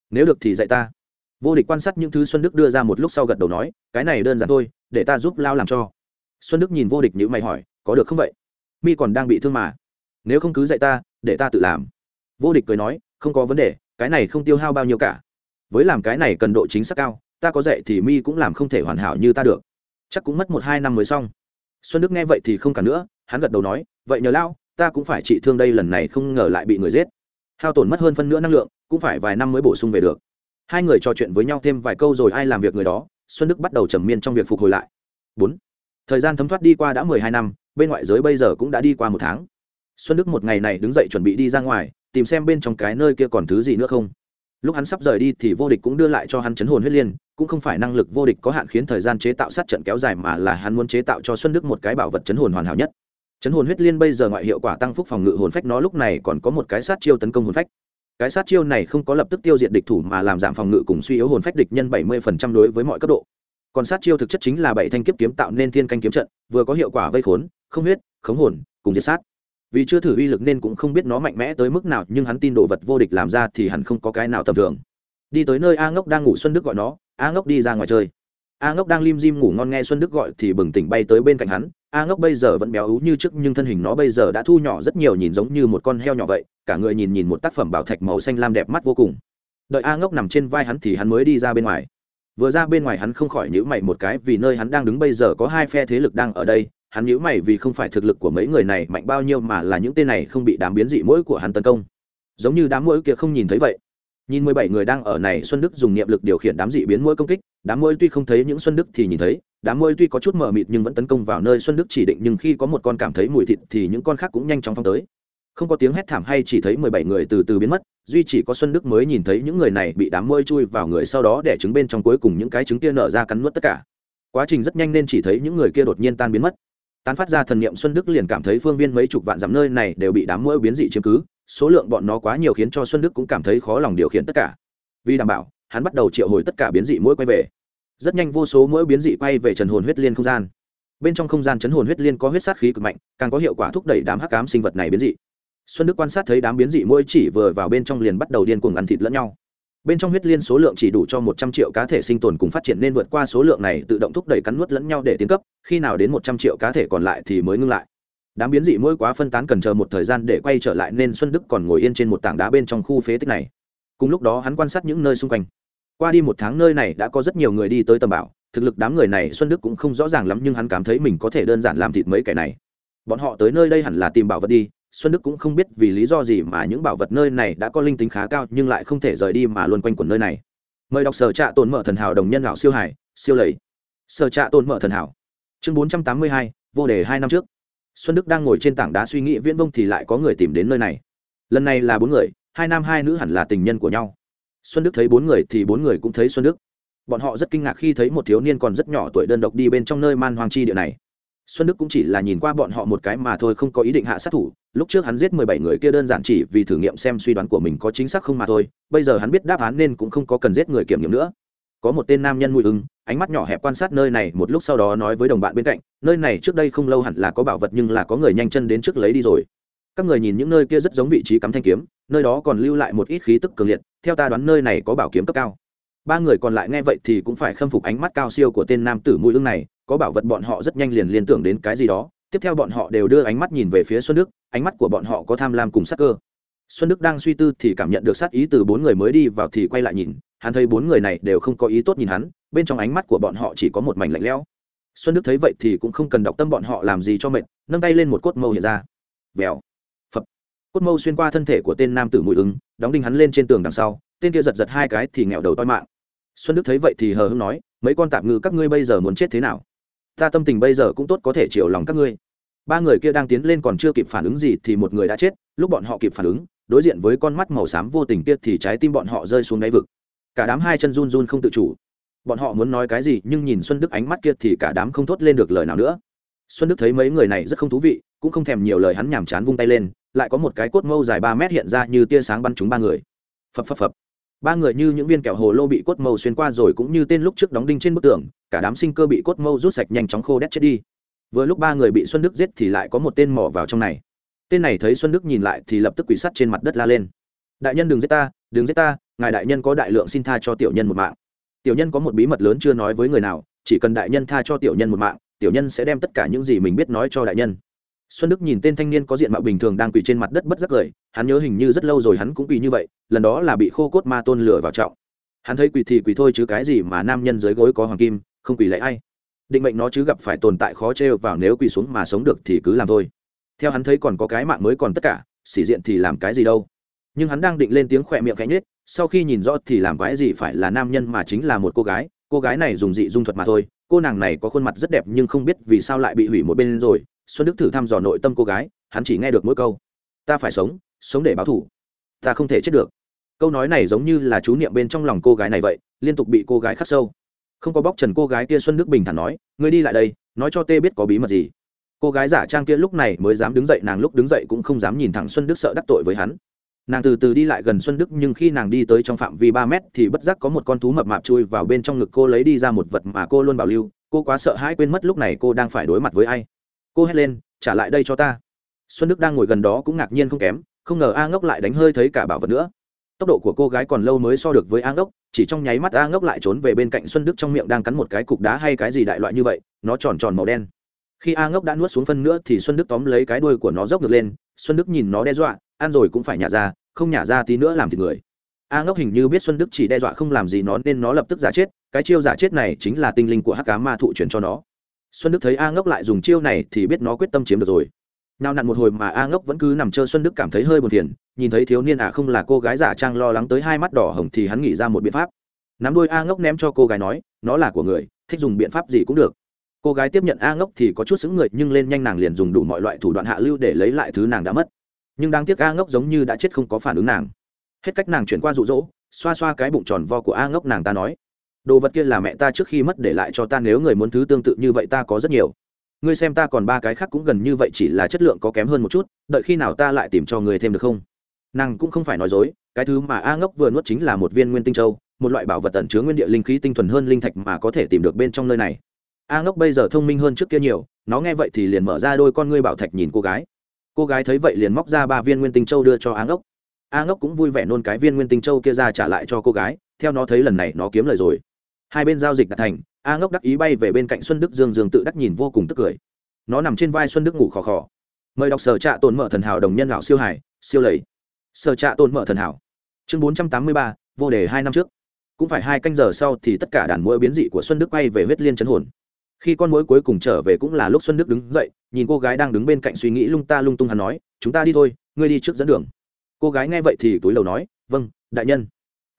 Nếu được thì dạy ta. Vô địch quan sát những thứ xuân đức đưa ra một lúc sau gật đầu nói, cái này đơn giản thôi, để ta giúp lao làm cho. Xuân đức nhìn vô địch như mày hỏi, có được không vậy? Mi còn đang bị thương mà. Nếu không cứ dạy ta, để ta tự làm. Vô địch cười nói, không có vấn đề, cái này không tiêu hao bao nhiêu cả. Với làm cái này cần độ chính xác cao, ta có dạy thì mi cũng làm không thể hoàn hảo như ta được. Chắc cũng mất một hai năm mới xong. Xuân đức nghe vậy thì không cả nữa, hắn gật đầu nói, vậy nhờ lao ta cũng phải trị thương đây lần này không ngờ lại bị người giết. Hao tổn mất hơn phân nữa năng lượng, cũng phải vài năm mới bổ sung về được. Hai người trò chuyện với nhau thêm vài câu rồi ai làm việc người đó, xuân đức bắt đầu trầm miên trong việc phục hồi lại. Bốn. Thời gian thấm thoát đi qua đã mười hai năm, bên ngoại giới bây giờ cũng đã đi qua một tháng. Xuân đức một ngày này đứng dậy chuẩn bị đi ra ngoài, tìm xem bên trong cái nơi kia còn thứ gì nữa không. Lúc hắn sắp rời đi thì vô địch cũng đưa lại cho hắn chấn hồn huyết liên, cũng không phải năng lực vô địch có hạn khiến thời gian chế tạo sát trận kéo dài mà là hắn muốn chế tạo cho xuân đức một cái bảo vật chấn hồn hoàn hảo nhất chấn hồn huyết liên bây giờ ngoại hiệu quả tăng phúc phòng ngự hồn phách nó lúc này còn có một cái sát chiêu tấn công hồn phách. Cái sát chiêu này không có lập tức tiêu diệt địch thủ mà làm giảm phòng ngự cùng suy yếu hồn phách địch nhân bảy mươi đối với mọi cấp độ. Còn sát chiêu thực chất chính là bảy thanh kiếp kiếm tạo nên thiên canh kiếm trận, vừa có hiệu quả vây khốn, không huyết, khống hồn, cùng diệt sát. Vì chưa thử uy lực nên cũng không biết nó mạnh mẽ tới mức nào, nhưng hắn tin đồ vật vô địch làm ra thì hẳn không có cái nào tầm thường. Đi tới nơi a ngốc đang ngủ xuân đức gọi nó, a ngốc đi ra ngoài chơi. A ngốc đang lim dim ngủ ngon nghe xuân đức gọi thì bừng tỉnh bay tới bên cạnh hắn a ngốc bây giờ vẫn béo ú như trước, nhưng thân hình nó bây giờ đã thu nhỏ rất nhiều, nhìn giống như một con heo nhỏ vậy. Cả người nhìn nhìn một tác phẩm bảo thạch màu xanh lam đẹp mắt vô cùng. Đợi a ngốc nằm trên vai hắn thì hắn mới đi ra bên ngoài. Vừa ra bên ngoài hắn không khỏi nhíu mày một cái, vì nơi hắn đang đứng bây giờ có hai phe thế lực đang ở đây. Hắn nhíu mày vì không phải thực lực của mấy người này mạnh bao nhiêu mà là những tên này không bị đám biến dị mũi của hắn tấn công. Giống như đám mũi kia không nhìn thấy vậy. Nhìn mười bảy người đang ở này, xuân đức dùng niệm lực điều khiển đám dị biến mũi công kích. Đám mũi tuy không thấy những xuân đức thì nhìn thấy đám môi tuy có chút mờ mịt nhưng vẫn tấn công vào nơi xuân đức chỉ định, nhưng khi có một con cảm thấy mùi thịt thì những con khác cũng nhanh chóng phong tới. Không có tiếng hét thảm hay chỉ thấy mười bảy người từ từ biến mất, duy chỉ có xuân đức mới nhìn thấy những người này bị đám môi chui vào người sau đó để trứng bên trong cuối cùng những cái trứng kia nở ra cắn nuốt tất cả. Quá trình rất nhanh nên chỉ thấy những người kia đột nhiên tan biến mất. Tán phát ra thần niệm, xuân đức liền cảm thấy phương viên mấy chục vạn dặm nơi này đều bị đám mũi biến dị chiếm cứ, số lượng bọn nó quá nhiều khiến cho xuân đức cũng cảm thấy khó lòng điều khiển tất cả. Vì đảm bảo, hắn bắt đầu triệu hồi tất cả biến dị mũi quay về rất nhanh vô số mũi biến dị quay về trần hồn huyết liên không gian. Bên trong không gian chấn hồn huyết liên có huyết sát khí cực mạnh, càng có hiệu quả thúc đẩy đám hắc cám sinh vật này biến dị. Xuân đức quan sát thấy đám biến dị mũi chỉ vừa vào bên trong liền bắt đầu điên cuồng ăn thịt lẫn nhau. Bên trong huyết liên số lượng chỉ đủ cho một trăm triệu cá thể sinh tồn cùng phát triển nên vượt qua số lượng này tự động thúc đẩy cắn nuốt lẫn nhau để tiến cấp, khi nào đến một trăm triệu cá thể còn lại thì mới ngưng lại. Đám biến dị mỗi quá phân tán cần chờ một thời gian để quay trở lại nên xuân đức còn ngồi yên trên một tảng đá bên trong khu phế tích này. Cùng lúc đó hắn quan sát những nơi xung quanh qua đi một tháng nơi này đã có rất nhiều người đi tới tầm bảo, thực lực đám người này xuân đức cũng không rõ ràng lắm nhưng hắn cảm thấy mình có thể đơn giản làm thịt mấy kẻ này. Bọn họ tới nơi đây hẳn là tìm bảo vật đi, xuân đức cũng không biết vì lý do gì mà những bảo vật nơi này đã có linh tính khá cao nhưng lại không thể rời đi mà luôn quanh quẩn nơi này. Mời đọc sở trạ tồn mở thần hảo đồng nhân lão siêu hải, siêu lầy. Sở trạ tồn mở thần hảo. Chương bốn trăm tám mươi hai, vô đề hai năm trước. Xuân đức đang ngồi trên tảng đá suy nghĩ viễn vông thì lại có người tìm đến nơi này. Lần này là bốn người, hai nam hai nữ hẳn là tình nhân của nhau xuân đức thấy bốn người thì bốn người cũng thấy xuân đức. Bọn họ rất kinh ngạc khi thấy một thiếu niên còn rất nhỏ tuổi đơn độc đi bên trong nơi man hoàng chi địa này. Xuân đức cũng chỉ là nhìn qua bọn họ một cái mà thôi, không có ý định hạ sát thủ. Lúc trước hắn giết mười bảy người kia đơn giản chỉ vì thử nghiệm xem suy đoán của mình có chính xác không mà thôi. Bây giờ hắn biết đáp án nên cũng không có cần giết người kiểm nghiệm nữa. Có một tên nam nhân mùi ưng ánh mắt nhỏ hẹp quan sát nơi này, một lúc sau đó nói với đồng bạn bên cạnh, nơi này trước đây không lâu hẳn là có bảo vật nhưng là có người nhanh chân đến trước lấy đi rồi. Các người nhìn những nơi kia rất giống vị trí cắm thanh kiếm nơi đó còn lưu lại một ít khí tức cường liệt, theo ta đoán nơi này có bảo kiếm cấp cao. Ba người còn lại nghe vậy thì cũng phải khâm phục ánh mắt cao siêu của tên nam tử mũi ưng này, có bảo vật bọn họ rất nhanh liền liên tưởng đến cái gì đó. Tiếp theo bọn họ đều đưa ánh mắt nhìn về phía xuân đức, ánh mắt của bọn họ có tham lam cùng sắc cơ. Xuân đức đang suy tư thì cảm nhận được sát ý từ bốn người mới đi vào thì quay lại nhìn, hắn thấy bốn người này đều không có ý tốt nhìn hắn, bên trong ánh mắt của bọn họ chỉ có một mảnh lạnh lẽo. Xuân đức thấy vậy thì cũng không cần đọc tâm bọn họ làm gì cho mệt, nâng tay lên một cốt mâu hiện ra. Vèo cốt mâu xuyên qua thân thể của tên nam tử mùi ứng đóng đinh hắn lên trên tường đằng sau, tên kia giật giật hai cái thì nghẹo đầu toi mạng. Xuân đức thấy vậy thì hờ hưng nói, mấy con tạm ngư các ngươi bây giờ muốn chết thế nào? Ta tâm tình bây giờ cũng tốt có thể chiều lòng các ngươi. Ba người kia đang tiến lên còn chưa kịp phản ứng gì thì một người đã chết, lúc bọn họ kịp phản ứng, đối diện với con mắt màu xám vô tình kia thì trái tim bọn họ rơi xuống đáy vực. Cả đám hai chân run run không tự chủ. Bọn họ muốn nói cái gì nhưng nhìn xuân đức ánh mắt kia thì cả đám không thốt lên được lời nào nữa. Xuân đức thấy mấy người này rất không thú vị, cũng không thèm nhiều lời hắn nhàm chán vung tay lên lại có một cái cốt mâu dài ba mét hiện ra như tia sáng bắn trúng ba người. Phập phập phập. Ba người như những viên kẹo hồ lô bị cốt mâu xuyên qua rồi cũng như tên lúc trước đóng đinh trên bức tường, cả đám sinh cơ bị cốt mâu rút sạch nhanh chóng khô đét chết đi. Vừa lúc ba người bị xuân đức giết thì lại có một tên mỏ vào trong này. Tên này thấy xuân đức nhìn lại thì lập tức quỷ sắt trên mặt đất la lên. Đại nhân đừng giết ta, đừng giết ta, ngài đại nhân có đại lượng xin tha cho tiểu nhân một mạng. Tiểu nhân có một bí mật lớn chưa nói với người nào, chỉ cần đại nhân tha cho tiểu nhân một mạng, tiểu nhân sẽ đem tất cả những gì mình biết nói cho đại nhân xuân đức nhìn tên thanh niên có diện mạo bình thường đang quỳ trên mặt đất bất giác cười, hắn nhớ hình như rất lâu rồi hắn cũng quỳ như vậy, lần đó là bị khô cốt ma tôn lửa vào trọng. Hắn thấy quỳ thì quỳ thôi chứ cái gì mà nam nhân dưới gối có hoàng kim, không quỳ lấy ai. Định mệnh nó chứ gặp phải tồn tại khó trêu vào nếu quỳ xuống mà sống được thì cứ làm thôi. Theo hắn thấy còn có cái mạng mới còn tất cả, xỉ diện thì làm cái gì đâu. Nhưng hắn đang định lên tiếng khỏe miệng khẽ nhết sau khi nhìn rõ thì làm cái gì phải là nam nhân mà chính là một cô gái. Cô gái này dùng dị dung thuật mà thôi, cô nàng này có khuôn mặt rất đẹp nhưng không biết vì sao lại bị hủy một bên rồi xuân đức thử thăm dò nội tâm cô gái, hắn chỉ nghe được mỗi câu. Ta phải sống sống để báo thủ. Ta không thể chết được. Câu nói này giống như là chú niệm bên trong lòng cô gái này vậy, liên tục bị cô gái khắc sâu. Không có bóc trần cô gái kia, xuân đức bình thản nói, ngươi đi lại đây, nói cho tê biết có bí mật gì. Cô gái giả trang kia lúc này mới dám đứng dậy, nàng lúc đứng dậy cũng không dám nhìn thẳng xuân đức sợ đắc tội với hắn. Nàng từ từ đi lại gần xuân đức, nhưng khi nàng đi tới trong phạm vi ba mét thì bất giác có một con thú mập mạp chui vào bên trong ngực cô lấy đi ra một vật mà cô luôn bảo lưu. Cô quá sợ hãi quên mất lúc này cô đang phải đối mặt với ai cô hét lên, trả lại đây cho ta. Xuân đức đang ngồi gần đó cũng ngạc nhiên không kém, không ngờ a ngốc lại đánh hơi thấy cả bảo vật nữa. Tốc độ của cô gái còn lâu mới so được với a ngốc, chỉ trong nháy mắt a ngốc lại trốn về bên cạnh xuân đức trong miệng đang cắn một cái cục đá hay cái gì đại loại như vậy, nó tròn tròn màu đen. Khi a ngốc đã nuốt xuống phân nữa thì xuân đức tóm lấy cái đuôi của nó dốc ngược lên, xuân đức nhìn nó đe dọa, ăn rồi cũng phải nhả ra, không nhả ra tí nữa làm thịt người. A ngốc hình như biết xuân đức chỉ đe dọa không làm gì nó nên nó lập tức giả chết, cái chiêu giả chết này chính là tinh linh của hắc cá ma thụ truyền cho nó xuân đức thấy a ngốc lại dùng chiêu này thì biết nó quyết tâm chiếm được rồi. Nào nặn một hồi mà a ngốc vẫn cứ nằm chơi xuân đức cảm thấy hơi buồn phiền, nhìn thấy thiếu niên à không là cô gái giả trang lo lắng tới hai mắt đỏ hồng thì hắn nghĩ ra một biện pháp. Nắm đôi a ngốc ném cho cô gái nói, nó là của người, thích dùng biện pháp gì cũng được. Cô gái tiếp nhận a ngốc thì có chút xứng người, nhưng lên nhanh nàng liền dùng đủ mọi loại thủ đoạn hạ lưu để lấy lại thứ nàng đã mất. Nhưng đáng tiếc a ngốc giống như đã chết không có phản ứng nàng. Hết cách nàng chuyển qua rụ rỗ, xoa xoa cái bụng tròn vo của a ngốc nàng ta nói đồ vật kia là mẹ ta trước khi mất để lại cho ta, nếu người muốn thứ tương tự như vậy ta có rất nhiều. Ngươi xem ta còn ba cái khác cũng gần như vậy, chỉ là chất lượng có kém hơn một chút, đợi khi nào ta lại tìm cho người thêm được không? Nàng cũng không phải nói dối, cái thứ mà a ngốc vừa nuốt chính là một viên nguyên tinh châu, một loại bảo vật tận chứa nguyên địa linh khí tinh thuần hơn linh thạch mà có thể tìm được bên trong nơi này. A ngốc bây giờ thông minh hơn trước kia nhiều, nó nghe vậy thì liền mở ra đôi con ngươi bảo thạch nhìn cô gái. Cô gái thấy vậy liền móc ra ba viên nguyên tinh châu đưa cho a ngốc. A ngốc cũng vui vẻ nôn cái viên nguyên tinh châu kia ra trả lại cho cô gái, theo nó thấy lần này nó kiếm lời rồi hai bên giao dịch đạt thành, a ngốc đắc ý bay về bên cạnh xuân đức dương dương tự đắc nhìn vô cùng tức cười. Nó nằm trên vai xuân đức ngủ khò khò. Mời đọc sở trạ tồn mở thần hảo đồng nhân lão siêu hải siêu lầy. Sở trạ tồn mở thần hảo. Chương bốn trăm tám mươi ba, vô đề hai năm trước. Cũng phải hai canh giờ sau thì tất cả đàn mũi biến dị của xuân đức bay về huyết liên chấn hồn. Khi con mũi cuối cùng trở về cũng là lúc xuân đức đứng dậy, nhìn cô gái đang đứng bên cạnh suy nghĩ lung ta lung tung hắn nói, chúng ta đi thôi, ngươi đi trước dẫn đường. Cô gái nghe vậy thì túi lầu nói vâng đại nhân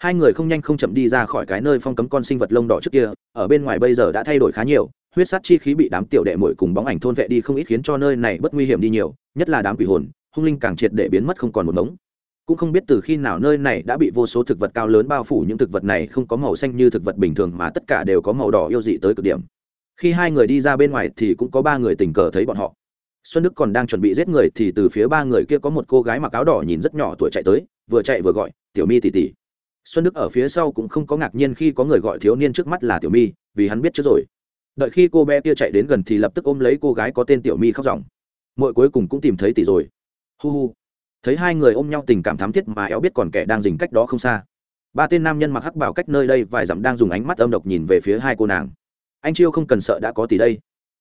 hai người không nhanh không chậm đi ra khỏi cái nơi phong cấm con sinh vật lông đỏ trước kia, ở bên ngoài bây giờ đã thay đổi khá nhiều, huyết sát chi khí bị đám tiểu đệ mội cùng bóng ảnh thôn vệ đi không ít khiến cho nơi này bất nguy hiểm đi nhiều, nhất là đám quỷ hồn, hung linh càng triệt để biến mất không còn một mống. Cũng không biết từ khi nào nơi này đã bị vô số thực vật cao lớn bao phủ, những thực vật này không có màu xanh như thực vật bình thường mà tất cả đều có màu đỏ yêu dị tới cực điểm. Khi hai người đi ra bên ngoài thì cũng có ba người tình cờ thấy bọn họ. Xuân đức còn đang chuẩn bị giết người thì từ phía ba người kia có một cô gái mặc áo đỏ nhìn rất nhỏ tuổi chạy tới, vừa chạy vừa gọi, tiểu mi tỉ tỉ xuân đức ở phía sau cũng không có ngạc nhiên khi có người gọi thiếu niên trước mắt là tiểu mi, vì hắn biết trước rồi. Đợi khi cô bé kia chạy đến gần thì lập tức ôm lấy cô gái có tên tiểu mi khóc ròng. Mội cuối cùng cũng tìm thấy tỷ rồi. Hu hu. Thấy hai người ôm nhau tình cảm thắm thiết mà éo biết còn kẻ đang dình cách đó không xa. Ba tên nam nhân mặc hắc bảo cách nơi đây vài dặm đang dùng ánh mắt âm độc nhìn về phía hai cô nàng. Anh chiêu không cần sợ đã có tỷ đây.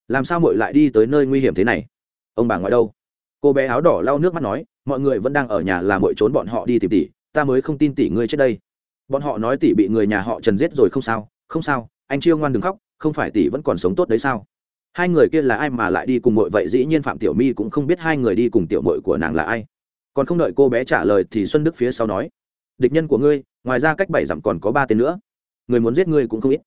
Làm sao mội lại đi tới nơi nguy hiểm thế này? Ông bà ngoại đâu? Cô bé áo đỏ lau nước mắt nói, mọi người vẫn đang ở nhà làm mội trốn bọn họ đi tìm tỷ, ta mới không tin tỷ ngươi trước đây bọn họ nói tỷ bị người nhà họ trần giết rồi không sao không sao, anh chiêu ngoan đừng khóc, không phải tỷ vẫn còn sống tốt đấy sao? Hai người kia là ai mà lại đi cùng mội vậy? Dĩ nhiên phạm tiểu mi cũng không biết hai người đi cùng tiểu mội của nàng là ai. Còn không đợi cô bé trả lời thì xuân đức phía sau nói, địch nhân của ngươi, ngoài ra cách bảy dặm còn có ba tên nữa. Người muốn giết ngươi cũng không ít.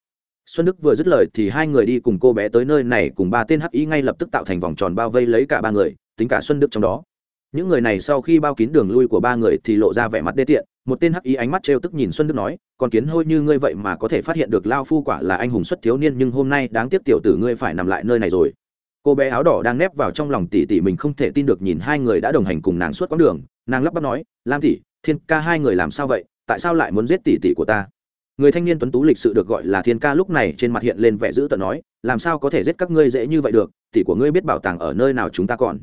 Xuân đức vừa dứt lời thì hai người đi cùng cô bé tới nơi này, cùng ba tên hắc ý ngay lập tức tạo thành vòng tròn bao vây lấy cả ba người, tính cả xuân đức trong đó. Những người này sau khi bao kín đường lui của ba người thì lộ ra vẻ mặt đê tiện một tên hắc ý ánh mắt trêu tức nhìn xuân đức nói còn kiến hôi như ngươi vậy mà có thể phát hiện được lao phu quả là anh hùng xuất thiếu niên nhưng hôm nay đáng tiếc tiểu tử ngươi phải nằm lại nơi này rồi. Cô bé áo đỏ đang nép vào trong lòng tỷ tỷ mình không thể tin được nhìn hai người đã đồng hành cùng nàng suốt quãng đường. Nàng lắp bắp nói, lam tỷ, thiên ca hai người làm sao vậy? Tại sao lại muốn giết tỷ tỷ của ta? Người thanh niên tuấn tú lịch sự được gọi là thiên ca lúc này trên mặt hiện lên vẻ dữ tợn nói, làm sao có thể giết các ngươi dễ như vậy được? Tỷ của ngươi biết bảo tàng ở nơi nào chúng ta còn?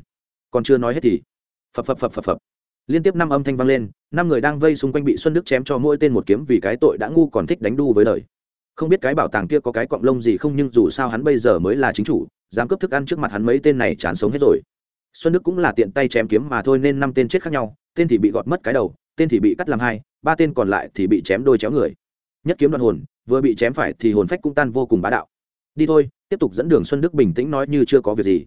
Còn chưa nói hết thì phập phập phập phập phập liên tiếp năm âm thanh vang lên, năm người đang vây xung quanh bị xuân đức chém cho mỗi tên một kiếm vì cái tội đã ngu còn thích đánh đu với đời không biết cái bảo tàng kia có cái cọng lông gì không nhưng dù sao hắn bây giờ mới là chính chủ, dám cướp thức ăn trước mặt hắn mấy tên này chán sống hết rồi. Xuân đức cũng là tiện tay chém kiếm mà thôi nên năm tên chết khác nhau, tên thì bị gọt mất cái đầu, tên thì bị cắt làm hai, ba tên còn lại thì bị chém đôi chéo người. Nhất kiếm đoạn hồn, vừa bị chém phải thì hồn phách cũng tan vô cùng bá đạo. Đi thôi, tiếp tục dẫn đường xuân đức bình tĩnh nói như chưa có việc gì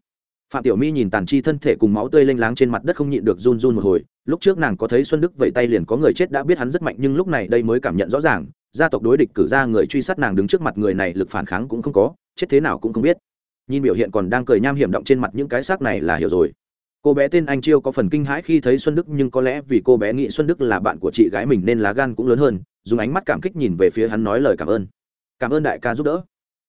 phạm tiểu mi nhìn tàn chi thân thể cùng máu tươi lênh láng trên mặt đất không nhịn được run run một hồi, lúc trước nàng có thấy xuân đức vẫy tay liền có người chết đã biết hắn rất mạnh, nhưng lúc này đây mới cảm nhận rõ ràng, gia tộc đối địch cử ra người truy sát nàng đứng trước mặt người này lực phản kháng cũng không có, chết thế nào cũng không biết. Nhìn biểu hiện còn đang cười nham hiểm động trên mặt những cái xác này là hiểu rồi. Cô bé tên anh chiêu có phần kinh hãi khi thấy xuân đức, nhưng có lẽ vì cô bé nghĩ xuân đức là bạn của chị gái mình nên lá gan cũng lớn hơn, dùng ánh mắt cảm kích nhìn về phía hắn nói lời cảm ơn. Cảm ơn đại ca giúp đỡ.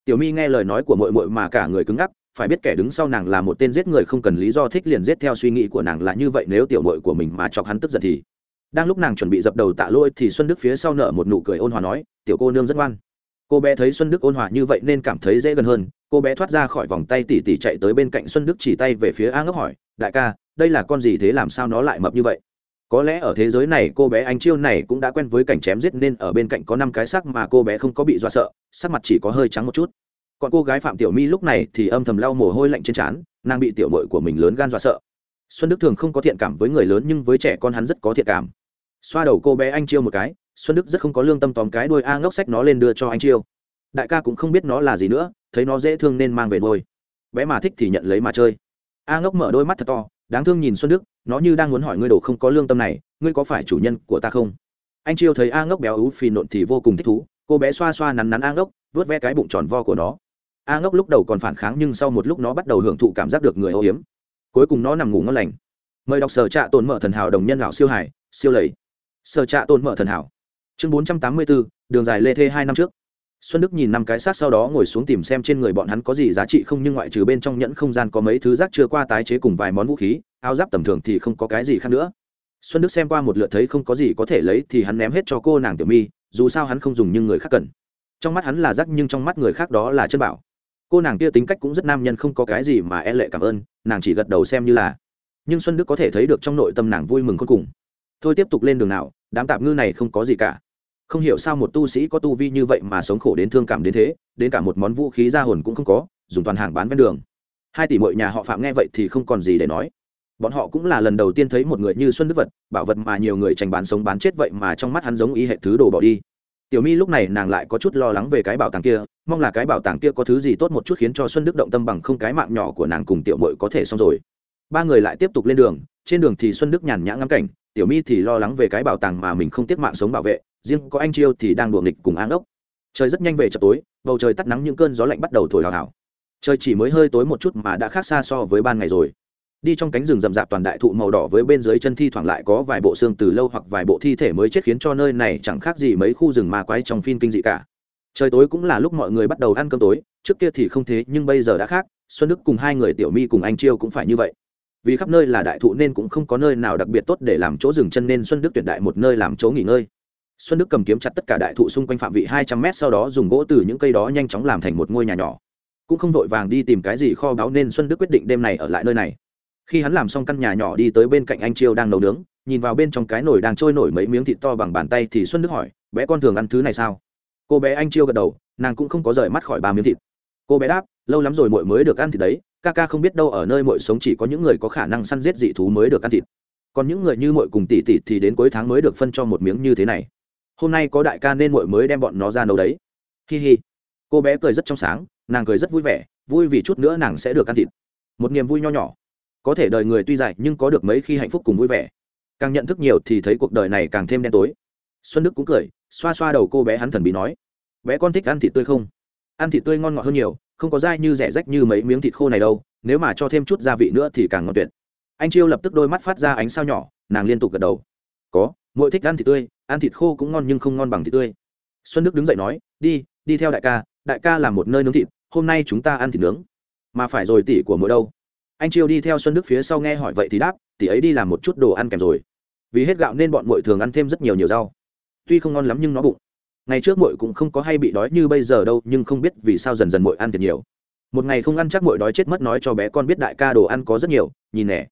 Tiểu mi nghe lời nói của mội mội mà cả người cứng ngắc phải biết kẻ đứng sau nàng là một tên giết người không cần lý do thích liền giết theo suy nghĩ của nàng là như vậy, nếu tiểu mội của mình mà chọc hắn tức giận thì. Đang lúc nàng chuẩn bị dập đầu tạ lỗi thì xuân đức phía sau nở một nụ cười ôn hòa nói, tiểu cô nương rất ngoan. Cô bé thấy xuân đức ôn hòa như vậy nên cảm thấy dễ gần hơn, cô bé thoát ra khỏi vòng tay tỉ tỉ chạy tới bên cạnh xuân đức chỉ tay về phía a ngốc hỏi, đại ca, đây là con gì thế làm sao nó lại mập như vậy? Có lẽ ở thế giới này cô bé anh chiêu này cũng đã quen với cảnh chém giết nên ở bên cạnh có năm cái sắc mà cô bé không có bị dọa sợ, sắc mặt chỉ có hơi trắng một chút còn cô gái phạm tiểu mi lúc này thì âm thầm lau mồ hôi lạnh trên trán, nàng bị tiểu mội của mình lớn gan dọa sợ. Xuân đức thường không có thiện cảm với người lớn nhưng với trẻ con hắn rất có thiện cảm. Xoa đầu cô bé anh chiêu một cái, xuân đức rất không có lương tâm tóm cái đuôi a ngốc sách nó lên đưa cho anh chiêu. Đại ca cũng không biết nó là gì nữa, thấy nó dễ thương nên mang về nuôi. Bé mà thích thì nhận lấy mà chơi. A ngốc mở đôi mắt thật to, đáng thương nhìn xuân đức, nó như đang muốn hỏi ngươi đồ không có lương tâm này, ngươi có phải chủ nhân của ta không? Anh chiêu thấy a ngốc béo ú phì nộn thì vô cùng thích thú, cô bé xoa xoa nắn nắn a ngốc vớt ve cái bụng tròn vo của nó a ngốc lúc đầu còn phản kháng nhưng sau một lúc nó bắt đầu hưởng thụ cảm giác được người ô hiếm cuối cùng nó nằm ngủ ngon lành. Mời đọc sở trạ tồn mở thần hảo đồng nhân lão siêu hải, siêu lầy. Sở trạ tồn mở thần hảo. Chương bốn trăm tám mươi bốn đường dài lê thê hai năm trước. Xuân đức nhìn năm cái xác sau đó ngồi xuống tìm xem trên người bọn hắn có gì giá trị không nhưng ngoại trừ bên trong nhẫn không gian có mấy thứ rác chưa qua tái chế cùng vài món vũ khí, áo giáp tầm thường thì không có cái gì khác nữa. Xuân đức xem qua một lượt thấy không có gì có thể lấy thì hắn ném hết cho cô nàng tiểu mi, dù sao hắn không dùng nhưng người khác cần. Trong mắt hắn là rác nhưng trong mắt người khác đó là chân bảo cô nàng kia tính cách cũng rất nam nhân, không có cái gì mà e lệ cảm ơn, nàng chỉ gật đầu xem như là. Nhưng xuân đức có thể thấy được trong nội tâm nàng vui mừng khôn cùng. Thôi tiếp tục lên đường nào, đám tạp ngư này không có gì cả. Không hiểu sao một tu sĩ có tu vi như vậy mà sống khổ đến thương cảm đến thế, đến cả một món vũ khí ra hồn cũng không có, dùng toàn hàng bán ven đường. Hai tỷ mọi nhà họ phạm nghe vậy thì không còn gì để nói. Bọn họ cũng là lần đầu tiên thấy một người như xuân đức vật, bảo vật mà nhiều người tranh bán sống bán chết vậy mà trong mắt hắn giống y hệ thứ đồ bỏ đi. Tiểu mi lúc này nàng lại có chút lo lắng về cái bảo tàng kia mong là cái bảo tàng kia có thứ gì tốt một chút khiến cho xuân đức động tâm bằng không cái mạng nhỏ của nàng cùng tiểu mội có thể xong rồi. Ba người lại tiếp tục lên đường, trên đường thì xuân đức nhàn nhã ngắm cảnh, tiểu mi thì lo lắng về cái bảo tàng mà mình không tiếc mạng sống bảo vệ, riêng có anh chiêu thì đang đùa nghịch cùng áng ốc. Trời rất nhanh về chập tối, bầu trời tắt nắng những cơn gió lạnh bắt đầu thổi hào hào. Trời chỉ mới hơi tối một chút mà đã khác xa so với ban ngày rồi. Đi trong cánh rừng rậm rạp toàn đại thụ màu đỏ với bên dưới chân thi thoảng lại có vài bộ xương từ lâu hoặc vài bộ thi thể mới chết khiến cho nơi này chẳng khác gì mấy khu rừng ma quái trong phim kinh dị cả trời tối cũng là lúc mọi người bắt đầu ăn cơm tối, trước kia thì không thế, nhưng bây giờ đã khác, xuân đức cùng hai người tiểu mi cùng anh chiêu cũng phải như vậy. Vì khắp nơi là đại thụ nên cũng không có nơi nào đặc biệt tốt để làm chỗ dừng chân nên xuân đức tuyển đại một nơi làm chỗ nghỉ ngơi. Xuân đức cầm kiếm chặt tất cả đại thụ xung quanh phạm vị hai trăm mét, sau đó dùng gỗ từ những cây đó nhanh chóng làm thành một ngôi nhà nhỏ. Cũng không vội vàng đi tìm cái gì kho báu nên xuân đức quyết định đêm này ở lại nơi này. Khi hắn làm xong căn nhà nhỏ đi tới bên cạnh anh chiêu đang nấu nướng, nhìn vào bên trong cái nồi đang trôi nổi mấy miếng thịt to bằng bàn tay thì xuân đức hỏi, bé con thường ăn thứ này sao? Cô bé anh chiêu gật đầu, nàng cũng không có rời mắt khỏi ba miếng thịt. Cô bé đáp, lâu lắm rồi muội mới được ăn thịt đấy, ca ca không biết đâu ở nơi muội sống chỉ có những người có khả năng săn giết dị thú mới được ăn thịt. Còn những người như muội cùng tỷ tỷ thì đến cuối tháng mới được phân cho một miếng như thế này. Hôm nay có đại ca nên muội mới đem bọn nó ra nấu đấy. Hi hi. Cô bé cười rất trong sáng, nàng cười rất vui vẻ, vui vì chút nữa nàng sẽ được ăn thịt. Một niềm vui nho nhỏ. Có thể đời người tuy dài nhưng có được mấy khi hạnh phúc cùng vui vẻ. Càng nhận thức nhiều thì thấy cuộc đời này càng thêm đen tối xuân đức cũng cười, xoa xoa đầu cô bé hắn thần bí nói, bé con thích ăn thịt tươi không? Ăn thịt tươi ngon ngọt hơn nhiều, không có dai như rẻ rách như mấy miếng thịt khô này đâu, nếu mà cho thêm chút gia vị nữa thì càng ngon tuyệt. Anh chiêu lập tức đôi mắt phát ra ánh sao nhỏ, nàng liên tục gật đầu. Có mỗi thích ăn thịt tươi, ăn thịt khô cũng ngon nhưng không ngon bằng thịt tươi. Xuân đức đứng dậy nói, đi đi theo đại ca đại ca làm một nơi nướng thịt, hôm nay chúng ta ăn thịt nướng. Mà phải rồi tỷ của mỗi đâu? Anh chiêu đi theo xuân đức phía sau nghe hỏi vậy thì đáp, tỷ ấy đi làm một chút đồ ăn kèm rồi. Vì hết gạo nên bọn muội thường ăn thêm rất nhiều nhiều rau tuy không ngon lắm nhưng nó bụng. Ngày trước muội cũng không có hay bị đói như bây giờ đâu, nhưng không biết vì sao dần dần muội ăn thiệt nhiều. Một ngày không ăn chắc muội đói chết mất nói cho bé con biết đại ca đồ ăn có rất nhiều, nhìn nè.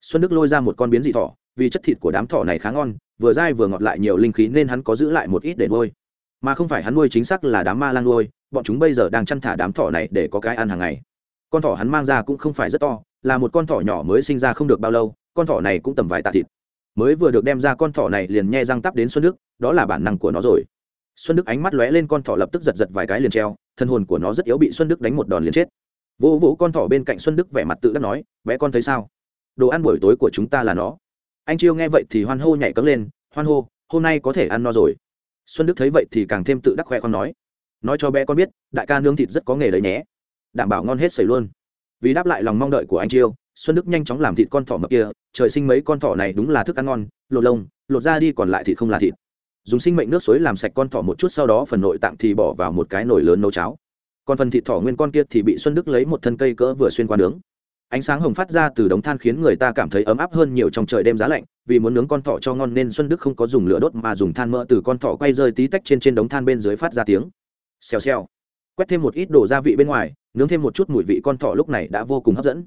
Xuân đức lôi ra một con biến dị thỏ, vì chất thịt của đám thỏ này khá ngon, vừa dai vừa ngọt lại nhiều linh khí nên hắn có giữ lại một ít để nuôi. Mà không phải hắn nuôi chính xác là đám ma lang nuôi, bọn chúng bây giờ đang chăn thả đám thỏ này để có cái ăn hàng ngày. Con thỏ hắn mang ra cũng không phải rất to, là một con thỏ nhỏ mới sinh ra không được bao lâu, con thỏ này cũng tầm vài tạ thịt mới vừa được đem ra con thỏ này liền nhe răng tắp đến xuân đức, đó là bản năng của nó rồi. Xuân đức ánh mắt lóe lên con thỏ lập tức giật giật vài cái liền treo, thân hồn của nó rất yếu bị xuân đức đánh một đòn liền chết. Vỗ vỗ con thỏ bên cạnh xuân đức vẻ mặt tự đắc nói, bé con thấy sao? Đồ ăn buổi tối của chúng ta là nó. Anh chiêu nghe vậy thì hoan hô nhảy cấm lên, hoan hô, hôm nay có thể ăn no rồi. Xuân đức thấy vậy thì càng thêm tự đắc khoe con nói nói cho bé con biết, đại ca nướng thịt rất có nghề đấy nhé. Đảm bảo ngon hết sảy luôn. Vì đáp lại lòng mong đợi của anh chiêu xuân đức nhanh chóng làm thịt con thỏ mập kia, trời sinh mấy con thỏ này đúng là thức ăn ngon, lột lông, lột ra đi còn lại thịt không là thịt. Dùng sinh mệnh nước suối làm sạch con thỏ một chút sau đó phần nội tạng thì bỏ vào một cái nồi lớn nấu cháo. Còn phần thịt thỏ nguyên con kia thì bị xuân đức lấy một thân cây cỡ vừa xuyên qua nướng. Ánh sáng hồng phát ra từ đống than khiến người ta cảm thấy ấm áp hơn nhiều trong trời đêm giá lạnh, vì muốn nướng con thỏ cho ngon nên xuân đức không có dùng lửa đốt mà dùng than mỡ từ con thỏ quay rơi tí tách trên trên đống than bên dưới phát ra tiếng. Xèo xèo. Quét thêm một ít đồ gia vị bên ngoài, nướng thêm một chút mùi vị con thỏ lúc này đã vô cùng hấp dẫn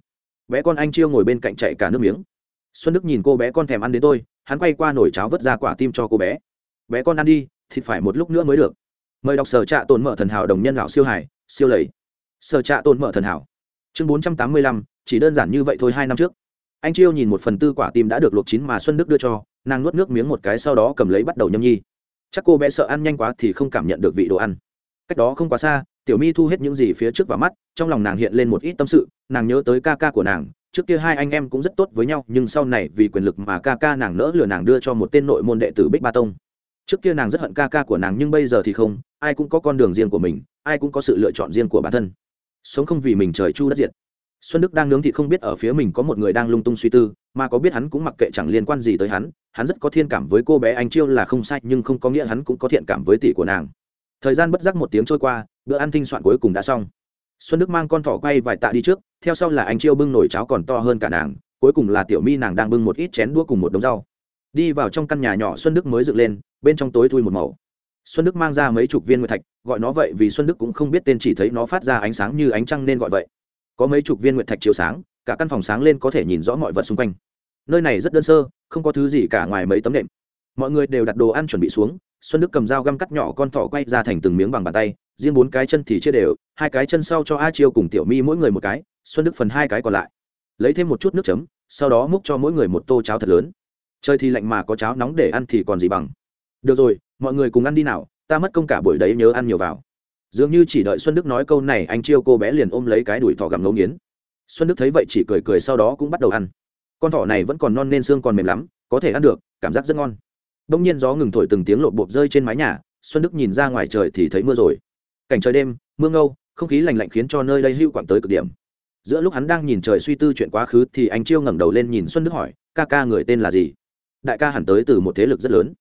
bé con anh chiêu ngồi bên cạnh chạy cả nước miếng. Xuân đức nhìn cô bé con thèm ăn đến tôi, hắn quay qua nồi cháo vớt ra quả tim cho cô bé. Bé con ăn đi, thịt phải một lúc nữa mới được. Mời đọc sở trạ tồn mở thần hảo đồng nhân lão siêu hải siêu lầy. Sở trạ tồn mở thần hảo. Chương bốn trăm tám mươi lăm, chỉ đơn giản như vậy thôi hai năm trước. Anh chiêu nhìn một phần tư quả tim đã được luộc chín mà xuân đức đưa cho, nàng nuốt nước miếng một cái sau đó cầm lấy bắt đầu nhâm nhi. Chắc cô bé sợ ăn nhanh quá thì không cảm nhận được vị đồ ăn. Cách đó không quá xa tiểu mi thu hết những gì phía trước vào mắt, trong lòng nàng hiện lên một ít tâm sự, nàng nhớ tới ca ca của nàng, trước kia hai anh em cũng rất tốt với nhau, nhưng sau này vì quyền lực mà ca ca nàng nỡ lừa nàng đưa cho một tên nội môn đệ tử bích ba tông. Trước kia nàng rất hận ca ca của nàng, nhưng bây giờ thì không, ai cũng có con đường riêng của mình, ai cũng có sự lựa chọn riêng của bản thân. Sống không vì mình trời chu đất diệt. Xuân đức đang nướng thịt không biết ở phía mình có một người đang lung tung suy tư, mà có biết hắn cũng mặc kệ chẳng liên quan gì tới hắn hắn rất có thiên cảm với cô bé anh chiêu là không sai, nhưng không có nghĩa hắn cũng có thiện cảm với tỷ của nàng. Thời gian bất giác một tiếng trôi qua bữa ăn thinh soạn cuối cùng đã xong. Xuân đức mang con thỏ quay vài tạ đi trước, theo sau là anh chiêu bưng nồi cháo còn to hơn cả nàng, cuối cùng là tiểu mi nàng đang bưng một ít chén đũa cùng một đống rau. Đi vào trong căn nhà nhỏ, xuân đức mới dựng lên, bên trong tối thui một màu. Xuân đức mang ra mấy chục viên nguyệt thạch, gọi nó vậy vì xuân đức cũng không biết tên chỉ thấy nó phát ra ánh sáng như ánh trăng nên gọi vậy. Có mấy chục viên nguyệt thạch chiếu sáng, cả căn phòng sáng lên có thể nhìn rõ mọi vật xung quanh. Nơi này rất đơn sơ, không có thứ gì cả ngoài mấy tấm nệm. Mọi người đều đặt đồ ăn chuẩn bị xuống, xuân đức cầm dao găm cắt nhỏ con thỏ quay ra thành từng miếng bằng bàn tay riêng bốn cái chân thì chia đều, hai cái chân sau cho a chiêu cùng tiểu mi mỗi người một cái, xuân đức phần hai cái còn lại. Lấy thêm một chút nước chấm, sau đó múc cho mỗi người một tô cháo thật lớn. Trời thì lạnh mà có cháo nóng để ăn thì còn gì bằng. Được rồi, mọi người cùng ăn đi nào, ta mất công cả buổi đấy nhớ ăn nhiều vào. Dường như chỉ đợi xuân đức nói câu này, anh chiêu cô bé liền ôm lấy cái đùi thỏ gặm ngấu nghiến. Xuân đức thấy vậy chỉ cười cười sau đó cũng bắt đầu ăn. Con thỏ này vẫn còn non nên xương còn mềm lắm, có thể ăn được, cảm giác rất ngon. Đông nhiên gió ngừng thổi từng tiếng lộp bộp rơi trên mái nhà, xuân đức nhìn ra ngoài trời thì thấy mưa rồi cảnh trời đêm, mưa ngâu, không khí lành lạnh khiến cho nơi đây hưu quảng tới cực điểm. Giữa lúc hắn đang nhìn trời suy tư chuyện quá khứ thì anh chiêu ngẩng đầu lên nhìn xuân đức hỏi, ca ca người tên là gì? Đại ca hẳn tới từ một thế lực rất lớn.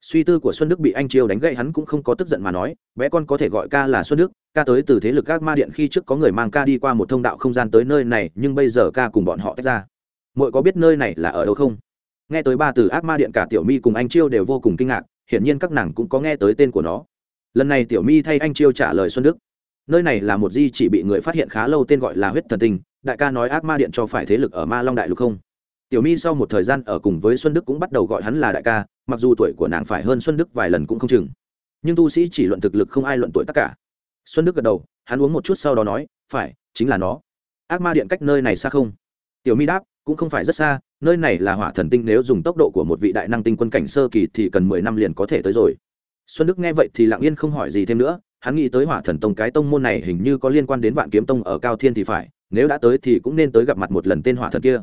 Suy tư của xuân đức bị anh chiêu đánh gậy hắn cũng không có tức giận mà nói, bé con có thể gọi ca là xuân đức, ca tới từ thế lực các ma điện khi trước có người mang ca đi qua một thông đạo không gian tới nơi này, nhưng bây giờ ca cùng bọn họ tách ra. Mội có biết nơi này là ở đâu không? Nghe tới ba từ ác ma điện, cả tiểu mi cùng anh chiêu đều vô cùng kinh ngạc, hiển nhiên các nàng cũng có nghe tới tên của nó lần này tiểu mi thay anh chiêu trả lời xuân đức. Nơi này là một di chỉ bị người phát hiện khá lâu tên gọi là huyết thần tinh, đại ca nói ác ma điện cho phải thế lực ở ma long đại lục không? Tiểu mi sau một thời gian ở cùng với xuân đức cũng bắt đầu gọi hắn là đại ca, mặc dù tuổi của nàng phải hơn xuân đức vài lần cũng không chừng. Nhưng tu sĩ chỉ luận thực lực không ai luận tuổi tất cả. Xuân đức gật đầu, hắn uống một chút sau đó nói, phải, chính là nó. Ác ma điện cách nơi này xa không? Tiểu mi đáp, cũng không phải rất xa, nơi này là hỏa thần tinh, nếu dùng tốc độ của một vị đại năng tinh quân cảnh sơ kỳ thì cần mười năm liền có thể tới rồi xuân đức nghe vậy thì lặng yên không hỏi gì thêm nữa, hắn nghĩ tới hỏa thần tông cái tông môn này hình như có liên quan đến vạn kiếm tông ở cao thiên thì phải, nếu đã tới thì cũng nên tới gặp mặt một lần tên hỏa thần kia.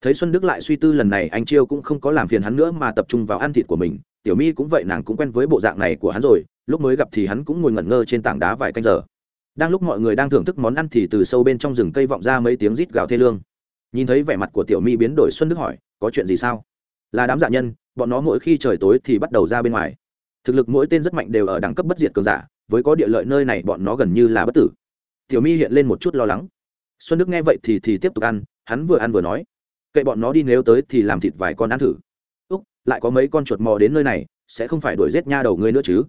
Thấy xuân đức lại suy tư lần này, anh chiêu cũng không có làm phiền hắn nữa mà tập trung vào ăn thịt của mình. Tiểu mi cũng vậy, nàng cũng quen với bộ dạng này của hắn rồi, lúc mới gặp thì hắn cũng ngồi ngẩn ngơ trên tảng đá vài canh giờ. Đang lúc mọi người đang thưởng thức món ăn thì từ sâu bên trong rừng cây vọng ra mấy tiếng rít gào thê lương. Nhìn thấy vẻ mặt của tiểu mi biến đổi, xuân đức hỏi, có chuyện gì sao? Là đám dạ nhân, bọn nó mỗi khi trời tối thì bắt đầu ra bên ngoài thực lực mỗi tên rất mạnh đều ở đẳng cấp bất diệt cường giả, với có địa lợi nơi này bọn nó gần như là bất tử. Tiểu mi hiện lên một chút lo lắng. Xuân đức nghe vậy thì thì tiếp tục ăn, hắn vừa ăn vừa nói, kệ bọn nó đi nếu tới thì làm thịt vài con ăn thử. Úc, lại có mấy con chuột mò đến nơi này, sẽ không phải đuổi giết nha đầu ngươi nữa chứ?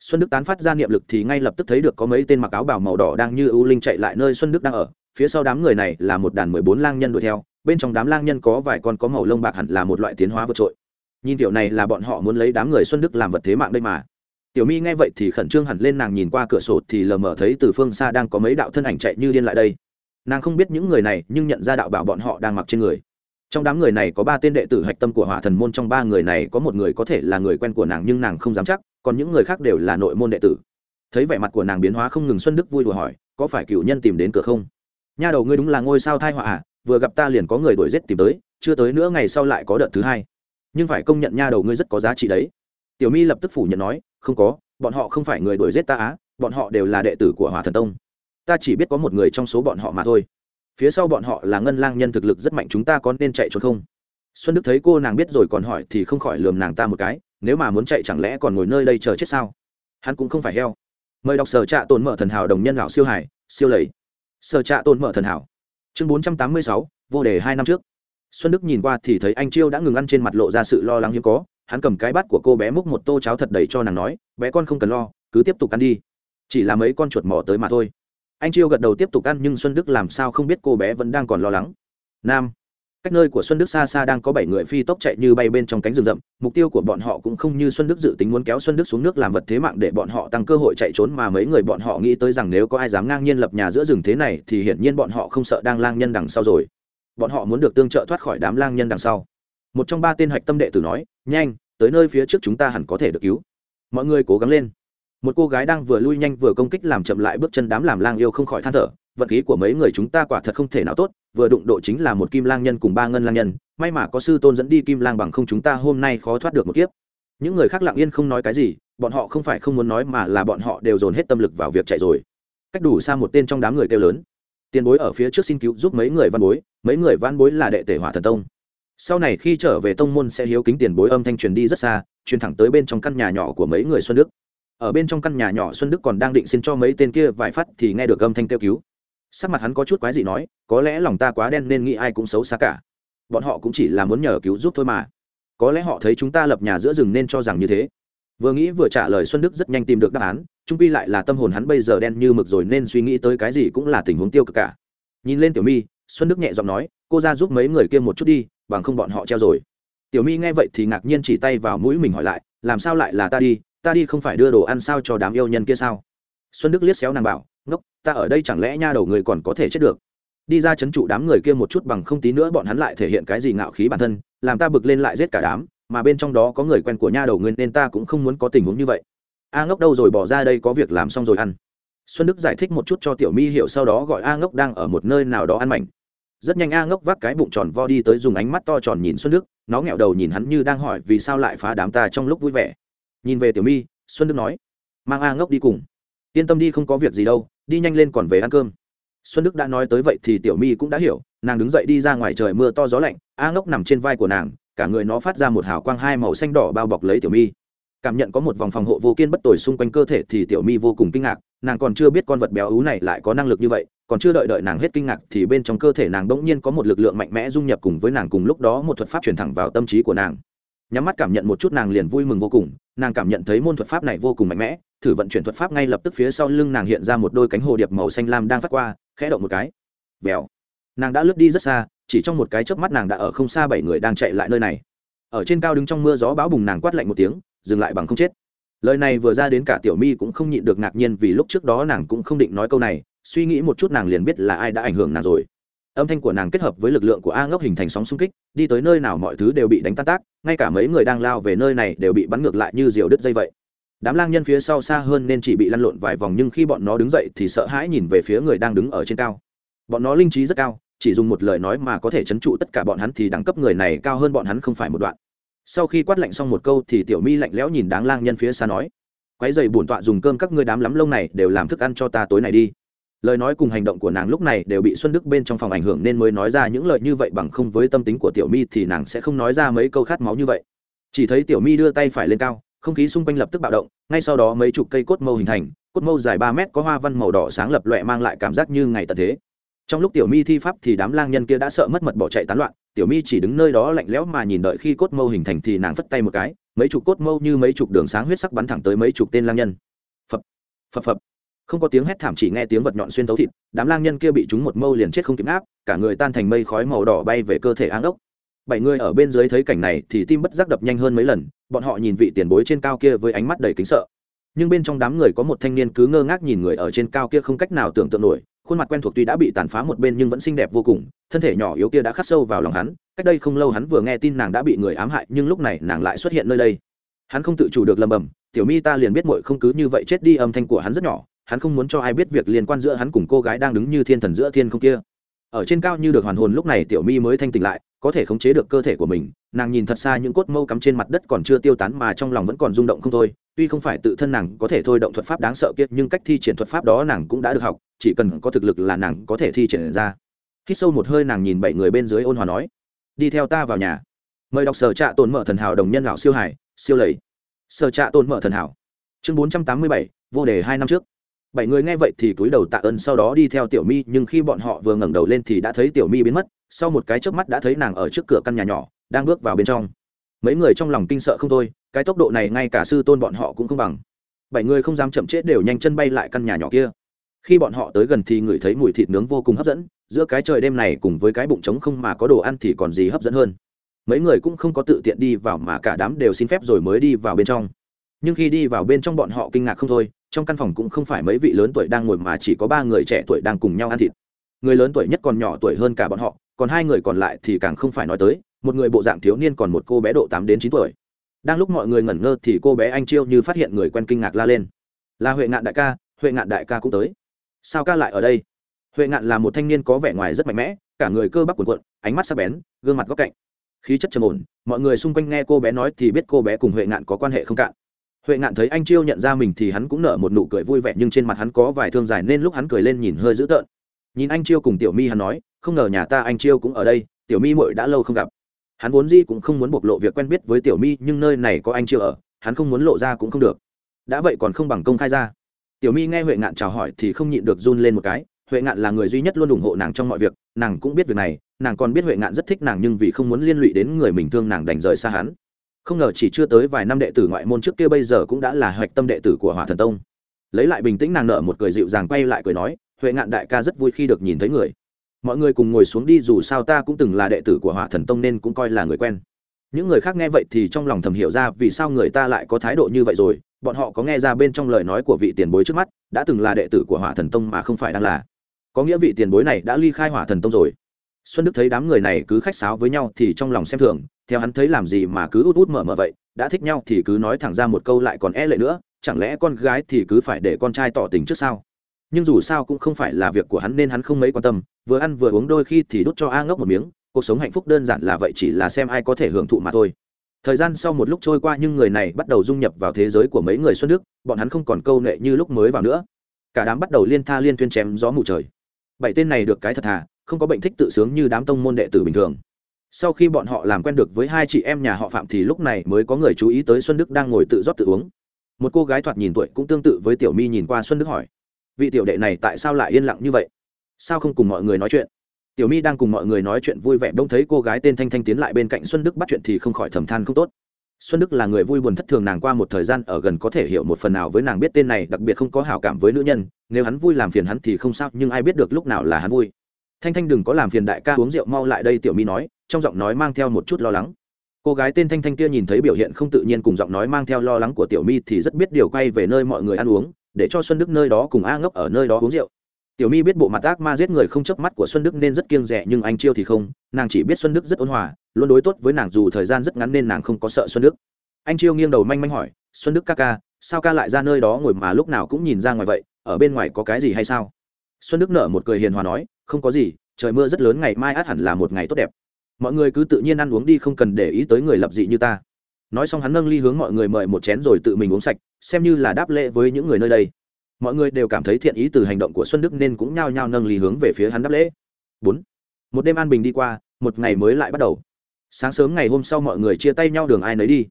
Xuân đức tán phát ra niệm lực thì ngay lập tức thấy được có mấy tên mặc áo bào màu đỏ đang như ưu linh chạy lại nơi xuân đức đang ở. Phía sau đám người này là một đàn mười bốn lang nhân đuổi theo, bên trong đám lang nhân có vài con có màu lông bạc hẳn là một loại tiến hóa vượt trội nhìn tiểu này là bọn họ muốn lấy đám người xuân đức làm vật thế mạng đây mà. Tiểu mi nghe vậy thì khẩn trương hẳn lên nàng nhìn qua cửa sổ thì lờ mờ thấy từ phương xa đang có mấy đạo thân ảnh chạy như điên lại đây. Nàng không biết những người này nhưng nhận ra đạo bảo bọn họ đang mặc trên người. Trong đám người này có ba tên đệ tử hạch tâm của hỏa thần môn, trong ba người này có một người có thể là người quen của nàng nhưng nàng không dám chắc, còn những người khác đều là nội môn đệ tử. Thấy vẻ mặt của nàng biến hóa không ngừng xuân đức vui đùa hỏi, có phải cựu nhân tìm đến cửa không? Nha đầu ngươi đúng là ngôi sao thai họa à vừa gặp ta liền có người đuổi giết tìm tới, chưa tới nữa ngày sau lại có đợt thứ hai nhưng phải công nhận nha đầu ngươi rất có giá trị đấy. Tiểu mi lập tức phủ nhận nói, không có, bọn họ không phải người đuổi giết ta á, bọn họ đều là đệ tử của hỏa thần tông. Ta chỉ biết có một người trong số bọn họ mà thôi. Phía sau bọn họ là ngân lang nhân thực lực rất mạnh chúng ta có nên chạy trốn không? Xuân đức thấy cô nàng biết rồi còn hỏi thì không khỏi lườm nàng ta một cái, nếu mà muốn chạy chẳng lẽ còn ngồi nơi đây chờ chết sao? Hắn cũng không phải heo. Mời đọc sở trạ tồn mở thần hảo đồng nhân lão siêu hải siêu lầy. Sở trạ tồn mở thần hảo. Chương bốn trăm tám mươi sáu, vô đề hai năm trước xuân đức nhìn qua thì thấy anh chiêu đã ngừng ăn trên mặt lộ ra sự lo lắng hiếm có. Hắn cầm cái bát của cô bé múc một tô cháo thật đầy cho nàng nói, bé con không cần lo, cứ tiếp tục ăn đi. Chỉ là mấy con chuột mỏ tới mà thôi. Anh chiêu gật đầu tiếp tục ăn nhưng xuân đức làm sao không biết cô bé vẫn đang còn lo lắng. Nam, cách nơi của xuân đức xa xa đang có bảy người phi tốc chạy như bay bên trong cánh rừng rậm. Mục tiêu của bọn họ cũng không như xuân đức dự tính muốn kéo xuân đức xuống nước làm vật thế mạng để bọn họ tăng cơ hội chạy trốn mà mấy người bọn họ nghĩ tới rằng nếu có ai dám ngang nhiên lập nhà giữa rừng thế này thì hiển nhiên bọn họ không sợ đang lang nhân đằng sau rồi bọn họ muốn được tương trợ thoát khỏi đám lang nhân đằng sau. Một trong ba tên hạch tâm đệ tử nói, nhanh, tới nơi phía trước chúng ta hẳn có thể được cứu. Mọi người cố gắng lên. Một cô gái đang vừa lui nhanh vừa công kích làm chậm lại bước chân đám làm lang yêu không khỏi than thở, vận khí của mấy người chúng ta quả thật không thể nào tốt, vừa đụng độ chính là một kim lang nhân cùng ba ngân lang nhân, may mà có sư tôn dẫn đi kim lang bằng không chúng ta hôm nay khó thoát được một kiếp. Những người khác lặng yên không nói cái gì, bọn họ không phải không muốn nói mà là bọn họ đều dồn hết tâm lực vào việc chạy rồi. Cách đủ xa một tên trong đám người kêu lớn tiền bối ở phía trước xin cứu giúp mấy người văn bối, mấy người văn bối là đệ tể hỏa thần tông. Sau này khi trở về tông môn sẽ hiếu kính tiền bối âm thanh truyền đi rất xa, truyền thẳng tới bên trong căn nhà nhỏ của mấy người xuân đức. Ở bên trong căn nhà nhỏ xuân đức còn đang định xin cho mấy tên kia vài phát thì nghe được âm thanh kêu cứu. Sắc mặt hắn có chút quái dị nói, có lẽ lòng ta quá đen nên nghĩ ai cũng xấu xa cả. Bọn họ cũng chỉ là muốn nhờ cứu giúp thôi mà. Có lẽ họ thấy chúng ta lập nhà giữa rừng nên cho rằng như thế vừa nghĩ vừa trả lời xuân đức rất nhanh tìm được đáp án trung quy lại là tâm hồn hắn bây giờ đen như mực rồi nên suy nghĩ tới cái gì cũng là tình huống tiêu cực cả nhìn lên tiểu mi xuân đức nhẹ giọng nói cô ra giúp mấy người kia một chút đi bằng không bọn họ treo rồi tiểu mi nghe vậy thì ngạc nhiên chỉ tay vào mũi mình hỏi lại làm sao lại là ta đi ta đi không phải đưa đồ ăn sao cho đám yêu nhân kia sao xuân đức liếc xéo nàng bảo ngốc ta ở đây chẳng lẽ nha đầu người còn có thể chết được đi ra chấn trụ đám người kia một chút bằng không tí nữa bọn hắn lại thể hiện cái gì ngạo khí bản thân làm ta bực lên lại giết cả đám mà bên trong đó có người quen của nha đầu ngươi nên ta cũng không muốn có tình huống như vậy. A ngốc đâu rồi bỏ ra đây có việc làm xong rồi ăn. Xuân đức giải thích một chút cho tiểu mi hiểu sau đó gọi a ngốc đang ở một nơi nào đó ăn mảnh. Rất nhanh a ngốc vác cái bụng tròn vo đi tới dùng ánh mắt to tròn nhìn xuân đức, nó nghẹo đầu nhìn hắn như đang hỏi vì sao lại phá đám ta trong lúc vui vẻ. Nhìn về tiểu mi, xuân đức nói, mang a ngốc đi cùng. Yên tâm đi không có việc gì đâu, đi nhanh lên còn về ăn cơm. Xuân đức đã nói tới vậy thì tiểu mi cũng đã hiểu, nàng đứng dậy đi ra ngoài trời mưa to gió lạnh, a ngốc nằm trên vai của nàng cả người nó phát ra một hào quang hai màu xanh đỏ bao bọc lấy tiểu mi. Cảm nhận có một vòng phòng hộ vô kiên bất tồi xung quanh cơ thể thì tiểu mi vô cùng kinh ngạc, nàng còn chưa biết con vật béo ú này lại có năng lực như vậy, còn chưa đợi đợi nàng hết kinh ngạc thì bên trong cơ thể nàng bỗng nhiên có một lực lượng mạnh mẽ dung nhập cùng với nàng cùng lúc đó một thuật pháp truyền thẳng vào tâm trí của nàng. Nhắm mắt cảm nhận một chút nàng liền vui mừng vô cùng, nàng cảm nhận thấy môn thuật pháp này vô cùng mạnh mẽ, thử vận chuyển thuật pháp ngay lập tức phía sau lưng nàng hiện ra một đôi cánh hồ điệp màu xanh lam đang phát qua, khẽ động một cái. Vèo. Nàng đã lướt đi rất xa chỉ trong một cái chớp mắt nàng đã ở không xa bảy người đang chạy lại nơi này. Ở trên cao đứng trong mưa gió bão bùng nàng quát lạnh một tiếng, dừng lại bằng không chết. Lời này vừa ra đến cả tiểu mi cũng không nhịn được ngạc nhiên vì lúc trước đó nàng cũng không định nói câu này, suy nghĩ một chút nàng liền biết là ai đã ảnh hưởng nàng rồi. Âm thanh của nàng kết hợp với lực lượng của a ngốc hình thành sóng xung kích, đi tới nơi nào mọi thứ đều bị đánh tan tác, ngay cả mấy người đang lao về nơi này đều bị bắn ngược lại như diều đứt dây vậy. Đám lang nhân phía sau xa hơn nên chỉ bị lăn lộn vài vòng nhưng khi bọn nó đứng dậy thì sợ hãi nhìn về phía người đang đứng ở trên cao. Bọn nó linh trí rất cao chỉ dùng một lời nói mà có thể chấn trụ tất cả bọn hắn thì đẳng cấp người này cao hơn bọn hắn không phải một đoạn. Sau khi quát lạnh xong một câu thì tiểu mi lạnh lẽo nhìn đáng lang nhân phía xa nói quái dày bổn tọa dùng cơm các ngươi đám lắm lông này đều làm thức ăn cho ta tối này đi. Lời nói cùng hành động của nàng lúc này đều bị xuân đức bên trong phòng ảnh hưởng nên mới nói ra những lời như vậy bằng không với tâm tính của tiểu mi thì nàng sẽ không nói ra mấy câu khát máu như vậy. Chỉ thấy tiểu mi đưa tay phải lên cao, không khí xung quanh lập tức bạo động, ngay sau đó mấy chục cây cốt mâu hình thành, cốt mâu dài ba mét có hoa văn màu đỏ sáng lập loẹ mang lại cảm giác như ngày tận thế trong lúc tiểu mi thi pháp thì đám lang nhân kia đã sợ mất mật bỏ chạy tán loạn, tiểu mi chỉ đứng nơi đó lạnh lẽo mà nhìn đợi khi cốt mâu hình thành thì nàng phất tay một cái, mấy chục cốt mâu như mấy chục đường sáng huyết sắc bắn thẳng tới mấy chục tên lang nhân. Phập phập phập. Không có tiếng hét thảm chỉ nghe tiếng vật nhọn xuyên thấu thịt, đám lang nhân kia bị chúng một mâu liền chết không kịp áp cả người tan thành mây khói màu đỏ bay về cơ thể áng ốc bảy người ở bên dưới thấy cảnh này thì tim bất giác đập nhanh hơn mấy lần, bọn họ nhìn vị tiền bối trên cao kia với ánh mắt đầy kính sợ. Nhưng bên trong đám người có một thanh niên cứ ngơ ngác nhìn người ở trên cao kia không cách nào tưởng tượng nổi khuôn mặt quen thuộc tuy đã bị tàn phá một bên nhưng vẫn xinh đẹp vô cùng, thân thể nhỏ yếu kia đã khắc sâu vào lòng hắn, cách đây không lâu hắn vừa nghe tin nàng đã bị người ám hại, nhưng lúc này nàng lại xuất hiện nơi đây. Hắn không tự chủ được lầm bầm tiểu mi ta liền biết muội không cứ như vậy chết đi, âm thanh của hắn rất nhỏ, hắn không muốn cho ai biết việc liên quan giữa hắn cùng cô gái đang đứng như thiên thần giữa thiên không kia. Ở trên cao như được hoàn hồn lúc này tiểu mi mới thanh tỉnh lại có thể khống chế được cơ thể của mình, nàng nhìn thật xa những cốt mâu cắm trên mặt đất còn chưa tiêu tán mà trong lòng vẫn còn rung động không thôi, tuy không phải tự thân nàng có thể thôi động thuật pháp đáng sợ kia, nhưng cách thi triển thuật pháp đó nàng cũng đã được học, chỉ cần có thực lực là nàng có thể thi triển ra. Khi sâu một hơi nàng nhìn bảy người bên dưới ôn hòa nói, đi theo ta vào nhà. Mời đọc sở trạ tồn mở thần hảo đồng nhân lão siêu hải, siêu lầy. Sở trạ tồn mở thần hảo. Chương bốn trăm tám mươi bảy, vô đề hai năm trước bảy người nghe vậy thì cúi đầu tạ ơn sau đó đi theo tiểu mi, nhưng khi bọn họ vừa ngẩng đầu lên thì đã thấy tiểu mi biến mất, sau một cái chớp mắt đã thấy nàng ở trước cửa căn nhà nhỏ, đang bước vào bên trong. Mấy người trong lòng kinh sợ không thôi, cái tốc độ này ngay cả sư tôn bọn họ cũng không bằng. Bảy người không dám chậm trễ đều nhanh chân bay lại căn nhà nhỏ kia. Khi bọn họ tới gần thì ngửi thấy mùi thịt nướng vô cùng hấp dẫn, giữa cái trời đêm này cùng với cái bụng trống không mà có đồ ăn thì còn gì hấp dẫn hơn. Mấy người cũng không có tự tiện đi vào mà cả đám đều xin phép rồi mới đi vào bên trong nhưng khi đi vào bên trong bọn họ kinh ngạc không thôi, trong căn phòng cũng không phải mấy vị lớn tuổi đang ngồi mà chỉ có ba người trẻ tuổi đang cùng nhau ăn thịt. Người lớn tuổi nhất còn nhỏ tuổi hơn cả bọn họ, còn hai người còn lại thì càng không phải nói tới, một người bộ dạng thiếu niên còn một cô bé độ tám đến chín tuổi. Đang lúc mọi người ngẩn ngơ thì cô bé anh chiêu như phát hiện người quen kinh ngạc la lên. Là huệ ngạn đại ca, huệ ngạn đại ca cũng tới. Sao ca lại ở đây? Huệ ngạn là một thanh niên có vẻ ngoài rất mạnh mẽ, cả người cơ bắp cuồn cuộn, ánh mắt sắc bén, gương mặt góc cạnh, khí chất trầm ổn, mọi người xung quanh nghe cô bé nói thì biết cô bé cùng huệ ngạn có quan hệ không cạn huệ ngạn thấy anh chiêu nhận ra mình thì hắn cũng nở một nụ cười vui vẻ, nhưng trên mặt hắn có vài thương dài nên lúc hắn cười lên nhìn hơi dữ tợn. Nhìn anh chiêu cùng tiểu mi hắn nói, không ngờ nhà ta anh chiêu cũng ở đây, tiểu mi muội đã lâu không gặp. Hắn vốn gì cũng không muốn bộc lộ việc quen biết với tiểu mi, nhưng nơi này có anh chiêu ở, hắn không muốn lộ ra cũng không được. Đã vậy còn không bằng công khai ra. Tiểu mi nghe huệ ngạn chào hỏi thì không nhịn được run lên một cái. Huệ ngạn là người duy nhất luôn ủng hộ nàng trong mọi việc, nàng cũng biết việc này, nàng còn biết huệ ngạn rất thích nàng nhưng vì không muốn liên lụy đến người mình thương nàng đành rời xa hắn không ngờ chỉ chưa tới vài năm đệ tử ngoại môn trước kia bây giờ cũng đã là hoạch tâm đệ tử của hỏa thần tông. Lấy lại bình tĩnh nàng nợ một cười dịu dàng quay lại cười nói, huệ ngạn đại ca rất vui khi được nhìn thấy người. Mọi người cùng ngồi xuống đi, dù sao ta cũng từng là đệ tử của hỏa thần tông nên cũng coi là người quen. Những người khác nghe vậy thì trong lòng thầm hiểu ra vì sao người ta lại có thái độ như vậy rồi. Bọn họ có nghe ra bên trong lời nói của vị tiền bối trước mắt, đã từng là đệ tử của hỏa thần tông mà không phải đang là. Có nghĩa vị tiền bối này đã ly khai hỏa thần tông rồi xuân đức thấy đám người này cứ khách sáo với nhau thì trong lòng xem thường, theo hắn thấy làm gì mà cứ út út mở mở vậy, đã thích nhau thì cứ nói thẳng ra một câu lại còn e lệ nữa, chẳng lẽ con gái thì cứ phải để con trai tỏ tình trước sao? Nhưng dù sao cũng không phải là việc của hắn nên hắn không mấy quan tâm, vừa ăn vừa uống đôi khi thì đút cho a ngốc một miếng, cuộc sống hạnh phúc đơn giản là vậy chỉ là xem ai có thể hưởng thụ mà thôi. Thời gian sau một lúc trôi qua nhưng người này bắt đầu dung nhập vào thế giới của mấy người xuân đức, bọn hắn không còn câu nệ như lúc mới vào nữa. Cả đám bắt đầu liên tha liên tuyên chém gió mù trời. Bảy tên này được cái thật thà không có bệnh thích tự sướng như đám tông môn đệ tử bình thường. Sau khi bọn họ làm quen được với hai chị em nhà họ phạm thì lúc này mới có người chú ý tới xuân đức đang ngồi tự rót tự uống. Một cô gái thoạt nhìn tuổi cũng tương tự với tiểu mi nhìn qua xuân đức hỏi, vị tiểu đệ này tại sao lại yên lặng như vậy? Sao không cùng mọi người nói chuyện? Tiểu mi đang cùng mọi người nói chuyện vui vẻ đông thấy cô gái tên thanh thanh tiến lại bên cạnh xuân đức bắt chuyện thì không khỏi thầm than không tốt. Xuân đức là người vui buồn thất thường, nàng qua một thời gian ở gần có thể hiểu một phần nào với nàng biết tên này, đặc biệt không có hảo cảm với nữ nhân, nếu hắn vui làm phiền hắn thì không sao, nhưng ai biết được lúc nào là hắn vui thanh thanh đừng có làm phiền đại ca uống rượu mau lại đây, tiểu mi nói, trong giọng nói mang theo một chút lo lắng. Cô gái tên thanh thanh kia nhìn thấy biểu hiện không tự nhiên cùng giọng nói mang theo lo lắng của tiểu mi thì rất biết điều quay về nơi mọi người ăn uống, để cho xuân đức nơi đó cùng a ngốc ở nơi đó uống rượu. Tiểu mi biết bộ mặt ác ma giết người không chớp mắt của xuân đức nên rất kiêng rẻ nhưng anh chiêu thì không, nàng chỉ biết xuân đức rất ôn hòa, luôn đối tốt với nàng dù thời gian rất ngắn nên nàng không có sợ xuân đức. Anh chiêu nghiêng đầu manh manh hỏi, xuân đức ca ca, sao ca lại ra nơi đó ngồi mà lúc nào cũng nhìn ra ngoài vậy, ở bên ngoài có cái gì hay sao? Xuân đức nở một cười hiền hòa nói không có gì, trời mưa rất lớn ngày mai át hẳn là một ngày tốt đẹp. Mọi người cứ tự nhiên ăn uống đi, không cần để ý tới người lập dị như ta. Nói xong hắn nâng ly hướng mọi người mời một chén rồi tự mình uống sạch, xem như là đáp lễ với những người nơi đây. Mọi người đều cảm thấy thiện ý từ hành động của xuân đức nên cũng nhao nhao nâng ly hướng về phía hắn đáp lễ. Bốn, một đêm an bình đi qua, một ngày mới lại bắt đầu. Sáng sớm ngày hôm sau mọi người chia tay nhau đường ai nấy đi.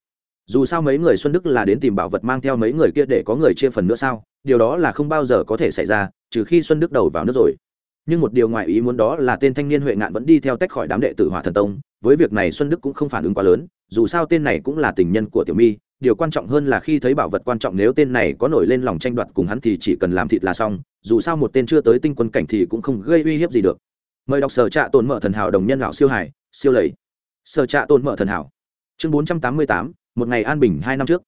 Dù sao mấy người xuân đức là đến tìm bảo vật mang theo mấy người kia để có người chia phần nữa sao? Điều đó là không bao giờ có thể xảy ra, trừ khi xuân đức đầu vào nước rồi nhưng một điều ngoài ý muốn đó là tên thanh niên huệ ngạn vẫn đi theo tách khỏi đám đệ tử hỏa thần tông, với việc này xuân đức cũng không phản ứng quá lớn, dù sao tên này cũng là tình nhân của tiểu mi, điều quan trọng hơn là khi thấy bảo vật quan trọng nếu tên này có nổi lên lòng tranh đoạt cùng hắn thì chỉ cần làm thịt là xong, dù sao một tên chưa tới tinh quân cảnh thì cũng không gây uy hiếp gì được. Mời đọc sở trạ tồn mở thần hảo đồng nhân lão siêu hải, siêu lầy. Sở trạ tồn mở thần hảo. Chương bốn trăm tám mươi tám, một ngày an bình hai năm trước.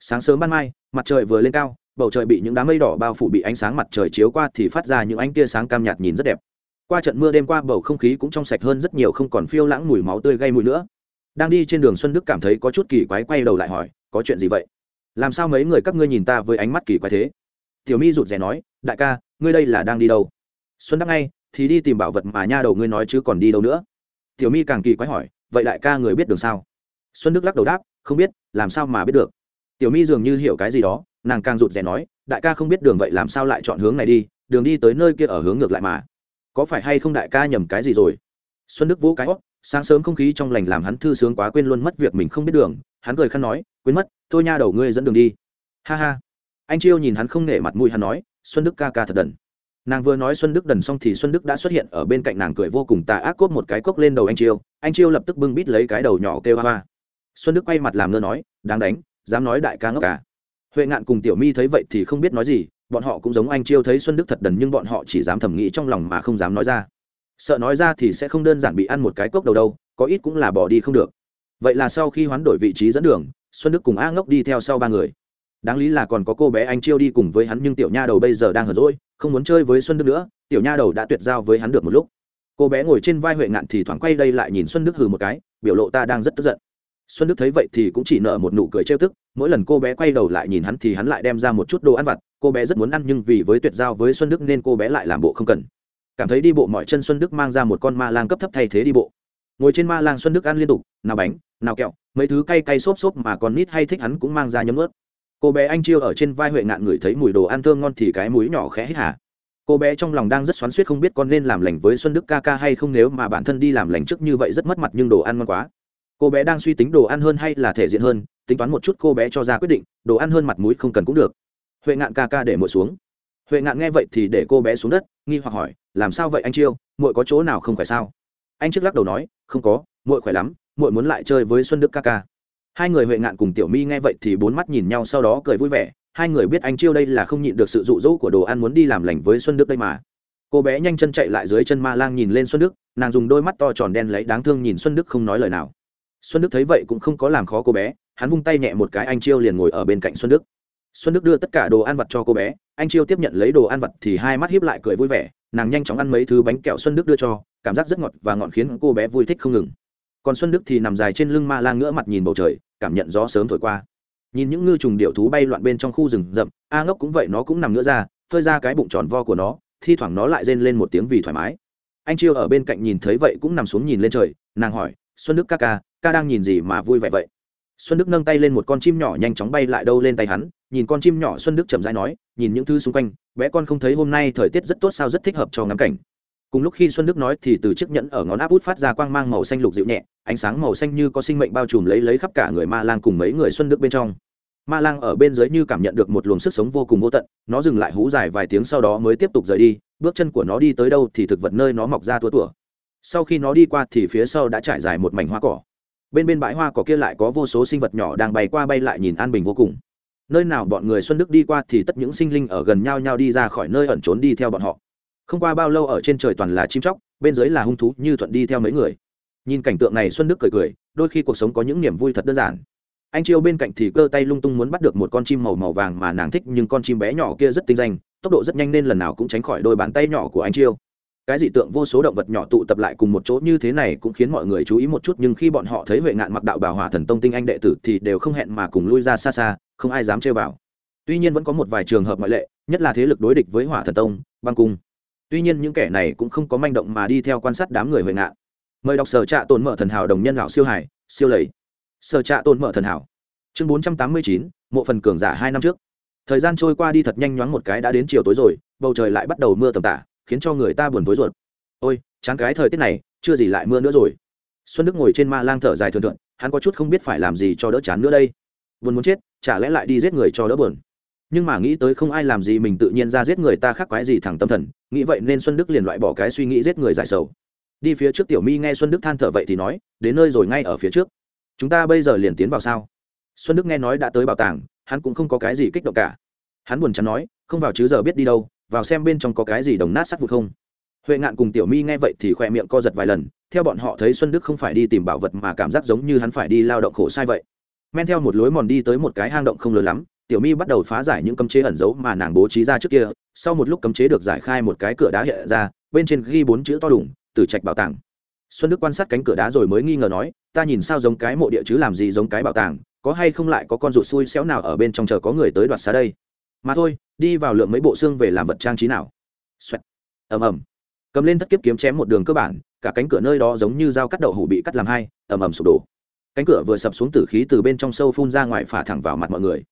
Sáng sớm ban mai, mặt trời vừa lên cao bầu trời bị những đám mây đỏ bao phủ bị ánh sáng mặt trời chiếu qua thì phát ra những ánh tia sáng cam nhạt nhìn rất đẹp. Qua trận mưa đêm qua, bầu không khí cũng trong sạch hơn rất nhiều, không còn phiêu lãng mùi máu tươi gây mùi nữa. Đang đi trên đường xuân đức cảm thấy có chút kỳ quái, quay đầu lại hỏi, có chuyện gì vậy? Làm sao mấy người các ngươi nhìn ta với ánh mắt kỳ quái thế? Tiểu mi rụt rè nói, đại ca, ngươi đây là đang đi đâu? Xuân đắc ngay, thì đi tìm bảo vật mà nha đầu ngươi nói chứ còn đi đâu nữa? Tiểu mi càng kỳ quái hỏi, vậy đại ca người biết đường sao? Xuân đức lắc đầu đáp, không biết, làm sao mà biết được? Tiểu mi dường như hiểu cái gì đó nàng càng rụt rè nói, đại ca không biết đường vậy làm sao lại chọn hướng này đi, đường đi tới nơi kia ở hướng ngược lại mà. Có phải hay không đại ca nhầm cái gì rồi? Xuân đức vũ cái óc sáng sớm không khí trong lành làm hắn thư sướng quá quên luôn mất việc mình không biết đường, hắn cười khăn nói, quên mất, thôi nha đầu ngươi dẫn đường đi. Ha ha. Anh chiêu nhìn hắn không nể mặt mũi hắn nói, xuân đức ca ca thật đần. Nàng vừa nói xuân đức đần xong thì xuân đức đã xuất hiện ở bên cạnh nàng cười vô cùng tà ác cốt một cái cốc lên đầu anh chiêu anh chiêu lập tức bưng bít lấy cái đầu nhỏ kêu hoa hoa. Xuân đức quay mặt làm ngơ nói, đáng đánh, dám nói đại ca ngốc cả huệ ngạn cùng tiểu mi thấy vậy thì không biết nói gì, bọn họ cũng giống anh chiêu thấy xuân đức thật đần nhưng bọn họ chỉ dám thầm nghĩ trong lòng mà không dám nói ra. Sợ nói ra thì sẽ không đơn giản bị ăn một cái cốc đầu đâu, có ít cũng là bỏ đi không được. Vậy là sau khi hoán đổi vị trí dẫn đường, xuân đức cùng a ngốc đi theo sau ba người. Đáng lý là còn có cô bé anh chiêu đi cùng với hắn nhưng tiểu nha đầu bây giờ đang hở rỗi không muốn chơi với xuân đức nữa, tiểu nha đầu đã tuyệt giao với hắn được một lúc. Cô bé ngồi trên vai huệ ngạn thì thoáng quay đây lại nhìn xuân đức hừ một cái, biểu lộ ta đang rất tức giận xuân đức thấy vậy thì cũng chỉ nợ một nụ cười trêu tức, mỗi lần cô bé quay đầu lại nhìn hắn thì hắn lại đem ra một chút đồ ăn vặt, cô bé rất muốn ăn nhưng vì với tuyệt giao với xuân đức nên cô bé lại làm bộ không cần. Cảm thấy đi bộ mọi chân xuân đức mang ra một con ma lang cấp thấp thay thế đi bộ. Ngồi trên ma lang xuân đức ăn liên tục, nào bánh, nào kẹo, mấy thứ cay cay xốp xốp mà còn nít hay thích hắn cũng mang ra nhấm ướt cô bé anh chiêu ở trên vai huệ ngạn ngửi thấy mùi đồ ăn thơm ngon thì cái mũi nhỏ khẽ hít hả cô bé trong lòng đang rất xoắn suýt không biết con nên làm lành với xuân đức ca ca hay không, nếu mà bản thân đi làm lành trước như vậy rất mất mặt nhưng đồ ăn ngon quá cô bé đang suy tính đồ ăn hơn hay là thể diện hơn, tính toán một chút cô bé cho ra quyết định, đồ ăn hơn mặt mũi không cần cũng được. Huệ ngạn ca ca để muội xuống. Huệ ngạn nghe vậy thì để cô bé xuống đất, nghi hoặc hỏi, làm sao vậy anh chiêu, muội có chỗ nào không phải sao? Anh trước lắc đầu nói, không có, muội khỏe lắm, muội muốn lại chơi với xuân đức ca ca. Hai người huệ ngạn cùng tiểu mi nghe vậy thì bốn mắt nhìn nhau sau đó cười vui vẻ, hai người biết anh chiêu đây là không nhịn được sự rụ rỗ của đồ ăn muốn đi làm lành với xuân đức đây mà. Cô bé nhanh chân chạy lại dưới chân ma lang nhìn lên xuân đức, nàng dùng đôi mắt to tròn đen lấy đáng thương nhìn xuân đức không nói lời nào xuân đức thấy vậy cũng không có làm khó cô bé, hắn vung tay nhẹ một cái, anh chiêu liền ngồi ở bên cạnh xuân đức. Xuân đức đưa tất cả đồ ăn vặt cho cô bé, anh chiêu tiếp nhận lấy đồ ăn vặt thì hai mắt hiếp lại cười vui vẻ, nàng nhanh chóng ăn mấy thứ bánh kẹo xuân đức đưa cho, cảm giác rất ngọt và ngọn khiến cô bé vui thích không ngừng. Còn xuân đức thì nằm dài trên lưng ma lang ngỡ mặt nhìn bầu trời, cảm nhận gió sớm thổi qua. Nhìn những ngư trùng điệu thú bay loạn bên trong khu rừng rậm, a ngốc cũng vậy, nó cũng nằm nữa ra, phơi ra cái bụng tròn vo của nó, thi thoảng nó lại rên lên một tiếng vì thoải mái. Anh chiêu ở bên cạnh nhìn thấy vậy cũng nằm xuống nhìn lên trời, nàng hỏi, xuân đức ca ca ca đang nhìn gì mà vui vẻ vậy? Xuân đức nâng tay lên một con chim nhỏ nhanh chóng bay lại đâu lên tay hắn, nhìn con chim nhỏ xuân đức chậm rãi nói, nhìn những thứ xung quanh, bé con không thấy hôm nay thời tiết rất tốt sao rất thích hợp cho ngắm cảnh. Cùng lúc khi xuân đức nói thì từ chiếc nhẫn ở ngón áp út phát ra quang mang màu xanh lục dịu nhẹ, ánh sáng màu xanh như có sinh mệnh bao trùm lấy lấy khắp cả người ma lang cùng mấy người xuân đức bên trong. Ma lang ở bên dưới như cảm nhận được một luồng sức sống vô cùng vô tận, nó dừng lại hú dài vài tiếng sau đó mới tiếp tục rời đi, bước chân của nó đi tới đâu thì thực vật nơi nó mọc ra tua tủa. Sau khi nó đi qua thì phía sau đã trải dài một mảnh hoa cỏ bên bên bãi hoa cỏ kia lại có vô số sinh vật nhỏ đang bay qua bay lại nhìn an bình vô cùng. Nơi nào bọn người xuân đức đi qua thì tất những sinh linh ở gần nhau nhau đi ra khỏi nơi ẩn trốn đi theo bọn họ. Không qua bao lâu ở trên trời toàn là chim chóc, bên dưới là hung thú như thuận đi theo mấy người. Nhìn cảnh tượng này xuân đức cười cười, đôi khi cuộc sống có những niềm vui thật đơn giản. Anh chiêu bên cạnh thì cơ tay lung tung muốn bắt được một con chim màu màu vàng mà nàng thích, nhưng con chim bé nhỏ kia rất tinh danh, tốc độ rất nhanh nên lần nào cũng tránh khỏi đôi bàn tay nhỏ của anh chiêu cái dị tượng vô số động vật nhỏ tụ tập lại cùng một chỗ như thế này cũng khiến mọi người chú ý một chút, nhưng khi bọn họ thấy huệ ngạn mặc đạo bảo hỏa thần tông tinh anh đệ tử thì đều không hẹn mà cùng lui ra xa xa, không ai dám chơi vào. Tuy nhiên vẫn có một vài trường hợp ngoại lệ, nhất là thế lực đối địch với hỏa thần tông, băng cung. Tuy nhiên những kẻ này cũng không có manh động mà đi theo quan sát đám người huệ ngạn. Mời đọc sở trạ tồn mở thần hảo đồng nhân lão siêu hải siêu lầy. Sở trạ tồn mở thần hảo. Chương bốn trăm tám mươi chín, mộ phần cường giả hai năm trước. Thời gian trôi qua đi thật nhanh nhoáng một cái đã đến chiều tối rồi, bầu trời lại bắt đầu mưa tầm tả khiến cho người ta buồn vối ruột. Ôi, chán cái thời tiết này, chưa gì lại mưa nữa rồi. Xuân đức ngồi trên ma lang thở dài thường thượng hắn có chút không biết phải làm gì cho đỡ chán nữa đây. Buồn muốn chết, chả lẽ lại đi giết người cho đỡ buồn. Nhưng mà nghĩ tới không ai làm gì mình tự nhiên ra giết người ta khác quái gì thẳng tâm thần, nghĩ vậy nên xuân đức liền loại bỏ cái suy nghĩ giết người giải sầu. Đi phía trước tiểu mi nghe xuân đức than thở vậy thì nói, đến nơi rồi ngay ở phía trước. Chúng ta bây giờ liền tiến vào sao? Xuân đức nghe nói đã tới bảo tàng, hắn cũng không có cái gì kích động cả. Hắn buồn chán nói, không vào chứ giờ biết đi đâu vào xem bên trong có cái gì đồng nát sắt vụt không. Huệ ngạn cùng tiểu mi nghe vậy thì khoe miệng co giật vài lần, theo bọn họ thấy xuân đức không phải đi tìm bảo vật mà cảm giác giống như hắn phải đi lao động khổ sai vậy. Men theo một lối mòn đi tới một cái hang động không lớn lắm, tiểu mi bắt đầu phá giải những cấm chế ẩn giấu mà nàng bố trí ra trước kia, sau một lúc cấm chế được giải khai một cái cửa đá hiện ra, bên trên ghi bốn chữ to đủng từ trạch bảo tàng. Xuân đức quan sát cánh cửa đá rồi mới nghi ngờ nói, ta nhìn sao giống cái mộ địa chứ làm gì giống cái bảo tàng, có hay không lại có con rụt xui xéo nào ở bên trong chờ có người tới đoạt xá đây? Mà thôi đi vào lượng mấy bộ xương về làm vật trang trí nào. Xoẹt. Ầm ầm. Cầm lên thất kiếp kiếm chém một đường cơ bản, cả cánh cửa nơi đó giống như dao cắt đậu hủ bị cắt làm hai, ầm ầm sụp đổ. Cánh cửa vừa sập xuống tử khí từ bên trong sâu phun ra ngoài phả thẳng vào mặt mọi người.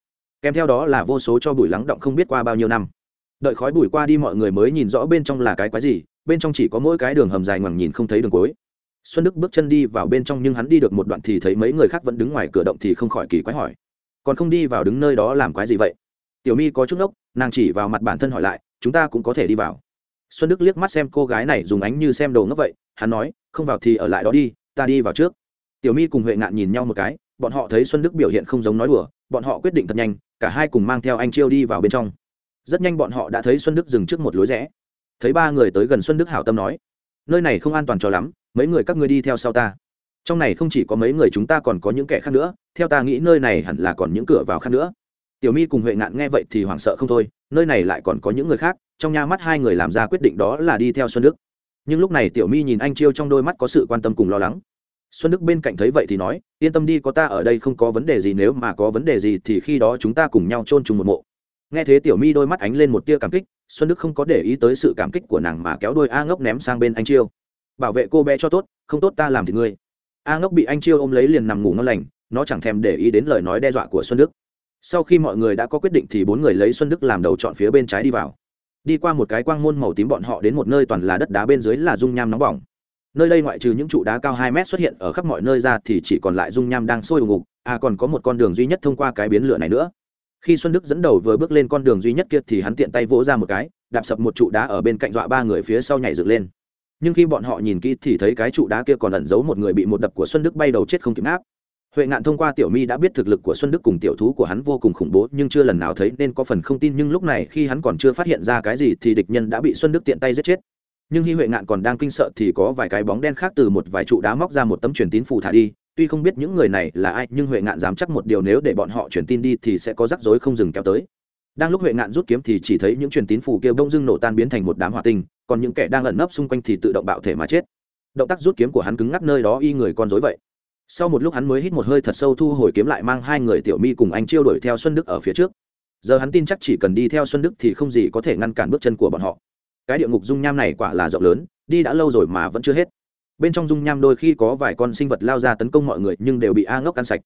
Kèm theo đó là vô số cho bụi lắng động không biết qua bao nhiêu năm. Đợi khói bụi qua đi mọi người mới nhìn rõ bên trong là cái quái gì, bên trong chỉ có mỗi cái đường hầm dài ngoằng nhìn không thấy đường cuối. Xuân đức bước chân đi vào bên trong nhưng hắn đi được một đoạn thì thấy mấy người khác vẫn đứng ngoài cửa động thì không khỏi kỳ quái hỏi. Còn không đi vào đứng nơi đó làm quái gì vậy? Tiểu mi có chút ốc nàng chỉ vào mặt bản thân hỏi lại, chúng ta cũng có thể đi vào. Xuân đức liếc mắt xem cô gái này dùng ánh như xem đồ ngốc vậy, hắn nói, không vào thì ở lại đó đi, ta đi vào trước. Tiểu mi cùng huệ ngạn nhìn nhau một cái, bọn họ thấy xuân đức biểu hiện không giống nói đùa, bọn họ quyết định thật nhanh, cả hai cùng mang theo anh chiêu đi vào bên trong. Rất nhanh bọn họ đã thấy xuân đức dừng trước một lối rẽ. Thấy ba người tới gần xuân đức hảo tâm nói, nơi này không an toàn cho lắm, mấy người các ngươi đi theo sau ta. Trong này không chỉ có mấy người chúng ta còn có những kẻ khác nữa, theo ta nghĩ nơi này hẳn là còn những cửa vào khác nữa tiểu mi cùng huệ ngạn nghe vậy thì hoảng sợ không thôi, nơi này lại còn có những người khác, trong nha mắt hai người làm ra quyết định đó là đi theo xuân đức. Nhưng lúc này tiểu mi nhìn anh chiêu trong đôi mắt có sự quan tâm cùng lo lắng. Xuân đức bên cạnh thấy vậy thì nói, yên tâm đi, có ta ở đây không có vấn đề gì, nếu mà có vấn đề gì thì khi đó chúng ta cùng nhau chôn chung một mộ. Nghe thế tiểu mi đôi mắt ánh lên một tia cảm kích, xuân đức không có để ý tới sự cảm kích của nàng mà kéo đôi a ngốc ném sang bên anh chiêu. Bảo vệ cô bé cho tốt, không tốt ta làm thì ngươi. A ngốc bị anh chiêu ôm lấy liền nằm ngủ ngon lành, nó chẳng thèm để ý đến lời nói đe dọa của xuân đức sau khi mọi người đã có quyết định thì bốn người lấy xuân đức làm đầu chọn phía bên trái đi vào. Đi qua một cái quang môn màu tím bọn họ đến một nơi toàn là đất đá bên dưới là dung nham nóng bỏng. Nơi đây ngoại trừ những trụ đá cao hai mét xuất hiện ở khắp mọi nơi ra thì chỉ còn lại dung nham đang sôi ù ngục à còn có một con đường duy nhất thông qua cái biến lửa này nữa. Khi xuân đức dẫn đầu vừa bước lên con đường duy nhất kia thì hắn tiện tay vỗ ra một cái, đạp sập một trụ đá ở bên cạnh dọa ba người phía sau nhảy dựng lên. Nhưng khi bọn họ nhìn kỹ thì thấy cái trụ đá kia còn ẩn giấu một người bị một đập của xuân đức bay đầu chết không kịp áp huệ ngạn thông qua tiểu mi đã biết thực lực của xuân đức cùng tiểu thú của hắn vô cùng khủng bố, nhưng chưa lần nào thấy nên có phần không tin, nhưng lúc này khi hắn còn chưa phát hiện ra cái gì thì địch nhân đã bị xuân đức tiện tay giết chết. Nhưng khi huệ ngạn còn đang kinh sợ thì có vài cái bóng đen khác từ một vài trụ đá móc ra một tấm truyền tín phù thả đi. Tuy không biết những người này là ai, nhưng huệ ngạn dám chắc một điều nếu để bọn họ truyền tin đi thì sẽ có rắc rối không dừng kéo tới. Đang lúc huệ ngạn rút kiếm thì chỉ thấy những truyền tín phù kia bông dưng nổ tan biến thành một đám hỏa tinh, còn những kẻ đang ẩn nấp xung quanh thì tự động bạo thể mà chết. Động tác rút kiếm của hắn cứng ngắc nơi đó y người con dối vậy sau một lúc hắn mới hít một hơi thật sâu thu hồi kiếm lại mang hai người tiểu mi cùng anh chiêu đuổi theo xuân đức ở phía trước. Giờ hắn tin chắc chỉ cần đi theo xuân đức thì không gì có thể ngăn cản bước chân của bọn họ. Cái địa ngục dung nham này quả là rộng lớn, đi đã lâu rồi mà vẫn chưa hết. Bên trong dung nham đôi khi có vài con sinh vật lao ra tấn công mọi người nhưng đều bị a ngốc ăn sạch.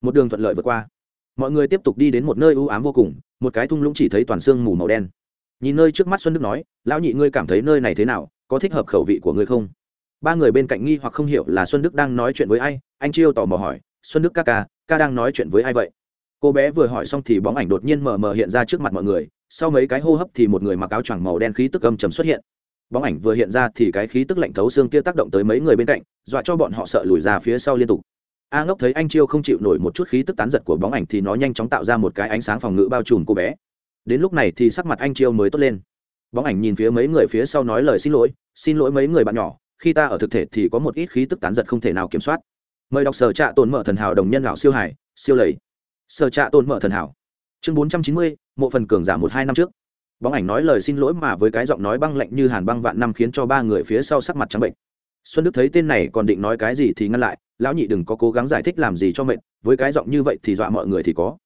Một đường thuận lợi vượt qua. Mọi người tiếp tục đi đến một nơi u ám vô cùng, một cái thung lũng chỉ thấy toàn xương mù màu đen. Nhìn nơi trước mắt xuân đức nói, lão nhị ngươi cảm thấy nơi này thế nào, có thích hợp khẩu vị của ngươi không? Ba người bên cạnh nghi hoặc không hiểu là xuân đức đang nói chuyện với ai anh chiêu tò mò hỏi, xuân đức ca ca ca đang nói chuyện với ai vậy? Cô bé vừa hỏi xong thì bóng ảnh đột nhiên mờ mờ hiện ra trước mặt mọi người, sau mấy cái hô hấp thì một người mặc áo choàng màu đen khí tức âm trầm xuất hiện. Bóng ảnh vừa hiện ra thì cái khí tức lạnh thấu xương kia tác động tới mấy người bên cạnh, dọa cho bọn họ sợ lùi ra phía sau liên tục. A ngốc thấy anh chiêu không chịu nổi một chút khí tức tán giật của bóng ảnh thì nó nhanh chóng tạo ra một cái ánh sáng phòng ngự bao trùm cô bé. Đến lúc này thì sắc mặt anh chiêu mới tốt lên. Bóng ảnh nhìn phía mấy người phía sau nói lời xin lỗi xin lỗi mấy người bạn nhỏ, khi ta ở thực thể thì có một ít khí tức tán giật không thể nào kiểm soát mời đọc sở trạ tồn mở thần hảo đồng nhân lão siêu hải, siêu lầy. Sở trạ tồn mở thần hảo. Chương bốn trăm chín mươi, mộ phần cường giả một hai năm trước. Bóng ảnh nói lời xin lỗi mà với cái giọng nói băng lạnh như hàn băng vạn năm khiến cho ba người phía sau sắc mặt trắng bệnh. Xuân đức thấy tên này còn định nói cái gì thì ngăn lại, lão nhị đừng có cố gắng giải thích làm gì cho mệt, với cái giọng như vậy thì dọa mọi người thì có.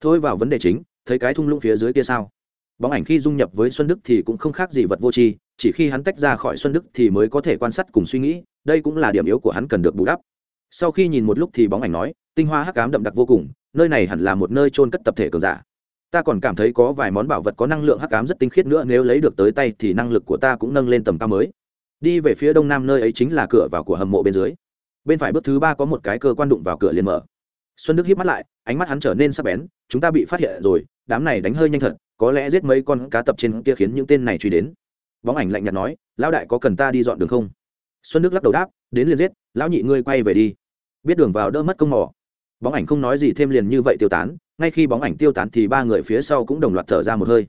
Thôi vào vấn đề chính, thấy cái thung lũng phía dưới kia sao? Bóng ảnh khi dung nhập với xuân đức thì cũng không khác gì vật vô tri, chỉ khi hắn tách ra khỏi xuân đức thì mới có thể quan sát cùng suy nghĩ, đây cũng là điểm yếu của hắn cần được bù đắp sau khi nhìn một lúc thì bóng ảnh nói, tinh hoa hắc cám đậm đặc vô cùng, nơi này hẳn là một nơi trôn cất tập thể cường giả. Ta còn cảm thấy có vài món bảo vật có năng lượng hắc cám rất tinh khiết nữa, nếu lấy được tới tay thì năng lực của ta cũng nâng lên tầm cao mới. Đi về phía đông nam nơi ấy chính là cửa vào của hầm mộ bên dưới. Bên phải bước thứ ba có một cái cơ quan đụng vào cửa liền mở. Xuân đức hiếp mắt lại, ánh mắt hắn trở nên sắc bén, chúng ta bị phát hiện rồi, đám này đánh hơi nhanh thật, có lẽ giết mấy con cá tập trên kia khiến những tên này truy đến. Bóng ảnh lạnh nhạt nói, lão đại có cần ta đi dọn đường không? Xuân đức lắc đầu đáp, đến liền giết, lão nhị ngươi quay về đi. Biết đường vào đỡ mất công mỏ bóng ảnh không nói gì thêm liền như vậy tiêu tán, ngay khi bóng ảnh tiêu tán thì ba người phía sau cũng đồng loạt thở ra một hơi.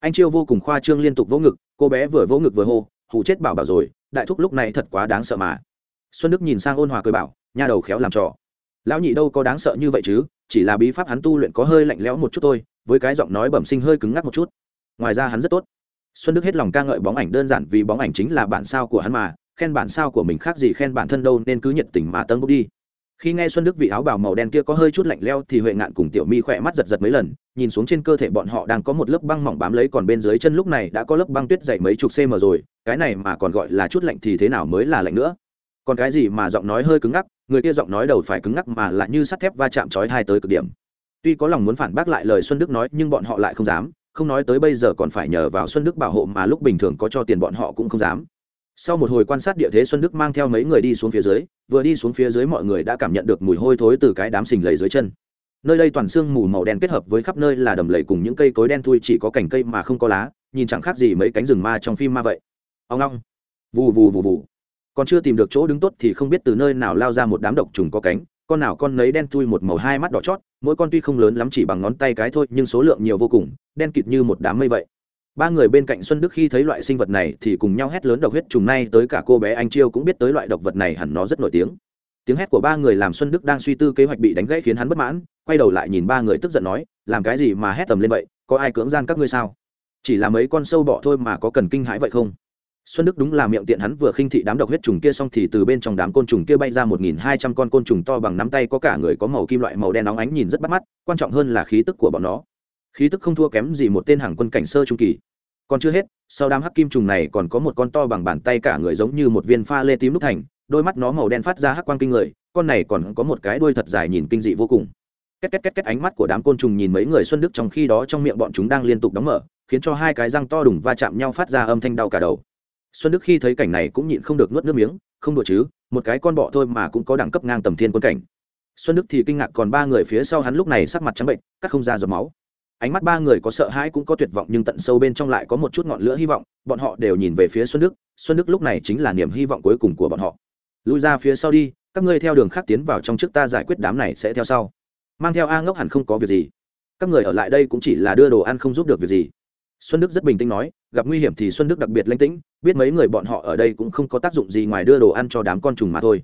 Anh chiêu vô cùng khoa trương liên tục vỗ ngực, cô bé vừa vỗ ngực vừa hô, hù chết bảo bảo rồi, đại thúc lúc này thật quá đáng sợ mà. Xuân đức nhìn sang ôn hòa cười bảo, nha đầu khéo làm trò. Lão nhị đâu có đáng sợ như vậy chứ, chỉ là bí pháp hắn tu luyện có hơi lạnh lẽo một chút thôi, với cái giọng nói bẩm sinh hơi cứng ngắc một chút. Ngoài ra hắn rất tốt. Xuân đức hết lòng ca ngợi bóng ảnh đơn giản vì bóng ảnh chính là bản sao của hắn mà khen bản sao của mình khác gì khen bản thân đâu nên cứ nhiệt tình mà tân bốc đi. Khi nghe xuân đức vị áo bào màu đen kia có hơi chút lạnh leo thì huệ ngạn cùng tiểu mi khỏe mắt giật giật mấy lần, nhìn xuống trên cơ thể bọn họ đang có một lớp băng mỏng bám lấy còn bên dưới chân lúc này đã có lớp băng tuyết dày mấy chục cm rồi, cái này mà còn gọi là chút lạnh thì thế nào mới là lạnh nữa? Còn cái gì mà giọng nói hơi cứng ngắc, người kia giọng nói đầu phải cứng ngắc mà lại như sắt thép va chạm chói thai tới cực điểm. Tuy có lòng muốn phản bác lại lời xuân đức nói, nhưng bọn họ lại không dám, không nói tới bây giờ còn phải nhờ vào xuân đức bảo hộ mà lúc bình thường có cho tiền bọn họ cũng không dám sau một hồi quan sát địa thế xuân đức mang theo mấy người đi xuống phía dưới, vừa đi xuống phía dưới mọi người đã cảm nhận được mùi hôi thối từ cái đám sình lầy dưới chân. Nơi đây toàn xương mù màu đen kết hợp với khắp nơi là đầm lầy cùng những cây cối đen thui, chỉ có cành cây mà không có lá, nhìn chẳng khác gì mấy cánh rừng ma trong phim ma vậy. Ông long vù vù vù vù. Còn chưa tìm được chỗ đứng tốt thì không biết từ nơi nào lao ra một đám độc trùng có cánh, con nào con nấy đen thui một màu hai mắt đỏ chót, mỗi con tuy không lớn lắm chỉ bằng ngón tay cái thôi, nhưng số lượng nhiều vô cùng, đen kịt như một đám mây vậy ba người bên cạnh xuân đức khi thấy loại sinh vật này thì cùng nhau hét lớn độc huyết. Trùng nay tới cả cô bé anh chiêu cũng biết tới loại độc vật này hẳn nó rất nổi tiếng. Tiếng hét của ba người làm xuân đức đang suy tư kế hoạch bị đánh gãy khiến hắn bất mãn, quay đầu lại nhìn ba người tức giận nói, làm cái gì mà hét tầm lên vậy? Có ai cưỡng gian các ngươi sao? Chỉ là mấy con sâu bọ thôi mà có cần kinh hãi vậy không? Xuân đức đúng là miệng tiện hắn vừa khinh thị đám độc huyết trùng kia xong thì từ bên trong đám côn trùng kia bay ra một nghìn hai trăm con côn trùng to bằng nắm tay có cả người có màu kim loại màu đen nóng ánh nhìn rất bắt mắt, quan trọng hơn là khí tức của bọn nó khí tức không thua kém gì một tên hàng quân cảnh sơ trung kỳ. Còn chưa hết, sau đám hắc kim trùng này còn có một con to bằng bàn tay cả người giống như một viên pha lê tím lúc thành, đôi mắt nó màu đen phát ra hắc quang kinh người, con này còn có một cái đuôi thật dài nhìn kinh dị vô cùng. Két két két két ánh mắt của đám côn trùng nhìn mấy người xuân đức trong khi đó trong miệng bọn chúng đang liên tục đóng mở, khiến cho hai cái răng to đùng va chạm nhau phát ra âm thanh đau cả đầu. Xuân đức khi thấy cảnh này cũng nhịn không được nuốt nước miếng, không đùa chứ, một cái con bọ thôi mà cũng có đẳng cấp ngang tầm thiên quân cảnh. Xuân đức thì kinh ngạc còn ba người phía sau hắn lúc này sắc mặt trắng bệnh cắt không ra giọt máu ánh mắt ba người có sợ hãi cũng có tuyệt vọng nhưng tận sâu bên trong lại có một chút ngọn lửa hy vọng, bọn họ đều nhìn về phía xuân đức xuân đức lúc này chính là niềm hy vọng cuối cùng của bọn họ. Lui ra phía sau đi, các ngươi theo đường khác tiến vào trong trước ta giải quyết đám này sẽ theo sau. Mang theo a ngốc hẳn không có việc gì. Các người ở lại đây cũng chỉ là đưa đồ ăn không giúp được việc gì. Xuân đức rất bình tĩnh nói, gặp nguy hiểm thì xuân đức đặc biệt lãnh tĩnh, biết mấy người bọn họ ở đây cũng không có tác dụng gì ngoài đưa đồ ăn cho đám con trùng mà thôi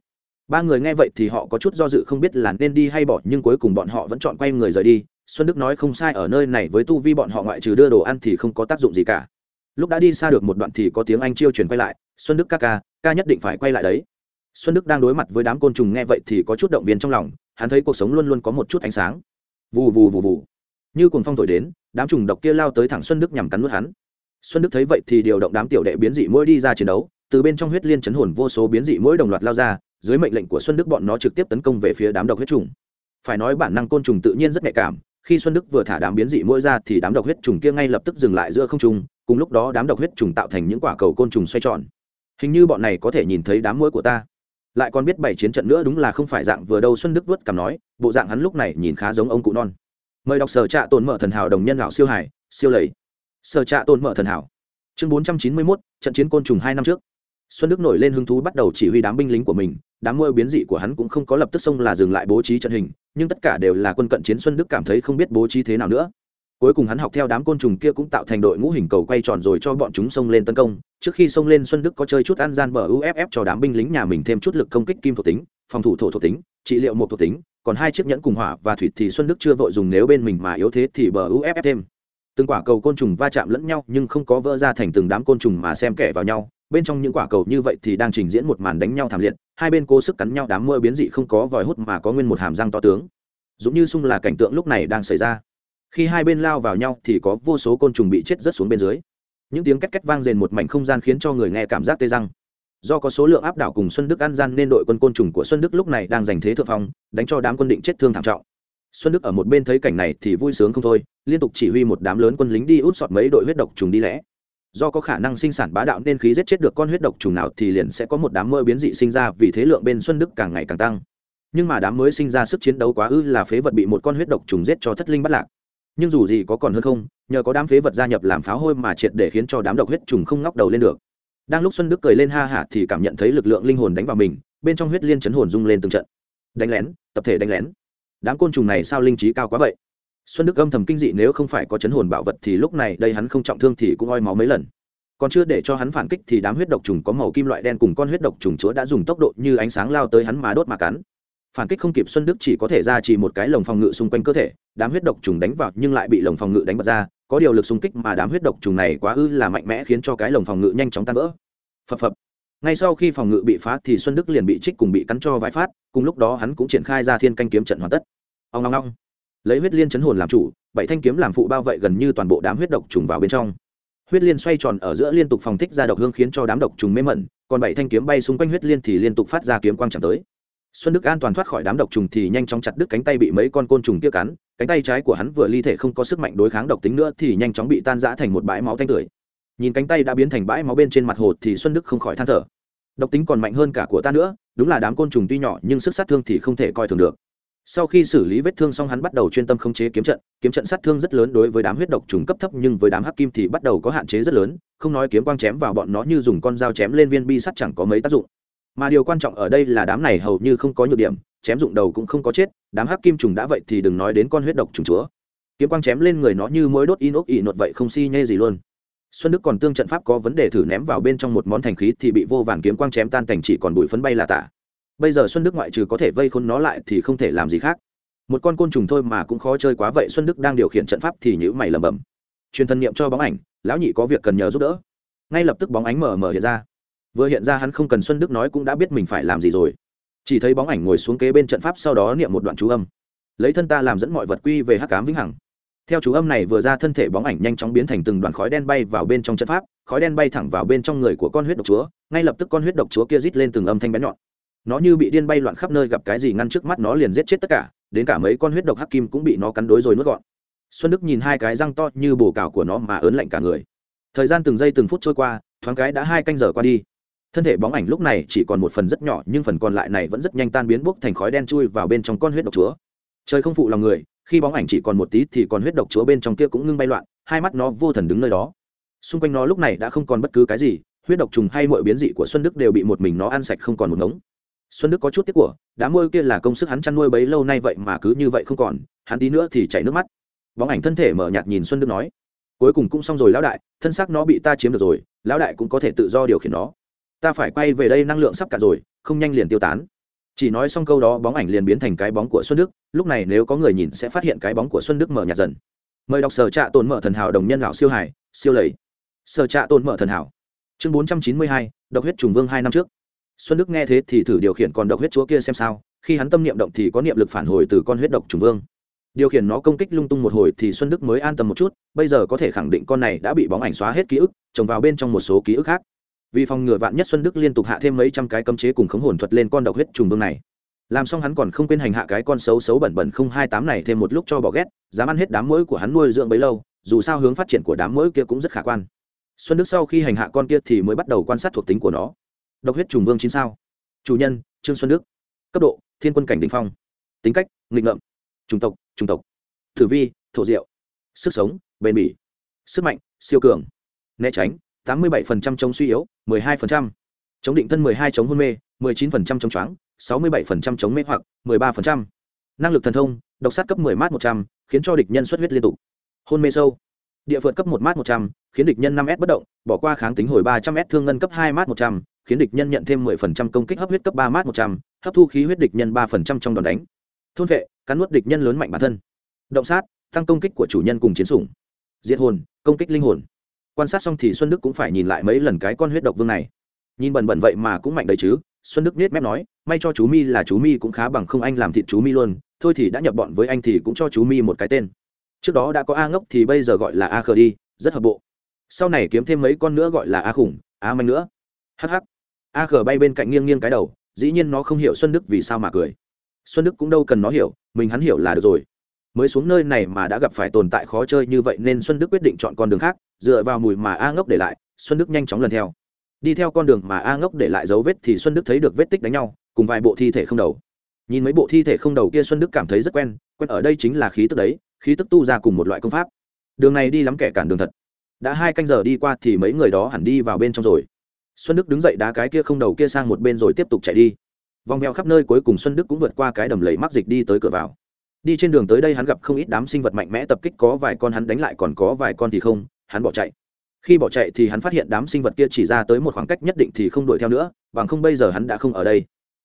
ba người nghe vậy thì họ có chút do dự không biết là nên đi hay bỏ, nhưng cuối cùng bọn họ vẫn chọn quay người rời đi. Xuân đức nói không sai, ở nơi này với tu vi bọn họ ngoại trừ đưa đồ ăn thì không có tác dụng gì cả. Lúc đã đi xa được một đoạn thì có tiếng anh chiêu truyền quay lại, xuân đức ca ca ca nhất định phải quay lại đấy. Xuân đức đang đối mặt với đám côn trùng nghe vậy thì có chút động viên trong lòng, hắn thấy cuộc sống luôn luôn có một chút ánh sáng. Vù vù vù vù. Như cuồng phong thổi đến, đám trùng độc kia lao tới thẳng xuân đức nhằm cắn nuốt hắn. Xuân đức thấy vậy thì điều động đám tiểu đệ biến dị mỗi đi ra chiến đấu, từ bên trong huyết liên chấn hồn vô số biến dị mỗi đồng loạt lao ra dưới mệnh lệnh của xuân đức bọn nó trực tiếp tấn công về phía đám độc huyết trùng. Phải nói bản năng côn trùng tự nhiên rất nhạy cảm, khi xuân đức vừa thả đám biến dị mũi ra thì đám độc huyết trùng kia ngay lập tức dừng lại giữa không trung, cùng lúc đó đám độc huyết trùng tạo thành những quả cầu côn trùng xoay tròn. Hình như bọn này có thể nhìn thấy đám mũi của ta. Lại còn biết bảy chiến trận nữa đúng là không phải dạng vừa đâu, xuân đức vớt cảm nói, bộ dạng hắn lúc này nhìn khá giống ông cụ non. Mời đọc sở trạ tồn mở thần hảo đồng nhân lão siêu hải siêu lầy. Sở trạ tồn mở thần hảo. Chương bốn trăm chín mươi mốt, trận chiến côn trùng hai năm trước. Xuân đức nổi lên hứng thú bắt đầu chỉ huy đám binh lính của mình đám môi biến dị của hắn cũng không có lập tức xông là dừng lại bố trí trận hình, nhưng tất cả đều là quân cận chiến xuân đức cảm thấy không biết bố trí thế nào nữa. Cuối cùng hắn học theo đám côn trùng kia cũng tạo thành đội ngũ hình cầu quay tròn rồi cho bọn chúng xông lên tấn công. Trước khi xông lên, xuân đức có chơi chút ăn gian bờ uff cho đám binh lính nhà mình thêm chút lực công kích kim thuộc tính, phòng thủ thổ thuộc tính, trị liệu một thuộc tính, còn hai chiếc nhẫn cùng hỏa và thủy thì xuân đức chưa vội dùng, nếu bên mình mà yếu thế thì bờ uff thêm. Từng quả cầu côn trùng va chạm lẫn nhau nhưng không có vỡ ra thành từng đám côn trùng mà xem kẻ vào nhau. Bên trong những quả cầu như vậy thì đang trình diễn một màn đánh nhau thảm liệt hai bên cố sức cắn nhau đám mưa biến dị không có vòi hút mà có nguyên một hàm răng to tướng. Dũng như sung là cảnh tượng lúc này đang xảy ra. Khi hai bên lao vào nhau thì có vô số côn trùng bị chết rớt xuống bên dưới. Những tiếng két két vang rền một mảnh không gian khiến cho người nghe cảm giác tê răng. Do có số lượng áp đảo cùng xuân đức an gian nên đội quân côn trùng của xuân đức lúc này đang giành thế thượng phong, đánh cho đám quân định chết thương thảm trọng. Xuân đức ở một bên thấy cảnh này thì vui sướng không thôi, liên tục chỉ huy một đám lớn quân lính đi út sọt mấy đội huyết độc trùng đi lẽ do có khả năng sinh sản bá đạo nên khí giết chết được con huyết độc trùng nào thì liền sẽ có một đám mơ biến dị sinh ra vì thế lượng bên xuân đức càng ngày càng tăng. Nhưng mà đám mới sinh ra sức chiến đấu quá ư là phế vật bị một con huyết độc trùng giết cho thất linh bắt lạc. Nhưng dù gì có còn hơn không, nhờ có đám phế vật gia nhập làm pháo hôi mà triệt để khiến cho đám độc huyết trùng không ngóc đầu lên được. Đang lúc xuân đức cười lên ha hả thì cảm nhận thấy lực lượng linh hồn đánh vào mình, bên trong huyết liên chấn hồn rung lên từng trận. Đánh lén, tập thể đánh lén. Đám côn trùng này sao linh trí cao quá vậy? Xuân đức âm thầm kinh dị nếu không phải có chấn hồn bảo vật thì lúc này đây hắn không trọng thương thì cũng oi máu mấy lần. Còn chưa để cho hắn phản kích thì đám huyết độc trùng có màu kim loại đen cùng con huyết độc trùng chúa đã dùng tốc độ như ánh sáng lao tới hắn mà đốt mà cắn. Phản kích không kịp xuân đức chỉ có thể ra chỉ một cái lồng phòng ngự xung quanh cơ thể, đám huyết độc trùng đánh vào nhưng lại bị lồng phòng ngự đánh bật ra, có điều lực xung kích mà đám huyết độc trùng này quá ư là mạnh mẽ khiến cho cái lồng phòng ngự nhanh chóng tan vỡ. Phập phập. Ngay sau khi phòng ngự bị phá thì xuân đức liền bị trích cùng bị cắn cho vài phát, cùng lúc đó hắn cũng triển khai ra thiên canh kiếm trận hoàn tất. Ông ngong ngong lấy huyết liên chấn hồn làm chủ, bảy thanh kiếm làm phụ bao vậy gần như toàn bộ đám huyết độc trùng vào bên trong. Huyết liên xoay tròn ở giữa liên tục phòng thích ra độc hương khiến cho đám độc trùng mê mẩn, còn bảy thanh kiếm bay xung quanh huyết liên thì liên tục phát ra kiếm quang chẳng tới. Xuân đức an toàn thoát khỏi đám độc trùng thì nhanh chóng chặt đứt cánh tay bị mấy con côn trùng kia cắn, cánh tay trái của hắn vừa ly thể không có sức mạnh đối kháng độc tính nữa thì nhanh chóng bị tan rã thành một bãi máu thanh tưởi. Nhìn cánh tay đã biến thành bãi máu bên trên mặt hồ thì xuân đức không khỏi than thở. Độc tính còn mạnh hơn cả của ta nữa, đúng là đám côn trùng tuy nhỏ nhưng sức sát thương thì không thể coi thường được sau khi xử lý vết thương xong hắn bắt đầu chuyên tâm khống chế kiếm trận kiếm trận sát thương rất lớn đối với đám huyết độc trùng cấp thấp, nhưng với đám hắc kim thì bắt đầu có hạn chế rất lớn, không nói kiếm quang chém vào bọn nó như dùng con dao chém lên viên bi sắt chẳng có mấy tác dụng. Mà điều quan trọng ở đây là đám này hầu như không có nhược điểm, chém dụng đầu cũng không có chết, đám hắc kim trùng đã vậy thì đừng nói đến con huyết độc trùng chúa. Kiếm quang chém lên người nó như mối đốt inox ỉ nột vậy không si nhê gì luôn. Xuân đức còn tương trận pháp có vấn đề thử ném vào bên trong một món thành khí thì bị vô vàn kiếm quang chém tan, thành chỉ còn bụi phấn bay là tả bây giờ xuân đức ngoại trừ có thể vây khôn nó lại thì không thể làm gì khác. Một con côn trùng thôi mà cũng khó chơi quá vậy, xuân đức đang điều khiển trận pháp thì nhữ mày lầm bầm truyền thân niệm cho bóng ảnh, lão nhị có việc cần nhờ giúp đỡ. Ngay lập tức bóng ánh mở mở hiện ra. Vừa hiện ra hắn không cần xuân đức nói cũng đã biết mình phải làm gì rồi. Chỉ thấy bóng ảnh ngồi xuống kế bên trận pháp sau đó niệm một đoạn chú âm. Lấy thân ta làm dẫn mọi vật quy về hắc cám vĩnh hằng. Theo chú âm này vừa ra thân thể bóng ảnh nhanh chóng biến thành từng đoàn khói đen bay vào bên trong trận pháp, khói đen bay thẳng vào bên trong người của con huyết độc chúa, ngay lập tức con huyết độc chúa kia rít lên từng âm thanh bén nhọn nó như bị điên bay loạn khắp nơi gặp cái gì ngăn trước mắt nó liền giết chết tất cả, đến cả mấy con huyết độc hắc kim cũng bị nó cắn đối rồi nuốt gọn. Xuân đức nhìn hai cái răng to như bồ cào của nó mà ớn lạnh cả người. Thời gian từng giây từng phút trôi qua, thoáng cái đã hai canh giờ qua đi. Thân thể bóng ảnh lúc này chỉ còn một phần rất nhỏ, nhưng phần còn lại này vẫn rất nhanh tan biến bốc thành khói đen chui vào bên trong con huyết độc chúa. Trời không phụ lòng người, khi bóng ảnh chỉ còn một tí thì còn huyết độc chúa bên trong kia cũng ngưng bay loạn, hai mắt nó vô thần đứng nơi đó. Xung quanh nó lúc này đã không còn bất cứ cái gì, huyết độc trùng hay mọi biến dị của xuân đức đều bị một mình nó ăn sạch không còn một ngống xuân đức có chút tiếc của đá môi kia là công sức hắn chăn nuôi bấy lâu nay vậy mà cứ như vậy không còn, hắn tí nữa thì chảy nước mắt. Bóng ảnh thân thể mở nhạt nhìn xuân đức nói, cuối cùng cũng xong rồi lão đại, thân xác nó bị ta chiếm được rồi, lão đại cũng có thể tự do điều khiển nó. Ta phải quay về đây năng lượng sắp cả rồi, không nhanh liền tiêu tán. Chỉ nói xong câu đó, bóng ảnh liền biến thành cái bóng của xuân đức. Lúc này nếu có người nhìn sẽ phát hiện cái bóng của xuân đức mở nhạt dần. Mời đọc sở trạ tồn mở thần hảo đồng nhân lão siêu hải siêu lầy. Sở trạ tồn mở thần hảo. Chương bốn trăm chín mươi hai, độc huyết trùng vương hai năm trước xuân đức nghe thế thì thử điều khiển con độc huyết chúa kia xem sao, khi hắn tâm niệm động thì có niệm lực phản hồi từ con huyết độc trùng vương. Điều khiển nó công kích lung tung một hồi thì xuân đức mới an tâm một chút, bây giờ có thể khẳng định con này đã bị bóng ảnh xóa hết ký ức, trồng vào bên trong một số ký ức khác. Vì phòng ngừa vạn nhất xuân đức liên tục hạ thêm mấy trăm cái cấm chế cùng khống hồn thuật lên con độc huyết trùng vương này. Làm xong hắn còn không quên hành hạ cái con xấu xấu bẩn bẩn không hai tám này thêm một lúc cho bỏ ghét, dám ăn hết đám mũi của hắn nuôi dưỡng bấy lâu, dù sao hướng phát triển của đám mũi kia cũng rất khả quan. Xuân đức sau khi hành hạ con kia thì mới bắt đầu quan sát thuộc tính của nó độc huyết trùng vương chín sao. Chủ nhân trương xuân đức. Cấp độ thiên quân cảnh đình phong. Tính cách nghịch ngợm. Chủng tộc chủng tộc. Thử vi thổ diệu. Sức sống bền bỉ. Sức mạnh siêu cường. Né tránh tám mươi bảy chống suy yếu 12%. chống định thân 12 chống hôn mê 19% chống choáng 67% chống mê hoặc 13%. năng lực thần thông độc sát cấp 10 mát 100, khiến cho địch nhân xuất huyết liên tục. Hôn mê sâu. Địa phượt cấp một mát 100, khiến địch nhân 5 s bất động bỏ qua kháng tính hồi 300 s thương ngân cấp hai mát 100, khiến địch nhân nhận thêm 10% công kích hấp huyết cấp 3 mát 100, hấp thu khí huyết địch nhân 3% trong đòn đánh. Thôn vệ cắn nuốt địch nhân lớn mạnh bản thân. Động sát tăng công kích của chủ nhân cùng chiến sủng. Diệt hồn công kích linh hồn. Quan sát xong thì xuân đức cũng phải nhìn lại mấy lần cái con huyết độc vương này. Nhìn bẩn bẩn vậy mà cũng mạnh đấy chứ xuân đức nhếch mép nói may cho chú mi là chú mi cũng khá bằng không anh làm thịt chú mi luôn thôi thì đã nhập bọn với anh thì cũng cho chú mi một cái tên. Trước đó đã có a ngốc thì bây giờ gọi là a khờ đi rất hợp bộ. Sau này kiếm thêm mấy con nữa gọi là a khủng a manh nữa. Hh a khờ bay bên cạnh nghiêng nghiêng cái đầu, dĩ nhiên nó không hiểu xuân đức vì sao mà cười. Xuân đức cũng đâu cần nó hiểu, mình hắn hiểu là được rồi. Mới xuống nơi này mà đã gặp phải tồn tại khó chơi như vậy nên xuân đức quyết định chọn con đường khác, dựa vào mùi mà a ngốc để lại, xuân đức nhanh chóng lần theo. Đi theo con đường mà a ngốc để lại dấu vết thì xuân đức thấy được vết tích đánh nhau, cùng vài bộ thi thể không đầu. Nhìn mấy bộ thi thể không đầu kia xuân đức cảm thấy rất quen quen ở đây chính là khí tức đấy, khí tức tu ra cùng một loại công pháp. Đường này đi lắm kẻ cản đường thật. Đã hai canh giờ đi qua thì mấy người đó hẳn đi vào bên trong rồi xuân đức đứng dậy đá cái kia không đầu kia sang một bên rồi tiếp tục chạy đi. Vòng vèo khắp nơi cuối cùng xuân đức cũng vượt qua cái đầm lầy mắc dịch đi tới cửa vào. Đi trên đường tới đây hắn gặp không ít đám sinh vật mạnh mẽ tập kích, có vài con hắn đánh lại, còn có vài con thì không, hắn bỏ chạy. Khi bỏ chạy thì hắn phát hiện đám sinh vật kia chỉ ra tới một khoảng cách nhất định thì không đuổi theo nữa, bằng không bây giờ hắn đã không ở đây.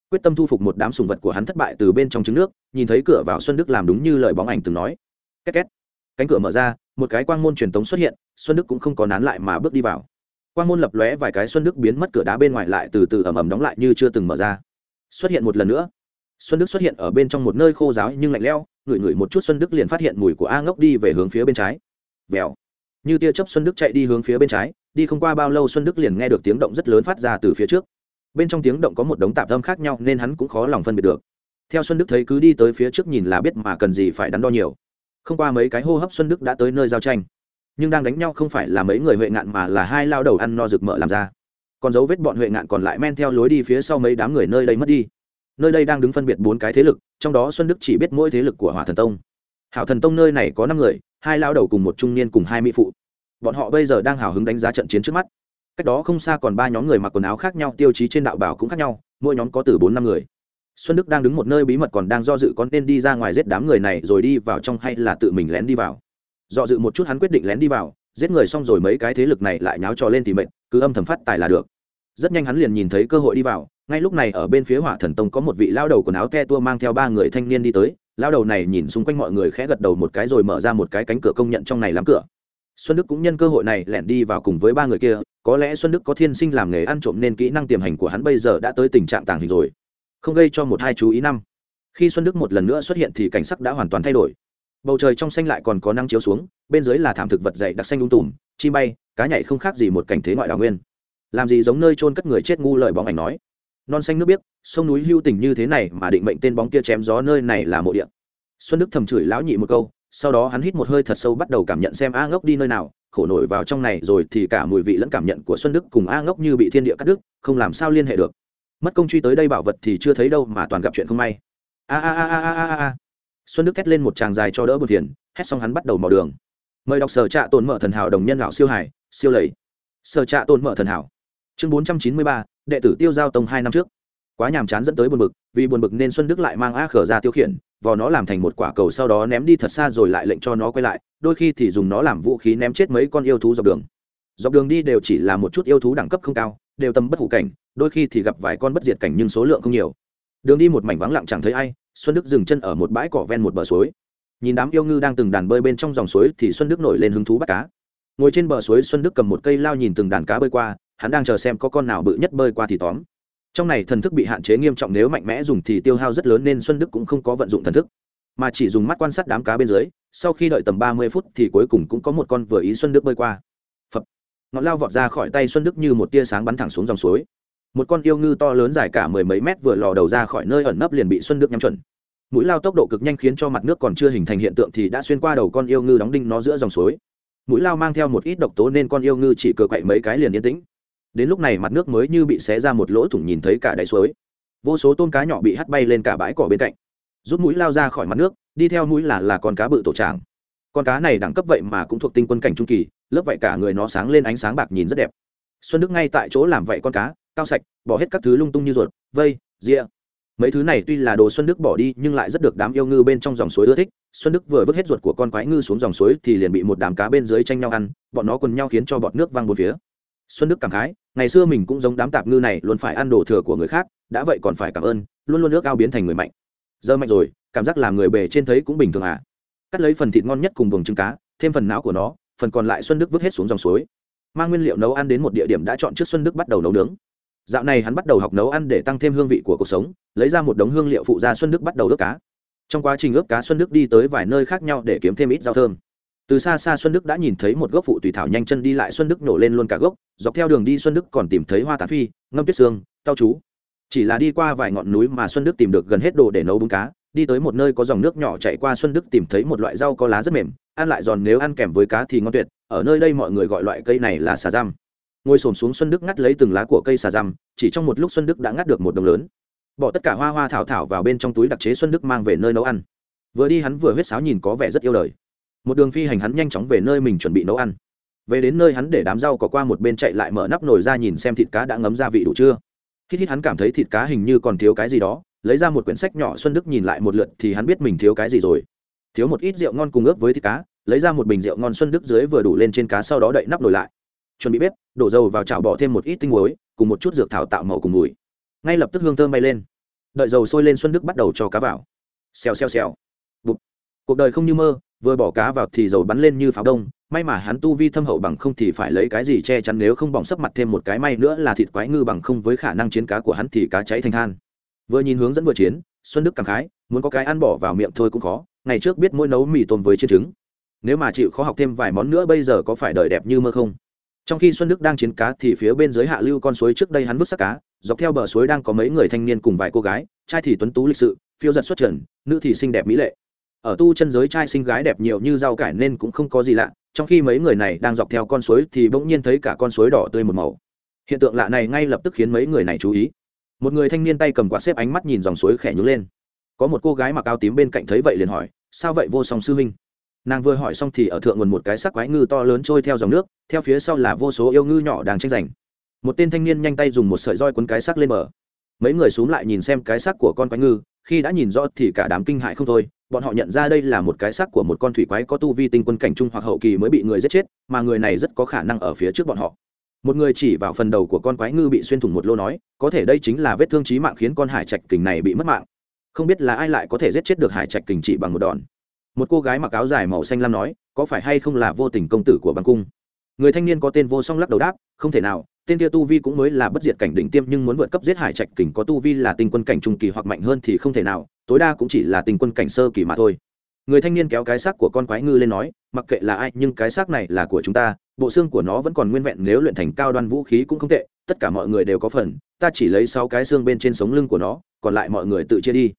Quyết tâm thu phục một đám sùng vật của hắn thất bại từ bên trong trứng nước, nhìn thấy cửa vào xuân đức làm đúng như lời bóng ảnh từng nói. Két két. Cánh cửa mở ra, một cái quang môn truyền tống xuất hiện, xuân đức cũng không có nán lại mà bước đi vào quan môn lập lóe vài cái xuân đức biến mất cửa đá bên ngoài lại từ từ ầm ầm đóng lại như chưa từng mở ra. Xuất hiện một lần nữa. Xuân đức xuất hiện ở bên trong một nơi khô giáo nhưng lạnh lẽo, ngửi ngửi một chút xuân đức liền phát hiện mùi của a ngốc đi về hướng phía bên trái. Vèo. Như tia chớp xuân đức chạy đi hướng phía bên trái, đi không qua bao lâu xuân đức liền nghe được tiếng động rất lớn phát ra từ phía trước. Bên trong tiếng động có một đống tạp âm khác nhau nên hắn cũng khó lòng phân biệt được. Theo xuân đức thấy cứ đi tới phía trước nhìn là biết mà cần gì phải đắn đo nhiều. Không qua mấy cái hô hấp xuân đức đã tới nơi giao tranh nhưng đang đánh nhau không phải là mấy người huệ ngạn mà là hai lao đầu ăn no rực mỡ làm ra. Còn dấu vết bọn huệ ngạn còn lại men theo lối đi phía sau mấy đám người nơi đây mất đi. Nơi đây đang đứng phân biệt bốn cái thế lực, trong đó xuân đức chỉ biết mỗi thế lực của hỏa thần tông. Hảo thần tông nơi này có năm người, hai lao đầu cùng một trung niên cùng hai mỹ phụ. Bọn họ bây giờ đang hào hứng đánh giá trận chiến trước mắt. Cách đó không xa còn ba nhóm người mặc quần áo khác nhau, tiêu chí trên đạo bảo cũng khác nhau, mỗi nhóm có từ bốn năm người. Xuân đức đang đứng một nơi bí mật còn đang do dự có nên đi ra ngoài giết đám người này rồi đi vào trong hay là tự mình lén đi vào do dự một chút hắn quyết định lén đi vào, giết người xong rồi mấy cái thế lực này lại nháo trò lên thì mệnh cứ âm thầm phát tài là được. Rất nhanh hắn liền nhìn thấy cơ hội đi vào, ngay lúc này ở bên phía hỏa thần tông có một vị lao đầu quần áo te tua mang theo ba người thanh niên đi tới, lao đầu này nhìn xung quanh mọi người khẽ gật đầu một cái rồi mở ra một cái cánh cửa công nhận trong này lắm cửa. Xuân đức cũng nhân cơ hội này lẻn đi vào cùng với ba người kia, có lẽ xuân đức có thiên sinh làm nghề ăn trộm nên kỹ năng tiềm hành của hắn bây giờ đã tới tình trạng tàng hình rồi. Không gây cho một hai chú ý năm. Khi xuân đức một lần nữa xuất hiện thì cảnh sắc đã hoàn toàn thay đổi bầu trời trong xanh lại còn có năng chiếu xuống, bên dưới là thảm thực vật dày đặc xanh lung tùm chi bay, cá nhảy không khác gì một cảnh thế ngoại đào nguyên. Làm gì giống nơi trôn cất người chết ngu lời bóng ảnh nói. Non xanh nước biếc, sông núi hưu tình như thế này mà định mệnh tên bóng kia chém gió nơi này là mộ địa. Xuân đức thầm chửi lão nhị một câu, sau đó hắn hít một hơi thật sâu bắt đầu cảm nhận xem a ngốc đi nơi nào, khổ nổi vào trong này rồi thì cả mùi vị lẫn cảm nhận của xuân đức cùng a ngốc như bị thiên địa cắt đứt, không làm sao liên hệ được. Mất công truy tới đây bảo vật thì chưa thấy đâu mà toàn gặp chuyện không may. A a a a a a a xuân đức thét lên một tràng dài cho đỡ buồn phiền, hét xong hắn bắt đầu mò đường. Mời đọc sở trạ tồn mở thần hảo đồng nhân lão siêu hải, siêu lầy. Sở trạ tồn mở thần hảo. Chương bốn trăm chín mươi ba, đệ tử tiêu giao tông hai năm trước. Quá nhàm chán dẫn tới buồn bực, vì buồn bực nên xuân đức lại mang a khở ra tiêu khiển, vò nó làm thành một quả cầu sau đó ném đi thật xa rồi lại lệnh cho nó quay lại, đôi khi thì dùng nó làm vũ khí ném chết mấy con yêu thú dọc đường. Dọc đường đi đều chỉ là một chút yêu thú đẳng cấp không cao, đều tâm bất hủ cảnh, đôi khi thì gặp vài con bất diệt cảnh nhưng số lượng không nhiều. Đường đi một mảnh vắng lặng chẳng thấy ai xuân đức dừng chân ở một bãi cỏ ven một bờ suối. Nhìn đám yêu ngư đang từng đàn bơi bên trong dòng suối thì xuân đức nổi lên hứng thú bắt cá. Ngồi trên bờ suối, xuân đức cầm một cây lao nhìn từng đàn cá bơi qua, hắn đang chờ xem có con nào bự nhất bơi qua thì tóm. Trong này thần thức bị hạn chế nghiêm trọng, nếu mạnh mẽ dùng thì tiêu hao rất lớn nên xuân đức cũng không có vận dụng thần thức, mà chỉ dùng mắt quan sát đám cá bên dưới. Sau khi đợi tầm ba mươi phút thì cuối cùng cũng có một con vừa ý xuân đức bơi qua. Phập. Ngọn lao vọt ra khỏi tay xuân đức như một tia sáng bắn thẳng xuống dòng suối một con yêu ngư to lớn dài cả mười mấy mét vừa lò đầu ra khỏi nơi ẩn nấp liền bị xuân đức nhắm chuẩn. Mũi lao tốc độ cực nhanh khiến cho mặt nước còn chưa hình thành hiện tượng thì đã xuyên qua đầu con yêu ngư đóng đinh nó giữa dòng suối. Mũi lao mang theo một ít độc tố nên con yêu ngư chỉ cờ quậy mấy cái liền yên tĩnh. Đến lúc này mặt nước mới như bị xé ra một lỗ thủng nhìn thấy cả đáy suối. Vô số tôm cá nhỏ bị hắt bay lên cả bãi cỏ bên cạnh. Rút mũi lao ra khỏi mặt nước, đi theo mũi là là con cá bự tổ tràng. Con cá này đẳng cấp vậy mà cũng thuộc tinh quân cảnh trung kỳ, lớp vậy cả người nó sáng lên ánh sáng bạc nhìn rất đẹp. Xuân đức ngay tại chỗ làm vậy con cá cao sạch, bỏ hết các thứ lung tung như ruột, vây, rịa. Mấy thứ này tuy là đồ xuân đức bỏ đi, nhưng lại rất được đám yêu ngư bên trong dòng suối ưa thích. Xuân đức vừa vứt hết ruột của con quái ngư xuống dòng suối thì liền bị một đám cá bên dưới tranh nhau ăn, bọn nó quần nhau khiến cho bọt nước văng bốn phía. Xuân đức cảm khái, ngày xưa mình cũng giống đám tạp ngư này, luôn phải ăn đồ thừa của người khác, đã vậy còn phải cảm ơn, luôn luôn nước ao biến thành người mạnh. Giờ mạnh rồi, cảm giác làm người bề trên thấy cũng bình thường à. Cắt lấy phần thịt ngon nhất cùng buồng trứng cá, thêm phần não của nó, phần còn lại xuân đức vứt hết xuống dòng suối. Mang nguyên liệu nấu ăn đến một địa điểm đã chọn trước xuân đức bắt đầu nấu nướng dạo này hắn bắt đầu học nấu ăn để tăng thêm hương vị của cuộc sống, lấy ra một đống hương liệu phụ gia xuân đức bắt đầu ướp cá. Trong quá trình ướp cá, xuân đức đi tới vài nơi khác nhau để kiếm thêm ít rau thơm. Từ xa xa, xuân đức đã nhìn thấy một gốc phụ tùy thảo nhanh chân đi lại xuân đức nổ lên luôn cả gốc, dọc theo đường đi xuân đức còn tìm thấy hoa tán phi, ngâm tuyết xương, tao chú. Chỉ là đi qua vài ngọn núi mà xuân đức tìm được gần hết đồ để nấu bún cá, đi tới một nơi có dòng nước nhỏ chạy qua xuân đức tìm thấy một loại rau có lá rất mềm, ăn lại giòn, nếu ăn kèm với cá thì ngon tuyệt, ở nơi đây mọi người gọi loại cây này là xà răm ngồi xổm xuống xuân đức ngắt lấy từng lá của cây xà răm chỉ trong một lúc xuân đức đã ngắt được một đồng lớn. Bỏ tất cả hoa hoa thảo thảo vào bên trong túi đặc chế xuân đức mang về nơi nấu ăn. Vừa đi hắn vừa huyết sáo nhìn có vẻ rất yêu đời. Một đường phi hành hắn nhanh chóng về nơi mình chuẩn bị nấu ăn. Về đến nơi hắn để đám rau có qua một bên chạy lại mở nắp nồi ra nhìn xem thịt cá đã ngấm gia vị đủ chưa. Khi hít hắn cảm thấy thịt cá hình như còn thiếu cái gì đó, lấy ra một quyển sách nhỏ xuân đức nhìn lại một lượt thì hắn biết mình thiếu cái gì rồi. Thiếu một ít rượu ngon cùng ướp với thịt cá, lấy ra một bình rượu ngon xuân đức dưới vừa đủ lên trên cá sau đó đậy nắp nồi lại chuẩn bị bếp, đổ dầu vào chảo bỏ thêm một ít tinh muối, cùng một chút dược thảo tạo màu cùng mùi. Ngay lập tức hương thơm bay lên. Đợi dầu sôi lên xuân đức bắt đầu cho cá vào. Xèo xèo xèo. Bụt. cuộc đời không như mơ, vừa bỏ cá vào thì dầu bắn lên như pháo đông. May mà hắn tu vi thâm hậu bằng không thì phải lấy cái gì che chắn nếu không bỏng sấp mặt thêm một cái may nữa là thịt quái ngư bằng không với khả năng chiến cá của hắn thì cá cháy thành than. Vừa nhìn hướng dẫn vừa chiến, xuân đức cảm khái, muốn có cái ăn bỏ vào miệng thôi cũng khó, ngày trước biết mỗi nấu mì tôm với chiên trứng. Nếu mà chịu khó học thêm vài món nữa bây giờ có phải đời đẹp như mơ không? Trong khi xuân đức đang chiến cá thì phía bên dưới hạ lưu con suối trước đây hắn vứt xác cá, dọc theo bờ suối đang có mấy người thanh niên cùng vài cô gái, trai thì tuấn tú lịch sự, phiêu giật xuất trần, nữ thì xinh đẹp mỹ lệ. Ở tu chân giới trai xinh gái đẹp nhiều như rau cải nên cũng không có gì lạ, trong khi mấy người này đang dọc theo con suối thì bỗng nhiên thấy cả con suối đỏ tươi một màu. Hiện tượng lạ này ngay lập tức khiến mấy người này chú ý. Một người thanh niên tay cầm quạt xếp ánh mắt nhìn dòng suối khẽ nhú lên. Có một cô gái mặc áo tím bên cạnh thấy vậy liền hỏi, sao vậy vô song sư huynh? Nàng vừa hỏi xong thì ở thượng nguồn một cái sắc quái ngư to lớn trôi theo dòng nước, theo phía sau là vô số yêu ngư nhỏ đang tranh giành. Một tên thanh niên nhanh tay dùng một sợi roi quấn cái sắc lên bờ. Mấy người xuống lại nhìn xem cái sắc của con quái ngư, khi đã nhìn rõ thì cả đám kinh hại không thôi, bọn họ nhận ra đây là một cái sắc của một con thủy quái có tu vi tinh quân cảnh trung hoặc hậu kỳ mới bị người giết chết, mà người này rất có khả năng ở phía trước bọn họ. Một người chỉ vào phần đầu của con quái ngư bị xuyên thủng một lô nói, có thể đây chính là vết thương trí mạng khiến con hải trạch kình này bị mất mạng. Không biết là ai lại có thể giết chết được hải trạch kình chỉ bằng một đòn một cô gái mặc áo dài màu xanh lam nói, có phải hay không là vô tình công tử của băng cung? Người thanh niên có tên vô song lắc đầu đáp, không thể nào, tên kia tu vi cũng mới là bất diệt cảnh đỉnh tiêm nhưng muốn vượt cấp giết hải trạch kình có tu vi là tinh quân cảnh trung kỳ hoặc mạnh hơn thì không thể nào, tối đa cũng chỉ là tinh quân cảnh sơ kỳ mà thôi. Người thanh niên kéo cái xác của con quái ngư lên nói, mặc kệ là ai, nhưng cái xác này là của chúng ta, bộ xương của nó vẫn còn nguyên vẹn nếu luyện thành cao đoan vũ khí cũng không tệ, tất cả mọi người đều có phần, ta chỉ lấy sáu cái xương bên trên sống lưng của nó, còn lại mọi người tự chia đi.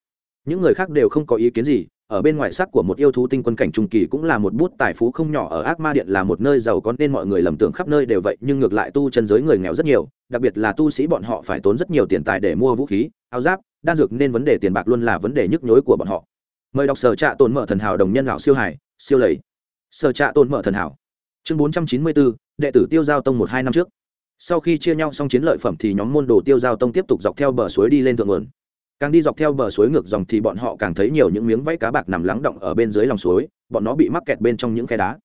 Những người khác đều không có ý kiến gì ở bên ngoài sắc của một yêu thú tinh quân cảnh trung kỳ cũng là một bút tài phú không nhỏ ở ác ma điện là một nơi giàu có nên mọi người lầm tưởng khắp nơi đều vậy, nhưng ngược lại tu chân giới người nghèo rất nhiều, đặc biệt là tu sĩ bọn họ phải tốn rất nhiều tiền tài để mua vũ khí, áo giáp, đan dược nên vấn đề tiền bạc luôn là vấn đề nhức nhối của bọn họ. Mời đọc sở trạ tồn mở thần hảo đồng nhân lão siêu hải, siêu lầy. Sở trạ tồn mở thần hảo. Chương bốn trăm chín mươi bốn đệ tử tiêu giao tông một hai năm trước. Sau khi chia nhau xong chiến lợi phẩm thì nhóm môn đồ tiêu giao tông tiếp tục dọc theo bờ suối đi lên thượng nguồn càng đi dọc theo bờ suối ngược dòng thì bọn họ càng thấy nhiều những miếng vẫy cá bạc nằm lắng động ở bên dưới lòng suối, bọn nó bị mắc kẹt bên trong những khe đá.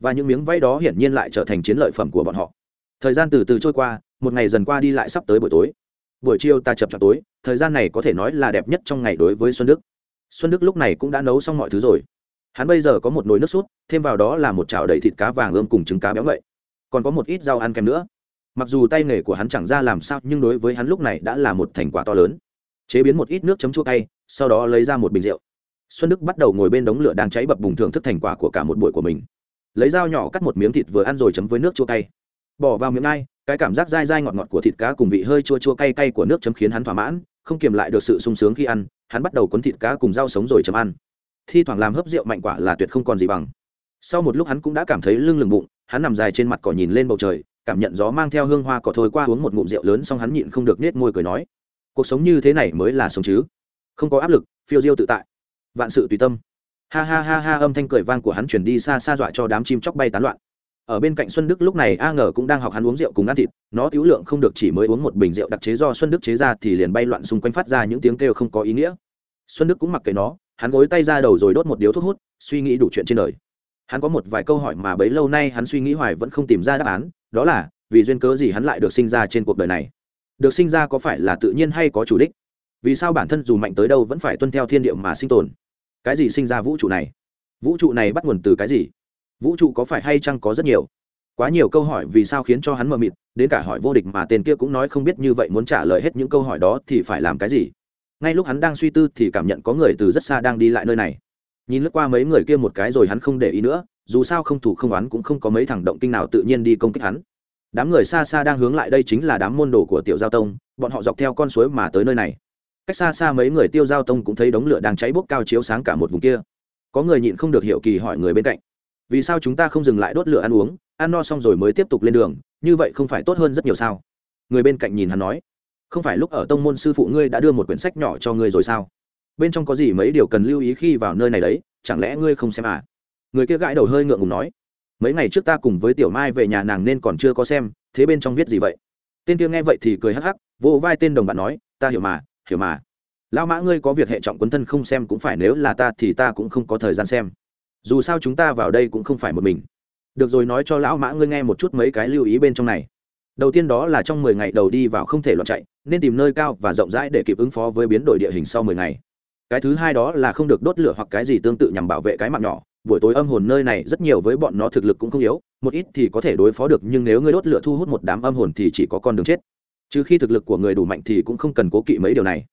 Và những miếng vẫy đó hiển nhiên lại trở thành chiến lợi phẩm của bọn họ. Thời gian từ từ trôi qua, một ngày dần qua đi lại sắp tới buổi tối. Buổi chiều ta chập chập tối, thời gian này có thể nói là đẹp nhất trong ngày đối với xuân đức. Xuân đức lúc này cũng đã nấu xong mọi thứ rồi. Hắn bây giờ có một nồi nước sút thêm vào đó là một chảo đầy thịt cá vàng ươm cùng trứng cá béo ngậy. Còn có một ít rau ăn kèm nữa. Mặc dù tay nghề của hắn chẳng ra làm sao, nhưng đối với hắn lúc này đã là một thành quả to lớn chế biến một ít nước chấm chua cay, sau đó lấy ra một bình rượu. Xuân đức bắt đầu ngồi bên đống lửa đang cháy bập bùng thưởng thức thành quả của cả một buổi của mình. Lấy dao nhỏ cắt một miếng thịt vừa ăn rồi chấm với nước chua cay. Bỏ vào miếng ai, cái cảm giác dai dai ngọt ngọt của thịt cá cùng vị hơi chua chua cay cay của nước chấm khiến hắn thỏa mãn, không kiềm lại được sự sung sướng khi ăn, hắn bắt đầu cuốn thịt cá cùng rau sống rồi chấm ăn. Thi thoảng làm hấp rượu mạnh quả là tuyệt không còn gì bằng. Sau một lúc hắn cũng đã cảm thấy lưng lừng bụng, hắn nằm dài trên mặt cỏ nhìn lên bầu trời, cảm nhận gió mang theo hương hoa cỏ thôi qua uống một ngụm rượu lớn xong hắn nhịn không được nết môi cười nói cuộc sống như thế này mới là sống chứ? Không có áp lực, phiêu diêu tự tại. Vạn sự tùy tâm. Ha ha ha ha, âm thanh cười vang của hắn chuyển đi xa xa dọa cho đám chim chóc bay tán loạn. Ở bên cạnh xuân đức lúc này a ngờ cũng đang học hắn uống rượu cùng ăn thịt, nó thiếu lượng không được chỉ mới uống một bình rượu đặc chế do xuân đức chế ra thì liền bay loạn xung quanh phát ra những tiếng kêu không có ý nghĩa. Xuân đức cũng mặc kệ nó, hắn gối tay ra đầu rồi đốt một điếu thuốc hút, suy nghĩ đủ chuyện trên đời. Hắn có một vài câu hỏi mà bấy lâu nay hắn suy nghĩ hoài vẫn không tìm ra đáp án, đó là, vì duyên cớ gì hắn lại được sinh ra trên cuộc đời này? Được sinh ra có phải là tự nhiên hay có chủ đích? Vì sao bản thân dù mạnh tới đâu vẫn phải tuân theo thiên điệu mà sinh tồn? Cái gì sinh ra vũ trụ này? Vũ trụ này bắt nguồn từ cái gì? Vũ trụ có phải hay chăng có rất nhiều? Quá nhiều câu hỏi vì sao khiến cho hắn mờ mịt, đến cả hỏi vô địch mà tên kia cũng nói không biết như vậy muốn trả lời hết những câu hỏi đó thì phải làm cái gì? Ngay lúc hắn đang suy tư thì cảm nhận có người từ rất xa đang đi lại nơi này. Nhìn lướt qua mấy người kia một cái rồi hắn không để ý nữa, dù sao không thủ không oán cũng không có mấy thằng động kinh nào tự nhiên đi công kích hắn đám người xa xa đang hướng lại đây chính là đám môn đồ của tiểu giao tông, bọn họ dọc theo con suối mà tới nơi này. Cách xa xa mấy người tiêu giao tông cũng thấy đống lửa đang cháy bốc cao chiếu sáng cả một vùng kia. Có người nhịn không được hiểu kỳ hỏi người bên cạnh, vì sao chúng ta không dừng lại đốt lửa ăn uống, ăn no xong rồi mới tiếp tục lên đường, như vậy không phải tốt hơn rất nhiều sao? Người bên cạnh nhìn hắn nói, không phải lúc ở tông môn sư phụ ngươi đã đưa một quyển sách nhỏ cho ngươi rồi sao? Bên trong có gì mấy điều cần lưu ý khi vào nơi này đấy, chẳng lẽ ngươi không xem à? Người kia gãi đầu hơi ngượng ngùng nói mấy ngày trước ta cùng với tiểu mai về nhà nàng nên còn chưa có xem, thế bên trong viết gì vậy? Tên kia nghe vậy thì cười hắc hắc, vỗ vai tên đồng bạn nói, ta hiểu mà hiểu mà. Lão mã ngươi có việc hệ trọng quấn thân không xem cũng phải, nếu là ta thì ta cũng không có thời gian xem. Dù sao chúng ta vào đây cũng không phải một mình. Được rồi, nói cho lão mã ngươi nghe một chút mấy cái lưu ý bên trong này. Đầu tiên đó là trong mười ngày đầu đi vào không thể loạn chạy, nên tìm nơi cao và rộng rãi để kịp ứng phó với biến đổi địa hình sau mười ngày. Cái thứ hai đó là không được đốt lửa hoặc cái gì tương tự nhằm bảo vệ cái mạng nhỏ buổi tối âm hồn nơi này rất nhiều với bọn nó thực lực cũng không yếu, một ít thì có thể đối phó được, nhưng nếu ngươi đốt lửa thu hút một đám âm hồn thì chỉ có con đường chết. Trừ khi thực lực của người đủ mạnh thì cũng không cần cố kỵ mấy điều này.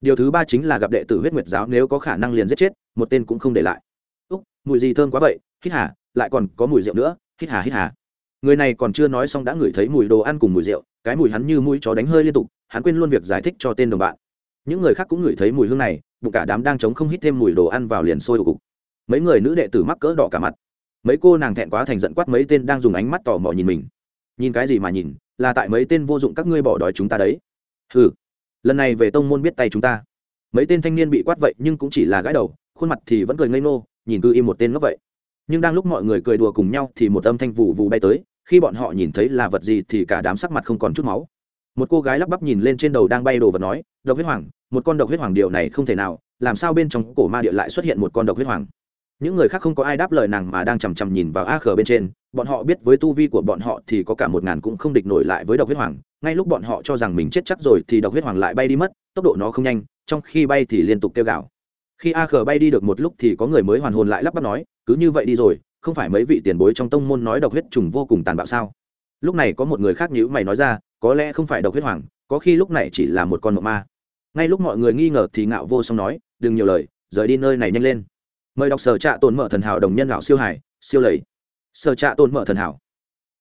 Điều thứ ba chính là gặp đệ tử huyết nguyệt giáo, nếu có khả năng liền giết chết, một tên cũng không để lại. Úc, mùi gì thơm quá vậy, hít hà, lại còn có mùi rượu nữa, hít hà hít hà. Người này còn chưa nói xong đã ngửi thấy mùi đồ ăn cùng mùi rượu, cái mùi hắn như mũi chó đánh hơi liên tục, hắn quên luôn việc giải thích cho tên đồng bạn. Những người khác cũng ngửi thấy mùi hương này, bụng cả đám đang chống không hít thêm mùi đồ ăn vào liền sôi ục mấy người nữ đệ tử mắc cỡ đỏ cả mặt. Mấy cô nàng thẹn quá thành giận quát mấy tên đang dùng ánh mắt tò mò nhìn mình. Nhìn cái gì mà nhìn, là tại mấy tên vô dụng các ngươi bỏ đói chúng ta đấy. Ừ lần này về tông môn biết tay chúng ta. Mấy tên thanh niên bị quát vậy nhưng cũng chỉ là gãi đầu, khuôn mặt thì vẫn cười ngây ngô, nhìn cứ im một tên ngốc vậy. Nhưng đang lúc mọi người cười đùa cùng nhau thì một âm thanh vụ vụ bay tới, khi bọn họ nhìn thấy là vật gì thì cả đám sắc mặt không còn chút máu. Một cô gái lắp bắp nhìn lên trên đầu đang bay đồ vật nói, độc huyết hoàng, một con độc huyết hoàng điều này không thể nào, làm sao bên trong cổ ma địa lại xuất hiện một con độc huyết hoàng? Những người khác không có ai đáp lời nàng mà đang chằm chằm nhìn vào a khờ bên trên. Bọn họ biết với tu vi của bọn họ thì có cả một ngàn cũng không địch nổi lại với độc huyết hoàng. Ngay lúc bọn họ cho rằng mình chết chắc rồi thì độc huyết hoàng lại bay đi mất, tốc độ nó không nhanh, trong khi bay thì liên tục kêu gào. Khi a khờ bay đi được một lúc thì có người mới hoàn hồn lại lắp bắp nói, cứ như vậy đi rồi, không phải mấy vị tiền bối trong tông môn nói độc huyết trùng vô cùng tàn bạo sao? Lúc này có một người khác nhữ mày nói ra, có lẽ không phải độc huyết hoàng, có khi lúc này chỉ là một con mộng ma. Ngay lúc mọi người nghi ngờ thì ngạo vô song nói, đừng nhiều lời, rời đi nơi này nhanh lên mời đọc sở trạ tồn mở thần hảo đồng nhân lão siêu hải siêu lầy. Sở trạ tồn mở thần hảo.